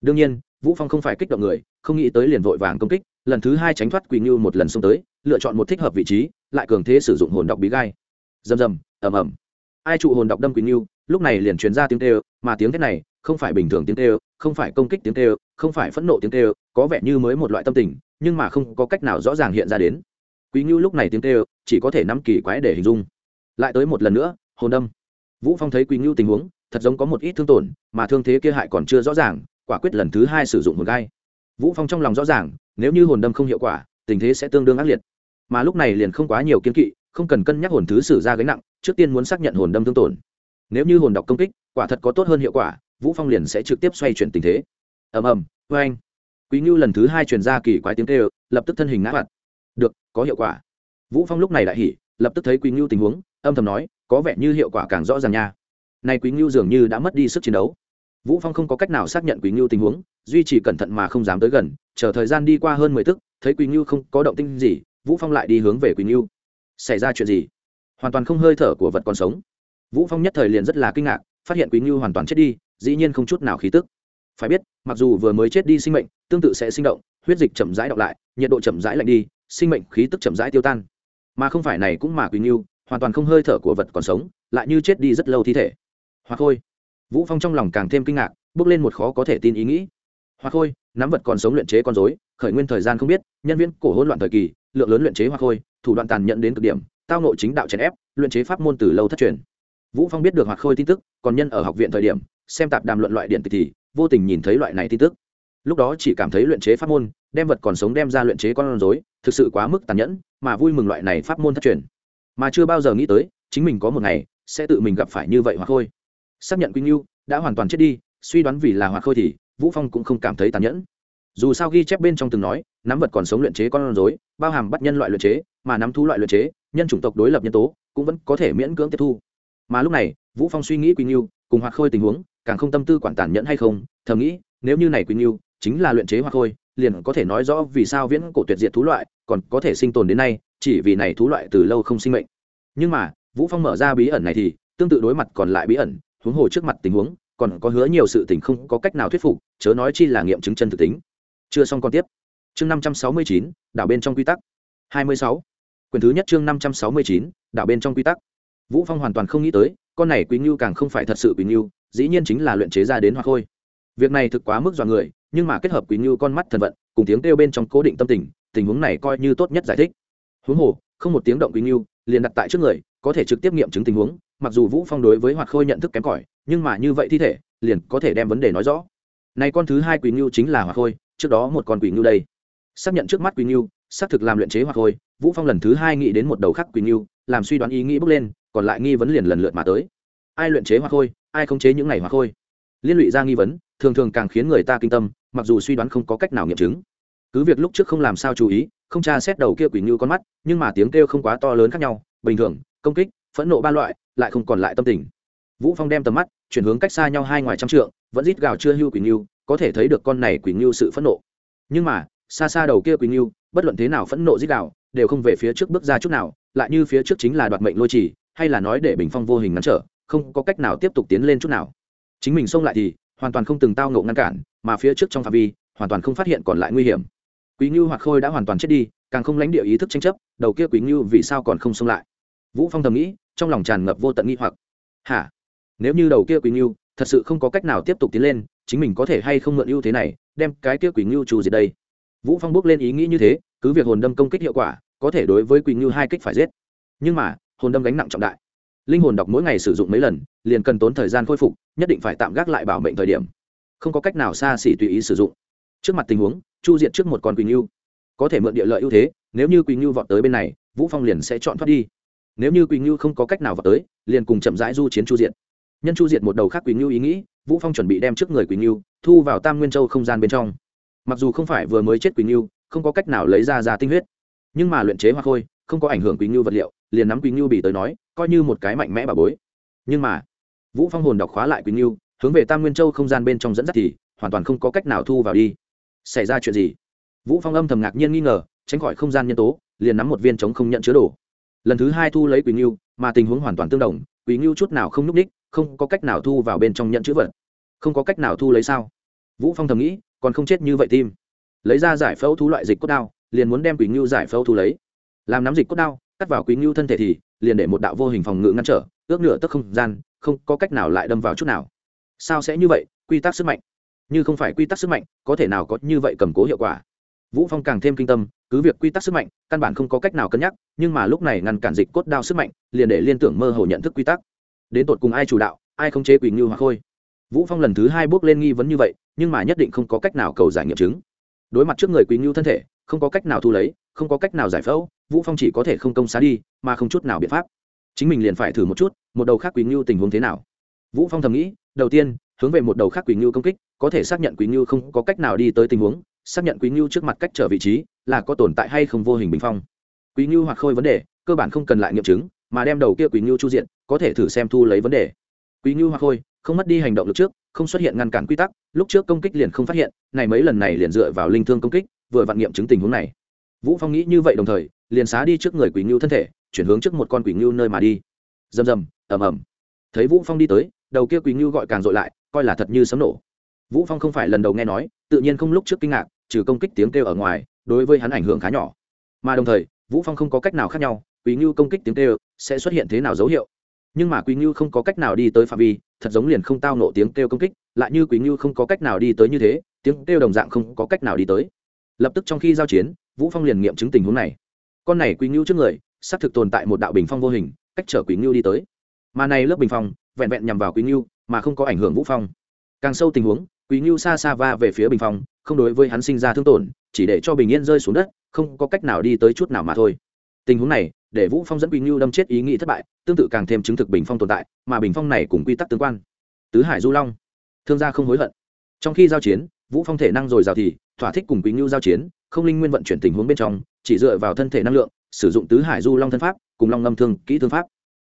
Đương nhiên, vũ phong không phải kích động người, không nghĩ tới liền vội vàng công kích, lần thứ hai tránh thoát quý ngưu một lần xông tới, lựa chọn một thích hợp vị trí, lại cường thế sử dụng hồn đọc bí gai. Rầm rầm, ầm ầm. Ai trụ hồn đọc đâm quý ngưu lúc này liền truyền ra tiếng kêu, mà tiếng thế này không phải bình thường tiếng kêu, không phải công kích tiếng kêu, không phải phẫn nộ tiếng kêu, có vẻ như mới một loại tâm tình, nhưng mà không có cách nào rõ ràng hiện ra đến. Quý ngưu lúc này tiếng kêu chỉ có thể nắm kỳ quái để hình dung. Lại tới một lần nữa, hồn đâm vũ phong thấy quý ngưu tình huống, thật giống có một ít thương tổn, mà thương thế kia hại còn chưa rõ ràng, quả quyết lần thứ hai sử dụng hồn gai. Vũ phong trong lòng rõ ràng, nếu như hồn đâm không hiệu quả, tình thế sẽ tương đương ác liệt. Mà lúc này liền không quá nhiều kiên kỵ, không cần cân nhắc hồn thứ sử ra gánh nặng, trước tiên muốn xác nhận hồn đâm thương tổn nếu như hồn đọc công kích, quả thật có tốt hơn hiệu quả, vũ phong liền sẽ trực tiếp xoay chuyển tình thế. Ầm ầm vê anh quý ngưu lần thứ hai truyền ra kỳ quái tiếng kêu, lập tức thân hình ngã mặt được, có hiệu quả. Vũ phong lúc này lại hỉ, lập tức thấy quý ngưu tình huống, âm thầm nói, có vẻ như hiệu quả càng rõ ràng nha. Nay quý ngưu dường như đã mất đi sức chiến đấu. Vũ phong không có cách nào xác nhận quý ngưu tình huống, duy trì cẩn thận mà không dám tới gần, chờ thời gian đi qua hơn mười tức, thấy quý ngưu không có động tinh gì, vũ phong lại đi hướng về quý ngưu. Xảy ra chuyện gì? Hoàn toàn không hơi thở của vật còn sống vũ phong nhất thời liền rất là kinh ngạc phát hiện quý ngưu hoàn toàn chết đi dĩ nhiên không chút nào khí tức. Phải biết mặc dù vừa mới chết đi sinh mệnh tương tự sẽ sinh động huyết dịch chậm rãi đọc lại nhiệt độ chậm rãi lạnh đi sinh mệnh khí tức chậm rãi tiêu tan. Mà không phải này cũng mà quý ngưu hoàn toàn không hơi thở của vật còn sống lại như chết đi rất lâu thi thể. Hoặc khôi, vũ phong trong lòng càng thêm kinh ngạc bước lên một khó có thể tin ý nghĩ. Hoặc khôi nắm vật còn sống luyện chế con dối khởi nguyên thời gian không biết nhân viên cổ hỗn loạn thời kỳ lượng lớn luyện chế hoặc khôi, thủ đoạn tàn nhẫn đến cực điểm tao nội chính đạo chèn ép luyện chế pháp môn từ lâu thất truyền vũ phong biết được hoặc khôi tin tức, còn nhân ở học viện thời điểm, xem tạp đàm luận loại điện thì vô tình nhìn thấy loại này tin tức. Lúc đó chỉ cảm thấy luyện chế pháp môn, đem vật còn sống đem ra luyện chế con rối, thực sự quá mức tàn nhẫn, mà vui mừng loại này pháp môn thất truyền. Mà chưa bao giờ nghĩ tới, chính mình có một ngày sẽ tự mình gặp phải như vậy hoặc khôi. Xác nhận quy ngưu đã hoàn toàn chết đi, suy đoán vì là hoặc khôi thì vũ phong cũng không cảm thấy tàn nhẫn. Dù sao ghi chép bên trong từng nói, nắm vật còn sống luyện chế con rối, bao hàm bắt nhân loại luyện chế, mà nắm thú loại luyện chế, nhân chủng tộc đối lập nhân tố, cũng vẫn có thể miễn cưỡng tiếp thu mà lúc này vũ phong suy nghĩ quy ngưu cùng hoặc khôi tình huống càng không tâm tư quản tàn nhẫn hay không thầm nghĩ nếu như này quy ngưu chính là luyện chế hoặc khôi liền có thể nói rõ vì sao viễn cổ tuyệt diệt thú loại còn có thể sinh tồn đến nay chỉ vì này thú loại từ lâu không sinh mệnh. Nhưng mà vũ phong mở ra bí ẩn này thì tương tự đối mặt còn lại bí ẩn huống hồ trước mặt tình huống còn có hứa nhiều sự tình không có cách nào thuyết phục chớ nói chi là nghiệm chứng chân thực tính. Chưa xong còn tiếp. Chương 569, đảo bên trong quy tắc. 26. quyền thứ nhất chương 569, đảo bên trong quy tắc vũ phong hoàn toàn không nghĩ tới, con này quý ngưu càng không phải thật sự quý ngưu, dĩ nhiên chính là luyện chế ra đến hoa khôi. Việc này thực quá mức dọa người, nhưng mà kết hợp quý ngưu con mắt thần vận, cùng tiếng kêu bên trong cố định tâm tình tình huống này coi như tốt nhất giải thích. Huống hồ, không một tiếng động quý ngưu, liền đặt tại trước người, có thể trực tiếp nghiệm chứng tình huống, mặc dù vũ phong đối với hoạt khôi nhận thức kém cỏi, nhưng mà như vậy thi thể, liền có thể đem vấn đề nói rõ. Này con thứ hai quý ngưu chính là hoạt khôi, trước đó một con quý ngưu đây. Xác nhận trước mắt quý ngưu, xác thực làm luyện chế hoạt khôi, vũ phong lần thứ hai nghĩ đến một đầu khác quý ngưu làm suy đoán ý nghĩ bước lên, còn lại nghi vấn liền lần lượt mà tới. Ai luyện chế hoa khôi, ai không chế những này hoa khôi? Liên lụy ra nghi vấn, thường thường càng khiến người ta kinh tâm, mặc dù suy đoán không có cách nào nghiệm chứng. Cứ việc lúc trước không làm sao chú ý, không tra xét đầu kia quỷ như con mắt, nhưng mà tiếng kêu không quá to lớn khác nhau, bình thường, công kích, phẫn nộ ba loại, lại không còn lại tâm tình. Vũ phong đem tầm mắt chuyển hướng cách xa nhau hai ngoài trăm trượng, vẫn rít gào chưa hưu quỷ như, có thể thấy được con này quỷ như sự phẫn nộ. Nhưng mà, xa xa đầu kia quỷ như, bất luận thế nào phẫn nộ rít gào đều không về phía trước bước ra chút nào, lại như phía trước chính là đoạt mệnh lôi trì hay là nói để bình phong vô hình ngăn trở, không có cách nào tiếp tục tiến lên chút nào. Chính mình xông lại thì, hoàn toàn không từng tao ngộ ngăn cản, mà phía trước trong phạm vi, hoàn toàn không phát hiện còn lại nguy hiểm. Quý ngưu hoặc khôi đã hoàn toàn chết đi, càng không lãnh địa ý thức tranh chấp, đầu kia quý ngưu vì sao còn không xông lại? Vũ phong thầm nghĩ, trong lòng tràn ngập vô tận nghi hoặc. Hả? Nếu như đầu kia quý ngưu thật sự không có cách nào tiếp tục tiến lên, chính mình có thể hay không mượn ưu thế này, đem cái kia quý ngưu trù gì đây? Vũ phong bước lên ý nghĩ như thế cứ việc hồn đâm công kích hiệu quả, có thể đối với quỳnh ngưu hai kích phải giết. Nhưng mà, hồn đâm gánh nặng trọng đại. Linh hồn đọc mỗi ngày sử dụng mấy lần, liền cần tốn thời gian khôi phục, nhất định phải tạm gác lại bảo mệnh thời điểm. Không có cách nào xa xỉ tùy ý sử dụng. Trước mặt tình huống, chu diệt trước một con quỳnh ngưu. Có thể mượn địa lợi ưu thế, nếu như quỳnh ngưu vọt tới bên này, vũ phong liền sẽ chọn thoát đi. Nếu như quỳnh ngưu không có cách nào vọt tới, liền cùng chậm rãi du chiến chu diệt. Nhân chu diệt một đầu khác quỳnh ngưu ý nghĩ, vũ phong chuẩn bị đem trước người quỳnh ngưu, thu vào tam nguyên châu không gian bên trong. Mặc dù không phải vừa mới chết quỳnh ngưu không có cách nào lấy ra ra tinh huyết. Nhưng mà luyện chế hoa khôi, không có ảnh hưởng quý ngưu vật liệu, liền nắm quý ngưu bị tới nói, coi như một cái mạnh mẽ bà bối. Nhưng mà, vũ phong hồn đọc khóa lại quý ngưu hướng về tam nguyên châu không gian bên trong dẫn dắt thì, hoàn toàn không có cách nào thu vào đi. Xảy ra chuyện gì? Vũ phong âm thầm ngạc nhiên nghi ngờ, tránh khỏi không gian nhân tố, liền nắm một viên trống không nhận chứa đồ. Lần thứ hai thu lấy quý ngưu mà tình huống hoàn toàn tương đồng, quý ngưu chút nào không nhúc ních không có cách nào thu vào bên trong nhận chữ vật. Không có cách nào thu lấy sao? Vũ phong thầm nghĩ, còn không chết như vậy tim lấy ra giải phẫu thú loại dịch cốt đao, liền muốn đem quỳnh ngưu giải phẫu thú lấy. Làm nắm dịch cốt đao, cắt vào quỳnh ngưu thân thể thì, liền để một đạo vô hình phòng ngự ngăn trở, ước nửa tức không gian, không có cách nào lại đâm vào chút nào. Sao sẽ như vậy? Quy tắc sức mạnh. Như không phải quy tắc sức mạnh, có thể nào có như vậy cầm cố hiệu quả? Vũ phong càng thêm kinh tâm, cứ việc quy tắc sức mạnh, căn bản không có cách nào cân nhắc, nhưng mà lúc này ngăn cản dịch cốt đao sức mạnh, liền để liên tưởng mơ hồ nhận thức quy tắc. Đến tột cùng ai chủ đạo, ai không chế quỳnh ngưu hoặc khôi? Vũ phong lần thứ hai bước lên nghi vấn như vậy, nhưng mà nhất định không có cách nào cầu giải nghiệm chứng đối mặt trước người quỳnh ngưu thân thể, không có cách nào thu lấy, không có cách nào giải phẫu, vũ phong chỉ có thể không công xá đi, mà không chút nào biện pháp. Chính mình liền phải thử một chút, một đầu khác quỳnh ngưu tình huống thế nào. Vũ phong thầm nghĩ, đầu tiên, hướng về một đầu khác quỳnh ngưu công kích, có thể xác nhận quỳnh ngưu không có cách nào đi tới tình huống, xác nhận quỳnh ngưu trước mặt cách trở vị trí, là có tồn tại hay không vô hình bình phong. Quỳnh ngưu hoặc khôi vấn đề, cơ bản không cần lại nghiệm chứng, mà đem đầu kia quỳnh ngưu chu diện, có thể thử xem thu lấy vấn đề. Quỳnh ngưu hoặc khôi, không mất đi hành động lực trước không xuất hiện ngăn cản quy tắc, lúc trước công kích liền không phát hiện, này mấy lần này liền dựa vào linh thương công kích, vừa vạn nghiệm chứng tình huống này. Vũ phong nghĩ như vậy đồng thời, liền xá đi trước người quỷ ngưu thân thể, chuyển hướng trước một con quỷ ngưu nơi mà đi. Rầm rầm, ầm ầm. Thấy vũ phong đi tới, đầu kia quỷ ngưu gọi càng dội lại, coi là thật như sấm nổ. Vũ phong không phải lần đầu nghe nói, tự nhiên không lúc trước kinh ngạc, trừ công kích tiếng kêu ở ngoài, đối với hắn ảnh hưởng khá nhỏ. Mà đồng thời, vũ phong không có cách nào khác nhau, quỷ ngưu công kích tiếng kêu sẽ xuất hiện thế nào dấu hiệu? Nhưng mà quý ngưu không có cách nào đi tới phạm vi, thật giống liền không tao nộ tiếng kêu công kích, lại như quý ngưu không có cách nào đi tới như thế, tiếng kêu đồng dạng không có cách nào đi tới. Lập tức trong khi giao chiến, vũ phong liền nghiệm chứng tình huống này. Con này quý ngưu trước người, xác thực tồn tại một đạo bình phong vô hình, cách chở quý ngưu đi tới. Mà này lớp bình phong, vẹn vẹn nhằm vào quý ngưu, mà không có ảnh hưởng vũ phong. Càng sâu tình huống, quý ngưu xa xa va về phía bình phong, không đối với hắn sinh ra thương tổn, chỉ để cho bình yên rơi xuống đất, không có cách nào đi tới chút nào mà thôi. Tình huống này để vũ phong dẫn quỳnh ngưu đâm chết ý nghĩ thất bại, tương tự càng thêm chứng thực bình phong tồn tại, mà bình phong này cùng quy tắc tương quan. Tứ hải du long, thương gia không hối hận. Trong khi giao chiến, vũ phong thể năng rồi rào thì thỏa thích cùng quỳnh ngưu giao chiến, không linh nguyên vận chuyển tình huống bên trong, chỉ dựa vào thân thể năng lượng, sử dụng tứ hải du long thân pháp, cùng long ngâm thương kỹ thương pháp.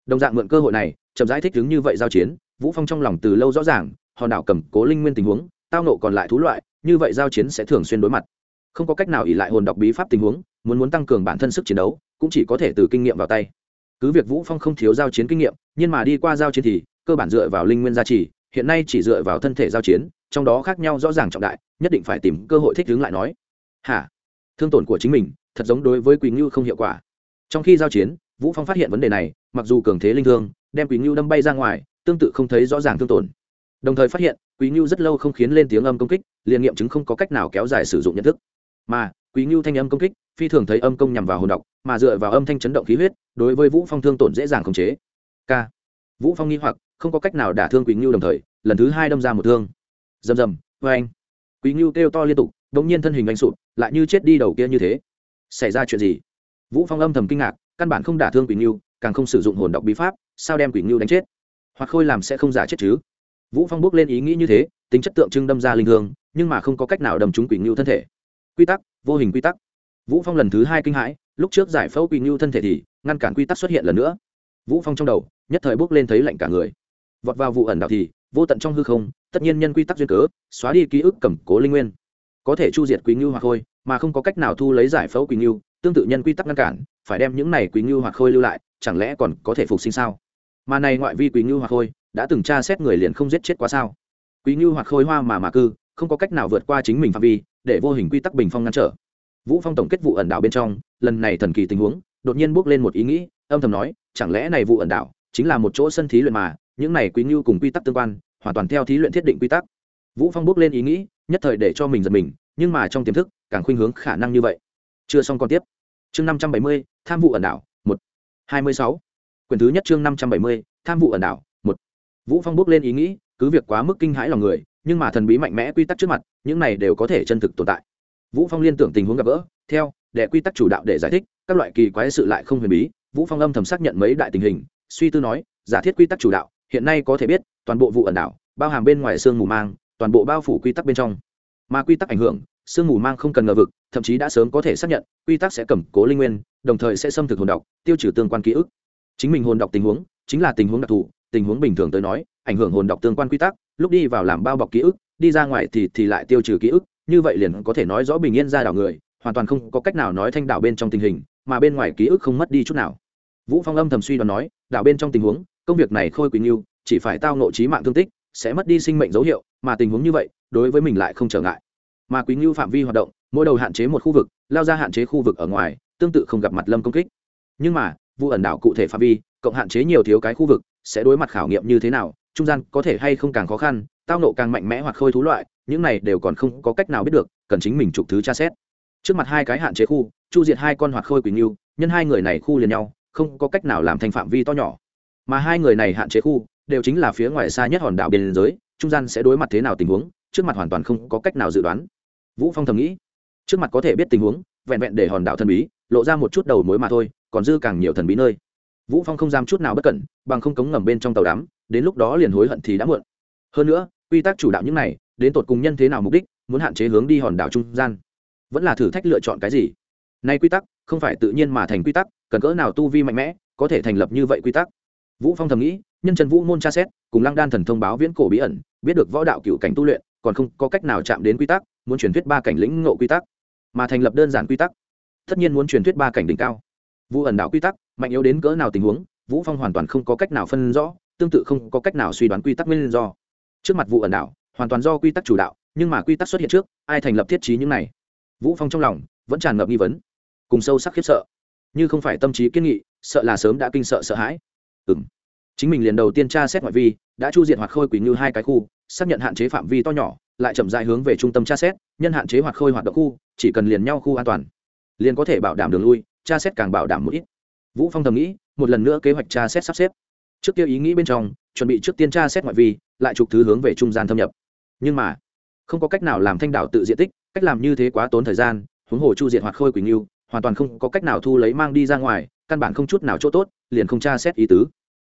Đồng dạng mượn cơ hội này, chậm giải thích đứng như vậy giao chiến, vũ phong trong lòng từ lâu rõ ràng, hòn đảo cầm cố linh nguyên tình huống, tao nộ còn lại thú loại, như vậy giao chiến sẽ thường xuyên đối mặt. Không có cách nào ỉ lại hồn đọc bí pháp tình huống, muốn muốn tăng cường bản thân sức chiến đấu cũng chỉ có thể từ kinh nghiệm vào tay. Cứ việc vũ phong không thiếu giao chiến kinh nghiệm, nhưng mà đi qua giao chiến thì, cơ bản dựa vào linh nguyên gia trì, hiện nay chỉ dựa vào thân thể giao chiến, trong đó khác nhau rõ ràng trọng đại, nhất định phải tìm cơ hội thích ứng lại nói. Hả? Thương tổn của chính mình, thật giống đối với quỳnh ngưu không hiệu quả. Trong khi giao chiến, vũ phong phát hiện vấn đề này, mặc dù cường thế linh thương, đem quỳnh ngưu đâm bay ra ngoài, tương tự không thấy rõ ràng thương tổn. Đồng thời phát hiện, quỳnh ngưu rất lâu không khiến lên tiếng âm công kích, liền nghiệm chứng không có cách nào kéo dài sử dụng nhận thức. Mà quý ngưu thanh âm công kích, phi thường thấy âm công nhằm vào hồn độc, mà dựa vào âm thanh chấn động khí huyết, đối với vũ phong thương tổn dễ dàng khống chế. K. Vũ phong nghi hoặc, không có cách nào đả thương quý ngưu đồng thời, lần thứ hai đâm ra một thương. Rầm rầm vê anh quý ngưu kêu to liên tục đống nhiên thân hình anh sụp, lại như chết đi đầu kia như thế. Xảy ra chuyện gì? Vũ phong âm thầm kinh ngạc, căn bản không đả thương quý ngưu, càng không sử dụng hồn độc bí pháp, sao đem quỷ ngưu đánh chết? Hoặc khôi làm sẽ không giả chết chứ? Vũ phong bước lên ý nghĩ như thế, tính chất tượng trưng đâm ra linh hương, nhưng mà không có cách nào đâm trúng quỷ ngưu thân thể quy tắc, vô hình quy tắc. Vũ phong lần thứ hai kinh hãi, lúc trước giải phẫu quỳnh ngưu thân thể thì ngăn cản quy tắc xuất hiện lần nữa. Vũ phong trong đầu, nhất thời bước lên thấy lạnh cả người. Vọt vào vụ ẩn đạo thì, vô tận trong hư không, tất nhiên nhân quy tắc duyên cớ, xóa đi ký ức cầm cố linh nguyên. Có thể chu diệt quý ngưu hoặc khôi, mà không có cách nào thu lấy giải phẫu quý ngưu tương tự nhân quy tắc ngăn cản, phải đem những này quý ngưu hoặc khôi lưu lại, chẳng lẽ còn có thể phục sinh sao? Mà này ngoại vi quý ngưu hoặc khôi, đã từng tra xét người liền không giết chết quá sao? Quý ngưu hoặc khôi hoa mà mà cư, không có cách nào vượt qua chính mình phạm vi để vô hình quy tắc bình phong ngăn trở. Vũ phong tổng kết vụ ẩn đảo bên trong lần này thần kỳ tình huống đột nhiên bước lên một ý nghĩ âm thầm nói chẳng lẽ này vụ ẩn đảo chính là một chỗ sân thí luyện mà những này quý ngưu cùng quy tắc tương quan hoàn toàn theo thí luyện thiết định quy tắc. Vũ phong bước lên ý nghĩ nhất thời để cho mình giật mình nhưng mà trong tiềm thức càng khuynh hướng khả năng như vậy. Chưa xong còn tiếp. Chương 570, tham vụ ẩn đảo một. hai mươi sáu. Quyển thứ nhất chương 570, tham vụ ẩn đảo một. Vũ phong bước lên ý nghĩ cứ việc quá mức kinh hãi lòng người nhưng mà thần bí mạnh mẽ quy tắc trước mặt, những này đều có thể chân thực tồn tại. Vũ phong liên tưởng tình huống gặp gỡ, theo, để quy tắc chủ đạo để giải thích, các loại kỳ quái sự lại không huyền bí, vũ phong âm thầm xác nhận mấy đại tình hình, suy tư nói, giả thiết quy tắc chủ đạo, hiện nay có thể biết, toàn bộ vụ ẩn đảo, bao hàm bên ngoài xương mù mang, toàn bộ bao phủ quy tắc bên trong. Mà quy tắc ảnh hưởng xương mù mang không cần ngờ vực, thậm chí đã sớm có thể xác nhận, quy tắc sẽ cầm cố linh nguyên, đồng thời sẽ xâm thực hồn độc, tiêu trừ tương quan ký ức. Chính mình hồn độc tình huống, chính là tình huống đặc thù, tình huống bình thường tới nói, ảnh hưởng hồn độc tương quan quy tắc lúc đi vào làm bao bọc ký ức, đi ra ngoài thì thì lại tiêu trừ ký ức, như vậy liền có thể nói rõ bình yên ra đảo người, hoàn toàn không có cách nào nói thanh đảo bên trong tình hình, mà bên ngoài ký ức không mất đi chút nào. Vũ phong âm thầm suy đoán nói, đảo bên trong tình huống, công việc này khôi quỳnh yêu chỉ phải tao nộ trí mạng thương tích, sẽ mất đi sinh mệnh dấu hiệu, mà tình huống như vậy, đối với mình lại không trở ngại. Mà quý ngưu phạm vi hoạt động, mỗi đầu hạn chế một khu vực, lao ra hạn chế khu vực ở ngoài, tương tự không gặp mặt lâm công kích. Nhưng mà, vụ ẩn đảo cụ thể phạm vi, cộng hạn chế nhiều thiếu cái khu vực, sẽ đối mặt khảo nghiệm như thế nào trung gian có thể hay không càng khó khăn tao nộ càng mạnh mẽ hoặc khôi thú loại những này đều còn không có cách nào biết được cần chính mình chụp thứ tra xét. Trước mặt hai cái hạn chế khu chu diệt hai con hoặc khôi quỳnh yêu, nhân hai người này khu liền nhau không có cách nào làm thành phạm vi to nhỏ. Mà hai người này hạn chế khu đều chính là phía ngoài xa nhất hòn đảo biên giới trung gian sẽ đối mặt thế nào tình huống trước mặt hoàn toàn không có cách nào dự đoán. Vũ phong thầm nghĩ trước mặt có thể biết tình huống vẹn vẹn để hòn đảo thần bí lộ ra một chút đầu mối mà thôi còn dư càng nhiều thần bí nơi. Vũ phong không dám chút nào bất cẩn bằng không cống ngầm bên trong tàu đắm đến lúc đó liền hối hận thì đã muộn. Hơn nữa, quy tắc chủ đạo những này, đến tột cùng nhân thế nào mục đích, muốn hạn chế hướng đi hòn đảo trung gian. Vẫn là thử thách lựa chọn cái gì? Nay quy tắc, không phải tự nhiên mà thành quy tắc, cần cỡ nào tu vi mạnh mẽ, có thể thành lập như vậy quy tắc? Vũ phong thầm nghĩ, nhân trần vũ môn tra xét, cùng lăng đan thần thông báo viễn cổ bí ẩn, biết được võ đạo cựu cảnh tu luyện, còn không có cách nào chạm đến quy tắc, muốn truyền thuyết ba cảnh lĩnh ngộ quy tắc, mà thành lập đơn giản quy tắc. Tất nhiên muốn truyền thuyết ba cảnh đỉnh cao. Vũ ẩn đạo quy tắc, mạnh yếu đến cỡ nào tình huống, vũ phong hoàn toàn không có cách nào phân rõ tương tự không có cách nào suy đoán quy tắc nguyên do. Trước mặt vụ ẩn đảo, hoàn toàn do quy tắc chủ đạo, nhưng mà quy tắc xuất hiện trước, ai thành lập thiết trí những này? Vũ phong trong lòng vẫn tràn ngập nghi vấn, cùng sâu sắc khiếp sợ. Như không phải tâm trí kiên nghị, sợ là sớm đã kinh sợ sợ hãi. Ừm. Chính mình liền đầu tiên tra xét ngoại vi, đã chu diện hoặc khôi quỷ như hai cái khu, xác nhận hạn chế phạm vi to nhỏ, lại chậm dài hướng về trung tâm tra xét, nhân hạn chế hoặc khôi hoạt động khu, chỉ cần liền nhau khu an toàn, liền có thể bảo đảm đường lui, tra xét càng bảo đảm một ít. Vũ phong thầm nghĩ, một lần nữa kế hoạch tra xét sắp xếp trước kia ý nghĩ bên trong, chuẩn bị trước tiên tra xét ngoại vi, lại chụp thứ hướng về trung gian thâm nhập. Nhưng mà, không có cách nào làm thanh đảo tự diện tích, cách làm như thế quá tốn thời gian, huống hồ chu diện hoặc khôi quỳnh yêu hoàn toàn không có cách nào thu lấy mang đi ra ngoài, căn bản không chút nào chỗ tốt, liền không tra xét ý tứ.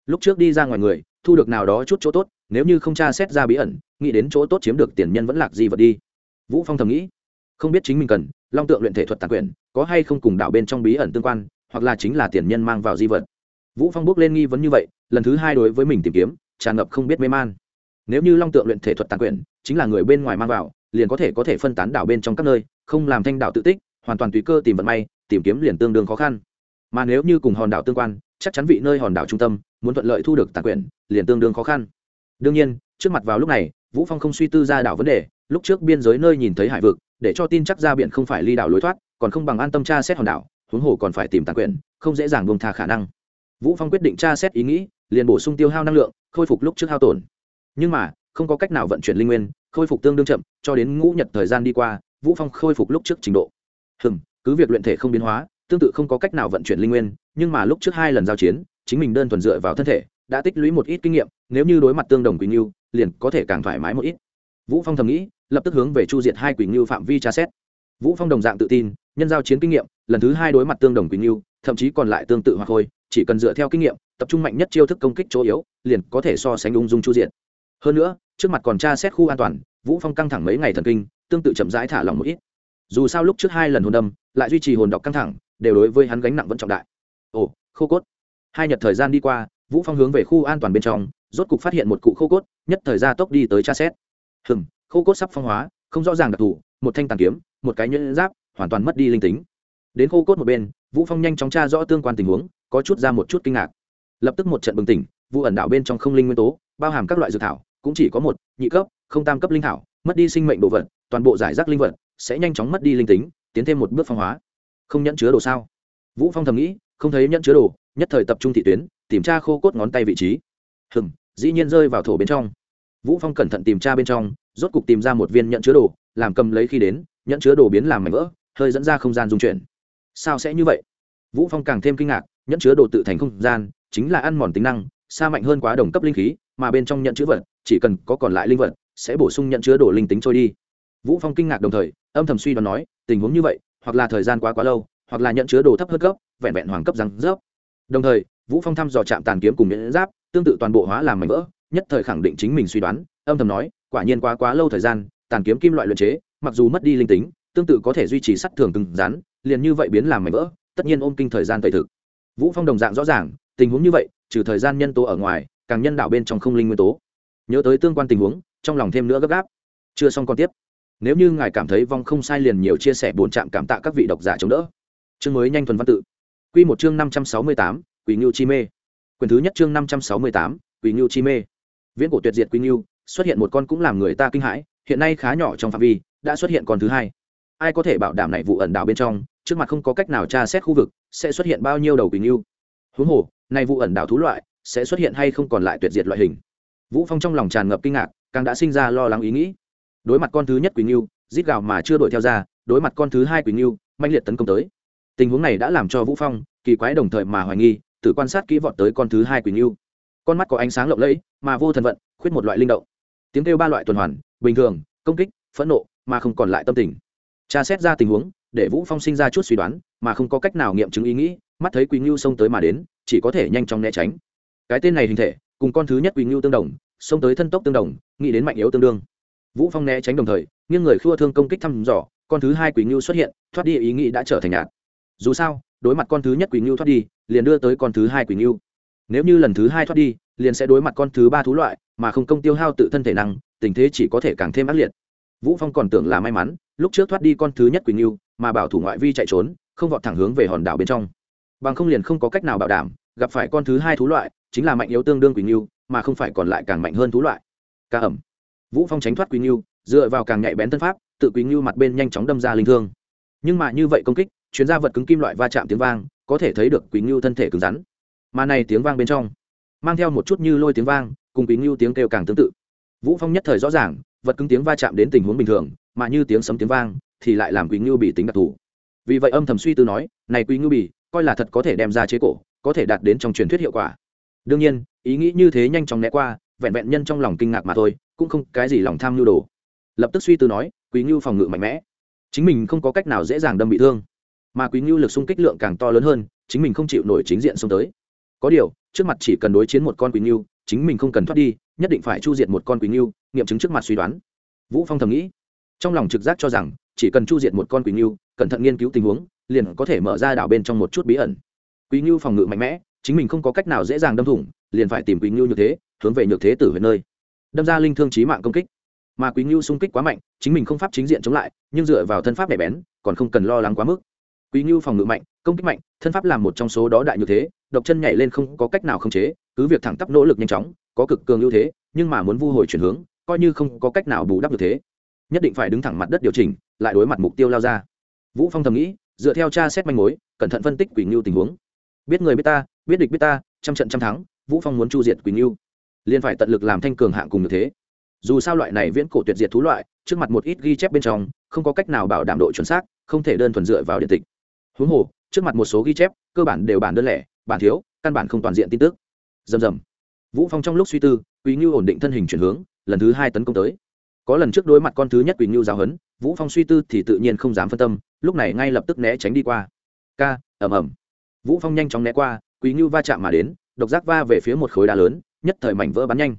Lúc trước đi ra ngoài người, thu được nào đó chút chỗ tốt, nếu như không tra xét ra bí ẩn, nghĩ đến chỗ tốt chiếm được tiền nhân vẫn lạc gì vật đi. Vũ phong thầm nghĩ, không biết chính mình cần, long tượng luyện thể thuật tàn quyền có hay không cùng đảo bên trong bí ẩn tương quan, hoặc là chính là tiền nhân mang vào di vật. Vũ phong bước lên nghi vấn như vậy lần thứ hai đối với mình tìm kiếm tràn ngập không biết mê man. Nếu như long tượng luyện thể thuật tàn Quyển, chính là người bên ngoài mang vào liền có thể có thể phân tán đảo bên trong các nơi không làm thanh đảo tự tích hoàn toàn tùy cơ tìm vận may tìm kiếm liền tương đương khó khăn. Mà nếu như cùng hòn đảo tương quan chắc chắn vị nơi hòn đảo trung tâm muốn thuận lợi thu được tàn Quyển, liền tương đương khó khăn. Đương nhiên trước mặt vào lúc này vũ phong không suy tư ra đảo vấn đề lúc trước biên giới nơi nhìn thấy hải vực để cho tin chắc ra biển không phải ly đảo lối thoát còn không bằng an tâm tra xét hòn đảo huống hồ còn phải tìm tàn Quyển, không dễ dàng buông tha khả năng. Vũ phong quyết định tra xét ý nghĩ liền bổ sung tiêu hao năng lượng khôi phục lúc trước hao tổn. Nhưng mà không có cách nào vận chuyển linh nguyên khôi phục tương đương chậm cho đến ngũ nhật thời gian đi qua vũ phong khôi phục lúc trước trình độ. Hừm cứ việc luyện thể không biến hóa tương tự không có cách nào vận chuyển linh nguyên nhưng mà lúc trước hai lần giao chiến chính mình đơn thuần dựa vào thân thể đã tích lũy một ít kinh nghiệm nếu như đối mặt tương đồng quỳnh lưu, liền có thể càng thoải mái một ít. Vũ phong thầm nghĩ lập tức hướng về chu diệt hai quỳnh lưu phạm vi tra xét. Vũ phong đồng dạng tự tin nhân giao chiến kinh nghiệm lần thứ hai đối mặt tương đồng quỳnh lưu, thậm chí còn lại tương tự hoặc khôi chỉ cần dựa theo kinh nghiệm, tập trung mạnh nhất chiêu thức công kích chỗ yếu, liền có thể so sánh ung dung chu diện hơn nữa, trước mặt còn tra xét khu an toàn, vũ phong căng thẳng mấy ngày thần kinh, tương tự chậm rãi thả lỏng một ít. Dù sao lúc trước hai lần hồn đâm, lại duy trì hồn đọc căng thẳng, đều đối với hắn gánh nặng vẫn trọng đại. Ồ, khô cốt. Hai nhật thời gian đi qua, vũ phong hướng về khu an toàn bên trong, rốt cục phát hiện một cụ khô cốt, nhất thời ra tốc đi tới tra xét. Hừm, khô cốt sắp phong hóa, không rõ ràng đặc thù, một thanh tàn kiếm, một cái nhẫn giáp, hoàn toàn mất đi linh tính. Đến khô cốt một bên, vũ phong nhanh chóng tra rõ tương quan tình huống có chút ra một chút kinh ngạc. Lập tức một trận bừng tỉnh vụ ẩn đảo bên trong không linh nguyên tố, bao hàm các loại dược thảo, cũng chỉ có một, nhị cấp, không tam cấp linh thảo, mất đi sinh mệnh đồ vật, toàn bộ giải rác linh vật, sẽ nhanh chóng mất đi linh tính, tiến thêm một bước phong hóa. Không nhẫn chứa đồ sao? Vũ phong thầm nghĩ, không thấy nhẫn chứa đồ, nhất thời tập trung thị tuyến, tìm tra khô cốt ngón tay vị trí. Hừng dĩ nhiên rơi vào thổ bên trong. Vũ phong cẩn thận tìm tra bên trong, rốt cục tìm ra một viên nhẫn chứa đồ, làm cầm lấy khi đến, nhẫn chứa đồ biến làm mảnh vỡ, hơi dẫn ra không gian dung chuyển. Sao sẽ như vậy? Vũ phong càng thêm kinh ngạc nhẫn chứa đồ tự thành không gian, chính là ăn mòn tính năng, xa mạnh hơn quá đồng cấp linh khí, mà bên trong nhận chứa vật, chỉ cần có còn lại linh vật, sẽ bổ sung nhận chứa đồ linh tính trôi đi. Vũ phong kinh ngạc đồng thời, âm thầm suy đoán nói, tình huống như vậy, hoặc là thời gian quá quá lâu, hoặc là nhận chứa đồ thấp hơn cấp, vẹn vẹn hoàng cấp răng rớp. Đồng thời, vũ phong thăm dò chạm tàn kiếm cùng nhẫn giáp, tương tự toàn bộ hóa làm mảnh vỡ, nhất thời khẳng định chính mình suy đoán, âm thầm nói, quả nhiên quá quá lâu thời gian, tàn kiếm kim loại luyện chế, mặc dù mất đi linh tính, tương tự có thể duy trì sắt thường cứng rắn, liền như vậy biến làm mảnh vỡ, tất nhiên ôm kinh thời gian tẩy thực vũ phong đồng dạng rõ ràng, tình huống như vậy, trừ thời gian nhân tố ở ngoài, càng nhân đạo bên trong không linh nguyên tố. Nhớ tới tương quan tình huống, trong lòng thêm nữa gấp gáp. Chưa xong còn tiếp. Nếu như ngài cảm thấy vong không sai liền nhiều chia sẻ buồn chạm cảm tạ các vị độc giả chống đỡ. Chương mới nhanh thuần văn tự. Quy một chương năm trăm sáu mươi tám, quỷ ngưu chi mê. Quyền thứ nhất chương năm trăm sáu mươi tám, quỷ ngưu chi mê. Viễn cổ tuyệt diệt quỷ ngưu xuất hiện một con cũng làm người ta kinh hãi, hiện nay khá nhỏ trong phạm vi, đã xuất hiện con thứ hai. Ai có thể bảo đảm này vụ ẩn đảo bên trong trước mặt không có cách nào tra xét khu vực, sẽ xuất hiện bao nhiêu đầu quỷ yêu huống hồ nay vụ ẩn đảo thú loại, sẽ xuất hiện hay không còn lại tuyệt diệt loại hình. Vũ phong trong lòng tràn ngập kinh ngạc, càng đã sinh ra lo lắng ý nghĩ. Đối mặt con thứ nhất quỷ yêu rít gào mà chưa đuổi theo ra, đối mặt con thứ hai quỷ yêu manh liệt tấn công tới. Tình huống này đã làm cho vũ phong kỳ quái đồng thời mà hoài nghi thử quan sát kỹ vọt tới con thứ hai quỳnh yêu con mắt có ánh sáng lộng lẫy, mà vô thần vận, khuyết một loại linh động. Tiếng kêu ba loại tuần hoàn, bình thường, công kích, phẫn nộ, mà không còn lại tâm tình. Tra xét ra tình huống để vũ phong sinh ra chút suy đoán, mà không có cách nào nghiệm chứng ý nghĩ, mắt thấy quỳnh ngưu xông tới mà đến, chỉ có thể nhanh chóng né tránh. Cái tên này hình thể, cùng con thứ nhất quỳnh ngưu tương đồng, xông tới thân tốc tương đồng, nghĩ đến mạnh yếu tương đương. Vũ phong né tránh đồng thời, nghiêng người khua thương công kích thăm dò, con thứ hai quỳnh ngưu xuất hiện, thoát đi ý nghĩ đã trở thành nhạt dù sao, đối mặt con thứ nhất quỳnh ngưu thoát đi, liền đưa tới con thứ hai quỳnh ngưu. Nếu như lần thứ hai thoát đi, liền sẽ đối mặt con thứ ba thú loại, mà không công tiêu hao tự thân thể năng, tình thế chỉ có thể càng thêm ác liệt. Vũ phong còn tưởng là may mắn, lúc trước thoát đi con thứ nhất quỳnh ngưu mà bảo thủ ngoại vi chạy trốn, không vọt thẳng hướng về hòn đảo bên trong. Bằng không liền không có cách nào bảo đảm, gặp phải con thứ hai thú loại, chính là mạnh yếu tương đương quỳnh yêu mà không phải còn lại càng mạnh hơn thú loại. Ca ẩm. Vũ phong tránh thoát quỳnh yêu dựa vào càng nhạy bén thân pháp, tự quỳnh yêu mặt bên nhanh chóng đâm ra linh thương. Nhưng mà như vậy công kích chuyến ra vật cứng kim loại va chạm tiếng vang, có thể thấy được quỳnh yêu thân thể cứng rắn. Mà này tiếng vang bên trong, mang theo một chút như lôi tiếng vang, cùng quỳnh yêu tiếng kêu càng tương tự. Vũ phong nhất thời rõ ràng, vật cứng tiếng va chạm đến tình huống bình thường, mà như tiếng sấm tiếng vang thì lại làm quỳnh ngưu bị tính đặc thù. Vì vậy âm thầm suy tư nói này quỳnh ngưu bì, coi là thật có thể đem ra chế cổ có thể đạt đến trong truyền thuyết hiệu quả. Đương nhiên ý nghĩ như thế nhanh chóng né qua vẹn vẹn nhân trong lòng kinh ngạc mà thôi cũng không cái gì lòng tham nhu đồ. Lập tức suy tư nói quý ngưu phòng ngự mạnh mẽ. Chính mình không có cách nào dễ dàng đâm bị thương. Mà quý ngưu lực xung kích lượng càng to lớn hơn chính mình không chịu nổi chính diện xông tới. Có điều trước mặt chỉ cần đối chiến một con quý ngưu chính mình không cần thoát đi nhất định phải chu diệt một con quý ngưu nghiệm chứng trước mặt suy đoán. Vũ phong thầm nghĩ. Trong lòng trực giác cho rằng chỉ cần chu diệt một con quỷ ngưu, cẩn thận nghiên cứu tình huống, liền có thể mở ra đảo bên trong một chút bí ẩn. Quỷ ngưu phòng ngự mạnh mẽ, chính mình không có cách nào dễ dàng đâm thủng, liền phải tìm quỷ ngưu như thế, hướng về nhược thế tử về nơi. Đâm ra linh thương trí mạng công kích. Mà quý ngưu xung kích quá mạnh, chính mình không pháp chính diện chống lại, nhưng dựa vào thân pháp nhạy bén, còn không cần lo lắng quá mức. Quý ngưu phòng ngự mạnh, công kích mạnh, thân pháp làm một trong số đó đại như thế, độc chân nhảy lên không có cách nào khống chế, cứ việc thẳng tắp nỗ lực nhanh chóng, có cực cường ưu thế, nhưng mà muốn vu hồi chuyển hướng, coi như không có cách nào bù đắp được thế. Nhất định phải đứng thẳng mặt đất điều chỉnh lại đối mặt mục tiêu lao ra. Vũ phong thầm nghĩ, dựa theo tra xét manh mối, cẩn thận phân tích quỷ ngưu tình huống. Biết người biết ta, biết địch biết ta, trăm trận trăm thắng, vũ phong muốn chu diệt quỷ ngưu. Liền phải tận lực làm thanh cường hạng cùng như thế. Dù sao loại này viễn cổ tuyệt diệt thú loại, trước mặt một ít ghi chép bên trong, không có cách nào bảo đảm độ chuẩn xác, không thể đơn thuần dựa vào điện tịch. Huống hồ, trước mặt một số ghi chép, cơ bản đều bản đơn lẻ, bản thiếu, căn bản không toàn diện tin tức. Dầm dầm vũ phong trong lúc suy tư quý ngưu ổn định thân hình chuyển hướng, lần thứ hai tấn công tới. Có lần trước đối mặt con thứ nhất quỳnh ngưu giáo hấn vũ phong suy tư thì tự nhiên không dám phân tâm, lúc này ngay lập tức né tránh đi qua. Ca, ầm ầm. Vũ phong nhanh chóng né qua, quý như va chạm mà đến, độc giác va về phía một khối đá lớn, nhất thời mảnh vỡ bắn nhanh.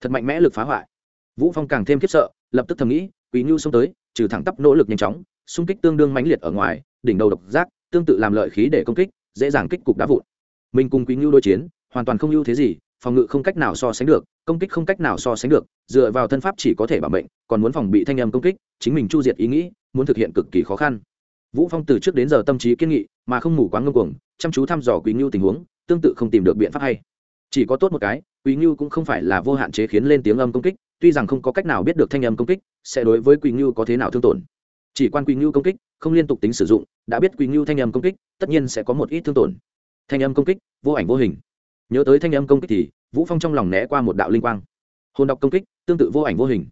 Thật mạnh mẽ lực phá hoại. Vũ phong càng thêm khiếp sợ, lập tức thầm nghĩ, quý như xông tới, trừ thẳng tắp nỗ lực nhanh chóng, xung kích tương đương mãnh liệt ở ngoài, đỉnh đầu độc giác, tương tự làm lợi khí để công kích, dễ dàng kích cục đá vụn. Mình cùng quý như đối chiến, hoàn toàn không ưu thế gì phòng ngự không cách nào so sánh được, công kích không cách nào so sánh được, dựa vào thân pháp chỉ có thể bảo mệnh, còn muốn phòng bị thanh âm công kích, chính mình chu diệt ý nghĩ, muốn thực hiện cực kỳ khó khăn. Vũ phong từ trước đến giờ tâm trí kiên nghị, mà không mù quáng ngông cuồng, chăm chú thăm dò quý ngưu tình huống, tương tự không tìm được biện pháp hay. Chỉ có tốt một cái, quý ngưu cũng không phải là vô hạn chế khiến lên tiếng âm công kích, tuy rằng không có cách nào biết được thanh âm công kích, sẽ đối với quý ngưu có thế nào thương tổn. Chỉ quan quý ngưu công kích, không liên tục tính sử dụng, đã biết quý ngưu thanh âm công kích, tất nhiên sẽ có một ít thương tổn. Thanh âm công kích, vô ảnh vô hình nhớ tới thanh âm công kích thì, vũ phong trong lòng né qua một đạo linh quang. Hồn đọc công kích, tương tự vô ảnh vô hình.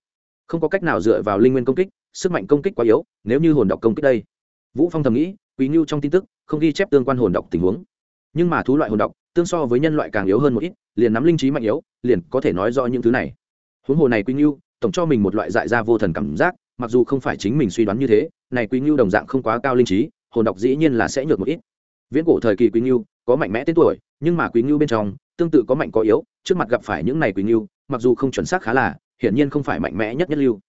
Không có cách nào dựa vào linh nguyên công kích, sức mạnh công kích quá yếu, nếu như hồn đọc công kích đây. Vũ phong thầm nghĩ quý ngưu trong tin tức, không ghi chép tương quan hồn đọc tình huống. Nhưng mà thú loại hồn đọc tương so với nhân loại càng yếu hơn một ít, liền nắm linh trí mạnh yếu, liền có thể nói rõ những thứ này. Huống hồ này quý ngưu tổng cho mình một loại dại ra vô thần cảm giác, mặc dù không phải chính mình suy đoán như thế, này quý ngưu đồng dạng không quá cao linh trí, hồn đọc dĩ nhiên là sẽ nhược một ít. Viễn cổ thời kỳ quý ngưu có mạnh mẽ tên tuổi, nhưng mà quý ngưu bên trong, tương tự có mạnh có yếu, trước mặt gặp phải những này quý ngưu, mặc dù không chuẩn xác khá là, hiển nhiên không phải mạnh mẽ nhất nhất lưu.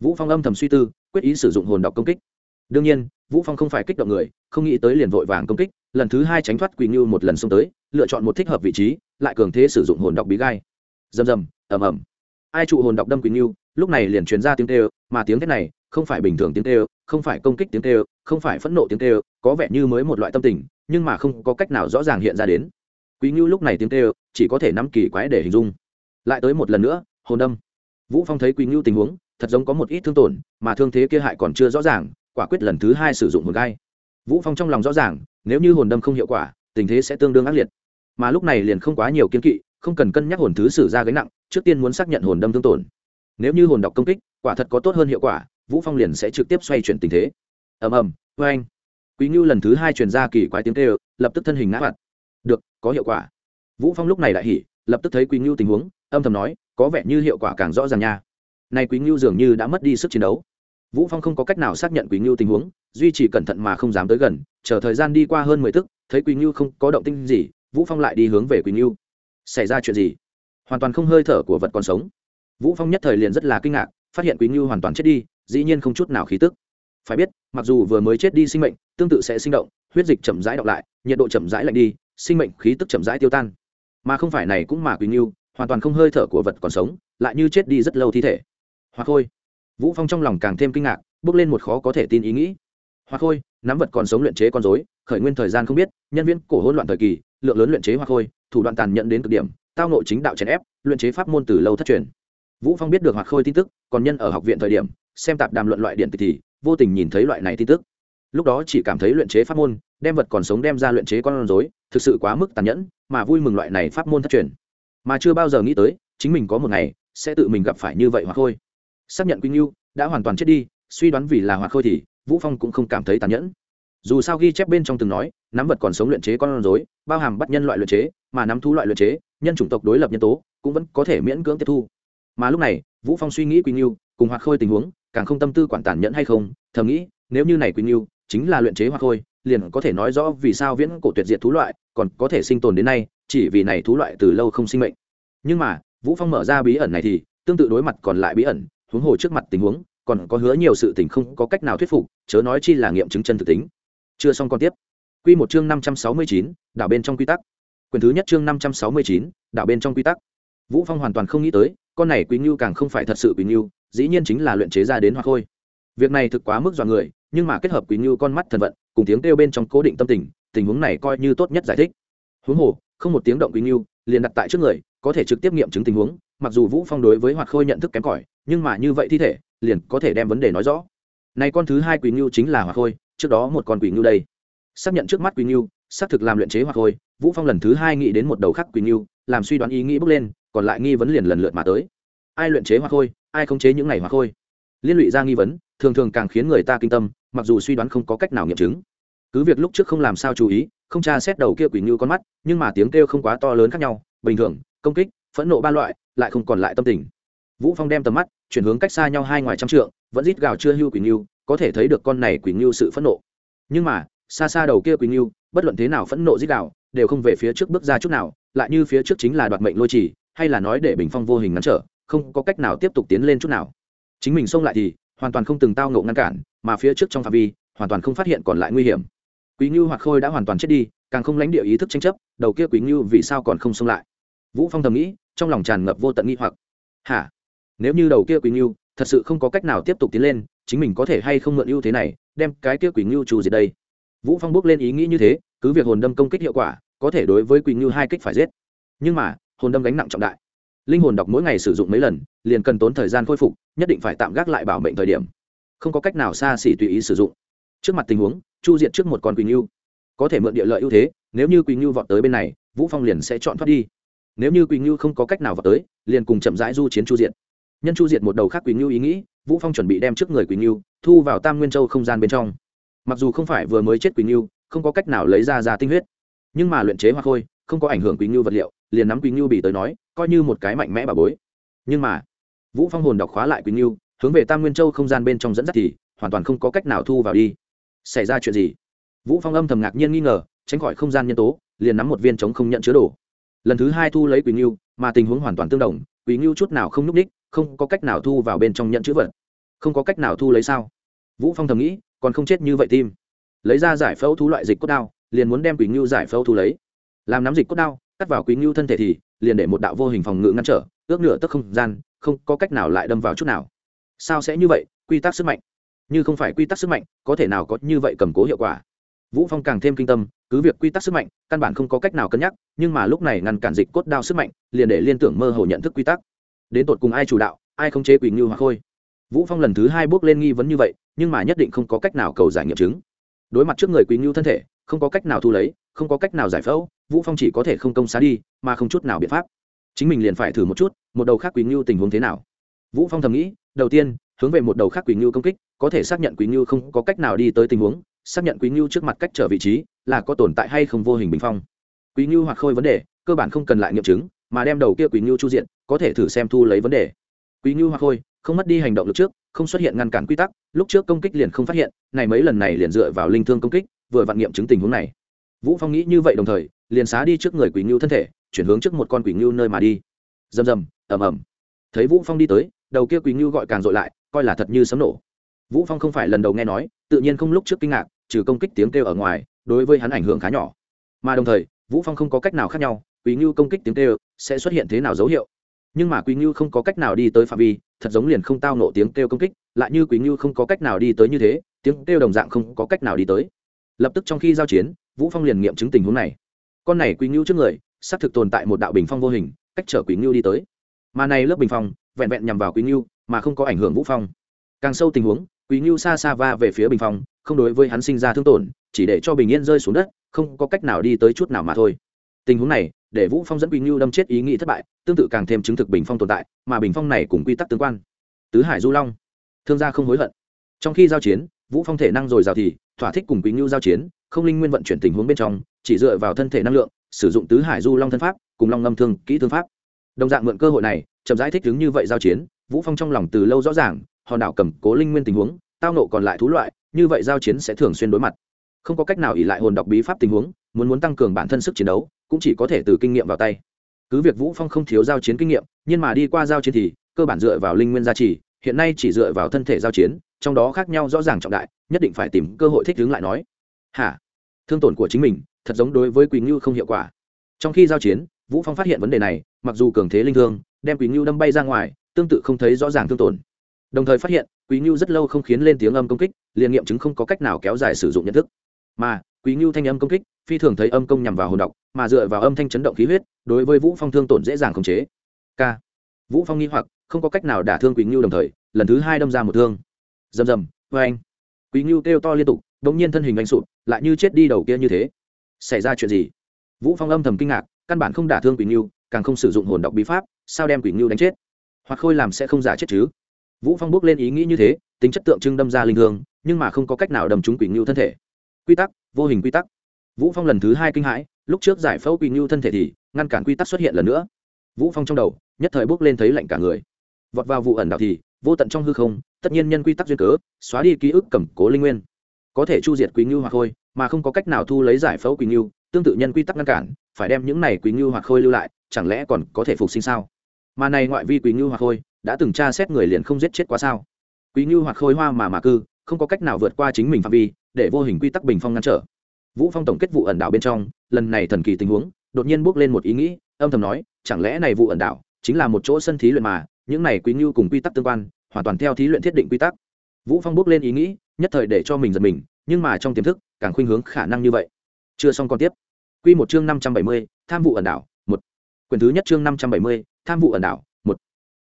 Vũ phong âm thầm suy tư, quyết ý sử dụng hồn đọc công kích. Đương nhiên, vũ phong không phải kích động người, không nghĩ tới liền vội vàng công kích, lần thứ hai tránh thoát quỳ ngưu một lần xông tới, lựa chọn một thích hợp vị trí, lại cường thế sử dụng hồn đọc bí gai. Rầm rầm, ầm ầm. Ai trụ hồn đọc đâm quỳ ngưu, lúc này liền truyền ra tiếng kêu, mà tiếng thế này không phải bình thường tiếng kêu, không phải công kích tiếng kêu, không phải phẫn nộ tiếng kêu, có vẻ như mới một loại tâm tình nhưng mà không có cách nào rõ ràng hiện ra đến. Quý ngưu lúc này tiếng kêu, chỉ có thể nắm kỳ quái để hình dung. Lại tới một lần nữa, hồn đâm vũ phong thấy quý ngưu tình huống, thật giống có một ít thương tổn, mà thương thế kia hại còn chưa rõ ràng, quả quyết lần thứ hai sử dụng hồn gai. Vũ phong trong lòng rõ ràng, nếu như hồn đâm không hiệu quả, tình thế sẽ tương đương ác liệt. Mà lúc này liền không quá nhiều kiên kỵ, không cần cân nhắc hồn thứ sử ra gánh nặng, trước tiên muốn xác nhận hồn đâm thương tổn. Nếu như hồn đọc công kích, quả thật có tốt hơn hiệu quả, vũ phong liền sẽ trực tiếp xoay chuyển tình thế. Ầm ầm vê anh quý ngưu lần thứ hai truyền ra kỳ quái tiếng kêu, lập tức thân hình ngã vặt. Được, có hiệu quả. Vũ phong lúc này đại hỉ, lập tức thấy quý ngưu tình huống, âm thầm nói, có vẻ như hiệu quả càng rõ ràng nha. Nay quý ngưu dường như đã mất đi sức chiến đấu. Vũ phong không có cách nào xác nhận quý ngưu tình huống, duy trì cẩn thận mà không dám tới gần, chờ thời gian đi qua hơn mười tức, thấy quý ngưu không có động tinh gì, vũ phong lại đi hướng về quý ngưu xảy ra chuyện gì? Hoàn toàn không hơi thở của vật còn sống. Vũ phong nhất thời liền rất là kinh ngạc, phát hiện quý ngưu hoàn toàn chết đi, dĩ nhiên không chút nào khí tức. Phải biết, mặc dù vừa mới chết đi sinh mệnh tương tự sẽ sinh động huyết dịch chậm rãi đọc lại nhiệt độ chậm rãi lạnh đi sinh mệnh khí tức chậm rãi tiêu tan. Mà không phải này cũng mà quý ngưu hoàn toàn không hơi thở của vật còn sống lại như chết đi rất lâu thi thể. Hoặc khôi. Vũ phong trong lòng càng thêm kinh ngạc bước lên một khó có thể tin ý nghĩ. Hoặc khôi nắm vật còn sống luyện chế con rối, khởi nguyên thời gian không biết nhân viên cổ hỗn loạn thời kỳ lượng lớn luyện chế hoặc khôi thủ đoạn tàn nhẫn đến cực điểm tao nội chính đạo chèn ép luyện chế pháp môn từ lâu thất truyền. Vũ phong biết được hoặc khôi tin tức còn nhân ở học viện thời điểm xem tạp đàm luận loại điện thì vô tình nhìn thấy loại này tin tức lúc đó chỉ cảm thấy luyện chế pháp môn, đem vật còn sống đem ra luyện chế con rối, thực sự quá mức tàn nhẫn, mà vui mừng loại này pháp môn thất truyền. Mà chưa bao giờ nghĩ tới, chính mình có một ngày, sẽ tự mình gặp phải như vậy hoặc khôi. Xác nhận quy ngưu đã hoàn toàn chết đi, suy đoán vì là hoặc khôi thì, vũ phong cũng không cảm thấy tàn nhẫn. Dù sao ghi chép bên trong từng nói, nắm vật còn sống luyện chế con rối, bao hàm bắt nhân loại luyện chế, mà nắm thu loại luyện chế, nhân chủng tộc đối lập nhân tố, cũng vẫn có thể miễn cưỡng tiếp thu. Mà lúc này, vũ phong suy nghĩ quy ngưu cùng hoặc khôi tình huống, càng không tâm tư quản tàn nhẫn hay không, thầm nghĩ, nếu như này quy ngưu chính là luyện chế hoa khôi liền có thể nói rõ vì sao viễn cổ tuyệt diệt thú loại còn có thể sinh tồn đến nay chỉ vì này thú loại từ lâu không sinh mệnh. Nhưng mà vũ phong mở ra bí ẩn này thì tương tự đối mặt còn lại bí ẩn huống hồ trước mặt tình huống còn có hứa nhiều sự tình không có cách nào thuyết phục chớ nói chi là nghiệm chứng chân thực tính. Chưa xong còn tiếp. Quy một chương 569, đảo bên trong quy tắc. Quyền thứ nhất chương 569, đảo bên trong quy tắc. Vũ phong hoàn toàn không nghĩ tới con này quý ngưu càng không phải thật sự quý ngưu dĩ nhiên chính là luyện chế ra đến hoa thôi việc này thực quá mức dọa người, nhưng mà kết hợp quý ngưu con mắt thần vận, cùng tiếng kêu bên trong cố định tâm tình tình huống này coi như tốt nhất giải thích. Huống hồ, không một tiếng động quý ngưu liền đặt tại trước người, có thể trực tiếp nghiệm chứng tình huống, mặc dù vũ phong đối với hoạt khôi nhận thức kém cỏi, nhưng mà như vậy thi thể, liền có thể đem vấn đề nói rõ. Này con thứ hai quý ngưu chính là hoạt khôi, trước đó một con quý ngưu đây. Xác nhận trước mắt quý ngưu xác thực làm luyện chế hoạt khôi, vũ phong lần thứ hai nghĩ đến một đầu khác quý ngưu làm suy đoán ý nghĩ bước lên, còn lại nghi vấn liền lần lượt mà tới. Ai luyện chế hoạt khôi, ai khống chế những ngày hoạt khôi? Liên lụy ra nghi vấn thường thường càng khiến người ta kinh tâm, mặc dù suy đoán không có cách nào nghiệm chứng. Cứ việc lúc trước không làm sao chú ý, không tra xét đầu kia quỷ như con mắt, nhưng mà tiếng kêu không quá to lớn khác nhau, bình thường, công kích, phẫn nộ ba loại, lại không còn lại tâm tình. Vũ phong đem tầm mắt chuyển hướng cách xa nhau hai ngoài trăm trượng, vẫn rít gào chưa hưu quỷ như, có thể thấy được con này quỷ như sự phẫn nộ. Nhưng mà, xa xa đầu kia quỷ như, bất luận thế nào phẫn nộ rít gào, đều không về phía trước bước ra chút nào, lại như phía trước chính là đoạt mệnh lôi trì hay là nói để bình phong vô hình ngăn trở, không có cách nào tiếp tục tiến lên chút nào. Chính mình xông lại thì hoàn toàn không từng tao ngộ ngăn cản, mà phía trước trong phạm vi, hoàn toàn không phát hiện còn lại nguy hiểm. Quý ngưu hoặc khôi đã hoàn toàn chết đi, càng không lãnh địa ý thức tranh chấp, đầu kia quý ngưu vì sao còn không xông lại? Vũ phong thầm nghĩ, trong lòng tràn ngập vô tận nghi hoặc. Hả? Nếu như đầu kia quý ngưu thật sự không có cách nào tiếp tục tiến lên, chính mình có thể hay không mượn ưu thế này, đem cái kia quý ngưu trù gì đây? Vũ phong bước lên ý nghĩ như thế, cứ việc hồn đâm công kích hiệu quả, có thể đối với quý ngưu hai kích phải giết. Nhưng mà, hồn đâm gánh nặng trọng đại. Linh hồn đọc mỗi ngày sử dụng mấy lần, liền cần tốn thời gian khôi phục nhất định phải tạm gác lại bảo mệnh thời điểm. Không có cách nào xa xỉ tùy ý sử dụng. Trước mặt tình huống, chu diện trước một con quỳnh ngưu có thể mượn địa lợi ưu thế, nếu như quỳnh ngưu vọt tới bên này, vũ phong liền sẽ chọn thoát đi. Nếu như quỳnh ngưu không có cách nào vọt tới, liền cùng chậm rãi du chiến chu diện nhân chu diện một đầu khác quỳnh ngưu ý nghĩ, vũ phong chuẩn bị đem trước người quỳnh ngưu thu vào tam nguyên châu không gian bên trong. Mặc dù không phải vừa mới chết quỳnh ngưu không có cách nào lấy ra ra tinh huyết, nhưng mà luyện chế hoa khôi, không có ảnh hưởng quỳnh ngưu vật liệu, liền nắm quỳnh ngưu bị tới nói, coi như một cái mạnh mẽ bà bối. Nhưng mà vũ phong hồn đọc khóa lại quỳnh ngưu hướng về tam nguyên châu không gian bên trong dẫn dắt thì hoàn toàn không có cách nào thu vào đi. Xảy ra chuyện gì? Vũ phong âm thầm ngạc nhiên nghi ngờ, tránh khỏi không gian nhân tố, liền nắm một viên trống không nhận chứa đồ. Lần thứ hai thu lấy quỳnh ngưu mà tình huống hoàn toàn tương đồng, quỳnh ngưu chút nào không núp đích không có cách nào thu vào bên trong nhận chữ vật. Không có cách nào thu lấy sao? Vũ phong thầm nghĩ, còn không chết như vậy tim. Lấy ra giải phẫu thú loại dịch cốt đao, liền muốn đem quỳnh ngưu giải phẫu thu lấy. Làm nắm dịch cốt đao, cắt vào quỳnh ngưu thân thể thì, liền để một đạo vô hình phòng ngự ngăn trở, ước nửa tức không gian không có cách nào lại đâm vào chút nào. Sao sẽ như vậy? Quy tắc sức mạnh. Như không phải quy tắc sức mạnh, có thể nào có như vậy cầm cố hiệu quả? Vũ phong càng thêm kinh tâm, cứ việc quy tắc sức mạnh, căn bản không có cách nào cân nhắc, nhưng mà lúc này ngăn cản dịch cốt đao sức mạnh, liền để liên tưởng mơ hồ nhận thức quy tắc. Đến tột cùng ai chủ đạo, ai không chế quỷ ngưu hoặc khôi. Vũ phong lần thứ hai bước lên nghi vấn như vậy, nhưng mà nhất định không có cách nào cầu giải nghiệm chứng. Đối mặt trước người quỷ ngưu thân thể, không có cách nào thu lấy, không có cách nào giải phẫu, vũ phong chỉ có thể không công xá đi, mà không chút nào biện pháp chính mình liền phải thử một chút, một đầu khác Quỳnh ngưu tình huống thế nào. Vũ phong thầm nghĩ, đầu tiên, hướng về một đầu khác Quỳnh ngưu công kích, có thể xác nhận Quỳnh ngưu không có cách nào đi tới tình huống, xác nhận Quỳnh ngưu trước mặt cách trở vị trí, là có tồn tại hay không vô hình bình phong. Quỳnh ngưu hoặc khôi vấn đề, cơ bản không cần lại nghiệm chứng, mà đem đầu kia Quỳnh ngưu chu diện, có thể thử xem thu lấy vấn đề. Quỳnh ngưu hoặc khôi, không mất đi hành động lực trước, không xuất hiện ngăn cản quy tắc, lúc trước công kích liền không phát hiện, này mấy lần này liền dựa vào linh thương công kích, vừa vặn nghiệm chứng tình huống này. Vũ phong nghĩ như vậy đồng thời, liền xá đi trước người Quỳnh ngưu thân thể chuyển hướng trước một con quỷ ngưu nơi mà đi. Rầm rầm, ầm ầm. Thấy vũ phong đi tới, đầu kia quỷ ngưu gọi càng dội lại, coi là thật như sấm nổ. Vũ phong không phải lần đầu nghe nói, tự nhiên không lúc trước kinh ngạc, trừ công kích tiếng kêu ở ngoài, đối với hắn ảnh hưởng khá nhỏ. Mà đồng thời, vũ phong không có cách nào khác nhau, quỷ ngưu công kích tiếng kêu sẽ xuất hiện thế nào dấu hiệu. Nhưng mà quỷ ngưu không có cách nào đi tới phạm vi, thật giống liền không tao nộ tiếng kêu công kích, lại như quỷ ngưu không có cách nào đi tới như thế, tiếng kêu đồng dạng không có cách nào đi tới. Lập tức trong khi giao chiến, vũ phong liền nghiệm chứng tình huống này. Con này quỷ ngưu trước người xác thực tồn tại một đạo bình phong vô hình, cách chở quý ngưu đi tới. Mà này lớp bình phong, vẹn vẹn nhằm vào quý ngưu, mà không có ảnh hưởng vũ phong. Càng sâu tình huống quý ngưu xa xa va về phía bình phong, không đối với hắn sinh ra thương tổn, chỉ để cho bình yên rơi xuống đất, không có cách nào đi tới chút nào mà thôi. Tình huống này, để vũ phong dẫn quý ngưu đâm chết ý nghĩ thất bại, tương tự càng thêm chứng thực bình phong tồn tại, mà bình phong này cùng quy tắc tương quan. Tứ hải du long, thương gia không hối hận. Trong khi giao chiến, vũ phong thể năng rồi rào thì, thỏa thích cùng quý ngưu giao chiến, không linh nguyên vận chuyển tình huống bên trong, chỉ dựa vào thân thể năng lượng sử dụng tứ hải du long thân pháp, cùng long ngâm thương kỹ thương pháp. Đồng dạng mượn cơ hội này, chậm giải thích đứng như vậy giao chiến, vũ phong trong lòng từ lâu rõ ràng, hòn đảo cầm cố linh nguyên tình huống, tao nộ còn lại thú loại, như vậy giao chiến sẽ thường xuyên đối mặt. Không có cách nào ỉ lại hồn đọc bí pháp tình huống, muốn muốn tăng cường bản thân sức chiến đấu, cũng chỉ có thể từ kinh nghiệm vào tay. Cứ việc vũ phong không thiếu giao chiến kinh nghiệm, nhưng mà đi qua giao chiến thì, cơ bản dựa vào linh nguyên gia trì, hiện nay chỉ dựa vào thân thể giao chiến, trong đó khác nhau rõ ràng trọng đại, nhất định phải tìm cơ hội thích ứng lại nói. Hả? Thương tổn của chính mình thật giống đối với quỳnh ngưu không hiệu quả. Trong khi giao chiến, vũ phong phát hiện vấn đề này, mặc dù cường thế linh thương, đem quỳnh ngưu đâm bay ra ngoài, tương tự không thấy rõ ràng thương tổn. Đồng thời phát hiện quỳ ngưu rất lâu không khiến lên tiếng âm công kích, liền nghiệm chứng không có cách nào kéo dài sử dụng nhận thức. Mà quỳ ngưu thanh âm công kích, phi thường thấy âm công nhằm vào hồn độc, mà dựa vào âm thanh chấn động khí huyết, đối với vũ phong thương tổn dễ dàng khống chế. K. Vũ phong nghi hoặc, không có cách nào đả thương quỳ ngưu đồng thời, lần thứ hai đâm ra một thương. Rầm rầm vê anh quỳ ngưu kêu to liên tục đống nhiên thân hình anh sụp lại như chết đi đầu kia như thế xảy ra chuyện gì? Vũ phong âm thầm kinh ngạc căn bản không đả thương quỷ Nghiêu, càng không sử dụng hồn độc bí pháp sao đem quỷ Nghiêu đánh chết? Hoặc khôi làm sẽ không giả chết chứ? Vũ phong bước lên ý nghĩ như thế tính chất tượng trưng đâm ra linh hương nhưng mà không có cách nào đâm trúng quỷ Nghiêu thân thể. Quy tắc vô hình quy tắc. Vũ phong lần thứ hai kinh hãi lúc trước giải phẫu quỷ Nghiêu thân thể thì ngăn cản quy tắc xuất hiện lần nữa. Vũ phong trong đầu nhất thời bước lên thấy lạnh cả người. Vọt vào vụ ẩn đạo thì vô tận trong hư không tất nhiên nhân quy tắc duyên cớ xóa đi ký ức cầm cố linh nguyên. Có thể chu diệt quỷ ngưu hoặc khôi mà không có cách nào thu lấy giải phẫu quý ngưu, tương tự nhân quy tắc ngăn cản, phải đem những này quý ngưu hoặc khôi lưu lại, chẳng lẽ còn có thể phục sinh sao? Mà này ngoại vi quý ngưu hoặc khôi, đã từng tra xét người liền không giết chết quá sao? Quý ngưu hoặc khôi hoa mà mà cư, không có cách nào vượt qua chính mình phạm vi, để vô hình quy tắc bình phong ngăn trở. Vũ phong tổng kết vụ ẩn đảo bên trong, lần này thần kỳ tình huống, đột nhiên bước lên một ý nghĩ, âm thầm nói, chẳng lẽ này vụ ẩn đảo chính là một chỗ sân thí luyện mà, những này quý ngưu cùng quy tắc tương quan, hoàn toàn theo thí luyện thiết định quy tắc. Vũ phong bước lên ý nghĩ, nhất thời để cho mình giật mình nhưng mà trong tiềm thức càng khuynh hướng khả năng như vậy. Chưa xong còn tiếp. Quy một chương năm trăm bảy mươi, tham vụ ẩn đảo một. Quyển thứ nhất chương năm trăm bảy mươi, tham vụ ẩn đảo một.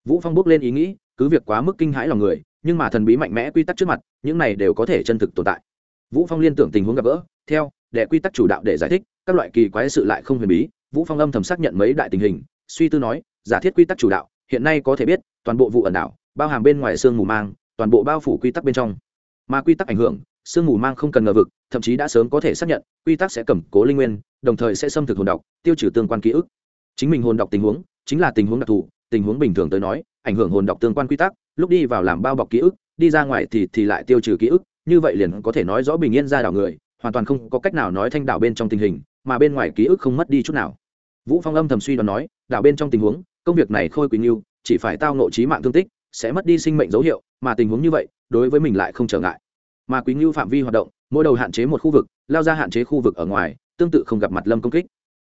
Vũ phong bước lên ý nghĩ cứ việc quá mức kinh hãi lòng người nhưng mà thần bí mạnh mẽ quy tắc trước mặt những này đều có thể chân thực tồn tại. Vũ phong liên tưởng tình huống gặp gỡ theo để quy tắc chủ đạo để giải thích các loại kỳ quái sự lại không huyền bí vũ phong âm thầm xác nhận mấy đại tình hình suy tư nói giả thiết quy tắc chủ đạo hiện nay có thể biết toàn bộ vụ ẩn đảo bao hàm bên ngoài xương mù mang toàn bộ bao phủ quy tắc bên trong. Mà quy tắc ảnh hưởng sương mù mang không cần ngờ vực, thậm chí đã sớm có thể xác nhận, quy tắc sẽ cầm cố linh nguyên, đồng thời sẽ xâm thực hồn đọc tiêu trừ tương quan ký ức. Chính mình hồn đọc tình huống, chính là tình huống đặc thù, tình huống bình thường tới nói, ảnh hưởng hồn đọc tương quan quy tắc, lúc đi vào làm bao bọc ký ức, đi ra ngoài thì thì lại tiêu trừ ký ức, như vậy liền có thể nói rõ bình yên ra đảo người, hoàn toàn không có cách nào nói thanh đảo bên trong tình hình, mà bên ngoài ký ức không mất đi chút nào. Vũ phong âm thầm suy đoán nói, đảo bên trong tình huống, công việc này khôi quỳnh yêu chỉ phải tao nộ trí mạng thương tích, sẽ mất đi sinh mệnh dấu hiệu, mà tình huống như vậy, đối với mình lại không trở ngại mà quý ngưu phạm vi hoạt động, mỗi đầu hạn chế một khu vực, lao ra hạn chế khu vực ở ngoài, tương tự không gặp mặt lâm công kích.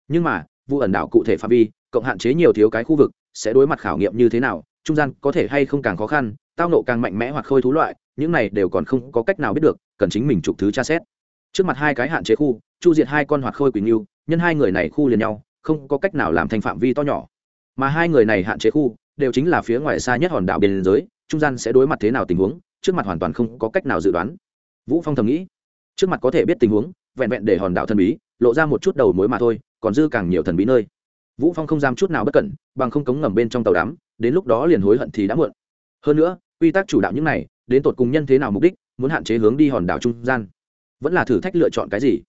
Nhưng mà, vụ ẩn đảo cụ thể phạm vi, cộng hạn chế nhiều thiếu cái khu vực, sẽ đối mặt khảo nghiệm như thế nào, trung gian có thể hay không càng khó khăn, tao nộ càng mạnh mẽ hoặc khôi thú loại, những này đều còn không có cách nào biết được, cần chính mình chụp thứ tra xét. Trước mặt hai cái hạn chế khu, chu diệt hai con hoặc khôi quỷ nghiêu nhân hai người này khu liền nhau, không có cách nào làm thành phạm vi to nhỏ. Mà hai người này hạn chế khu, đều chính là phía ngoài xa nhất hòn đảo biên giới, trung gian sẽ đối mặt thế nào tình huống, trước mặt hoàn toàn không có cách nào dự đoán vũ phong thầm nghĩ. Trước mặt có thể biết tình huống vẹn vẹn để hòn đảo thần bí lộ ra một chút đầu mối mà thôi còn dư càng nhiều thần bí nơi. Vũ phong không dám chút nào bất cẩn bằng không cống ngầm bên trong tàu đám, đến lúc đó liền hối hận thì đã muộn. Hơn nữa quy tắc chủ đạo những này đến tột cùng nhân thế nào mục đích muốn hạn chế hướng đi hòn đảo trung gian. Vẫn là thử thách lựa chọn cái gì?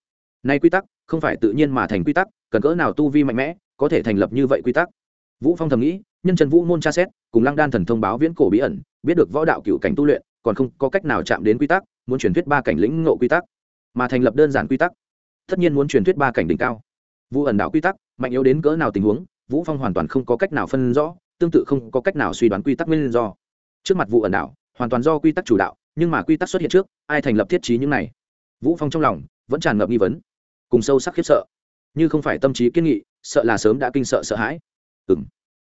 Nay quy tắc không phải tự nhiên mà thành quy tắc cần cỡ nào tu vi mạnh mẽ có thể thành lập như vậy quy tắc? Vũ phong thầm nghĩ nhân trần vũ môn tra xét cùng lăng đan thần thông báo viễn cổ bí ẩn biết được võ đạo cựu cảnh tu luyện còn không có cách nào chạm đến quy tắc muốn truyền thuyết ba cảnh lĩnh ngộ quy tắc, mà thành lập đơn giản quy tắc. Tất nhiên muốn truyền thuyết ba cảnh đỉnh cao. Vũ ẩn đạo quy tắc, mạnh yếu đến cỡ nào tình huống, vũ phong hoàn toàn không có cách nào phân rõ, tương tự không có cách nào suy đoán quy tắc nguyên do. Trước mặt vụ ẩn đạo, hoàn toàn do quy tắc chủ đạo, nhưng mà quy tắc xuất hiện trước, ai thành lập thiết trí những này? Vũ phong trong lòng vẫn tràn ngập nghi vấn, cùng sâu sắc khiếp sợ. Như không phải tâm trí kiên nghị, sợ là sớm đã kinh sợ sợ hãi. Ừm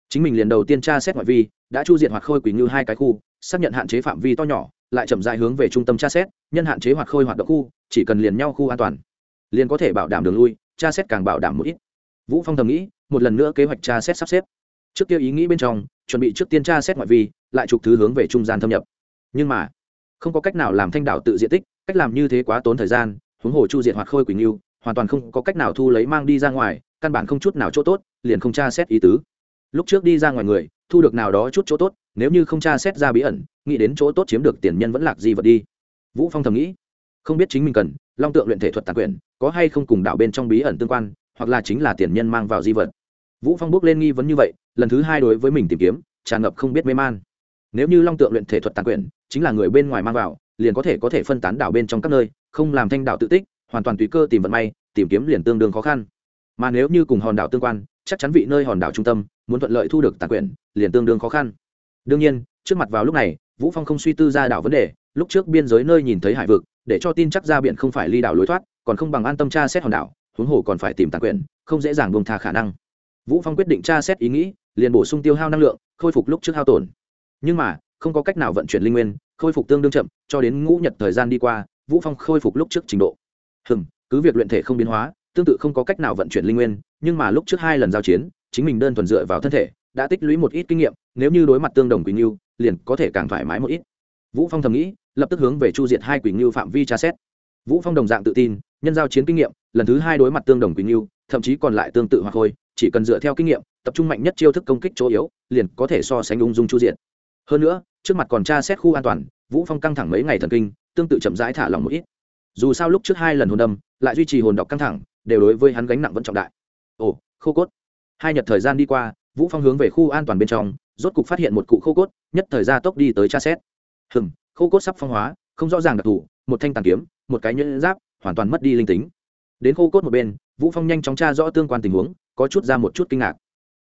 chính mình liền đầu tiên tra xét ngoại vi, đã chu diện hoặc khôi quỷ như hai cái khu, xác nhận hạn chế phạm vi to nhỏ, lại chậm rãi hướng về trung tâm tra xét, nhân hạn chế hoặc khôi hoạt động khu, chỉ cần liền nhau khu an toàn, liền có thể bảo đảm đường lui, tra xét càng bảo đảm một ít. Vũ phong thầm nghĩ, một lần nữa kế hoạch tra xét sắp xếp. Trước kia ý nghĩ bên trong, chuẩn bị trước tiên tra xét ngoại vi, lại trục thứ hướng về trung gian thâm nhập. Nhưng mà, không có cách nào làm thanh đảo tự diện tích, cách làm như thế quá tốn thời gian, huống hồ chu diện hoặc khôi quỳnh yêu hoàn toàn không có cách nào thu lấy mang đi ra ngoài, căn bản không chút nào chỗ tốt, liền không tra xét ý tứ lúc trước đi ra ngoài người, thu được nào đó chút chỗ tốt, nếu như không tra xét ra bí ẩn, nghĩ đến chỗ tốt chiếm được tiền nhân vẫn lạc gì vật đi. Vũ phong thầm nghĩ, không biết chính mình cần, long tượng luyện thể thuật tàn quyền có hay không cùng đạo bên trong bí ẩn tương quan, hoặc là chính là tiền nhân mang vào di vật. Vũ phong bước lên nghi vấn như vậy, lần thứ hai đối với mình tìm kiếm, tràn ngập không biết mê man. Nếu như long tượng luyện thể thuật tàn quyền chính là người bên ngoài mang vào, liền có thể có thể phân tán đảo bên trong các nơi, không làm thanh đảo tự tích, hoàn toàn tùy cơ tìm vận may, tìm kiếm liền tương đương khó khăn. Mà nếu như cùng hòn đảo tương quan chắc chắn vị nơi hòn đảo trung tâm, muốn thuận lợi thu được tàn quyền, liền tương đương khó khăn. Đương nhiên, trước mặt vào lúc này, vũ phong không suy tư ra đảo vấn đề, lúc trước biên giới nơi nhìn thấy hải vực, để cho tin chắc ra biển không phải ly đảo lối thoát, còn không bằng an tâm tra xét hòn đảo, huống hồ còn phải tìm tàn quyền, không dễ dàng buông tha khả năng. Vũ phong quyết định tra xét ý nghĩ, liền bổ sung tiêu hao năng lượng, khôi phục lúc trước hao tổn. Nhưng mà, không có cách nào vận chuyển linh nguyên, khôi phục tương đương chậm, cho đến ngũ nhật thời gian đi qua, vũ phong khôi phục lúc trước trình độ. Hừm, cứ việc luyện thể không biến hóa tương tự không có cách nào vận chuyển linh nguyên, nhưng mà lúc trước hai lần giao chiến, chính mình đơn thuần dựa vào thân thể, đã tích lũy một ít kinh nghiệm, nếu như đối mặt tương đồng quỳnh ngưu, liền có thể càng thoải mái một ít. Vũ phong thầm nghĩ, lập tức hướng về chu diệt hai quỳnh ngưu phạm vi tra xét. Vũ phong đồng dạng tự tin, nhân giao chiến kinh nghiệm, lần thứ hai đối mặt tương đồng quỳnh ngưu, thậm chí còn lại tương tự hoặc khôi chỉ cần dựa theo kinh nghiệm, tập trung mạnh nhất chiêu thức công kích chỗ yếu, liền có thể so sánh ung dung chu diện hơn nữa, trước mặt còn tra xét khu an toàn, vũ phong căng thẳng mấy ngày thần kinh, tương tự chậm rãi thả lòng một ít. Dù sao lúc trước hai lần hồn đâm, lại duy trì hồn đọc căng thẳng đều đối với hắn gánh nặng vẫn trọng đại. Ồ khô cốt. Hai nhật thời gian đi qua vũ phong hướng về khu an toàn bên trong rốt cục phát hiện một cụ khô cốt nhất thời ra tốc đi tới tra xét. Hừm, khô cốt sắp phong hóa không rõ ràng đặc thù một thanh tàn kiếm một cái nhuyễn giáp hoàn toàn mất đi linh tính. Đến khô cốt một bên vũ phong nhanh chóng tra rõ tương quan tình huống có chút ra một chút kinh ngạc.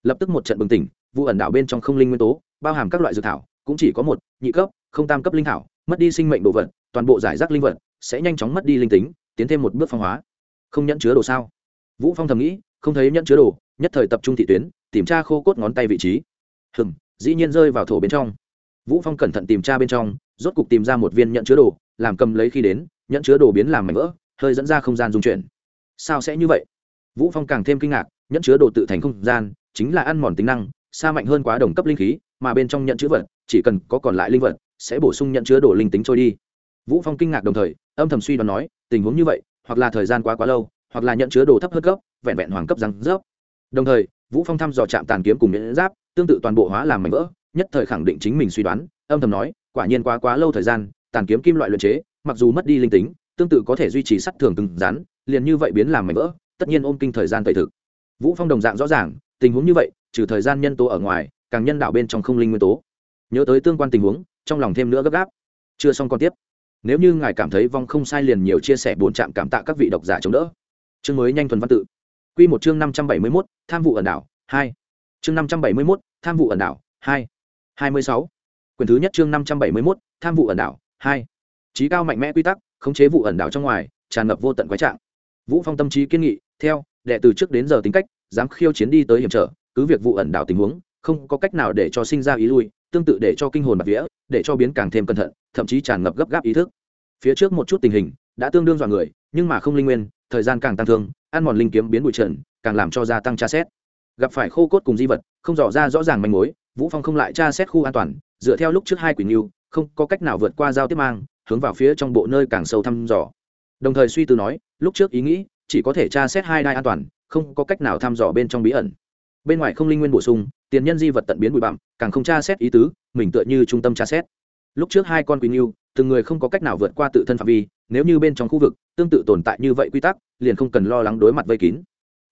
Lập tức một trận bừng tỉnh vụ ẩn đảo bên trong không linh nguyên tố bao hàm các loại dược thảo cũng chỉ có một nhị cấp không tam cấp linh thảo mất đi sinh mệnh đồ vật toàn bộ giải rác linh vật sẽ nhanh chóng mất đi linh tính tiến thêm một bước phong hóa không nhận chứa đồ sao? Vũ phong thầm nghĩ, không thấy nhận chứa đồ, nhất thời tập trung thị tuyến, tìm tra khô cốt ngón tay vị trí. Hừm, dĩ nhiên rơi vào thổ bên trong. Vũ phong cẩn thận tìm tra bên trong, rốt cục tìm ra một viên nhận chứa đồ, làm cầm lấy khi đến nhận chứa đồ biến làm mảnh vỡ, hơi dẫn ra không gian dung chuyển. Sao sẽ như vậy? Vũ phong càng thêm kinh ngạc, nhẫn chứa đồ tự thành không gian, chính là ăn mòn tính năng, xa mạnh hơn quá đồng cấp linh khí, mà bên trong nhận chứa vật, chỉ cần có còn lại linh vật, sẽ bổ sung nhận chứa đồ linh tính trôi đi. Vũ phong kinh ngạc đồng thời, âm thầm suy đoán nói, tình huống như vậy hoặc là thời gian quá quá lâu, hoặc là nhận chứa đồ thấp hơn cấp vẹn vẹn hoàng cấp răng rớp. Đồng thời, vũ phong thăm dò chạm tàn kiếm cùng miễn giáp, tương tự toàn bộ hóa làm mảnh vỡ, nhất thời khẳng định chính mình suy đoán, âm thầm nói, quả nhiên quá quá lâu thời gian, tàn kiếm kim loại luyện chế, mặc dù mất đi linh tính, tương tự có thể duy trì sắt thường cứng rắn, liền như vậy biến làm mảnh vỡ, tất nhiên ôm kinh thời gian tẩy thực. Vũ phong đồng dạng rõ ràng, tình huống như vậy, trừ thời gian nhân tố ở ngoài, càng nhân đạo bên trong không linh nguyên tố. Nhớ tới tương quan tình huống, trong lòng thêm nữa gấp gáp. Chưa xong còn tiếp nếu như ngài cảm thấy vong không sai liền nhiều chia sẻ buồn trạm cảm tạ các vị độc giả chống đỡ. Chương mới nhanh thuần văn tự. Quy một chương năm trăm bảy mươi 571, tham vụ ẩn đảo hai. Chương năm trăm bảy mươi 571, tham vụ ẩn đảo hai. hai mươi sáu. Quyển thứ nhất chương năm trăm bảy mươi 571, tham vụ ẩn đảo hai. Trí cao mạnh mẽ quy tắc khống chế vụ ẩn đảo trong ngoài tràn ngập vô tận quái trạng. Vũ phong tâm trí kiên nghị theo đệ từ trước đến giờ tính cách dám khiêu chiến đi tới hiểm trở cứ việc vụ ẩn đảo tình huống không có cách nào để cho sinh ra ý lui tương tự để cho kinh hồn bạc vía để cho biến càng thêm cẩn thận, thậm chí tràn ngập gấp gáp ý thức. Phía trước một chút tình hình đã tương đương dọa người, nhưng mà không linh nguyên, thời gian càng tăng thương, ăn mòn linh kiếm biến bụi trần, càng làm cho gia tăng tra xét. Gặp phải khô cốt cùng di vật, không dò ra rõ ràng manh mối, vũ phong không lại tra xét khu an toàn, dựa theo lúc trước hai quỷ nghiêu, không có cách nào vượt qua giao tiếp mang, hướng vào phía trong bộ nơi càng sâu thăm dò. Đồng thời suy tư nói, lúc trước ý nghĩ, chỉ có thể tra xét hai đai an toàn, không có cách nào thăm dò bên trong bí ẩn. Bên ngoài không linh nguyên bổ sung tiền nhân di vật tận biến bụi bặm, càng không tra xét ý tứ, mình tựa như trung tâm tra xét. Lúc trước hai con quý nghiêu, từng người không có cách nào vượt qua tự thân phạm vi, nếu như bên trong khu vực, tương tự tồn tại như vậy quy tắc, liền không cần lo lắng đối mặt vây kín.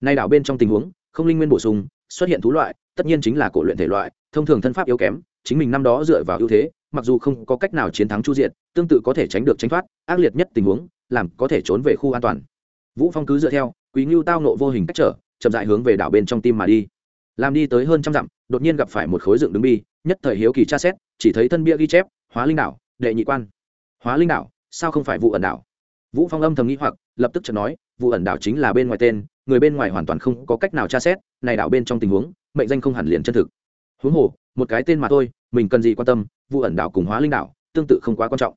Nay đảo bên trong tình huống, không linh nguyên bổ sung, xuất hiện thú loại, tất nhiên chính là cổ luyện thể loại, thông thường thân pháp yếu kém, chính mình năm đó dựa vào ưu thế, mặc dù không có cách nào chiến thắng chu diện tương tự có thể tránh được tránh thoát, ác liệt nhất tình huống, làm có thể trốn về khu an toàn. Vũ phong cứ dựa theo quý ngưu tao nộ vô hình cách trở, chậm dại hướng về đảo bên trong tim mà đi làm đi tới hơn trăm dặm, đột nhiên gặp phải một khối dựng đứng bi, nhất thời hiếu kỳ tra xét, chỉ thấy thân bia ghi chép, hóa linh đảo, đệ nhị quan. Hóa linh đảo? Sao không phải vụ ẩn đảo? Vũ phong âm thầm nghĩ hoặc, lập tức chợt nói vụ ẩn đảo chính là bên ngoài tên, người bên ngoài hoàn toàn không có cách nào tra xét, này đảo bên trong tình huống, mệnh danh không hẳn liền chân thực. Huống hồ, một cái tên mà thôi, mình cần gì quan tâm vụ ẩn đảo cùng hóa linh đảo tương tự không quá quan trọng.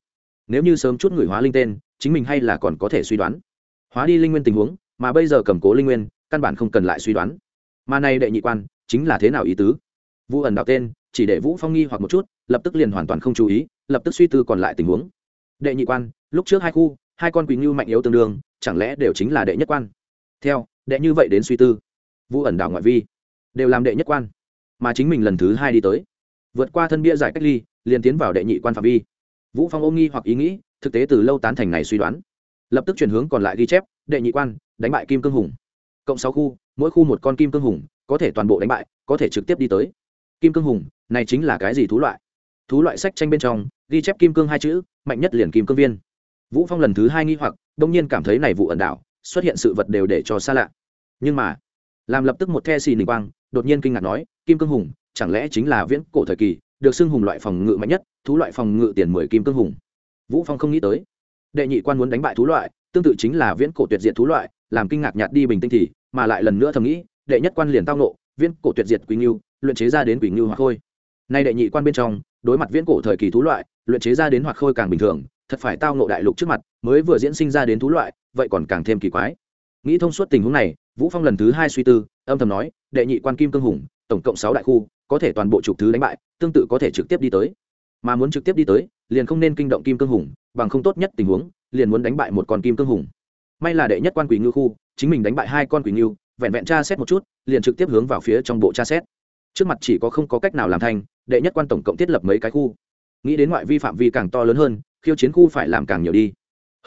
Nếu như sớm chút người hóa linh tên, chính mình hay là còn có thể suy đoán. Hóa đi linh nguyên tình huống, mà bây giờ cầm cố linh nguyên, căn bản không cần lại suy đoán mà này đệ nhị quan chính là thế nào ý tứ? Vũ ẩn đạo tên, chỉ để vũ phong nghi hoặc một chút, lập tức liền hoàn toàn không chú ý, lập tức suy tư còn lại tình huống. Đệ nhị quan, lúc trước hai khu, hai con quỳnh ngưu mạnh yếu tương đương, chẳng lẽ đều chính là đệ nhất quan? Theo, đệ như vậy đến suy tư. Vũ ẩn đảo ngoại vi, đều làm đệ nhất quan, mà chính mình lần thứ hai đi tới. Vượt qua thân bia giải cách ly, liền tiến vào đệ nhị quan phạm vi. Vũ phong ôm nghi hoặc ý nghĩ, thực tế từ lâu tán thành này suy đoán. Lập tức chuyển hướng còn lại ghi chép, đệ nhị quan, đánh bại kim cương hùng cộng sáu khu, mỗi khu một con kim cương hùng, có thể toàn bộ đánh bại, có thể trực tiếp đi tới. Kim cương hùng, này chính là cái gì thú loại? Thú loại sách tranh bên trong, ghi chép kim cương hai chữ, mạnh nhất liền kim cương viên. Vũ phong lần thứ hai nghi hoặc, đông nhiên cảm thấy này vụ ẩn đảo, xuất hiện sự vật đều để cho xa lạ. Nhưng mà, làm lập tức một the xì nình quang, đột nhiên kinh ngạc nói, kim cương hùng, chẳng lẽ chính là viễn cổ thời kỳ, được xưng hùng loại phòng ngự mạnh nhất, thú loại phòng ngự tiền mười kim cương hùng? Vũ phong không nghĩ tới. Đệ nhị quan muốn đánh bại thú loại, tương tự chính là viễn cổ tuyệt diệt thú loại làm kinh ngạc nhạt đi bình tinh thì, mà lại lần nữa thầm nghĩ, đệ nhất quan liền tao nộ viễn cổ tuyệt diệt quỳnh ngưu, luyện chế ra đến quỳnh ngưu hoặc khôi. Nay đệ nhị quan bên trong, đối mặt viễn cổ thời kỳ thú loại, luyện chế ra đến hoặc khôi càng bình thường, thật phải tao nộ đại lục trước mặt, mới vừa diễn sinh ra đến thú loại, vậy còn càng thêm kỳ quái. Nghĩ thông suốt tình huống này, vũ phong lần thứ hai suy tư, âm thầm nói, đệ nhị quan kim cương hùng, tổng cộng sáu đại khu, có thể toàn bộ trục thứ đánh bại, tương tự có thể trực tiếp đi tới. Mà muốn trực tiếp đi tới, liền không nên kinh động kim cương hùng, bằng không tốt nhất tình huống, liền muốn đánh bại một con kim cương hùng may là đệ nhất quan quỷ ngư khu, chính mình đánh bại hai con quỷ ngư vẹn vẹn tra xét một chút, liền trực tiếp hướng vào phía trong bộ tra xét. Trước mặt chỉ có không có cách nào làm thành, đệ nhất quan tổng cộng thiết lập mấy cái khu. Nghĩ đến ngoại vi phạm vi càng to lớn hơn, khiêu chiến khu phải làm càng nhiều đi.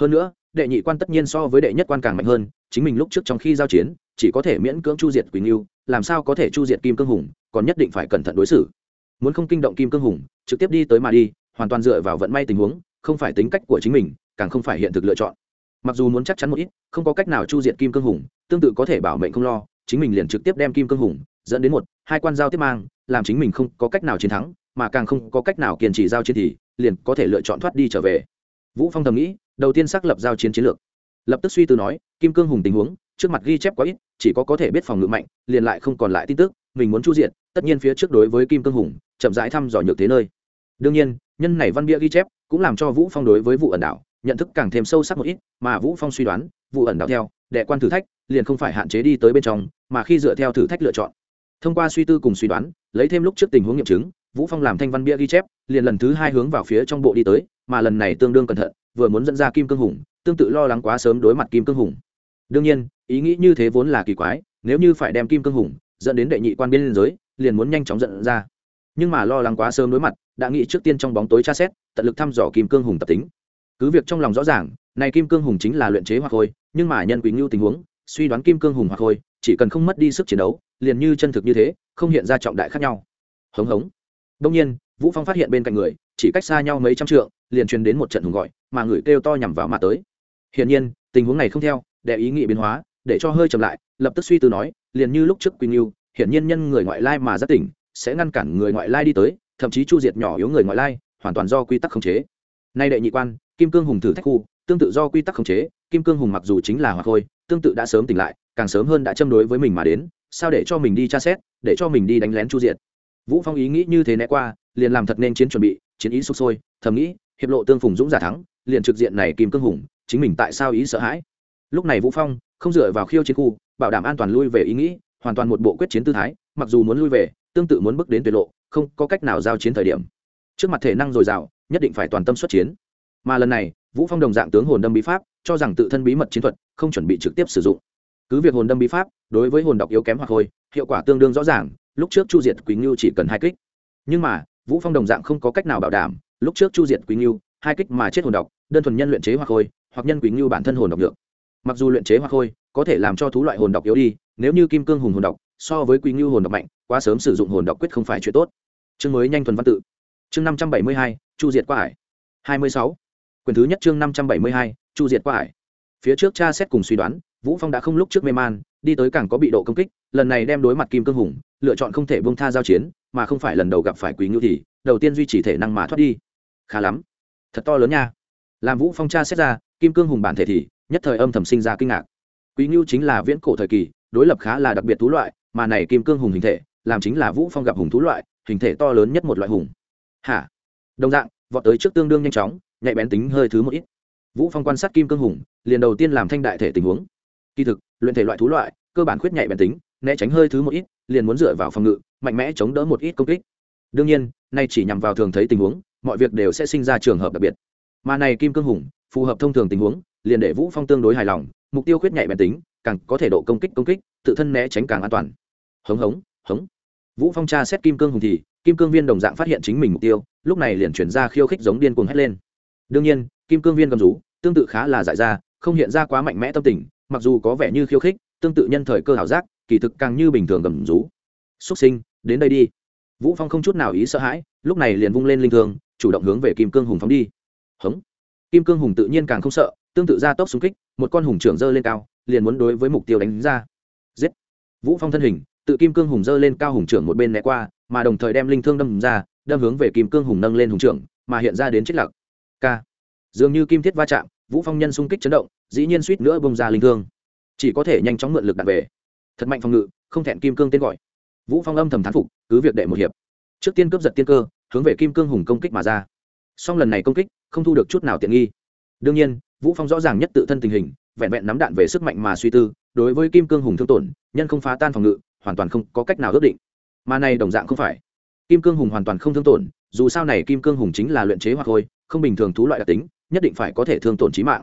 Hơn nữa, đệ nhị quan tất nhiên so với đệ nhất quan càng mạnh hơn, chính mình lúc trước trong khi giao chiến, chỉ có thể miễn cưỡng chu diệt quỳnh yêu làm sao có thể chu diệt kim cương hùng, còn nhất định phải cẩn thận đối xử. Muốn không kinh động kim cương hùng, trực tiếp đi tới mà đi, hoàn toàn dựa vào vận may tình huống, không phải tính cách của chính mình, càng không phải hiện thực lựa chọn mặc dù muốn chắc chắn một ít, không có cách nào chu diệt kim cương hùng, tương tự có thể bảo mệnh không lo, chính mình liền trực tiếp đem kim cương hùng dẫn đến một, hai quan giao tiếp mang, làm chính mình không có cách nào chiến thắng, mà càng không có cách nào kiên trì giao chiến thì liền có thể lựa chọn thoát đi trở về. Vũ phong thầm nghĩ, đầu tiên xác lập giao chiến chiến lược. Lập tức suy tư nói, kim cương hùng tình huống, trước mặt ghi chép quá ít, chỉ có có thể biết phòng ngự mạnh, liền lại không còn lại tin tức, mình muốn chu diện tất nhiên phía trước đối với kim cương hùng, chậm rãi thăm dò nhược thế nơi. Đương nhiên, nhân này văn bia ghi chép, cũng làm cho vũ phong đối với vụ ẩn đảo nhận thức càng thêm sâu sắc một ít, mà vũ phong suy đoán, vụ ẩn đảo theo, đệ quan thử thách, liền không phải hạn chế đi tới bên trong, mà khi dựa theo thử thách lựa chọn. Thông qua suy tư cùng suy đoán, lấy thêm lúc trước tình huống nghiệm chứng, vũ phong làm thanh văn bia ghi chép, liền lần thứ hai hướng vào phía trong bộ đi tới, mà lần này tương đương cẩn thận, vừa muốn dẫn ra kim cương hùng, tương tự lo lắng quá sớm đối mặt kim cương hùng. Đương nhiên, ý nghĩ như thế vốn là kỳ quái, nếu như phải đem kim cương hùng dẫn đến đệ nhị quan biên giới, liền muốn nhanh chóng dẫn ra. Nhưng mà lo lắng quá sớm đối mặt, đã nghĩ trước tiên trong bóng tối tra xét, tận lực thăm dò kim cương hùng tập tính cứ việc trong lòng rõ ràng, này kim cương hùng chính là luyện chế hoặc khôi, nhưng mà nhân quý ngưu tình huống, suy đoán kim cương hùng hoặc khôi, chỉ cần không mất đi sức chiến đấu, liền như chân thực như thế, không hiện ra trọng đại khác nhau. Hống hống. Đông nhiên, vũ phong phát hiện bên cạnh người, chỉ cách xa nhau mấy trăm trượng, liền truyền đến một trận hùng gọi, mà người kêu to nhằm vào mà tới. Hiển nhiên, tình huống này không theo, để ý nghĩ biến hóa, để cho hơi chậm lại, lập tức suy tư nói, liền như lúc trước quỳnh yêu hiển nhiên nhân người ngoại lai mà rất tỉnh, sẽ ngăn cản người ngoại lai đi tới, thậm chí chu diệt nhỏ yếu người ngoại lai, hoàn toàn do quy tắc khống chế. Nay đệ nhị quan kim cương hùng thử thách khu, tương tự do quy tắc khống chế, kim cương hùng mặc dù chính là hoặc thôi tương tự đã sớm tỉnh lại, càng sớm hơn đã châm đối với mình mà đến, sao để cho mình đi tra xét, để cho mình đi đánh lén chu diệt. Vũ phong ý nghĩ như thế né qua, liền làm thật nên chiến chuẩn bị, chiến ý sục sôi, thầm nghĩ, hiệp lộ tương phùng dũng giả thắng, liền trực diện này kim cương hùng, chính mình tại sao ý sợ hãi. Lúc này vũ phong, không dựa vào khiêu chiến khu, bảo đảm an toàn lui về ý nghĩ, hoàn toàn một bộ quyết chiến tư thái, mặc dù muốn lui về, tương tự muốn bước đến tuyệt lộ, không có cách nào giao chiến thời điểm. Trước mặt thể năng dồi dào, nhất định phải toàn tâm xuất chiến mà lần này, vũ phong đồng dạng tướng hồn đâm bí pháp, cho rằng tự thân bí mật chiến thuật, không chuẩn bị trực tiếp sử dụng. Cứ việc hồn đâm bí pháp, đối với hồn độc yếu kém hoặc hồi, hiệu quả tương đương rõ ràng, lúc trước chu diệt quý ngưu chỉ cần hai kích. Nhưng mà, vũ phong đồng dạng không có cách nào bảo đảm, lúc trước chu diệt quý ngưu, hai kích mà chết hồn độc, đơn thuần nhân luyện chế hoặc hồi, hoặc nhân quý ngưu bản thân hồn độc lượng mặc dù luyện chế hoặc khôi có thể làm cho thú loại hồn độc yếu đi, nếu như kim cương hùng hồn độc, so với quý ngưu hồn độc mạnh, quá sớm sử dụng hồn độc quyết không phải chuyện tốt. Chương mới nhanh thuần văn tự. Chương năm trăm bảy mươi hai, chu diệt qua hải hai mươi sáu. Quyển thứ nhất chương năm trăm bảy mươi hai, chu diệt qua hải. Phía trước cha xét cùng suy đoán, vũ phong đã không lúc trước mê man, đi tới càng có bị độ công kích, lần này đem đối mặt kim cương hùng, lựa chọn không thể bông tha giao chiến, mà không phải lần đầu gặp phải quý ngưu thì, đầu tiên duy trì thể năng mà thoát đi. Khá lắm. Thật to lớn nha. Làm vũ phong cha xét ra, kim cương hùng bản thể thì, nhất thời âm thầm sinh ra kinh ngạc. Quý ngưu chính là viễn cổ thời kỳ, đối lập khá là đặc biệt thú loại, mà này kim cương hùng hình thể, làm chính là vũ phong gặp hùng thú loại, hình thể to lớn nhất một loại hùng. Hả? Đồng dạng, vọt tới trước tương đương nhanh chóng nhạy bén tính hơi thứ một ít. Vũ phong quan sát kim cương hùng, liền đầu tiên làm thanh đại thể tình huống. Kỳ thực, luyện thể loại thú loại, cơ bản khuyết nhạy bén tính, né tránh hơi thứ một ít, liền muốn dựa vào phòng ngự, mạnh mẽ chống đỡ một ít công kích. Đương nhiên, nay chỉ nhằm vào thường thấy tình huống, mọi việc đều sẽ sinh ra trường hợp đặc biệt. Mà này kim cương hùng, phù hợp thông thường tình huống, liền để vũ phong tương đối hài lòng, mục tiêu khuyết nhạy bén tính, càng có thể độ công kích công kích, tự thân né tránh càng an toàn. Hống hống hống. Vũ phong tra xét kim cương hùng thì, kim cương viên đồng dạng phát hiện chính mình mục tiêu, lúc này liền chuyển ra khiêu khích giống điên cuồng hét lên đương nhiên, kim cương viên cầm rú, tương tự khá là dại ra, không hiện ra quá mạnh mẽ tâm tình, mặc dù có vẻ như khiêu khích, tương tự nhân thời cơ hảo giác, kỳ thực càng như bình thường gầm rú. Xuất sinh, đến đây đi. Vũ phong không chút nào ý sợ hãi, lúc này liền vung lên linh thương, chủ động hướng về kim cương hùng phóng đi. Hống. Kim cương hùng tự nhiên càng không sợ, tương tự ra tốc xung kích, một con hùng trưởng dơ lên cao, liền muốn đối với mục tiêu đánh ra. Giết. Vũ phong thân hình, tự kim cương hùng dơ lên cao hùng trưởng một bên né qua, mà đồng thời đem linh thương đâm ra, đâm hướng về kim cương hùng nâng lên hùng trưởng, mà hiện ra đến chết lạc k. Dường như kim thiết va chạm, vũ phong nhân xung kích chấn động, dĩ nhiên suýt nữa bông ra linh thương. Chỉ có thể nhanh chóng mượn lực đặt về. Thật mạnh phòng ngự, không thẹn kim cương tên gọi. Vũ phong âm thầm thán phục, cứ việc đệ một hiệp. Trước tiên cướp giật tiên cơ, hướng về kim cương hùng công kích mà ra. Song lần này công kích, không thu được chút nào tiện nghi. Đương nhiên, vũ phong rõ ràng nhất tự thân tình hình, vẹn vẹn nắm đạn về sức mạnh mà suy tư, đối với kim cương hùng thương tổn, nhân không phá tan phòng ngự, hoàn toàn không có cách nào ước định. Mà này đồng dạng không phải kim cương hùng hoàn toàn không thương tổn, dù sao này kim cương hùng chính là luyện chế hoặc thôi, không bình thường thú loại đặc tính, nhất định phải có thể thương tổn trí mạng.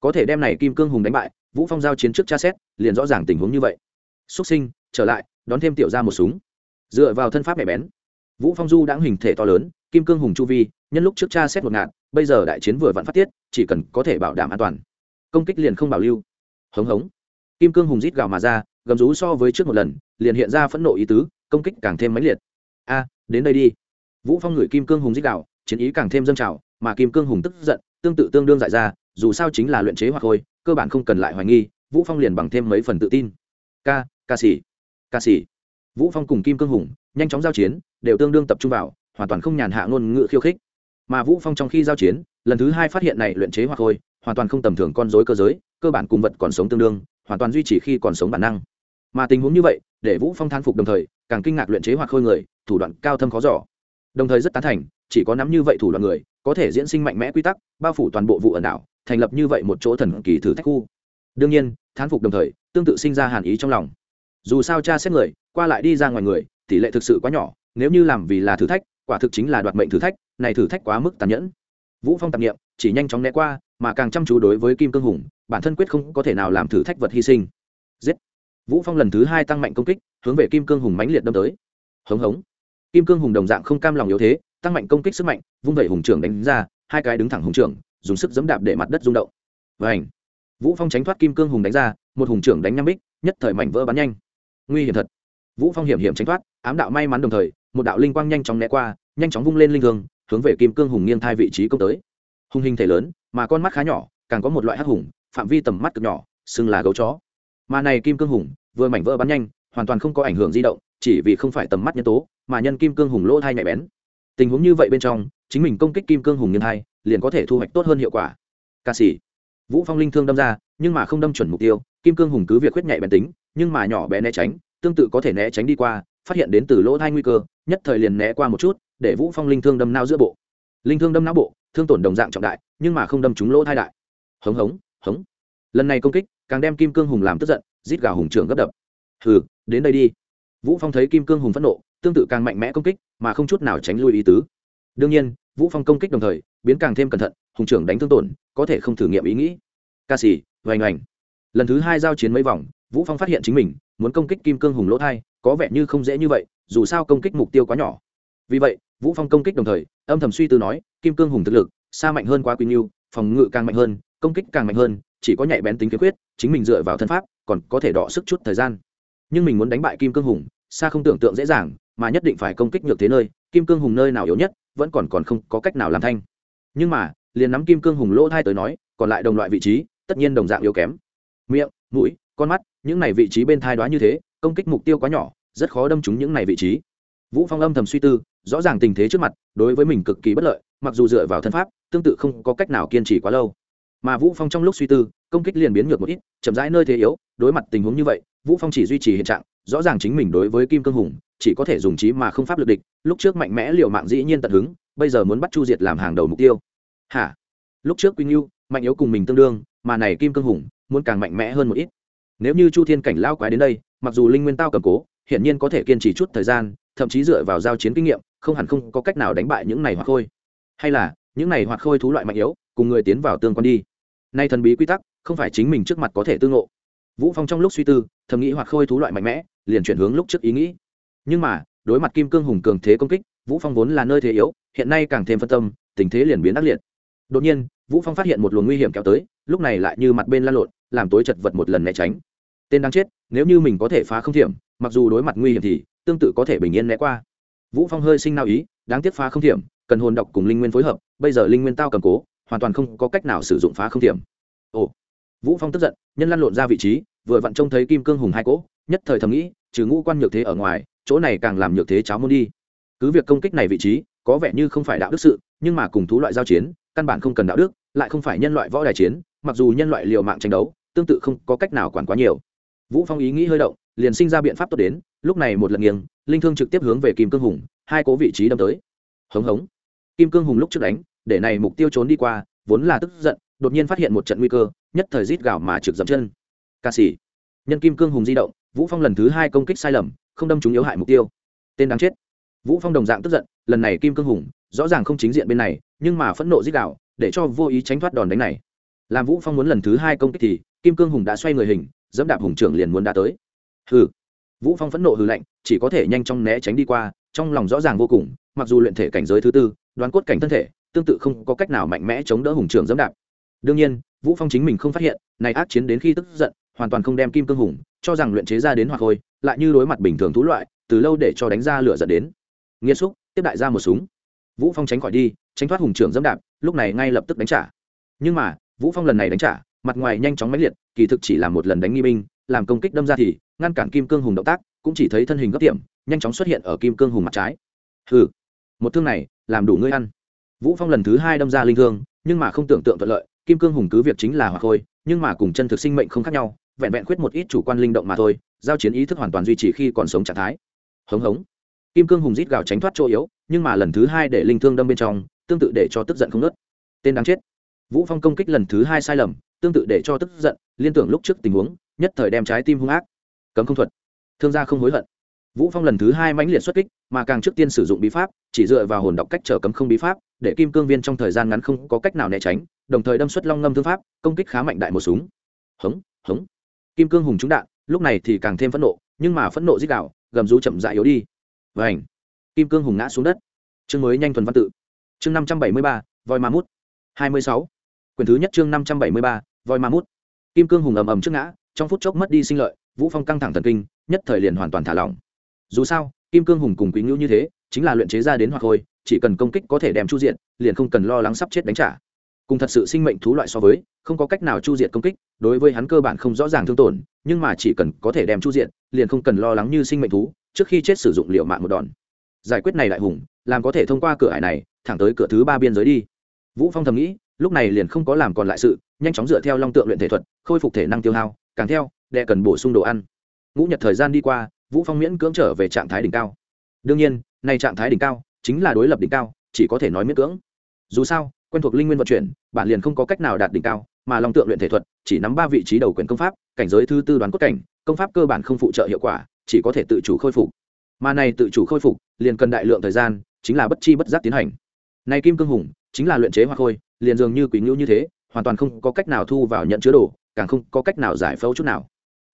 Có thể đem này kim cương hùng đánh bại, vũ phong giao chiến trước tra xét, liền rõ ràng tình huống như vậy. Xuất sinh, trở lại, đón thêm tiểu ra một súng. Dựa vào thân pháp mẹ bén. Vũ phong du đã hình thể to lớn, kim cương hùng chu vi, nhân lúc trước tra xét một ngạn bây giờ đại chiến vừa vặn phát tiết, chỉ cần có thể bảo đảm an toàn. Công kích liền không bảo lưu. Hống hống. Kim cương hùng rít gào mà ra, gầm rú so với trước một lần, liền hiện ra phẫn nộ ý tứ, công kích càng thêm mãnh liệt. A đến đây đi. Vũ phong ngửi kim cương hùng dích đạo chiến ý càng thêm dâng trào, mà kim cương hùng tức giận, tương tự tương đương dại ra, dù sao chính là luyện chế hoặc thôi, cơ bản không cần lại hoài nghi, vũ phong liền bằng thêm mấy phần tự tin. Ca ca sĩ ca sĩ. Vũ phong cùng kim cương hùng, nhanh chóng giao chiến, đều tương đương tập trung vào, hoàn toàn không nhàn hạ ngôn ngữ khiêu khích. Mà vũ phong trong khi giao chiến, lần thứ hai phát hiện này luyện chế hoặc thôi, hoàn toàn không tầm thường con rối cơ giới, cơ bản cùng vật còn sống tương đương, hoàn toàn duy trì khi còn sống bản năng. Mà tình huống như vậy, để vũ phong thán phục đồng thời, càng kinh ngạc luyện chế hoặc khôi người thủ đoạn cao thâm khó giỏ đồng thời rất tán thành, chỉ có nắm như vậy thủ đoạn người, có thể diễn sinh mạnh mẽ quy tắc, bao phủ toàn bộ vụ ẩn đảo, thành lập như vậy một chỗ thần kỳ thử thách khu. Đương nhiên, thán phục đồng thời, tương tự sinh ra hàn ý trong lòng. Dù sao cha xét người, qua lại đi ra ngoài người, tỷ lệ thực sự quá nhỏ, nếu như làm vì là thử thách, quả thực chính là đoạt mệnh thử thách, này thử thách quá mức tàn nhẫn. Vũ phong tạp nghiệm chỉ nhanh chóng né qua, mà càng chăm chú đối với kim cương hùng, bản thân quyết không có thể nào làm thử thách vật hy sinh. Giết! Vũ phong lần thứ hai tăng mạnh công kích, hướng về kim cương hùng mãnh liệt đâm tới. Hống hống! Kim cương hùng đồng dạng không cam lòng yếu thế, tăng mạnh công kích sức mạnh, vung vẩy hùng trưởng đánh ra, hai cái đứng thẳng hùng trưởng, dùng sức giẫm đạp để mặt đất rung động. Vảnh vũ phong tránh thoát kim cương hùng đánh ra, một hùng trưởng đánh nhăm bích, nhất thời mảnh vỡ bắn nhanh. Nguy hiểm thật! Vũ phong hiểm hiểm tránh thoát, ám đạo may mắn đồng thời, một đạo linh quang nhanh chóng né qua, nhanh chóng vung lên linh thương, hướng về kim cương hùng nghiêng thai vị trí công tới. Hùng hình thể lớn, mà con mắt khá nhỏ, càng có một loại hắc hùng, phạm vi tầm mắt cực nhỏ, xưng là gấu chó. Mà này kim cương hùng, vừa mảnh vỡ bắn nhanh, hoàn toàn không có ảnh hưởng di động, chỉ vì không phải tầm mắt nhân tố mà nhân kim cương hùng lỗ thai nhạy bén. Tình huống như vậy bên trong, chính mình công kích kim cương hùng nhân thai, liền có thể thu hoạch tốt hơn hiệu quả. Ca sĩ, vũ phong linh thương đâm ra, nhưng mà không đâm chuẩn mục tiêu, kim cương hùng cứ việc khuyết nhạy bén tính, nhưng mà nhỏ bé né tránh, tương tự có thể né tránh đi qua, phát hiện đến từ lỗ thai nguy cơ, nhất thời liền né qua một chút, để vũ phong linh thương đâm nao giữa bộ. Linh thương đâm não bộ, thương tổn đồng dạng trọng đại, nhưng mà không đâm trúng lỗ thai đại. Hống hống hống. Lần này công kích, càng đem kim cương hùng làm tức giận, rít gào hùng trưởng gấp đập. Hừ, đến đây đi. Vũ phong thấy kim cương hùng phẫn nộ tương tự càng mạnh mẽ công kích, mà không chút nào tránh lui ý tứ. Đương nhiên, vũ phong công kích đồng thời, biến càng thêm cẩn thận, hùng trưởng đánh thương tổn, có thể không thử nghiệm ý nghĩ. Ca sĩ vành oành lần thứ hai giao chiến mấy vòng, vũ phong phát hiện chính mình, muốn công kích kim cương hùng lỗ thai, có vẻ như không dễ như vậy, dù sao công kích mục tiêu quá nhỏ. Vì vậy, vũ phong công kích đồng thời, âm thầm suy tư nói, kim cương hùng thực lực, xa mạnh hơn quá quy nhiêu phòng ngự càng mạnh hơn, công kích càng mạnh hơn, chỉ có nhạy bén tính kiếm quyết, chính mình dựa vào thân pháp, còn có thể đọ sức chút thời gian. Nhưng mình muốn đánh bại kim cương hùng, xa không tưởng tượng dễ dàng mà nhất định phải công kích nhược thế nơi, kim cương hùng nơi nào yếu nhất, vẫn còn còn không có cách nào làm thanh. Nhưng mà, liền nắm kim cương hùng lỗ thai tới nói, còn lại đồng loại vị trí, tất nhiên đồng dạng yếu kém. Miệng, mũi, con mắt, những này vị trí bên thai đoá như thế, công kích mục tiêu quá nhỏ, rất khó đâm trúng những này vị trí. Vũ phong âm thầm suy tư, rõ ràng tình thế trước mặt, đối với mình cực kỳ bất lợi, mặc dù dựa vào thân pháp, tương tự không có cách nào kiên trì quá lâu. Mà vũ phong trong lúc suy tư, công kích liền biến ngược một ít, chậm rãi nơi thế yếu, đối mặt tình huống như vậy, vũ phong chỉ duy trì hiện trạng, rõ ràng chính mình đối với kim cương hùng chỉ có thể dùng trí mà không pháp lực địch, lúc trước mạnh mẽ liều mạng dĩ nhiên tận hứng, bây giờ muốn bắt chu diệt làm hàng đầu mục tiêu. Hả? Lúc trước quy nghiêu mạnh yếu cùng mình tương đương, mà này kim cương hùng muốn càng mạnh mẽ hơn một ít. Nếu như chu thiên cảnh lao quái đến đây, mặc dù linh nguyên tao cầm cố, hiển nhiên có thể kiên trì chút thời gian, thậm chí dựa vào giao chiến kinh nghiệm, không hẳn không có cách nào đánh bại những này hoặc khôi. Hay là, những này hoặc khôi thú loại mạnh yếu, cùng người tiến vào tương quan đi. Nay thần bí quy tắc, không phải chính mình trước mặt có thể tương ngộ. Vũ phong trong lúc suy tư, thầm nghĩ hoặc khôi thú loại mạnh mẽ, liền chuyển hướng lúc trước ý nghĩ nhưng mà, đối mặt kim cương hùng cường thế công kích, vũ phong vốn là nơi thế yếu, hiện nay càng thêm phân tâm, tình thế liền biến ác liệt. Đột nhiên, vũ phong phát hiện một luồng nguy hiểm kéo tới, lúc này lại như mặt bên lan lộn, làm tối chật vật một lần né tránh. Tên đang chết, nếu như mình có thể phá không thiểm, mặc dù đối mặt nguy hiểm thì tương tự có thể bình yên né qua. Vũ phong hơi sinh nao ý, đáng tiếc phá không thiểm, cần hồn độc cùng linh nguyên phối hợp, bây giờ linh nguyên tao cầm cố, hoàn toàn không có cách nào sử dụng phá không thiểm. Ồ. Vũ phong tức giận, nhân lăn lộn ra vị trí, vừa vặn trông thấy kim cương hùng hai cỗ, nhất thời thầm nghĩ, trừ ngũ quan nhược thế ở ngoài chỗ này càng làm nhược thế cháo môn đi. Cứ việc công kích này vị trí có vẻ như không phải đạo đức sự, nhưng mà cùng thú loại giao chiến, căn bản không cần đạo đức, lại không phải nhân loại võ đài chiến, mặc dù nhân loại liều mạng tranh đấu, tương tự không có cách nào quản quá nhiều. Vũ phong ý nghĩ hơi động, liền sinh ra biện pháp tốt đến, lúc này một lần nghiêng, linh thương trực tiếp hướng về kim cương hùng, hai cố vị trí đâm tới. Hống hống. Kim cương hùng lúc trước đánh, để này mục tiêu trốn đi qua, vốn là tức giận, đột nhiên phát hiện một trận nguy cơ, nhất thời rít gào mà trực dậm chân. Ca sĩ. Nhân kim cương hùng di động, vũ phong lần thứ hai công kích sai lầm không đâm trúng yếu hại mục tiêu. Tên đáng chết. Vũ phong đồng dạng tức giận, lần này kim cương hùng, rõ ràng không chính diện bên này, nhưng mà phẫn nộ giết đạo, để cho vô ý tránh thoát đòn đánh này. Làm vũ phong muốn lần thứ hai công kích thì, kim cương hùng đã xoay người hình, dẫm đạp hùng trưởng liền muốn đã tới. Hừ. Vũ phong phẫn nộ hừ lạnh, chỉ có thể nhanh chóng né tránh đi qua, trong lòng rõ ràng vô cùng, mặc dù luyện thể cảnh giới thứ tư, đoán cốt cảnh thân thể, tương tự không có cách nào mạnh mẽ chống đỡ hùng trưởng dẫm đạp. Đương nhiên, vũ phong chính mình không phát hiện, này ác chiến đến khi tức giận, hoàn toàn không đem kim cương hùng, cho rằng luyện chế ra đến hoặc thôi lại như đối mặt bình thường thú loại từ lâu để cho đánh ra lửa dẫn đến. Nghĩa xúc tiếp đại ra một súng. Vũ phong tránh khỏi đi tránh thoát hùng trưởng dẫm đạp lúc này ngay lập tức đánh trả. Nhưng mà vũ phong lần này đánh trả mặt ngoài nhanh chóng mãnh liệt kỳ thực chỉ là một lần đánh nghi binh làm công kích đâm ra thì ngăn cản kim cương hùng động tác cũng chỉ thấy thân hình gấp tiệm nhanh chóng xuất hiện ở kim cương hùng mặt trái. Hừ một thương này làm đủ ngươi ăn. Vũ phong lần thứ hai đâm ra linh thương nhưng mà không tưởng tượng thuận lợi kim cương hùng cứ việc chính là hoặc khôi, nhưng mà cùng chân thực sinh mệnh không khác nhau vẹn vẹn khuyết một ít chủ quan linh động mà thôi, giao chiến ý thức hoàn toàn duy trì khi còn sống trạng thái. Hống hống. Kim cương hùng rít gào tránh thoát chỗ yếu, nhưng mà lần thứ hai để linh thương đâm bên trong, tương tự để cho tức giận không nớt tên đáng chết. Vũ phong công kích lần thứ hai sai lầm, tương tự để cho tức giận, liên tưởng lúc trước tình huống, nhất thời đem trái tim hung ác. Cấm không thuật. Thương gia không hối hận. Vũ phong lần thứ hai mãnh liệt xuất kích, mà càng trước tiên sử dụng bí pháp, chỉ dựa vào hồn đọc cách trở cấm không bí pháp, để kim cương viên trong thời gian ngắn không có cách nào né tránh, đồng thời đâm xuất long ngâm thương pháp, công kích khá mạnh đại một súng. Hống hống kim cương hùng trúng đạn lúc này thì càng thêm phẫn nộ nhưng mà phẫn nộ dích đạo gầm rú chậm dại yếu đi. Vảnh kim cương hùng ngã xuống đất. Chương mới nhanh thuần văn tự. Chương năm trăm bảy mươi ba voi ma mút. hai mươi sáu. Quyền thứ nhất chương năm trăm bảy mươi ba voi ma mút. Kim cương hùng ầm ầm trước ngã trong phút chốc mất đi sinh lợi vũ phong căng thẳng thần kinh nhất thời liền hoàn toàn thả lỏng. Dù sao kim cương hùng cùng quý ngữ như thế chính là luyện chế ra đến hoặc hồi, chỉ cần công kích có thể đem chu diện liền không cần lo lắng sắp chết đánh trả. Cùng thật sự sinh mệnh thú loại so với không có cách nào chu diện công kích đối với hắn cơ bản không rõ ràng thương tổn, nhưng mà chỉ cần có thể đem chu diện, liền không cần lo lắng như sinh mệnh thú, trước khi chết sử dụng liệu mạng một đòn. Giải quyết này đại hùng, làm có thể thông qua cửa ải này, thẳng tới cửa thứ ba biên giới đi. Vũ phong thầm nghĩ, lúc này liền không có làm còn lại sự, nhanh chóng dựa theo long tượng luyện thể thuật, khôi phục thể năng tiêu hao, càng theo, đệ cần bổ sung đồ ăn. Ngũ nhật thời gian đi qua, vũ phong miễn cưỡng trở về trạng thái đỉnh cao. Đương nhiên nay trạng thái đỉnh cao, chính là đối lập đỉnh cao, chỉ có thể nói miễn cưỡng. Dù sao, quen thuộc linh nguyên vận chuyển, bản liền không có cách nào đạt đỉnh cao mà long tượng luyện thể thuật chỉ nắm ba vị trí đầu quyền công pháp, cảnh giới thứ tư đoán cốt cảnh, công pháp cơ bản không phụ trợ hiệu quả, chỉ có thể tự chủ khôi phục. Mà này tự chủ khôi phục liền cần đại lượng thời gian, chính là bất chi bất giác tiến hành. Này kim cương hùng chính là luyện chế hoa khôi, liền dường như quỷ ngưu như thế, hoàn toàn không có cách nào thu vào nhận chứa đồ, càng không có cách nào giải phẫu chút nào.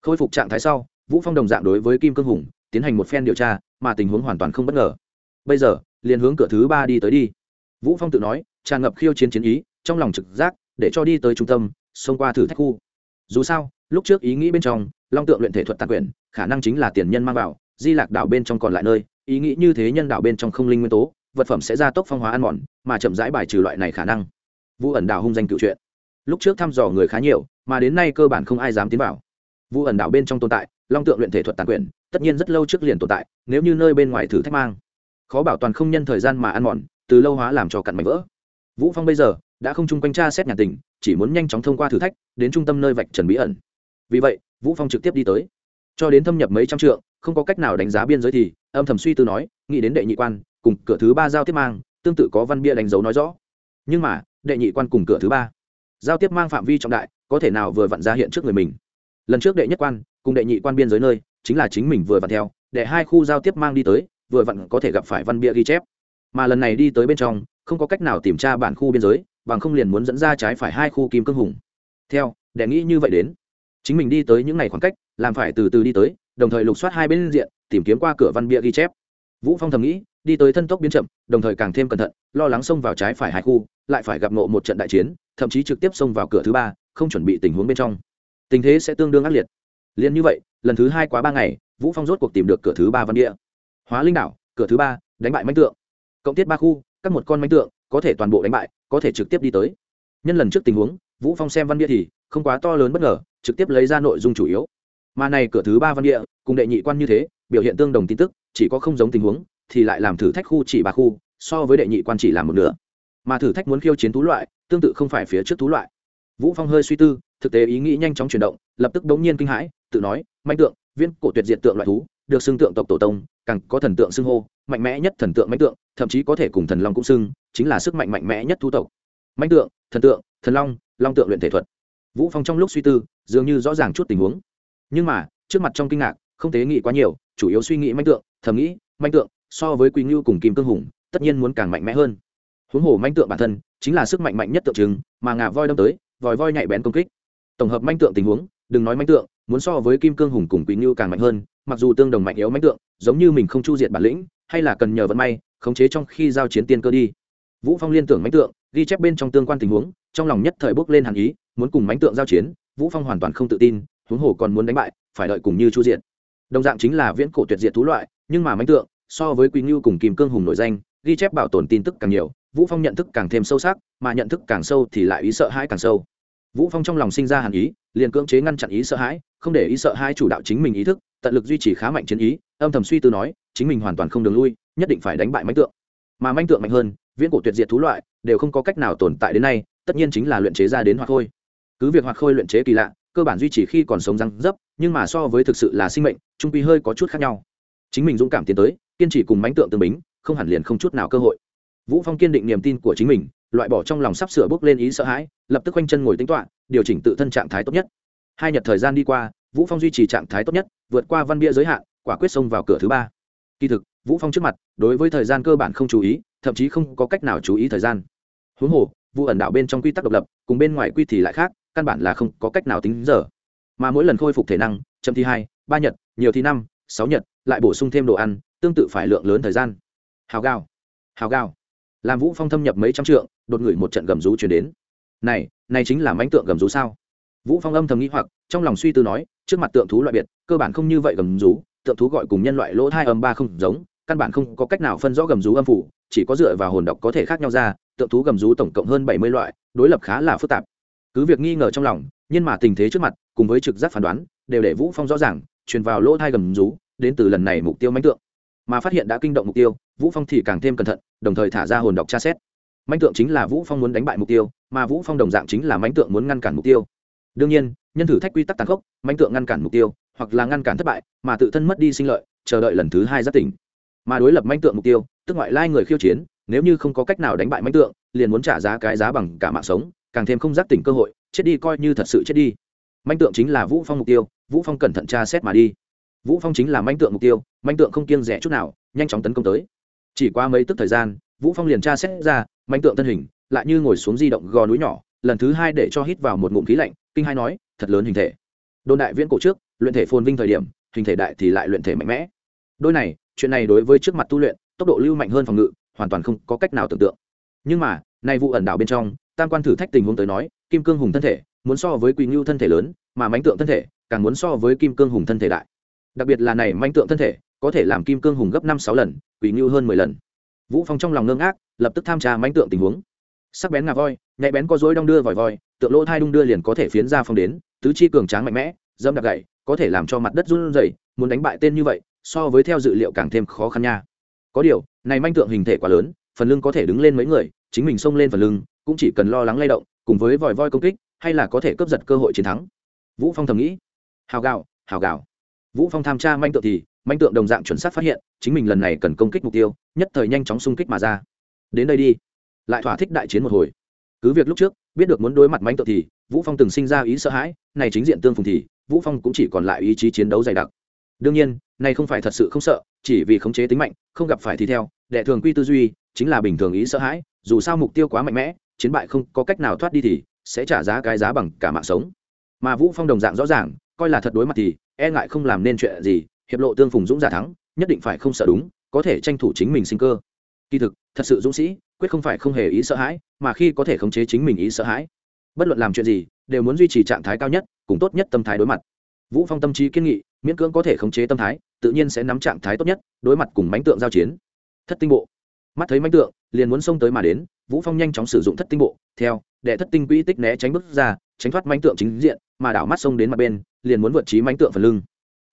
Khôi phục trạng thái sau, vũ phong đồng dạng đối với kim cương hùng tiến hành một phen điều tra, mà tình huống hoàn toàn không bất ngờ. Bây giờ, liền hướng cửa thứ ba đi tới đi. Vũ phong tự nói, tràn ngập khiêu chiến chiến ý, trong lòng trực giác để cho đi tới trung tâm, xông qua thử thách khu. Dù sao, lúc trước ý nghĩ bên trong, long tượng luyện thể thuật tàn quyền khả năng chính là tiền nhân mang vào, di lạc đảo bên trong còn lại nơi, ý nghĩ như thế nhân đảo bên trong không linh nguyên tố, vật phẩm sẽ ra tốc phong hóa ăn mòn, mà chậm rãi bài trừ loại này khả năng. Vũ ẩn đảo hung danh cựu chuyện lúc trước thăm dò người khá nhiều, mà đến nay cơ bản không ai dám tiến vào. Vũ ẩn đảo bên trong tồn tại, long tượng luyện thể thuật tàn quyền tất nhiên rất lâu trước liền tồn tại, nếu như nơi bên ngoài thử thách mang, khó bảo toàn không nhân thời gian mà ăn mòn, từ lâu hóa làm cho cặn mảnh vỡ. Vũ phong bây giờ đã không chung quanh tra xét nhà tình chỉ muốn nhanh chóng thông qua thử thách, đến trung tâm nơi vạch trần bí ẩn. Vì vậy, vũ phong trực tiếp đi tới. Cho đến thâm nhập mấy trăm trượng, không có cách nào đánh giá biên giới thì, âm thầm suy tư nói, nghĩ đến đệ nhị quan, cùng cửa thứ ba giao tiếp mang, tương tự có văn bia đánh dấu nói rõ. Nhưng mà, đệ nhị quan cùng cửa thứ ba, giao tiếp mang phạm vi trọng đại, có thể nào vừa vặn ra hiện trước người mình? Lần trước đệ nhất quan, cùng đệ nhị quan biên giới nơi, chính là chính mình vừa vặn theo, để hai khu giao tiếp mang đi tới, vừa vặn có thể gặp phải văn bia ghi chép. Mà lần này đi tới bên trong, không có cách nào tìm tra bản khu biên giới bằng không liền muốn dẫn ra trái phải hai khu kim cương hùng. Theo để nghĩ như vậy đến, chính mình đi tới những ngày khoảng cách, làm phải từ từ đi tới, đồng thời lục soát hai bên diện, tìm kiếm qua cửa văn bia ghi chép. Vũ phong thầm nghĩ, đi tới thân tốc biến chậm, đồng thời càng thêm cẩn thận, lo lắng xông vào trái phải hai khu, lại phải gặp nộ một trận đại chiến, thậm chí trực tiếp xông vào cửa thứ ba, không chuẩn bị tình huống bên trong. Tình thế sẽ tương đương ác liệt. Liền như vậy, lần thứ hai quá ba ngày, vũ phong rốt cuộc tìm được cửa thứ ba văn địa hóa linh đảo, cửa thứ ba, đánh bại mánh tượng. Cộng tiết ba khu, các một con mánh tượng có thể toàn bộ đánh bại, có thể trực tiếp đi tới. Nhân lần trước tình huống, vũ phong xem văn địa thì không quá to lớn bất ngờ, trực tiếp lấy ra nội dung chủ yếu. Mà này cửa thứ ba văn địa cùng đệ nhị quan như thế, biểu hiện tương đồng tin tức, chỉ có không giống tình huống, thì lại làm thử thách khu chỉ ba khu, so với đệ nhị quan chỉ làm một nửa. Mà thử thách muốn khiêu chiến thú loại, tương tự không phải phía trước thú loại. Vũ phong hơi suy tư, thực tế ý nghĩ nhanh chóng chuyển động, lập tức đống nhiên kinh hãi, tự nói manh tượng, viên cổ tuyệt diệt tượng loại thú được xưng tượng tộc tổ tông, càng có thần tượng xưng hô, mạnh mẽ nhất thần tượng mạnh tượng, thậm chí có thể cùng thần long cũng xưng, chính là sức mạnh mạnh mẽ nhất thú tộc. Mạnh tượng, thần tượng, thần long long tượng luyện thể thuật. Vũ phong trong lúc suy tư, dường như rõ ràng chút tình huống. Nhưng mà, trước mặt trong kinh ngạc, không tế nghĩ quá nhiều, chủ yếu suy nghĩ mạnh tượng, thầm nghĩ mạnh tượng, so với quý lưu cùng kim cương hùng, tất nhiên muốn càng mạnh mẽ hơn. Huống hồ manh tượng bản thân, chính là sức mạnh mạnh nhất tượng trưng, mà ngà voi đâm tới, vòi voi nhạy bén công kích. Tổng hợp manh tượng tình huống, đừng nói manh tượng, muốn so với kim cương hùng cùng quý lưu càng mạnh hơn mặc dù tương đồng mạnh yếu manh tượng, giống như mình không chu diệt bản lĩnh, hay là cần nhờ vận may, khống chế trong khi giao chiến tiên cơ đi. Vũ phong liên tưởng mánh tượng, ghi chép bên trong tương quan tình huống, trong lòng nhất thời bước lên hàn ý, muốn cùng mánh tượng giao chiến, vũ phong hoàn toàn không tự tin, huống hồ còn muốn đánh bại, phải đợi cùng như chu diện đồng dạng chính là viễn cổ tuyệt diệt thú loại, nhưng mà mánh tượng, so với quý ngưu cùng kim cương hùng nổi danh, ghi chép bảo tồn tin tức càng nhiều, vũ phong nhận thức càng thêm sâu sắc, mà nhận thức càng sâu thì lại ý sợ hãi càng sâu vũ phong trong lòng sinh ra hàn ý, liền cưỡng chế ngăn chặn ý sợ hãi, không để ý sợ hãi chủ đạo chính mình ý thức, tận lực duy trì khá mạnh chiến ý, âm thầm suy tư nói, chính mình hoàn toàn không đường lui, nhất định phải đánh bại mãnh tượng. Mà mãnh tượng mạnh hơn, viễn cổ tuyệt diệt thú loại, đều không có cách nào tồn tại đến nay, tất nhiên chính là luyện chế ra đến hoạt khôi. Cứ việc hoạt khôi luyện chế kỳ lạ, cơ bản duy trì khi còn sống răng dấp, nhưng mà so với thực sự là sinh mệnh, trung quy hơi có chút khác nhau. Chính mình dũng cảm tiến tới, kiên trì cùng mãnh tượng tương bính, không hẳn liền không chút nào cơ hội. Vũ phong kiên định niềm tin của chính mình loại bỏ trong lòng sắp sửa bước lên ý sợ hãi lập tức quanh chân ngồi tính tọa, điều chỉnh tự thân trạng thái tốt nhất. Hai nhật thời gian đi qua vũ phong duy trì trạng thái tốt nhất vượt qua văn bia giới hạn quả quyết xông vào cửa thứ ba. Kỳ thực vũ phong trước mặt đối với thời gian cơ bản không chú ý thậm chí không có cách nào chú ý thời gian. Huống hồ vụ ẩn đạo bên trong quy tắc độc lập cùng bên ngoài quy thì lại khác căn bản là không có cách nào tính giờ. Mà mỗi lần khôi phục thể năng chậm thi hai ba nhật nhiều thi năm sáu nhật lại bổ sung thêm đồ ăn tương tự phải lượng lớn thời gian. Hào gạo hào gạo làm vũ phong thâm nhập mấy trăm trượng đột ngửi một trận gầm rú chuyển đến. Này này chính là mánh tượng gầm rú sao? Vũ phong âm thầm nghĩ hoặc, trong lòng suy tư nói, trước mặt tượng thú loại biệt, cơ bản không như vậy gầm rú, tượng thú gọi cùng nhân loại lỗ thai âm ba không giống, căn bản không có cách nào phân rõ gầm rú âm phủ, chỉ có dựa vào hồn độc có thể khác nhau ra, tượng thú gầm rú tổng cộng hơn bảy mươi loại, đối lập khá là phức tạp. Cứ việc nghi ngờ trong lòng, nhưng mà tình thế trước mặt, cùng với trực giác phán đoán, đều để vũ phong rõ ràng, truyền vào lỗ thai gầm rú, đến từ lần này mục tiêu mánh tượng. Mà phát hiện đã kinh động mục tiêu, vũ phong thì càng thêm cẩn thận, đồng thời thả ra hồn độc tra xét mãnh tượng chính là vũ phong muốn đánh bại mục tiêu, mà vũ phong đồng dạng chính là mãnh tượng muốn ngăn cản mục tiêu. Đương nhiên, nhân thử thách quy tắc tàn khốc, mãnh tượng ngăn cản mục tiêu, hoặc là ngăn cản thất bại, mà tự thân mất đi sinh lợi, chờ đợi lần thứ hai giác tỉnh. Mà đối lập mãnh tượng mục tiêu, tức ngoại lai người khiêu chiến, nếu như không có cách nào đánh bại mãnh tượng, liền muốn trả giá cái giá bằng cả mạng sống, càng thêm không giác tỉnh cơ hội, chết đi coi như thật sự chết đi. Mãnh tượng chính là vũ phong mục tiêu, vũ phong cẩn thận tra xét mà đi. Vũ phong chính là mãnh tượng mục tiêu, mãnh tượng không kiêng rẻ chút nào, nhanh chóng tấn công tới. Chỉ qua mấy tức thời gian, vũ phong liền tra xét ra mạnh tượng thân hình, lại như ngồi xuống di động gò núi nhỏ, lần thứ hai để cho hít vào một ngụm khí lạnh, kinh hai nói, thật lớn hình thể. Đồn đại viễn cổ trước, luyện thể phồn vinh thời điểm, hình thể đại thì lại luyện thể mạnh mẽ. Đôi này, chuyện này đối với trước mặt tu luyện, tốc độ lưu mạnh hơn phòng ngự, hoàn toàn không có cách nào tưởng tượng. Nhưng mà, nay vụ ẩn đảo bên trong, tam quan thử thách tình huống tới nói, kim cương hùng thân thể, muốn so với quỳ ngưu thân thể lớn, mà mánh tượng thân thể, càng muốn so với kim cương hùng thân thể đại. Đặc biệt là này Mạnh tượng thân thể, có thể làm kim cương hùng gấp năm sáu lần quỳ ngưu hơn mười lần vũ phong trong lòng ngơ ngác, lập tức tham tra mánh tượng tình huống. Sắc bén ngà voi nhạy bén có dối đong đưa vòi voi tượng lỗ thai đung đưa liền có thể phiến ra phong đến tứ chi cường tráng mạnh mẽ dâm đặc gậy có thể làm cho mặt đất run rẩy muốn đánh bại tên như vậy so với theo dự liệu càng thêm khó khăn nha. Có điều này manh tượng hình thể quá lớn phần lưng có thể đứng lên mấy người chính mình xông lên phần lưng cũng chỉ cần lo lắng lay động cùng với vòi voi công kích hay là có thể cướp giật cơ hội chiến thắng. Vũ phong thầm nghĩ. Hào gạo hào gạo. Vũ phong tham tra manh tượng thì Mạnh tượng đồng dạng chuẩn xác phát hiện, chính mình lần này cần công kích mục tiêu, nhất thời nhanh chóng xung kích mà ra. Đến đây đi. Lại thỏa thích đại chiến một hồi. Cứ việc lúc trước, biết được muốn đối mặt mạnh tượng thì, vũ phong từng sinh ra ý sợ hãi, này chính diện tương phùng thì, vũ phong cũng chỉ còn lại ý chí chiến đấu dày đặc. Đương nhiên, này không phải thật sự không sợ, chỉ vì khống chế tính mạnh, không gặp phải thì theo, đệ thường quy tư duy, chính là bình thường ý sợ hãi, dù sao mục tiêu quá mạnh mẽ, chiến bại không có cách nào thoát đi thì, sẽ trả giá cái giá bằng cả mạng sống. Mà vũ phong đồng dạng rõ ràng, coi là thật đối mặt thì e ngại không làm nên chuyện gì hiệp lộ tương phùng dũng giả thắng, nhất định phải không sợ đúng, có thể tranh thủ chính mình sinh cơ. Kỳ thực, thật sự dũng sĩ, quyết không phải không hề ý sợ hãi, mà khi có thể khống chế chính mình ý sợ hãi. Bất luận làm chuyện gì, đều muốn duy trì trạng thái cao nhất, cùng tốt nhất tâm thái đối mặt. Vũ phong tâm trí kiên nghị, miễn cưỡng có thể khống chế tâm thái, tự nhiên sẽ nắm trạng thái tốt nhất, đối mặt cùng mánh tượng giao chiến. Thất tinh bộ. Mắt thấy mánh tượng, liền muốn xông tới mà đến, vũ phong nhanh chóng sử dụng thất tinh bộ, theo, để thất tinh quỹ tích né tránh bước ra, tránh thoát mánh tượng chính diện, mà đảo mắt xông đến mặt bên, liền muốn vượt trí mánh tượng phần lưng.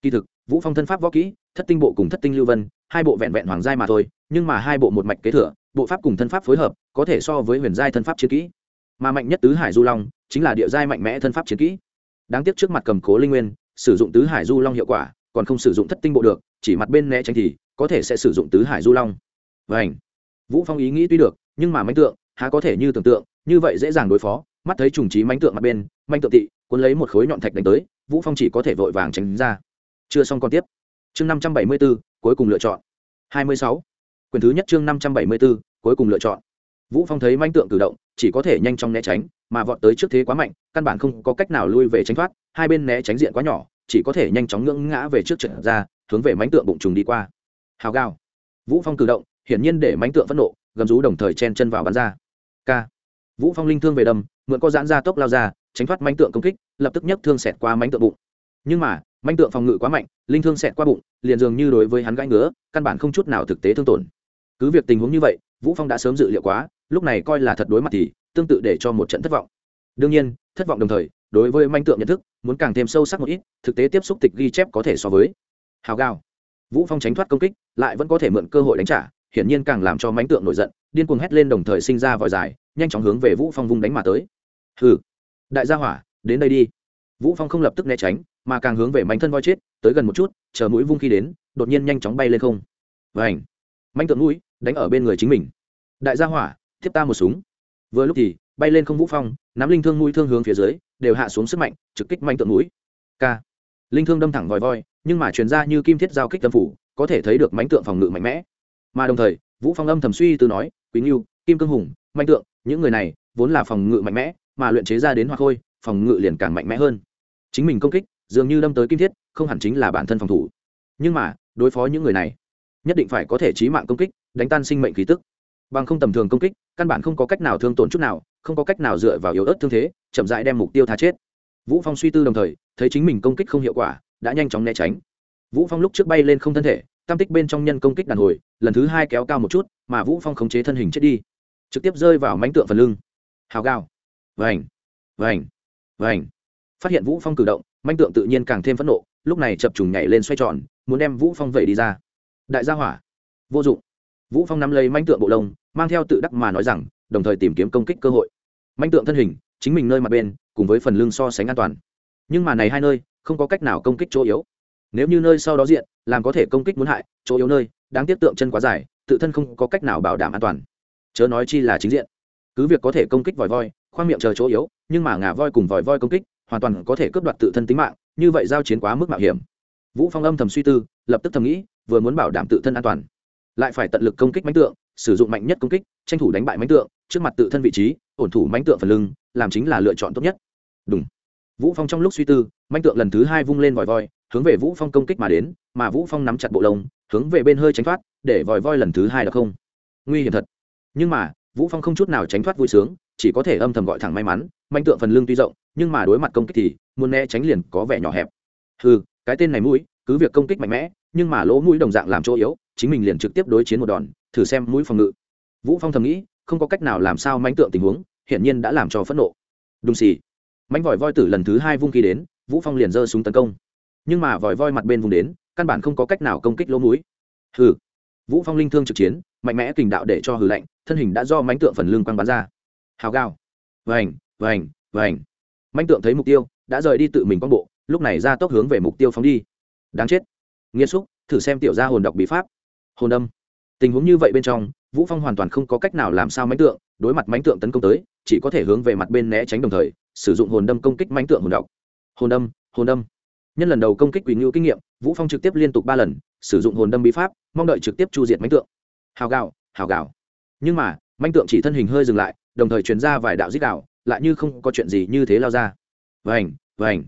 Kỳ thực vũ phong thân pháp võ kỹ, thất tinh bộ cùng thất tinh lưu vân, hai bộ vẹn vẹn hoàng giai mà thôi, nhưng mà hai bộ một mạch kế thừa, bộ pháp cùng thân pháp phối hợp, có thể so với huyền giai thân pháp chiến kỹ. Mà mạnh nhất tứ hải du long, chính là địa giai mạnh mẽ thân pháp chiến kỹ. Đáng tiếc trước mặt cầm cố linh nguyên, sử dụng tứ hải du long hiệu quả, còn không sử dụng thất tinh bộ được, chỉ mặt bên né tránh thì, có thể sẽ sử dụng tứ hải du long. Vảnh vũ phong ý nghĩ tuy được, nhưng mà mánh tượng, há có thể như tưởng tượng, như vậy dễ dàng đối phó, mắt thấy trùng trí mánh tượng mặt bên manh tượng tị, cuốn lấy một khối nhọn thạch đánh tới, vũ phong chỉ có thể vội vàng tránh ra chưa xong còn tiếp. Chương 574, cuối cùng lựa chọn. 26. quyền thứ nhất chương 574, cuối cùng lựa chọn. Vũ phong thấy manh tượng cử động chỉ có thể nhanh chóng né tránh mà vọt tới trước thế quá mạnh căn bản không có cách nào lui về tránh thoát hai bên né tránh diện quá nhỏ chỉ có thể nhanh chóng ngưỡng ngã về trước trận ra hướng về mánh tượng bụng trùng đi qua. Hào gao vũ phong cử động hiển nhiên để mánh tượng phẫn nộ gầm rú đồng thời chen chân vào bắn ra. K vũ phong linh thương về đâm mượn có giãn ra tốc lao ra tránh thoát mánh tượng công kích lập tức nhấc thương xẹt qua mánh tượng bụng nhưng mà, manh tượng phòng ngự quá mạnh, linh thương xẹt qua bụng, liền dường như đối với hắn gãi ngứa, căn bản không chút nào thực tế thương tổn. Cứ việc tình huống như vậy, vũ phong đã sớm dự liệu quá, lúc này coi là thật đối mặt thì, tương tự để cho một trận thất vọng. Đương nhiên, thất vọng đồng thời, đối với manh tượng nhận thức, muốn càng thêm sâu sắc một ít, thực tế tiếp xúc tịch ghi chép có thể so với. Hào gao vũ phong tránh thoát công kích, lại vẫn có thể mượn cơ hội đánh trả, hiển nhiên càng làm cho mánh tượng nổi giận, điên cuồng hét lên đồng thời sinh ra vòi dài, nhanh chóng hướng về vũ phong vung đánh mà tới. Hừ. Đại gia hỏa, đến đây đi. Vũ phong không lập tức né tránh mà càng hướng về mảnh thân voi chết, tới gần một chút, chờ mũi vung khi đến, đột nhiên nhanh chóng bay lên không. Và ảnh manh tượng mũi, đánh ở bên người chính mình. Đại gia hỏa tiếp ta một súng. Vừa lúc thì, bay lên không vũ phong, nắm linh thương mũi thương hướng phía dưới, đều hạ xuống sức mạnh, trực kích manh tượng mũi. K. Linh thương đâm thẳng vòi voi, nhưng mà truyền ra như kim thiết giao kích tâm phủ, có thể thấy được mánh tượng phòng ngự mạnh mẽ. Mà đồng thời, vũ phong âm thầm suy tư nói, quý nghiêu kim cương hùng manh tượng, những người này vốn là phòng ngự mạnh mẽ, mà luyện chế ra đến hoa khôi, phòng ngự liền càng mạnh mẽ hơn. Chính mình công kích dường như đâm tới kim thiết không hẳn chính là bản thân phòng thủ. Nhưng mà đối phó những người này nhất định phải có thể trí mạng công kích đánh tan sinh mệnh khí tức. Bằng không tầm thường công kích căn bản không có cách nào thương tổn chút nào không có cách nào dựa vào yếu ớt thương thế chậm dại đem mục tiêu tha chết. Vũ phong suy tư đồng thời thấy chính mình công kích không hiệu quả đã nhanh chóng né tránh. Vũ phong lúc trước bay lên không thân thể tam tích bên trong nhân công kích đàn hồi lần thứ hai kéo cao một chút mà vũ phong khống chế thân hình chết đi. Trực tiếp rơi vào mánh tượng phần lưng. Hào gào, vành. Vành. Vành. Phát hiện vũ phong cử động manh tượng tự nhiên càng thêm phẫn nộ, lúc này chập trùng nhảy lên xoay tròn, muốn đem vũ phong vẩy đi ra. Đại gia hỏa, vô dụng. Vũ phong nắm lấy manh tượng bộ lông, mang theo tự đắc mà nói rằng, đồng thời tìm kiếm công kích cơ hội. Manh tượng thân hình, chính mình nơi mặt bên, cùng với phần lưng so sánh an toàn. Nhưng mà này hai nơi, không có cách nào công kích chỗ yếu. Nếu như nơi sau đó diện, làm có thể công kích muốn hại, chỗ yếu nơi, đáng tiếc tượng chân quá dài, tự thân không có cách nào bảo đảm an toàn. Chớ nói chi là chính diện. Cứ việc có thể công kích vòi voi, khoang miệng chờ chỗ yếu, nhưng mà ngả voi cùng vòi voi công kích hoàn toàn có thể cướp đoạt tự thân tính mạng, như vậy giao chiến quá mức mạo hiểm. Vũ phong âm thầm suy tư, lập tức thầm nghĩ, vừa muốn bảo đảm tự thân an toàn, lại phải tận lực công kích mánh tượng, sử dụng mạnh nhất công kích, tranh thủ đánh bại mánh tượng, trước mặt tự thân vị trí, ổn thủ mánh tượng phần lưng, làm chính là lựa chọn tốt nhất. Đúng vũ phong trong lúc suy tư mánh tượng lần thứ hai vung lên vòi voi, hướng về vũ phong công kích mà đến, mà vũ phong nắm chặt bộ lông, hướng về bên hơi tránh thoát, để vòi voi lần thứ hai được không. Nguy hiểm thật. Nhưng mà, vũ phong không chút nào tránh thoát vui sướng, chỉ có thể âm thầm gọi thẳng may mắn mánh tượng phần lưng tuy rộng nhưng mà đối mặt công kích thì muốn né tránh liền có vẻ nhỏ hẹp. Ừ cái tên này mũi cứ việc công kích mạnh mẽ nhưng mà lỗ mũi đồng dạng làm chỗ yếu chính mình liền trực tiếp đối chiến một đòn thử xem mũi phòng ngự. Vũ phong thầm nghĩ không có cách nào làm sao mánh tượng tình huống hiển nhiên đã làm cho phẫn nộ. Đúng xì. Mánh vòi voi tử lần thứ hai vung kỳ đến vũ phong liền giơ súng tấn công. Nhưng mà vòi voi mặt bên vùng đến căn bản không có cách nào công kích lỗ mũi. Hừ. Vũ phong linh thương trực chiến mạnh mẽ kình đạo để cho hừ lạnh thân hình đã do mánh tượng phần lưng quăng bắn ra. Hào gào, vành vành vành manh tượng thấy mục tiêu, đã rời đi tự mình quang bộ, lúc này ra tốc hướng về mục tiêu phóng đi. Đáng chết. Nghiêm xúc, thử xem tiểu gia hồn đọc bí pháp. Hồn âm. Tình huống như vậy bên trong, vũ phong hoàn toàn không có cách nào làm sao mánh tượng, đối mặt mánh tượng tấn công tới, chỉ có thể hướng về mặt bên né tránh đồng thời, sử dụng hồn đâm công kích mánh tượng hồn đọc. Hồn đâm hồn đâm nhân lần đầu công kích quỷ ngưu kinh nghiệm, vũ phong trực tiếp liên tục ba lần, sử dụng hồn đâm bí pháp, mong đợi trực tiếp chu diệt mánh tượng. Hào gạo hào gạo. Nhưng mà mánh tượng chỉ thân hình hơi dừng lại, đồng thời truyền ra vài đạo giết đạo lại như không có chuyện gì như thế lao ra. Vành vành.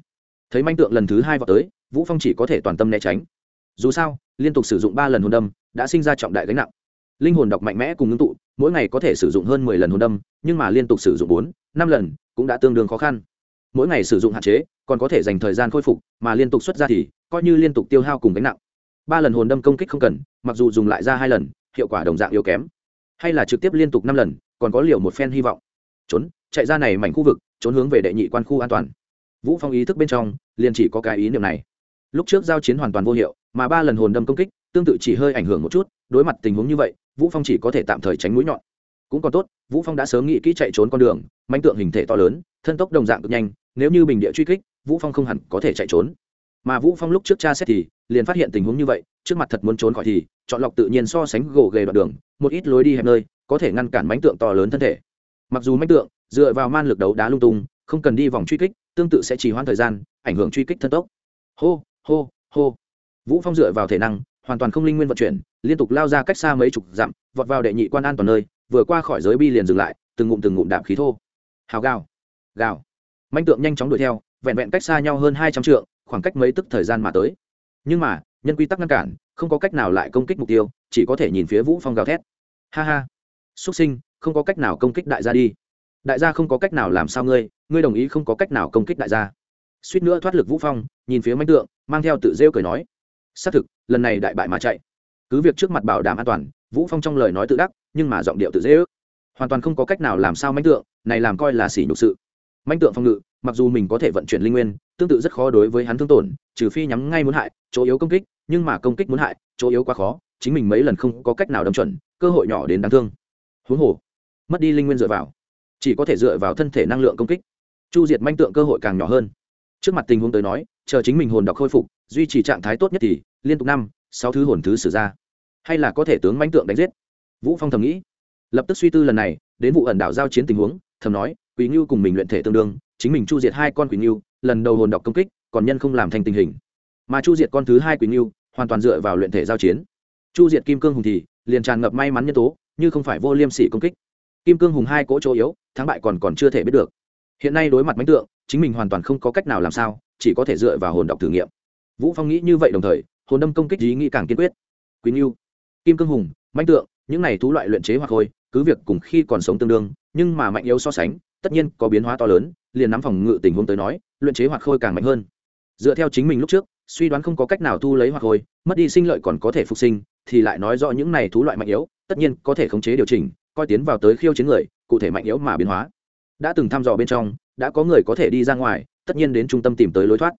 Thấy manh tượng lần thứ hai vào tới, vũ phong chỉ có thể toàn tâm né tránh. Dù sao, liên tục sử dụng ba lần hồn đâm, đã sinh ra trọng đại gánh nặng. Linh hồn đọc mạnh mẽ cùng ngưng tụ, mỗi ngày có thể sử dụng hơn mười lần hồn đâm, nhưng mà liên tục sử dụng bốn, năm lần, cũng đã tương đương khó khăn. Mỗi ngày sử dụng hạn chế, còn có thể dành thời gian khôi phục, mà liên tục xuất ra thì, coi như liên tục tiêu hao cùng gánh nặng. Ba lần hồn đâm công kích không cần, mặc dù dùng lại ra hai lần, hiệu quả đồng dạng yếu kém. Hay là trực tiếp liên tục năm lần, còn có liều một phen hy vọng trốn, chạy ra này mảnh khu vực, trốn hướng về đệ nhị quan khu an toàn. Vũ phong ý thức bên trong, liền chỉ có cái ý niệm này. Lúc trước giao chiến hoàn toàn vô hiệu, mà ba lần hồn đâm công kích, tương tự chỉ hơi ảnh hưởng một chút, đối mặt tình huống như vậy, vũ phong chỉ có thể tạm thời tránh mũi nhọn. Cũng còn tốt, vũ phong đã sớm nghĩ kỹ chạy trốn con đường, manh tượng hình thể to lớn, thân tốc đồng dạng cực nhanh, nếu như bình địa truy kích, vũ phong không hẳn có thể chạy trốn. Mà vũ phong lúc trước tra xét thì, liền phát hiện tình huống như vậy, trước mặt thật muốn trốn khỏi thì, chọn lọc tự nhiên so sánh gồ ghề đoạn đường, một ít lối đi hẹp nơi, có thể ngăn cản mánh tượng to lớn thân thể mặc dù mách tượng, dựa vào man lực đấu đá lung tung, không cần đi vòng truy kích, tương tự sẽ trì hoãn thời gian, ảnh hưởng truy kích thân tốc. Hô hô hô. Vũ phong dựa vào thể năng, hoàn toàn không linh nguyên vận chuyển, liên tục lao ra cách xa mấy chục dặm, vọt vào đệ nhị quan an toàn nơi, vừa qua khỏi giới bi liền dừng lại, từng ngụm từng ngụm đạp khí thô. Hào gào gào. Manh tượng nhanh chóng đuổi theo, vẹn vẹn cách xa nhau hơn hai trăm trượng, khoảng cách mấy tức thời gian mà tới. Nhưng mà, nhân quy tắc ngăn cản, không có cách nào lại công kích mục tiêu, chỉ có thể nhìn phía vũ phong gào thét. Ha ha. Xuất sinh không có cách nào công kích đại gia đi. Đại gia không có cách nào làm sao ngươi ngươi đồng ý không có cách nào công kích đại gia. Suýt nữa thoát lực vũ phong, nhìn phía mánh tượng, mang theo tự rêu cười nói, xác thực, lần này đại bại mà chạy. Cứ việc trước mặt bảo đảm an toàn, vũ phong trong lời nói tự đắc, nhưng mà giọng điệu tự dễ ước. Hoàn toàn không có cách nào làm sao mánh tượng, này làm coi là xỉ nhục sự. Mánh tượng phong ngự, mặc dù mình có thể vận chuyển linh nguyên, tương tự rất khó đối với hắn thương tổn, trừ phi nhắm ngay muốn hại, chỗ yếu công kích, nhưng mà công kích muốn hại, chỗ yếu quá khó, chính mình mấy lần không có cách nào đâm chuẩn, cơ hội nhỏ đến đáng thương. Huống hồ mất đi linh nguyên dựa vào, chỉ có thể dựa vào thân thể năng lượng công kích. Chu diệt manh tượng cơ hội càng nhỏ hơn. Trước mặt tình huống tới nói, chờ chính mình hồn đọc khôi phục, duy trì trạng thái tốt nhất thì liên tục năm, sáu thứ hồn thứ sử ra. Hay là có thể tướng manh tượng đánh giết? Vũ phong thầm nghĩ. Lập tức suy tư lần này, đến vụ ẩn đảo giao chiến tình huống, thầm nói, quỷ ngưu cùng mình luyện thể tương đương, chính mình chu diệt hai con quỷ ngưu lần đầu hồn đọc công kích, còn nhân không làm thành tình hình. Mà chu diệt con thứ hai quỷ ngưu hoàn toàn dựa vào luyện thể giao chiến. Chu diệt kim cương hùng thì liền tràn ngập may mắn nhân tố, như không phải vô liêm sỉ công kích kim cương hùng hai cỗ chỗ yếu, thắng bại còn còn chưa thể biết được. Hiện nay đối mặt mánh tượng, chính mình hoàn toàn không có cách nào làm sao, chỉ có thể dựa vào hồn đọc thử nghiệm. Vũ phong nghĩ như vậy đồng thời, hồn đâm công kích ý nghĩ càng kiên quyết. Quý ngưu kim cương hùng manh tượng, những này thú loại luyện chế hoặc thôi, cứ việc cùng khi còn sống tương đương, nhưng mà mạnh yếu so sánh, tất nhiên có biến hóa to lớn, liền nắm phòng ngự tình huống tới nói, luyện chế hoặc khôi càng mạnh hơn. Dựa theo chính mình lúc trước, suy đoán không có cách nào thu lấy hoặc khôi, mất đi sinh lợi còn có thể phục sinh, thì lại nói rõ những này thú loại mạnh yếu, tất nhiên có thể khống chế điều chỉnh coi tiến vào tới khiêu chiến người, cụ thể mạnh yếu mà biến hóa. Đã từng thăm dò bên trong, đã có người có thể đi ra ngoài, tất nhiên đến trung tâm tìm tới lối thoát.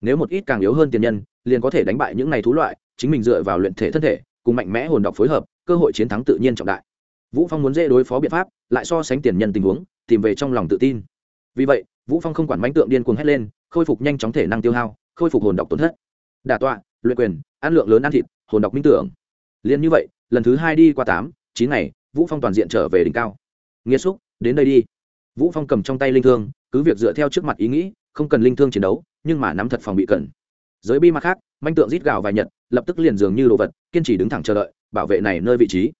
Nếu một ít càng yếu hơn tiền nhân, liền có thể đánh bại những này thú loại, chính mình dựa vào luyện thể thân thể, cùng mạnh mẽ hồn đọc phối hợp, cơ hội chiến thắng tự nhiên trọng đại. Vũ phong muốn dễ đối phó biện pháp, lại so sánh tiền nhân tình huống, tìm về trong lòng tự tin. Vì vậy, vũ phong không quản mánh tượng điên cuồng hét lên, khôi phục nhanh chóng thể năng tiêu hao, khôi phục hồn đọc tổn thất. Đả tọa, luyện quyền, ăn lượng lớn ăn thịt, hồn đọc minh tưởng. Liền như vậy, lần thứ hai đi qua tám, chín ngày vũ phong toàn diện trở về đỉnh cao. Nghĩa xúc, đến đây đi. Vũ phong cầm trong tay linh thương, cứ việc dựa theo trước mặt ý nghĩ, không cần linh thương chiến đấu, nhưng mà nắm thật phòng bị cần. giới bi mặt khác, manh tượng rít gào vài nhật, lập tức liền dường như đồ vật, kiên trì đứng thẳng chờ đợi, bảo vệ này nơi vị trí.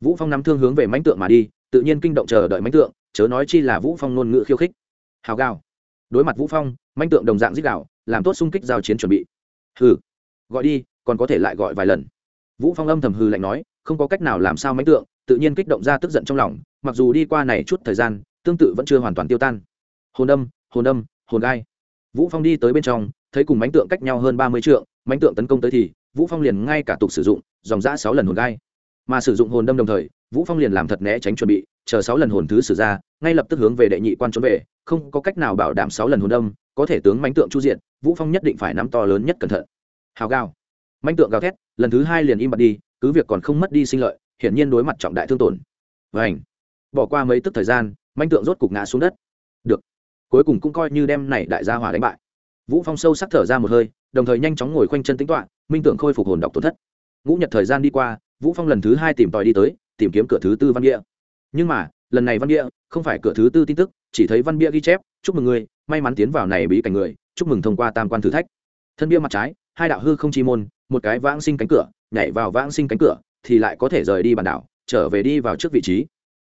Vũ phong nắm thương hướng về manh tượng mà đi, tự nhiên kinh động chờ đợi manh tượng, chớ nói chi là vũ phong ngôn ngữ khiêu khích. Hào gào. Đối mặt vũ phong, manh tượng đồng dạng rít gào, làm tốt xung kích giao chiến chuẩn bị. Hừ. Gọi đi, còn có thể lại gọi vài lần. Vũ phong âm thầm hừ lạnh nói, không có cách nào làm sao manh tượng tự nhiên kích động ra tức giận trong lòng, mặc dù đi qua này chút thời gian, tương tự vẫn chưa hoàn toàn tiêu tan. Hồn đâm hồn đâm hồn gai. Vũ phong đi tới bên trong, thấy cùng mánh tượng cách nhau hơn ba mươi trượng, mánh tượng tấn công tới thì, vũ phong liền ngay cả tục sử dụng, dòng giã sáu lần hồn gai. Mà sử dụng hồn đâm đồng thời, vũ phong liền làm thật né tránh chuẩn bị, chờ sáu lần hồn thứ sử ra, ngay lập tức hướng về đệ nhị quan trốn về, không có cách nào bảo đảm sáu lần hồn đâm, có thể tướng mánh tượng chu diện vũ phong nhất định phải nắm to lớn nhất cẩn thận. Hào gào. Mánh tượng gào thét, lần thứ hai liền im bặt đi, cứ việc còn không mất đi sinh lợi hiển nhiên đối mặt trọng đại thương tổn. Vảnh bỏ qua mấy tức thời gian, manh tượng rốt cục ngã xuống đất. Được. Cuối cùng cũng coi như đem này đại gia hỏa đánh bại. Vũ phong sâu sắc thở ra một hơi, đồng thời nhanh chóng ngồi khoanh chân tính tọa. minh tưởng khôi phục hồn độc tổn thất. Ngũ nhật thời gian đi qua, vũ phong lần thứ hai tìm tòi đi tới, tìm kiếm cửa thứ tư văn địa nhưng mà, lần này văn địa không phải cửa thứ tư tin tức, chỉ thấy văn bia ghi chép, chúc mừng người may mắn tiến vào này bí cảnh người, chúc mừng thông qua tam quan thử thách. Thân bia mặt trái, hai đạo hư không chi môn, một cái vãng sinh cánh cửa, nhảy vào vãng sinh cánh cửa thì lại có thể rời đi bản đảo trở về đi vào trước vị trí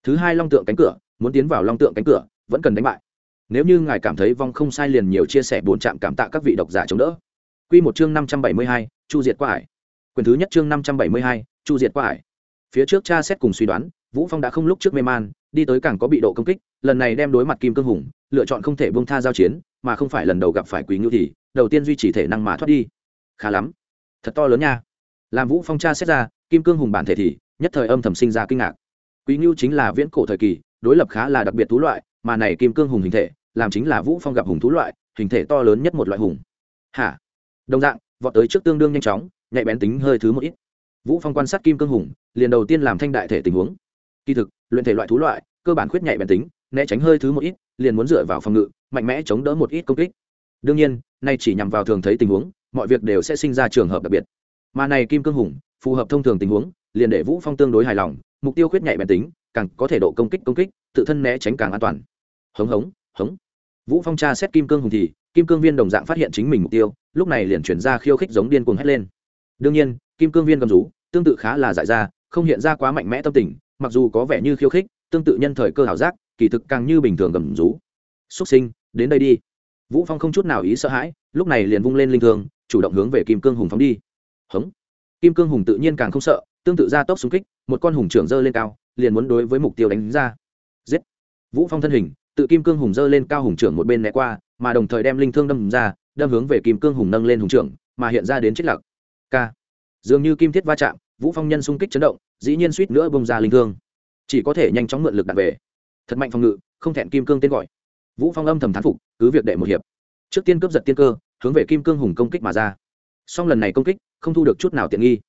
thứ hai long tượng cánh cửa muốn tiến vào long tượng cánh cửa vẫn cần đánh bại nếu như ngài cảm thấy vong không sai liền nhiều chia sẻ bốn trạm cảm tạ các vị độc giả chống đỡ Quy một chương năm trăm bảy mươi hai, Chu Diệt qua hải. Quyền thứ nhất chương năm trăm bảy mươi hai, Chu Diệt qua hải. Phía trước cha xét cùng suy đoán, Vũ Phong đã không lúc trước mê man, đi tới càng có bị độ công kích, lần này đem đối mặt Kim Cương Hùng, lựa chọn không thể buông tha giao chiến, mà không phải lần đầu gặp phải Quý Ngưu thì, đầu tiên duy trì thể năng mà thoát đi. Khá lắm, thật to lớn nha. Làm Vũ Phong cha xét ra, Kim Cương Hùng bản thể thì, nhất thời âm thầm sinh ra kinh ngạc. Quý Ngưu chính là viễn cổ thời kỳ, đối lập khá là đặc biệt thú loại, mà này Kim Cương Hùng hình thể, làm chính là Vũ Phong gặp hùng thú loại, hình thể to lớn nhất một loại hùng. Hả? đồng dạng vọt tới trước tương đương nhanh chóng nhạy bén tính hơi thứ một ít vũ phong quan sát kim cương hùng liền đầu tiên làm thanh đại thể tình huống kỳ thực luyện thể loại thú loại cơ bản khuyết nhạy bén tính né tránh hơi thứ một ít liền muốn dựa vào phòng ngự mạnh mẽ chống đỡ một ít công kích đương nhiên nay chỉ nhằm vào thường thấy tình huống mọi việc đều sẽ sinh ra trường hợp đặc biệt mà này kim cương hùng phù hợp thông thường tình huống, liền để vũ phong tương đối hài lòng, mục tiêu khuyết nhạy bén tính, càng có thể độ công kích công kích, tự thân né tránh càng an toàn. Hống hống hống. Vũ phong tra xét kim cương hùng thì, kim cương viên đồng dạng phát hiện chính mình mục tiêu, lúc này liền chuyển ra khiêu khích giống điên cuồng hét lên. Đương nhiên, kim cương viên cầm rú, tương tự khá là dại ra, không hiện ra quá mạnh mẽ tâm tình, mặc dù có vẻ như khiêu khích, tương tự nhân thời cơ hảo giác, kỳ thực càng như bình thường gầm rú. Xuất sinh, đến đây đi. Vũ phong không chút nào ý sợ hãi, lúc này liền vung lên linh thường chủ động hướng về kim cương hùng phóng đi. Hống kim cương hùng tự nhiên càng không sợ, tương tự ra tốc xung kích, một con hùng trưởng dơ lên cao, liền muốn đối với mục tiêu đánh ra. Giết! Vũ phong thân hình, tự kim cương hùng dơ lên cao hùng trưởng một bên né qua, mà đồng thời đem linh thương đâm ra, đâm hướng về kim cương hùng nâng lên hùng trưởng, mà hiện ra đến chết lặc k dường như kim thiết va chạm, vũ phong nhân xung kích chấn động, dĩ nhiên suýt nữa bông ra linh thương. Chỉ có thể nhanh chóng mượn lực đặt về. Thật mạnh phòng ngự, không thẹn kim cương tên gọi. Vũ phong âm thầm thán phục, cứ việc đệ một hiệp. Trước tiên cướp giật tiên cơ, hướng về kim cương hùng công kích mà ra song lần này công kích, không thu được chút nào tiện nghi.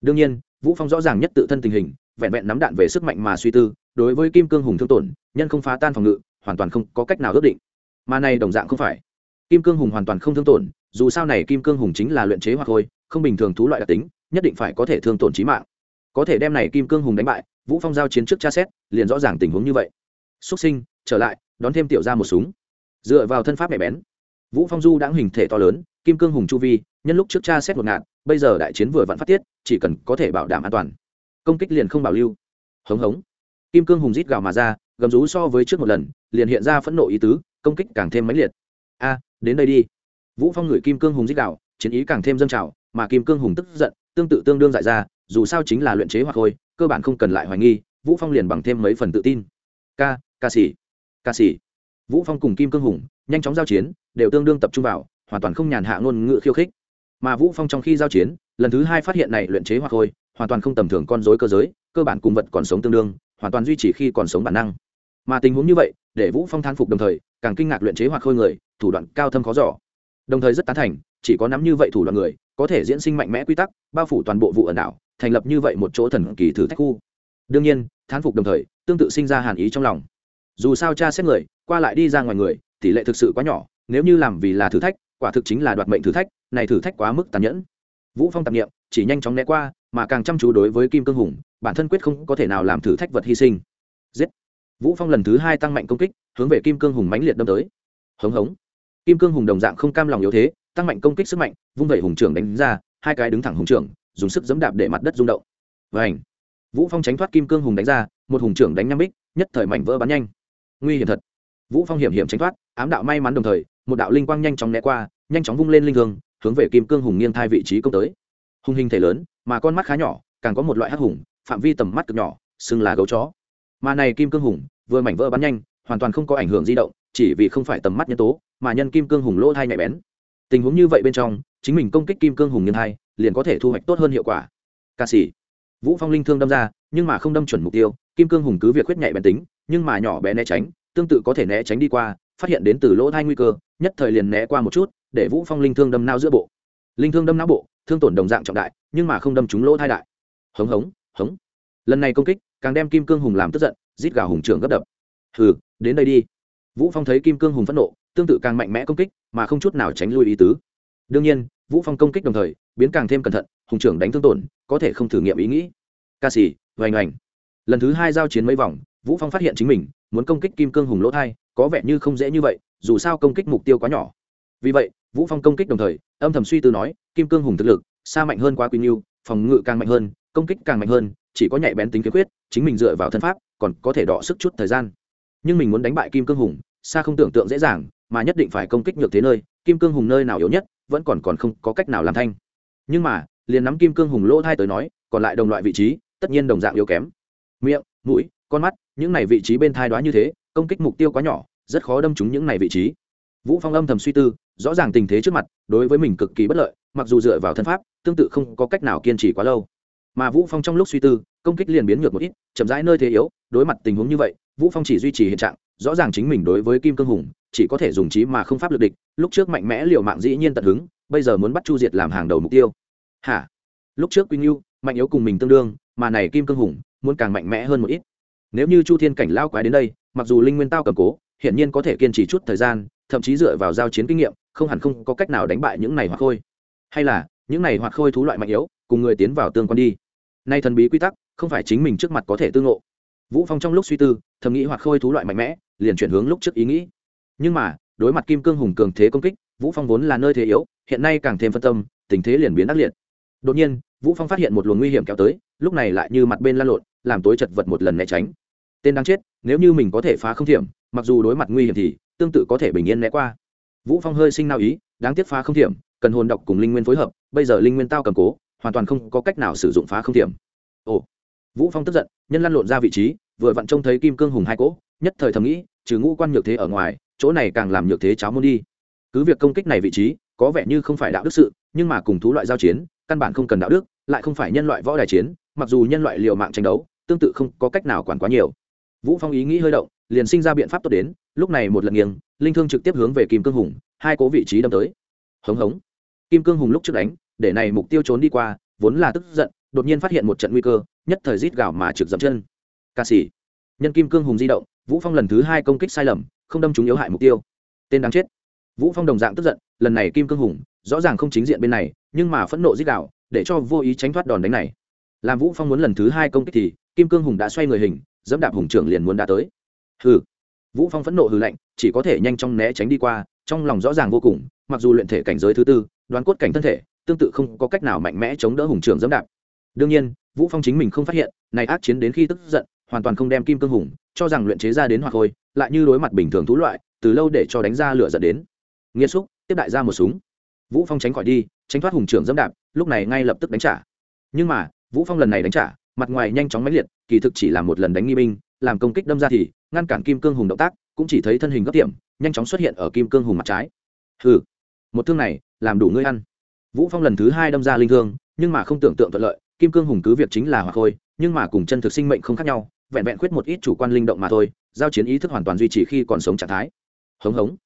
Đương nhiên, vũ phong rõ ràng nhất tự thân tình hình, vẹn vẹn nắm đạn về sức mạnh mà suy tư, đối với kim cương hùng thương tổn, nhân không phá tan phòng ngự, hoàn toàn không có cách nào ước định. Mà này đồng dạng không phải. Kim cương hùng hoàn toàn không thương tổn, dù sao này kim cương hùng chính là luyện chế hoặc thôi, không bình thường thú loại đặc tính, nhất định phải có thể thương tổn trí mạng. Có thể đem này kim cương hùng đánh bại, vũ phong giao chiến trước tra xét, liền rõ ràng tình huống như vậy. Xuất sinh, trở lại, đón thêm tiểu ra một súng. Dựa vào thân pháp mẹ bén. Vũ phong du đã hình thể to lớn, kim cương hùng chu vi nhân lúc trước tra xét một ngạn bây giờ đại chiến vừa vặn phát tiết, chỉ cần có thể bảo đảm an toàn. Công kích liền không bảo lưu. Hống hống. Kim cương hùng rít gào mà ra, gầm rú so với trước một lần, liền hiện ra phẫn nộ ý tứ, công kích càng thêm mãnh liệt. A, đến đây đi. Vũ phong ngửi kim cương hùng rít gào, chiến ý càng thêm dâng trào, mà kim cương hùng tức giận, tương tự tương đương dại ra, dù sao chính là luyện chế hoặc thôi cơ bản không cần lại hoài nghi, vũ phong liền bằng thêm mấy phần tự tin. Ca ca sĩ ca sĩ. Vũ phong cùng kim cương hùng, nhanh chóng giao chiến, đều tương đương tập trung vào, hoàn toàn không nhàn hạ ngôn ngữ khiêu khích mà vũ phong trong khi giao chiến lần thứ hai phát hiện này luyện chế hoặc khôi, hoàn toàn không tầm thường con rối cơ giới cơ bản cùng vật còn sống tương đương hoàn toàn duy trì khi còn sống bản năng. Mà tình huống như vậy để vũ phong thán phục đồng thời càng kinh ngạc luyện chế hoặc khôi người thủ đoạn cao thâm khó giỏ đồng thời rất tán thành chỉ có nắm như vậy thủ đoạn người có thể diễn sinh mạnh mẽ quy tắc bao phủ toàn bộ vụ ẩn đảo thành lập như vậy một chỗ thần kỳ thử thách khu. Đương nhiên thán phục đồng thời tương tự sinh ra hàn ý trong lòng. Dù sao cha xét người qua lại đi ra ngoài người tỷ lệ thực sự quá nhỏ nếu như làm vì là thử thách quả thực chính là đoạt mệnh thử thách, này thử thách quá mức tàn nhẫn. Vũ phong tạp nghiệm chỉ nhanh chóng né qua, mà càng chăm chú đối với kim cương hùng, bản thân quyết không có thể nào làm thử thách vật hy sinh. Giết! Vũ phong lần thứ hai tăng mạnh công kích, hướng về kim cương hùng mãnh liệt đâm tới. Hống hống! Kim cương hùng đồng dạng không cam lòng yếu thế, tăng mạnh công kích sức mạnh, vung vẩy hùng trưởng đánh ra, hai cái đứng thẳng hùng trưởng, dùng sức giẫm đạp để mặt đất rung động. Vảnh vũ phong tránh thoát kim cương hùng đánh ra, một hùng trưởng đánh năm bích nhất thời mảnh vỡ bắn nhanh. Nguy hiểm thật! Vũ phong hiểm hiểm tránh thoát, ám đạo may mắn đồng thời một đạo linh quang nhanh chóng né qua nhanh chóng vung lên linh thương hướng về kim cương hùng nghiêng thai vị trí công tới. Hùng hình thể lớn mà con mắt khá nhỏ càng có một loại hắc hùng phạm vi tầm mắt cực nhỏ xưng là gấu chó. Mà này kim cương hùng vừa mảnh vỡ bắn nhanh hoàn toàn không có ảnh hưởng di động chỉ vì không phải tầm mắt nhân tố mà nhân kim cương hùng lỗ thai nhạy bén. Tình huống như vậy bên trong chính mình công kích kim cương hùng nghiêng thai, liền có thể thu hoạch tốt hơn hiệu quả. Ca sĩ vũ phong linh thương đâm ra nhưng mà không đâm chuẩn mục tiêu kim cương hùng cứ việc huyết nhạy bén tính nhưng mà nhỏ bé né tránh tương tự có thể né tránh đi qua phát hiện đến từ lỗ thai nguy cơ, nhất thời liền né qua một chút, để vũ phong linh thương đâm nao giữa bộ. Linh thương đâm não bộ, thương tổn đồng dạng trọng đại, nhưng mà không đâm trúng lỗ thai đại. Hống hống hống. Lần này công kích, càng đem kim cương hùng làm tức giận, rít gào hùng trưởng gấp đập. Hừ, đến đây đi. Vũ phong thấy kim cương hùng phẫn nộ, tương tự càng mạnh mẽ công kích, mà không chút nào tránh lui ý tứ. Đương nhiên, vũ phong công kích đồng thời, biến càng thêm cẩn thận, hùng trưởng đánh thương tổn, có thể không thử nghiệm ý nghĩ. Ca sĩ vành ảnh lần thứ hai giao chiến mấy vòng, vũ phong phát hiện chính mình, muốn công kích kim cương hùng lỗ thai có vẻ như không dễ như vậy, dù sao công kích mục tiêu quá nhỏ. Vì vậy, vũ phong công kích đồng thời, âm thầm suy tư nói, kim cương hùng thực lực, xa mạnh hơn quá quy nhiêu phòng ngự càng mạnh hơn, công kích càng mạnh hơn, chỉ có nhạy bén tính khiếm khuyết chính mình dựa vào thân pháp, còn có thể đọ sức chút thời gian. Nhưng mình muốn đánh bại kim cương hùng, xa không tưởng tượng dễ dàng, mà nhất định phải công kích nhược thế nơi, kim cương hùng nơi nào yếu nhất, vẫn còn còn không có cách nào làm thanh. Nhưng mà, liền nắm kim cương hùng lỗ thai tới nói, còn lại đồng loại vị trí, tất nhiên đồng dạng yếu kém. Miệng, mũi, con mắt, những này vị trí bên thai đoá như thế công kích mục tiêu quá nhỏ, rất khó đâm trúng những này vị trí. Vũ phong âm thầm suy tư, rõ ràng tình thế trước mặt, đối với mình cực kỳ bất lợi, mặc dù dựa vào thân pháp, tương tự không có cách nào kiên trì quá lâu. Mà vũ phong trong lúc suy tư, công kích liền biến ngược một ít, chậm rãi nơi thế yếu, đối mặt tình huống như vậy, vũ phong chỉ duy trì hiện trạng, rõ ràng chính mình đối với kim cương hùng, chỉ có thể dùng trí mà không pháp lực địch, lúc trước mạnh mẽ liều mạng dĩ nhiên tận hứng, bây giờ muốn bắt chu diệt làm hàng đầu mục tiêu. Hả? Lúc trước quy nhu mạnh yếu cùng mình tương đương, mà này kim cương hùng, muốn càng mạnh mẽ hơn một ít. Nếu như chu thiên cảnh lao quái đến đây mặc dù linh nguyên tao cầm cố hiện nhiên có thể kiên trì chút thời gian, thậm chí dựa vào giao chiến kinh nghiệm, không hẳn không có cách nào đánh bại những này hoặc khôi. Hay là, những này hoặc khôi thú loại mạnh yếu, cùng người tiến vào tương quan đi. Nay thần bí quy tắc, không phải chính mình trước mặt có thể tương ngộ. Vũ phong trong lúc suy tư, thầm nghĩ hoặc khôi thú loại mạnh mẽ, liền chuyển hướng lúc trước ý nghĩ. Nhưng mà, đối mặt kim cương hùng cường thế công kích, vũ phong vốn là nơi thế yếu, hiện nay càng thêm phân tâm, tình thế liền biến ác liệt. Đột nhiên, vũ phong phát hiện một luồng nguy hiểm kéo tới, lúc này lại như mặt bên lan lộn, làm tối chật vật một lần né tránh tên đang chết, nếu như mình có thể phá không thiểm, mặc dù đối mặt nguy hiểm thì tương tự có thể bình yên né qua. Vũ phong hơi sinh nao ý, đáng tiếc phá không thiểm, cần hồn độc cùng linh nguyên phối hợp, bây giờ linh nguyên tao cầm cố, hoàn toàn không có cách nào sử dụng phá không thiểm. Ồ. Vũ phong tức giận, nhân lăn lộn ra vị trí, vừa vặn trông thấy kim cương hùng hai cỗ, nhất thời thầm nghĩ, trừ ngũ quan nhược thế ở ngoài, chỗ này càng làm nhược thế cháo môn đi. Cứ việc công kích này vị trí, có vẻ như không phải đạo đức sự, nhưng mà cùng thú loại giao chiến, căn bản không cần đạo đức, lại không phải nhân loại võ đài chiến, mặc dù nhân loại liều mạng tranh đấu, tương tự không có cách nào quản quá nhiều vũ phong ý nghĩ hơi động, liền sinh ra biện pháp tốt đến, lúc này một lần nghiêng, linh thương trực tiếp hướng về kim cương hùng, hai cố vị trí đâm tới. Hống hống. Kim cương hùng lúc trước đánh, để này mục tiêu trốn đi qua, vốn là tức giận, đột nhiên phát hiện một trận nguy cơ, nhất thời rít gào mà trực dậm chân. Ca sĩ. Nhân kim cương hùng di động, vũ phong lần thứ hai công kích sai lầm, không đâm trúng yếu hại mục tiêu. Tên đáng chết. Vũ phong đồng dạng tức giận, lần này kim cương hùng, rõ ràng không chính diện bên này, nhưng mà phẫn nộ rít gào, để cho vô ý tránh thoát đòn đánh này. Làm vũ phong muốn lần thứ hai công kích thì, kim cương hùng đã xoay người hình dẫm đạp hùng trưởng liền muốn đã tới. Hừ. Vũ phong phẫn nộ hừ lạnh, chỉ có thể nhanh chóng né tránh đi qua, trong lòng rõ ràng vô cùng, mặc dù luyện thể cảnh giới thứ tư, đoán cốt cảnh thân thể, tương tự không có cách nào mạnh mẽ chống đỡ hùng trưởng dẫm đạp. Đương nhiên, vũ phong chính mình không phát hiện, này ác chiến đến khi tức giận, hoàn toàn không đem kim cương hùng, cho rằng luyện chế ra đến hoặc thôi, lại như đối mặt bình thường thú loại, từ lâu để cho đánh ra lửa giận đến. Nghiêm xúc, tiếp đại ra một súng. Vũ phong tránh khỏi đi, tránh thoát hùng trưởng dẫm đạp, lúc này ngay lập tức đánh trả. Nhưng mà, vũ phong lần này đánh trả mặt ngoài nhanh chóng mãnh liệt kỳ thực chỉ là một lần đánh nghi binh làm công kích đâm ra thì ngăn cản kim cương hùng động tác cũng chỉ thấy thân hình gấp tiệm nhanh chóng xuất hiện ở kim cương hùng mặt trái. Hừ một thương này làm đủ ngươi ăn. Vũ phong lần thứ hai đâm ra linh thương nhưng mà không tưởng tượng thuận lợi kim cương hùng cứ việc chính là hòa khôi, nhưng mà cùng chân thực sinh mệnh không khác nhau vẹn vẹn khuyết một ít chủ quan linh động mà thôi giao chiến ý thức hoàn toàn duy trì khi còn sống trạng thái. Hống hống.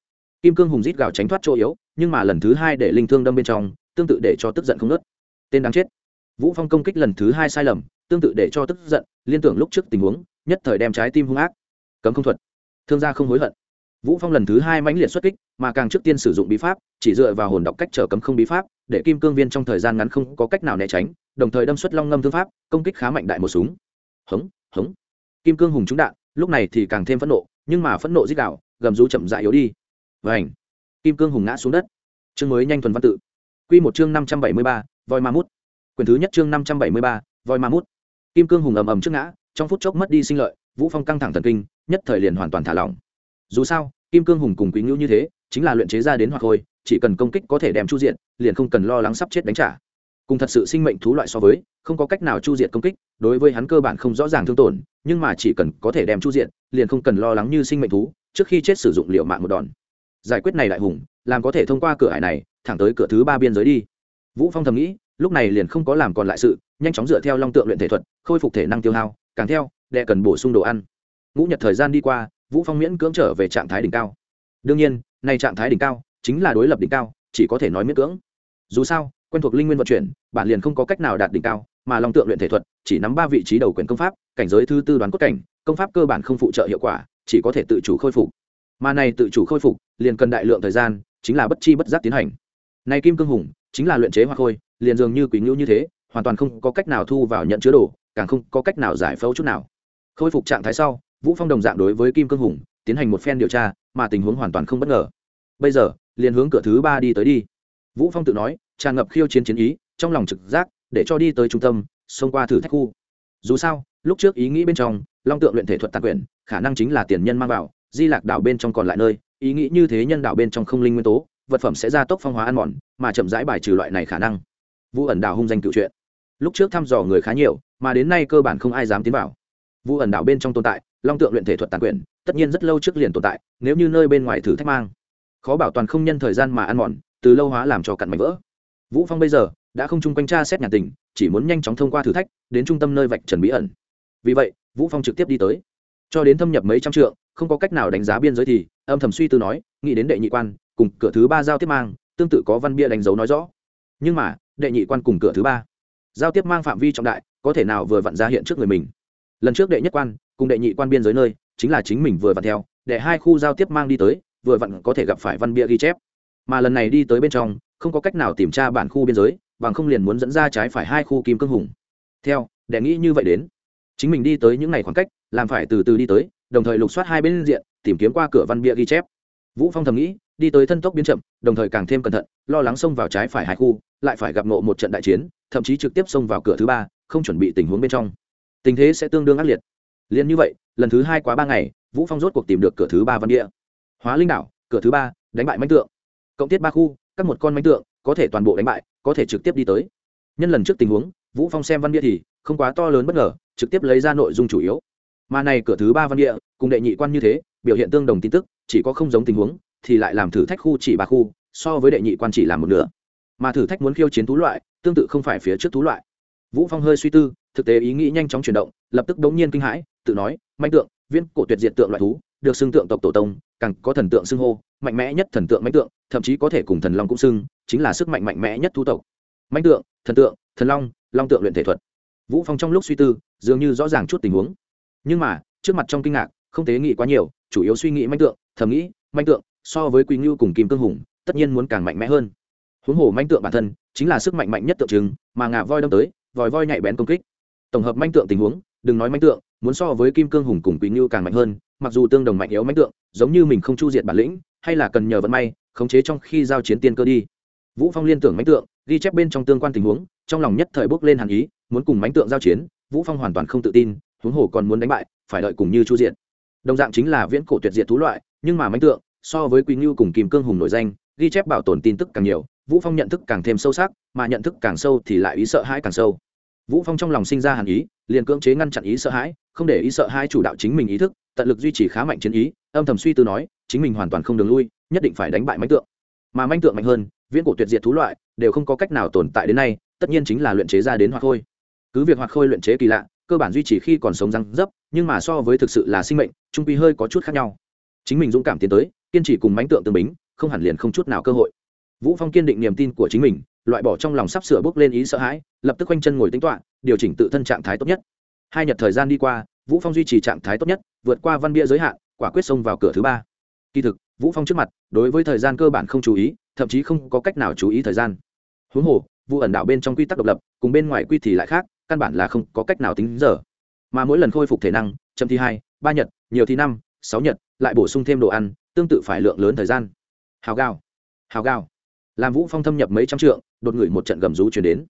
Kim cương hùng rít gào tránh thoát chỗ yếu nhưng mà lần thứ hai để linh thương đâm bên trong tương tự để cho tức giận không nớt tên đáng chết. Vũ phong công kích lần thứ hai sai lầm tương tự để cho tức giận, liên tưởng lúc trước tình huống, nhất thời đem trái tim hung ác, cấm không thuật. Thương gia không hối hận. Vũ phong lần thứ hai mãnh liệt xuất kích, mà càng trước tiên sử dụng bí pháp, chỉ dựa vào hồn đọc cách trở cấm không bí pháp, để kim cương viên trong thời gian ngắn không có cách nào né tránh, đồng thời đâm xuất long ngâm thương pháp, công kích khá mạnh đại một súng. Hống hống. Kim cương hùng trúng đạn, lúc này thì càng thêm phẫn nộ, nhưng mà phẫn nộ dích đạo, gầm rú chậm dại yếu đi. Và ảnh kim cương hùng ngã xuống đất. Chương mới nhanh thuần văn tự. Quy một chương năm trăm bảy mươi ba, voi ma mút. Quyển thứ nhất chương năm trăm bảy mươi ba, voi ma mút kim cương hùng ầm ầm trước ngã, trong phút chốc mất đi sinh lợi, vũ phong căng thẳng thần kinh, nhất thời liền hoàn toàn thả lỏng. Dù sao, kim cương hùng cùng quý ngưu như thế, chính là luyện chế ra đến hoặc thôi chỉ cần công kích có thể đem chu diện liền không cần lo lắng sắp chết đánh trả. Cùng thật sự sinh mệnh thú loại so với, không có cách nào chu diện công kích, đối với hắn cơ bản không rõ ràng thương tổn, nhưng mà chỉ cần có thể đem chu diện liền không cần lo lắng như sinh mệnh thú, trước khi chết sử dụng liệu mạng một đòn. Giải quyết này đại hùng, làm có thể thông qua cửa hải này, thẳng tới cửa thứ ba biên giới đi. Vũ phong thầm nghĩ lúc này liền không có làm còn lại sự, nhanh chóng dựa theo long tượng luyện thể thuật, khôi phục thể năng tiêu hao, càng theo, đệ cần bổ sung đồ ăn. Ngũ nhật thời gian đi qua, vũ phong miễn cưỡng trở về trạng thái đỉnh cao. Đương nhiên nay trạng thái đỉnh cao chính là đối lập đỉnh cao, chỉ có thể nói miễn cưỡng. Dù sao, quen thuộc linh nguyên vận chuyển, bản liền không có cách nào đạt đỉnh cao, mà long tượng luyện thể thuật chỉ nắm ba vị trí đầu quyền công pháp, cảnh giới thứ tư đoán cốt cảnh, công pháp cơ bản không phụ trợ hiệu quả, chỉ có thể tự chủ khôi phục. Mà này tự chủ khôi phục, liền cần đại lượng thời gian, chính là bất chi bất giác tiến hành. Này kim cương hùng, chính là luyện chế hoa khôi liền dường như quỷ ngưu như thế, hoàn toàn không có cách nào thu vào nhận chứa đồ, càng không có cách nào giải phẫu chút nào. Khôi phục trạng thái sau, vũ phong đồng dạng đối với kim cương hùng tiến hành một phen điều tra, mà tình huống hoàn toàn không bất ngờ. Bây giờ, liền hướng cửa thứ ba đi tới đi. Vũ phong tự nói, tràn ngập khiêu chiến chiến ý, trong lòng trực giác, để cho đi tới trung tâm, xông qua thử thách khu. Dù sao, lúc trước ý nghĩ bên trong, long tượng luyện thể thuật tàn quyền khả năng chính là tiền nhân mang vào, di lạc đảo bên trong còn lại nơi, ý nghĩ như thế nhân đảo bên trong không linh nguyên tố, vật phẩm sẽ gia tốc phong hóa ăn mòn, mà chậm rãi bài trừ loại này khả năng. Vu ẩn đảo hung danh cựu chuyện lúc trước thăm dò người khá nhiều, mà đến nay cơ bản không ai dám tiến vào. Vu ẩn đảo bên trong tồn tại, long tượng luyện thể thuật tàn quyền tất nhiên rất lâu trước liền tồn tại, nếu như nơi bên ngoài thử thách mang. Khó bảo toàn không nhân thời gian mà ăn mòn, từ lâu hóa làm cho cặn mảnh vỡ. Vũ phong bây giờ, đã không chung quanh tra xét nhà tình, chỉ muốn nhanh chóng thông qua thử thách, đến trung tâm nơi vạch trần bí ẩn. Vì vậy, vũ phong trực tiếp đi tới. Cho đến thâm nhập mấy trăm trượng, không có cách nào đánh giá biên giới thì, âm thầm suy tư nói, nghĩ đến đệ nhị quan, cùng cửa thứ ba giao tiếp mang, tương tự có văn bia đánh dấu nói rõ. Nhưng mà đệ nhị quan cùng cửa thứ ba. Giao tiếp mang phạm vi trọng đại, có thể nào vừa vặn ra hiện trước người mình? Lần trước đệ nhất quan, cùng đệ nhị quan biên giới nơi, chính là chính mình vừa vặn theo đệ hai khu giao tiếp mang đi tới, vừa vặn có thể gặp phải văn bia ghi chép. Mà lần này đi tới bên trong, không có cách nào tìm tra bản khu biên giới, bằng không liền muốn dẫn ra trái phải hai khu kim cương hùng. Theo đệ nghĩ như vậy đến, chính mình đi tới những ngày khoảng cách, làm phải từ từ đi tới, đồng thời lục soát hai bên diện, tìm kiếm qua cửa văn bia ghi chép. Vũ phong thầm nghĩ đi tới thân tốc biến chậm, đồng thời càng thêm cẩn thận, lo lắng xông vào trái phải hai khu, lại phải gặp nộ một trận đại chiến, thậm chí trực tiếp xông vào cửa thứ ba, không chuẩn bị tình huống bên trong. Tình thế sẽ tương đương ác liệt. Liền như vậy, lần thứ hai quá ba ngày, vũ phong rốt cuộc tìm được cửa thứ ba văn địa. Hóa linh đảo, cửa thứ ba, đánh bại mãnh tượng. Cộng tiết ba khu, các một con mãnh tượng, có thể toàn bộ đánh bại, có thể trực tiếp đi tới. Nhân lần trước tình huống, vũ phong xem văn địa thì không quá to lớn bất ngờ, trực tiếp lấy ra nội dung chủ yếu. Mà này cửa thứ ba văn địa, cùng đệ nhị quan như thế, biểu hiện tương đồng tin tức, chỉ có không giống tình huống thì lại làm thử thách khu chỉ ba khu, so với đệ nhị quan chỉ làm một nửa. Mà thử thách muốn khiêu chiến thú loại, tương tự không phải phía trước thú loại. Vũ phong hơi suy tư, thực tế ý nghĩ nhanh chóng chuyển động, lập tức đống nhiên kinh hãi, tự nói, mạnh tượng viên cổ tuyệt diệt tượng loại thú, được xưng tượng tộc tổ tông, càng có thần tượng xưng hô, mạnh mẽ nhất thần tượng mạnh tượng, thậm chí có thể cùng thần long cũng xưng, chính là sức mạnh mạnh mẽ nhất thú tộc. Mạnh tượng, thần tượng, thần long long tượng luyện thể thuật. Vũ phong trong lúc suy tư, dường như rõ ràng chút tình huống. Nhưng mà, trước mặt trong kinh ngạc, không tế nghĩ quá nhiều, chủ yếu suy nghĩ mạnh tượng, thầm nghĩ mạnh tượng so với quý ngưu cùng kim cương hùng, tất nhiên muốn càng mạnh mẽ hơn. Huống hồ manh tượng bản thân chính là sức mạnh mạnh nhất tượng trưng, mà ngà voi đâm tới, vòi voi nhạy bén công kích. Tổng hợp manh tượng tình huống, đừng nói manh tượng, muốn so với kim cương hùng cùng quý ngưu càng mạnh hơn, mặc dù tương đồng mạnh yếu manh tượng, giống như mình không chu diệt bản lĩnh, hay là cần nhờ vận may, khống chế trong khi giao chiến tiên cơ đi. Vũ phong liên tưởng mánh tượng, ghi chép bên trong tương quan tình huống, trong lòng nhất thời bước lên hàn ý, muốn cùng mánh tượng giao chiến, vũ phong hoàn toàn không tự tin, huống hồ còn muốn đánh bại, phải đợi cùng như chu diện đồng dạng chính là viễn cổ tuyệt diệt thú loại, nhưng mà mánh tượng so với quý ngưu cùng kim cương hùng nổi danh, ghi chép bảo tồn tin tức càng nhiều, vũ phong nhận thức càng thêm sâu sắc, mà nhận thức càng sâu thì lại ý sợ hãi càng sâu. Vũ phong trong lòng sinh ra hàn ý, liền cưỡng chế ngăn chặn ý sợ hãi, không để ý sợ hãi chủ đạo chính mình ý thức, tận lực duy trì khá mạnh chiến ý, âm thầm suy tư nói, chính mình hoàn toàn không đường lui, nhất định phải đánh bại mánh tượng. Mà manh tượng mạnh hơn, viễn cổ tuyệt diệt thú loại, đều không có cách nào tồn tại đến nay, tất nhiên chính là luyện chế ra đến hoạt khôi. Cứ việc hoạt khôi luyện chế kỳ lạ, cơ bản duy trì khi còn sống răng dấp, nhưng mà so với thực sự là sinh mệnh, trung quy hơi có chút khác nhau chính mình dũng cảm tiến tới, kiên trì cùng mánh tượng tương bính, không hẳn liền không chút nào cơ hội. Vũ phong kiên định niềm tin của chính mình, loại bỏ trong lòng sắp sửa bước lên ý sợ hãi, lập tức quanh chân ngồi tính toán, điều chỉnh tự thân trạng thái tốt nhất. Hai nhật thời gian đi qua, vũ phong duy trì trạng thái tốt nhất, vượt qua văn bia giới hạn, quả quyết xông vào cửa thứ ba. Kỳ thực, vũ phong trước mặt, đối với thời gian cơ bản không chú ý, thậm chí không có cách nào chú ý thời gian. Huống hồ vụ ẩn đạo bên trong quy tắc độc lập, cùng bên ngoài quy thì lại khác, căn bản là không có cách nào tính giờ. Mà mỗi lần khôi phục thể năng chậm thi hai, ba nhật, nhiều thi năm, sáu nhật lại bổ sung thêm đồ ăn, tương tự phải lượng lớn thời gian. Hào gao hào gao làm vũ phong thâm nhập mấy trăm trượng, đột ngửi một trận gầm rú chuyển đến.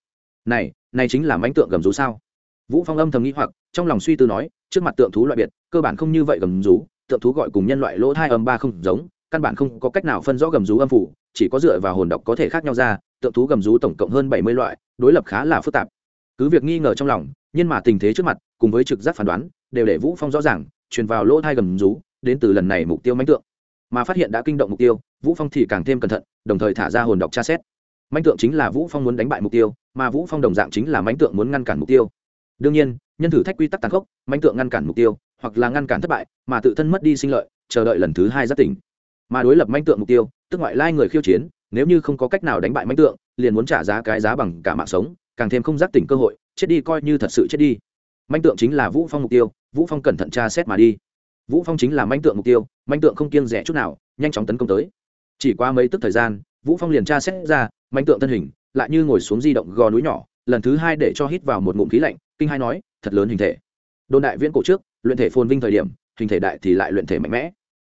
Này này chính là mánh tượng gầm rú sao? Vũ phong âm thầm nghĩ hoặc, trong lòng suy tư nói, trước mặt tượng thú loại biệt, cơ bản không như vậy gầm rú, tượng thú gọi cùng nhân loại lỗ thai âm ba không giống, căn bản không có cách nào phân rõ gầm rú âm phủ, chỉ có dựa vào hồn độc có thể khác nhau ra, tượng thú gầm rú tổng cộng hơn bảy mươi loại, đối lập khá là phức tạp. Cứ việc nghi ngờ trong lòng, nhưng mà tình thế trước mặt, cùng với trực giác phán đoán, đều để vũ phong rõ ràng, truyền vào lỗ thai gầm rú đến từ lần này mục tiêu mánh tượng. Mà phát hiện đã kinh động mục tiêu, vũ phong thì càng thêm cẩn thận, đồng thời thả ra hồn đọc tra xét. Mánh tượng chính là vũ phong muốn đánh bại mục tiêu, mà vũ phong đồng dạng chính là mánh tượng muốn ngăn cản mục tiêu. Đương nhiên, nhân thử thách quy tắc tàn khốc mánh tượng ngăn cản mục tiêu, hoặc là ngăn cản thất bại, mà tự thân mất đi sinh lợi, chờ đợi lần thứ hai giác tỉnh. Mà đối lập mánh tượng mục tiêu, tức ngoại lai người khiêu chiến, nếu như không có cách nào đánh bại mánh tượng, liền muốn trả giá cái giá bằng cả mạng sống, càng thêm không giác tỉnh cơ hội, chết đi coi như thật sự chết đi. Manh tượng chính là vũ phong mục tiêu, vũ phong cẩn thận tra xét mà đi vũ phong chính là manh tượng mục tiêu, manh tượng không kiêng rẻ chút nào, nhanh chóng tấn công tới. Chỉ qua mấy tức thời gian, vũ phong liền tra xét ra, manh tượng thân hình lại như ngồi xuống di động gò núi nhỏ, lần thứ hai để cho hít vào một ngụm khí lạnh, kinh hai nói, thật lớn hình thể. Đồn đại viễn cổ trước, luyện thể phồn vinh thời điểm, hình thể đại thì lại luyện thể mạnh mẽ.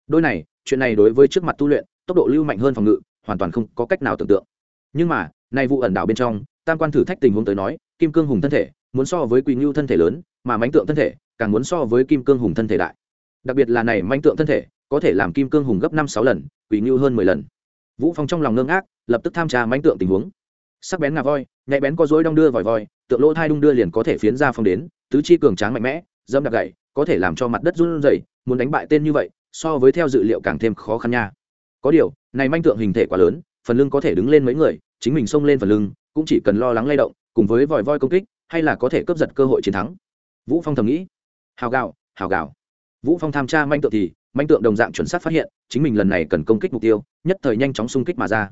Đôi này, chuyện này đối với trước mặt tu luyện, tốc độ lưu mạnh hơn phòng ngự, hoàn toàn không có cách nào tưởng tượng. Nhưng mà nay vụ ẩn đảo bên trong, tam quan thử thách tình huống tới nói, kim cương hùng thân thể, muốn so với quỳ ngưu thân thể lớn, mà mánh tượng thân thể, càng muốn so với kim cương hùng thân thể đại đặc biệt là này manh tượng thân thể, có thể làm kim cương hùng gấp năm sáu lần, quỷ ngưu hơn mười lần. Vũ phong trong lòng ngưng ác lập tức tham tra manh tượng tình huống. Sắc bén ngà voi, nhạy bén có dối đong đưa vòi voi, tượng lỗ thai đung đưa liền có thể phiến ra phong đến, tứ chi cường tráng mạnh mẽ, dâm đặc gậy, có thể làm cho mặt đất run rẩy, muốn đánh bại tên như vậy, so với theo dự liệu càng thêm khó khăn nha. Có điều, này manh tượng hình thể quá lớn, phần lưng có thể đứng lên mấy người, chính mình xông lên phần lưng, cũng chỉ cần lo lắng lay động, cùng với vòi voi công kích, hay là có thể cướp giật cơ hội chiến thắng. Vũ phong thầm nghĩ. Hào gạo hào gạo vũ phong tham tra manh tượng thì, manh tượng đồng dạng chuẩn xác phát hiện, chính mình lần này cần công kích mục tiêu, nhất thời nhanh chóng xung kích mà ra.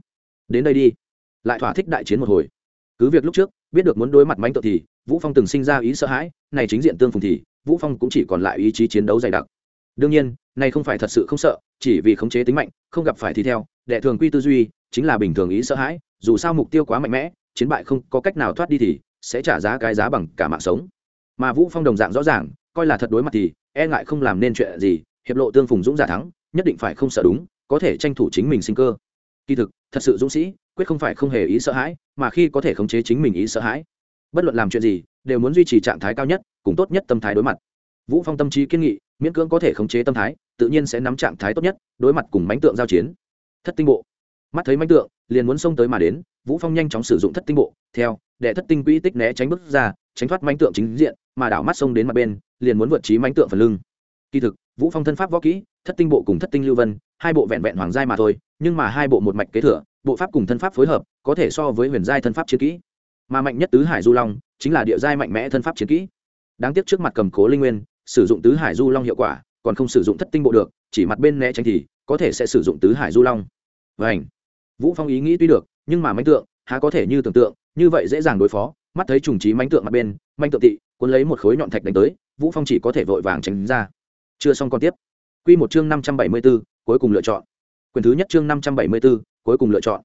Đến đây đi. Lại thỏa thích đại chiến một hồi. Cứ việc lúc trước, biết được muốn đối mặt manh tượng thì, vũ phong từng sinh ra ý sợ hãi, này chính diện tương phùng thì, vũ phong cũng chỉ còn lại ý chí chiến đấu dày đặc. Đương nhiên, này không phải thật sự không sợ, chỉ vì khống chế tính mạnh, không gặp phải thì theo, đệ thường quy tư duy, chính là bình thường ý sợ hãi, dù sao mục tiêu quá mạnh mẽ, chiến bại không có cách nào thoát đi thì, sẽ trả giá cái giá bằng cả mạng sống. Mà vũ phong đồng dạng rõ ràng coi là thật đối mặt thì e ngại không làm nên chuyện gì, hiệp lộ tương phùng dũng giả thắng, nhất định phải không sợ đúng, có thể tranh thủ chính mình sinh cơ. Kỳ thực, thật sự dũng sĩ, quyết không phải không hề ý sợ hãi, mà khi có thể khống chế chính mình ý sợ hãi, bất luận làm chuyện gì, đều muốn duy trì trạng thái cao nhất, cùng tốt nhất tâm thái đối mặt. Vũ phong tâm trí kiên nghị, miễn cưỡng có thể khống chế tâm thái, tự nhiên sẽ nắm trạng thái tốt nhất, đối mặt cùng mánh tượng giao chiến. Thất tinh bộ. Mắt thấy mánh tượng, liền muốn xông tới mà đến, vũ phong nhanh chóng sử dụng thất tinh bộ, theo, để thất tinh quỹ tích né tránh bước ra, tránh thoát mánh tượng chính diện, mà đảo mắt xông đến mặt bên liền muốn vượt trí mánh tượng phần lưng. Kỳ thực, vũ phong thân pháp võ kỹ, thất tinh bộ cùng thất tinh lưu vân, hai bộ vẹn vẹn hoàng giai mà thôi, nhưng mà hai bộ một mạch kế thừa, bộ pháp cùng thân pháp phối hợp, có thể so với huyền giai thân pháp chiến kỹ. Mà mạnh nhất tứ hải du long, chính là địa giai mạnh mẽ thân pháp chiến kỹ. Đáng tiếc trước mặt cầm cố linh nguyên, sử dụng tứ hải du long hiệu quả, còn không sử dụng thất tinh bộ được, chỉ mặt bên né tránh thì, có thể sẽ sử dụng tứ hải du long. Vảnh vũ phong ý nghĩ tuy được, nhưng mà mánh tượng, há có thể như tưởng tượng, như vậy dễ dàng đối phó, mắt thấy trùng trí mánh tượng mặt bên manh tượng tị, cuốn lấy một khối nhọn thạch đánh tới vũ phong chỉ có thể vội vàng tránh ra. Chưa xong còn tiếp. Quy một chương 574, cuối cùng lựa chọn. Quyền thứ nhất chương 574, cuối cùng lựa chọn.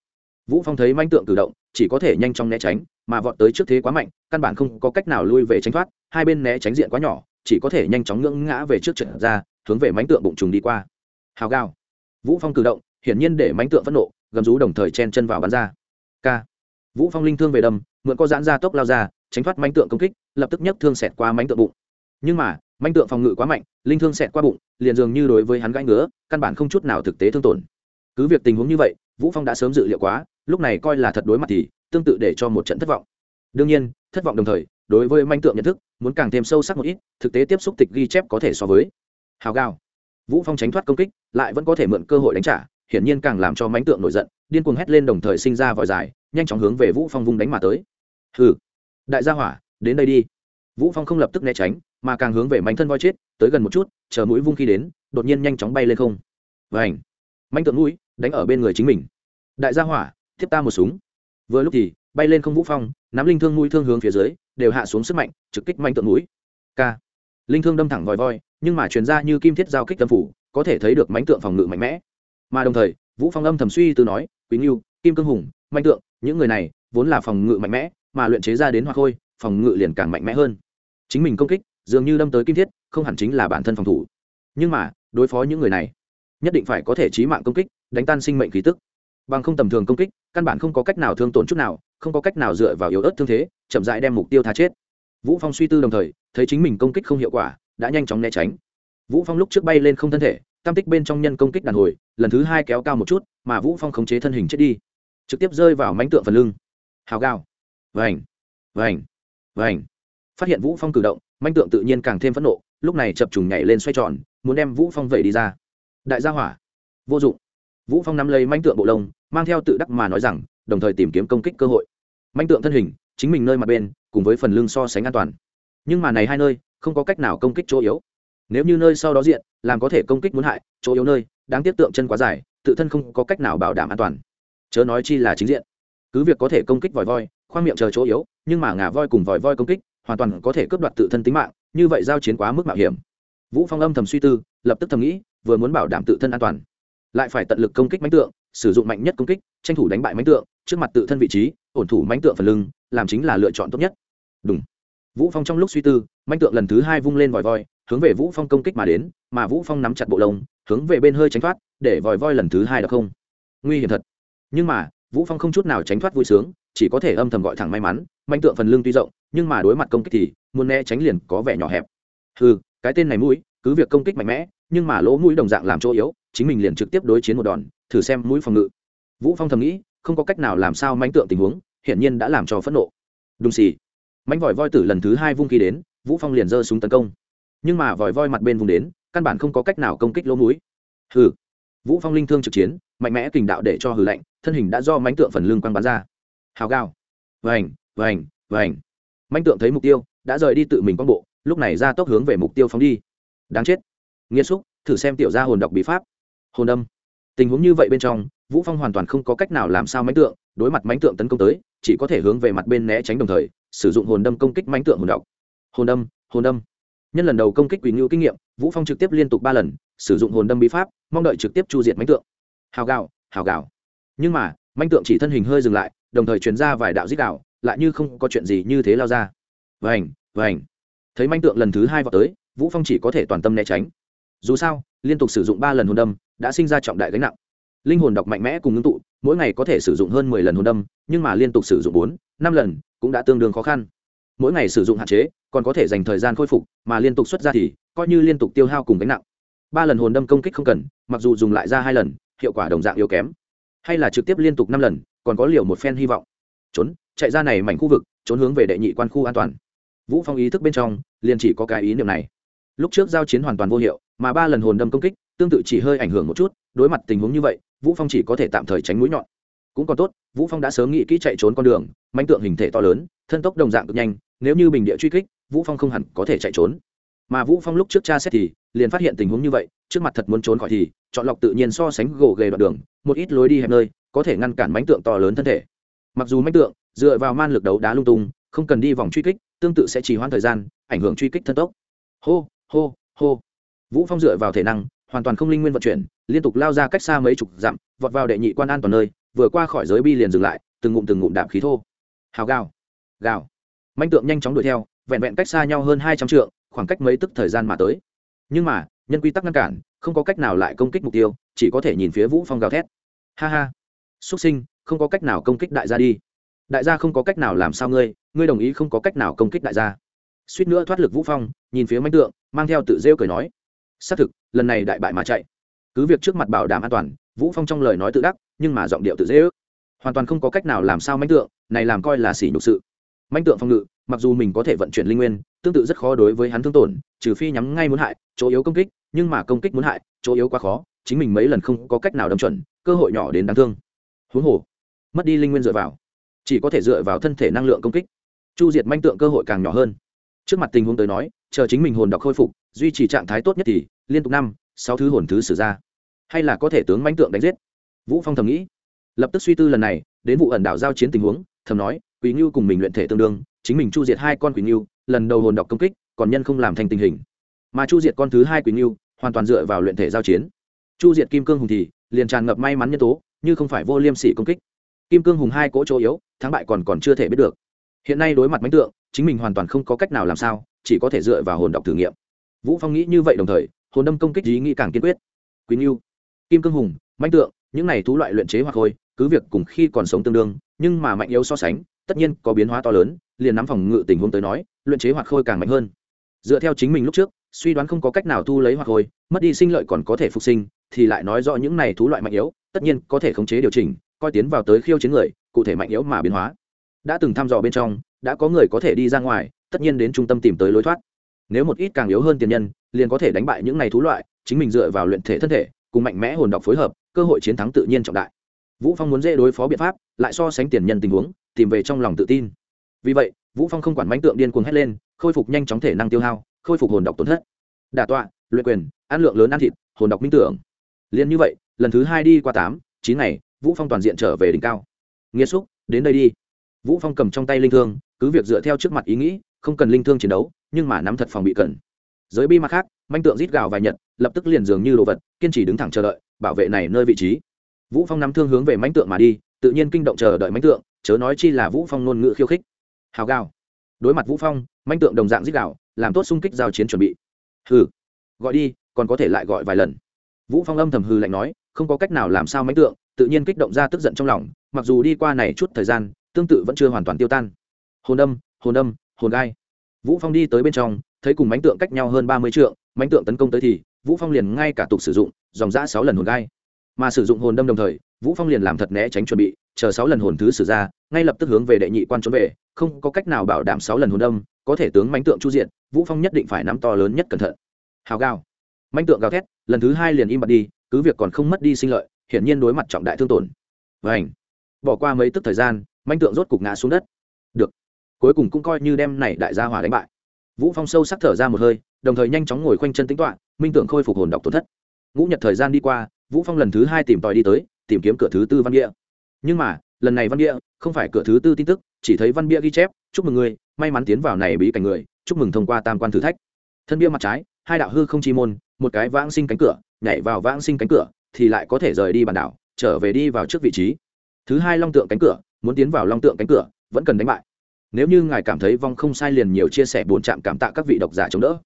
Vũ phong thấy manh tượng cử động chỉ có thể nhanh chóng né tránh mà vọt tới trước thế quá mạnh căn bản không có cách nào lui về tránh thoát hai bên né tránh diện quá nhỏ chỉ có thể nhanh chóng ngưỡng ngã về trước trận ra hướng về mánh tượng bụng trùng đi qua. Hào gào. Vũ phong cử động hiển nhiên để mánh tượng phẫn nộ gầm rú đồng thời chen chân vào bắn ra. K vũ phong linh thương về đâm mượn có giãn ra tốc lao ra tránh thoát mánh tượng công kích lập tức nhấc thương xẹt qua mánh tượng bụng nhưng mà, manh tượng phòng ngự quá mạnh, linh thương xẹt qua bụng, liền dường như đối với hắn gãi ngứa, căn bản không chút nào thực tế thương tổn. Cứ việc tình huống như vậy, vũ phong đã sớm dự liệu quá, lúc này coi là thật đối mặt thì, tương tự để cho một trận thất vọng. Đương nhiên, thất vọng đồng thời, đối với manh tượng nhận thức, muốn càng thêm sâu sắc một ít, thực tế tiếp xúc tịch ghi chép có thể so với. Hào gao vũ phong tránh thoát công kích, lại vẫn có thể mượn cơ hội đánh trả, hiển nhiên càng làm cho mánh tượng nổi giận, điên cuồng hét lên đồng thời sinh ra vòi dài, nhanh chóng hướng về vũ phong vung đánh mà tới. Hừ. Đại gia hỏa, đến đây đi. Vũ phong không lập tức né tránh mà càng hướng về mảnh thân voi chết tới gần một chút chờ mũi vung khi đến đột nhiên nhanh chóng bay lên không. Vành, mảnh tượng mũi đánh ở bên người chính mình. Đại gia hỏa tiếp ta một súng. Vừa lúc thì bay lên không vũ phong nắm linh thương mũi thương hướng phía dưới đều hạ xuống sức mạnh trực kích mảnh tượng mũi. K linh thương đâm thẳng vòi voi nhưng mà truyền ra như kim thiết giao kích tâm phủ có thể thấy được mảnh tượng phòng ngự mạnh mẽ. Mà đồng thời vũ phong âm thầm suy từ nói quý nghiêu kim cương hùng manh tượng những người này vốn là phòng ngự mạnh mẽ mà luyện chế ra đến hoa khôi phòng ngự liền càng mạnh mẽ hơn. Chính mình công kích dường như đâm tới kim thiết không hẳn chính là bản thân phòng thủ. Nhưng mà đối phó những người này nhất định phải có thể trí mạng công kích đánh tan sinh mệnh khí tức. Bằng không tầm thường công kích căn bản không có cách nào thương tổn chút nào không có cách nào dựa vào yếu ớt thương thế chậm dại đem mục tiêu tha chết. Vũ phong suy tư đồng thời thấy chính mình công kích không hiệu quả đã nhanh chóng né tránh. Vũ phong lúc trước bay lên không thân thể tam tích bên trong nhân công kích đàn hồi lần thứ hai kéo cao một chút mà vũ phong khống chế thân hình chết đi. Trực tiếp rơi vào mánh tượng phần lưng. Hào gào, vành. Vành. Vành. Phát hiện vũ phong cử động manh tượng tự nhiên càng thêm phẫn nộ, lúc này chập trùng nhảy lên xoay tròn, muốn đem vũ phong vẩy đi ra. Đại gia hỏa, vô dụng. Vũ phong nắm lấy manh tượng bộ lông, mang theo tự đắc mà nói rằng, đồng thời tìm kiếm công kích cơ hội. Manh tượng thân hình, chính mình nơi mặt bên, cùng với phần lưng so sánh an toàn. Nhưng mà này hai nơi, không có cách nào công kích chỗ yếu. Nếu như nơi sau đó diện, làm có thể công kích muốn hại, chỗ yếu nơi, đáng tiếc tượng chân quá dài, tự thân không có cách nào bảo đảm an toàn. Chớ nói chi là chính diện. Cứ việc có thể công kích vòi voi, khoang miệng chờ chỗ yếu, nhưng mà ngà voi cùng vòi voi công kích hoàn toàn có thể cướp đoạt tự thân tính mạng, như vậy giao chiến quá mức mạo hiểm. Vũ phong âm thầm suy tư, lập tức thầm nghĩ, vừa muốn bảo đảm tự thân an toàn, lại phải tận lực công kích mánh tượng, sử dụng mạnh nhất công kích, tranh thủ đánh bại mánh tượng, trước mặt tự thân vị trí, ổn thủ mánh tượng phần lưng, làm chính là lựa chọn tốt nhất. Đúng vũ phong trong lúc suy tư mánh tượng lần thứ hai vung lên vòi voi, hướng về vũ phong công kích mà đến, mà vũ phong nắm chặt bộ lông, hướng về bên hơi tránh thoát, để vòi voi lần thứ hai được không. Nguy hiểm thật. Nhưng mà, vũ phong không chút nào tránh thoát vui sướng, chỉ có thể âm thầm gọi thẳng may mắn manh tượng phần lưng tuy rộng, nhưng mà đối mặt công kích thì, muốn né tránh liền có vẻ nhỏ hẹp. Ừ cái tên này mũi, cứ việc công kích mạnh mẽ, nhưng mà lỗ mũi đồng dạng làm chỗ yếu, chính mình liền trực tiếp đối chiến một đòn, thử xem mũi phòng ngự. Vũ phong thầm nghĩ, không có cách nào làm sao manh tượng tình huống, hiển nhiên đã làm cho phẫn nộ. Đúng xì. Mánh vòi voi tử lần thứ hai vung khí đến, vũ phong liền giơ súng tấn công. Nhưng mà vòi voi mặt bên vùng đến, căn bản không có cách nào công kích lỗ mũi. Hừ. Vũ phong linh thương trực chiến, mạnh mẽ kình đạo để cho hừ lạnh, thân hình đã do mánh tượng phần lưng quăng bắn ra. Hào gao vành vành vành. Manh tượng thấy mục tiêu, đã rời đi tự mình quang bộ, lúc này ra tốc hướng về mục tiêu phóng đi. Đáng chết. Nghiêm xúc, thử xem tiểu gia hồn đọc bí pháp. Hồn âm. Tình huống như vậy bên trong, vũ phong hoàn toàn không có cách nào làm sao mánh tượng, đối mặt mánh tượng tấn công tới, chỉ có thể hướng về mặt bên né tránh đồng thời, sử dụng hồn đâm công kích mánh tượng hồn đọc. Hồn đâm hồn đâm nhân lần đầu công kích quỷ ngưu kinh nghiệm, vũ phong trực tiếp liên tục ba lần, sử dụng hồn đâm bí pháp, mong đợi trực tiếp chu diệt mánh tượng. Hào gạo hào gạo. Nhưng mà mánh tượng chỉ thân hình hơi dừng lại, đồng thời truyền ra vài đạo dích đạo lại như không có chuyện gì như thế lao ra. Vành vành. Thấy manh tượng lần thứ hai vào tới, vũ phong chỉ có thể toàn tâm né tránh. Dù sao, liên tục sử dụng ba lần hồn đâm, đã sinh ra trọng đại gánh nặng. Linh hồn đọc mạnh mẽ cùng ngưng tụ, mỗi ngày có thể sử dụng hơn mười lần hồn đâm, nhưng mà liên tục sử dụng bốn, năm lần, cũng đã tương đương khó khăn. Mỗi ngày sử dụng hạn chế, còn có thể dành thời gian khôi phục, mà liên tục xuất ra thì, coi như liên tục tiêu hao cùng gánh nặng. Ba lần hồn đâm công kích không cần, mặc dù dùng lại ra hai lần, hiệu quả đồng dạng yếu kém. Hay là trực tiếp liên tục năm lần, còn có liều một phen hy vọng. Trốn chạy ra này mảnh khu vực, trốn hướng về đệ nhị quan khu an toàn. Vũ phong ý thức bên trong, liền chỉ có cái ý niệm này. Lúc trước giao chiến hoàn toàn vô hiệu, mà ba lần hồn đâm công kích, tương tự chỉ hơi ảnh hưởng một chút, đối mặt tình huống như vậy, vũ phong chỉ có thể tạm thời tránh mũi nhọn. Cũng còn tốt, vũ phong đã sớm nghĩ kỹ chạy trốn con đường, manh tượng hình thể to lớn, thân tốc đồng dạng cực nhanh, nếu như bình địa truy kích, vũ phong không hẳn có thể chạy trốn. Mà vũ phong lúc trước tra xét thì, liền phát hiện tình huống như vậy, trước mặt thật muốn trốn khỏi thì, chọn lọc tự nhiên so sánh gồ ghề đoạn đường, một ít lối đi hẹp nơi, có thể ngăn cản mánh tượng to lớn thân thể. Mặc dù mánh tượng dựa vào man lực đấu đá lung tung, không cần đi vòng truy kích, tương tự sẽ trì hoãn thời gian, ảnh hưởng truy kích thân tốc. Hô hô hô. Vũ phong dựa vào thể năng, hoàn toàn không linh nguyên vận chuyển, liên tục lao ra cách xa mấy chục dặm, vọt vào đệ nhị quan an toàn nơi, vừa qua khỏi giới bi liền dừng lại, từng ngụm từng ngụm đạp khí thô. Hào gào gào. Manh tượng nhanh chóng đuổi theo, vẹn vẹn cách xa nhau hơn hai trăm trượng, khoảng cách mấy tức thời gian mà tới. Nhưng mà, nhân quy tắc ngăn cản, không có cách nào lại công kích mục tiêu, chỉ có thể nhìn phía vũ phong gào thét. Ha ha. Xuất sinh, không có cách nào công kích đại gia đi đại gia không có cách nào làm sao ngươi ngươi đồng ý không có cách nào công kích đại gia. Suýt nữa thoát lực vũ phong, nhìn phía manh tượng, mang theo tự rêu cười nói, xác thực, lần này đại bại mà chạy. Cứ việc trước mặt bảo đảm an toàn, vũ phong trong lời nói tự đắc, nhưng mà giọng điệu tự dễ ước hoàn toàn không có cách nào làm sao manh tượng, này làm coi là xỉ nhục sự. Manh tượng phong ngự, mặc dù mình có thể vận chuyển linh nguyên, tương tự rất khó đối với hắn thương tổn, trừ phi nhắm ngay muốn hại, chỗ yếu công kích, nhưng mà công kích muốn hại, chỗ yếu quá khó, chính mình mấy lần không có cách nào đâm chuẩn, cơ hội nhỏ đến đáng thương. Huống hồ, mất đi linh nguyên dựa vào chỉ có thể dựa vào thân thể năng lượng công kích. Chu diệt manh tượng cơ hội càng nhỏ hơn. Trước mặt tình huống tới nói, chờ chính mình hồn đọc khôi phục, duy trì trạng thái tốt nhất thì liên tục năm, sáu thứ hồn thứ sử ra. Hay là có thể tướng manh tượng đánh giết. Vũ phong thầm nghĩ. Lập tức suy tư lần này, đến vụ ẩn đảo giao chiến tình huống, thầm nói quỳ ngưu cùng mình luyện thể tương đương, chính mình chu diệt hai con quỳ ngưu lần đầu hồn đọc công kích, còn nhân không làm thành tình hình. Mà chu diệt con thứ hai quỳ ngưu hoàn toàn dựa vào luyện thể giao chiến. Chu diệt kim cương hùng thì liền tràn ngập may mắn nhân tố, như không phải vô liêm sỉ công kích. Kim cương hùng hai cỗ chỗ yếu thắng bại còn còn chưa thể biết được. Hiện nay đối mặt mánh tượng, chính mình hoàn toàn không có cách nào làm sao, chỉ có thể dựa vào hồn đọc thử nghiệm. Vũ phong nghĩ như vậy đồng thời, hồn đâm công kích ý nghĩ càng kiên quyết. Quý nghiêu kim cương hùng manh tượng, những này thú loại luyện chế hoặc thôi, cứ việc cùng khi còn sống tương đương, nhưng mà mạnh yếu so sánh, tất nhiên có biến hóa to lớn, liền nắm phòng ngự tình huống tới nói, luyện chế hoặc khôi càng mạnh hơn. Dựa theo chính mình lúc trước, suy đoán không có cách nào thu lấy hoặc khôi, mất đi sinh lợi còn có thể phục sinh, thì lại nói rõ những này thú loại mạnh yếu, tất nhiên có thể khống chế điều chỉnh coi tiến vào tới khiêu chiến người, cụ thể mạnh yếu mà biến hóa. Đã từng thăm dò bên trong, đã có người có thể đi ra ngoài, tất nhiên đến trung tâm tìm tới lối thoát. Nếu một ít càng yếu hơn tiền nhân, liền có thể đánh bại những này thú loại, chính mình dựa vào luyện thể thân thể, cùng mạnh mẽ hồn đọc phối hợp, cơ hội chiến thắng tự nhiên trọng đại. Vũ phong muốn dễ đối phó biện pháp, lại so sánh tiền nhân tình huống, tìm về trong lòng tự tin. Vì vậy, vũ phong không quản bánh tượng điên cuồng hét lên, khôi phục nhanh chóng thể năng tiêu hao, khôi phục hồn đọc tổn thất. Đả tọa, luyện quyền, ăn lượng lớn ăn thịt, hồn đọc minh tưởng. Liền như vậy, lần thứ hai đi qua tám, chín ngày vũ phong toàn diện trở về đỉnh cao. Nghĩa xúc, đến đây đi. Vũ phong cầm trong tay linh thương, cứ việc dựa theo trước mặt ý nghĩ, không cần linh thương chiến đấu, nhưng mà nắm thật phòng bị cần giới bi mặt khác, manh tượng rít gào vài nhật, lập tức liền dường như đồ vật, kiên trì đứng thẳng chờ đợi, bảo vệ này nơi vị trí. Vũ phong nắm thương hướng về manh tượng mà đi, tự nhiên kinh động chờ đợi manh tượng, chớ nói chi là vũ phong ngôn ngữ khiêu khích. Hào gào. Đối mặt vũ phong, manh tượng đồng dạng rít gào, làm tốt xung kích giao chiến chuẩn bị. Hừ. Gọi đi, còn có thể lại gọi vài lần. Vũ phong âm thầm hừ lạnh nói, không có cách nào làm sao manh tượng tự nhiên kích động ra tức giận trong lòng, mặc dù đi qua này chút thời gian, tương tự vẫn chưa hoàn toàn tiêu tan. Hồn âm hồn âm, hồn gai. Vũ phong đi tới bên trong, thấy cùng mánh tượng cách nhau hơn ba mươi trượng, mánh tượng tấn công tới thì, vũ phong liền ngay cả tục sử dụng, dòng giã sáu lần hồn gai. Mà sử dụng hồn đâm đồng thời, vũ phong liền làm thật né tránh chuẩn bị, chờ sáu lần hồn thứ sử ra, ngay lập tức hướng về đệ nhị quan trốn về, không có cách nào bảo đảm sáu lần hồn đâm, có thể tướng mánh tượng chu diện, vũ phong nhất định phải nắm to lớn nhất cẩn thận. Hào gào. Mánh tượng gào thét, lần thứ hai liền im bặt đi, cứ việc còn không mất đi sinh lợi hiển nhiên đối mặt trọng đại thương tổn. Vảnh bỏ qua mấy tức thời gian, manh tượng rốt cục ngã xuống đất. Được. Cuối cùng cũng coi như đem này đại gia hỏa đánh bại. Vũ phong sâu sắc thở ra một hơi, đồng thời nhanh chóng ngồi khoanh chân tính toán, minh tượng khôi phục hồn độc tổn thất. Ngũ nhật thời gian đi qua, vũ phong lần thứ hai tìm tòi đi tới, tìm kiếm cửa thứ tư văn địa. nhưng mà, lần này văn địa không phải cửa thứ tư tin tức, chỉ thấy văn bia ghi chép, chúc mừng người may mắn tiến vào này bí cảnh người, chúc mừng thông qua tam quan thử thách. Thân bia mặt trái, hai đạo hư không chi môn, một cái vãng sinh cánh cửa, nhảy vào vãng sinh cánh cửa thì lại có thể rời đi bản đảo, trở về đi vào trước vị trí. Thứ hai long tượng cánh cửa, muốn tiến vào long tượng cánh cửa, vẫn cần đánh bại. Nếu như ngài cảm thấy vong không sai liền nhiều chia sẻ bổn trạm cảm tạ các vị độc giả chống đỡ.